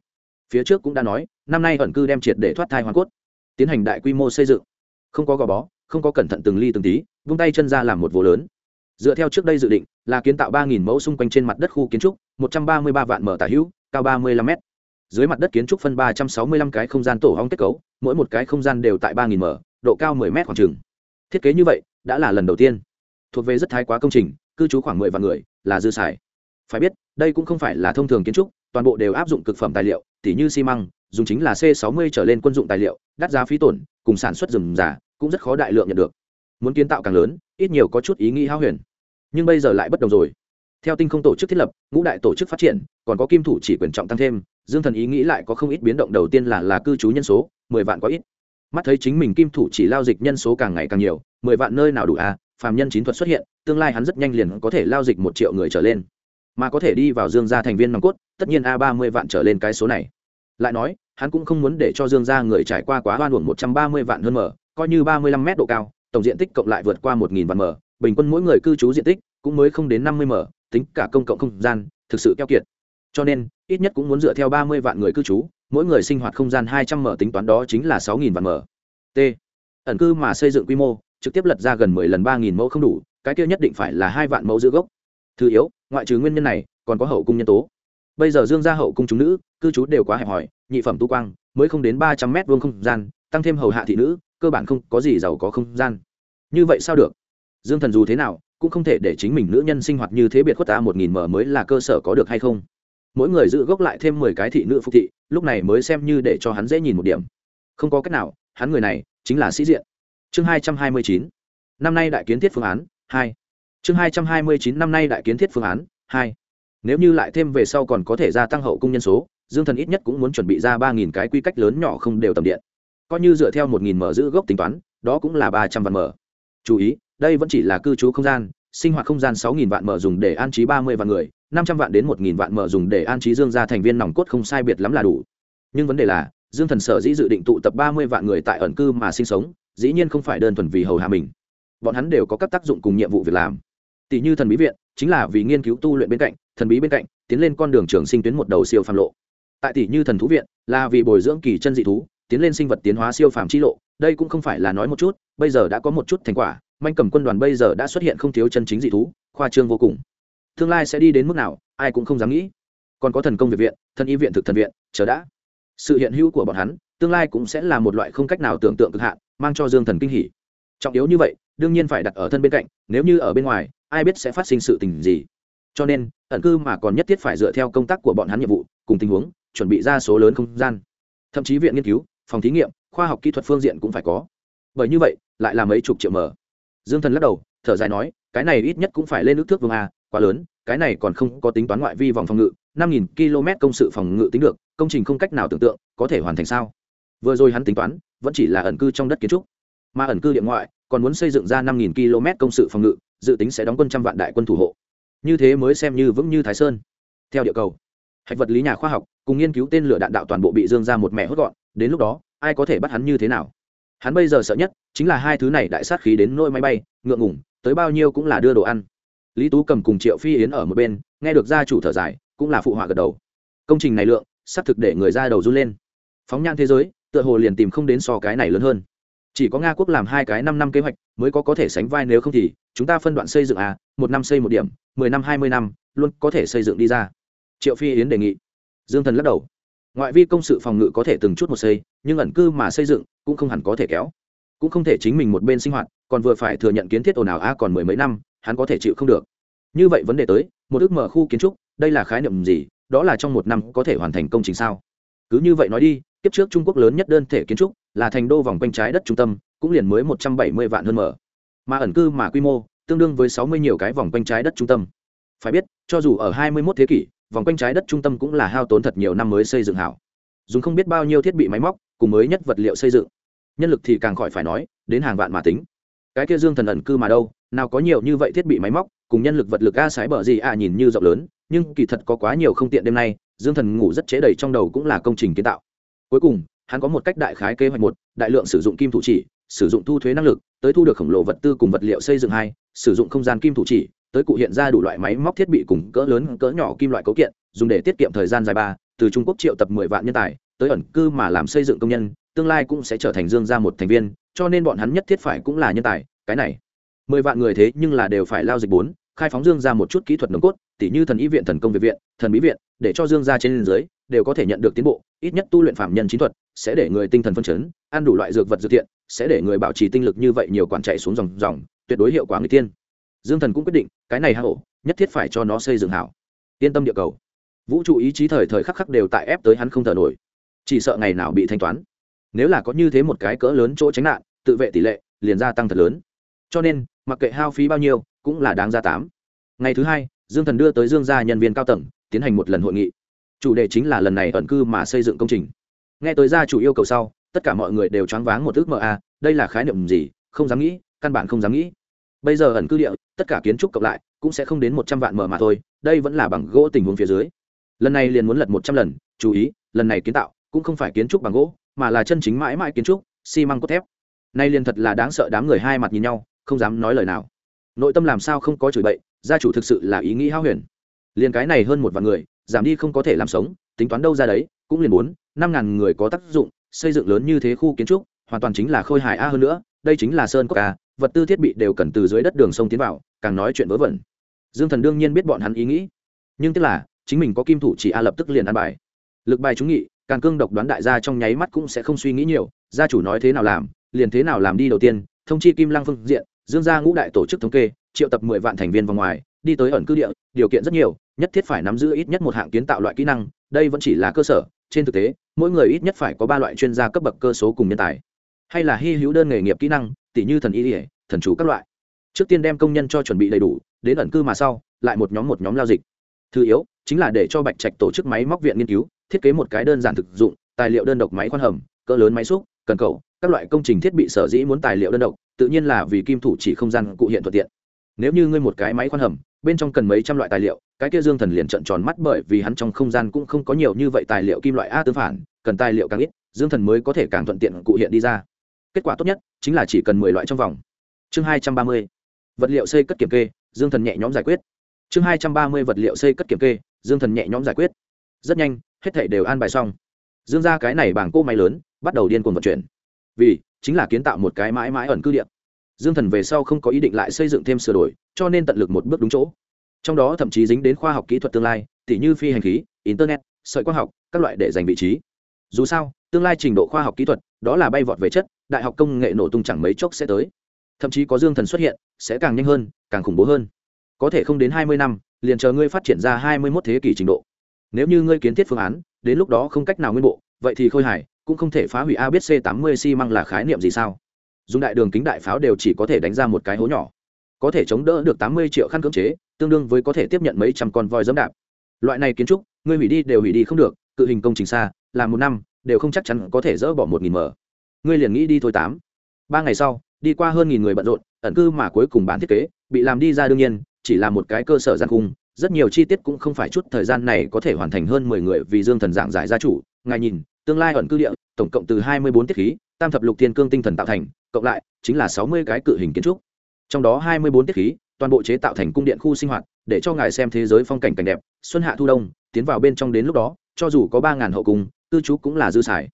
Phía trước cũng đã nói, năm nay ẩn cư đem triệt để thoát thai hoàn cốt. Tiến hành đại quy mô xây dựng. Không có gò bó, không có cẩn thận từng ly từng tí, vung tay chân ra làm một vô lớn. Dựa theo trước đây dự định, là kiến tạo ba mẫu xung quanh trên mặt đất khu kiến trúc, một trăm ba mươi ba vạn mở tả hữu, cao ba mươi lăm m dưới mặt đất kiến trúc phân ba trăm sáu mươi lăm cái không gian tổ hong kết cấu, mỗi một cái không gian đều tại ba nghìn m, độ cao mười m khoảng trừng thiết kế như vậy đã là lần đầu tiên. Thuộc về rất thái quá công trình, cư trú khoảng mười vạn người, là dư xài. Phải biết, đây cũng không phải là thông thường kiến trúc, toàn bộ đều áp dụng cực phẩm tài liệu, tỉ như xi măng, dùng chính là c 60 trở lên quân dụng tài liệu, đắt giá phí tổn, cùng sản xuất rừng giả cũng rất khó đại lượng nhận được. Muốn kiến tạo càng lớn, ít nhiều có chút ý nghĩ hao huyền. Nhưng bây giờ lại bất đồng rồi theo tinh không tổ chức thiết lập, ngũ đại tổ chức phát triển, còn có kim thủ chỉ quyền trọng tăng thêm, dương thần ý nghĩ lại có không ít biến động đầu tiên là là cư trú nhân số, mười vạn có ít. Mắt thấy chính mình kim thủ chỉ lao dịch nhân số càng ngày càng nhiều, mười vạn nơi nào đủ à phàm nhân chín thuật xuất hiện, tương lai hắn rất nhanh liền có thể lao dịch một triệu người trở lên. Mà có thể đi vào dương gia thành viên nòng cốt, tất nhiên a ba mươi vạn trở lên cái số này. Lại nói, hắn cũng không muốn để cho dương gia người trải qua quá hoan hồn một trăm ba mươi vạn hơn mở, coi như ba mươi lăm mét độ cao, tổng diện tích cộng lại vượt qua một nghìn vạn mở, bình quân mỗi người cư trú diện tích cũng mới không đến năm mươi mở tính cả công cộng không gian, thực sự keo kiệt. Cho nên, ít nhất cũng muốn dựa theo ba mươi vạn người cư trú, mỗi người sinh hoạt không gian hai trăm m tính toán đó chính là sáu nghìn vạn m t. Ẩn cư mà xây dựng quy mô, trực tiếp lật ra gần mười lần ba nghìn mẫu không đủ, cái kia nhất định phải là hai vạn mẫu giữ gốc. Thứ yếu, ngoại trừ nguyên nhân này, còn có hậu cung nhân tố. Bây giờ dương gia hậu cung chúng nữ, cư trú đều quá hẹp hòi, nhị phẩm tu quang, mới không đến ba trăm mét vuông không gian, tăng thêm hầu hạ thị nữ, cơ bản không có gì giàu có không gian. Như vậy sao được? Dương thần dù thế nào cũng không thể để chính mình nữ nhân sinh hoạt như thế biệt khuất ta một nghìn mở mới là cơ sở có được hay không? Mỗi người giữ gốc lại thêm mười cái thị nữ phục thị, lúc này mới xem như để cho hắn dễ nhìn một điểm. Không có cách nào, hắn người này chính là sĩ diện. Chương hai trăm hai mươi chín. Năm nay đại kiến thiết phương án, hai. Chương hai trăm hai mươi chín, năm nay đại kiến thiết phương án, hai. Nếu như lại thêm về sau còn có thể gia tăng hậu cung nhân số, dương thần ít nhất cũng muốn chuẩn bị ra ba nghìn cái quy cách lớn nhỏ không đều tầm điện. Coi như dựa theo một nghìn mở giữ gốc tính toán, đó cũng là ba trăm vạn mở chú ý đây vẫn chỉ là cư trú không gian, sinh hoạt không gian sáu nghìn vạn mở dùng để an trí ba mươi vạn người, năm trăm vạn đến một nghìn vạn mở dùng để an trí dương gia thành viên nòng cốt không sai biệt lắm là đủ. Nhưng vấn đề là, dương thần sở dĩ dự định tụ tập ba mươi vạn người tại ẩn cư mà sinh sống, dĩ nhiên không phải đơn thuần vì hầu hạ mình. Bọn hắn đều có các tác dụng cùng nhiệm vụ việc làm. Tỷ như thần bí viện, chính là vì nghiên cứu tu luyện bên cạnh, thần bí bên cạnh, tiến lên con đường trường sinh tuyến một đầu siêu phàm lộ. Tại tỷ như thần thú viện, là vì bồi dưỡng kỳ chân dị thú, tiến lên sinh vật tiến hóa siêu phàm chi lộ, đây cũng không phải là nói một chút, bây giờ đã có một chút thành quả manh cầm quân đoàn bây giờ đã xuất hiện không thiếu chân chính dị thú, khoa trương vô cùng. Tương lai sẽ đi đến mức nào, ai cũng không dám nghĩ. Còn có thần công việc viện, thần y viện thực thần viện, chờ đã. Sự hiện hữu của bọn hắn, tương lai cũng sẽ là một loại không cách nào tưởng tượng cực hạn, mang cho dương thần kinh hỉ. Trọng yếu như vậy, đương nhiên phải đặt ở thân bên cạnh, nếu như ở bên ngoài, ai biết sẽ phát sinh sự tình gì. Cho nên, ẩn cư mà còn nhất thiết phải dựa theo công tác của bọn hắn nhiệm vụ, cùng tình huống, chuẩn bị ra số lớn không gian. Thậm chí viện nghiên cứu, phòng thí nghiệm, khoa học kỹ thuật phương diện cũng phải có. Bởi như vậy, lại là mấy chục triệu mở dương thần lắc đầu, thở dài nói, cái này ít nhất cũng phải lên nước thước vương a, quá lớn, cái này còn không có tính toán ngoại vi vòng phòng ngự, năm nghìn km công sự phòng ngự tính được, công trình không cách nào tưởng tượng, có thể hoàn thành sao? Vừa rồi hắn tính toán, vẫn chỉ là ẩn cư trong đất kiến trúc, mà ẩn cư điện ngoại, còn muốn xây dựng ra năm nghìn km công sự phòng ngự, dự tính sẽ đóng quân trăm vạn đại quân thủ hộ. Như thế mới xem như vững như thái sơn. Theo địa cầu, hạch vật lý nhà khoa học, cùng nghiên cứu tên lửa đạn đạo toàn bộ bị dương ra một mẹ hốt gọn, đến lúc đó, ai có thể bắt hắn như thế nào? Hắn bây giờ sợ nhất chính là hai thứ này đại sát khí đến nôi máy bay, ngượng ngủng tới bao nhiêu cũng là đưa đồ ăn. Lý tú cầm cùng triệu phi yến ở một bên, nghe được gia chủ thở dài, cũng là phụ họa gật đầu. Công trình này lượng xác thực để người ra đầu run lên. Phóng nhan thế giới, tựa hồ liền tìm không đến so cái này lớn hơn. Chỉ có nga quốc làm hai cái năm năm kế hoạch, mới có có thể sánh vai nếu không thì, chúng ta phân đoạn xây dựng à một năm xây một điểm, mười năm hai mươi năm, luôn có thể xây dựng đi ra. Triệu phi yến đề nghị. Dương thần lắc đầu ngoại vi công sự phòng ngự có thể từng chút một xây, nhưng ẩn cư mà xây dựng cũng không hẳn có thể kéo. Cũng không thể chính mình một bên sinh hoạt, còn vừa phải thừa nhận kiến thiết ồn ào a còn mười mấy năm, hắn có thể chịu không được. Như vậy vấn đề tới, một ước mở khu kiến trúc, đây là khái niệm gì, đó là trong một năm có thể hoàn thành công trình sao? Cứ như vậy nói đi, kiếp trước trung quốc lớn nhất đơn thể kiến trúc là thành đô vòng quanh trái đất trung tâm, cũng liền mới một trăm bảy mươi vạn hơn mở. Mà ẩn cư mà quy mô tương đương với sáu mươi nhiều cái vòng quanh trái đất trung tâm. Phải biết, cho dù ở hai mươi 21 thế kỷ vòng quanh trái đất trung tâm cũng là hao tốn thật nhiều năm mới xây dựng hảo. Dùng không biết bao nhiêu thiết bị máy móc, cùng mới nhất vật liệu xây dựng. Nhân lực thì càng khỏi phải nói, đến hàng vạn mà tính. Cái kia dương thần ẩn cư mà đâu, nào có nhiều như vậy thiết bị máy móc, cùng nhân lực vật lực a sái bờ gì a nhìn như rộng lớn, nhưng kỳ thật có quá nhiều không tiện đêm nay, dương thần ngủ rất chế đầy trong đầu cũng là công trình kiến tạo. Cuối cùng, hắn có một cách đại khái kế hoạch một, đại lượng sử dụng kim thủ chỉ, sử dụng thu thuế năng lực, tới thu được khổng lồ vật tư cùng vật liệu xây dựng hai, sử dụng không gian kim thủ chỉ tới cụ hiện ra đủ loại máy móc thiết bị cùng cỡ lớn cỡ nhỏ kim loại cấu kiện, dùng để tiết kiệm thời gian dài ba, từ trung quốc triệu tập mười vạn nhân tài, tới ẩn cư mà làm xây dựng công nhân, tương lai cũng sẽ trở thành dương ra một thành viên, cho nên bọn hắn nhất thiết phải cũng là nhân tài, cái này. Mười vạn người thế nhưng là đều phải lao dịch bốn, khai phóng dương ra một chút kỹ thuật nồng cốt, tỉ như thần y viện, thần công việt viện, thần bí viện, để cho dương ra trên dưới đều có thể nhận được tiến bộ, ít nhất tu luyện phạm nhân chính thuật, sẽ để người tinh thần phân chấn, ăn đủ loại dược vật dược thiện, sẽ để người bảo trì tinh lực như vậy nhiều quản chạy xuống dòng dòng, tuyệt đối hiệu quả người tiên dương thần cũng quyết định, cái này hạ hổ, nhất thiết phải cho nó xây dựng hảo. Yên tâm địa cầu. Vũ trụ ý chí thời thời khắc khắc đều tại ép tới hắn không thở nổi. Chỉ sợ ngày nào bị thanh toán. Nếu là có như thế một cái cỡ lớn chỗ tránh nạn, tự vệ tỷ lệ liền gia tăng thật lớn. Cho nên, mặc kệ hao phí bao nhiêu, cũng là đáng ra tám. Ngày thứ hai, dương thần đưa tới dương gia nhân viên cao tầng, tiến hành một lần hội nghị. Chủ đề chính là lần này ẩn cư mà xây dựng công trình. Nghe tới gia chủ yêu cầu sau, tất cả mọi người đều choáng váng một ước mơ a đây là khái niệm gì, không dám nghĩ, căn bản không dám nghĩ bây giờ ẩn cư địa, tất cả kiến trúc cộng lại, cũng sẽ không đến một trăm vạn mở mà thôi, đây vẫn là bằng gỗ tình huống phía dưới. Lần này liền muốn lật một trăm lần, chú ý, lần này kiến tạo, cũng không phải kiến trúc bằng gỗ, mà là chân chính mãi mãi kiến trúc, xi măng cốt thép. Nay liền thật là đáng sợ đám người hai mặt nhìn nhau, không dám nói lời nào. Nội tâm làm sao không có chửi bậy, gia chủ thực sự là ý nghĩ hao huyền. Liền cái này hơn một vạn người, giảm đi không có thể làm sống, tính toán đâu ra đấy, cũng liền bốn, năm ngàn người có tác dụng, xây dựng lớn như thế khu kiến trúc, hoàn toàn chính là khôi hài a hơn nữa đây chính là sơn cốc a vật tư thiết bị đều cần từ dưới đất đường sông tiến vào, càng nói chuyện vớ vẩn. Dương thần đương nhiên biết bọn hắn ý nghĩ. Nhưng tức là, chính mình có kim thủ chỉ a lập tức liền ăn bài. Lực bài chúng nghị, càng cương độc đoán đại gia trong nháy mắt cũng sẽ không suy nghĩ nhiều, gia chủ nói thế nào làm, liền thế nào làm đi đầu tiên, thông chi kim lăng phương diện, dương gia ngũ đại tổ chức thống kê, triệu tập mười vạn thành viên vào ngoài, đi tới ẩn cư địa, điều kiện rất nhiều, nhất thiết phải nắm giữ ít nhất một hạng kiến tạo loại kỹ năng, đây vẫn chỉ là cơ sở, trên thực tế, mỗi người ít nhất phải có ba loại chuyên gia cấp bậc cơ số cùng nhân tài hay là hy hữu đơn nghề nghiệp kỹ năng tỷ như thần y ỉa thần chú các loại. Trước tiên đem công nhân cho chuẩn bị đầy đủ, đến ẩn cư mà sau, lại một nhóm một nhóm lao dịch. Thứ yếu, chính là để cho bạch trạch tổ chức máy móc viện nghiên cứu, thiết kế một cái đơn giản thực dụng, tài liệu đơn độc máy khoan hầm, cỡ lớn máy xúc, cần cầu, các loại công trình thiết bị sở dĩ muốn tài liệu đơn độc, tự nhiên là vì kim thủ chỉ không gian cụ hiện thuận tiện. Nếu như ngươi một cái máy khoan hầm, bên trong cần mấy trăm loại tài liệu, cái kia dương thần liền trận tròn mắt bởi vì hắn trong không gian cũng không có nhiều như vậy tài liệu kim loại a tư phản, cần tài liệu càng ít, dương thần mới có thể càng thuận tiện cụ hiện đi ra kết quả tốt nhất chính là chỉ cần mười loại trong vòng. Chương hai trăm ba mươi, vật liệu xây cất kiểm kê, dương thần nhẹ nhõm giải quyết. Chương hai trăm ba mươi, vật liệu xây cất kiểm kê, dương thần nhẹ nhõm giải quyết. Rất nhanh, hết thảy đều an bài xong. Dương ra cái này bảng cô máy lớn, bắt đầu điên cuồng vận chuyển. Vì, chính là kiến tạo một cái mãi mãi ẩn cư điện dương thần về sau không có ý định lại xây dựng thêm sửa đổi, cho nên tận lực một bước đúng chỗ. Trong đó thậm chí dính đến khoa học kỹ thuật tương lai, tỉ như phi hành khí, internet, sợi quang học, các loại để giành vị trí. Dù sao, tương lai trình độ khoa học kỹ thuật đó là bay vọt về chất, đại học công nghệ nổ tung chẳng mấy chốc sẽ tới. Thậm chí có dương thần xuất hiện, sẽ càng nhanh hơn, càng khủng bố hơn. Có thể không đến hai mươi năm, liền chờ ngươi phát triển ra hai mươi mốt thế kỷ trình độ. Nếu như ngươi kiến thiết phương án, đến lúc đó không cách nào nguyên bộ, vậy thì khôi hài, cũng không thể phá hủy a biết c tám mươi xi măng là khái niệm gì sao? Dùng đại đường kính đại pháo đều chỉ có thể đánh ra một cái hố nhỏ. Có thể chống đỡ được tám mươi triệu khăn cưỡng chế, tương đương với có thể tiếp nhận mấy trăm con voi dẫm đạp. Loại này kiến trúc, ngươi hủy đi đều hủy đi không được, cự hình công trình xa làm một năm đều không chắc chắn có thể dỡ bỏ một nghìn m. ngươi liền nghĩ đi thôi tám. Ba ngày sau, đi qua hơn nghìn người bận rộn, ẩn cư mà cuối cùng bản thiết kế, bị làm đi ra đương nhiên, chỉ là một cái cơ sở gian khung, rất nhiều chi tiết cũng không phải chút thời gian này có thể hoàn thành hơn mười người vì dương thần giảng giải gia chủ. Ngài nhìn, tương lai ẩn cư địa, tổng cộng từ hai mươi bốn tiết khí, tam thập lục thiên cương tinh thần tạo thành, cộng lại, chính là sáu mươi cái cự hình kiến trúc. Trong đó hai mươi bốn tiết khí, toàn bộ chế tạo thành cung điện khu sinh hoạt, để cho ngài xem thế giới phong cảnh cảnh đẹp, xuân hạ thu đông, tiến vào bên trong đến lúc đó, cho dù có ba ngàn hậu cung cư trú cũng là dư xài.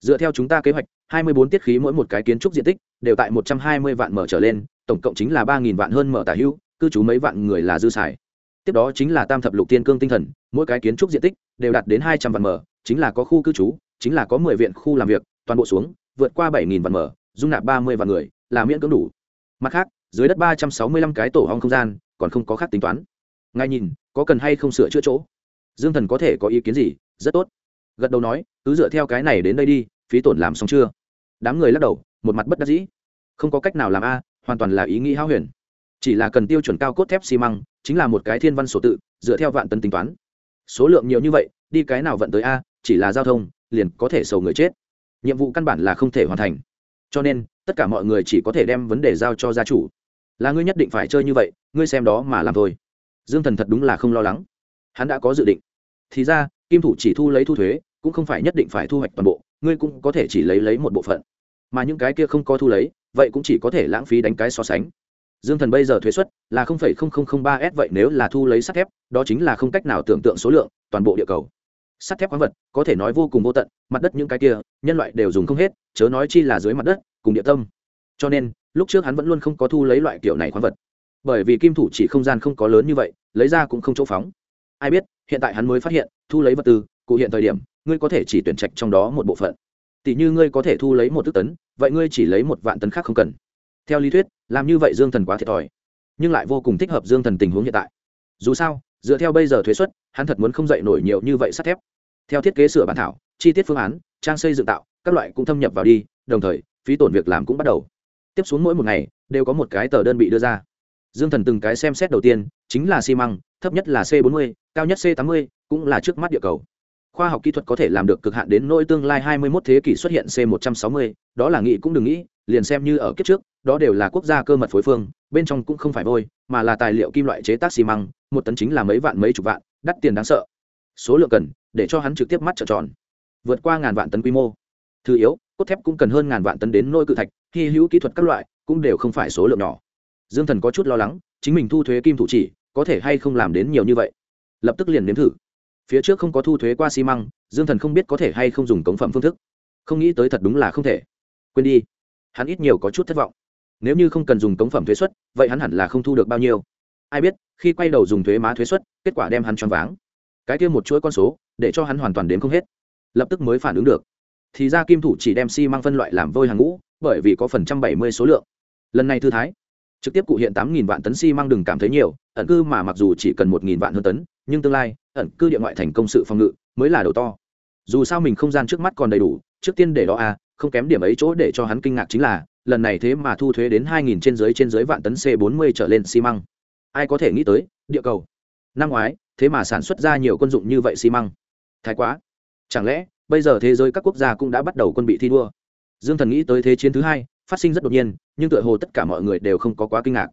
Dựa theo chúng ta kế hoạch, hai mươi bốn tiết khí mỗi một cái kiến trúc diện tích đều tại một trăm hai mươi vạn mở trở lên, tổng cộng chính là ba nghìn vạn hơn mở tả hữu, cư trú mấy vạn người là dư xài. Tiếp đó chính là tam thập lục tiên cương tinh thần, mỗi cái kiến trúc diện tích đều đạt đến hai trăm vạn mở, chính là có khu cư trú, chính là có mười viện khu làm việc, toàn bộ xuống, vượt qua bảy nghìn vạn mở, dung nạp ba mươi vạn người, là miễn cưỡng đủ. Mặt khác, dưới đất ba trăm sáu mươi lăm cái tổ hong không gian, còn không có khác tính toán. Ngay nhìn, có cần hay không sửa chữa chỗ? Dương thần có thể có ý kiến gì? Rất tốt gật đầu nói, cứ dựa theo cái này đến đây đi, phí tổn làm xong chưa? Đám người lắc đầu, một mặt bất đắc dĩ. Không có cách nào làm a, hoàn toàn là ý nghĩ hao huyền. Chỉ là cần tiêu chuẩn cao cốt thép xi măng, chính là một cái thiên văn sổ tự, dựa theo vạn tấn tính toán. Số lượng nhiều như vậy, đi cái nào vận tới a, chỉ là giao thông, liền có thể sầu người chết. Nhiệm vụ căn bản là không thể hoàn thành. Cho nên, tất cả mọi người chỉ có thể đem vấn đề giao cho gia chủ. Là ngươi nhất định phải chơi như vậy, ngươi xem đó mà làm thôi. Dương thần thật đúng là không lo lắng. Hắn đã có dự định. Thì ra, kim thủ chỉ thu lấy thu thuế cũng không phải nhất định phải thu hoạch toàn bộ, ngươi cũng có thể chỉ lấy lấy một bộ phận. Mà những cái kia không có thu lấy, vậy cũng chỉ có thể lãng phí đánh cái so sánh. Dương thần bây giờ thuế suất là ba s, vậy nếu là thu lấy sắt thép, đó chính là không cách nào tưởng tượng số lượng, toàn bộ địa cầu. Sắt thép khoáng vật, có thể nói vô cùng vô tận, mặt đất những cái kia, nhân loại đều dùng không hết, chớ nói chi là dưới mặt đất, cùng địa tâm. Cho nên, lúc trước hắn vẫn luôn không có thu lấy loại kiểu này khoáng vật. Bởi vì kim thủ chỉ không gian không có lớn như vậy, lấy ra cũng không chỗ phóng. Ai biết, hiện tại hắn mới phát hiện, thu lấy vật tư, cụ hiện thời điểm ngươi có thể chỉ tuyển trạch trong đó một bộ phận. Tỷ như ngươi có thể thu lấy một tức tấn, vậy ngươi chỉ lấy một vạn tấn khác không cần. Theo lý thuyết, làm như vậy dương thần quá thiệt thòi, nhưng lại vô cùng thích hợp dương thần tình huống hiện tại. Dù sao, dựa theo bây giờ thuế xuất hắn thật muốn không dạy nổi nhiều như vậy sắt thép. Theo thiết kế sửa bản thảo, chi tiết phương án, trang xây dựng tạo, các loại cũng thâm nhập vào đi, đồng thời, phí tổn việc làm cũng bắt đầu. Tiếp xuống mỗi một ngày, đều có một cái tờ đơn bị đưa ra. Dương thần từng cái xem xét đầu tiên, chính là xi măng, thấp nhất là c 40 cao nhất c 80 cũng là trước mắt địa cầu khoa học kỹ thuật có thể làm được cực hạn đến nỗi tương lai 21 thế kỷ xuất hiện c 160 đó là nghĩ cũng đừng nghĩ, liền xem như ở kiếp trước, đó đều là quốc gia cơ mật phối phương, bên trong cũng không phải vôi, mà là tài liệu kim loại chế tác xi măng, một tấn chính là mấy vạn mấy chục vạn, đắt tiền đáng sợ. Số lượng cần, để cho hắn trực tiếp mắt trợn tròn. Vượt qua ngàn vạn tấn quy mô. Thứ yếu, cốt thép cũng cần hơn ngàn vạn tấn đến nôi cự thạch khi hữu kỹ thuật các loại cũng đều không phải số lượng nhỏ. Dương thần có chút lo lắng, chính mình thu thuế kim thủ chỉ, có thể hay không làm đến nhiều như vậy? Lập tức liền nếm thử phía trước không có thu thuế qua xi măng, dương thần không biết có thể hay không dùng cống phẩm phương thức. Không nghĩ tới thật đúng là không thể. Quên đi. Hắn ít nhiều có chút thất vọng. Nếu như không cần dùng cống phẩm thuế xuất, vậy hắn hẳn là không thu được bao nhiêu. Ai biết, khi quay đầu dùng thuế má thuế xuất, kết quả đem hắn choáng váng. Cái kia một chuỗi con số, để cho hắn hoàn toàn đến không hết. Lập tức mới phản ứng được. Thì ra kim thủ chỉ đem xi、si、măng phân loại làm vôi hàng ngũ, bởi vì có phần trăm bảy mươi số lượng. Lần này thư thái. Trực tiếp cụ hiện tám nghìn vạn tấn xi、si、măng đừng cảm thấy nhiều, ẩn cư mà mặc dù chỉ cần một nghìn vạn hơn tấn, nhưng tương lai ẩn cư địa ngoại thành công sự phòng ngự mới là đầu to. Dù sao mình không gian trước mắt còn đầy đủ, trước tiên để đó à không kém điểm ấy chỗ để cho hắn kinh ngạc chính là, lần này thế mà thu thuế đến hai nghìn trên dưới trên dưới vạn tấn c bốn mươi trở lên xi măng. Ai có thể nghĩ tới, địa cầu. Năm ngoái, thế mà sản xuất ra nhiều quân dụng như vậy xi măng. Thái quá. Chẳng lẽ, bây giờ thế giới các quốc gia cũng đã bắt đầu quân bị thi đua? Dương thần nghĩ tới thế chiến thứ hai, phát sinh rất đột nhiên, nhưng tựa hồ tất cả mọi người đều không có quá kinh ngạc.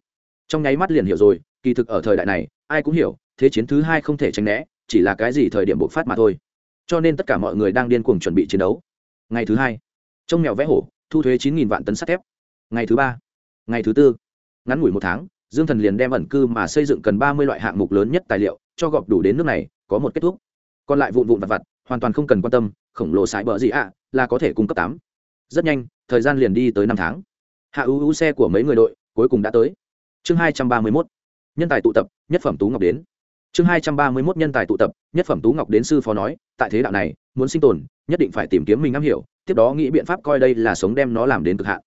Trong nháy mắt liền hiểu rồi, kỳ thực ở thời đại này, ai cũng hiểu, thế chiến thứ hai không thể tránh né chỉ là cái gì thời điểm bộc phát mà thôi. Cho nên tất cả mọi người đang điên cuồng chuẩn bị chiến đấu. Ngày thứ hai trong mèo vẽ hổ, thu thuế chín nghìn vạn tấn sắt thép. Ngày thứ ba, ngày thứ tư, ngắn ngủi một tháng, dương thần liền đem ẩn cư mà xây dựng cần ba mươi loại hạng mục lớn nhất tài liệu, cho gọp đủ đến nước này, có một kết thúc. Còn lại vụn vụn vặt vặt, hoàn toàn không cần quan tâm, khổng lồ sải bờ gì ạ, là có thể cung cấp tám. Rất nhanh, thời gian liền đi tới năm tháng. Hạ ưu ưu xe của mấy người đội cuối cùng đã tới. Chương hai trăm ba mươi mốt, nhân tài tụ tập, nhất phẩm tú ngọc đến chương hai trăm ba mươi mốt nhân tài tụ tập, nhất phẩm tú ngọc đến sư phó nói, tại thế đạo này, muốn sinh tồn, nhất định phải tìm kiếm mình am hiểu, tiếp đó nghĩ biện pháp coi đây là sống đem nó làm đến cực hạn.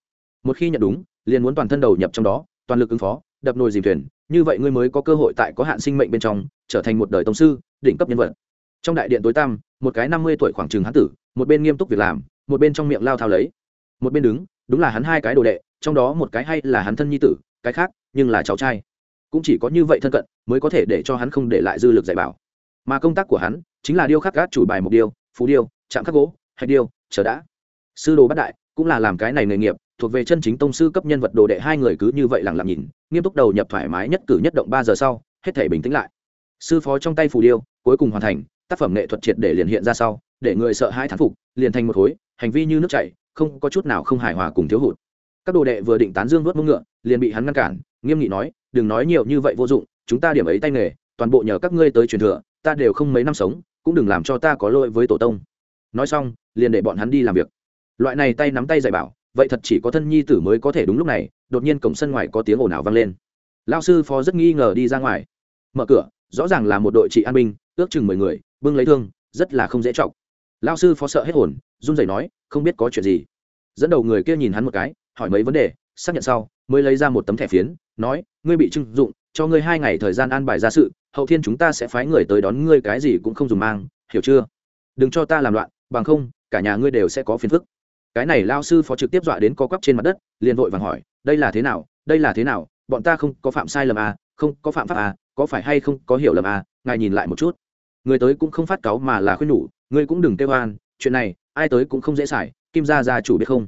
Một khi nhận đúng, liền muốn toàn thân đầu nhập trong đó, toàn lực ứng phó, đập nồi dìm thuyền, như vậy ngươi mới có cơ hội tại có hạn sinh mệnh bên trong, trở thành một đời tông sư, đỉnh cấp nhân vật. Trong đại điện tối tăm, một cái năm mươi tuổi khoảng chừng hán tử, một bên nghiêm túc việc làm, một bên trong miệng lao thao lấy. Một bên đứng, đúng là hắn hai cái đồ đệ, trong đó một cái hay là hắn thân nhi tử, cái khác, nhưng là cháu trai cũng chỉ có như vậy thân cận mới có thể để cho hắn không để lại dư lực dạy bảo. Mà công tác của hắn chính là điêu khắc gác chủ bài mục điêu, phú điêu, chạm khắc gỗ, hạch điêu, chờ đã. Sư đồ bát đại cũng là làm cái này nghề nghiệp, thuộc về chân chính tông sư cấp nhân vật đồ đệ hai người cứ như vậy lặng lặng nhìn, nghiêm túc đầu nhập thoải mái nhất cử nhất động ba giờ sau, hết thể bình tĩnh lại. Sư phó trong tay phù điêu, cuối cùng hoàn thành, tác phẩm nghệ thuật triệt để liền hiện ra sau, để người sợ hai thán phục, liền thành một khối, hành vi như nước chảy, không có chút nào không hài hòa cùng thiếu hụt. Các đồ đệ vừa định tán dương vớt mông ngựa, liền bị hắn ngăn cản, nghiêm nghị nói đừng nói nhiều như vậy vô dụng, chúng ta điểm ấy tay nghề, toàn bộ nhờ các ngươi tới truyền thừa, ta đều không mấy năm sống, cũng đừng làm cho ta có lỗi với tổ tông. Nói xong, liền để bọn hắn đi làm việc. Loại này tay nắm tay dạy bảo, vậy thật chỉ có thân nhi tử mới có thể đúng lúc này, đột nhiên cổng sân ngoài có tiếng ồn ào vang lên. Lao sư phó rất nghi ngờ đi ra ngoài. Mở cửa, rõ ràng là một đội trị an binh, ước chừng mười người, bưng lấy thương, rất là không dễ trọng lao sư phó sợ hết hồn, run rẩy nói, không biết có chuyện gì. Dẫn đầu người kia nhìn hắn một cái, hỏi mấy vấn đề xác nhận sau, mới lấy ra một tấm thẻ phiến, nói, ngươi bị trưng dụng, cho ngươi hai ngày thời gian an bài ra sự, hậu thiên chúng ta sẽ phái người tới đón ngươi, cái gì cũng không dùng mang, hiểu chưa? Đừng cho ta làm loạn, bằng không, cả nhà ngươi đều sẽ có phiền phức. Cái này lao sư phó trực tiếp dọa đến co quắp trên mặt đất, liền vội vàng hỏi, đây là thế nào? Đây là thế nào? Bọn ta không có phạm sai lầm à? Không có phạm pháp à? Có phải hay không có hiểu lầm à? Ngài nhìn lại một chút. Người tới cũng không phát cáu mà là khuyên nhủ, ngươi cũng đừng kêu oan, chuyện này, ai tới cũng không dễ xài, kim gia gia chủ biết không?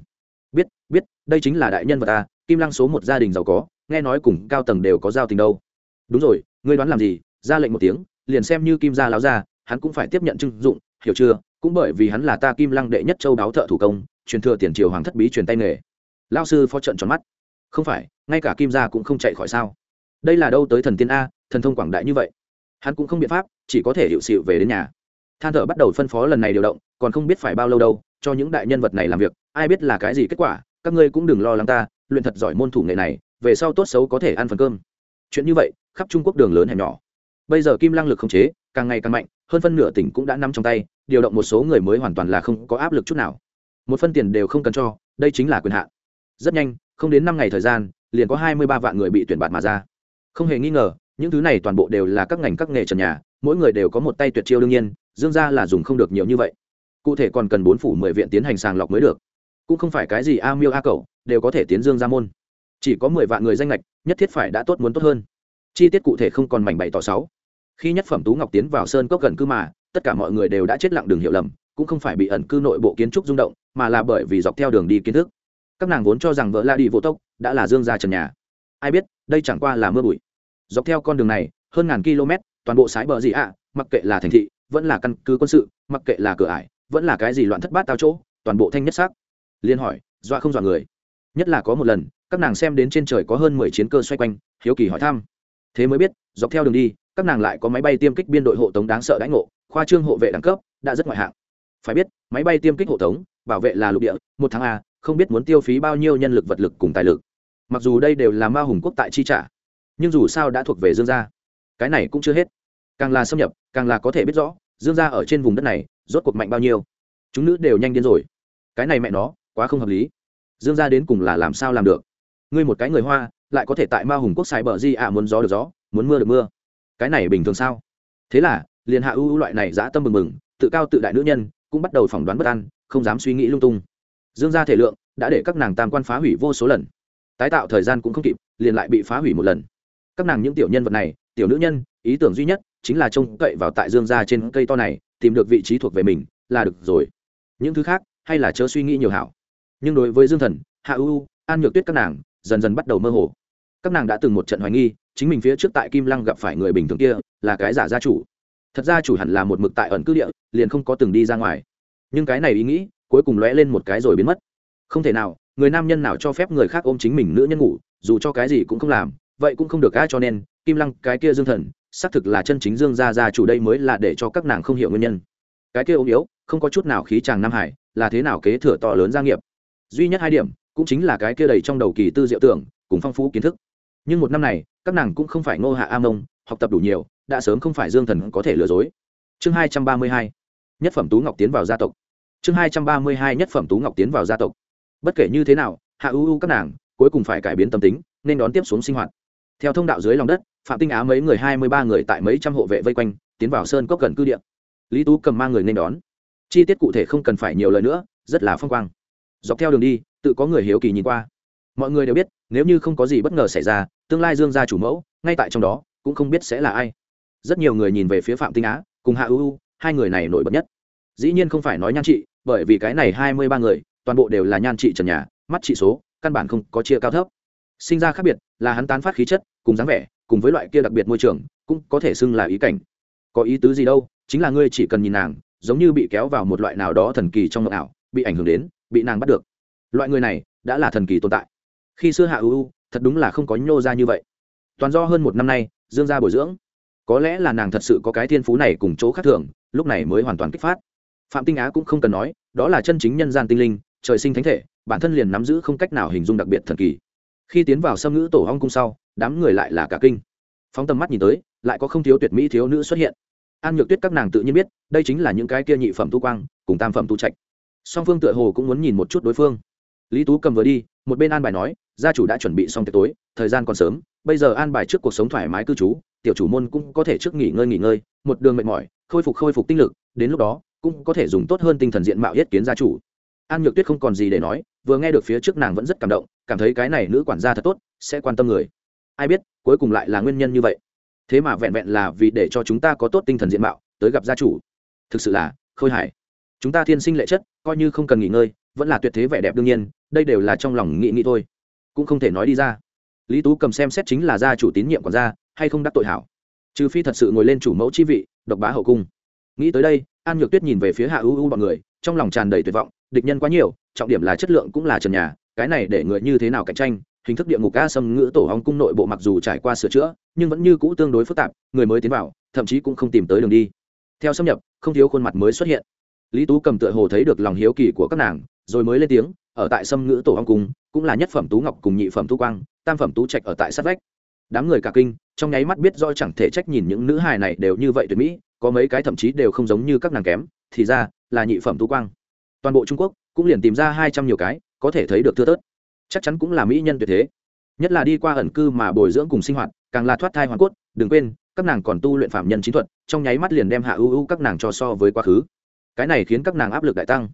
Biết, đây chính là đại nhân vật ta, kim lăng số một gia đình giàu có, nghe nói cùng cao tầng đều có giao tình đâu. Đúng rồi, ngươi đoán làm gì? Ra lệnh một tiếng, liền xem như kim gia láo ra hắn cũng phải tiếp nhận trưng dụng, hiểu chưa? Cũng bởi vì hắn là ta kim lăng đệ nhất châu đáo thợ thủ công, truyền thừa tiền triều hoàng thất bí truyền tay nghề. Lao sư phó trận tròn mắt. Không phải, ngay cả kim gia cũng không chạy khỏi sao? Đây là đâu tới thần tiên a, thần thông quảng đại như vậy? Hắn cũng không biện pháp, chỉ có thể hiệu sự về đến nhà. Than thở bắt đầu phân phó lần này điều động, còn không biết phải bao lâu đâu, cho những đại nhân vật này làm việc, ai biết là cái gì kết quả các ngươi cũng đừng lo lắng ta, luyện thật giỏi môn thủ nghệ này, về sau tốt xấu có thể ăn phần cơm. Chuyện như vậy, khắp trung quốc đường lớn hẻm nhỏ. Bây giờ kim lăng lực không chế, càng ngày càng mạnh, hơn phân nửa tỉnh cũng đã nắm trong tay, điều động một số người mới hoàn toàn là không có áp lực chút nào. Một phân tiền đều không cần cho, đây chính là quyền hạn. Rất nhanh, không đến năm ngày thời gian, liền có hai mươi ba vạn người bị tuyển bạt mà ra. Không hề nghi ngờ, những thứ này toàn bộ đều là các ngành các nghề trần nhà, mỗi người đều có một tay tuyệt chiêu đương nhiên, dương ra là dùng không được nhiều như vậy. Cụ thể còn cần bốn phủ mười viện tiến hành sàng lọc mới được cũng không phải cái gì a miêu a cậu đều có thể tiến dương ra môn. Chỉ có mười vạn người danh lệch nhất thiết phải đã tốt muốn tốt hơn. Chi tiết cụ thể không còn mảnh bày tỏ sáu. Khi nhất phẩm tú ngọc tiến vào sơn cốc gần cư mà, tất cả mọi người đều đã chết lặng đường hiểu lầm, cũng không phải bị ẩn cư nội bộ kiến trúc rung động, mà là bởi vì dọc theo đường đi kiến thức. Các nàng vốn cho rằng vợ la đi vô tốc đã là dương ra trần nhà. Ai biết, đây chẳng qua là mưa bụi. Dọc theo con đường này, hơn ngàn km, toàn bộ sái bờ gì ạ, mặc kệ là thành thị, vẫn là căn cứ quân sự, mặc kệ là cửa ải, vẫn là cái gì loạn thất bát tao chỗ, toàn bộ thanh nhất xác liên hỏi, dọa không dọa người? Nhất là có một lần, các nàng xem đến trên trời có hơn mười chiến cơ xoay quanh, hiếu kỳ hỏi thăm. Thế mới biết, dọc theo đường đi, các nàng lại có máy bay tiêm kích biên đội hộ tống đáng sợ đãi ngộ, khoa trương hộ vệ đẳng cấp, đã rất ngoại hạng. Phải biết, máy bay tiêm kích hộ tống, bảo vệ là lục địa, một tháng a, không biết muốn tiêu phí bao nhiêu nhân lực vật lực cùng tài lực. Mặc dù đây đều là ma hùng quốc tại chi trả, nhưng dù sao đã thuộc về dương gia. Cái này cũng chưa hết. Càng là xâm nhập, càng là có thể biết rõ, dương gia ở trên vùng đất này, rốt cuộc mạnh bao nhiêu. Chúng nữ đều nhanh điên rồi. Cái này mẹ nó quá không hợp lý. Dương gia đến cùng là làm sao làm được? Ngươi một cái người hoa, lại có thể tại ma hùng quốc xài bờ di ạ muốn gió được gió, muốn mưa được mưa. Cái này bình thường sao? Thế là, liền hạ ưu loại này dã tâm mừng mừng tự cao tự đại nữ nhân, cũng bắt đầu phỏng đoán bất an, không dám suy nghĩ lung tung. Dương gia thể lượng đã để các nàng tam quan phá hủy vô số lần. Tái tạo thời gian cũng không kịp, liền lại bị phá hủy một lần. Các nàng những tiểu nhân vật này, tiểu nữ nhân, ý tưởng duy nhất chính là trông cậy vào tại dương gia trên cây to này, tìm được vị trí thuộc về mình là được rồi. Những thứ khác, hay là chớ suy nghĩ nhiều hảo nhưng đối với dương thần, hạ ưu an nhược tuyết các nàng, dần dần bắt đầu mơ hồ. Các nàng đã từng một trận hoài nghi, chính mình phía trước tại kim lăng gặp phải người bình thường kia, là cái giả gia chủ. Thật ra chủ hẳn là một mực tại ẩn cư địa, liền không có từng đi ra ngoài. Nhưng cái này ý nghĩ, cuối cùng lóe lên một cái rồi biến mất. Không thể nào, người nam nhân nào cho phép người khác ôm chính mình nữ nhân ngủ, dù cho cái gì cũng không làm, vậy cũng không được ai cho nên, kim lăng, cái kia dương thần, xác thực là chân chính dương gia gia chủ đây mới là để cho các nàng không hiểu nguyên nhân. Cái kia ốm yếu, không có chút nào khí chàng nam hải, là thế nào kế thừa to lớn gia nghiệp? Duy nhất hai điểm cũng chính là cái kia đầy trong đầu kỳ tư diệu tưởng cùng phong phú kiến thức. Nhưng một năm này, các nàng cũng không phải ngô hạ a mông, học tập đủ nhiều, đã sớm không phải dương thần có thể lừa dối. Chương hai trăm ba mươi hai, nhất phẩm tú ngọc tiến vào gia tộc. Chương hai trăm ba mươi hai, nhất phẩm tú ngọc tiến vào gia tộc. Bất kể như thế nào, hạ u ưu các nàng cuối cùng phải cải biến tâm tính, nên đón tiếp xuống sinh hoạt. Theo thông đạo dưới lòng đất, phạm tinh á mấy người hai mươi ba người tại mấy trăm hộ vệ vây quanh, tiến vào sơn cốc gần cư địa. Lý tú cầm mang người nên đón. Chi tiết cụ thể không cần phải nhiều lời nữa, rất là phong quang dọc theo đường đi, tự có người hiếu kỳ nhìn qua. Mọi người đều biết, nếu như không có gì bất ngờ xảy ra, tương lai dương gia chủ mẫu, ngay tại trong đó, cũng không biết sẽ là ai. Rất nhiều người nhìn về phía phạm tinh á, cùng hạ ưu hai người này nổi bật nhất. Dĩ nhiên không phải nói nhan trị, bởi vì cái này hai mươi ba người, toàn bộ đều là nhan trị trần nhà, mắt trị số, căn bản không có chia cao thấp. Sinh ra khác biệt, là hắn tán phát khí chất, cùng dáng vẻ, cùng với loại kia đặc biệt môi trường, cũng có thể xưng là ý cảnh. Có ý tứ gì đâu, chính là ngươi chỉ cần nhìn nàng, giống như bị kéo vào một loại nào đó thần kỳ trong mộng ảo, bị ảnh hưởng đến bị nàng bắt được. Loại người này đã là thần kỳ tồn tại. Khi xưa hạ ưu thật đúng là không có nhô ra như vậy. Toàn do hơn một năm nay, dương gia bồi dưỡng. Có lẽ là nàng thật sự có cái thiên phú này cùng chỗ khác thường, lúc này mới hoàn toàn kích phát. Phạm tinh á cũng không cần nói, đó là chân chính nhân gian tinh linh, trời sinh thánh thể, bản thân liền nắm giữ không cách nào hình dung đặc biệt thần kỳ. Khi tiến vào xâm ngữ tổ hong cung sau, đám người lại là cả kinh. Phóng tầm mắt nhìn tới, lại có không thiếu tuyệt mỹ thiếu nữ xuất hiện. An nhược tuyết các nàng tự nhiên biết, đây chính là những cái kia nhị phẩm tu quang, cùng tam phẩm tu trạch song phương tựa hồ cũng muốn nhìn một chút đối phương. Lý tú cầm vừa đi, một bên an bài nói, gia chủ đã chuẩn bị xong tiệc tối, thời gian còn sớm, bây giờ an bài trước cuộc sống thoải mái cư trú, tiểu chủ môn cũng có thể trước nghỉ ngơi nghỉ ngơi, một đường mệt mỏi, khôi phục khôi phục tinh lực, đến lúc đó, cũng có thể dùng tốt hơn tinh thần diện mạo yết kiến gia chủ. An nhược tuyết không còn gì để nói, vừa nghe được phía trước nàng vẫn rất cảm động, cảm thấy cái này nữ quản gia thật tốt, sẽ quan tâm người. Ai biết, cuối cùng lại là nguyên nhân như vậy. Thế mà vẹn vẹn là vì để cho chúng ta có tốt tinh thần diện mạo, tới gặp gia chủ. Thực sự là, khôi hài chúng ta thiên sinh lệ chất, coi như không cần nghỉ ngơi, vẫn là tuyệt thế vẻ đẹp đương nhiên, đây đều là trong lòng nghĩ nghĩ thôi. Cũng không thể nói đi ra. Lý tú cầm xem xét chính là gia chủ tín nhiệm quản gia, hay không đắc tội hảo. Trừ phi thật sự ngồi lên chủ mẫu chi vị, độc bá hậu cung. Nghĩ tới đây, an nhược tuyết nhìn về phía hạ ưu ưu bọn người, trong lòng tràn đầy tuyệt vọng, địch nhân quá nhiều, trọng điểm là chất lượng cũng là trần nhà, cái này để người như thế nào cạnh tranh, hình thức địa ngục ca xâm ngữ tổ hóng cung nội bộ mặc dù trải qua sửa chữa, nhưng vẫn như cũ tương đối phức tạp, người mới tiến vào, thậm chí cũng không tìm tới đường đi. Theo xâm nhập, không thiếu khuôn mặt mới xuất hiện lý tú cầm tựa hồ thấy được lòng hiếu kỳ của các nàng, rồi mới lên tiếng, ở tại xâm ngữ tổ hong cung, cũng là nhất phẩm tú ngọc cùng nhị phẩm tú quang, tam phẩm tú trạch ở tại sát vách. Đám người cả kinh, trong nháy mắt biết do chẳng thể trách nhìn những nữ hài này đều như vậy tuyệt mỹ, có mấy cái thậm chí đều không giống như các nàng kém, thì ra là nhị phẩm tú quang. Toàn bộ trung quốc cũng liền tìm ra hai trăm nhiều cái, có thể thấy được thưa tớt chắc chắn cũng là mỹ nhân tuyệt thế. Nhất là đi qua ẩn cư mà bồi dưỡng cùng sinh hoạt, càng là thoát thai hoàn cốt, đừng quên, các nàng còn tu luyện phạm nhân chính thuật, trong nháy mắt liền đem hạ ưu ưu các nàng cho so với quá khứ cái này khiến các nàng áp lực đại tăng.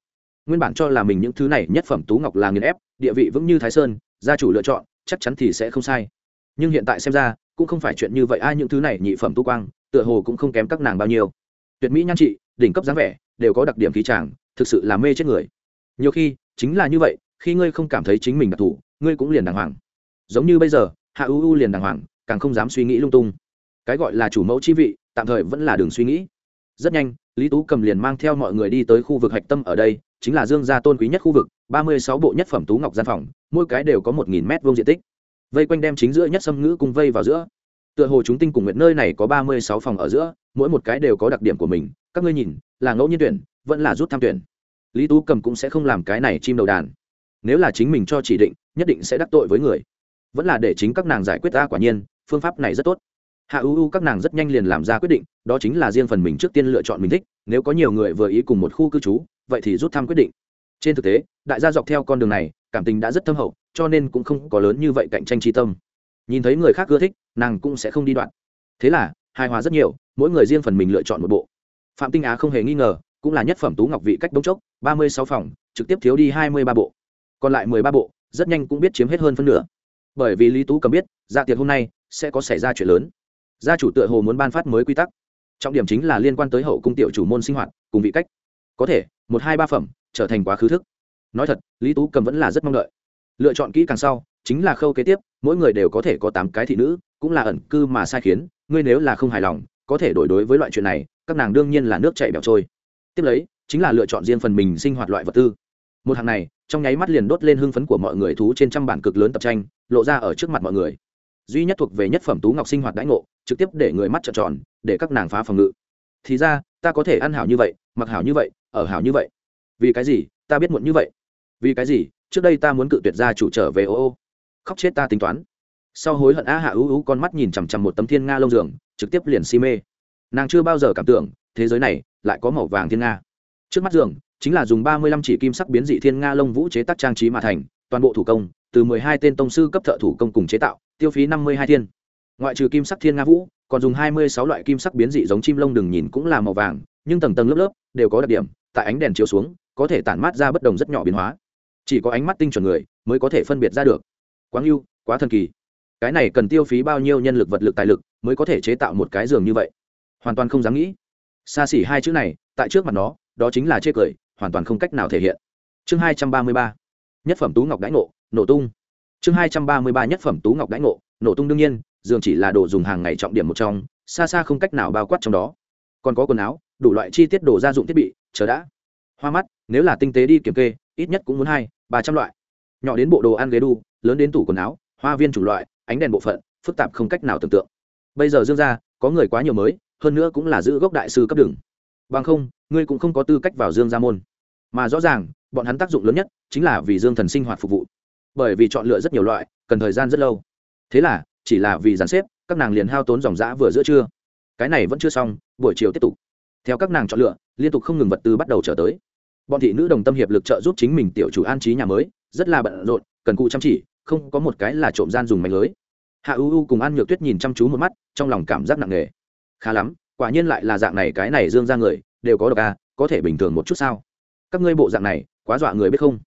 Nguyên bản cho là mình những thứ này nhất phẩm tú ngọc là nghiền ép, địa vị vững như thái sơn, gia chủ lựa chọn, chắc chắn thì sẽ không sai. Nhưng hiện tại xem ra, cũng không phải chuyện như vậy, ai những thứ này nhị phẩm tu quang, tựa hồ cũng không kém các nàng bao nhiêu. Tuyệt mỹ nhan trị, đỉnh cấp dáng vẻ, đều có đặc điểm khí tràng thực sự là mê chết người. Nhiều khi, chính là như vậy, khi ngươi không cảm thấy chính mình đặc thù, ngươi cũng liền đàng hoàng. Giống như bây giờ, hạ u u liền đàng hoàng, càng không dám suy nghĩ lung tung. Cái gọi là chủ mẫu chi vị, tạm thời vẫn là đường suy nghĩ. Rất nhanh lý tú cầm liền mang theo mọi người đi tới khu vực hạch tâm ở đây, chính là dương gia tôn quý nhất khu vực, ba mươi sáu bộ nhất phẩm tú ngọc gian phòng, mỗi cái đều có một nghìn mét vuông diện tích. Vây quanh đem chính giữa nhất xâm ngữ cùng vây vào giữa. Tựa hồ chúng tinh cùng nguyện nơi này có ba mươi sáu phòng ở giữa, mỗi một cái đều có đặc điểm của mình, các ngươi nhìn, là ngẫu nhiên tuyển, vẫn là rút tham tuyển. Lý tú cầm cũng sẽ không làm cái này chim đầu đàn. Nếu là chính mình cho chỉ định, nhất định sẽ đắc tội với người. Vẫn là để chính các nàng giải quyết ta quả nhiên, phương pháp này rất tốt hạ ưu ưu các nàng rất nhanh liền làm ra quyết định, đó chính là riêng phần mình trước tiên lựa chọn mình thích, nếu có nhiều người vừa ý cùng một khu cư trú, vậy thì rút thăm quyết định. Trên thực tế, đại gia dọc theo con đường này, cảm tình đã rất thâm hậu, cho nên cũng không có lớn như vậy cạnh tranh tri tâm. Nhìn thấy người khác ưa thích, nàng cũng sẽ không đi đoạn. Thế là, hài hòa rất nhiều, mỗi người riêng phần mình lựa chọn một bộ. Phạm tinh á không hề nghi ngờ, cũng là nhất phẩm tú ngọc vị cách đông chốc, ba mươi sáu phòng, trực tiếp thiếu đi hai mươi ba bộ. Còn lại mười ba bộ, rất nhanh cũng biết chiếm hết hơn phân nửa. Bởi vì lý tú cầm biết dạ tiệc hôm nay sẽ có xảy ra chuyện lớn gia chủ tựa hồ muốn ban phát mới quy tắc. Trọng điểm chính là liên quan tới hậu cung tiểu chủ môn sinh hoạt, cùng vị cách. Có thể, một hai ba phẩm, trở thành quá khứ thức. Nói thật, lý tú cầm vẫn là rất mong đợi. Lựa chọn kỹ càng sau, chính là khâu kế tiếp, mỗi người đều có thể có tám cái thị nữ, cũng là ẩn cư mà sai khiến, ngươi nếu là không hài lòng, có thể đổi đối với loại chuyện này, các nàng đương nhiên là nước chảy bẹo trôi. Tiếp lấy, chính là lựa chọn riêng phần mình sinh hoạt loại vật tư. Một hàng này, trong nháy mắt liền đốt lên hưng phấn của mọi người thú trên trăm bản cực lớn tập tranh, lộ ra ở trước mặt mọi người duy nhất thuộc về nhất phẩm tú ngọc sinh hoạt đãi ngộ, trực tiếp để người mắt trợn tròn, để các nàng phá phòng ngự. Thì ra, ta có thể ăn hảo như vậy, mặc hảo như vậy, ở hảo như vậy. Vì cái gì? Ta biết muộn như vậy. Vì cái gì? Trước đây ta muốn cự tuyệt ra chủ trở về ô ô. Khóc chết ta tính toán. Sau hối hận a hạ ưu ưu con mắt nhìn chằm chằm một tấm thiên nga lông giường, trực tiếp liền si mê. Nàng chưa bao giờ cảm tưởng, thế giới này lại có màu vàng thiên nga. Trước mắt giường, chính là dùng ba mươi lăm chỉ kim sắc biến dị thiên nga lông vũ chế tác trang trí mà thành, toàn bộ thủ công từ mười hai tên tông sư cấp thợ thủ công cùng chế tạo, tiêu phí năm mươi hai thiên. Ngoại trừ kim sắc thiên nga vũ, còn dùng hai mươi sáu loại kim sắc biến dị giống chim lông đừng nhìn cũng là màu vàng, nhưng tầng tầng lớp lớp đều có đặc điểm, tại ánh đèn chiếu xuống, có thể tản mát ra bất đồng rất nhỏ biến hóa. Chỉ có ánh mắt tinh chuẩn người mới có thể phân biệt ra được. Quá ngưu quá thần kỳ. Cái này cần tiêu phí bao nhiêu nhân lực vật lực tài lực mới có thể chế tạo một cái giường như vậy? Hoàn toàn không dám nghĩ. Xa xỉ hai chữ này, tại trước mặt nó, đó chính là chê cười, hoàn toàn không cách nào thể hiện. Chương hai trăm ba mươi ba. Nhất phẩm tú ngọc đãi ngộ nổ tung. Chương hai trăm ba mươi ba nhất phẩm tú ngọc đãi ngộ, nổ tung đương nhiên giường chỉ là đồ dùng hàng ngày trọng điểm một trong, xa xa không cách nào bao quát trong đó. Còn có quần áo, đủ loại chi tiết đồ gia dụng thiết bị, chờ đã. Hoa mắt, nếu là tinh tế đi kiểm kê, ít nhất cũng muốn hai, ba trăm loại. Nhỏ đến bộ đồ ăn ghế đu, lớn đến tủ quần áo, hoa viên chủng loại, ánh đèn bộ phận, phức tạp không cách nào tưởng tượng. Bây giờ dương ra có người quá nhiều mới, hơn nữa cũng là giữ gốc đại sư cấp đường. Bằng không, ngươi cũng không có tư cách vào dương gia môn. Mà rõ ràng, bọn hắn tác dụng lớn nhất chính là vì dương thần sinh hoạt phục vụ bởi vì chọn lựa rất nhiều loại, cần thời gian rất lâu. Thế là, chỉ là vì dàn xếp, các nàng liền hao tốn dòng giã vừa giữa trưa. Cái này vẫn chưa xong, buổi chiều tiếp tục. Theo các nàng chọn lựa, liên tục không ngừng vật tư bắt đầu trở tới. Bọn thị nữ đồng tâm hiệp lực trợ giúp chính mình tiểu chủ an trí nhà mới, rất là bận rộn, cần cụ chăm chỉ, không có một cái là trộm gian dùng mạch lưới. Hạ u u cùng an nhược tuyết nhìn chăm chú một mắt, trong lòng cảm giác nặng nề. Khá lắm, quả nhiên lại là dạng này cái này dương ra người, đều có độc a có thể bình thường một chút sao? Các ngươi bộ dạng này, quá dọa người biết không?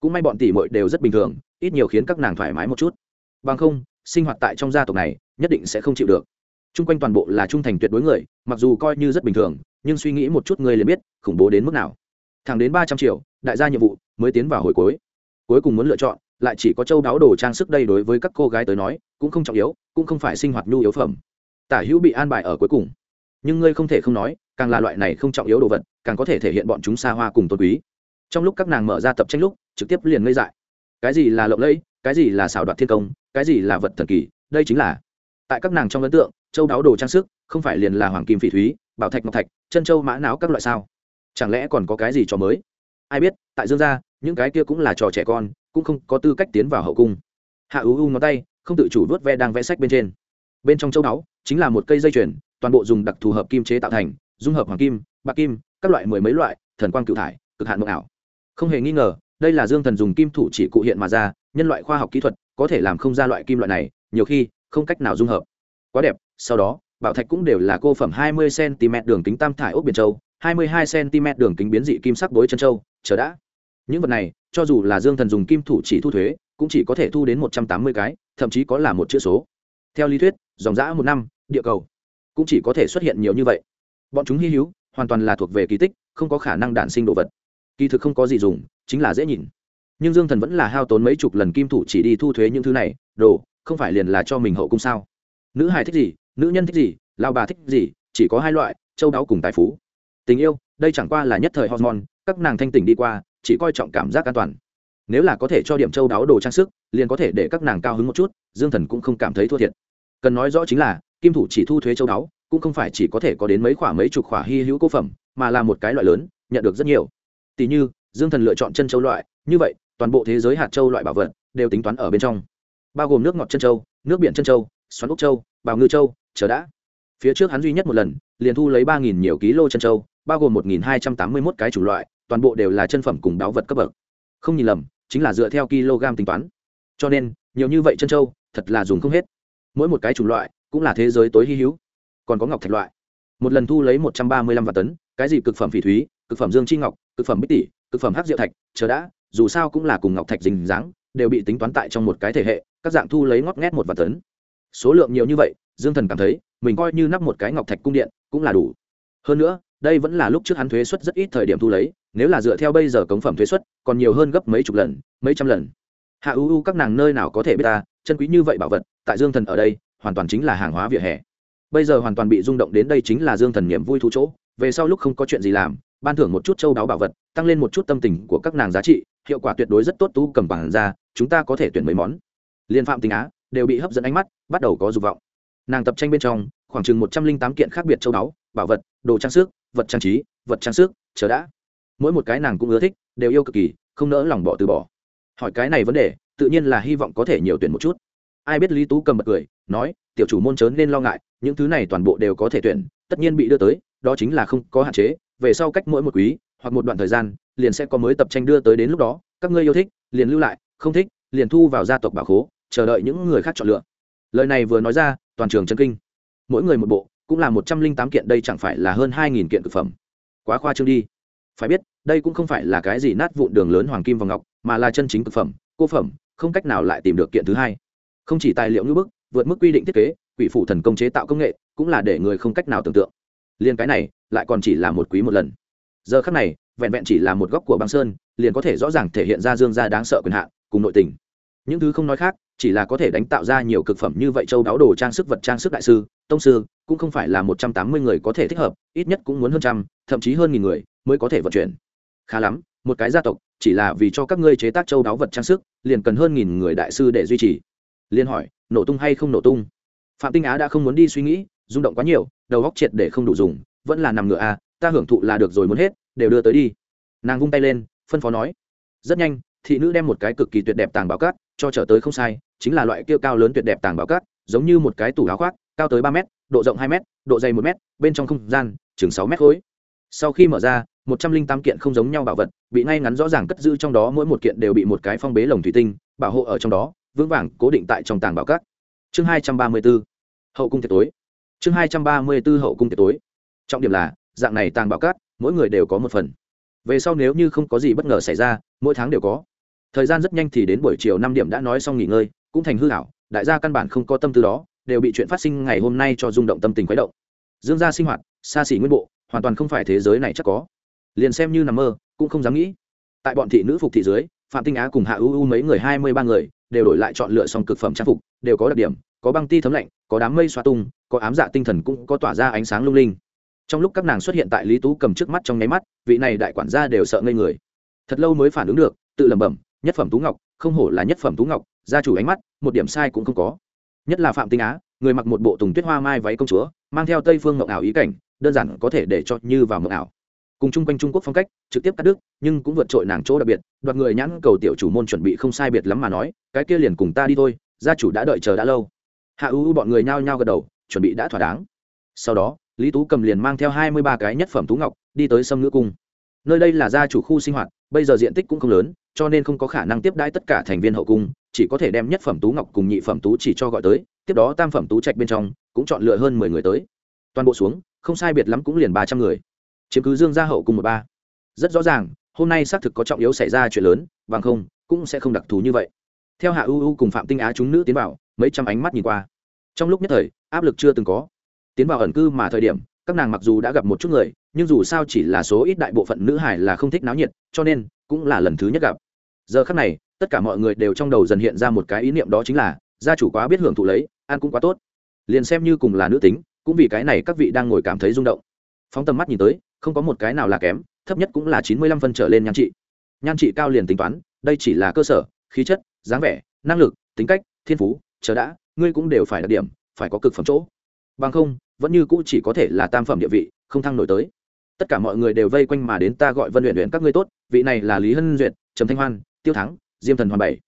Cũng may bọn tỷ muội đều rất bình thường, ít nhiều khiến các nàng thoải mái một chút. Bằng không, sinh hoạt tại trong gia tộc này, nhất định sẽ không chịu được. Chung quanh toàn bộ là trung thành tuyệt đối người, mặc dù coi như rất bình thường, nhưng suy nghĩ một chút người liền biết, khủng bố đến mức nào. Thẳng đến ba trăm triệu, đại gia nhiệm vụ mới tiến vào hồi cuối. Cuối cùng muốn lựa chọn, lại chỉ có châu đáo đồ trang sức đây đối với các cô gái tới nói, cũng không trọng yếu, cũng không phải sinh hoạt nhu yếu phẩm. Tả hữu bị an bài ở cuối cùng. Nhưng ngươi không thể không nói, càng là loại này không trọng yếu đồ vật, càng có thể thể hiện bọn chúng xa hoa cùng tôn quý trong lúc các nàng mở ra tập tranh lúc, trực tiếp liền ngây dại. Cái gì là lộng lẫy, cái gì là xảo đoạt thiên công, cái gì là vật thần kỳ, đây chính là tại các nàng trong ấn tượng, châu đáo đồ trang sức, không phải liền là hoàng kim phỉ thúy, bảo thạch, ngọc thạch, chân châu, mã não các loại sao? Chẳng lẽ còn có cái gì cho mới? Ai biết, tại dương gia, những cái kia cũng là trò trẻ con, cũng không có tư cách tiến vào hậu cung. Hạ ưu ưu ngón tay, không tự chủ vớt ve đang vẽ sách bên trên. Bên trong châu đáo, chính là một cây dây chuyền, toàn bộ dùng đặc thù hợp kim chế tạo thành, dung hợp hoàng kim, bạc kim, các loại mười mấy loại, thần quang cựu thải, cực hạn mộng ảo không hề nghi ngờ, đây là dương thần dùng kim thủ chỉ cụ hiện mà ra, nhân loại khoa học kỹ thuật, có thể làm không ra loại kim loại này, nhiều khi, không cách nào dung hợp. Quá đẹp, sau đó, bảo thạch cũng đều là cô phẩm 20 cm đường kính tam thải ốc biển châu 22 cm đường kính biến dị kim sắc bối chân châu, chờ đã. Những vật này, cho dù là dương thần dùng kim thủ chỉ thu thuế, cũng chỉ có thể thu đến 180 cái, thậm chí có là một chữ số. Theo lý thuyết, dòng dã một năm, địa cầu, cũng chỉ có thể xuất hiện nhiều như vậy. Bọn chúng hy hữu, hoàn toàn là thuộc về kỳ tích, không có khả năng đản sinh đồ vật kỳ thực không có gì dùng, chính là dễ nhìn. Nhưng dương thần vẫn là hao tốn mấy chục lần kim thủ chỉ đi thu thuế những thứ này, đồ, không phải liền là cho mình hậu cung sao? Nữ hài thích gì, nữ nhân thích gì lao bà thích gì, chỉ có hai loại, châu đáo cùng tài phú. Tình yêu, đây chẳng qua là nhất thời hormone, các nàng thanh tỉnh đi qua, chỉ coi trọng cảm giác an toàn. Nếu là có thể cho điểm châu đáo đồ trang sức, liền có thể để các nàng cao hứng một chút, dương thần cũng không cảm thấy thua thiệt. Cần nói rõ chính là, kim thủ chỉ thu thuế châu đáo, cũng không phải chỉ có thể có đến mấy khoả mấy chục khoả hy hữu cố phẩm, mà là một cái loại lớn, nhận được rất nhiều tỷ như, dương thần lựa chọn chân châu loại, như vậy, toàn bộ thế giới hạt châu loại bảo vật đều tính toán ở bên trong. Bao gồm nước ngọt chân châu, nước biển chân châu, xoắn ốc châu, bào ngư châu, chờ đã. Phía trước hắn duy nhất một lần, liền thu lấy ba nghìn nhiều ký lô chân châu, bao gồm một nghìn hai trăm tám mươi mốt cái chủng loại, toàn bộ đều là chân phẩm cùng đáo vật cấp bậc. Không nhìn lầm, chính là dựa theo kg tính toán. Cho nên, nhiều như vậy chân châu, thật là dùng không hết. Mỗi một cái chủng loại, cũng là thế giới tối hy hữu. Còn có ngọc thạch loại. Một lần thu lấy một trăm ba mươi lăm vạn tấn, cái gì cực phẩm phỉ thúy cực phẩm dương chi ngọc, cực phẩm bích tỷ, cực phẩm hắc diệu thạch, chờ đã, dù sao cũng là cùng ngọc thạch dình dáng, đều bị tính toán tại trong một cái thể hệ, các dạng thu lấy ngót nghét một vạn tấn. Số lượng nhiều như vậy, dương thần cảm thấy, mình coi như nắp một cái ngọc thạch cung điện, cũng là đủ. Hơn nữa, đây vẫn là lúc trước hắn thuế suất rất ít thời điểm thu lấy, nếu là dựa theo bây giờ cống phẩm thuế suất, còn nhiều hơn gấp mấy chục lần, mấy trăm lần. Hạ u ưu các nàng nơi nào có thể biết ta, chân quý như vậy bảo vật, tại dương thần ở đây, hoàn toàn chính là hàng hóa vỉa hè. Bây giờ hoàn toàn bị rung động đến đây chính là dương thần niềm vui thú chỗ, về sau lúc không có chuyện gì làm ban thưởng một chút châu đáo bảo vật, tăng lên một chút tâm tình của các nàng giá trị, hiệu quả tuyệt đối rất tốt, tú cầm bằng ra, chúng ta có thể tuyển mấy món. Liên phạm tình á đều bị hấp dẫn ánh mắt, bắt đầu có dục vọng. Nàng tập tranh bên trong, khoảng chừng một trăm linh tám kiện khác biệt châu đáo, bảo vật, đồ trang sức, vật trang trí, vật trang sức, chờ đã. Mỗi một cái nàng cũng ưa thích, đều yêu cực kỳ, không nỡ lòng bỏ từ bỏ. Hỏi cái này vấn đề, tự nhiên là hy vọng có thể nhiều tuyển một chút. Ai biết lý tú cầm bật cười, nói, tiểu chủ môn chớn nên lo ngại, những thứ này toàn bộ đều có thể tuyển, tất nhiên bị đưa tới, đó chính là không có hạn chế về sau cách mỗi một quý, hoặc một đoạn thời gian, liền sẽ có mới tập tranh đưa tới đến lúc đó. Các ngươi yêu thích, liền lưu lại, không thích, liền thu vào gia tộc bảo khố, chờ đợi những người khác chọn lựa. Lời này vừa nói ra, toàn trường chân kinh. Mỗi người một bộ, cũng là một trăm linh tám kiện, đây chẳng phải là hơn hai nghìn kiện thực phẩm. Quá khoa trương đi. Phải biết, đây cũng không phải là cái gì nát vụn đường lớn hoàng kim và ngọc, mà là chân chính thực phẩm, cô phẩm, không cách nào lại tìm được kiện thứ hai. Không chỉ tài liệu ngữ bức, vượt mức quy định thiết kế, quỷ phụ thần công chế tạo công nghệ, cũng là để người không cách nào tưởng tượng liên cái này lại còn chỉ là một quý một lần. Giờ khắc này, vẹn vẹn chỉ là một góc của băng sơn, liền có thể rõ ràng thể hiện ra dương gia đáng sợ quyền hạn cùng nội tình. Những thứ không nói khác, chỉ là có thể đánh tạo ra nhiều cực phẩm như vậy châu đáo đồ trang sức vật trang sức đại sư, tông sư, cũng không phải là một trăm tám mươi người có thể thích hợp, ít nhất cũng muốn hơn trăm, thậm chí hơn nghìn người mới có thể vận chuyển. Khá lắm, một cái gia tộc, chỉ là vì cho các ngươi chế tác châu đáo vật trang sức, liền cần hơn nghìn người đại sư để duy trì. Liên hỏi, nổ tung hay không nổ tung? Phạm tinh á đã không muốn đi suy nghĩ rung động quá nhiều, đầu góc triệt để không đủ dùng, vẫn là nằm ngựa à ta hưởng thụ là được rồi muốn hết, đều đưa tới đi. Nàng vung tay lên, phân phó nói. Rất nhanh, thị nữ đem một cái cực kỳ tuyệt đẹp tàng báo cát, cho trở tới không sai, chính là loại kia cao lớn tuyệt đẹp tàng báo cát, giống như một cái tủ áo khoác, cao tới ba m độ rộng hai m độ dày một m bên trong không gian, chừng sáu m khối. Sau khi mở ra, một trăm linh tám kiện không giống nhau bảo vật, bị ngay ngắn rõ ràng cất giữ trong đó mỗi một kiện đều bị một cái phong bế lồng thủy tinh, bảo hộ ở trong đó, vững vàng cố định tại trong tàng bảo cát. Chương hai trăm ba mươi b ố hậu cung tiệc tối chương hai trăm ba mươi b ố hậu cung tiệc tối. Trọng điểm là, dạng này tàng bảo cát, mỗi người đều có một phần. Về sau nếu như không có gì bất ngờ xảy ra, mỗi tháng đều có. Thời gian rất nhanh thì đến buổi chiều năm điểm đã nói xong nghỉ ngơi, cũng thành hư hảo đại gia căn bản không có tâm tư đó, đều bị chuyện phát sinh ngày hôm nay cho rung động tâm tình khuấy động. Dương gia sinh hoạt, xa xỉ nguyên bộ, hoàn toàn không phải thế giới này chắc có. Liền xem như nằm mơ, cũng không dám nghĩ. Tại bọn thị nữ phục thị dưới, phạm tinh á cùng hạ ưu ưu mấy người hai mươi ba người, đều đổi lại chọn lựa xong cực phẩm trang phục, đều có đặc điểm có băng ti thấm lạnh, có đám mây xoa tung, có ám dạ tinh thần cũng có tỏa ra ánh sáng lung linh. Trong lúc các nàng xuất hiện tại lý tú cầm trước mắt trong nháy mắt, vị này đại quản gia đều sợ ngây người. Thật lâu mới phản ứng được, tự lẩm bẩm, nhất phẩm tú ngọc, không hổ là nhất phẩm tú ngọc, gia chủ ánh mắt, một điểm sai cũng không có. Nhất là phạm tinh á, người mặc một bộ tùng tuyết hoa mai váy công chúa, mang theo tây phương mộng ảo ý cảnh, đơn giản có thể để cho như vào mộng ảo. Cùng chung quanh trung quốc phong cách, trực tiếp cắt đứt, nhưng cũng vượt trội nàng chỗ đặc biệt, đoạt người nhãn cầu tiểu chủ môn chuẩn bị không sai biệt lắm mà nói, cái kia liền cùng ta đi thôi, gia chủ đã đợi chờ đã lâu hạ ưu bọn người nhao nhao gật đầu, chuẩn bị đã thỏa đáng. Sau đó, lý tú cầm liền mang theo hai mươi ba cái nhất phẩm tú ngọc, đi tới sâm ngữ cung. Nơi đây là gia chủ khu sinh hoạt, bây giờ diện tích cũng không lớn, cho nên không có khả năng tiếp đãi tất cả thành viên hậu cung, chỉ có thể đem nhất phẩm tú ngọc cùng nhị phẩm tú chỉ cho gọi tới, tiếp đó tam phẩm tú trạch bên trong, cũng chọn lựa hơn mười người tới. Toàn bộ xuống, không sai biệt lắm cũng liền ba trăm người. Chiếm cứ dương gia hậu cung một ba. Rất rõ ràng, hôm nay xác thực có trọng yếu xảy ra chuyện lớn, bằng không, cũng sẽ không đặc thù như vậy theo hạ ưu cùng phạm tinh á chúng nữ tiến vào, mấy trăm ánh mắt nhìn qua. Trong lúc nhất thời, áp lực chưa từng có. Tiến vào ẩn cư mà thời điểm, các nàng mặc dù đã gặp một chút người, nhưng dù sao chỉ là số ít đại bộ phận nữ hải là không thích náo nhiệt, cho nên cũng là lần thứ nhất gặp. Giờ khắc này, tất cả mọi người đều trong đầu dần hiện ra một cái ý niệm đó chính là, gia chủ quá biết hưởng thụ lấy, ăn cũng quá tốt. Liền xem như cùng là nữ tính, cũng vì cái này các vị đang ngồi cảm thấy rung động. Phóng tầm mắt nhìn tới, không có một cái nào là kém, thấp nhất cũng là chín mươi lăm phân trở lên nhan trị. Nhan trị cao liền tính toán, đây chỉ là cơ sở, khí chất dáng vẻ, năng lực, tính cách, thiên phú, chờ đã, ngươi cũng đều phải đặc điểm, phải có cực phẩm chỗ. Bằng không, vẫn như cũ chỉ có thể là tam phẩm địa vị, không thăng nổi tới. Tất cả mọi người đều vây quanh mà đến ta gọi vân luyện luyện các ngươi tốt, vị này là lý hân duyệt, trầm thanh hoan, tiêu thắng, diêm thần hoàn bảy.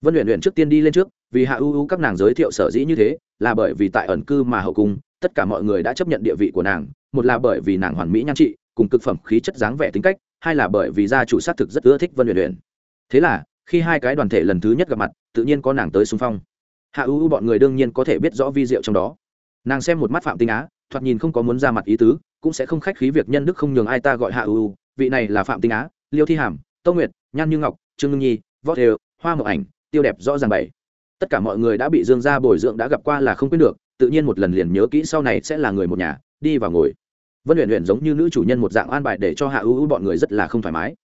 Vân luyện luyện trước tiên đi lên trước, vì hạ ưu ưu các nàng giới thiệu sở dĩ như thế, là bởi vì tại ẩn cư mà hậu cung, tất cả mọi người đã chấp nhận địa vị của nàng, một là bởi vì nàng hoàn mỹ nhan trị, cùng cực phẩm khí chất dáng vẻ tính cách, hai là bởi vì gia chủ xác thực rất ưa thích vân luyện luyện thế là khi hai cái đoàn thể lần thứ nhất gặp mặt, tự nhiên có nàng tới xung phong. Hạ ưu bọn người đương nhiên có thể biết rõ vi diệu trong đó. Nàng xem một mắt phạm tinh á, thoạt nhìn không có muốn ra mặt ý tứ, cũng sẽ không khách khí việc nhân đức không nhường ai ta gọi hạ ưu vị này là phạm tinh á, liêu thi hàm tâu nguyệt, nhan như ngọc, trương ngưng nhi, võ đều hoa mậu ảnh, tiêu đẹp rõ ràng bảy. Tất cả mọi người đã bị dương gia bồi dưỡng đã gặp qua là không quên được, tự nhiên một lần liền nhớ kỹ sau này sẽ là người một nhà, đi vào ngồi. Vân luyện luyện giống như nữ chủ nhân một dạng an bài để cho hạ ưu bọn người rất là không thoải mái.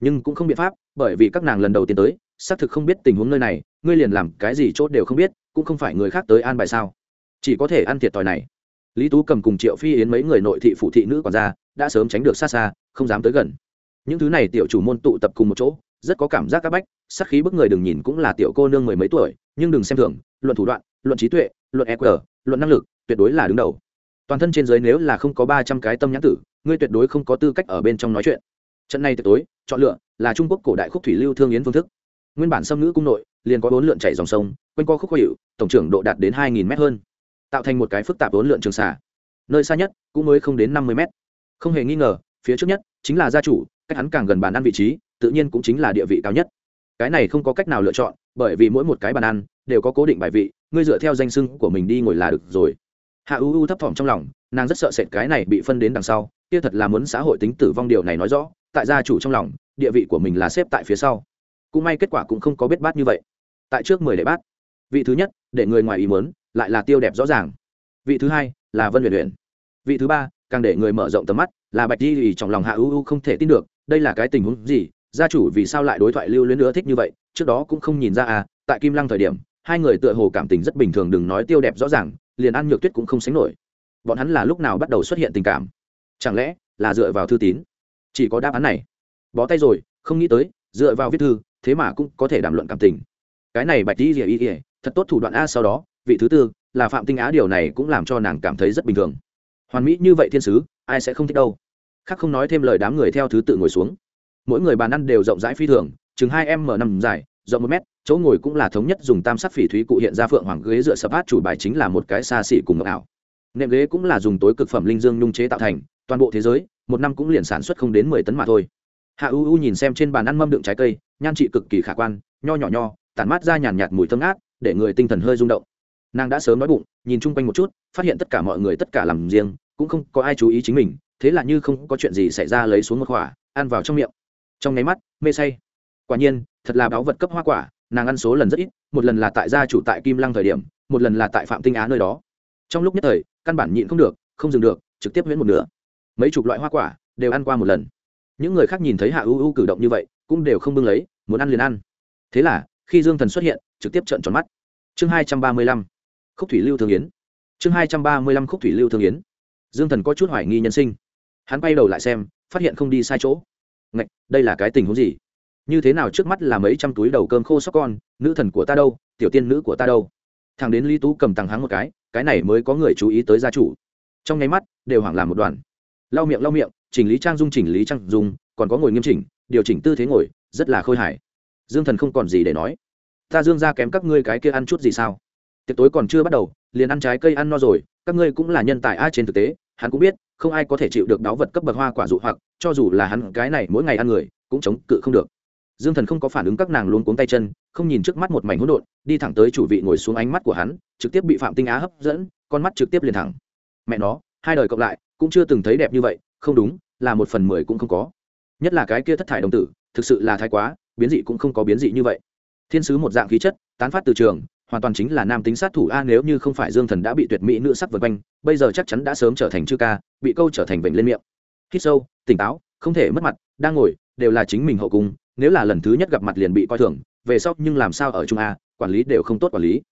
Nhưng cũng không biện pháp bởi vì các nàng lần đầu tiên tới, xác thực không biết tình huống nơi này, ngươi liền làm cái gì chốt đều không biết, cũng không phải người khác tới an bài sao? Chỉ có thể ăn thiệt thòi này. Lý tú cầm cùng triệu phi yến mấy người nội thị phụ thị nữ còn ra đã sớm tránh được xa xa, không dám tới gần. Những thứ này tiểu chủ môn tụ tập cùng một chỗ, rất có cảm giác các bách sắc khí bức người đừng nhìn cũng là tiểu cô nương mười mấy tuổi, nhưng đừng xem thường, luận thủ đoạn, luận trí tuệ, luận eq luận năng lực, tuyệt đối là đứng đầu. Toàn thân trên giới nếu là không có ba trăm cái tâm nhãn tử, ngươi tuyệt đối không có tư cách ở bên trong nói chuyện trận này tuyệt tối, chọn lựa là trung quốc cổ đại khúc thủy lưu thương yến phương thức. Nguyên bản xâm ngữ cung nội, liền có bốn lượn chảy dòng sông, quanh co khúc khó hiệu tổng trưởng độ đạt đến hai nghìn m hơn. Tạo thành một cái phức tạp bốn lượn trường xả nơi xa nhất, cũng mới không đến năm mươi m không hề nghi ngờ, phía trước nhất chính là gia chủ, cách hắn càng gần bàn ăn vị trí, tự nhiên cũng chính là địa vị cao nhất. Cái này không có cách nào lựa chọn, bởi vì mỗi một cái bàn ăn đều có cố định bài vị, ngươi dựa theo danh sưng của mình đi ngồi là được rồi. Hạ u u thấp thỏm trong lòng, nàng rất sợ sệt cái này bị phân đến đằng sau kia thật là muốn xã hội tính tử vong điều này nói rõ, tại gia chủ trong lòng, địa vị của mình là xếp tại phía sau. Cũng may kết quả cũng không có biết bát như vậy. Tại trước mười đệ bát, vị thứ nhất, để người ngoài ý muốn, lại là tiêu đẹp rõ ràng. Vị thứ hai, là vân huyền huyền vị thứ ba, càng để người mở rộng tầm mắt, là bạch di thì trong lòng hạ ưu ưu không thể tin được, đây là cái tình huống gì, gia chủ vì sao lại đối thoại lưu luyến nữa thích như vậy, trước đó cũng không nhìn ra à tại kim lăng thời điểm, hai người tựa hồ cảm tình rất bình thường đừng nói tiêu đẹp rõ ràng, liền ăn nhược tuyết cũng không sánh nổi. Bọn hắn là lúc nào bắt đầu xuất hiện tình cảm? Chẳng lẽ là dựa vào thư tín? Chỉ có đáp án này. Bó tay rồi, không nghĩ tới, dựa vào viết thư, thế mà cũng có thể đàm luận cảm tình. Cái này bạch đi ỉa ý ỉa thật tốt thủ đoạn a sau đó, vị thứ tư, là phạm tinh á điều này cũng làm cho nàng cảm thấy rất bình thường. Hoàn mỹ như vậy thiên sứ, ai sẽ không thích đâu. Khác không nói thêm lời đám người theo thứ tự ngồi xuống. Mỗi người bàn ăn đều rộng rãi phi thường, chừng hai em m nằm dài, rộng một mét, chỗ ngồi cũng là thống nhất dùng tam sắc phỉ thúy cụ hiện ra phượng hoàng ghế dựa sập hát chủ bài chính là một cái xa xỉ cùng ngọc ảo. Nệm ghế cũng là dùng tối cực phẩm linh dương nhung chế tạo thành toàn bộ thế giới một năm cũng liền sản xuất không đến mười tấn mà thôi. Hạ u u nhìn xem trên bàn ăn mâm đựng trái cây nhan trị cực kỳ khả quan nho nhỏ nho tản mát ra nhàn nhạt mùi thơm ngát để người tinh thần hơi rung động. Nàng đã sớm nói bụng nhìn chung quanh một chút phát hiện tất cả mọi người tất cả làm riêng cũng không có ai chú ý chính mình thế là như không có chuyện gì xảy ra lấy xuống một quả, ăn vào trong miệng. Trong nháy mắt mê say. Quả nhiên thật là báu vật cấp hoa quả nàng ăn số lần rất ít một lần là tại gia chủ tại kim lăng thời điểm một lần là tại phạm tinh á nơi đó. Trong lúc nhất thời căn bản nhịn không được không dừng được trực tiếp huyễn một nửa mấy chục loại hoa quả đều ăn qua một lần. Những người khác nhìn thấy hạ ưu ưu cử động như vậy, cũng đều không bưng lấy, muốn ăn liền ăn. Thế là, khi dương thần xuất hiện, trực tiếp trợn tròn mắt. Chương hai trăm ba mươi lăm, khúc thủy lưu thương yến. Chương hai trăm ba mươi lăm, khúc thủy lưu thương yến. Dương thần có chút hoài nghi nhân sinh. Hắn bay đầu lại xem, phát hiện không đi sai chỗ. Ngạch, đây là cái tình huống gì? Như thế nào trước mắt là mấy trăm túi đầu cơm khô sóc con, nữ thần của ta đâu, tiểu tiên nữ của ta đâu? Thằng đến lý tú cầm tàng hắng một cái cái này mới có người chú ý tới gia chủ. Trong nháy mắt, đều hoảng làm một đoàn lau miệng lau miệng, chỉnh lý trang dung, chỉnh lý trang dung, còn có ngồi nghiêm chỉnh, điều chỉnh tư thế ngồi, rất là khôi hài. Dương thần không còn gì để nói. Ta dương ra kém các ngươi cái kia ăn chút gì sao? Tiệc tối còn chưa bắt đầu, liền ăn trái cây ăn no rồi, các ngươi cũng là nhân tài ai trên thực tế, hắn cũng biết, không ai có thể chịu được đáo vật cấp bậc hoa quả dụ hoặc, cho dù là hắn cái này mỗi ngày ăn người, cũng chống cự không được. Dương thần không có phản ứng các nàng luôn cuống tay chân, không nhìn trước mắt một mảnh hỗn độn, đi thẳng tới chủ vị ngồi xuống ánh mắt của hắn, trực tiếp bị phạm tinh á hấp dẫn, con mắt trực tiếp liền thẳng. Mẹ nó hai đời cộng lại, cũng chưa từng thấy đẹp như vậy, không đúng, là một phần mười cũng không có. Nhất là cái kia thất thải đồng tử, thực sự là thái quá, biến dị cũng không có biến dị như vậy. Thiên sứ một dạng khí chất, tán phát từ trường, hoàn toàn chính là nam tính sát thủ a nếu như không phải dương thần đã bị tuyệt mỹ nữ sắc vượt quanh, bây giờ chắc chắn đã sớm trở thành chư ca, bị câu trở thành vểnh lên miệng. Hít sâu, tỉnh táo, không thể mất mặt, đang ngồi, đều là chính mình hậu cung, nếu là lần thứ nhất gặp mặt liền bị coi thường, về sau nhưng làm sao ở trung a, quản lý đều không tốt quản lý.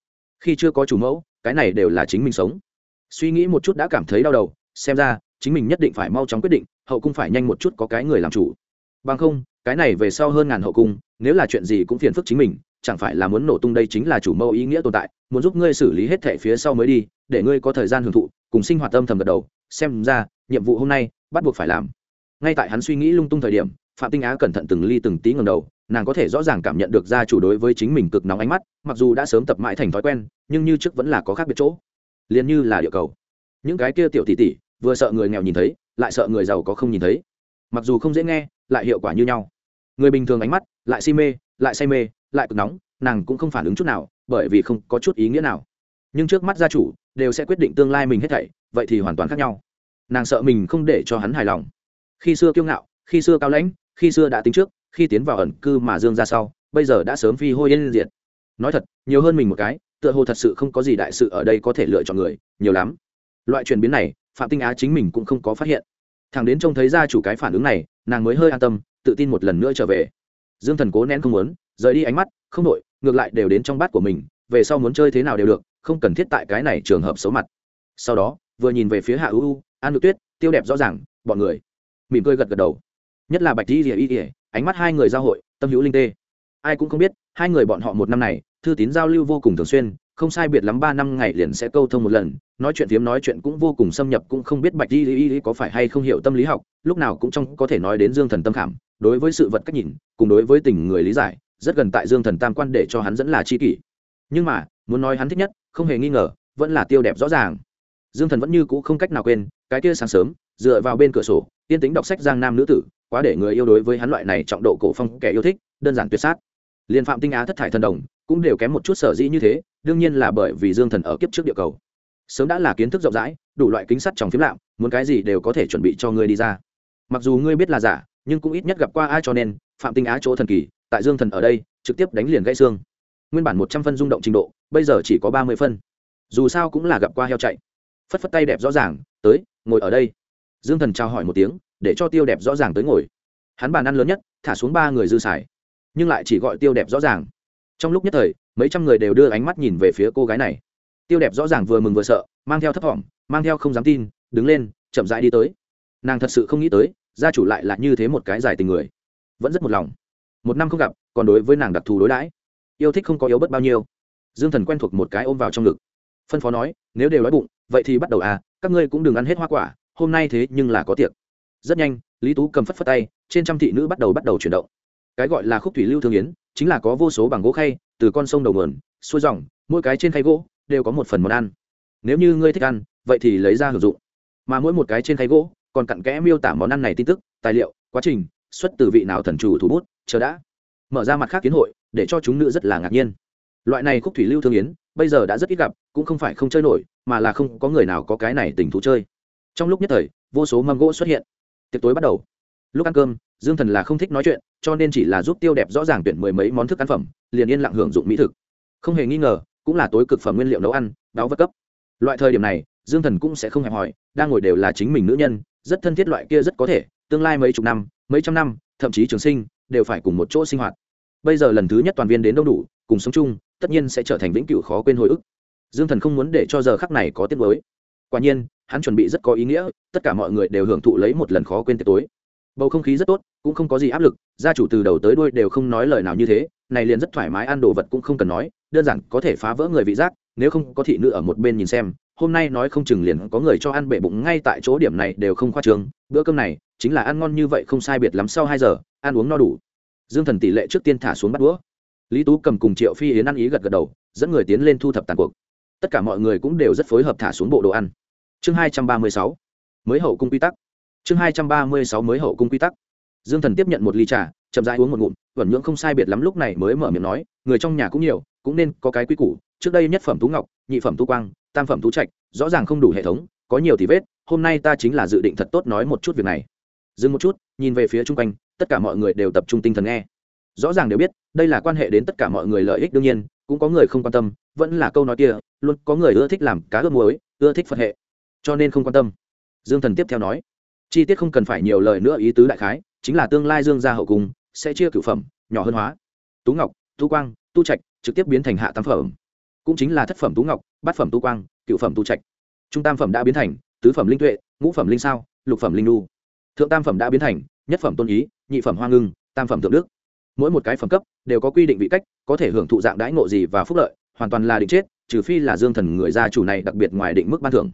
Khi chưa có chủ mẫu, cái này đều là chính mình sống suy nghĩ một chút đã cảm thấy đau đầu, xem ra, chính mình nhất định phải mau chóng quyết định, hậu cung phải nhanh một chút có cái người làm chủ. Bằng không, cái này về sau hơn ngàn hậu cung, nếu là chuyện gì cũng phiền phức chính mình, chẳng phải là muốn nổ tung đây chính là chủ mẫu ý nghĩa tồn tại, muốn giúp ngươi xử lý hết thẻ phía sau mới đi, để ngươi có thời gian hưởng thụ, cùng sinh hoạt âm thầm gật đầu, xem ra, nhiệm vụ hôm nay, bắt buộc phải làm. Ngay tại hắn suy nghĩ lung tung thời điểm, phạm tinh á cẩn thận từng ly từng tí ngầm đầu, nàng có thể rõ ràng cảm nhận được gia chủ đối với chính mình cực nóng ánh mắt, mặc dù đã sớm tập mãi thành thói quen, nhưng như trước vẫn là có khác biệt chỗ liền như là địa cầu. Những cái kia tiểu tỷ tỷ, vừa sợ người nghèo nhìn thấy, lại sợ người giàu có không nhìn thấy. Mặc dù không dễ nghe, lại hiệu quả như nhau. Người bình thường ánh mắt, lại si mê, lại say mê, lại cực nóng, nàng cũng không phản ứng chút nào, bởi vì không có chút ý nghĩa nào. Nhưng trước mắt gia chủ, đều sẽ quyết định tương lai mình hết thảy, vậy thì hoàn toàn khác nhau. Nàng sợ mình không để cho hắn hài lòng. Khi xưa kiêu ngạo, khi xưa cao lãnh, khi xưa đã tính trước, khi tiến vào ẩn cư mà dương ra sau, bây giờ đã sớm phi hôi yên diệt. Nói thật, nhiều hơn mình một cái tựa hồ thật sự không có gì đại sự ở đây có thể lựa chọn người, nhiều lắm. Loại chuyển biến này, phạm tinh á chính mình cũng không có phát hiện. Thằng đến trông thấy gia chủ cái phản ứng này, nàng mới hơi an tâm, tự tin một lần nữa trở về. Dương thần cố nén không muốn, rời đi ánh mắt, không nội ngược lại đều đến trong bát của mình, về sau muốn chơi thế nào đều được, không cần thiết tại cái này trường hợp xấu mặt. Sau đó, vừa nhìn về phía hạ ưu an ngự tuyết, tiêu đẹp rõ ràng, bọn người. Mỉm cười gật gật đầu. Nhất là bạch di rỉa y ỉa ánh mắt hai người giao hội, tâm hữu linh tê. Ai cũng không biết, hai người bọn họ một năm này thư tín giao lưu vô cùng thường xuyên, không sai biệt lắm ba năm ngày liền sẽ câu thông một lần, nói chuyện phiếm nói chuyện cũng vô cùng xâm nhập, cũng không biết bạch y y có phải hay không hiểu tâm lý học, lúc nào cũng trong có thể nói đến dương thần tâm khảm, đối với sự vật cách nhìn, cùng đối với tình người lý giải, rất gần tại dương thần tam quan để cho hắn dẫn là chi kỷ. Nhưng mà, muốn nói hắn thích nhất, không hề nghi ngờ, vẫn là tiêu đẹp rõ ràng. Dương thần vẫn như cũ không cách nào quên, cái kia sáng sớm, dựa vào bên cửa sổ, yên tính đọc sách giang nam nữ tử, quá để người yêu đối với hắn loại này trọng độ cổ phong kẻ yêu thích, đơn giản tuyệt sát liên phạm tinh á thất thải thần đồng, cũng đều kém một chút sở dĩ như thế, đương nhiên là bởi vì dương thần ở kiếp trước địa cầu. Sớm đã là kiến thức rộng rãi, đủ loại kính sắt trong phiếm lạm, muốn cái gì đều có thể chuẩn bị cho ngươi đi ra. Mặc dù ngươi biết là giả, nhưng cũng ít nhất gặp qua ai cho nên, phạm tinh á chỗ thần kỳ, tại dương thần ở đây, trực tiếp đánh liền gãy xương. Nguyên bản một trăm phân rung động trình độ, bây giờ chỉ có ba mươi phân. Dù sao cũng là gặp qua heo chạy. Phất phất tay đẹp rõ ràng, tới, ngồi ở đây. Dương thần trao hỏi một tiếng, để cho tiêu đẹp rõ ràng tới ngồi. Hắn bàn ăn lớn nhất, thả xuống ba người dư xài nhưng lại chỉ gọi tiêu đẹp rõ ràng. Trong lúc nhất thời, mấy trăm người đều đưa ánh mắt nhìn về phía cô gái này. Tiêu đẹp rõ ràng vừa mừng vừa sợ, mang theo thấp thỏm, mang theo không dám tin, đứng lên, chậm rãi đi tới. Nàng thật sự không nghĩ tới, gia chủ lại là như thế một cái giải tình người. Vẫn rất một lòng. Một năm không gặp, còn đối với nàng đặc thù đối đãi. Yêu thích không có yếu bất bao nhiêu. Dương thần quen thuộc một cái ôm vào trong ngực. Phân phó nói, nếu đều đói bụng, vậy thì bắt đầu à các ngươi cũng đừng ăn hết hoa quả, hôm nay thế nhưng là có tiệc. Rất nhanh, lý tú cầm phất phất tay, trên trăm thị nữ bắt đầu bắt đầu chuyển động cái gọi là khúc thủy lưu thương yến, chính là có vô số bằng gỗ khay, từ con sông đầu mườn xuôi dòng, mỗi cái trên khay gỗ đều có một phần món ăn. Nếu như ngươi thích ăn, vậy thì lấy ra hưởng dụng. Mà mỗi một cái trên khay gỗ còn cặn kẽ miêu tả món ăn này tin tức, tài liệu, quá trình, xuất từ vị nào thần chủ thủ bút, chờ đã. Mở ra mặt khác kiến hội, để cho chúng nữ rất là ngạc nhiên. Loại này khúc thủy lưu thương yến, bây giờ đã rất ít gặp, cũng không phải không chơi nổi, mà là không có người nào có cái này tình thú chơi. Trong lúc nhất thời, vô số mâm gỗ xuất hiện. Tiệc tối bắt đầu. Lúc ăn cơm, dương thần là không thích nói chuyện cho nên chỉ là giúp tiêu đẹp rõ ràng tuyển mười mấy món thức ăn phẩm, liền yên lặng hưởng dụng mỹ thực. Không hề nghi ngờ, cũng là tối cực phẩm nguyên liệu nấu ăn đáo vật cấp. Loại thời điểm này, dương thần cũng sẽ không hẹp hòi đang ngồi đều là chính mình nữ nhân, rất thân thiết loại kia rất có thể, tương lai mấy chục năm, mấy trăm năm, thậm chí trường sinh, đều phải cùng một chỗ sinh hoạt. Bây giờ lần thứ nhất toàn viên đến đông đủ, cùng sống chung, tất nhiên sẽ trở thành vĩnh cửu khó quên hồi ức. Dương thần không muốn để cho giờ khắc này có tiết mới quả nhiên, hắn chuẩn bị rất có ý nghĩa, tất cả mọi người đều hưởng thụ lấy một lần khó quên tiệc tối bầu không khí rất tốt, cũng không có gì áp lực, gia chủ từ đầu tới đuôi đều không nói lời nào như thế, này liền rất thoải mái, ăn đồ vật cũng không cần nói, đơn giản có thể phá vỡ người vị giác, nếu không có thị nữ ở một bên nhìn xem, hôm nay nói không chừng liền có người cho ăn bể bụng ngay tại chỗ điểm này đều không khoa trương, bữa cơm này, chính là ăn ngon như vậy không sai biệt lắm sau hai giờ, ăn uống no đủ. Dương thần tỷ lệ trước tiên thả xuống bắt đũa. Lý tú cầm cùng triệu phi yến ăn ý gật gật đầu, dẫn người tiến lên thu thập tàn cuộc. Tất cả mọi người cũng đều rất phối hợp thả xuống bộ đồ ăn. Chương hai trăm ba mươi sáu, mới hậu cung quy tắc chương hai trăm ba mươi sáu mới hậu cung quy tắc. Dương thần tiếp nhận một ly trà, chậm rãi uống một ngụm vẩn nhưỡng không sai biệt lắm lúc này mới mở miệng nói, người trong nhà cũng nhiều, cũng nên có cái quy củ, trước đây nhất phẩm tú ngọc, nhị phẩm tú quang, tam phẩm tú trạch, rõ ràng không đủ hệ thống, có nhiều thì vết, hôm nay ta chính là dự định thật tốt nói một chút việc này. Dừng một chút, nhìn về phía chung quanh, tất cả mọi người đều tập trung tinh thần nghe. Rõ ràng đều biết, đây là quan hệ đến tất cả mọi người lợi ích đương nhiên, cũng có người không quan tâm, vẫn là câu nói kia, luôn có người ưa thích làm cá ướp muối, ưa thích phật hệ, cho nên không quan tâm. Dương thần tiếp theo nói chi tiết không cần phải nhiều lời nữa, ý tứ đại khái chính là tương lai dương gia hậu cung sẽ chia cửu phẩm, nhỏ hơn hóa. Tú ngọc, tú quang tu trạch trực tiếp biến thành hạ tam phẩm. Cũng chính là thất phẩm tú ngọc, bát phẩm tu quang, cựu phẩm tu trạch. Trung tam phẩm đã biến thành, tứ phẩm linh tuệ, ngũ phẩm linh sao, lục phẩm linh lu thượng tam phẩm đã biến thành, nhất phẩm tôn ý, nhị phẩm hoa ngưng, tam phẩm thượng đức. Mỗi một cái phẩm cấp đều có quy định vị cách, có thể hưởng thụ dạng đãi ngộ gì và phúc lợi, hoàn toàn là định chết, trừ phi là dương thần người gia chủ này đặc biệt ngoài định mức ban thưởng.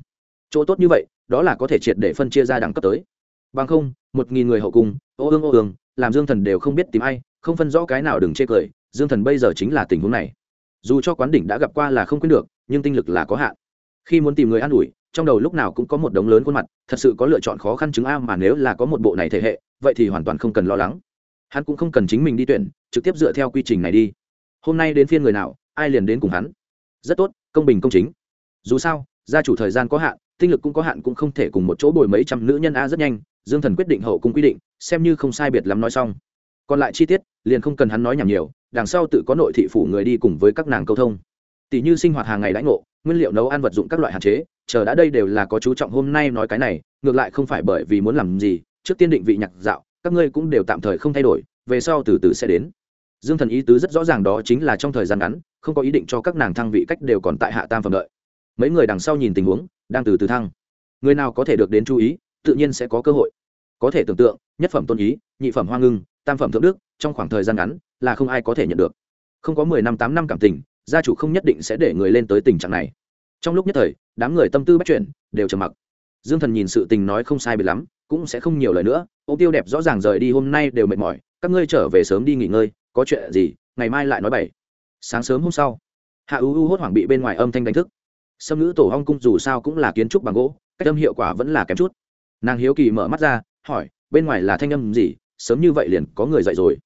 Chỗ tốt như vậy đó là có thể triệt để phân chia ra đẳng cấp tới. Bằng không, một nghìn người hậu cung, ô ương ô ương, làm dương thần đều không biết tìm ai, không phân rõ cái nào đừng chê cười, dương thần bây giờ chính là tình huống này. Dù cho quán đỉnh đã gặp qua là không quên được, nhưng tinh lực là có hạn. Khi muốn tìm người an ủi, trong đầu lúc nào cũng có một đống lớn khuôn mặt, thật sự có lựa chọn khó khăn chứng a mà nếu là có một bộ này thể hệ, vậy thì hoàn toàn không cần lo lắng. Hắn cũng không cần chính mình đi tuyển, trực tiếp dựa theo quy trình này đi. Hôm nay đến phiên người nào, ai liền đến cùng hắn. Rất tốt, công bình công chính. Dù sao, gia chủ thời gian có hạn tinh lực cũng có hạn cũng không thể cùng một chỗ bồi mấy trăm nữ nhân a rất nhanh, dương thần quyết định hậu cung quy định, xem như không sai biệt lắm nói xong. Còn lại chi tiết, liền không cần hắn nói nhảm nhiều, đằng sau tự có nội thị phủ người đi cùng với các nàng câu thông. Tỷ như sinh hoạt hàng ngày lãnh ngộ, nguyên liệu nấu ăn vật dụng các loại hạn chế, chờ đã đây đều là có chú trọng hôm nay nói cái này, ngược lại không phải bởi vì muốn làm gì, trước tiên định vị nhạc dạo, các ngươi cũng đều tạm thời không thay đổi, về sau từ từ sẽ đến. Dương thần ý tứ rất rõ ràng đó chính là trong thời gian ngắn, không có ý định cho các nàng thăng vị cách đều còn tại hạ tam phẩm đợi mấy người đằng sau nhìn tình huống, đang từ từ thăng. Người nào có thể được đến chú ý, tự nhiên sẽ có cơ hội. Có thể tưởng tượng, nhất phẩm tôn ý, nhị phẩm hoa ngưng, tam phẩm thượng đức, trong khoảng thời gian ngắn, là không ai có thể nhận được. Không có mười năm, tám năm cảm tình, gia chủ không nhất định sẽ để người lên tới tình trạng này. Trong lúc nhất thời, đám người tâm tư bắt chuyển đều trầm mặc. Dương thần nhìn sự tình nói không sai bị lắm, cũng sẽ không nhiều lời nữa, ô tiêu đẹp rõ ràng rời đi, hôm nay đều mệt mỏi, các ngươi trở về sớm đi nghỉ ngơi, có chuyện gì, ngày mai lại nói bảy sáng sớm hôm sau, hạ u u hốt hoảng bị bên ngoài âm thanh đánh thức sâm ngữ tổ hong cung dù sao cũng là kiến trúc bằng gỗ, cách âm hiệu quả vẫn là kém chút. Nàng hiếu kỳ mở mắt ra, hỏi, bên ngoài là thanh âm gì? Sớm như vậy liền có người dậy rồi.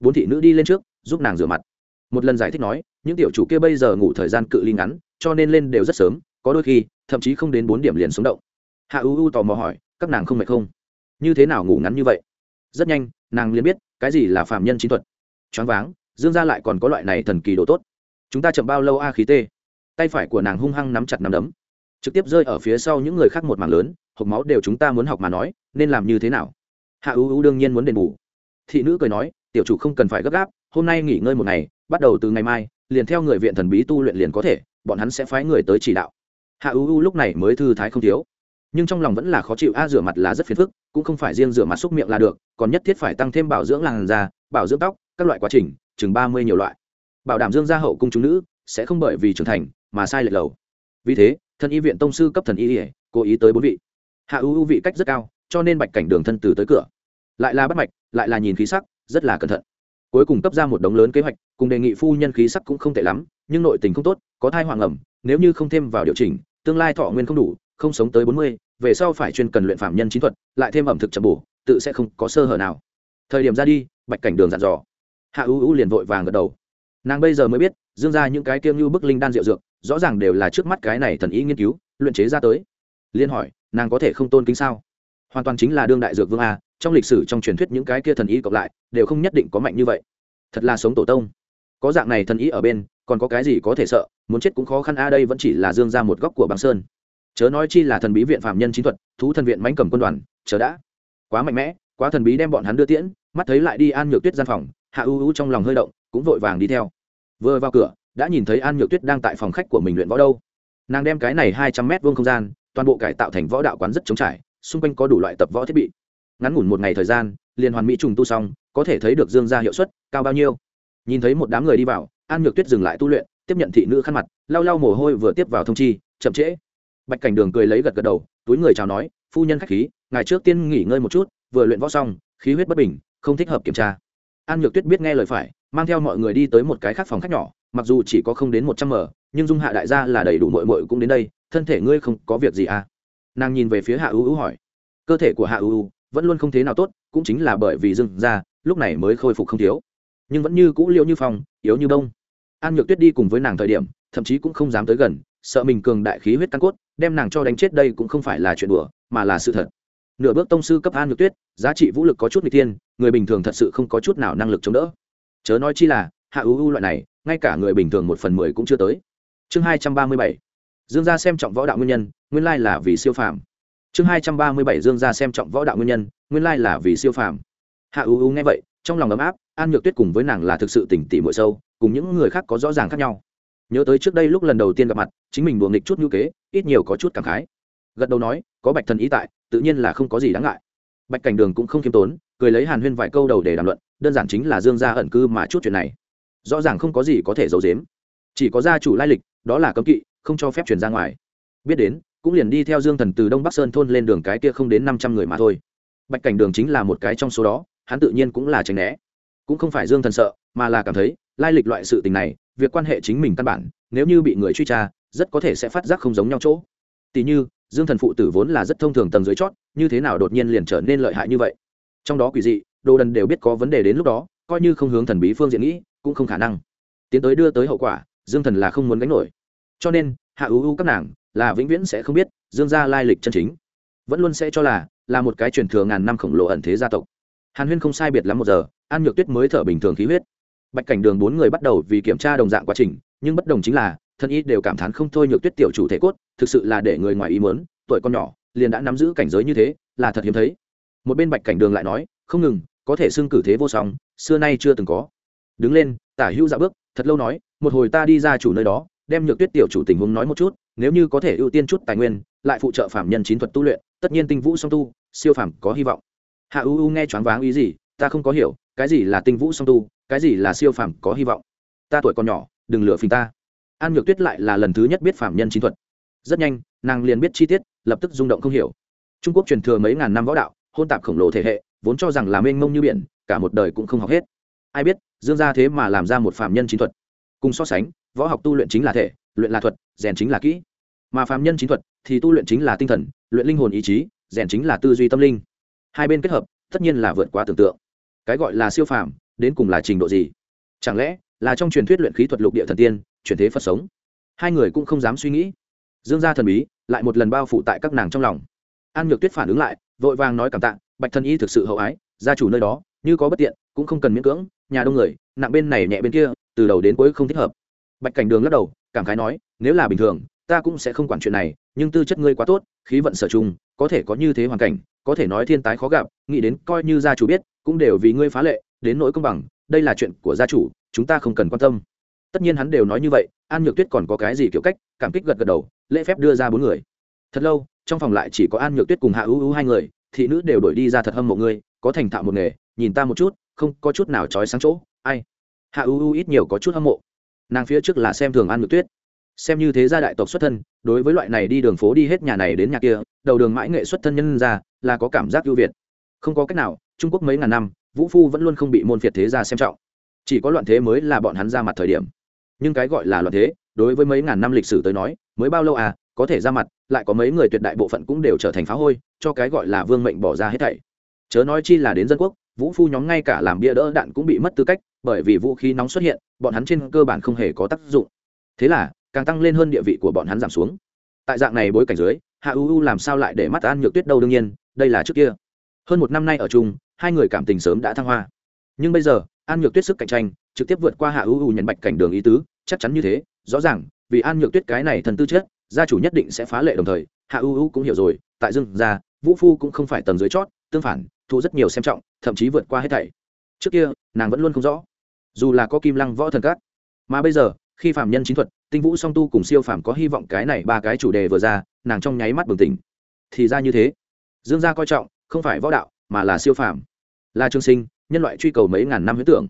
Bốn thị nữ đi lên trước, giúp nàng rửa mặt. Một lần giải thích nói, những tiểu chủ kia bây giờ ngủ thời gian cự ly ngắn, cho nên lên đều rất sớm, có đôi khi, thậm chí không đến bốn điểm liền sống động. Hạ u u tò mò hỏi, các nàng không mệt không? Như thế nào ngủ ngắn như vậy? Rất nhanh, nàng liền biết, cái gì là phạm nhân chính thuật. Choáng váng, dương gia lại còn có loại này thần kỳ đồ tốt. Chúng ta chậm bao lâu a khí tê? Tay phải của nàng hung hăng nắm chặt nắm đấm. Trực tiếp rơi ở phía sau những người khác một mảng lớn hộp máu đều chúng ta muốn học mà nói, nên làm như thế nào? Hạ ưu ưu đương nhiên muốn đền bù. Thị nữ cười nói, tiểu chủ không cần phải gấp gáp, hôm nay nghỉ ngơi một ngày, bắt đầu từ ngày mai, liền theo người viện thần bí tu luyện liền có thể, bọn hắn sẽ phái người tới chỉ đạo. Hạ ưu ưu lúc này mới thư thái không thiếu. Nhưng trong lòng vẫn là khó chịu, a, rửa mặt là rất phiền phức, cũng không phải riêng rửa mặt xúc miệng là được, còn nhất thiết phải tăng thêm bảo dưỡng làn da, bảo dưỡng tóc, các loại quá trình, chừng ba mươi nhiều loại. Bảo đảm dương gia hậu cung chúng nữ, sẽ không bởi vì trưởng thành mà sai lệch lầu. Vì thế, thần y viện tông sư cấp thần y ỉa cố ý tới bốn vị. Hạ ưu ưu vị cách rất cao, cho nên bạch cảnh đường thân từ tới cửa. Lại là bắt mạch, lại là nhìn khí sắc, rất là cẩn thận. Cuối cùng cấp ra một đống lớn kế hoạch, cùng đề nghị phu nhân khí sắc cũng không tệ lắm, nhưng nội tình không tốt, có thai hoàng ẩm, nếu như không thêm vào điều chỉnh, tương lai thọ nguyên không đủ, không sống tới bốn mươi, về sau phải chuyên cần luyện phạm nhân chính thuật, lại thêm ẩm thực chậm bổ, tự sẽ không có sơ hở nào. Thời điểm ra đi, bạch cảnh đường dặn dò. Hạ ưu ưu liền vội vàng gật đầu. Nàng bây giờ mới biết, dương ra những cái kiêng như bức linh đan rượu dược rõ ràng đều là trước mắt cái này thần ý nghiên cứu, luyện chế ra tới. Liên hỏi, nàng có thể không tôn kính sao? Hoàn toàn chính là đương đại dược vương a, trong lịch sử trong truyền thuyết những cái kia thần ý cộng lại, đều không nhất định có mạnh như vậy. Thật là sống tổ tông. Có dạng này thần ý ở bên, còn có cái gì có thể sợ, muốn chết cũng khó khăn a, đây vẫn chỉ là dương ra một góc của băng sơn. Chớ nói chi là thần bí viện phạm nhân chính thuật, thú thần viện mánh cầm quân đoàn, chờ đã. Quá mạnh mẽ, quá thần bí đem bọn hắn đưa tiễn, mắt thấy lại đi an nhược tuyết gian phòng, hạ ưu ưu trong lòng hơi động, cũng vội vàng đi theo. Vừa vào cửa đã nhìn thấy an nhược tuyết đang tại phòng khách của mình luyện võ đâu. Nàng đem cái này hai trăm mét vuông không gian, toàn bộ cải tạo thành võ đạo quán rất trống trải, xung quanh có đủ loại tập võ thiết bị. Ngắn ngủn một ngày thời gian, liền hoàn mỹ trùng tu xong, có thể thấy được dương ra hiệu suất cao bao nhiêu. Nhìn thấy một đám người đi vào, an nhược tuyết dừng lại tu luyện, tiếp nhận thị nữ khăn mặt, lau lau mồ hôi vừa tiếp vào thông chi, chậm trễ. Bạch cảnh đường cười lấy gật gật đầu, túi người chào nói, phu nhân khách khí ngày trước tiên nghỉ ngơi một chút, vừa luyện võ xong, khí huyết bất bình, không thích hợp kiểm tra. An nhược tuyết biết nghe lời phải, mang theo mọi người đi tới một cái khác phòng khách nhỏ mặc dù chỉ có không đến một trăm m, nhưng dung hạ đại gia là đầy đủ mội mội cũng đến đây, thân thể ngươi không có việc gì à? Nàng nhìn về phía hạ ưu ưu hỏi. Cơ thể của hạ ưu vẫn luôn không thế nào tốt, cũng chính là bởi vì dừng ra, lúc này mới khôi phục không thiếu. Nhưng vẫn như cũ liễu như phong, yếu như đông an nhược tuyết đi cùng với nàng thời điểm, thậm chí cũng không dám tới gần, sợ mình cường đại khí huyết căn cốt, đem nàng cho đánh chết đây cũng không phải là chuyện đùa, mà là sự thật. Nửa bước tông sư cấp an nhược tuyết, giá trị vũ lực có chút n g tiên người bình thường thật sự không có chút nào năng lực chống đỡ. Chớ nói chi là, hạ ưu ưu loại này ngay cả người bình thường một phần mười cũng chưa tới. Chương hai trăm ba mươi bảy, dương gia xem trọng võ đạo nguyên nhân, nguyên lai là vì siêu phàm. Chương hai trăm ba mươi bảy, dương gia xem trọng võ đạo nguyên nhân, nguyên lai là vì siêu phàm. Hạ ưu ưu nghe vậy, trong lòng ấm áp, an nhược tuyết cùng với nàng là thực sự tỉnh tỉ mội sâu, cùng những người khác có rõ ràng khác nhau. Nhớ tới trước đây lúc lần đầu tiên gặp mặt, chính mình đùa nghịch chút ngữ kế, ít nhiều có chút cảm khái. Gật đầu nói, có bạch thần ý tại, tự nhiên là không có gì đáng ngại. Bạch cảnh đường cũng không khiêm tốn, cười lấy hàn huyên vài câu đầu để đàm luận, đơn giản chính là dương gia ẩn cư mà chút chuyện này rõ ràng không có gì có thể giấu giếm. Chỉ có gia chủ lai lịch, đó là cấm kỵ, không cho phép chuyển ra ngoài. Biết đến, cũng liền đi theo dương thần từ đông bắc sơn thôn lên đường cái kia không đến năm trăm người mà thôi. Bạch cảnh đường chính là một cái trong số đó, hắn tự nhiên cũng là tránh né. Cũng không phải dương thần sợ, mà là cảm thấy, lai lịch loại sự tình này, việc quan hệ chính mình căn bản, nếu như bị người truy tra, rất có thể sẽ phát giác không giống nhau chỗ. Tỉ như, dương thần phụ tử vốn là rất thông thường tầng dưới chót, như thế nào đột nhiên liền trở nên lợi hại như vậy? Trong đó quỷ dị, đồ đần đều biết có vấn đề đến lúc đó, coi như không hướng thần bí phương diện nghĩ cũng không khả năng. Tiến tới đưa tới hậu quả, dương thần là không muốn gánh nổi. Cho nên, hạ ưu ưu các nàng là vĩnh viễn sẽ không biết dương gia lai lịch chân chính. Vẫn luôn sẽ cho là là một cái truyền thừa ngàn năm khổng lồ ẩn thế gia tộc. Hàn huyên không sai biệt lắm một giờ, an nhược tuyết mới thở bình thường khí huyết. Bạch cảnh đường bốn người bắt đầu vì kiểm tra đồng dạng quá trình, nhưng bất đồng chính là, thân y đều cảm thán không thôi nhược tuyết tiểu chủ thể cốt, thực sự là để người ngoài ý mớn tuổi con nhỏ, liền đã nắm giữ cảnh giới như thế, là thật hiếm thấy. Một bên bạch cảnh đường lại nói, không ngừng, có thể xưng cử thế vô song, xưa nay chưa từng có đứng lên, tả hữu dạ bước, thật lâu nói, một hồi ta đi ra chủ nơi đó, đem nhược tuyết tiểu chủ tình huống nói một chút, nếu như có thể ưu tiên chút tài nguyên, lại phụ trợ phạm nhân chín thuật tu luyện, tất nhiên tinh vũ song tu, siêu phàm có hy vọng. Hạ u u nghe choáng váng ý gì, ta không có hiểu, cái gì là tinh vũ song tu, cái gì là siêu phàm có hy vọng? Ta tuổi còn nhỏ, đừng lừa phình ta. An nhược tuyết lại là lần thứ nhất biết phạm nhân chín thuật. Rất nhanh, nàng liền biết chi tiết, lập tức rung động không hiểu. Trung quốc truyền thừa mấy ngàn năm võ đạo, hôn tạp khổng lồ thể hệ, vốn cho rằng là mênh mông như biển, cả một đời cũng không học hết ai biết, dương gia thế mà làm ra một phạm nhân Chính thuật. Cùng so sánh, võ học tu luyện chính là thể, luyện là thuật, rèn chính là kỹ. Mà phạm nhân Chính thuật thì tu luyện chính là tinh thần, luyện linh hồn ý chí, rèn chính là tư duy tâm linh. Hai bên kết hợp, tất nhiên là vượt quá tưởng tượng. Cái gọi là siêu phàm, đến cùng là trình độ gì? Chẳng lẽ là trong truyền thuyết luyện khí thuật lục địa thần tiên, chuyển thế phật sống? Hai người cũng không dám suy nghĩ. Dương gia thần bí lại một lần bao phủ tại các nàng trong lòng. An nhược tuyết phản ứng lại, vội vàng nói cảm tạ, bạch thần y thực sự hậu ái, gia chủ nơi đó, như có bất tiện, cũng không cần miễn cưỡng nhà đông người, nặng bên này nhẹ bên kia, từ đầu đến cuối không thích hợp. Bạch cảnh đường lắc đầu, cảm khái nói, nếu là bình thường, ta cũng sẽ không quản chuyện này, nhưng tư chất ngươi quá tốt, khí vận sở chung có thể có như thế hoàn cảnh, có thể nói thiên tái khó gặp, nghĩ đến coi như gia chủ biết, cũng đều vì ngươi phá lệ, đến nỗi công bằng, đây là chuyện của gia chủ, chúng ta không cần quan tâm. Tất nhiên hắn đều nói như vậy, an nhược tuyết còn có cái gì kiểu cách, cảm kích gật gật đầu, lễ phép đưa ra bốn người. Thật lâu, trong phòng lại chỉ có an nhược tuyết cùng hạ ưu ưu hai người, thị nữ đều đổi đi ra thật hâm mộ ngươi, có thành thạo một nghề, nhìn ta một chút không có chút nào trói sáng chỗ, ai? Hạ ưu ưu ít nhiều có chút hâm mộ. Nàng phía trước là xem thường an ngược tuyết. Xem như thế gia đại tộc xuất thân, đối với loại này đi đường phố đi hết nhà này đến nhà kia, đầu đường mãi nghệ xuất thân nhân ra, là có cảm giác ưu việt. Không có cách nào, trung quốc mấy ngàn năm, vũ phu vẫn luôn không bị môn phiệt thế gia xem trọng. Chỉ có loạn thế mới là bọn hắn ra mặt thời điểm. Nhưng cái gọi là loạn thế, đối với mấy ngàn năm lịch sử tới nói, mới bao lâu à có thể ra mặt, lại có mấy người tuyệt đại bộ phận cũng đều trở thành phá hôi, cho cái gọi là vương mệnh bỏ ra hết thảy. Chớ nói chi là đến dân quốc vũ phu nhóm ngay cả làm bia đỡ đạn cũng bị mất tư cách bởi vì vũ khí nóng xuất hiện bọn hắn trên cơ bản không hề có tác dụng. Thế là càng tăng lên hơn địa vị của bọn hắn giảm xuống. Tại dạng này bối cảnh dưới hạ uu làm sao lại để mắt an nhược tuyết đâu đương nhiên đây là trước kia. Hơn một năm nay ở chung hai người cảm tình sớm đã thăng hoa. Nhưng bây giờ an nhược tuyết sức cạnh tranh trực tiếp vượt qua hạ uu nhận bạch cảnh đường ý tứ chắc chắn như thế rõ ràng vì an nhược tuyết cái này thần tư chết, gia chủ nhất định sẽ phá lệ đồng thời hạ uu cũng hiểu rồi tại dương gia vũ phu cũng không phải tầng dưới chót tương phản thu rất nhiều xem trọng, thậm chí vượt qua hết thảy. Trước kia, nàng vẫn luôn không rõ. Dù là có kim lăng võ thần cát mà bây giờ, khi phạm nhân chính thuật, tinh vũ song tu cùng siêu phàm có hy vọng cái này ba cái chủ đề vừa ra, nàng trong nháy mắt bừng tỉnh. Thì ra như thế. Dương gia coi trọng, không phải võ đạo, mà là siêu phàm. Là trường sinh, nhân loại truy cầu mấy ngàn năm huyết tưởng.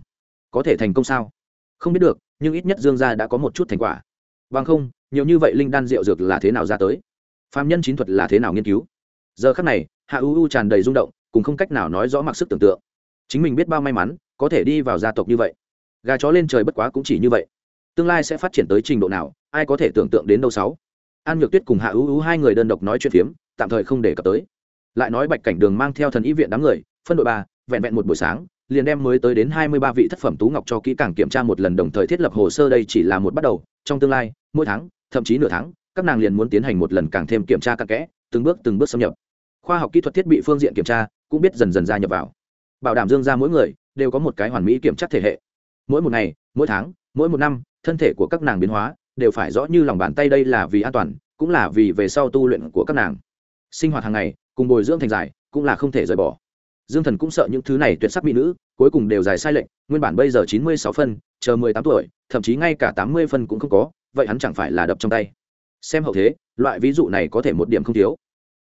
Có thể thành công sao? Không biết được, nhưng ít nhất dương gia đã có một chút thành quả. Bằng không, nhiều như vậy linh đan rượu dược là thế nào ra tới? Phạm nhân chính thuật là thế nào nghiên cứu? Giờ khắc này, hạ u u tràn đầy rung động cùng không cách nào nói rõ mặc sức tưởng tượng. Chính mình biết bao may mắn, có thể đi vào gia tộc như vậy. Gà chó lên trời bất quá cũng chỉ như vậy. Tương lai sẽ phát triển tới trình độ nào, ai có thể tưởng tượng đến đâu sáu. An nhược tuyết cùng hạ ưu ưu hai người đơn độc nói chuyện phiếm, tạm thời không để cập tới. Lại nói bạch cảnh đường mang theo thần y viện đám người, phân đội ba, vẹn vẹn một buổi sáng, liền đem mới tới đến hai mươi ba vị thất phẩm tú ngọc cho kỹ càng kiểm tra một lần, đồng thời thiết lập hồ sơ đây chỉ là một bắt đầu. Trong tương lai, mỗi tháng, thậm chí nửa tháng, các nàng liền muốn tiến hành một lần càng thêm kiểm tra cặn kẽ, từng bước từng bước xâm nhập. Khoa học kỹ thuật thiết bị phương diện kiểm tra cũng biết dần dần gia nhập vào. Bảo đảm dương ra mỗi người đều có một cái hoàn mỹ kiểm tra thể hệ. Mỗi một ngày, mỗi tháng, mỗi một năm, thân thể của các nàng biến hóa đều phải rõ như lòng bàn tay đây là vì an toàn, cũng là vì về sau tu luyện của các nàng. Sinh hoạt hàng ngày, cùng bồi dưỡng thành dài cũng là không thể rời bỏ. Dương thần cũng sợ những thứ này tuyệt sắc mỹ nữ, cuối cùng đều dài sai lệch nguyên bản bây giờ chín mươi sáu phân, chờ mười tám tuổi, thậm chí ngay cả tám mươi phân cũng không có, vậy hắn chẳng phải là đập trong tay. Xem hậu thế, loại ví dụ này có thể một điểm không thiếu.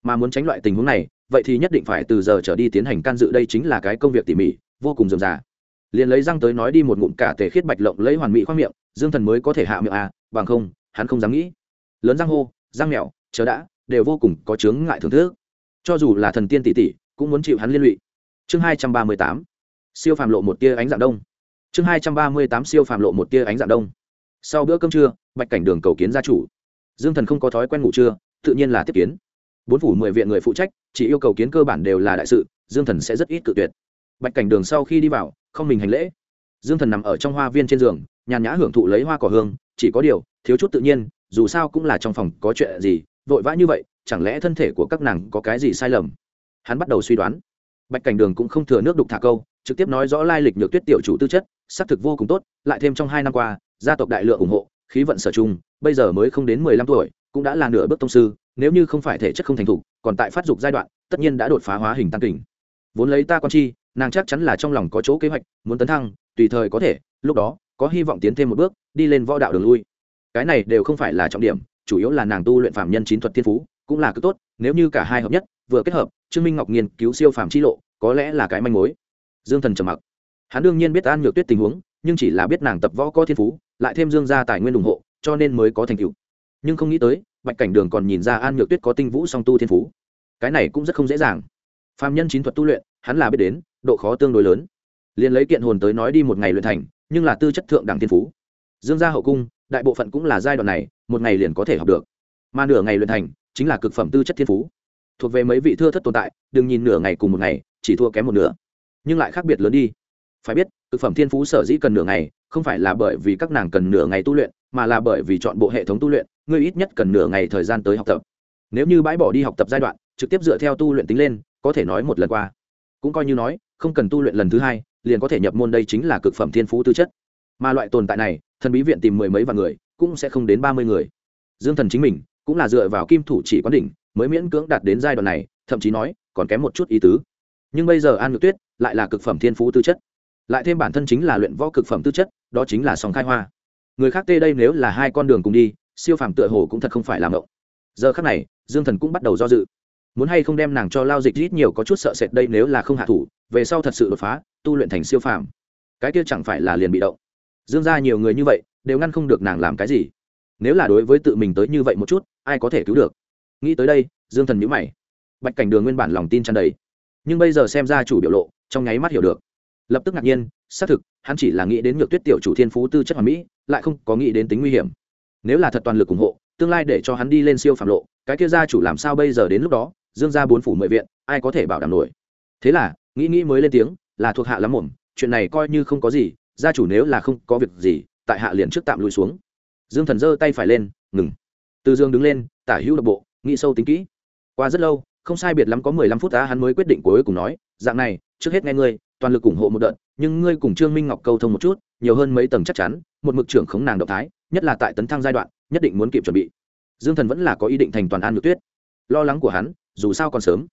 Mà muốn tránh loại tình huống này vậy thì nhất định phải từ giờ trở đi tiến hành can dự, đây chính là cái công việc tỉ mỉ, vô cùng dườm già. Liền lấy răng tới nói đi một ngụm cả tề khiết bạch lộng lấy hoàn mỹ khoang miệng, dương thần mới có thể hạ miệng à bằng không, hắn không dám nghĩ. Lớn răng hô, răng mèo chớ đã, đều vô cùng có chướng ngại thưởng thức. Cho dù là thần tiên tỷ tỷ, cũng muốn chịu hắn liên lụy. Chương hai trăm ba mươi tám, siêu phàm lộ một tia ánh dạng đông. Chương hai trăm ba mươi tám, siêu phàm lộ một tia ánh dạng đông. Sau bữa cơm trưa, bạch cảnh đường cầu kiến gia chủ. Dương thần không có thói quen ngủ trưa, tự nhiên là tiếp kiến bốn phủ mười viện người phụ trách, chỉ yêu cầu kiến cơ bản đều là đại sự, dương thần sẽ rất ít cự tuyệt. Bạch cảnh đường sau khi đi vào, không mình hành lễ. Dương thần nằm ở trong hoa viên trên giường, nhàn nhã hưởng thụ lấy hoa cỏ hương, chỉ có điều, thiếu chút tự nhiên, dù sao cũng là trong phòng có chuyện gì, vội vã như vậy, chẳng lẽ thân thể của các nàng có cái gì sai lầm? Hắn bắt đầu suy đoán. Bạch cảnh đường cũng không thừa nước đục thả câu, trực tiếp nói rõ lai lịch nhược tuyết tiểu chủ tư chất, xác thực vô cùng tốt, lại thêm trong hai năm qua, gia tộc đại lượng ủng hộ, khí vận sở chung bây giờ mới không đến mười lăm tuổi, cũng đã là nửa bước tông sư nếu như không phải thể chất không thành thục, còn tại phát dục giai đoạn, tất nhiên đã đột phá hóa hình tăng kình. Vốn lấy ta con chi, nàng chắc chắn là trong lòng có chỗ kế hoạch, muốn tấn thăng, tùy thời có thể, lúc đó, có hy vọng tiến thêm một bước, đi lên võ đạo đường lui. Cái này đều không phải là trọng điểm, chủ yếu là nàng tu luyện phạm nhân chín thuật thiên phú, cũng là cực tốt, nếu như cả hai hợp nhất, vừa kết hợp, trương minh ngọc nghiên cứu siêu phàm chi lộ, có lẽ là cái manh mối. Dương thần trầm mặc. Hắn đương nhiên biết an nhược tuyết tình huống, nhưng chỉ là biết nàng tập võ có thiên phú, lại thêm dương gia tài nguyên ủng hộ, cho nên mới có thành tựu. Nhưng không nghĩ tới bạch cảnh đường còn nhìn ra an nhược tuyết có tinh vũ song tu thiên phú. Cái này cũng rất không dễ dàng. Phạm nhân chín thuật tu luyện, hắn là biết đến, độ khó tương đối lớn. Liền lấy kiện hồn tới nói đi một ngày luyện thành, nhưng là tư chất thượng đẳng thiên phú. Dương gia hậu cung, đại bộ phận cũng là giai đoạn này, một ngày liền có thể học được. Mà nửa ngày luyện thành, chính là cực phẩm tư chất thiên phú. Thuộc về mấy vị thưa thất tồn tại, đừng nhìn nửa ngày cùng một ngày, chỉ thua kém một nửa. Nhưng lại khác biệt lớn đi. Phải biết, cực phẩm thiên phú sở dĩ cần nửa ngày, không phải là bởi vì các nàng cần nửa ngày tu luyện, mà là bởi vì chọn bộ hệ thống tu luyện ngươi ít nhất cần nửa ngày thời gian tới học tập. Nếu như bãi bỏ đi học tập giai đoạn, trực tiếp dựa theo tu luyện tính lên, có thể nói một lần qua. Cũng coi như nói, không cần tu luyện lần thứ hai, liền có thể nhập môn đây chính là cực phẩm thiên phú tư chất. Mà loại tồn tại này, thần bí viện tìm mười mấy vạn người, cũng sẽ không đến ba mươi người. Dương thần chính mình, cũng là dựa vào kim thủ chỉ quán đỉnh, mới miễn cưỡng đạt đến giai đoạn này, thậm chí nói, còn kém một chút ý tứ. Nhưng bây giờ an ngược tuyết lại là cực phẩm thiên phú tư chất. Lại thêm bản thân chính là luyện võ cực phẩm tư chất, đó chính là song khai hoa. Người khác tê đây nếu là hai con đường cùng đi siêu phàm tựa hồ cũng thật không phải làm ngộng giờ khắc này, dương thần cũng bắt đầu do dự. Muốn hay không đem nàng cho lao dịch ít nhiều có chút sợ sệt đây nếu là không hạ thủ, về sau thật sự đột phá, tu luyện thành siêu phàm. Cái kia chẳng phải là liền bị động. Dương ra nhiều người như vậy, đều ngăn không được nàng làm cái gì. Nếu là đối với tự mình tới như vậy một chút, ai có thể cứu được? Nghĩ tới đây, dương thần nhữ mày. Bạch cảnh đường nguyên bản lòng tin tràn đầy. Nhưng bây giờ xem ra chủ biểu lộ, trong nháy mắt hiểu được. Lập tức ngạc nhiên, xác thực, hắn chỉ là nghĩ đến nhược tuyết tiểu chủ thiên phú tư chất hoàn mỹ, lại không có nghĩ đến tính nguy hiểm nếu là thật toàn lực ủng hộ, tương lai để cho hắn đi lên siêu phạm lộ, cái kia gia chủ làm sao bây giờ đến lúc đó, dương ra bốn phủ mười viện, ai có thể bảo đảm nổi? Thế là, nghĩ nghĩ mới lên tiếng, là thuộc hạ lắm mồm, chuyện này coi như không có gì, gia chủ nếu là không có việc gì, tại hạ liền trước tạm lùi xuống. Dương thần giơ tay phải lên, ngừng. Từ dương đứng lên, tả hữu độc bộ, nghĩ sâu tính kỹ. Qua rất lâu, không sai biệt lắm có mười lăm phút ta hắn mới quyết định cuối cùng nói, dạng này, trước hết nghe ngươi, toàn lực ủng hộ một đợt, nhưng ngươi cùng trương minh ngọc câu thông một chút, nhiều hơn mấy tầng chắc chắn, một mực trưởng khống nàng động thái nhất là tại tấn thăng giai đoạn, nhất định muốn kịp chuẩn bị. Dương thần vẫn là có ý định thành toàn an nhược tuyết. Lo lắng của hắn, dù sao còn sớm.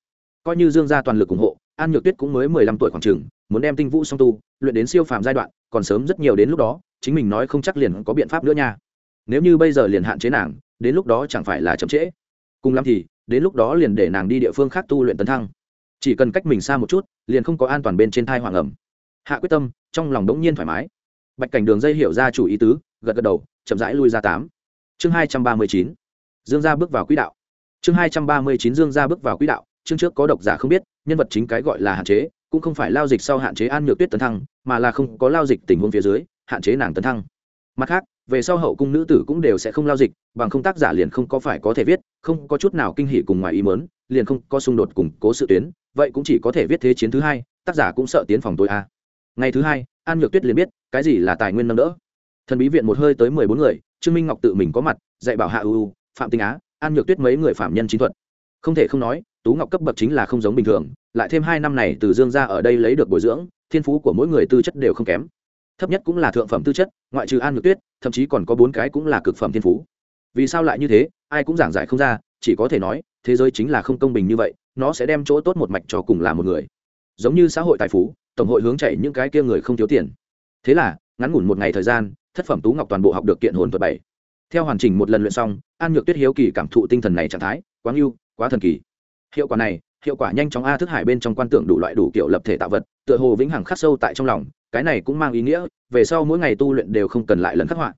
Coi như dương gia toàn lực ủng hộ, an nhược tuyết cũng mới mười lăm tuổi khoảng trường muốn đem tinh vũ song tu, luyện đến siêu phàm giai đoạn, còn sớm rất nhiều đến lúc đó, chính mình nói không chắc liền có biện pháp nữa nha. Nếu như bây giờ liền hạn chế nàng, đến lúc đó chẳng phải là chậm trễ. Cùng lắm thì, đến lúc đó liền để nàng đi địa phương khác tu luyện tấn thăng. Chỉ cần cách mình xa một chút, liền không có an toàn bên trên thai hoàng ẩm. Hạ quyết tâm, trong lòng đống nhiên thoải mái. Bạch cảnh đường dây hiểu ra chủ ý tứ gật gật đầu, chậm rãi lui ra tám. Chương hai trăm ba mươi chín. Dương gia bước vào quỹ đạo. Chương hai trăm ba mươi chín dương gia bước vào quỹ đạo, chương trước có độc giả không biết, nhân vật chính cái gọi là hạn chế, cũng không phải lao dịch sau hạn chế an nhược tuyết tấn thăng, mà là không có lao dịch tình huống phía dưới, hạn chế nàng tấn thăng. Mặt khác, về sau hậu cung nữ tử cũng đều sẽ không lao dịch, bằng không tác giả liền không có phải có thể viết, không có chút nào kinh hỉ cùng ngoài ý mớn liền không có xung đột củng cố sự tuyến, vậy cũng chỉ có thể viết thế chiến thứ hai, tác giả cũng sợ tiến phòng tối a. Ngày thứ hai, an nhược tuyết liền biết, cái gì là tài nguyên nâng đỡ thần bí viện một hơi tới mười bốn người, trương minh ngọc tự mình có mặt, dạy bảo hạ ưu phạm tinh á, an nhược tuyết mấy người phạm nhân chính thuật. Không thể không nói, tú ngọc cấp bậc chính là không giống bình thường, lại thêm hai năm này từ dương ra ở đây lấy được bồi dưỡng, thiên phú của mỗi người tư chất đều không kém. Thấp nhất cũng là thượng phẩm tư chất, ngoại trừ an nhược tuyết, thậm chí còn có bốn cái cũng là cực phẩm thiên phú. Vì sao lại như thế, ai cũng giảng giải không ra, chỉ có thể nói, thế giới chính là không công bình như vậy, nó sẽ đem chỗ tốt một mạch cho cùng là một người. Giống như xã hội tài phú, tổng hội hướng chạy những cái kia người không thiếu tiền. Thế là, ngắn ngủn một ngày thời gian thất phẩm tú ngọc toàn bộ học được kiện hồn thuật bảy. Theo hoàn chỉnh một lần luyện xong, an nhược tuyết hiếu kỳ cảm thụ tinh thần này trạng thái quá ngưu quá thần kỳ. Hiệu quả này, hiệu quả nhanh chóng a thức hải bên trong quan tưởng đủ loại đủ kiểu lập thể tạo vật, tựa hồ vĩnh hằng khắc sâu tại trong lòng, cái này cũng mang ý nghĩa, về sau mỗi ngày tu luyện đều không cần lại lần khắc họa.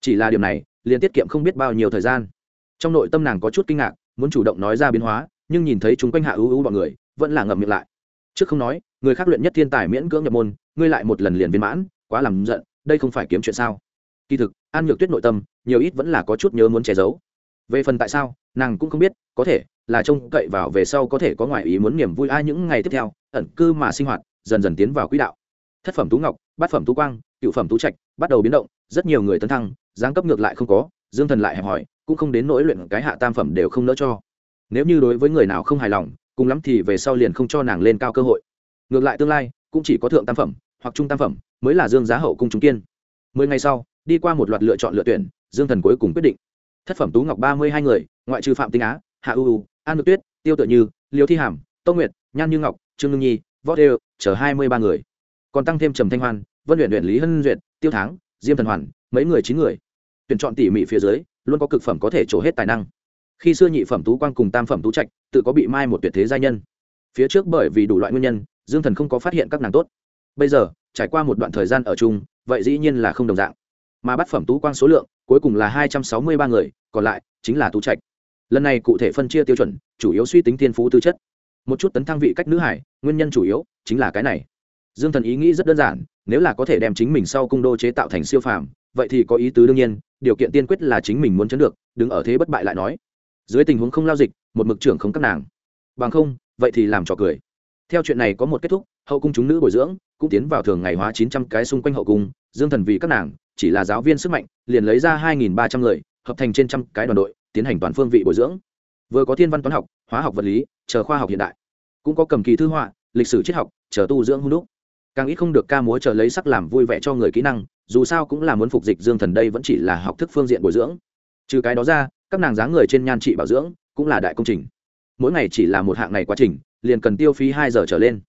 Chỉ là điều này, liền tiết kiệm không biết bao nhiêu thời gian. Trong nội tâm nàng có chút kinh ngạc, muốn chủ động nói ra biến hóa, nhưng nhìn thấy chúng quanh hạ ưu ưu bọn người, vẫn là ngậm miệng lại. Trước không nói, người khác luyện nhất thiên tài miễn cưỡng nhập môn, ngươi lại một lần liền viên mãn, quá làm giận đây không phải kiếm chuyện sao? Kỳ thực, an nhược tuyết nội tâm, nhiều ít vẫn là có chút nhớ muốn che giấu. Về phần tại sao, nàng cũng không biết, có thể là trông cậy vào về sau có thể có ngoại ý muốn niềm vui ai những ngày tiếp theo, ẩn cư mà sinh hoạt, dần dần tiến vào quỹ đạo. Thất phẩm tú ngọc, bát phẩm tú quang, cựu phẩm tú trạch, bắt đầu biến động, rất nhiều người tấn thăng giáng cấp ngược lại không có, dương thần lại hẹp hỏi cũng không đến nỗi luyện cái hạ tam phẩm đều không nỡ cho. Nếu như đối với người nào không hài lòng, cùng lắm thì về sau liền không cho nàng lên cao cơ hội. Ngược lại tương lai, cũng chỉ có thượng tam phẩm hoặc trung tam phẩm mới là dương giá hậu cung trung kiên. Mười ngày sau, đi qua một loạt lựa chọn lựa tuyển, dương thần cuối cùng quyết định. Thất phẩm tú ngọc ba mươi hai người, ngoại trừ phạm tinh á, hạ ưu an ngự tuyết, tiêu tự như, liêu thi hàm, tông nguyệt, nhan như ngọc, trương ngưng nhi, võ đều chở hai mươi ba người. Còn tăng thêm trầm thanh hoan, vân luyện luyện lý hân duyệt, tiêu tháng diêm thần hoàn, mấy người chín người. Tuyển chọn tỉ mỉ phía dưới, luôn có cực phẩm có thể trổ hết tài năng. Khi xưa nhị phẩm tú quang cùng tam phẩm tú trạch, tự có bị mai một tuyệt thế gia nhân. Phía trước bởi vì đủ loại nguyên nhân, dương thần không có phát hiện các nàng tốt. Bây giờ trải qua một đoạn thời gian ở chung, vậy dĩ nhiên là không đồng dạng. Mà bắt phẩm tú quang số lượng, cuối cùng là hai trăm sáu mươi ba người, còn lại chính là tú trạch. Lần này cụ thể phân chia tiêu chuẩn, chủ yếu suy tính thiên phú tư chất. Một chút tấn thăng vị cách nữ hải, nguyên nhân chủ yếu chính là cái này. Dương thần ý nghĩ rất đơn giản, nếu là có thể đem chính mình sau cung đô chế tạo thành siêu phàm, vậy thì có ý tứ đương nhiên, điều kiện tiên quyết là chính mình muốn chấn được, đứng ở thế bất bại lại nói. Dưới tình huống không lao dịch, một mực trưởng không các nàng. Bằng không, vậy thì làm trò cười theo chuyện này có một kết thúc, hậu cung chúng nữ bồi dưỡng cũng tiến vào thường ngày hóa chín trăm cái xung quanh hậu cung, dương thần vì các nàng, chỉ là giáo viên sức mạnh, liền lấy ra hai nghìn ba trăm người, hợp thành trên trăm cái đoàn đội, tiến hành toàn phương vị bồi dưỡng. Vừa có thiên văn toán học, hóa học vật lý, chờ khoa học hiện đại, cũng có cầm kỳ thư họa, lịch sử triết học, chờ tu dưỡng hung đúc. Càng ít không được ca múa chờ lấy sắc làm vui vẻ cho người kỹ năng, dù sao cũng là muốn phục dịch dương thần đây vẫn chỉ là học thức phương diện bồi dưỡng. Trừ cái đó ra, các nàng dáng người trên nhan trị bảo dưỡng cũng là đại công trình. Mỗi ngày chỉ là một hạng này quá trình liền cần tiêu phí hai giờ trở lên.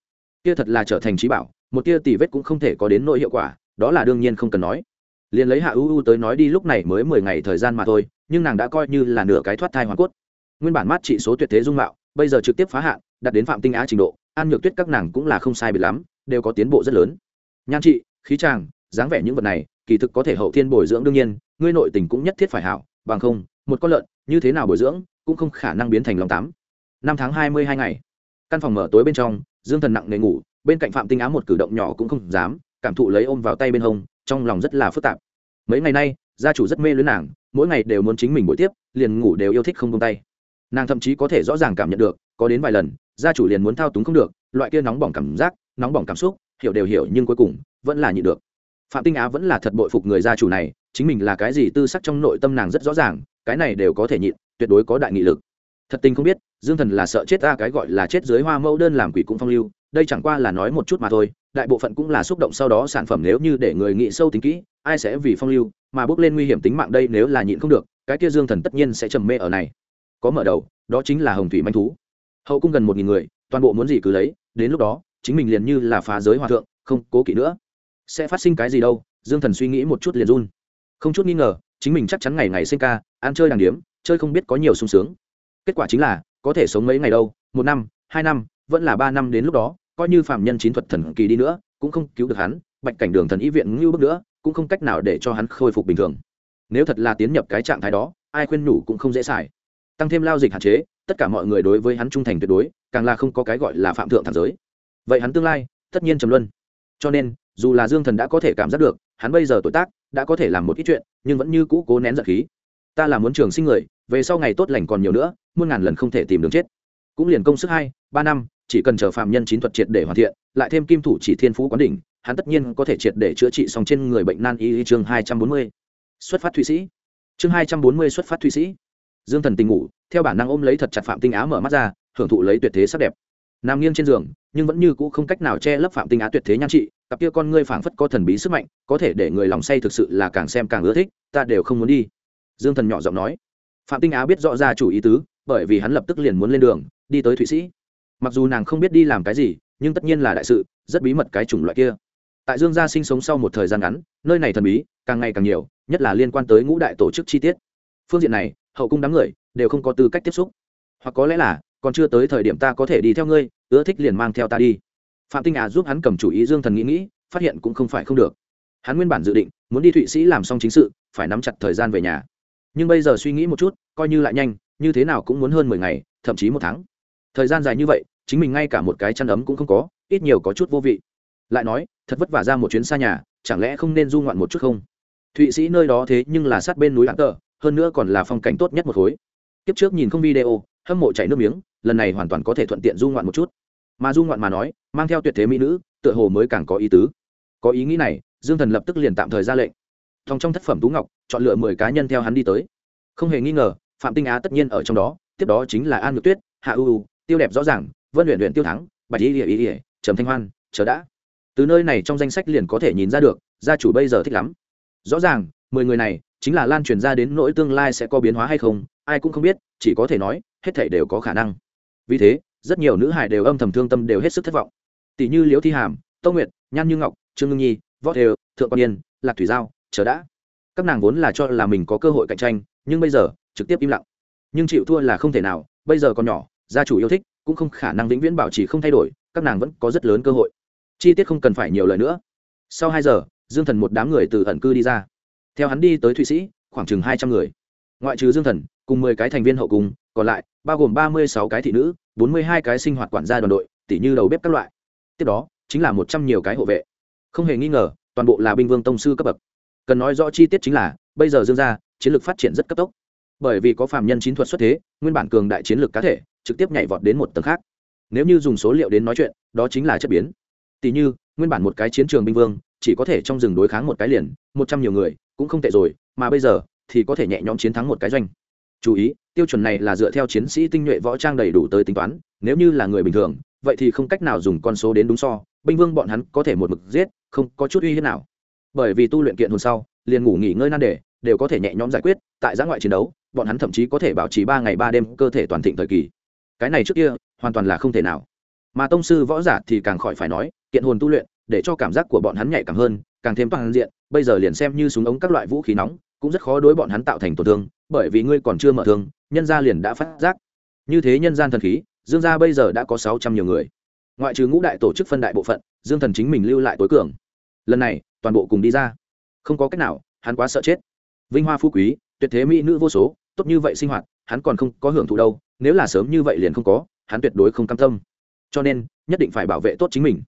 Kia thật là trở thành trí bảo, một tia tỷ vết cũng không thể có đến nội hiệu quả, đó là đương nhiên không cần nói. Liền lấy hạ u u tới nói đi lúc này mới mười ngày thời gian mà thôi, nhưng nàng đã coi như là nửa cái thoát thai hoàn cốt. Nguyên bản mát trị số tuyệt thế dung mạo, bây giờ trực tiếp phá hạn đặt đến phạm tinh á trình độ, an nhược tuyết các nàng cũng là không sai biệt lắm, đều có tiến bộ rất lớn. Nhan trị, khí tràng, dáng vẻ những vật này, kỳ thực có thể hậu thiên bồi dưỡng đương nhiên, ngươi nội tình cũng nhất thiết phải hảo, bằng không, một con lợn, như thế nào bồi dưỡng, cũng không khả năng biến thành lòng tám. Năm tháng hai mươi hai ngày căn phòng mở tối bên trong, dương thần nặng nề ngủ, bên cạnh phạm tinh á một cử động nhỏ cũng không dám, cảm thụ lấy ôm vào tay bên hông, trong lòng rất là phức tạp. Mấy ngày nay, gia chủ rất mê luyến nàng, mỗi ngày đều muốn chính mình buổi tiếp, liền ngủ đều yêu thích không tung tay. Nàng thậm chí có thể rõ ràng cảm nhận được, có đến vài lần, gia chủ liền muốn thao túng không được, loại kia nóng bỏng cảm giác, nóng bỏng cảm xúc, hiểu đều hiểu nhưng cuối cùng, vẫn là nhịn được. Phạm tinh á vẫn là thật bội phục người gia chủ này, chính mình là cái gì tư sắc trong nội tâm nàng rất rõ ràng, cái này đều có thể nhịn, tuyệt đối có đại nghị lực. Thật tình không biết dương thần là sợ chết ta, cái gọi là chết dưới hoa mẫu đơn làm quỷ cũng phong lưu, đây chẳng qua là nói một chút mà thôi, đại bộ phận cũng là xúc động sau đó sản phẩm nếu như để người nghĩ sâu tính kỹ, ai sẽ vì phong lưu mà bước lên nguy hiểm tính mạng đây nếu là nhịn không được, cái kia dương thần tất nhiên sẽ trầm mê ở này. Có mở đầu, đó chính là hồng thủy manh thú. Hậu cung gần một nghìn người, toàn bộ muốn gì cứ lấy, đến lúc đó, chính mình liền như là phá giới hòa thượng, không cố kỵ nữa. Sẽ phát sinh cái gì đâu, dương thần suy nghĩ một chút liền run. Không chút nghi ngờ, chính mình chắc chắn ngày ngày sinh ca, ăn chơi đàng điếm, chơi không biết có nhiều sung sướng. Kết quả chính là có thể sống mấy ngày đâu, một năm, hai năm, vẫn là ba năm đến lúc đó, coi như phạm nhân chín thuật thần kỳ đi nữa, cũng không cứu được hắn, bạch cảnh đường thần y viện ngưu bước nữa, cũng không cách nào để cho hắn khôi phục bình thường. Nếu thật là tiến nhập cái trạng thái đó, ai khuyên nhủ cũng không dễ xài. Tăng thêm lao dịch hạn chế, tất cả mọi người đối với hắn trung thành tuyệt đối, càng là không có cái gọi là phạm thượng thẳng giới. Vậy hắn tương lai, tất nhiên trầm luân. Cho nên, dù là dương thần đã có thể cảm giác được, hắn bây giờ tuổi tác, đã có thể làm một ít chuyện, nhưng vẫn như cũ cố nén giận khí ta là muốn trường sinh người, về sau ngày tốt lành còn nhiều nữa, muôn ngàn lần không thể tìm đường chết. Cũng liền công sức hai, ba năm, chỉ cần chờ phạm nhân chín thuật triệt để hoàn thiện, lại thêm kim thủ chỉ thiên phú quán đỉnh, hắn tất nhiên có thể triệt để chữa trị xong trên người bệnh nan y chương hai trăm bốn mươi. Xuất phát thụy sĩ. Chương hai trăm bốn mươi xuất phát thụy sĩ. Dương thần tình ngủ, theo bản năng ôm lấy thật chặt phạm tinh á mở mắt ra, hưởng thụ lấy tuyệt thế sắc đẹp. Nằm nghiêng trên giường, nhưng vẫn như cũ không cách nào che lấp phạm tinh á tuyệt thế nhan trị, cặp kia con ngươi phảng phất có thần bí sức mạnh, có thể để người lòng say thực sự là càng xem càng ưa thích, ta đều không muốn đi dương thần nhỏ giọng nói. Phạm tinh á biết rõ ra chủ ý tứ, bởi vì hắn lập tức liền muốn lên đường, đi tới thụy sĩ. Mặc dù nàng không biết đi làm cái gì, nhưng tất nhiên là đại sự, rất bí mật cái chủng loại kia. Tại dương gia sinh sống sau một thời gian ngắn, nơi này thần bí, càng ngày càng nhiều, nhất là liên quan tới ngũ đại tổ chức chi tiết. Phương diện này, hậu cung đám người đều không có tư cách tiếp xúc. Hoặc có lẽ là, còn chưa tới thời điểm ta có thể đi theo ngươi, ưa thích liền mang theo ta đi. Phạm tinh á giúp hắn cầm chủ ý dương thần nghĩ nghĩ, phát hiện cũng không phải không được. Hắn nguyên bản dự định, muốn đi thụy sĩ làm xong chính sự, phải nắm chặt thời gian về nhà nhưng bây giờ suy nghĩ một chút, coi như lại nhanh, như thế nào cũng muốn hơn mười ngày, thậm chí một tháng. Thời gian dài như vậy, chính mình ngay cả một cái chăn ấm cũng không có, ít nhiều có chút vô vị. Lại nói, thật vất vả ra một chuyến xa nhà, chẳng lẽ không nên du ngoạn một chút không? Thụy sĩ nơi đó thế nhưng là sát bên núi lãng tờ hơn nữa còn là phong cảnh tốt nhất một khối. Kiếp trước nhìn không video, hâm mộ chảy nước miếng, lần này hoàn toàn có thể thuận tiện du ngoạn một chút. Mà du ngoạn mà nói, mang theo tuyệt thế mỹ nữ, tựa hồ mới càng có ý tứ. Có ý nghĩ này, dương thần lập tức liền tạm thời ra lệnh. Thòng trong thất phẩm tú ngọc chọn lựa mười cá nhân theo hắn đi tới. Không hề nghi ngờ phạm tinh á tất nhiên ở trong đó tiếp đó chính là an nhược tuyết hạ ưu tiêu đẹp rõ ràng vân luyện luyện tiêu thắng bạch y ỉa y, ỉa trầm thanh hoan chờ đã. Từ nơi này trong danh sách liền có thể nhìn ra được gia chủ bây giờ thích lắm. Rõ ràng mười người này chính là lan truyền ra đến nỗi tương lai sẽ có biến hóa hay không ai cũng không biết chỉ có thể nói hết thảy đều có khả năng. Vì thế rất nhiều nữ hải đều âm thầm thương tâm đều hết sức thất vọng. Tỷ như liễu thi hàm tâu nguyệt nhan như ngọc trương ngưng nhi võ đều thượng quan yên lạc thủy giao chờ đã các nàng vốn là cho là mình có cơ hội cạnh tranh, nhưng bây giờ, trực tiếp im lặng. Nhưng chịu thua là không thể nào, bây giờ còn nhỏ, gia chủ yêu thích, cũng không khả năng vĩnh viễn bảo trì không thay đổi, các nàng vẫn có rất lớn cơ hội. Chi tiết không cần phải nhiều lời nữa. Sau hai giờ, dương thần một đám người từ ẩn cư đi ra. Theo hắn đi tới thụy sĩ, khoảng chừng hai trăm người. Ngoại trừ dương thần, cùng mười cái thành viên hậu cung còn lại, bao gồm ba mươi sáu cái thị nữ, bốn mươi hai cái sinh hoạt quản gia đoàn đội tỷ như đầu bếp các loại. Tiếp đó, chính là một trăm nhiều cái hộ vệ. Không hề nghi ngờ, toàn bộ là binh vương tông sư cấp bậc cần nói rõ chi tiết chính là, bây giờ dương gia, chiến lược phát triển rất cấp tốc. Bởi vì có phàm nhân chiến thuật xuất thế, nguyên bản cường đại chiến lược cá thể, trực tiếp nhảy vọt đến một tầng khác. Nếu như dùng số liệu đến nói chuyện, đó chính là chất biến. Tỷ như, nguyên bản một cái chiến trường binh vương, chỉ có thể trong rừng đối kháng một cái liền, một trăm nhiều người, cũng không tệ rồi, mà bây giờ, thì có thể nhẹ nhõm chiến thắng một cái doanh. Chú ý, tiêu chuẩn này là dựa theo chiến sĩ tinh nhuệ võ trang đầy đủ tới tính toán, nếu như là người bình thường, vậy thì không cách nào dùng con số đến đúng so, binh vương bọn hắn có thể một mực giết, không có chút uy hiếp nào bởi vì tu luyện kiện hồn sau, liền ngủ nghỉ ngơi nan đề, đều có thể nhẹ nhõm giải quyết, tại giã ngoại chiến đấu, bọn hắn thậm chí có thể bảo trì ba ngày ba đêm cơ thể toàn thịnh thời kỳ. Cái này trước kia, hoàn toàn là không thể nào. Mà tông sư võ giả thì càng khỏi phải nói, kiện hồn tu luyện, để cho cảm giác của bọn hắn nhạy cảm hơn, càng thêm toàn diện, bây giờ liền xem như súng ống các loại vũ khí nóng, cũng rất khó đối bọn hắn tạo thành tổn thương, bởi vì ngươi còn chưa mở thương, nhân gia liền đã phát giác. Như thế nhân gian thần khí, dương gia bây giờ đã có sáu trăm nhiều người. Ngoại trừ ngũ đại tổ chức phân đại bộ phận, dương thần chính mình lưu lại tối cường. Lần này toàn bộ cùng đi ra. Không có cách nào, hắn quá sợ chết. Vinh hoa phú quý, tuyệt thế mỹ nữ vô số, tốt như vậy sinh hoạt, hắn còn không có hưởng thụ đâu, nếu là sớm như vậy liền không có, hắn tuyệt đối không cam tâm. Cho nên, nhất định phải bảo vệ tốt chính mình.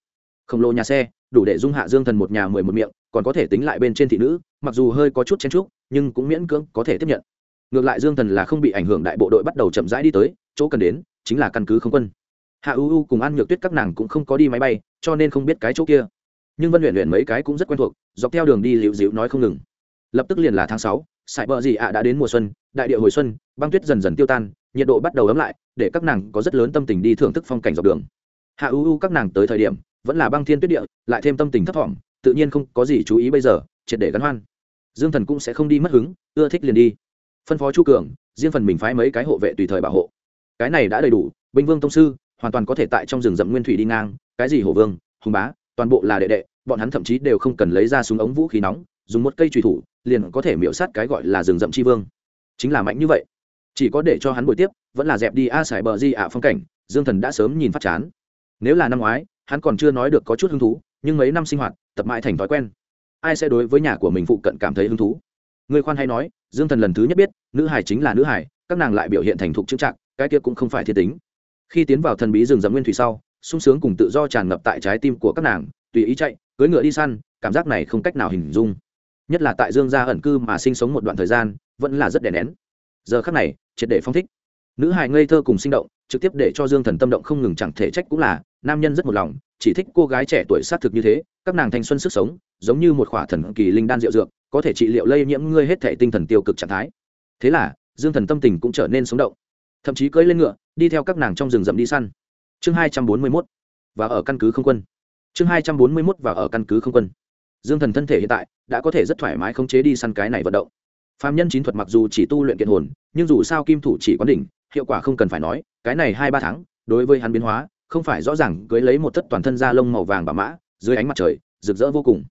Khổng lồ nhà xe, đủ để dung hạ dương thần một nhà mười một miệng, còn có thể tính lại bên trên thị nữ, mặc dù hơi có chút chen trúc nhưng cũng miễn cưỡng có thể tiếp nhận. Ngược lại dương thần là không bị ảnh hưởng đại bộ đội bắt đầu chậm rãi đi tới, chỗ cần đến, chính là căn cứ không quân. Hạ u u cùng ăn nhược tuyết các nàng cũng không có đi máy bay, cho nên không biết cái chỗ kia nhưng vân luyện luyện mấy cái cũng rất quen thuộc, dọc theo đường đi liễu dịu nói không ngừng. Lập tức liền là tháng sáu, sải bờ gì ạ đã đến mùa xuân, đại địa hồi xuân, băng tuyết dần dần tiêu tan, nhiệt độ bắt đầu ấm lại, để các nàng có rất lớn tâm tình đi thưởng thức phong cảnh dọc đường. Hạ u u các nàng tới thời điểm, vẫn là băng thiên tuyết địa, lại thêm tâm tình thấp thỏm, tự nhiên không có gì chú ý bây giờ, triệt để gắn hoan. Dương thần cũng sẽ không đi mất hứng, ưa thích liền đi. Phân phó chu cường, riêng phần mình phái mấy cái hộ vệ tùy thời bảo hộ. Cái này đã đầy đủ, binh vương tông sư, hoàn toàn có thể tại trong rừng rậm nguyên thủy đi ngang, cái gì hổ vương, hùng bá toàn bộ là đệ đệ, bọn hắn thậm chí đều không cần lấy ra súng ống vũ khí nóng, dùng một cây trùy thủ, liền có thể miễu sát cái gọi là rừng rậm chi vương. Chính là mạnh như vậy. Chỉ có để cho hắn buổi tiếp, vẫn là dẹp đi a sải bờ di ạ phong cảnh, dương thần đã sớm nhìn phát chán. Nếu là năm ngoái, hắn còn chưa nói được có chút hứng thú, nhưng mấy năm sinh hoạt, tập mãi thành thói quen. Ai sẽ đối với nhà của mình phụ cận cảm thấy hứng thú? Người khoan hay nói, dương thần lần thứ nhất biết, nữ hải chính là nữ hải các nàng lại biểu hiện thành thục chững trạng cái kia cũng không phải thiên tính. Khi tiến vào thần bí rừng rậm nguyên thủy sau sung sướng cùng tự do tràn ngập tại trái tim của các nàng, tùy ý chạy, cưỡi ngựa đi săn, cảm giác này không cách nào hình dung. Nhất là tại dương gia ẩn cư mà sinh sống một đoạn thời gian, vẫn là rất đè nén. Giờ khắc này, triệt để phong thích. Nữ hài ngây thơ cùng sinh động, trực tiếp để cho dương thần tâm động không ngừng chẳng thể trách cũng là, nam nhân rất một lòng, chỉ thích cô gái trẻ tuổi xác thực như thế, các nàng thanh xuân sức sống, giống như một khỏa thần kỳ linh đan rượu dược, có thể trị liệu lây nhiễm ngươi hết thể tinh thần tiêu cực trạng thái. Thế là, dương thần tâm tình cũng trở nên sống động. Thậm chí cưỡi lên ngựa, đi theo các nàng trong rừng rậm đi săn chương hai trăm bốn mươi mốt, và ở căn cứ không quân. Chương hai trăm bốn mươi mốt và ở căn cứ không quân. Dương thần thân thể hiện tại đã có thể rất thoải mái khống chế đi săn cái này vận động. Phạm nhân chín thuật mặc dù chỉ tu luyện kiện hồn, nhưng dù sao kim thủ chỉ quán đỉnh, hiệu quả không cần phải nói, cái này hai ba tháng, đối với hắn biến hóa, không phải rõ ràng cưới lấy một thất toàn thân da lông màu vàng bà mã, dưới ánh mặt trời, rực rỡ vô cùng.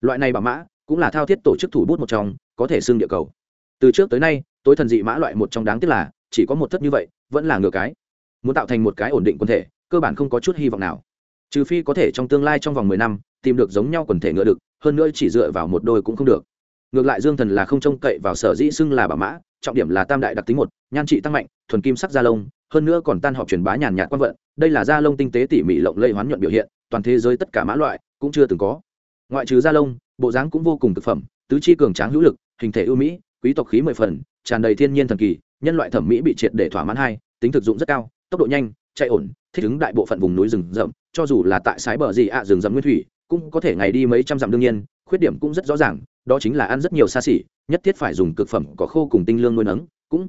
Loại này bà mã cũng là thao thiết tổ chức thủ bút một trong, có thể xưng địa cầu. Từ trước tới nay, tối thần dị mã loại một trong đáng tiếc là, chỉ có một thất như vậy, vẫn là ngựa cái muốn tạo thành một cái ổn định quần thể, cơ bản không có chút hy vọng nào. Trừ phi có thể trong tương lai trong vòng mười năm, tìm được giống nhau quần thể ngựa được hơn nữa chỉ dựa vào một đôi cũng không được. Ngược lại dương thần là không trông cậy vào sở dĩ xưng là bà mã, trọng điểm là tam đại đặc tính một, nhan trị tăng mạnh, thuần kim sắc da lông, hơn nữa còn tan họp truyền bá nhàn nhạt quan vận, đây là da lông tinh tế tỉ mỉ lộng lây hoán nhuận biểu hiện, toàn thế giới tất cả mã loại cũng chưa từng có. Ngoại trừ da lông, bộ dáng cũng vô cùng thực phẩm, tứ chi cường tráng hữu lực, hình thể ưu mỹ, quý tộc khí mười phần, tràn đầy thiên nhiên thần kỳ, nhân loại thẩm mỹ bị triệt để thỏa mãn hai, tính thực dụng rất cao tốc độ nhanh, chạy ổn, thích ứng đại bộ phận vùng núi rừng rậm, cho dù là tại sái bờ gì ạ, rừng rậm nguyên thủy, cũng có thể ngày đi mấy trăm dặm đương nhiên, khuyết điểm cũng rất rõ ràng, đó chính là ăn rất nhiều xa xỉ, nhất thiết phải dùng cực phẩm có khô cùng tinh lương nuôi nấng, cũng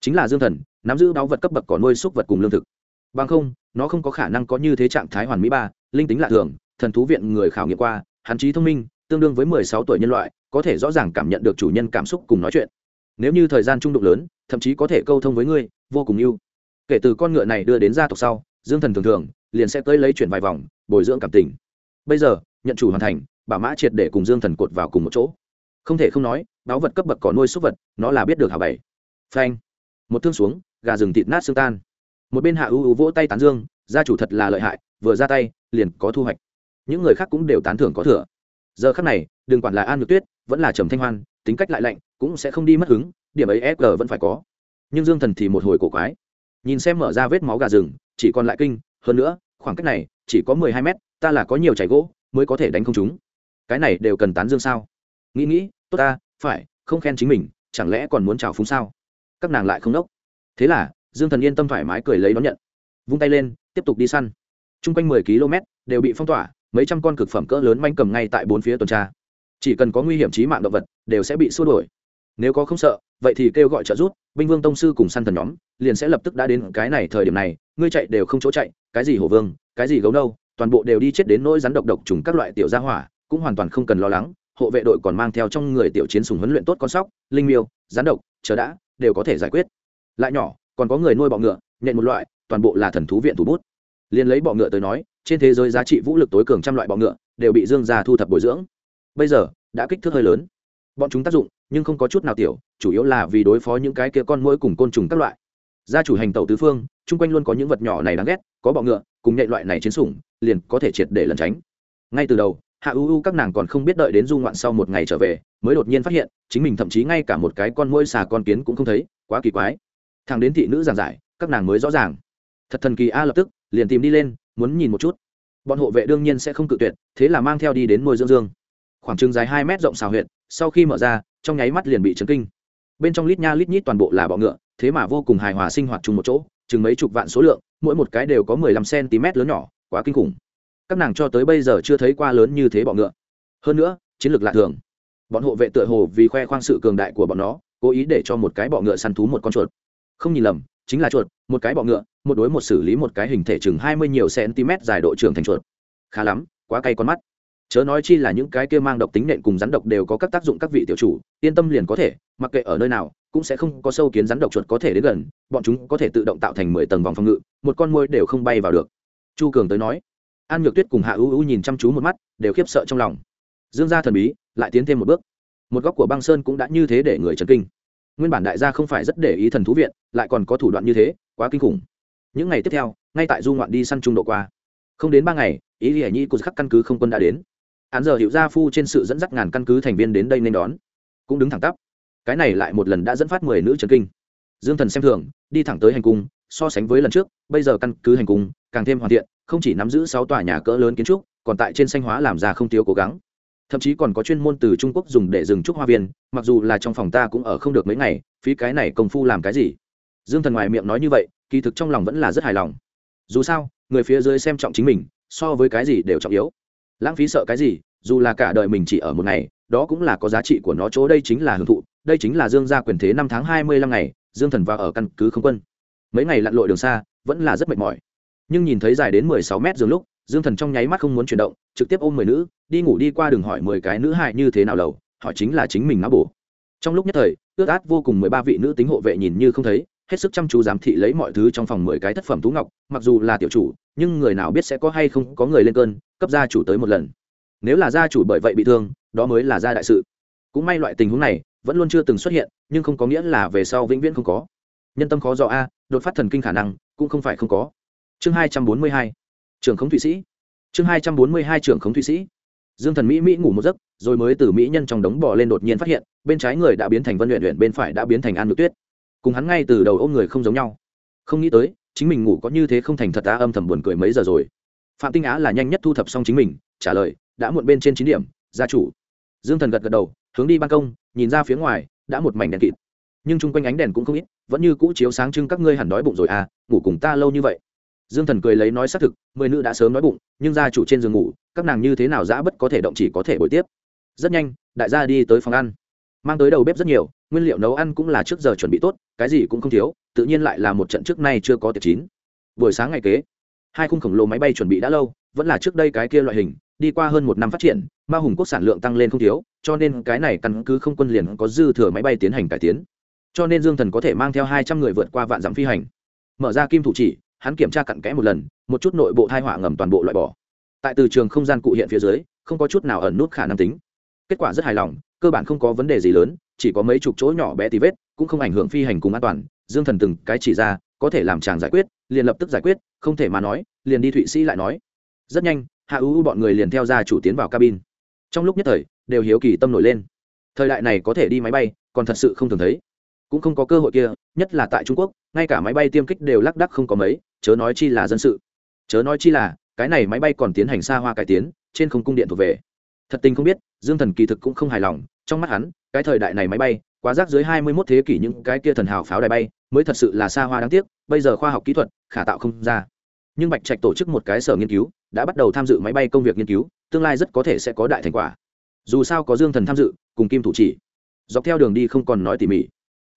chính là dương thần, nắm giữ đáo vật cấp bậc cỏ nuôi súc vật cùng lương thực. Bằng không, nó không có khả năng có như thế trạng thái hoàn mỹ ba, linh tính lạ thường, thần thú viện người khảo nghiệm qua, hắn trí thông minh, tương đương với mười sáu tuổi nhân loại, có thể rõ ràng cảm nhận được chủ nhân cảm xúc cùng nói chuyện. Nếu như thời gian trung đụng lớn, thậm chí có thể câu thông với ngươi, vô cùng yêu kể từ con ngựa này đưa đến gia tộc sau, dương thần thường thường liền sẽ tới lấy chuyển vài vòng, bồi dưỡng cảm tình. Bây giờ, nhận chủ hoàn thành, bà mã triệt để cùng dương thần cột vào cùng một chỗ. Không thể không nói đáo vật cấp bậc cỏ nuôi súc vật, nó là biết được hả bảy phanh. Một thương xuống, gà rừng thịt nát xương tan. Một bên hạ ưu ưu vỗ tay tán dương, gia chủ thật là lợi hại, vừa ra tay, liền có thu hoạch. Những người khác cũng đều tán thưởng có thừa. Giờ khắc này, đừng quản là an nhược tuyết, vẫn là trầm thanh hoan, tính cách lại lạnh, cũng sẽ không đi mất hứng, điểm ấy fg vẫn phải có. Nhưng dương thần thì một hồi cổ quái nhìn xem mở ra vết máu gà rừng, chỉ còn lại kinh, hơn nữa, khoảng cách này chỉ có mười hai mét, ta là có nhiều chảy gỗ mới có thể đánh không chúng. Cái này đều cần tán dương sao? Nghĩ nghĩ, tốt ta, phải, không khen chính mình, chẳng lẽ còn muốn trào phúng sao? Các nàng lại không nốc. Thế là, dương thần yên tâm thoải mái cười lấy đón nhận. Vung tay lên, tiếp tục đi săn. T r u n g quanh mười km, đều bị phong tỏa, mấy trăm con cực phẩm cỡ lớn manh cầm ngay tại bốn phía tuần tra. Chỉ cần có nguy hiểm trí mạng động vật, đều sẽ bị xua đổi nếu có không sợ vậy thì kêu gọi trợ giúp, binh vương tông sư cùng săn thần nhóm, liền sẽ lập tức đã đến cái này thời điểm này, ngươi chạy đều không chỗ chạy, cái gì hổ vương, cái gì gấu nâu, toàn bộ đều đi chết đến nỗi rắn độc độc trùng các loại tiểu gia hỏa, cũng hoàn toàn không cần lo lắng, hộ vệ đội còn mang theo trong người tiểu chiến sùng huấn luyện tốt con sóc, linh miêu, rắn độc, chờ đã, đều có thể giải quyết. Lại nhỏ, còn có người nuôi bọ ngựa, nhện một loại, toàn bộ là thần thú viện thủ bút. Liền lấy bọ ngựa tới nói, trên thế giới giá trị vũ lực tối cường trăm loại bọ ngựa, đều bị dương gia thu thập bồi dưỡng. Bây giờ, đã kích thước hơi lớn. Bọn chúng tác dụng nhưng không có chút nào tiểu, chủ yếu là vì đối phó những cái kia con mũi cùng côn trùng các loại. Gia chủ hành tẩu tứ phương, chung quanh luôn có những vật nhỏ này đáng ghét, có bọ ngựa, cùng nhạy loại này chiến sủng, liền có thể triệt để lẩn tránh. Ngay từ đầu, hạ u u các nàng còn không biết đợi đến du ngoạn sau một ngày trở về, mới đột nhiên phát hiện, chính mình thậm chí ngay cả một cái con mũi xà con kiến cũng không thấy, quá kỳ quái. Thằng đến thị nữ giảng giải, các nàng mới rõ ràng. Thật thần kỳ a, lập tức, liền tìm đi lên, muốn nhìn một chút. Bọn hộ vệ đương nhiên sẽ không cự tuyệt, thế là mang theo đi đến môi dương dương. Khoảng chừng dài hai mét rộng xào huyện sau khi mở ra trong nháy mắt liền bị chấn kinh. Bên trong lít nha lít nhít toàn bộ là bọ ngựa, thế mà vô cùng hài hòa sinh hoạt chung một chỗ, chừng mấy chục vạn số lượng, mỗi một cái đều có mười lăm cm lớn nhỏ, quá kinh khủng. Các nàng cho tới bây giờ chưa thấy qua lớn như thế bọ ngựa. Hơn nữa, chiến lược lạ thường. Bọn hộ vệ tựa hồ vì khoe khoang sự cường đại của bọn nó, cố ý để cho một cái bọ ngựa săn thú một con chuột. Không nhìn lầm, chính là chuột, một cái bọ ngựa, một đối một xử lý một cái hình thể chừng hai mươi nhiều cm dài độ trưởng thành chuột. Khá lắm, quá cay con mắt chớ nói chi là những cái kia mang độc tính nện cùng rắn độc đều có các tác dụng các vị tiểu chủ, yên tâm liền có thể, mặc kệ ở nơi nào, cũng sẽ không có sâu kiến rắn độc chuột có thể đến gần, bọn chúng có thể tự động tạo thành mười tầng vòng phòng ngự, một con môi đều không bay vào được. Chu cường tới nói, an nhược tuyết cùng hạ ưu ưu nhìn chăm chú một mắt, đều khiếp sợ trong lòng. Dương gia thần bí, lại tiến thêm một bước. Một góc của băng sơn cũng đã như thế để người chấn kinh. Nguyên bản đại gia không phải rất để ý thần thú viện, lại còn có thủ đoạn như thế, quá kinh khủng. Những ngày tiếp theo, ngay tại du ngoạn đi săn trung độ qua. Không đến ba ngày, ý nghĩa nhi của khắc căn cứ không quân đã đến hắn giờ hiệu gia phu trên sự dẫn dắt ngàn căn cứ thành viên đến đây nên đón. Cũng đứng thẳng tắp. Cái này lại một lần đã dẫn phát mười nữ trần kinh. Dương thần xem thường, đi thẳng tới hành cung, so sánh với lần trước, bây giờ căn cứ hành cung càng thêm hoàn thiện, không chỉ nắm giữ sáu tòa nhà cỡ lớn kiến trúc, còn tại trên xanh hóa làm ra không thiếu cố gắng. Thậm chí còn có chuyên môn từ trung quốc dùng để dừng trúc hoa viên, mặc dù là trong phòng ta cũng ở không được mấy ngày, phí cái này công phu làm cái gì? Dương thần ngoài miệng nói như vậy, kỳ thực trong lòng vẫn là rất hài lòng. Dù sao, người phía dưới xem trọng chính mình, so với cái gì đều trọng yếu lãng phí sợ cái gì, dù là cả đời mình chỉ ở một ngày, đó cũng là có giá trị của nó chỗ đây chính là hưởng thụ, đây chính là dương gia quyền thế năm tháng hai mươi lăm ngày, dương thần vào ở căn cứ không quân. Mấy ngày lặn lội đường xa, vẫn là rất mệt mỏi. Nhưng nhìn thấy dài đến mười sáu mét giường lúc, dương thần trong nháy mắt không muốn chuyển động, trực tiếp ôm mười nữ, đi ngủ đi qua đường hỏi mười cái nữ hại như thế nào lầu, hỏi chính là chính mình não bổ. Trong lúc nhất thời ước át vô cùng mười ba vị nữ tính hộ vệ nhìn như không thấy hết sức chăm chú giám thị lấy mọi thứ trong phòng mười cái thất phẩm tú ngọc, mặc dù là tiểu chủ, nhưng người nào biết sẽ có hay không có người lên cơn, cấp gia chủ tới một lần. Nếu là gia chủ bởi vậy bị thương, đó mới là gia đại sự. Cũng may loại tình huống này vẫn luôn chưa từng xuất hiện, nhưng không có nghĩa là về sau vĩnh viễn không có. Nhân tâm khó do a, đột phát thần kinh khả năng cũng không phải không có. Chương hai trăm bốn mươi hai, trưởng khống thụy sĩ. Chương hai trăm bốn mươi hai, trưởng khống thụy sĩ. Dương thần mỹ mỹ ngủ một giấc, rồi mới từ mỹ nhân trong đống bò lên đột nhiên phát hiện, bên trái người đã biến thành vân luyện luyện bên phải đã biến thành an nhược tuyết cùng hắn ngay từ đầu ôm người không giống nhau. Không nghĩ tới, chính mình ngủ có như thế không thành thật á, âm thầm buồn cười mấy giờ rồi. Phạm tinh á là nhanh nhất thu thập xong chính mình, trả lời, đã muộn bên trên chín điểm, gia chủ. Dương thần gật gật đầu, hướng đi ban công, nhìn ra phía ngoài, đã một mảnh đèn kịt. Nhưng chung quanh ánh đèn cũng không ít, vẫn như cũ chiếu sáng trưng các ngươi hẳn đói bụng rồi à ngủ cùng ta lâu như vậy. Dương thần cười lấy nói xác thực, mười nữ đã sớm nói bụng, nhưng gia chủ trên giường ngủ, các nàng như thế nào dã bất có thể động chỉ có thể bồi tiếp. Rất nhanh, đại gia đi tới phòng ăn mang tới đầu bếp rất nhiều, nguyên liệu nấu ăn cũng là trước giờ chuẩn bị tốt, cái gì cũng không thiếu, tự nhiên lại là một trận trước nay chưa có tiệc chín. Buổi sáng ngày kế, hai khung khổng lồ máy bay chuẩn bị đã lâu, vẫn là trước đây cái kia loại hình, đi qua hơn một năm phát triển, ma hùng quốc sản lượng tăng lên không thiếu, cho nên cái này căn cứ không quân liền có dư thừa máy bay tiến hành cải tiến. Cho nên dương thần có thể mang theo hai trăm người vượt qua vạn dặm phi hành. Mở ra kim thủ chỉ, hắn kiểm tra cặn kẽ một lần, một chút nội bộ thai họa ngầm toàn bộ loại bỏ. Tại từ trường không gian cụ hiện phía dưới, không có chút nào ẩn nút khả năng tính kết quả rất hài lòng, cơ bản không có vấn đề gì lớn, chỉ có mấy chục chỗ nhỏ bé tí vết, cũng không ảnh hưởng phi hành cùng an toàn. Dương thần từng cái chỉ ra, có thể làm chàng giải quyết, liền lập tức giải quyết, không thể mà nói, liền đi thụy sĩ lại nói. Rất nhanh, hạ ưu bọn người liền theo ra chủ tiến vào cabin. Trong lúc nhất thời, đều hiếu kỳ tâm nổi lên. Thời đại này có thể đi máy bay, còn thật sự không thường thấy. Cũng không có cơ hội kia, nhất là tại trung quốc, ngay cả máy bay tiêm kích đều lác đắc không có mấy, chớ nói chi là dân sự. Chớ nói chi là, cái này máy bay còn tiến hành xa hoa cải tiến, trên không cung điện thuộc về. Thật tình không biết dương thần kỳ thực cũng không hài lòng, trong mắt hắn, cái thời đại này máy bay, quá rác dưới hai mươi 21 thế kỷ những cái kia thần hào pháo đài bay, mới thật sự là xa hoa đáng tiếc, bây giờ khoa học kỹ thuật, khả tạo không ra. Nhưng bạch trạch tổ chức một cái sở nghiên cứu, đã bắt đầu tham dự máy bay công việc nghiên cứu, tương lai rất có thể sẽ có đại thành quả. Dù sao có dương thần tham dự, cùng kim thủ chỉ, dọc theo đường đi không còn nói tỉ mỉ.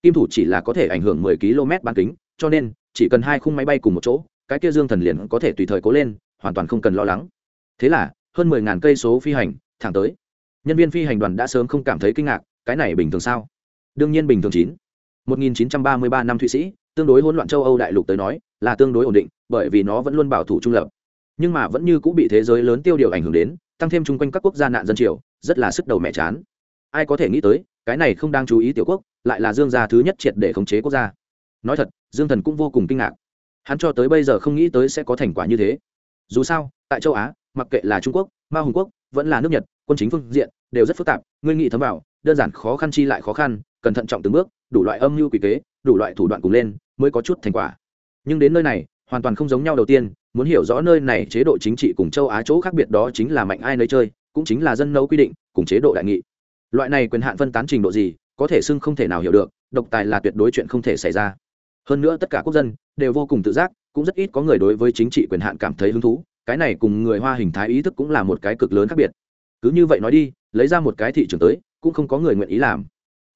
Kim thủ chỉ là có thể ảnh hưởng 10 km bán kính, cho nên, chỉ cần hai khung máy bay cùng một chỗ, cái kia dương thần liền có thể tùy thời cố lên, hoàn toàn không cần lo lắng. Thế là, hơn mười ngàn cây số phi hành, thẳng tới nhân viên phi hành đoàn đã sớm không cảm thấy kinh ngạc, cái này bình thường sao? Đương nhiên bình thường chín. 1933 năm thụy sĩ, tương đối hỗn loạn châu âu đại lục tới nói, là tương đối ổn định, bởi vì nó vẫn luôn bảo thủ trung lập. Nhưng mà vẫn như cũng bị thế giới lớn tiêu điều ảnh hưởng đến, tăng thêm chung quanh các quốc gia nạn dân triều, rất là sức đầu mẹ chán. Ai có thể nghĩ tới, cái này không đang chú ý tiểu quốc, lại là dương gia thứ nhất triệt để khống chế quốc gia. Nói thật, dương thần cũng vô cùng kinh ngạc. Hắn cho tới bây giờ không nghĩ tới sẽ có thành quả như thế. Dù sao, tại châu á, mặc kệ là trung quốc, ma hùng quốc, vẫn là nước nhật quân chính phương diện đều rất phức tạp, ngươi nghĩ thấm vào, đơn giản khó khăn chi lại khó khăn cần thận trọng từng bước, đủ loại âm mưu quỷ kế, đủ loại thủ đoạn cùng lên, mới có chút thành quả. Nhưng đến nơi này, hoàn toàn không giống nhau đầu tiên, muốn hiểu rõ nơi này chế độ chính trị cùng châu á chỗ khác biệt đó chính là mạnh ai nơi chơi, cũng chính là dân nấu quy định, cùng chế độ đại nghị. Loại này quyền hạn phân tán trình độ gì, có thể xưng không thể nào hiểu được, độc tài là tuyệt đối chuyện không thể xảy ra. Hơn nữa tất cả quốc dân đều vô cùng tự giác, cũng rất ít có người đối với chính trị quyền hạn cảm thấy hứng thú, cái này cùng người hoa hình thái ý thức cũng là một cái cực lớn khác biệt cứ như vậy nói đi, lấy ra một cái thị trường tới, cũng không có người nguyện ý làm.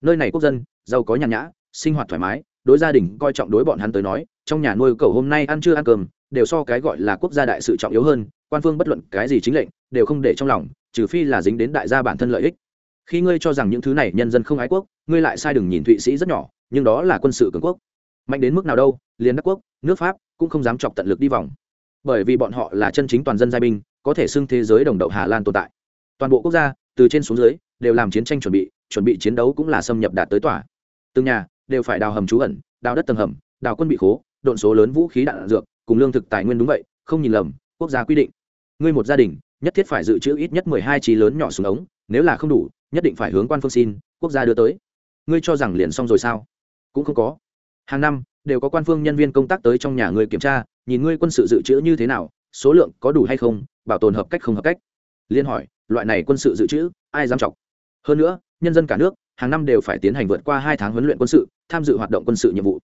Nơi này quốc dân, giàu có nhàn nhã, sinh hoạt thoải mái, đối gia đình coi trọng đối bọn hắn tới nói, trong nhà nuôi cầu hôm nay ăn chưa ăn cơm, đều so cái gọi là quốc gia đại sự trọng yếu hơn, quan phương bất luận cái gì chính lệnh, đều không để trong lòng, trừ phi là dính đến đại gia bản thân lợi ích. Khi ngươi cho rằng những thứ này nhân dân không ái quốc, ngươi lại sai đừng nhìn thụy sĩ rất nhỏ, nhưng đó là quân sự cường quốc. Mạnh đến mức nào đâu, liền đắc quốc, nước pháp cũng không dám chọc tận lực đi vòng. Bởi vì bọn họ là chân chính toàn dân giai binh, có thể xưng thế giới đồng đậu hà lan tồn tại toàn bộ quốc gia, từ trên xuống dưới, đều làm chiến tranh chuẩn bị chuẩn bị chiến đấu cũng là xâm nhập đạt tới tỏa từng nhà đều phải đào hầm trú ẩn, đào đất tầng hầm, đào quân bị khố, độn số lớn vũ khí đạn dược, cùng lương thực tài nguyên đúng vậy, không nhìn lầm, quốc gia quy định. Ngươi một gia đình, nhất thiết phải dự trữ ít nhất mười hai trí lớn nhỏ xuống ống, nếu là không đủ, nhất định phải hướng quan phương xin, quốc gia đưa tới. Ngươi cho rằng liền xong rồi sao? Cũng không có. Hàng năm, đều có quan phương nhân viên công tác tới trong nhà ngươi kiểm tra, nhìn ngươi quân sự dự trữ như thế nào, số lượng có đủ hay không, bảo tồn hợp cách không hợp cách. Liên hỏi loại này quân sự dự trữ, ai dám chọc? Hơn nữa, nhân dân cả nước, hàng năm đều phải tiến hành vượt qua hai tháng huấn luyện quân sự, tham dự hoạt động quân sự nhiệm vụ.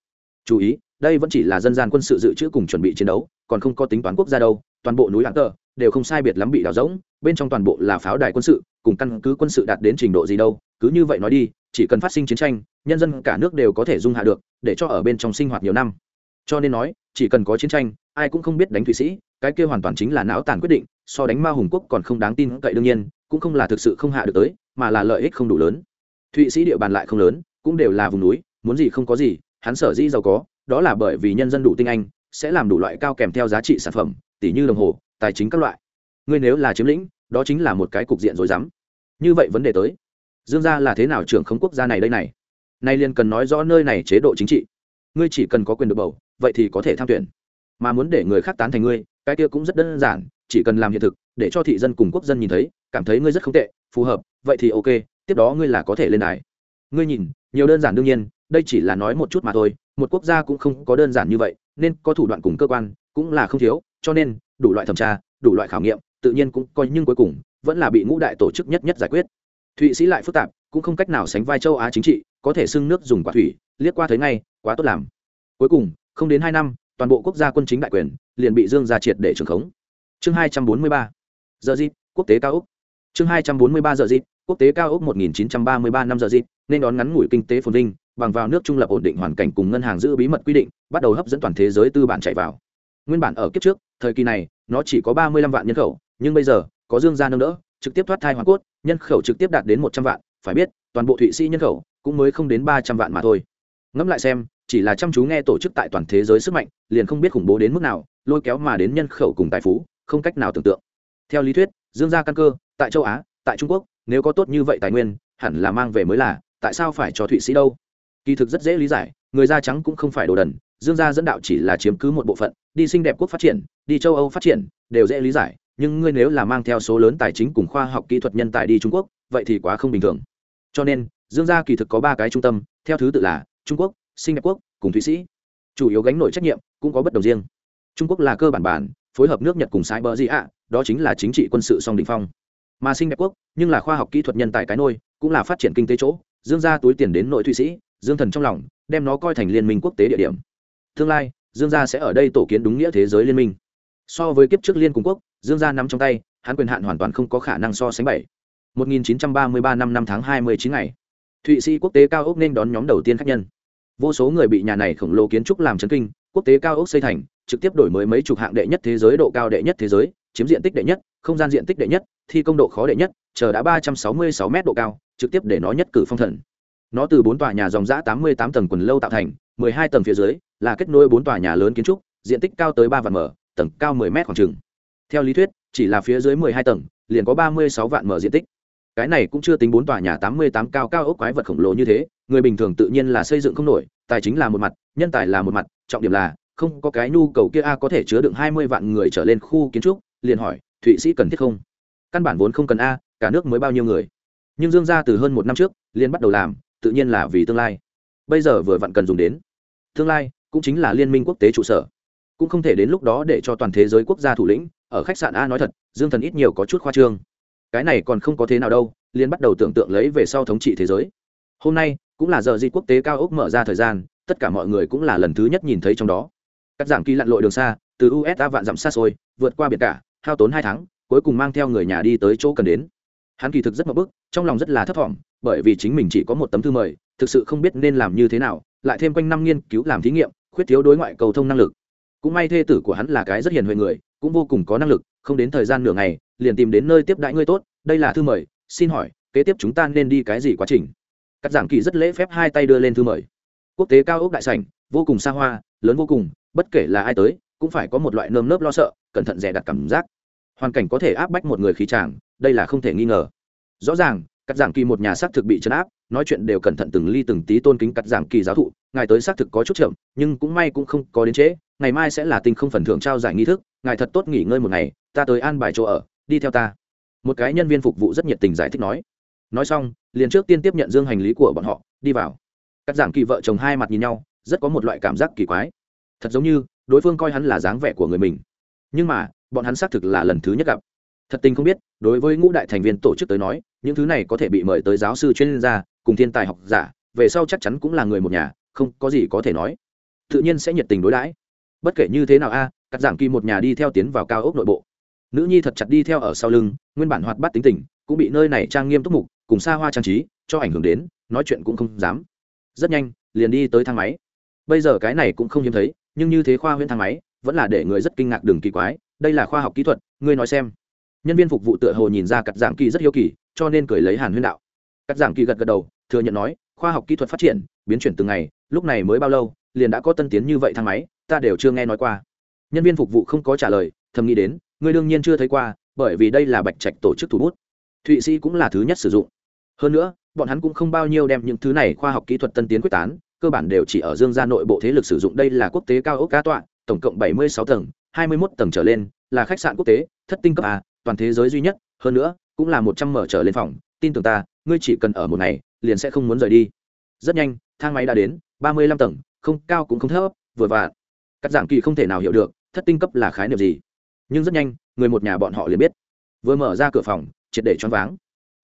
Chú ý, đây vẫn chỉ là dân gian quân sự dự trữ cùng chuẩn bị chiến đấu, còn không có tính toán quốc gia đâu, toàn bộ núi lãng tờ đều không sai biệt lắm bị đào rỗng, bên trong toàn bộ là pháo đài quân sự, cùng căn cứ quân sự đạt đến trình độ gì đâu, cứ như vậy nói đi, chỉ cần phát sinh chiến tranh, nhân dân cả nước đều có thể dung hạ được, để cho ở bên trong sinh hoạt nhiều năm. Cho nên nói, chỉ cần có chiến tranh, ai cũng không biết đánh thụy sĩ, cái kia hoàn toàn chính là não tàn quyết định so đánh ma hùng quốc còn không đáng tin cậy đương nhiên, cũng không là thực sự không hạ được tới, mà là lợi ích không đủ lớn. Thụy sĩ địa bàn lại không lớn, cũng đều là vùng núi, muốn gì không có gì, hắn sở dĩ giàu có, đó là bởi vì nhân dân đủ tinh anh, sẽ làm đủ loại cao kèm theo giá trị sản phẩm tỷ như đồng hồ, tài chính các loại. Ngươi nếu là chiếm lĩnh, đó chính là một cái cục diện rối rắm. Như vậy vấn đề tới. Dương gia là thế nào trưởng khống quốc gia này đây này? Nay liền cần nói rõ nơi này chế độ chính trị. Ngươi chỉ cần có quyền được bầu, vậy thì có thể tham tuyển. Mà muốn để người khác tán thành ngươi, cái kia cũng rất đơn giản chỉ cần làm hiện thực, để cho thị dân cùng quốc dân nhìn thấy, cảm thấy ngươi rất không tệ, phù hợp, vậy thì ok, tiếp đó ngươi là có thể lên đài. Ngươi nhìn, nhiều đơn giản đương nhiên, đây chỉ là nói một chút mà thôi, một quốc gia cũng không có đơn giản như vậy, nên có thủ đoạn cùng cơ quan cũng là không thiếu, cho nên, đủ loại thẩm tra, đủ loại khảo nghiệm, tự nhiên cũng coi nhưng cuối cùng, vẫn là bị ngũ đại tổ chức nhất nhất giải quyết. Thụy sĩ lại phức tạp, cũng không cách nào sánh vai châu á chính trị, có thể xưng nước dùng quả thủy, liếc qua thấy ngay, quá tốt làm. Cuối cùng, không đến hai năm, toàn bộ quốc gia quân chính đại quyền liền bị dương gia triệt để trường khống chương hai trăm bốn mươi ba, giờ dịp, quốc tế cao úc chương hai trăm bốn mươi ba, giờ dịp, quốc tế cao úc một nghìn chín trăm ba mươi ba năm giờ dịp, nên đón ngắn ngủi kinh tế phồn vinh, bằng vào nước trung lập ổn định hoàn cảnh cùng ngân hàng giữ bí mật quy định, bắt đầu hấp dẫn toàn thế giới tư bản chạy vào. Nguyên bản ở kiếp trước, thời kỳ này, nó chỉ có ba mươi lăm vạn nhân khẩu, nhưng bây giờ, có dương gia nâng đỡ, trực tiếp thoát thai hoàn cốt, nhân khẩu trực tiếp đạt đến một trăm vạn, phải biết, toàn bộ thụy sĩ nhân khẩu cũng mới không đến ba trăm vạn mà thôi. Ngẫm lại xem, chỉ là chăm chú nghe tổ chức tại toàn thế giới sức mạnh, liền không biết khủng bố đến mức nào, lôi kéo mà đến nhân khẩu cùng tài phú không cách nào tưởng tượng. Theo lý thuyết, dương gia căn cơ, tại châu á, tại trung quốc, nếu có tốt như vậy tài nguyên, hẳn là mang về mới là, tại sao phải cho thụy sĩ đâu? Kỳ thực rất dễ lý giải, người da trắng cũng không phải đồ đần, dương gia dẫn đạo chỉ là chiếm cứ một bộ phận, đi xinh đẹp quốc phát triển, đi châu âu phát triển, đều dễ lý giải, nhưng ngươi nếu là mang theo số lớn tài chính cùng khoa học kỹ thuật nhân tài đi trung quốc, vậy thì quá không bình thường. Cho nên, dương gia kỳ thực có ba cái trung tâm, theo thứ tự là trung quốc sinh đẹp quốc, cùng thụy sĩ. Chủ yếu gánh nổi trách nhiệm cũng có bất đồng riêng. Trung quốc là cơ bản bản phối hợp nước nhật cùng sai bờ gì ạ đó chính là chính trị quân sự song đình phong. Mà sinh đẹp quốc, nhưng là khoa học kỹ thuật nhân tài cái nôi, cũng là phát triển kinh tế chỗ, dương gia túi tiền đến nội thụy sĩ, dương thần trong lòng, đem nó coi thành liên minh quốc tế địa điểm. Tương lai, dương gia sẽ ở đây tổ kiến đúng nghĩa thế giới liên minh. So với kiếp trước liên cùng quốc, dương gia nắm trong tay, hắn quyền hạn hoàn toàn không có khả năng so sánh bảy. 1933 năm năm tháng 29 ngày, thụy sĩ quốc tế cao ốc nên đón nhóm đầu tiên khách nhân. Vô số người bị nhà này khổng lồ kiến trúc làm chấn kinh, quốc tế cao ốc xây thành trực tiếp đổi mới mấy chục hạng đệ nhất thế giới, độ cao đệ nhất thế giới, chiếm diện tích đệ nhất, không gian diện tích đệ nhất, thi công độ khó đệ nhất, chờ đã 366 m độ cao, trực tiếp để nó nhất cử phong thần. Nó từ bốn tòa nhà dòng giã 88 tầng quần lâu tạo thành 12 tầng phía dưới, là kết nối bốn tòa nhà lớn kiến trúc, diện tích cao tới ba vạn mở tầng cao 10 m khoảng chừng. Theo lý thuyết, chỉ là phía dưới 12 tầng, liền có 36 vạn mở diện tích. Cái này cũng chưa tính bốn tòa nhà 88 cao cao ốc quái vật khổng lồ như thế, người bình thường tự nhiên là xây dựng không nổi, tài chính là một mặt, nhân tài là một mặt, trọng điểm là không có cái nhu cầu kia a, có thể chứa đựng 20 vạn người trở lên khu kiến trúc, liền hỏi, thụy sĩ cần thiết không? Căn bản vốn không cần a, cả nước mới bao nhiêu người? Nhưng dương gia từ hơn một năm trước liên bắt đầu làm, tự nhiên là vì tương lai. Bây giờ vừa vặn cần dùng đến. Tương lai cũng chính là liên minh quốc tế trụ sở. Cũng không thể đến lúc đó để cho toàn thế giới quốc gia thủ lĩnh, ở khách sạn a nói thật, dương thần ít nhiều có chút khoa trương. Cái này còn không có thế nào đâu liên bắt đầu tưởng tượng lấy về sau thống trị thế giới. Hôm nay, cũng là giờ di quốc tế cao ốc mở ra thời gian, tất cả mọi người cũng là lần thứ nhất nhìn thấy trong đó cắt giảm kỳ lặn lội đường xa, từ usa vạn dặm xa xôi, vượt qua biển cả, hao tốn hai tháng, cuối cùng mang theo người nhà đi tới chỗ cần đến. Hắn kỳ thực rất mập bức, trong lòng rất là thấp thỏm, bởi vì chính mình chỉ có một tấm thư mời, thực sự không biết nên làm như thế nào, lại thêm quanh năm nghiên cứu làm thí nghiệm, khuyết thiếu đối ngoại cầu thông năng lực. Cũng may thê tử của hắn là cái rất hiền huệ người, cũng vô cùng có năng lực, không đến thời gian nửa ngày, liền tìm đến nơi tiếp đãi ngươi tốt, đây là thư mời, xin hỏi, kế tiếp chúng ta nên đi cái gì quá trình? Cắt giảng kỳ rất lễ phép hai tay đưa lên thư mời. Quốc tế cao ốc đại sảnh, vô cùng xa hoa, lớn vô cùng bất kể là ai tới, cũng phải có một loại nơm nớp lo sợ, cẩn thận dè đặt cảm giác. Hoàn cảnh có thể áp bách một người khí tràng đây là không thể nghi ngờ. Rõ ràng, cắt giảng kỳ một nhà xác thực bị chấn áp, nói chuyện đều cẩn thận từng ly từng tí tôn kính cắt giảng kỳ giáo thụ, ngài tới xác thực có chút chậm, nhưng cũng may cũng không có đến trễ, ngày mai sẽ là tình không phần thưởng trao giải nghi thức, ngài thật tốt nghỉ ngơi một ngày, ta tới an bài chỗ ở, đi theo ta. Một cái nhân viên phục vụ rất nhiệt tình giải thích nói. Nói xong, liền trước tiên tiếp nhận dương hành lý của bọn họ, đi vào. Cắt giảng kỳ vợ chồng hai mặt nhìn nhau, rất có một loại cảm giác kỳ quái thật giống như đối phương coi hắn là dáng vẻ của người mình. Nhưng mà, bọn hắn xác thực là lần thứ nhất gặp. Thật tình không biết, đối với ngũ đại thành viên tổ chức tới nói, những thứ này có thể bị mời tới giáo sư chuyên gia, cùng thiên tài học giả, về sau chắc chắn cũng là người một nhà, không có gì có thể nói. Tự nhiên sẽ nhiệt tình đối đãi. Bất kể như thế nào a, cắt giảm kỳ một nhà đi theo tiến vào cao ốc nội bộ. Nữ nhi thật chặt đi theo ở sau lưng, nguyên bản hoạt bát tính tình, cũng bị nơi này trang nghiêm túc mục, cùng xa hoa trang trí, cho ảnh hưởng đến, nói chuyện cũng không dám. Rất nhanh, liền đi tới thang máy. Bây giờ cái này cũng không hiếm thấy nhưng như thế khoa huyễn thang máy vẫn là để người rất kinh ngạc đường kỳ quái, đây là khoa học kỹ thuật, ngươi nói xem. Nhân viên phục vụ tựa hồ nhìn ra cắt giảm kỳ rất hiếu kỳ, cho nên cười lấy hàn huyên đạo. Cắt giảm kỳ gật gật đầu, thừa nhận nói, khoa học kỹ thuật phát triển, biến chuyển từng ngày, lúc này mới bao lâu, liền đã có tân tiến như vậy thang máy, ta đều chưa nghe nói qua. Nhân viên phục vụ không có trả lời, thầm nghĩ đến, ngươi đương nhiên chưa thấy qua, bởi vì đây là bạch trạch tổ chức thủ bút. Thụy sĩ cũng là thứ nhất sử dụng. Hơn nữa, bọn hắn cũng không bao nhiêu đem những thứ này khoa học kỹ thuật tân tiến quyết tán cơ bản đều chỉ ở dương gia nội bộ thế lực sử dụng đây là quốc tế cao ốc cá tọa, tổng cộng bảy mươi sáu tầng, hai mươi 21 tầng trở lên, là khách sạn quốc tế, thất tinh cấp a, toàn thế giới duy nhất, hơn nữa, cũng là một trăm mở trở lên phòng. Tin tưởng ta, ngươi chỉ cần ở một ngày, liền sẽ không muốn rời đi. Rất nhanh, thang máy đã đến, ba mươi lăm tầng, không cao cũng không thấp, vừa vặn. Cắt giảm kỳ không thể nào hiểu được, thất tinh cấp là khái niệm gì. Nhưng rất nhanh, người một nhà bọn họ liền biết. Vừa mở ra cửa phòng, triệt để choáng váng.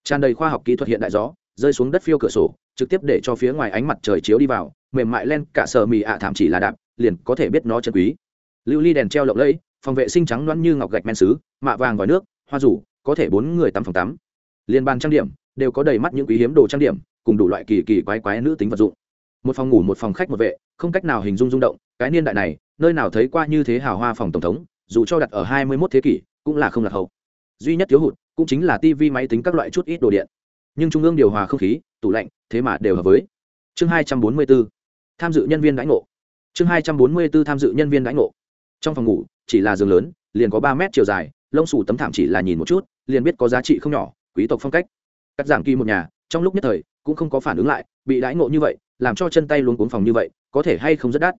Tràn đầy khoa học kỹ thuật hiện đại gió rơi xuống đất phiêu cửa sổ, trực tiếp để cho phía ngoài ánh mặt trời chiếu đi vào, mềm mại len cả sờ mì ạ thảm chỉ là đạp, liền có thể biết nó chân quý. Lưu ly đèn treo lộng lẫy, phòng vệ sinh trắng loãng như ngọc gạch men sứ mạ vàng vòi nước, hoa rủ, có thể bốn người tắm phòng tắm. Liên bàn trang điểm đều có đầy mắt những quý hiếm đồ trang điểm, cùng đủ loại kỳ kỳ quái quái nữ tính vật dụng. Một phòng ngủ, một phòng khách, một vệ, không cách nào hình dung rung động, cái niên đại này, nơi nào thấy qua như thế hào hoa phòng tổng thống, dù cho đặt ở hai mươi 21 thế kỷ, cũng là không lạc hậu. Duy nhất thiếu hụt cũng chính là tivi máy tính các loại chút ít đồ điện nhưng trung ương điều hòa không khí, tủ lạnh, thế mà đều hợp với. Chương hai trăm bốn mươi bốn, tham dự nhân viên đãi ngộ. Chương hai trăm bốn mươi bốn, tham dự nhân viên đãi ngộ. Trong phòng ngủ, chỉ là giường lớn, liền có ba mét chiều dài, lông xù tấm thảm chỉ là nhìn một chút, liền biết có giá trị không nhỏ, quý tộc phong cách. Cắt giảm kỳ một nhà, trong lúc nhất thời, cũng không có phản ứng lại, bị đãi ngộ như vậy, làm cho chân tay luôn cuốn phòng như vậy, có thể hay không rất đắt?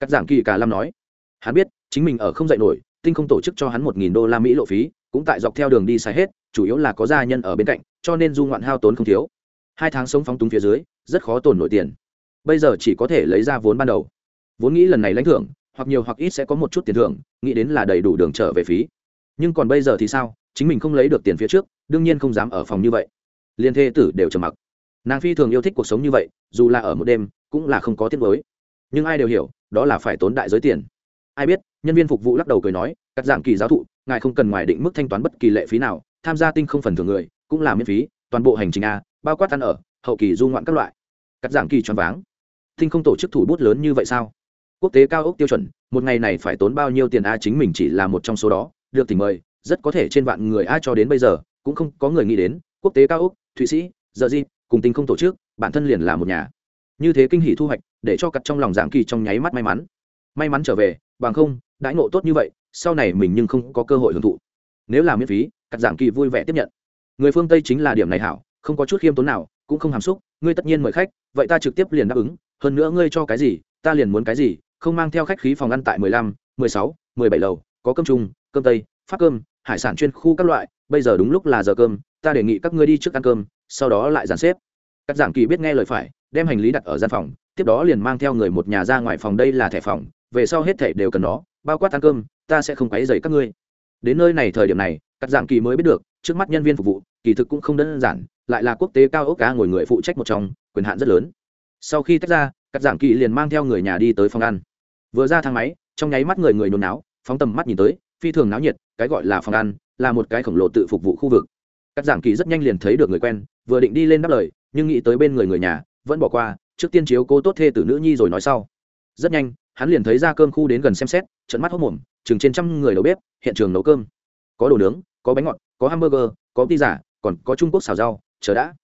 Cắt giảm kỳ cả lam nói. Hắn biết, chính mình ở không dạy nổi, tinh không tổ chức cho hắn một nghìn đô la mỹ lộ phí, cũng tại dọc theo đường đi sai hết, chủ yếu là có gia nhân ở bên cạnh cho nên du ngoạn hao tốn không thiếu. Hai tháng sống phóng túng phía dưới, rất khó tồn nổi tiền. Bây giờ chỉ có thể lấy ra vốn ban đầu. Vốn nghĩ lần này lãnh thưởng, hoặc nhiều hoặc ít sẽ có một chút tiền thưởng, nghĩ đến là đầy đủ đường trở về phí. Nhưng còn bây giờ thì sao? Chính mình không lấy được tiền phía trước, đương nhiên không dám ở phòng như vậy. Liên thê tử đều trầm mặc. Nàng phi thường yêu thích cuộc sống như vậy, dù là ở một đêm, cũng là không có tiết mới nhưng ai đều hiểu, đó là phải tốn đại giới tiền. Ai biết, nhân viên phục vụ lắc đầu cười nói, cắt giảm kỳ giáo thụ, ngài không cần ngoài định mức thanh toán bất kỳ lệ phí nào, tham gia tinh không phần thưởng người cũng là miễn phí, toàn bộ hành trình a, bao quát ăn ở, hậu kỳ du ngoạn các loại. Cắt giảm kỳ choáng váng. Tinh không tổ chức thủ bút lớn như vậy sao? Quốc tế cao ốc tiêu chuẩn, một ngày này phải tốn bao nhiêu tiền a, chính mình chỉ là một trong số đó, được tỉnh mời, rất có thể trên vạn người a cho đến bây giờ, cũng không có người nghĩ đến, quốc tế cao ốc, thụy sĩ giờ di cùng tinh không tổ chức, bản thân liền là một nhà. Như thế kinh hỷ thu hoạch, để cho cặt trong lòng giảng kỳ trong nháy mắt may mắn. May mắn trở về, bằng không, đãi ngộ tốt như vậy, sau này mình nhưng không có cơ hội hưởng thụ. Nếu là miễn phí, cắt giảng kỳ vui vẻ tiếp nhận người phương tây chính là điểm này hảo, không có chút khiêm tốn nào, cũng không hàm xúc, ngươi tất nhiên mời khách, vậy ta trực tiếp liền đáp ứng, hơn nữa ngươi cho cái gì, ta liền muốn cái gì, không mang theo khách khí phòng ăn tại mười lăm, mười sáu, mười bảy lầu, có cơm trung cơm tây, phát cơm, hải sản chuyên khu các loại, bây giờ đúng lúc là giờ cơm, ta đề nghị các ngươi đi trước ăn cơm, sau đó lại dàn xếp. Các giảng kỳ biết nghe lời phải, đem hành lý đặt ở gian phòng, tiếp đó liền mang theo người một nhà ra ngoài phòng đây là thẻ phòng, về sau hết thẻ đều cần nó, bao quát ăn cơm, ta sẽ không quấy dày các ngươi. Đến nơi này thời điểm này các giảng kỳ mới biết được trước mắt nhân viên phục vụ, kỳ thực cũng không đơn giản, lại là quốc tế cao ốc cá ngồi người phụ trách một trong, quyền hạn rất lớn. Sau khi tách ra, cắt giảm kỳ liền mang theo người nhà đi tới phòng ăn. Vừa ra thang máy, trong nháy mắt người người nôn náo, phóng tầm mắt nhìn tới, phi thường náo nhiệt, cái gọi là phòng ăn, là một cái khổng lồ tự phục vụ khu vực. Cắt giảm kỳ rất nhanh liền thấy được người quen, vừa định đi lên đáp lời, nhưng nghĩ tới bên người người nhà, vẫn bỏ qua, trước tiên chiếu cố tốt thê tử nữ nhi rồi nói sau. Rất nhanh, hắn liền thấy ra cơm khu đến gần xem xét, trận mắt hốc mồm, chừng trên trăm người đầu bếp, hiện trường nấu cơm. Có đồ nướng, có bánh ngọt có hamburger, có pizza, còn có trung quốc xào rau, chờ đã.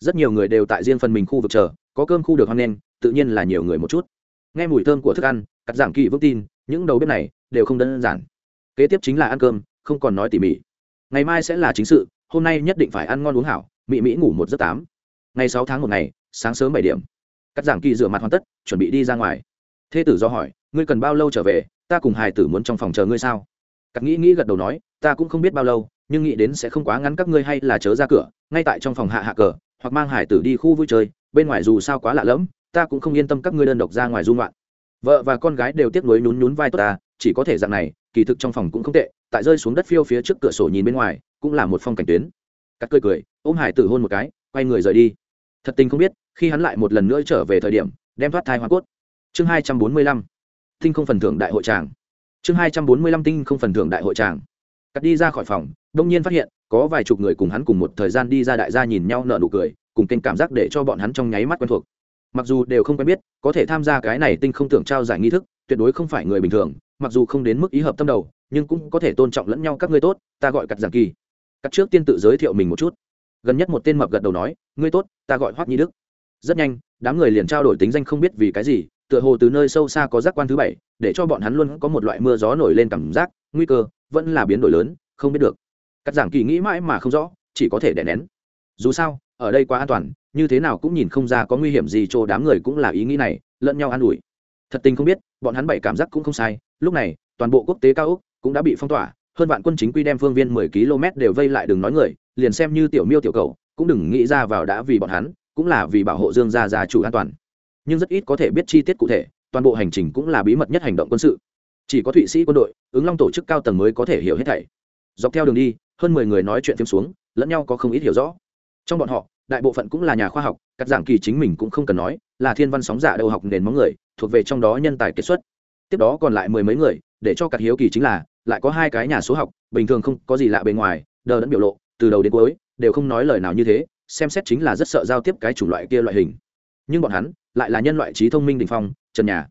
Rất nhiều người đều tại riêng phần mình khu vực chờ, có cơm khu được hoan nghênh, tự nhiên là nhiều người một chút. Nghe mùi thơm của thức ăn, cắt giảm kỳ vững tin, những đầu bếp này đều không đơn giản. Kế tiếp chính là ăn cơm, không còn nói tỉ mỉ. Ngày mai sẽ là chính sự, hôm nay nhất định phải ăn ngon uống hảo mỹ mỹ ngủ một giấc tám. Ngày sáu tháng một ngày, sáng sớm bảy điểm. Cắt giảng kỳ rửa mặt hoàn tất, chuẩn bị đi ra ngoài. Thê tử do hỏi, ngươi cần bao lâu trở về? Ta cùng hài tử muốn trong phòng chờ ngươi sao? Cắt nghĩ nghĩ gật đầu nói, ta cũng không biết bao lâu nhưng nghĩ đến sẽ không quá ngắn các ngươi hay là chớ ra cửa, ngay tại trong phòng hạ hạ cờ, hoặc mang hải tử đi khu vui chơi, bên ngoài dù sao quá lạ lẫm, ta cũng không yên tâm các ngươi đơn độc ra ngoài dung loạn vợ và con gái đều tiếc nuối nhún nhún vai tốt ta, chỉ có thể dạng này, kỳ thực trong phòng cũng không tệ, tại rơi xuống đất phiêu phía trước cửa sổ nhìn bên ngoài, cũng là một phong cảnh tuyến. Cắt cười cười, ôm hải tử hôn một cái, quay người rời đi. Thật tình không biết, khi hắn lại một lần nữa trở về thời điểm, đem thoát thai hoa cốt. Chương hai trăm bốn mươi lăm. Tinh không phần thưởng đại hội tràng chương hai trăm bốn mươi lăm tinh không phần thưởng đại hội tràng cắt đi ra khỏi phòng, đông nhiên phát hiện, có vài chục người cùng hắn cùng một thời gian đi ra đại gia nhìn nhau nở nụ cười, cùng kênh cảm giác để cho bọn hắn trong nháy mắt quen thuộc. Mặc dù đều không quen biết, có thể tham gia cái này tinh không tưởng trao giải nghi thức, tuyệt đối không phải người bình thường, mặc dù không đến mức ý hợp tâm đầu, nhưng cũng có thể tôn trọng lẫn nhau các ngươi tốt, ta gọi cắt giảng kỳ. Cắt trước tiên tự giới thiệu mình một chút. Gần nhất một tên mập gật đầu nói, ngươi tốt, ta gọi hoắc nhi đức. Rất nhanh, đám người liền trao đổi tính danh không biết vì cái gì, tựa hồ từ nơi sâu xa có giác quan thứ bảy, để cho bọn hắn luôn có một loại mưa gió nổi lên cảm giác, nguy cơ vẫn là biến đổi lớn, không biết được. Cắt giảng kỳ nghĩ mãi mà không rõ, chỉ có thể đè nén. Dù sao, ở đây quá an toàn, như thế nào cũng nhìn không ra có nguy hiểm gì cho đám người cũng là ý nghĩ này, lẫn nhau an ủi. Thật tình không biết, bọn hắn bảy cảm giác cũng không sai, lúc này, toàn bộ quốc tế cao úc cũng đã bị phong tỏa, hơn vạn quân chính quy đem phương viên mười km đều vây lại đừng nói người, liền xem như tiểu miêu tiểu cầu cũng đừng nghĩ ra vào đã vì bọn hắn, cũng là vì bảo hộ dương gia gia chủ an toàn. Nhưng rất ít có thể biết chi tiết cụ thể, toàn bộ hành trình cũng là bí mật nhất hành động quân sự chỉ có thụy sĩ quân đội, ứng long tổ chức cao tầng mới có thể hiểu hết thảy. Dọc theo đường đi, hơn mười người nói chuyện phim xuống, lẫn nhau có không ít hiểu rõ. Trong bọn họ, đại bộ phận cũng là nhà khoa học các giảng kỳ chính mình cũng không cần nói, là thiên văn sóng giả đầu học nền móng người, thuộc về trong đó nhân tài kết xuất. Tiếp đó còn lại mười mấy người, để cho các hiếu kỳ chính là, lại có hai cái nhà số học, bình thường không có gì lạ bề ngoài, đờ đẫn biểu lộ, từ đầu đến cuối, đều không nói lời nào như thế, xem xét chính là rất sợ giao tiếp cái chủng loại kia loại hình. Nhưng bọn hắn, lại là nhân loại trí thông minh đình phong, trần nhà.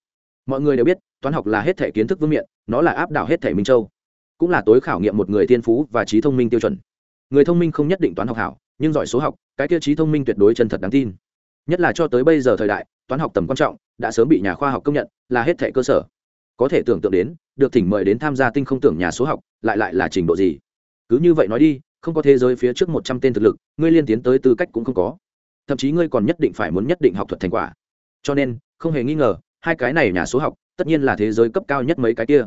Mọi người đều biết toán học là hết thể kiến thức vương miện, nó là áp đảo hết thể minh châu. Cũng là tối khảo nghiệm một người tiên phú và trí thông minh tiêu chuẩn. Người thông minh không nhất định toán học hảo, nhưng giỏi số học, cái tiêu chí thông minh tuyệt đối chân thật đáng tin. Nhất là cho tới bây giờ thời đại, toán học tầm quan trọng, đã sớm bị nhà khoa học công nhận là hết thể cơ sở. Có thể tưởng tượng đến, được thỉnh mời đến tham gia tinh không tưởng nhà số học, lại lại là trình độ gì? Cứ như vậy nói đi, không có thế giới phía trước một trăm tên thực lực, ngươi liên tiến tới tư cách cũng không có. Thậm chí ngươi còn nhất định phải muốn nhất định học thuật thành quả. Cho nên, không hề nghi ngờ hai cái này nhà số học, tất nhiên là thế giới cấp cao nhất mấy cái kia.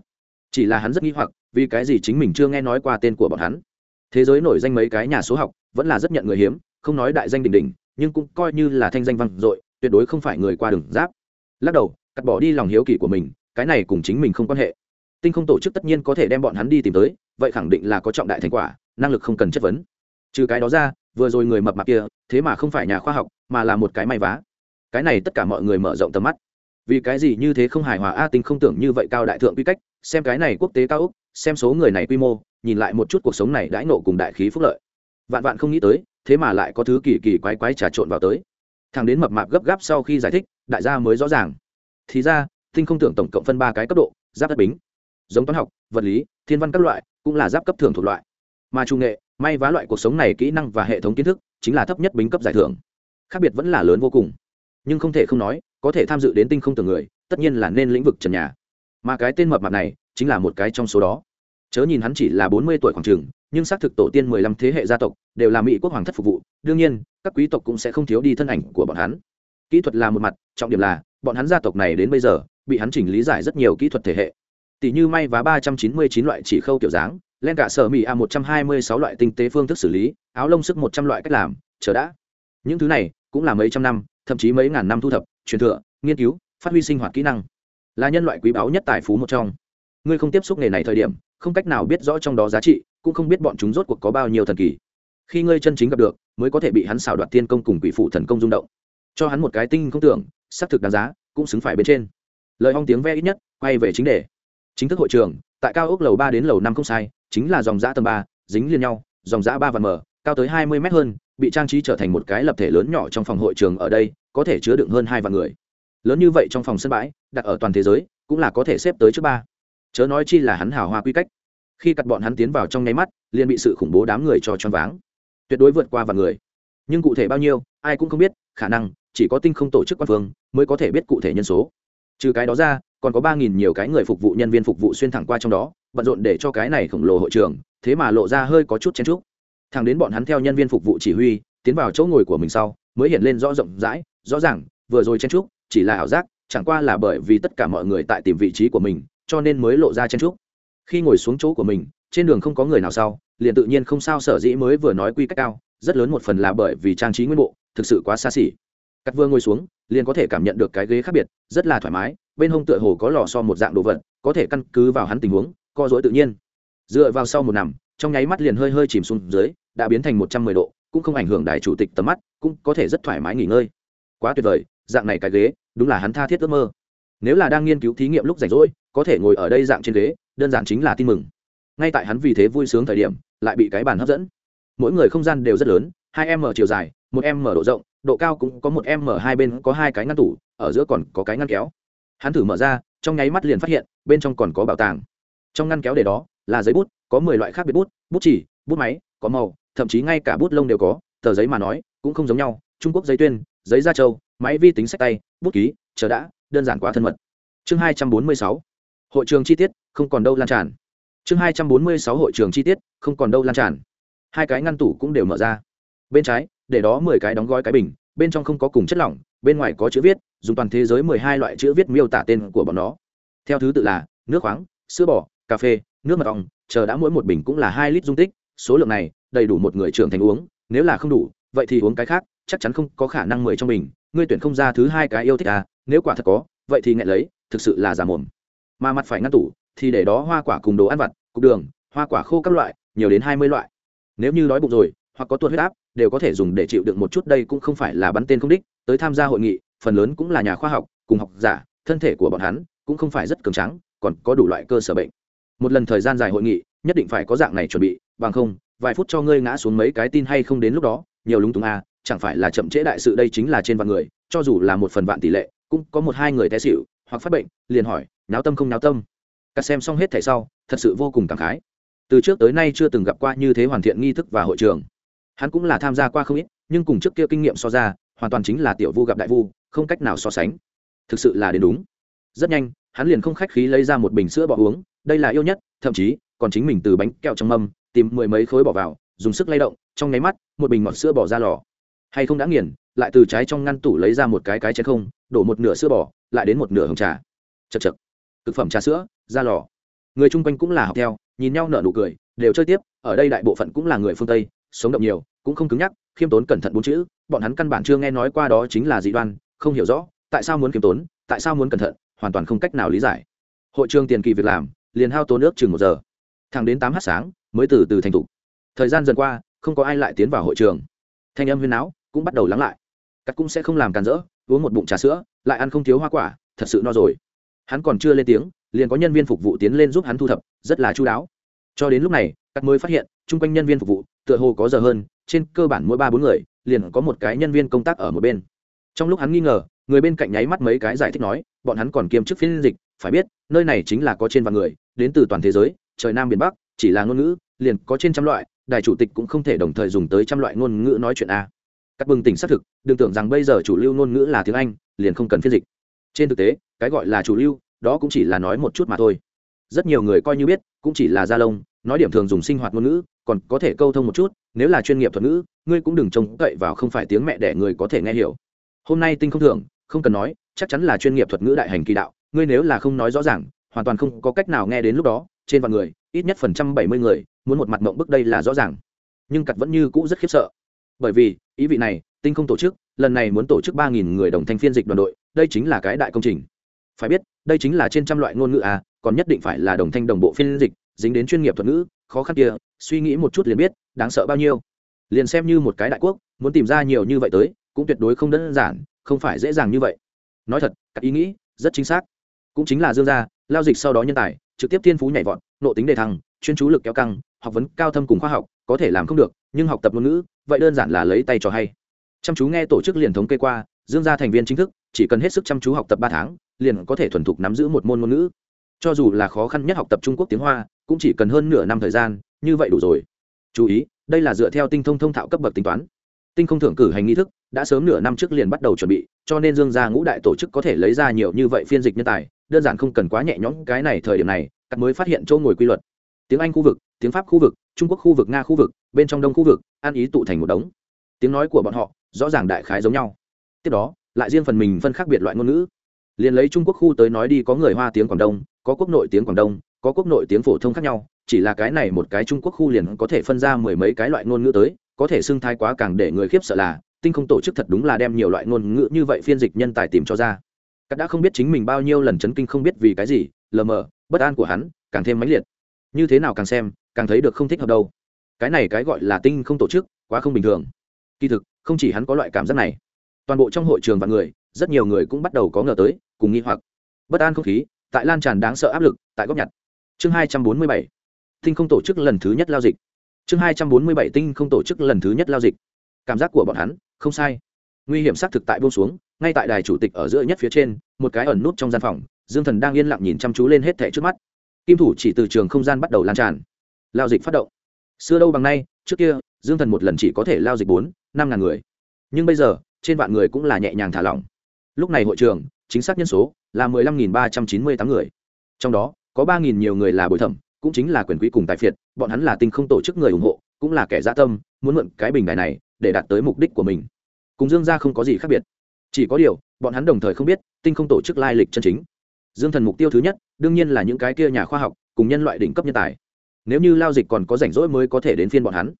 Chỉ là hắn rất nghi hoặc, vì cái gì chính mình chưa nghe nói qua tên của bọn hắn. Thế giới nổi danh mấy cái nhà số học, vẫn là rất nhận người hiếm, không nói đại danh đình đình nhưng cũng coi như là thanh danh văn dội, tuyệt đối không phải người qua đường giáp. Lắc đầu, cắt bỏ đi lòng hiếu kỳ của mình, cái này cùng chính mình không quan hệ. Tinh không tổ chức tất nhiên có thể đem bọn hắn đi tìm tới, vậy khẳng định là có trọng đại thành quả, năng lực không cần chất vấn. Trừ cái đó ra, vừa rồi người mập mạp kia, thế mà không phải nhà khoa học, mà là một cái may vá. Cái này tất cả mọi người mở rộng tầm mắt vì cái gì như thế không hài hòa a tinh không tưởng như vậy cao đại thượng quy cách, xem cái này quốc tế cao úc xem số người này quy mô, nhìn lại một chút cuộc sống này đãi nộ cùng đại khí phúc lợi. Vạn vạn không nghĩ tới, thế mà lại có thứ kỳ kỳ quái quái trà trộn vào tới. Thằng đến mập mạp gấp gáp sau khi giải thích, đại gia mới rõ ràng. Thì ra, tinh không tưởng tổng cộng phân ba cái cấp độ, giáp đất bính, giống toán học, vật lý, thiên văn các loại, cũng là giáp cấp thường thuộc loại. Mà trung nghệ, may vá loại cuộc sống này kỹ năng và hệ thống kiến thức, chính là thấp nhất bính cấp giải thưởng. Khác biệt vẫn là lớn vô cùng. Nhưng không thể không nói có thể tham dự đến tinh không tưởng người, tất nhiên là nên lĩnh vực trần nhà. Mà cái tên mập mạp này, chính là một cái trong số đó. Chớ nhìn hắn chỉ là bốn mươi tuổi khoảng trường, nhưng xác thực tổ tiên mười lăm thế hệ gia tộc đều là mỹ quốc hoàng thất phục vụ, đương nhiên, các quý tộc cũng sẽ không thiếu đi thân ảnh của bọn hắn. Kỹ thuật là một mặt, trọng điểm là, bọn hắn gia tộc này đến bây giờ, bị hắn chỉnh lý giải rất nhiều kỹ thuật thể hệ. Tỷ như may vá ba trăm chín mươi chín loại chỉ khâu kiểu dáng, len cả sở mỹ a một trăm hai mươi sáu loại tinh tế phương thức xử lý, áo lông sức một trăm loại cách làm, chờ đã. Những thứ này, cũng là mấy trăm năm, thậm chí mấy ngàn năm thu thập truyền thừa, nghiên cứu, phát huy sinh hoạt kỹ năng. Là nhân loại quý báu nhất tài phú một trong. Ngươi không tiếp xúc nghề này thời điểm, không cách nào biết rõ trong đó giá trị, cũng không biết bọn chúng rốt cuộc có bao nhiêu thần kỳ. Khi ngươi chân chính gặp được, mới có thể bị hắn xảo đoạt thiên công cùng quỷ phụ thần công rung động. Cho hắn một cái tinh không tưởng, xác thực đáng giá, cũng xứng phải bên trên. Lời hong tiếng ve ít nhất, quay về chính đề. Chính thức hội trường, tại cao ốc lầu ba đến lầu năm không sai, chính là dòng giã tầng ba, dính liền nhau, dòng giã ba và mở, cao tới hai mươi mét hơn, bị trang trí trở thành một cái lập thể lớn nhỏ trong phòng hội trường ở đây có thể chứa đựng hơn hai vạn người. Lớn như vậy trong phòng sân bãi, đặt ở toàn thế giới, cũng là có thể xếp tới trước ba. Chớ nói chi là hắn hào hoa quy cách. Khi cặt bọn hắn tiến vào trong nháy mắt, liền bị sự khủng bố đám người cho choáng váng. Tuyệt đối vượt qua vạn người. Nhưng cụ thể bao nhiêu, ai cũng không biết, khả năng, chỉ có tinh không tổ chức quan phương mới có thể biết cụ thể nhân số. Trừ cái đó ra, còn có ba nghìn nhiều cái người phục vụ nhân viên phục vụ xuyên thẳng qua trong đó, bận rộn để cho cái này khổng lồ hội trường, thế mà lộ ra hơi có chút chen trúc thằng đến bọn hắn theo nhân viên phục vụ chỉ huy, tiến vào chỗ ngồi của mình sau mới hiện lên rõ rộng rãi, rõ ràng, vừa rồi chen trúc chỉ là ảo giác, chẳng qua là bởi vì tất cả mọi người tại tìm vị trí của mình, cho nên mới lộ ra chen trúc. Khi ngồi xuống chỗ của mình, trên đường không có người nào sau, liền tự nhiên không sao sở dĩ mới vừa nói quy cách cao, rất lớn một phần là bởi vì trang trí nguyên bộ, thực sự quá xa xỉ. Cắt vừa ngồi xuống, liền có thể cảm nhận được cái ghế khác biệt, rất là thoải mái, bên hông tựa hồ có lò so một dạng đồ vật, có thể căn cứ vào hắn tình huống, co dối tự nhiên. Dựa vào sau một nằm, trong nháy mắt liền hơi hơi chìm xuống dưới, đã biến thành một trăm mười độ cũng không ảnh hưởng đại chủ tịch tầm mắt, cũng có thể rất thoải mái nghỉ ngơi. Quá tuyệt vời, dạng này cái ghế, đúng là hắn tha thiết ước mơ. Nếu là đang nghiên cứu thí nghiệm lúc rảnh rỗi, có thể ngồi ở đây dạng trên ghế, đơn giản chính là tin mừng. Ngay tại hắn vì thế vui sướng thời điểm, lại bị cái bàn hấp dẫn. Mỗi người không gian đều rất lớn, hai m chiều dài, một m độ rộng, độ cao cũng có một m hai bên có hai cái ngăn tủ, ở giữa còn có cái ngăn kéo. Hắn thử mở ra, trong nháy mắt liền phát hiện, bên trong còn có bảo tàng. Trong ngăn kéo để đó là giấy bút, có mười loại khác biệt bút bút chỉ, bút máy, có màu thậm chí ngay cả bút lông đều có, tờ giấy mà nói, cũng không giống nhau. Trung quốc giấy tuyên, giấy da trâu, máy vi tính sách tay, bút ký, chờ đã, đơn giản quá thân mật. Chương hai trăm bốn mươi sáu, hội trường chi tiết, không còn đâu lan tràn. Chương hai trăm bốn mươi sáu, hội trường chi tiết, không còn đâu lan tràn. Hai cái ngăn tủ cũng đều mở ra. Bên trái, để đó mười cái đóng gói cái bình, bên trong không có cùng chất lỏng, bên ngoài có chữ viết, dùng toàn thế giới mười hai loại chữ viết miêu tả tên của bọn nó. Theo thứ tự là, nước khoáng, sữa bò, cà phê, nước mật ong, chờ đã mỗi một bình cũng là hai lít dung tích, số lượng này đầy đủ một người trưởng thành uống, nếu là không đủ, vậy thì uống cái khác, chắc chắn không có khả năng mười trong mình. ngươi tuyển không ra thứ hai cái yêu thích à nếu quả thật có, vậy thì ngại lấy, thực sự là giả mồm. Mà mặt phải ngăn tủ, thì để đó hoa quả cùng đồ ăn vặt, cục đường, hoa quả khô các loại, nhiều đến hai mươi loại. Nếu như đói bụng rồi, hoặc có tuột huyết áp, đều có thể dùng để chịu đựng một chút, đây cũng không phải là bắn tên không đích. Tới tham gia hội nghị, phần lớn cũng là nhà khoa học, cùng học giả, thân thể của bọn hắn cũng không phải rất cường trắng còn có đủ loại cơ sở bệnh. Một lần thời gian dài hội nghị, nhất định phải có dạng này chuẩn bị, bằng không vài phút cho ngươi ngã xuống mấy cái tin hay không đến lúc đó, nhiều lúng túng à chẳng phải là chậm trễ đại sự đây chính là trên vạn người, cho dù là một phần vạn tỷ lệ, cũng có một hai người té xỉu, hoặc phát bệnh, liền hỏi, náo tâm không náo tâm? Cả xem xong hết thảy sau, thật sự vô cùng cảm khái. Từ trước tới nay chưa từng gặp qua như thế hoàn thiện nghi thức và hội trường. Hắn cũng là tham gia qua không ít, nhưng cùng trước kia kinh nghiệm so ra, hoàn toàn chính là tiểu vu gặp đại vu, không cách nào so sánh. Thực sự là đến đúng. Rất nhanh, hắn liền không khách khí lấy ra một bình sữa bỏ uống, đây là yêu nhất, thậm chí, còn chính mình từ bánh kẹo trong mâm tìm mười mấy khối bỏ vào dùng sức lay động trong nháy mắt một bình ngọt sữa bỏ ra lò. Hay không đã nghiền lại từ trái trong ngăn tủ lấy ra một cái cái chén không đổ một nửa sữa bỏ, lại đến một nửa hồng trà. Chật chật thực phẩm trà sữa ra lò. Người chung quanh cũng là học theo nhìn nhau nở nụ cười đều chơi tiếp ở đây đại bộ phận cũng là người phương tây sống động nhiều cũng không cứng nhắc khiêm tốn cẩn thận bốn chữ bọn hắn căn bản chưa nghe nói qua đó chính là dị đoan không hiểu rõ tại sao muốn khiêm tốn tại sao muốn cẩn thận hoàn toàn không cách nào lý giải. Hội trường tiền kỳ việc làm liền hao tốn nước chừng một giờ thẳng đến tám h sáng, mới từ từ thành thục. Thời gian dần qua, không có ai lại tiến vào hội trường. Thanh âm huyên áo cũng bắt đầu lắng lại. Cắt cũng sẽ không làm càn rỡ, uống một bụng trà sữa, lại ăn không thiếu hoa quả, thật sự no rồi. Hắn còn chưa lên tiếng, liền có nhân viên phục vụ tiến lên giúp hắn thu thập, rất là chú đáo. Cho đến lúc này, cắt mới phát hiện, chung quanh nhân viên phục vụ, tựa hồ có giờ hơn, trên cơ bản mỗi ba bốn người, liền có một cái nhân viên công tác ở một bên. Trong lúc hắn nghi ngờ, người bên cạnh nháy mắt mấy cái giải thích nói, bọn hắn còn kiêm chức phiên dịch, phải biết, nơi này chính là có trên vạn người, đến từ toàn thế giới trời nam biển bắc, chỉ là ngôn ngữ, liền có trên trăm loại, đài chủ tịch cũng không thể đồng thời dùng tới trăm loại ngôn ngữ nói chuyện a. Các bừng tỉnh xác thực, đừng tưởng rằng bây giờ chủ lưu ngôn ngữ là tiếng anh, liền không cần phiên dịch. Trên thực tế, cái gọi là chủ lưu, đó cũng chỉ là nói một chút mà thôi. Rất nhiều người coi như biết, cũng chỉ là gia lông, nói điểm thường dùng sinh hoạt ngôn ngữ, còn có thể câu thông một chút, nếu là chuyên nghiệp thuật ngữ, ngươi cũng đừng trông cậy vào không phải tiếng mẹ để người có thể nghe hiểu. Hôm nay tinh không thường không cần nói, chắc chắn là chuyên nghiệp thuật ngữ đại hành kỳ đạo, ngươi nếu là không nói rõ ràng, hoàn toàn không có cách nào nghe đến lúc đó trên vạn người, ít nhất phần trăm bảy mươi người muốn một mặt mộng bức đây là rõ ràng. Nhưng cặt vẫn như cũ rất khiếp sợ. Bởi vì, ý vị này, tinh không tổ chức, lần này muốn tổ chức ba nghìn người đồng thanh phiên dịch đoàn đội, đây chính là cái đại công trình. Phải biết, đây chính là trên trăm loại ngôn ngữ à còn nhất định phải là đồng thanh đồng bộ phiên dịch, dính đến chuyên nghiệp thuật ngữ, khó khăn kia, suy nghĩ một chút liền biết, đáng sợ bao nhiêu. Liền xem như một cái đại quốc, muốn tìm ra nhiều như vậy tới, cũng tuyệt đối không đơn giản, không phải dễ dàng như vậy. Nói thật các ý nghĩ, rất chính xác. Cũng chính là dương gia, lao dịch sau đó nhân tài trực tiếp thiên phú nhảy vọt, nộ tính đề thăng, chuyên chú lực kéo căng, học vấn cao thâm cùng khoa học, có thể làm không được, nhưng học tập ngôn ngữ, vậy đơn giản là lấy tay cho hay. Chăm chú nghe tổ chức liền thống kê qua, dương gia thành viên chính thức, chỉ cần hết sức chăm chú học tập ba tháng, liền có thể thuần thục nắm giữ một môn ngôn ngữ. Cho dù là khó khăn nhất học tập trung quốc tiếng hoa, cũng chỉ cần hơn nửa năm thời gian, như vậy đủ rồi. Chú ý, đây là dựa theo tinh thông thông thạo cấp bậc tính toán. Tinh không thưởng cử hành nghi thức, đã sớm nửa năm trước liền bắt đầu chuẩn bị, cho nên dương gia ngũ đại tổ chức có thể lấy ra nhiều như vậy phiên dịch nhân tài đơn giản không cần quá nhẹ nhõm cái này thời điểm này, cắt mới phát hiện chỗ ngồi quy luật. Tiếng anh khu vực, tiếng pháp khu vực, trung quốc khu vực, nga khu vực, bên trong đông khu vực, ăn ý tụ thành một đống. Tiếng nói của bọn họ rõ ràng đại khái giống nhau. Tiếp đó, lại riêng phần mình phân khác biệt loại ngôn ngữ. Liền lấy trung quốc khu tới nói đi, có người hoa tiếng quảng đông, có quốc nội tiếng quảng đông, có quốc nội tiếng phổ thông khác nhau, chỉ là cái này một cái trung quốc khu liền có thể phân ra mười mấy cái loại ngôn ngữ tới, có thể xưng thai quá càng để người khiếp sợ là, tinh không tổ chức thật đúng là đem nhiều loại ngôn ngữ như vậy phiên dịch nhân tài tìm cho ra các đã không biết chính mình bao nhiêu lần chấn kinh không biết vì cái gì, lờ mờ, bất an của hắn càng thêm mãnh liệt. Như thế nào càng xem, càng thấy được không thích hợp đâu. Cái này cái gọi là tinh không tổ chức, quá không bình thường. Kỳ thực, không chỉ hắn có loại cảm giác này. Toàn bộ trong hội trường và người, rất nhiều người cũng bắt đầu có ngờ tới, cùng nghi hoặc. Bất an không khí, tại lan tràn đáng sợ áp lực, tại góc nhặt. Chương hai trăm bốn mươi bảy. Tinh không tổ chức lần thứ nhất lao dịch. Chương hai trăm bốn mươi bảy, tinh không tổ chức lần thứ nhất lao dịch. Cảm giác của bọn hắn, không sai. Nguy hiểm xác thực tại buông xuống ngay tại đài chủ tịch ở giữa nhất phía trên, một cái ẩn nút trong gian phòng, dương thần đang yên lặng nhìn chăm chú lên hết thẻ trước mắt. Kim thủ chỉ từ trường không gian bắt đầu lan tràn. Lao dịch phát động. Xưa đâu bằng nay, trước kia, dương thần một lần chỉ có thể lao dịch bốn, năm ngàn người. Nhưng bây giờ, trên vạn người cũng là nhẹ nhàng thả lỏng. Lúc này hội trường, chính xác nhân số là mười lăm nghìn ba trăm chín mươi tám người. Trong đó, có ba nghìn nhiều người là bồi thẩm, cũng chính là quyền quý cùng tài phiệt, bọn hắn là tinh không tổ chức người ủng hộ, cũng là kẻ dã tâm, muốn mượn cái bình đài này để đạt tới mục đích của mình. Cùng dương gia không có gì khác biệt chỉ có điều, bọn hắn đồng thời không biết, tinh không tổ chức lai lịch chân chính. Dương thần mục tiêu thứ nhất, đương nhiên là những cái kia nhà khoa học, cùng nhân loại đỉnh cấp nhân tài. Nếu như lao dịch còn có rảnh rỗi mới có thể đến phiên bọn hắn.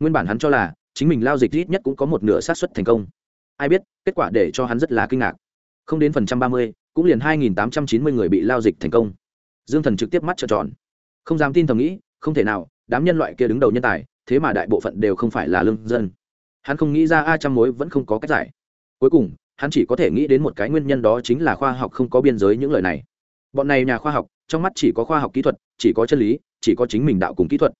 Nguyên bản hắn cho là, chính mình lao dịch ít nhất cũng có một nửa xác suất thành công. Ai biết, kết quả để cho hắn rất là kinh ngạc. Không đến phần trăm ba mươi, cũng liền hai nghìn tám trăm chín mươi người bị lao dịch thành công. Dương thần trực tiếp mắt trợn tròn. Không dám tin thầm nghĩ, không thể nào, đám nhân loại kia đứng đầu nhân tài, thế mà đại bộ phận đều không phải là lương dân. Hắn không nghĩ ra a trăm mối vẫn không có cách giải. Cuối cùng hắn chỉ có thể nghĩ đến một cái nguyên nhân đó chính là khoa học không có biên giới những lời này. Bọn này nhà khoa học, trong mắt chỉ có khoa học kỹ thuật, chỉ có chân lý, chỉ có chính mình đạo cùng kỹ thuật.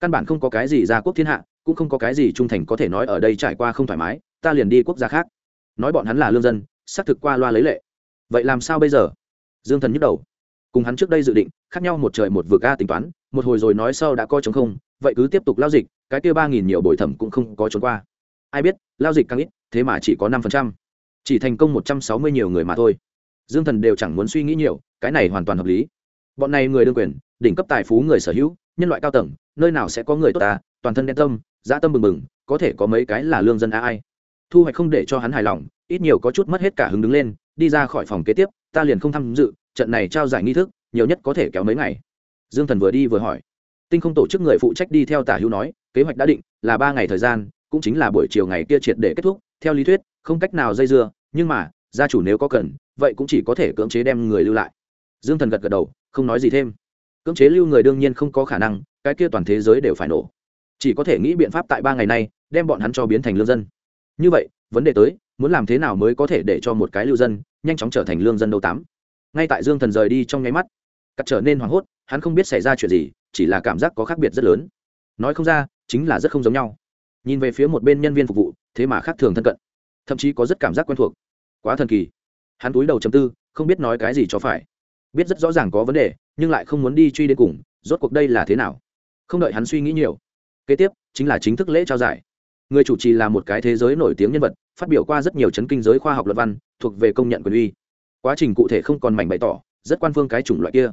Căn bản không có cái gì ra quốc thiên hạ, cũng không có cái gì trung thành có thể nói ở đây trải qua không thoải mái, ta liền đi quốc gia khác. Nói bọn hắn là lương dân, xác thực qua loa lấy lệ. Vậy làm sao bây giờ? Dương thần nhức đầu. Cùng hắn trước đây dự định, khác nhau một trời một vừa ca tính toán, một hồi rồi nói sau đã coi chống không, vậy cứ tiếp tục lao dịch, cái kia ba nghìn nhiều bồi thẩm cũng không có trốn qua. Ai biết, lao dịch càng ít, thế mà chỉ có năm phần trăm chỉ thành công một trăm sáu mươi nhiều người mà thôi. Dương thần đều chẳng muốn suy nghĩ nhiều, cái này hoàn toàn hợp lý. Bọn này người đương quyền, đỉnh cấp tài phú người sở hữu, nhân loại cao tầng, nơi nào sẽ có người tốt ta, toàn thân đen tâm, dã tâm mừng mừng có thể có mấy cái là lương dân a ai thu hoạch không để cho hắn hài lòng, ít nhiều có chút mất hết cả hứng đứng lên, đi ra khỏi phòng kế tiếp, ta liền không tham dự, trận này trao giải nghi thức, nhiều nhất có thể kéo mấy ngày. Dương thần vừa đi vừa hỏi. Tinh không tổ chức người phụ trách đi theo tả hữu nói, kế hoạch đã định là ba ngày thời gian, cũng chính là buổi chiều ngày kia triệt để kết thúc, theo lý thuyết không cách nào dây dưa, nhưng mà, gia chủ nếu có cần, vậy cũng chỉ có thể cưỡng chế đem người lưu lại. Dương thần gật gật đầu, không nói gì thêm. Cưỡng chế lưu người đương nhiên không có khả năng, cái kia toàn thế giới đều phải nổ. Chỉ có thể nghĩ biện pháp tại ba ngày nay, đem bọn hắn cho biến thành lương dân. Như vậy, vấn đề tới, muốn làm thế nào mới có thể để cho một cái lưu dân, nhanh chóng trở thành lương dân đâu tám? Ngay tại dương thần rời đi trong nháy mắt, cắt trở nên hoảng hốt, hắn không biết xảy ra chuyện gì, chỉ là cảm giác có khác biệt rất lớn. Nói không ra, chính là rất không giống nhau. Nhìn về phía một bên nhân viên phục vụ, thế mà khác thường thân cận thậm chí có rất cảm giác quen thuộc. Quá thần kỳ. Hắn túi đầu chầm tư, không biết nói cái gì cho phải. Biết rất rõ ràng có vấn đề, nhưng lại không muốn đi truy đến cùng, rốt cuộc đây là thế nào? Không đợi hắn suy nghĩ nhiều. Kế tiếp, chính là chính thức lễ trao giải. Người chủ trì là một cái thế giới nổi tiếng nhân vật, phát biểu qua rất nhiều chấn kinh giới khoa học luật văn, thuộc về công nhận quyền uy. Quá trình cụ thể không còn mảnh bày tỏ, rất quan phương cái chủng loại kia.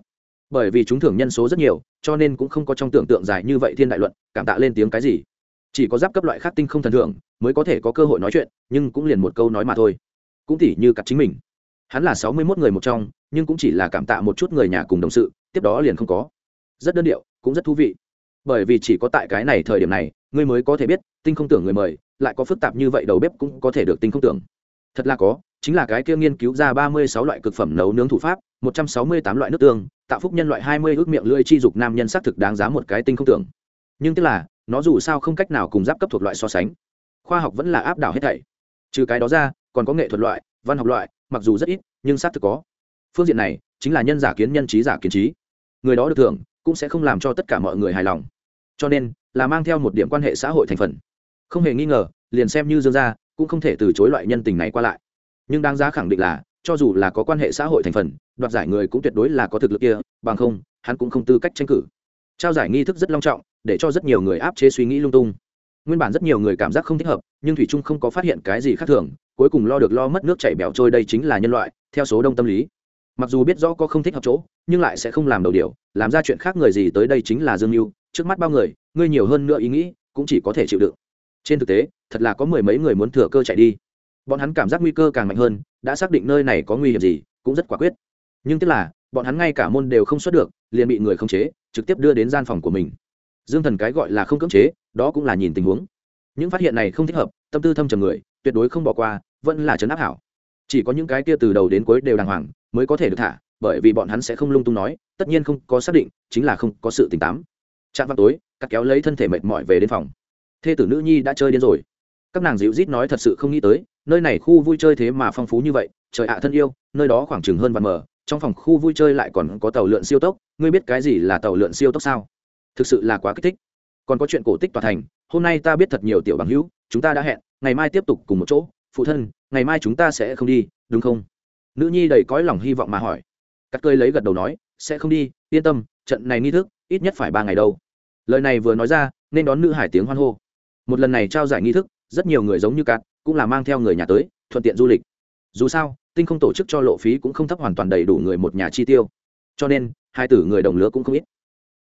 Bởi vì chúng thưởng nhân số rất nhiều, cho nên cũng không có trong tưởng tượng dài như vậy thiên đại luận, cảm tạ lên tiếng cái gì chỉ có giáp cấp loại khác tinh không thần thưởng mới có thể có cơ hội nói chuyện, nhưng cũng liền một câu nói mà thôi. Cũng tỉ như cặp chính mình. Hắn là sáu mươi mốt người một trong, nhưng cũng chỉ là cảm tạ một chút người nhà cùng đồng sự, tiếp đó liền không có. Rất đơn điệu, cũng rất thú vị. Bởi vì chỉ có tại cái này thời điểm này, ngươi mới có thể biết, tinh không tưởng người mời, lại có phức tạp như vậy đầu bếp cũng có thể được tinh không tưởng. Thật là có, chính là cái kia nghiên cứu ra ba mươi sáu loại cực phẩm nấu nướng thủ pháp, một trăm sáu mươi tám loại nước tương, tạo phúc nhân loại hai mươi ước miệng lưỡi chi dục nam nhân xác thực đáng giá một cái tinh không tưởng. Nhưng tức là nó dù sao không cách nào cùng giáp cấp thuộc loại so sánh. Khoa học vẫn là áp đảo hết thảy. Trừ cái đó ra, còn có nghệ thuật loại, văn học loại, mặc dù rất ít, nhưng xác thực có. Phương diện này, chính là nhân giả kiến nhân trí giả kiến trí. Người đó được thưởng, cũng sẽ không làm cho tất cả mọi người hài lòng. Cho nên, là mang theo một điểm quan hệ xã hội thành phần. Không hề nghi ngờ, liền xem như dương gia, cũng không thể từ chối loại nhân tình này qua lại. Nhưng đáng giá khẳng định là, cho dù là có quan hệ xã hội thành phần, đoạt giải người cũng tuyệt đối là có thực lực kia, bằng không, hắn cũng không tư cách tranh cử. Trao giải nghi thức rất long trọng để cho rất nhiều người áp chế suy nghĩ lung tung. Nguyên bản rất nhiều người cảm giác không thích hợp, nhưng thủy trung không có phát hiện cái gì khác thường, cuối cùng lo được lo mất nước chảy bẻo trôi đây chính là nhân loại, theo số đông tâm lý. Mặc dù biết rõ có không thích hợp chỗ, nhưng lại sẽ không làm đầu điều, làm ra chuyện khác người gì tới đây chính là dương mưu trước mắt bao người, ngươi nhiều hơn nữa ý nghĩ, cũng chỉ có thể chịu đựng. Trên thực tế, thật là có mười mấy người muốn thừa cơ chạy đi. Bọn hắn cảm giác nguy cơ càng mạnh hơn, đã xác định nơi này có nguy hiểm gì, cũng rất quả quyết. Nhưng tức là, bọn hắn ngay cả môn đều không xuất được, liền bị người khống chế, trực tiếp đưa đến gian phòng của mình dương thần cái gọi là không cưỡng chế, đó cũng là nhìn tình huống. Những phát hiện này không thích hợp, tâm tư thâm trầm người, tuyệt đối không bỏ qua, vẫn là chấn áp hảo. Chỉ có những cái kia từ đầu đến cuối đều đàng hoàng, mới có thể được thả, bởi vì bọn hắn sẽ không lung tung nói, tất nhiên không có xác định, chính là không có sự tỉnh táo. Trạm vào tối, các kéo lấy thân thể mệt mỏi về đến phòng. Thê tử nữ nhi đã chơi đến rồi. Các nàng dịu rít nói thật sự không nghĩ tới, nơi này khu vui chơi thế mà phong phú như vậy, trời ạ, thân yêu, nơi đó khoảng chừng hơn vạn mờ, trong phòng khu vui chơi lại còn có tàu lượn siêu tốc, ngươi biết cái gì là tàu lượn siêu tốc sao? Thực sự là quá kích thích. Còn có chuyện cổ tích tòa thành, hôm nay ta biết thật nhiều tiểu bằng hữu, chúng ta đã hẹn, ngày mai tiếp tục cùng một chỗ, phụ thân, ngày mai chúng ta sẽ không đi, đúng không? Nữ nhi đầy cõi lòng hy vọng mà hỏi. Cắt cơi lấy gật đầu nói, sẽ không đi, yên tâm, trận này nghi thức, ít nhất phải ba ngày đâu. Lời này vừa nói ra, nên đón nữ hải tiếng hoan hô. Một lần này trao giải nghi thức, rất nhiều người giống như cát, cũng là mang theo người nhà tới, thuận tiện du lịch. Dù sao, tinh không tổ chức cho lộ phí cũng không thấp hoàn toàn đầy đủ người một nhà chi tiêu. Cho nên, hai tử người đồng lứa cũng không ít.